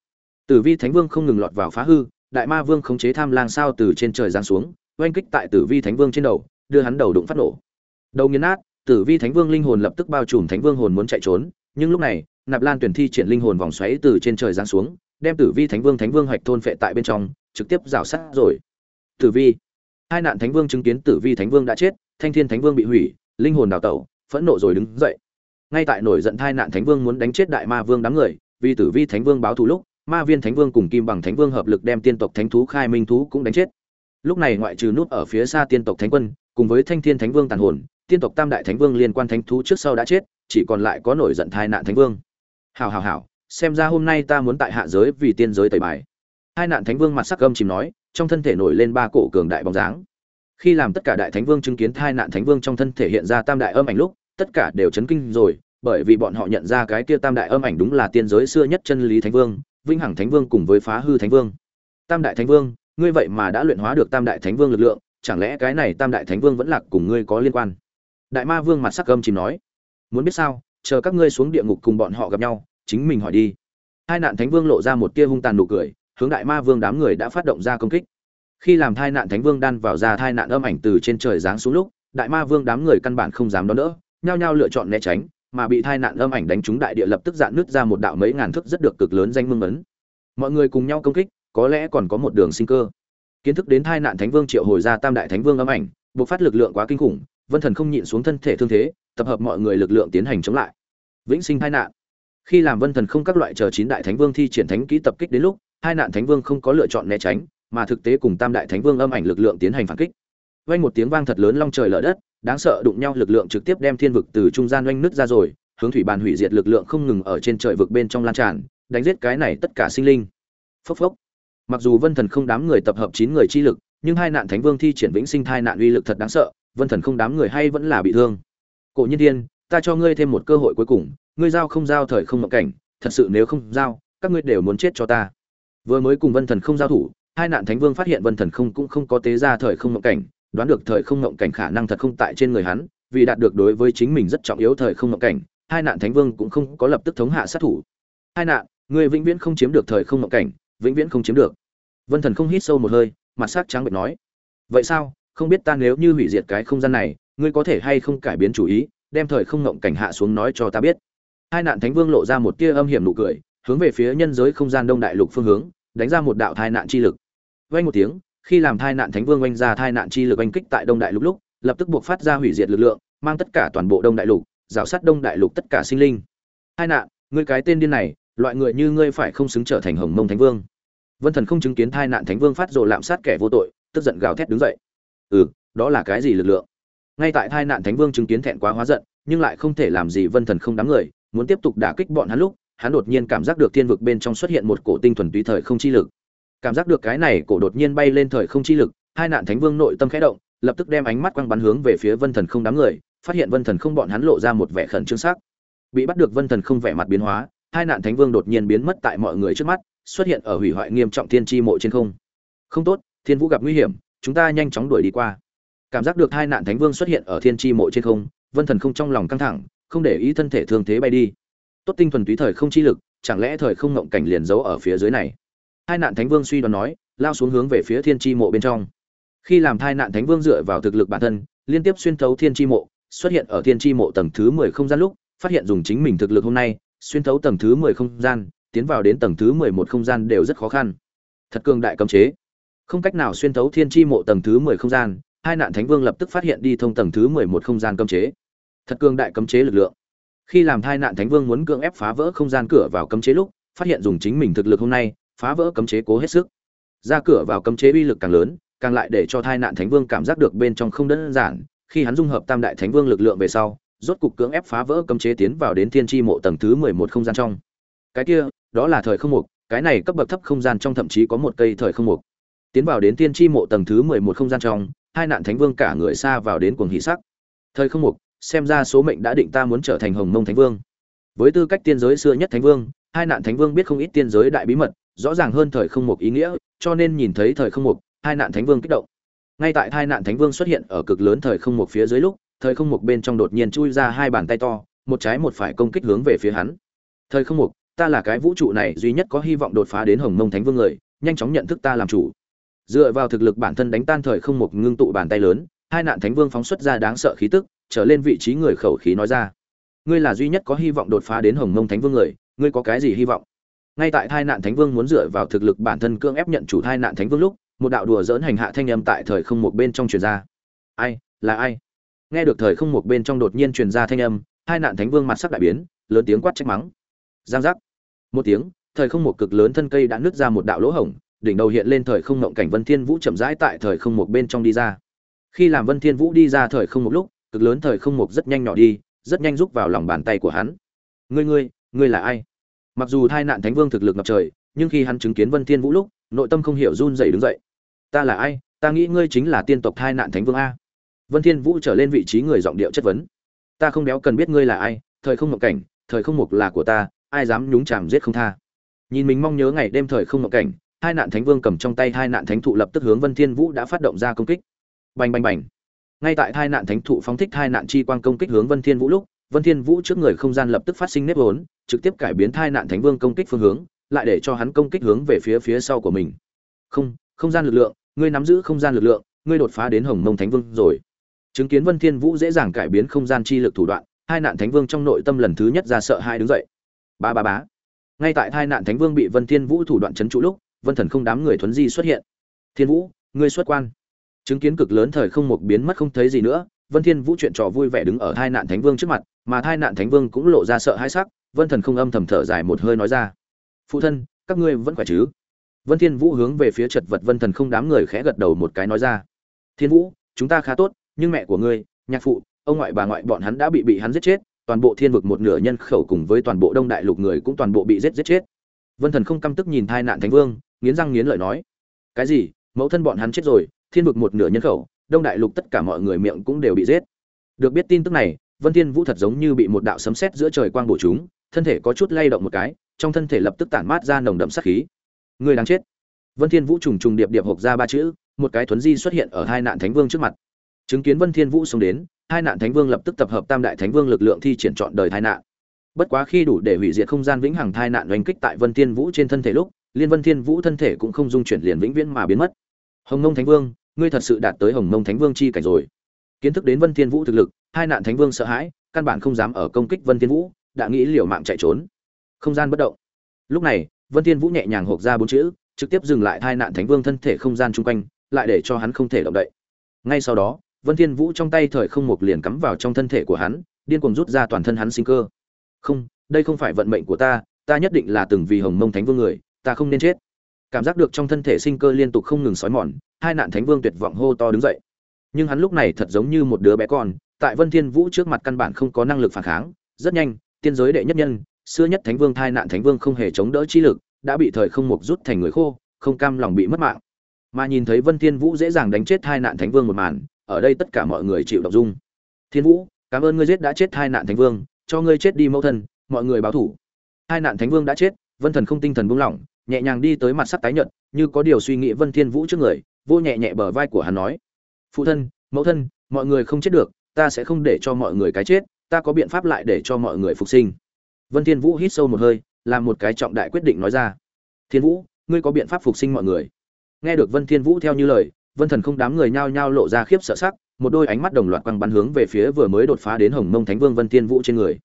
tử vi thánh vương không ngừng lọt vào phá hư đại ma vương khống chế tham lang sao từ trên trời giáng xuống oanh kích tại tử vi thánh vương trên đầu đưa hắn đầu đụng phát nổ đầu nghiền nát tử vi thánh vương linh hồn lập tức bao trùm thánh vương hồn muốn chạy trốn nhưng lúc này nạp lan tuyển thi triển linh hồn vòng xoáy từ trên trời giáng xuống đem tử vi thánh vương thánh vương hoạch thôn phệ tại bên trong trực tiếp rào sát rồi tử vi hai nạn thánh vương chứng kiến tử vi thánh vương đã chết thanh thiên thánh vương bị hủy linh hồn đào tẩu phẫn nộ rồi đứng dậy. Ngay tại nổi giận thai nạn thánh vương muốn đánh chết đại ma vương đám người, vì tử vi thánh vương báo thù lúc, ma viên thánh vương cùng kim bằng thánh vương hợp lực đem tiên tộc thánh thú khai minh thú cũng đánh chết. Lúc này ngoại trừ nút ở phía xa tiên tộc thánh quân, cùng với thanh thiên thánh vương tàn hồn, tiên tộc tam đại thánh vương liên quan thánh thú trước sau đã chết, chỉ còn lại có nổi giận thai nạn thánh vương. Hào hào hào xem ra hôm nay ta muốn tại hạ giới vì tiên giới tẩy bài. Hai nạn thánh vương mặt sắc gâm chìm nói, trong thân thể nổi lên ba cổ cường đại bóng dáng khi làm tất cả đại thánh vương chứng kiến hai nạn thánh vương trong thân thể hiện ra tam đại âm ảnh lúc, tất cả đều chấn kinh rồi, bởi vì bọn họ nhận ra cái kia tam đại âm ảnh đúng là tiên giới xưa nhất chân lý thánh vương vinh hằng thánh vương cùng với phá hư thánh vương. Tam đại thánh vương, ngươi vậy mà đã luyện hóa được tam đại thánh vương lực lượng, chẳng lẽ cái này tam đại thánh vương vẫn lạc cùng ngươi có liên quan? Đại ma vương mặt sắc âm chìm nói. Muốn biết sao, chờ các ngươi xuống địa ngục cùng bọn họ gặp nhau, chính mình hỏi đi. Hai nạn thánh vương lộ ra một tia hung tàn nụ cười, hướng đại ma vương đám người đã phát động ra công kích khi làm thai nạn thánh vương đan vào ra thai nạn âm ảnh từ trên trời giáng xuống lúc, đại ma vương đám người căn bản không dám đón đỡ, nhao nhao lựa chọn né tránh, mà bị thai nạn âm ảnh đánh trúng đại địa lập tức dạn nứt ra một đạo mấy ngàn thước rất được cực lớn danh mương ấn. Mọi người cùng nhau công kích, có lẽ còn có một đường sinh cơ. Kiến thức đến thai nạn thánh vương triệu hồi ra tam đại thánh vương âm ảnh buộc phát lực lượng quá kinh khủng, vân thần không nhịn xuống thân thể thương thế, tập hợp mọi người lực lượng tiến hành chống lại. Vĩnh sinh thai nạn. Khi làm vân thần không các loại chờ chín đại thánh vương thi triển thánh kỹ tập kích đến lúc, hai nạn thánh vương không có lựa chọn né tránh mà thực tế cùng tam đại thánh vương âm ảnh lực lượng tiến hành phản kích. Vang một tiếng vang thật lớn long trời lở đất, đáng sợ đụng nhau lực lượng trực tiếp đem thiên vực từ trung gian oanh nứt ra rồi, hướng thủy bàn hủy diệt lực lượng không ngừng ở trên trời vực bên trong lan tràn, đánh giết cái này tất cả sinh linh. Phốc phốc. Mặc dù vân thần không đám người tập hợp chín người chi lực, nhưng hai nạn thánh vương thi triển vĩnh sinh thai nạn uy lực thật đáng sợ, vân thần không đám người hay vẫn là bị thương. Cổ nhân thiên, ta cho ngươi thêm một cơ hội cuối cùng, ngươi giao không giao thời không mộng cảnh, thật sự nếu không giao, các ngươi đều muốn chết cho ta. Vừa mới cùng vân thần không giao thủ hai nạn thánh vương phát hiện vân thần không cũng không có tế ra thời không ngậm cảnh, đoán được thời không ngậm cảnh khả năng thật không tại trên người hắn, vì đạt được đối với chính mình rất trọng yếu thời không ngậm cảnh, hai nạn thánh vương cũng không có lập tức thống hạ sát thủ. Hai nạn, người vĩnh viễn không chiếm được thời không ngậm cảnh, vĩnh viễn không chiếm được. Vân thần không hít sâu một hơi, mặt sắc trắng bệnh nói, vậy sao? Không biết ta nếu như hủy diệt cái không gian này, ngươi có thể hay không cải biến chủ ý, đem thời không ngộng cảnh hạ xuống nói cho ta biết. Hai nạn thánh vương lộ ra một tia âm hiểm nụ cười, hướng về phía nhân giới không gian đông đại lục phương hướng, đánh ra một đạo thai nạn chi lực vang một tiếng, khi làm thai nạn thánh vương oanh ra thai nạn chi lực oanh kích tại đông đại lục lúc, lập tức buộc phát ra hủy diệt lực lượng, mang tất cả toàn bộ đông đại lục, rào sát đông đại lục tất cả sinh linh. Thai nạn, ngươi cái tên điên này, loại người như ngươi phải không xứng trở thành hồng mông thánh vương. Vân thần không chứng kiến thai nạn thánh vương phát rồ lạm sát kẻ vô tội, tức giận gào thét đứng dậy. Ừ đó là cái gì lực lượng? Ngay tại thai nạn thánh vương chứng kiến thẹn quá hóa giận, nhưng lại không thể làm gì vân thần không đám người, muốn tiếp tục đả kích bọn hắn lúc, hắn đột nhiên cảm giác được thiên vực bên trong xuất hiện một cổ tinh thuần túy thời không chi lực cảm giác được cái này cổ đột nhiên bay lên thời không chi lực, hai nạn thánh vương nội tâm khẽ động, lập tức đem ánh mắt quăng bắn hướng về phía vân thần không đám người, phát hiện vân thần không bọn hắn lộ ra một vẻ khẩn trương sắc. Bị bắt được vân thần không vẻ mặt biến hóa, hai nạn thánh vương đột nhiên biến mất tại mọi người trước mắt, xuất hiện ở hủy hoại nghiêm trọng thiên chi mộ trên không. Không tốt, thiên vũ gặp nguy hiểm, chúng ta nhanh chóng đuổi đi qua. Cảm giác được hai nạn thánh vương xuất hiện ở thiên chi mộ trên không, vân thần không trong lòng căng thẳng, không để ý thân thể thương thế bay đi. Tốt tinh thuần túy thời không chi lực, chẳng lẽ thời không ngộng cảnh liền giấu ở phía dưới này? Hai nạn thánh vương suy đoán nói, lao xuống hướng về phía thiên tri mộ bên trong. Khi làm thai nạn thánh vương dựa vào thực lực bản thân, liên tiếp xuyên thấu thiên tri mộ, xuất hiện ở thiên tri mộ tầng thứ mười không gian lúc, phát hiện dùng chính mình thực lực hôm nay, xuyên thấu tầng thứ mười không gian, tiến vào đến tầng thứ mười một không gian đều rất khó khăn. Thật cường đại cấm chế. Không cách nào xuyên thấu thiên tri mộ tầng thứ mười không gian, hai nạn thánh vương lập tức phát hiện đi thông tầng thứ mười một không gian cấm chế. Thật cường đại cấm chế lực lượng. Khi làm hai nạn thánh vương muốn cưỡng ép phá vỡ không gian cửa vào cấm chế lúc, phát hiện dùng chính mình thực lực hôm nay phá vỡ cấm chế cố hết sức. Ra cửa vào cấm chế uy lực càng lớn, càng lại để cho thai nạn thánh vương cảm giác được bên trong không đơn giản. Khi hắn dung hợp tam đại thánh vương lực lượng về sau, rốt cục cưỡng ép phá vỡ cấm chế tiến vào đến thiên tri mộ tầng thứ mười một không gian trong. Cái kia, đó là thời không mục, cái này cấp bậc thấp không gian trong thậm chí có một cây thời không mục. Tiến vào đến thiên tri mộ tầng thứ mười một không gian trong, hai nạn thánh vương cả người xa vào đến cuồng hỷ sắc. Thời không mục, xem ra số mệnh đã định ta muốn trở thành hồng mông thánh vương. Với tư cách tiên giới xưa nhất thánh vương, hai nạn thánh vương biết không ít tiên giới đại bí mật rõ ràng hơn thời không mục ý nghĩa, cho nên nhìn thấy thời không mục, hai nạn thánh vương kích động. Ngay tại hai nạn thánh vương xuất hiện ở cực lớn thời không mục phía dưới lúc, thời không mục bên trong đột nhiên chui ra hai bàn tay to, một trái một phải công kích hướng về phía hắn. Thời không mục, ta là cái vũ trụ này duy nhất có hy vọng đột phá đến hồng mông thánh vương người, nhanh chóng nhận thức ta làm chủ. Dựa vào thực lực bản thân đánh tan thời không mục ngưng tụ bàn tay lớn, hai nạn thánh vương phóng xuất ra đáng sợ khí tức, trở lên vị trí người khẩu khí nói ra. Ngươi là duy nhất có hy vọng đột phá đến hồng mông thánh vương người, ngươi có cái gì hy vọng? Ngay tại thai nạn thánh vương muốn dựa vào thực lực bản thân cưỡng ép nhận chủ thai nạn thánh vương lúc, một đạo đùa dỡn hành hạ thanh âm tại thời không một bên trong truyền ra. Ai, là ai? Nghe được thời không một bên trong đột nhiên truyền ra thanh âm hai nạn thánh vương mặt sắc đại biến, lớn tiếng quát trách mắng. Giang giác. Một tiếng, thời không một cực lớn thân cây đã nứt ra một đạo lỗ hổng, đỉnh đầu hiện lên thời không ngộng cảnh vân thiên vũ chậm rãi tại thời không một bên trong đi ra. Khi làm vân thiên vũ đi ra thời không một lúc, cực lớn thời không một rất nhanh nhỏ đi, rất nhanh rút vào lòng bàn tay của hắn. Ngươi ngươi ngươi là ai? Mặc dù thai nạn thánh vương thực lực ngập trời, nhưng khi hắn chứng kiến vân thiên vũ lúc, nội tâm không hiểu run rẩy đứng dậy. Ta là ai? Ta nghĩ ngươi chính là tiên tộc thai nạn thánh vương a. Vân thiên vũ trở lên vị trí người giọng điệu chất vấn. Ta không béo cần biết ngươi là ai, thời không mộng cảnh, thời không mục là của ta, ai dám nhúng chàm giết không tha. Nhìn mình mong nhớ ngày đêm thời không mộng cảnh, hai nạn thánh vương cầm trong tay hai nạn thánh thụ lập tức hướng vân thiên vũ đã phát động ra công kích. Bành bành bành. Ngay tại hai nạn thánh thụ phóng thích hai nạn chi quang công kích hướng vân thiên vũ lúc vân thiên vũ trước người không gian lập tức phát sinh nếp vốn, trực tiếp cải biến hai nạn thánh vương công kích phương hướng, lại để cho hắn công kích hướng về phía phía sau của mình. Không không gian lực lượng, ngươi nắm giữ không gian lực lượng, ngươi đột phá đến hồng mông thánh vương rồi. Chứng kiến vân thiên vũ dễ dàng cải biến không gian chi lực thủ đoạn, hai nạn thánh vương trong nội tâm lần thứ nhất ra sợ hai đứng dậy. Ba ba bá ngay tại hai nạn thánh vương bị vân thiên vũ thủ đoạn chấn trụ lúc, vân thần không đám người thuấn di xuất hiện. Thiên vũ, ngươi xuất quan. Chứng kiến cực lớn thời không một biến mất không thấy gì nữa vân thiên vũ chuyện trò vui vẻ đứng ở hai nạn thánh vương trước mặt, mà hai nạn thánh vương cũng lộ ra sợ hãi sắc, vân thần không âm thầm thở dài một hơi nói ra. Phụ thân, các ngươi vẫn khỏe chứ? Vân thiên vũ hướng về phía chật vật vân thần không đám người khẽ gật đầu một cái nói ra. Thiên vũ, chúng ta khá tốt, nhưng mẹ của ngươi, nhạc phụ, ông ngoại bà ngoại bọn hắn đã bị bị hắn giết chết, toàn bộ thiên vực một nửa nhân khẩu cùng với toàn bộ đông đại lục người cũng toàn bộ bị giết giết chết. Vân thần không căm tức nhìn thai nạn thánh vương, nghiến răng nghiến lợi nói. Cái gì? Mẫu thân bọn hắn chết rồi, thiên vực một nửa nhân khẩu đông đại lục tất cả mọi người miệng cũng đều bị giết. Được biết tin tức này, vân thiên vũ thật giống như bị một đạo sấm sét giữa trời quang bổ chúng, thân thể có chút lay động một cái, trong thân thể lập tức tản mát ra nồng đậm sát khí. Người đáng chết. Vân thiên vũ trùng trùng điệp điệp hộc ra ba chữ, một cái thuấn di xuất hiện ở hai nạn thánh vương trước mặt. Chứng kiến vân thiên vũ xông đến, hai nạn thánh vương lập tức tập hợp tam đại thánh vương lực lượng thi triển chọn đời tai nạn. Bất quá khi đủ để hủy diệt không gian vĩnh hằng tai nạn oanh kích tại vân thiên vũ trên thân thể lúc, liên vân thiên vũ thân thể cũng không dung chuyển liền vĩnh viễn mà biến mất. Hồng ngông thánh vương ngươi thật sự đạt tới hồng mông thánh vương chi cảnh rồi. Kiến thức đến vân thiên vũ thực lực, hai nạn thánh vương sợ hãi, căn bản không dám ở công kích vân thiên vũ, đã nghĩ liều mạng chạy trốn. Không gian bất động. Lúc này, vân thiên vũ nhẹ nhàng hộp ra bốn chữ, trực tiếp dừng lại hai nạn thánh vương thân thể không gian chung quanh, lại để cho hắn không thể động đậy. Ngay sau đó, vân thiên vũ trong tay thời không một liền cắm vào trong thân thể của hắn, điên cuồng rút ra toàn thân hắn sinh cơ. Không, đây không phải vận mệnh của ta ta nhất định là từng vì hồng mông thánh vương người, ta không nên chết cảm giác được trong thân thể sinh cơ liên tục không ngừng sói mòn, hai nạn thánh vương tuyệt vọng hô to đứng dậy. Nhưng hắn lúc này thật giống như một đứa bé con, tại vân thiên vũ trước mặt căn bản không có năng lực phản kháng, rất nhanh, tiên giới đệ nhất nhân, xưa nhất thánh vương thai nạn thánh vương không hề chống đỡ chi lực, đã bị thời không mục rút thành người khô, không cam lòng bị mất mạng. Mà nhìn thấy vân thiên vũ dễ dàng đánh chết hai nạn thánh vương một màn, ở đây tất cả mọi người chịu động dung. Thiên vũ, cảm ơn ngươi giết đã chết hai nạn thánh vương, cho ngươi chết đi mẫu thân, mọi người báo thủ. Hai nạn thánh vương đã chết, vân thần không tinh thần buông lỏng nhẹ nhàng đi tới mặt sắc tái nhợt, như có điều suy nghĩ vân thiên vũ trước người, vô nhẹ nhẹ bờ vai của hắn nói, phụ thân, mẫu thân, mọi người không chết được, ta sẽ không để cho mọi người cái chết, ta có biện pháp lại để cho mọi người phục sinh. Vân thiên vũ hít sâu một hơi, làm một cái trọng đại quyết định nói ra, thiên vũ, ngươi có biện pháp phục sinh mọi người. Nghe được vân thiên vũ theo như lời, vân thần không đám người nhao nhao lộ ra khiếp sợ sắc, một đôi ánh mắt đồng loạt quăng bắn hướng về phía vừa mới đột phá đến hồng mông thánh vương vân thiên vũ trên người.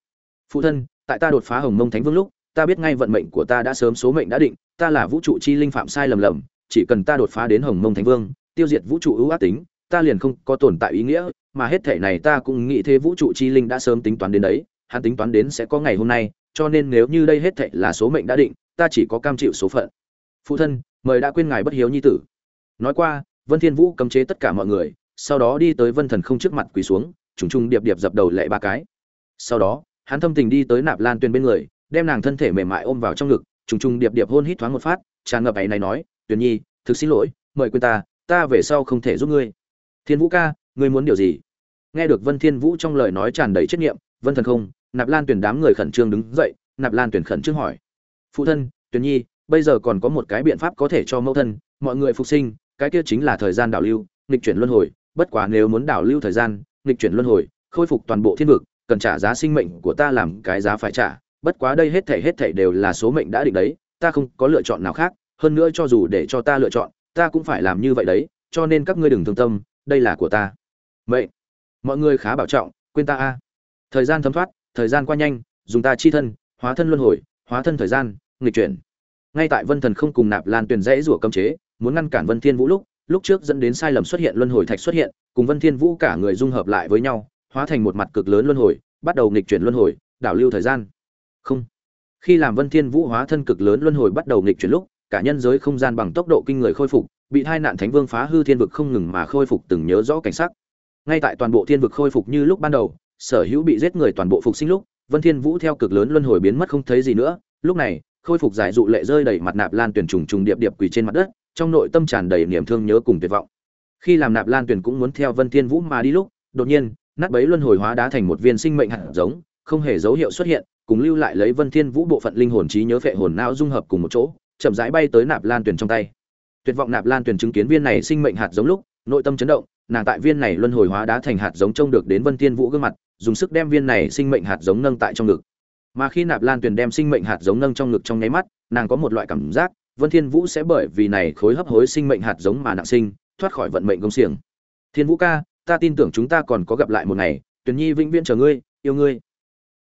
Phụ thân, tại ta đột phá hồng mông thánh vương lúc, ta biết ngay vận mệnh của ta đã sớm số mệnh đã định ta là vũ trụ chi linh phạm sai lầm lầm, chỉ cần ta đột phá đến hồng mông thánh vương, tiêu diệt vũ trụ ưu ác tính, ta liền không có tồn tại ý nghĩa, mà hết thể này ta cũng nghĩ thế vũ trụ chi linh đã sớm tính toán đến đấy, hắn tính toán đến sẽ có ngày hôm nay, cho nên nếu như đây hết thệ là số mệnh đã định, ta chỉ có cam chịu số phận. Phụ thân, mời đã quên ngài bất hiếu nhi tử. Nói qua, vân thiên vũ cấm chế tất cả mọi người, sau đó đi tới vân thần không trước mặt quỳ xuống, trùng trùng điệp điệp dập đầu lệ ba cái. Sau đó, hắn thâm tình đi tới nạp lan tuyên bên người, đem nàng thân thể mềm mại ôm vào trong ngực trùng trùng điệp điệp hôn hít thoáng một phát, tràn ngập ấy này nói, tuyền nhi, thực xin lỗi, mời quên ta ta về sau không thể giúp ngươi. Thiên vũ ca, ngươi muốn điều gì? Nghe được vân thiên vũ trong lời nói tràn đầy trách nhiệm vân thần không, nạp lan tuyển đám người khẩn trương đứng dậy, nạp lan tuyển khẩn trương hỏi, phụ thân tuyển nhi, bây giờ còn có một cái biện pháp có thể cho mẫu thân, mọi người phục sinh, cái kia chính là thời gian đảo lưu, nghịch chuyển luân hồi, bất quá nếu muốn đảo lưu thời gian, nghịch chuyển luân hồi, khôi phục toàn bộ thiên vực, cần trả giá sinh mệnh của ta làm cái giá phải trả bất quá đây hết thảy hết thảy đều là số mệnh đã định đấy, ta không có lựa chọn nào khác, hơn nữa cho dù để cho ta lựa chọn, ta cũng phải làm như vậy đấy, cho nên các ngươi đừng thương tâm, đây là của ta. Mệnh. mọi người khá bảo trọng, quên ta a. Thời gian thấm thoát, thời gian qua nhanh, dùng ta chi thân, hóa thân luân hồi, hóa thân thời gian, nghịch chuyển. Ngay tại vân thần không cùng nạp lan tuyền dễ rủa cấm chế, muốn ngăn cản vân thiên vũ lúc lúc trước dẫn đến sai lầm xuất hiện luân hồi thạch xuất hiện, cùng vân thiên vũ cả người dung hợp lại với nhau, hóa thành một mặt cực lớn luân hồi, bắt đầu nghịch chuyển luân hồi, đảo lưu thời gian không. Khi làm vân thiên vũ hóa thân cực lớn luân hồi bắt đầu nghịch chuyển lúc, cả nhân giới không gian bằng tốc độ kinh người khôi phục, bị hai nạn thánh vương phá hư thiên vực không ngừng mà khôi phục từng nhớ rõ cảnh sắc. Ngay tại toàn bộ thiên vực khôi phục như lúc ban đầu, sở hữu bị giết người toàn bộ phục sinh lúc, vân thiên vũ theo cực lớn luân hồi biến mất không thấy gì nữa. Lúc này, khôi phục giải dụ lệ rơi đầy mặt nạp lan tuyển trùng trùng điệp điệp quỳ trên mặt đất, trong nội tâm tràn đầy niềm thương nhớ cùng tuyệt vọng. Khi làm nạp lan tuyển cũng muốn theo vân thiên vũ mà đi lúc, đột nhiên, nát bấy luân hồi hóa đá thành một viên sinh mệnh hạt giống, không hề dấu hiệu xuất hiện cùng lưu lại lấy vân thiên vũ bộ phận linh hồn trí nhớ phệ hồn não dung hợp cùng một chỗ, chậm rãi bay tới nạp lan tuyền trong tay. Tuyệt vọng nạp lan tuyền chứng kiến viên này sinh mệnh hạt giống lúc, nội tâm chấn động, nàng tại viên này luân hồi hóa đá thành hạt giống trông được đến vân thiên vũ gương mặt, dùng sức đem viên này sinh mệnh hạt giống nâng tại trong ngực. Mà khi nạp lan tuyền đem sinh mệnh hạt giống nâng trong ngực trong nháy mắt, nàng có một loại cảm giác, vân thiên vũ sẽ bởi vì này khối hấp hối sinh mệnh hạt giống mà nặng sinh, thoát khỏi vận mệnh công xiềng. Thiên vũ ca, ta tin tưởng chúng ta còn có gặp lại một ngày, Tuyền nhi vĩnh viễn chờ ngươi, yêu ngươi.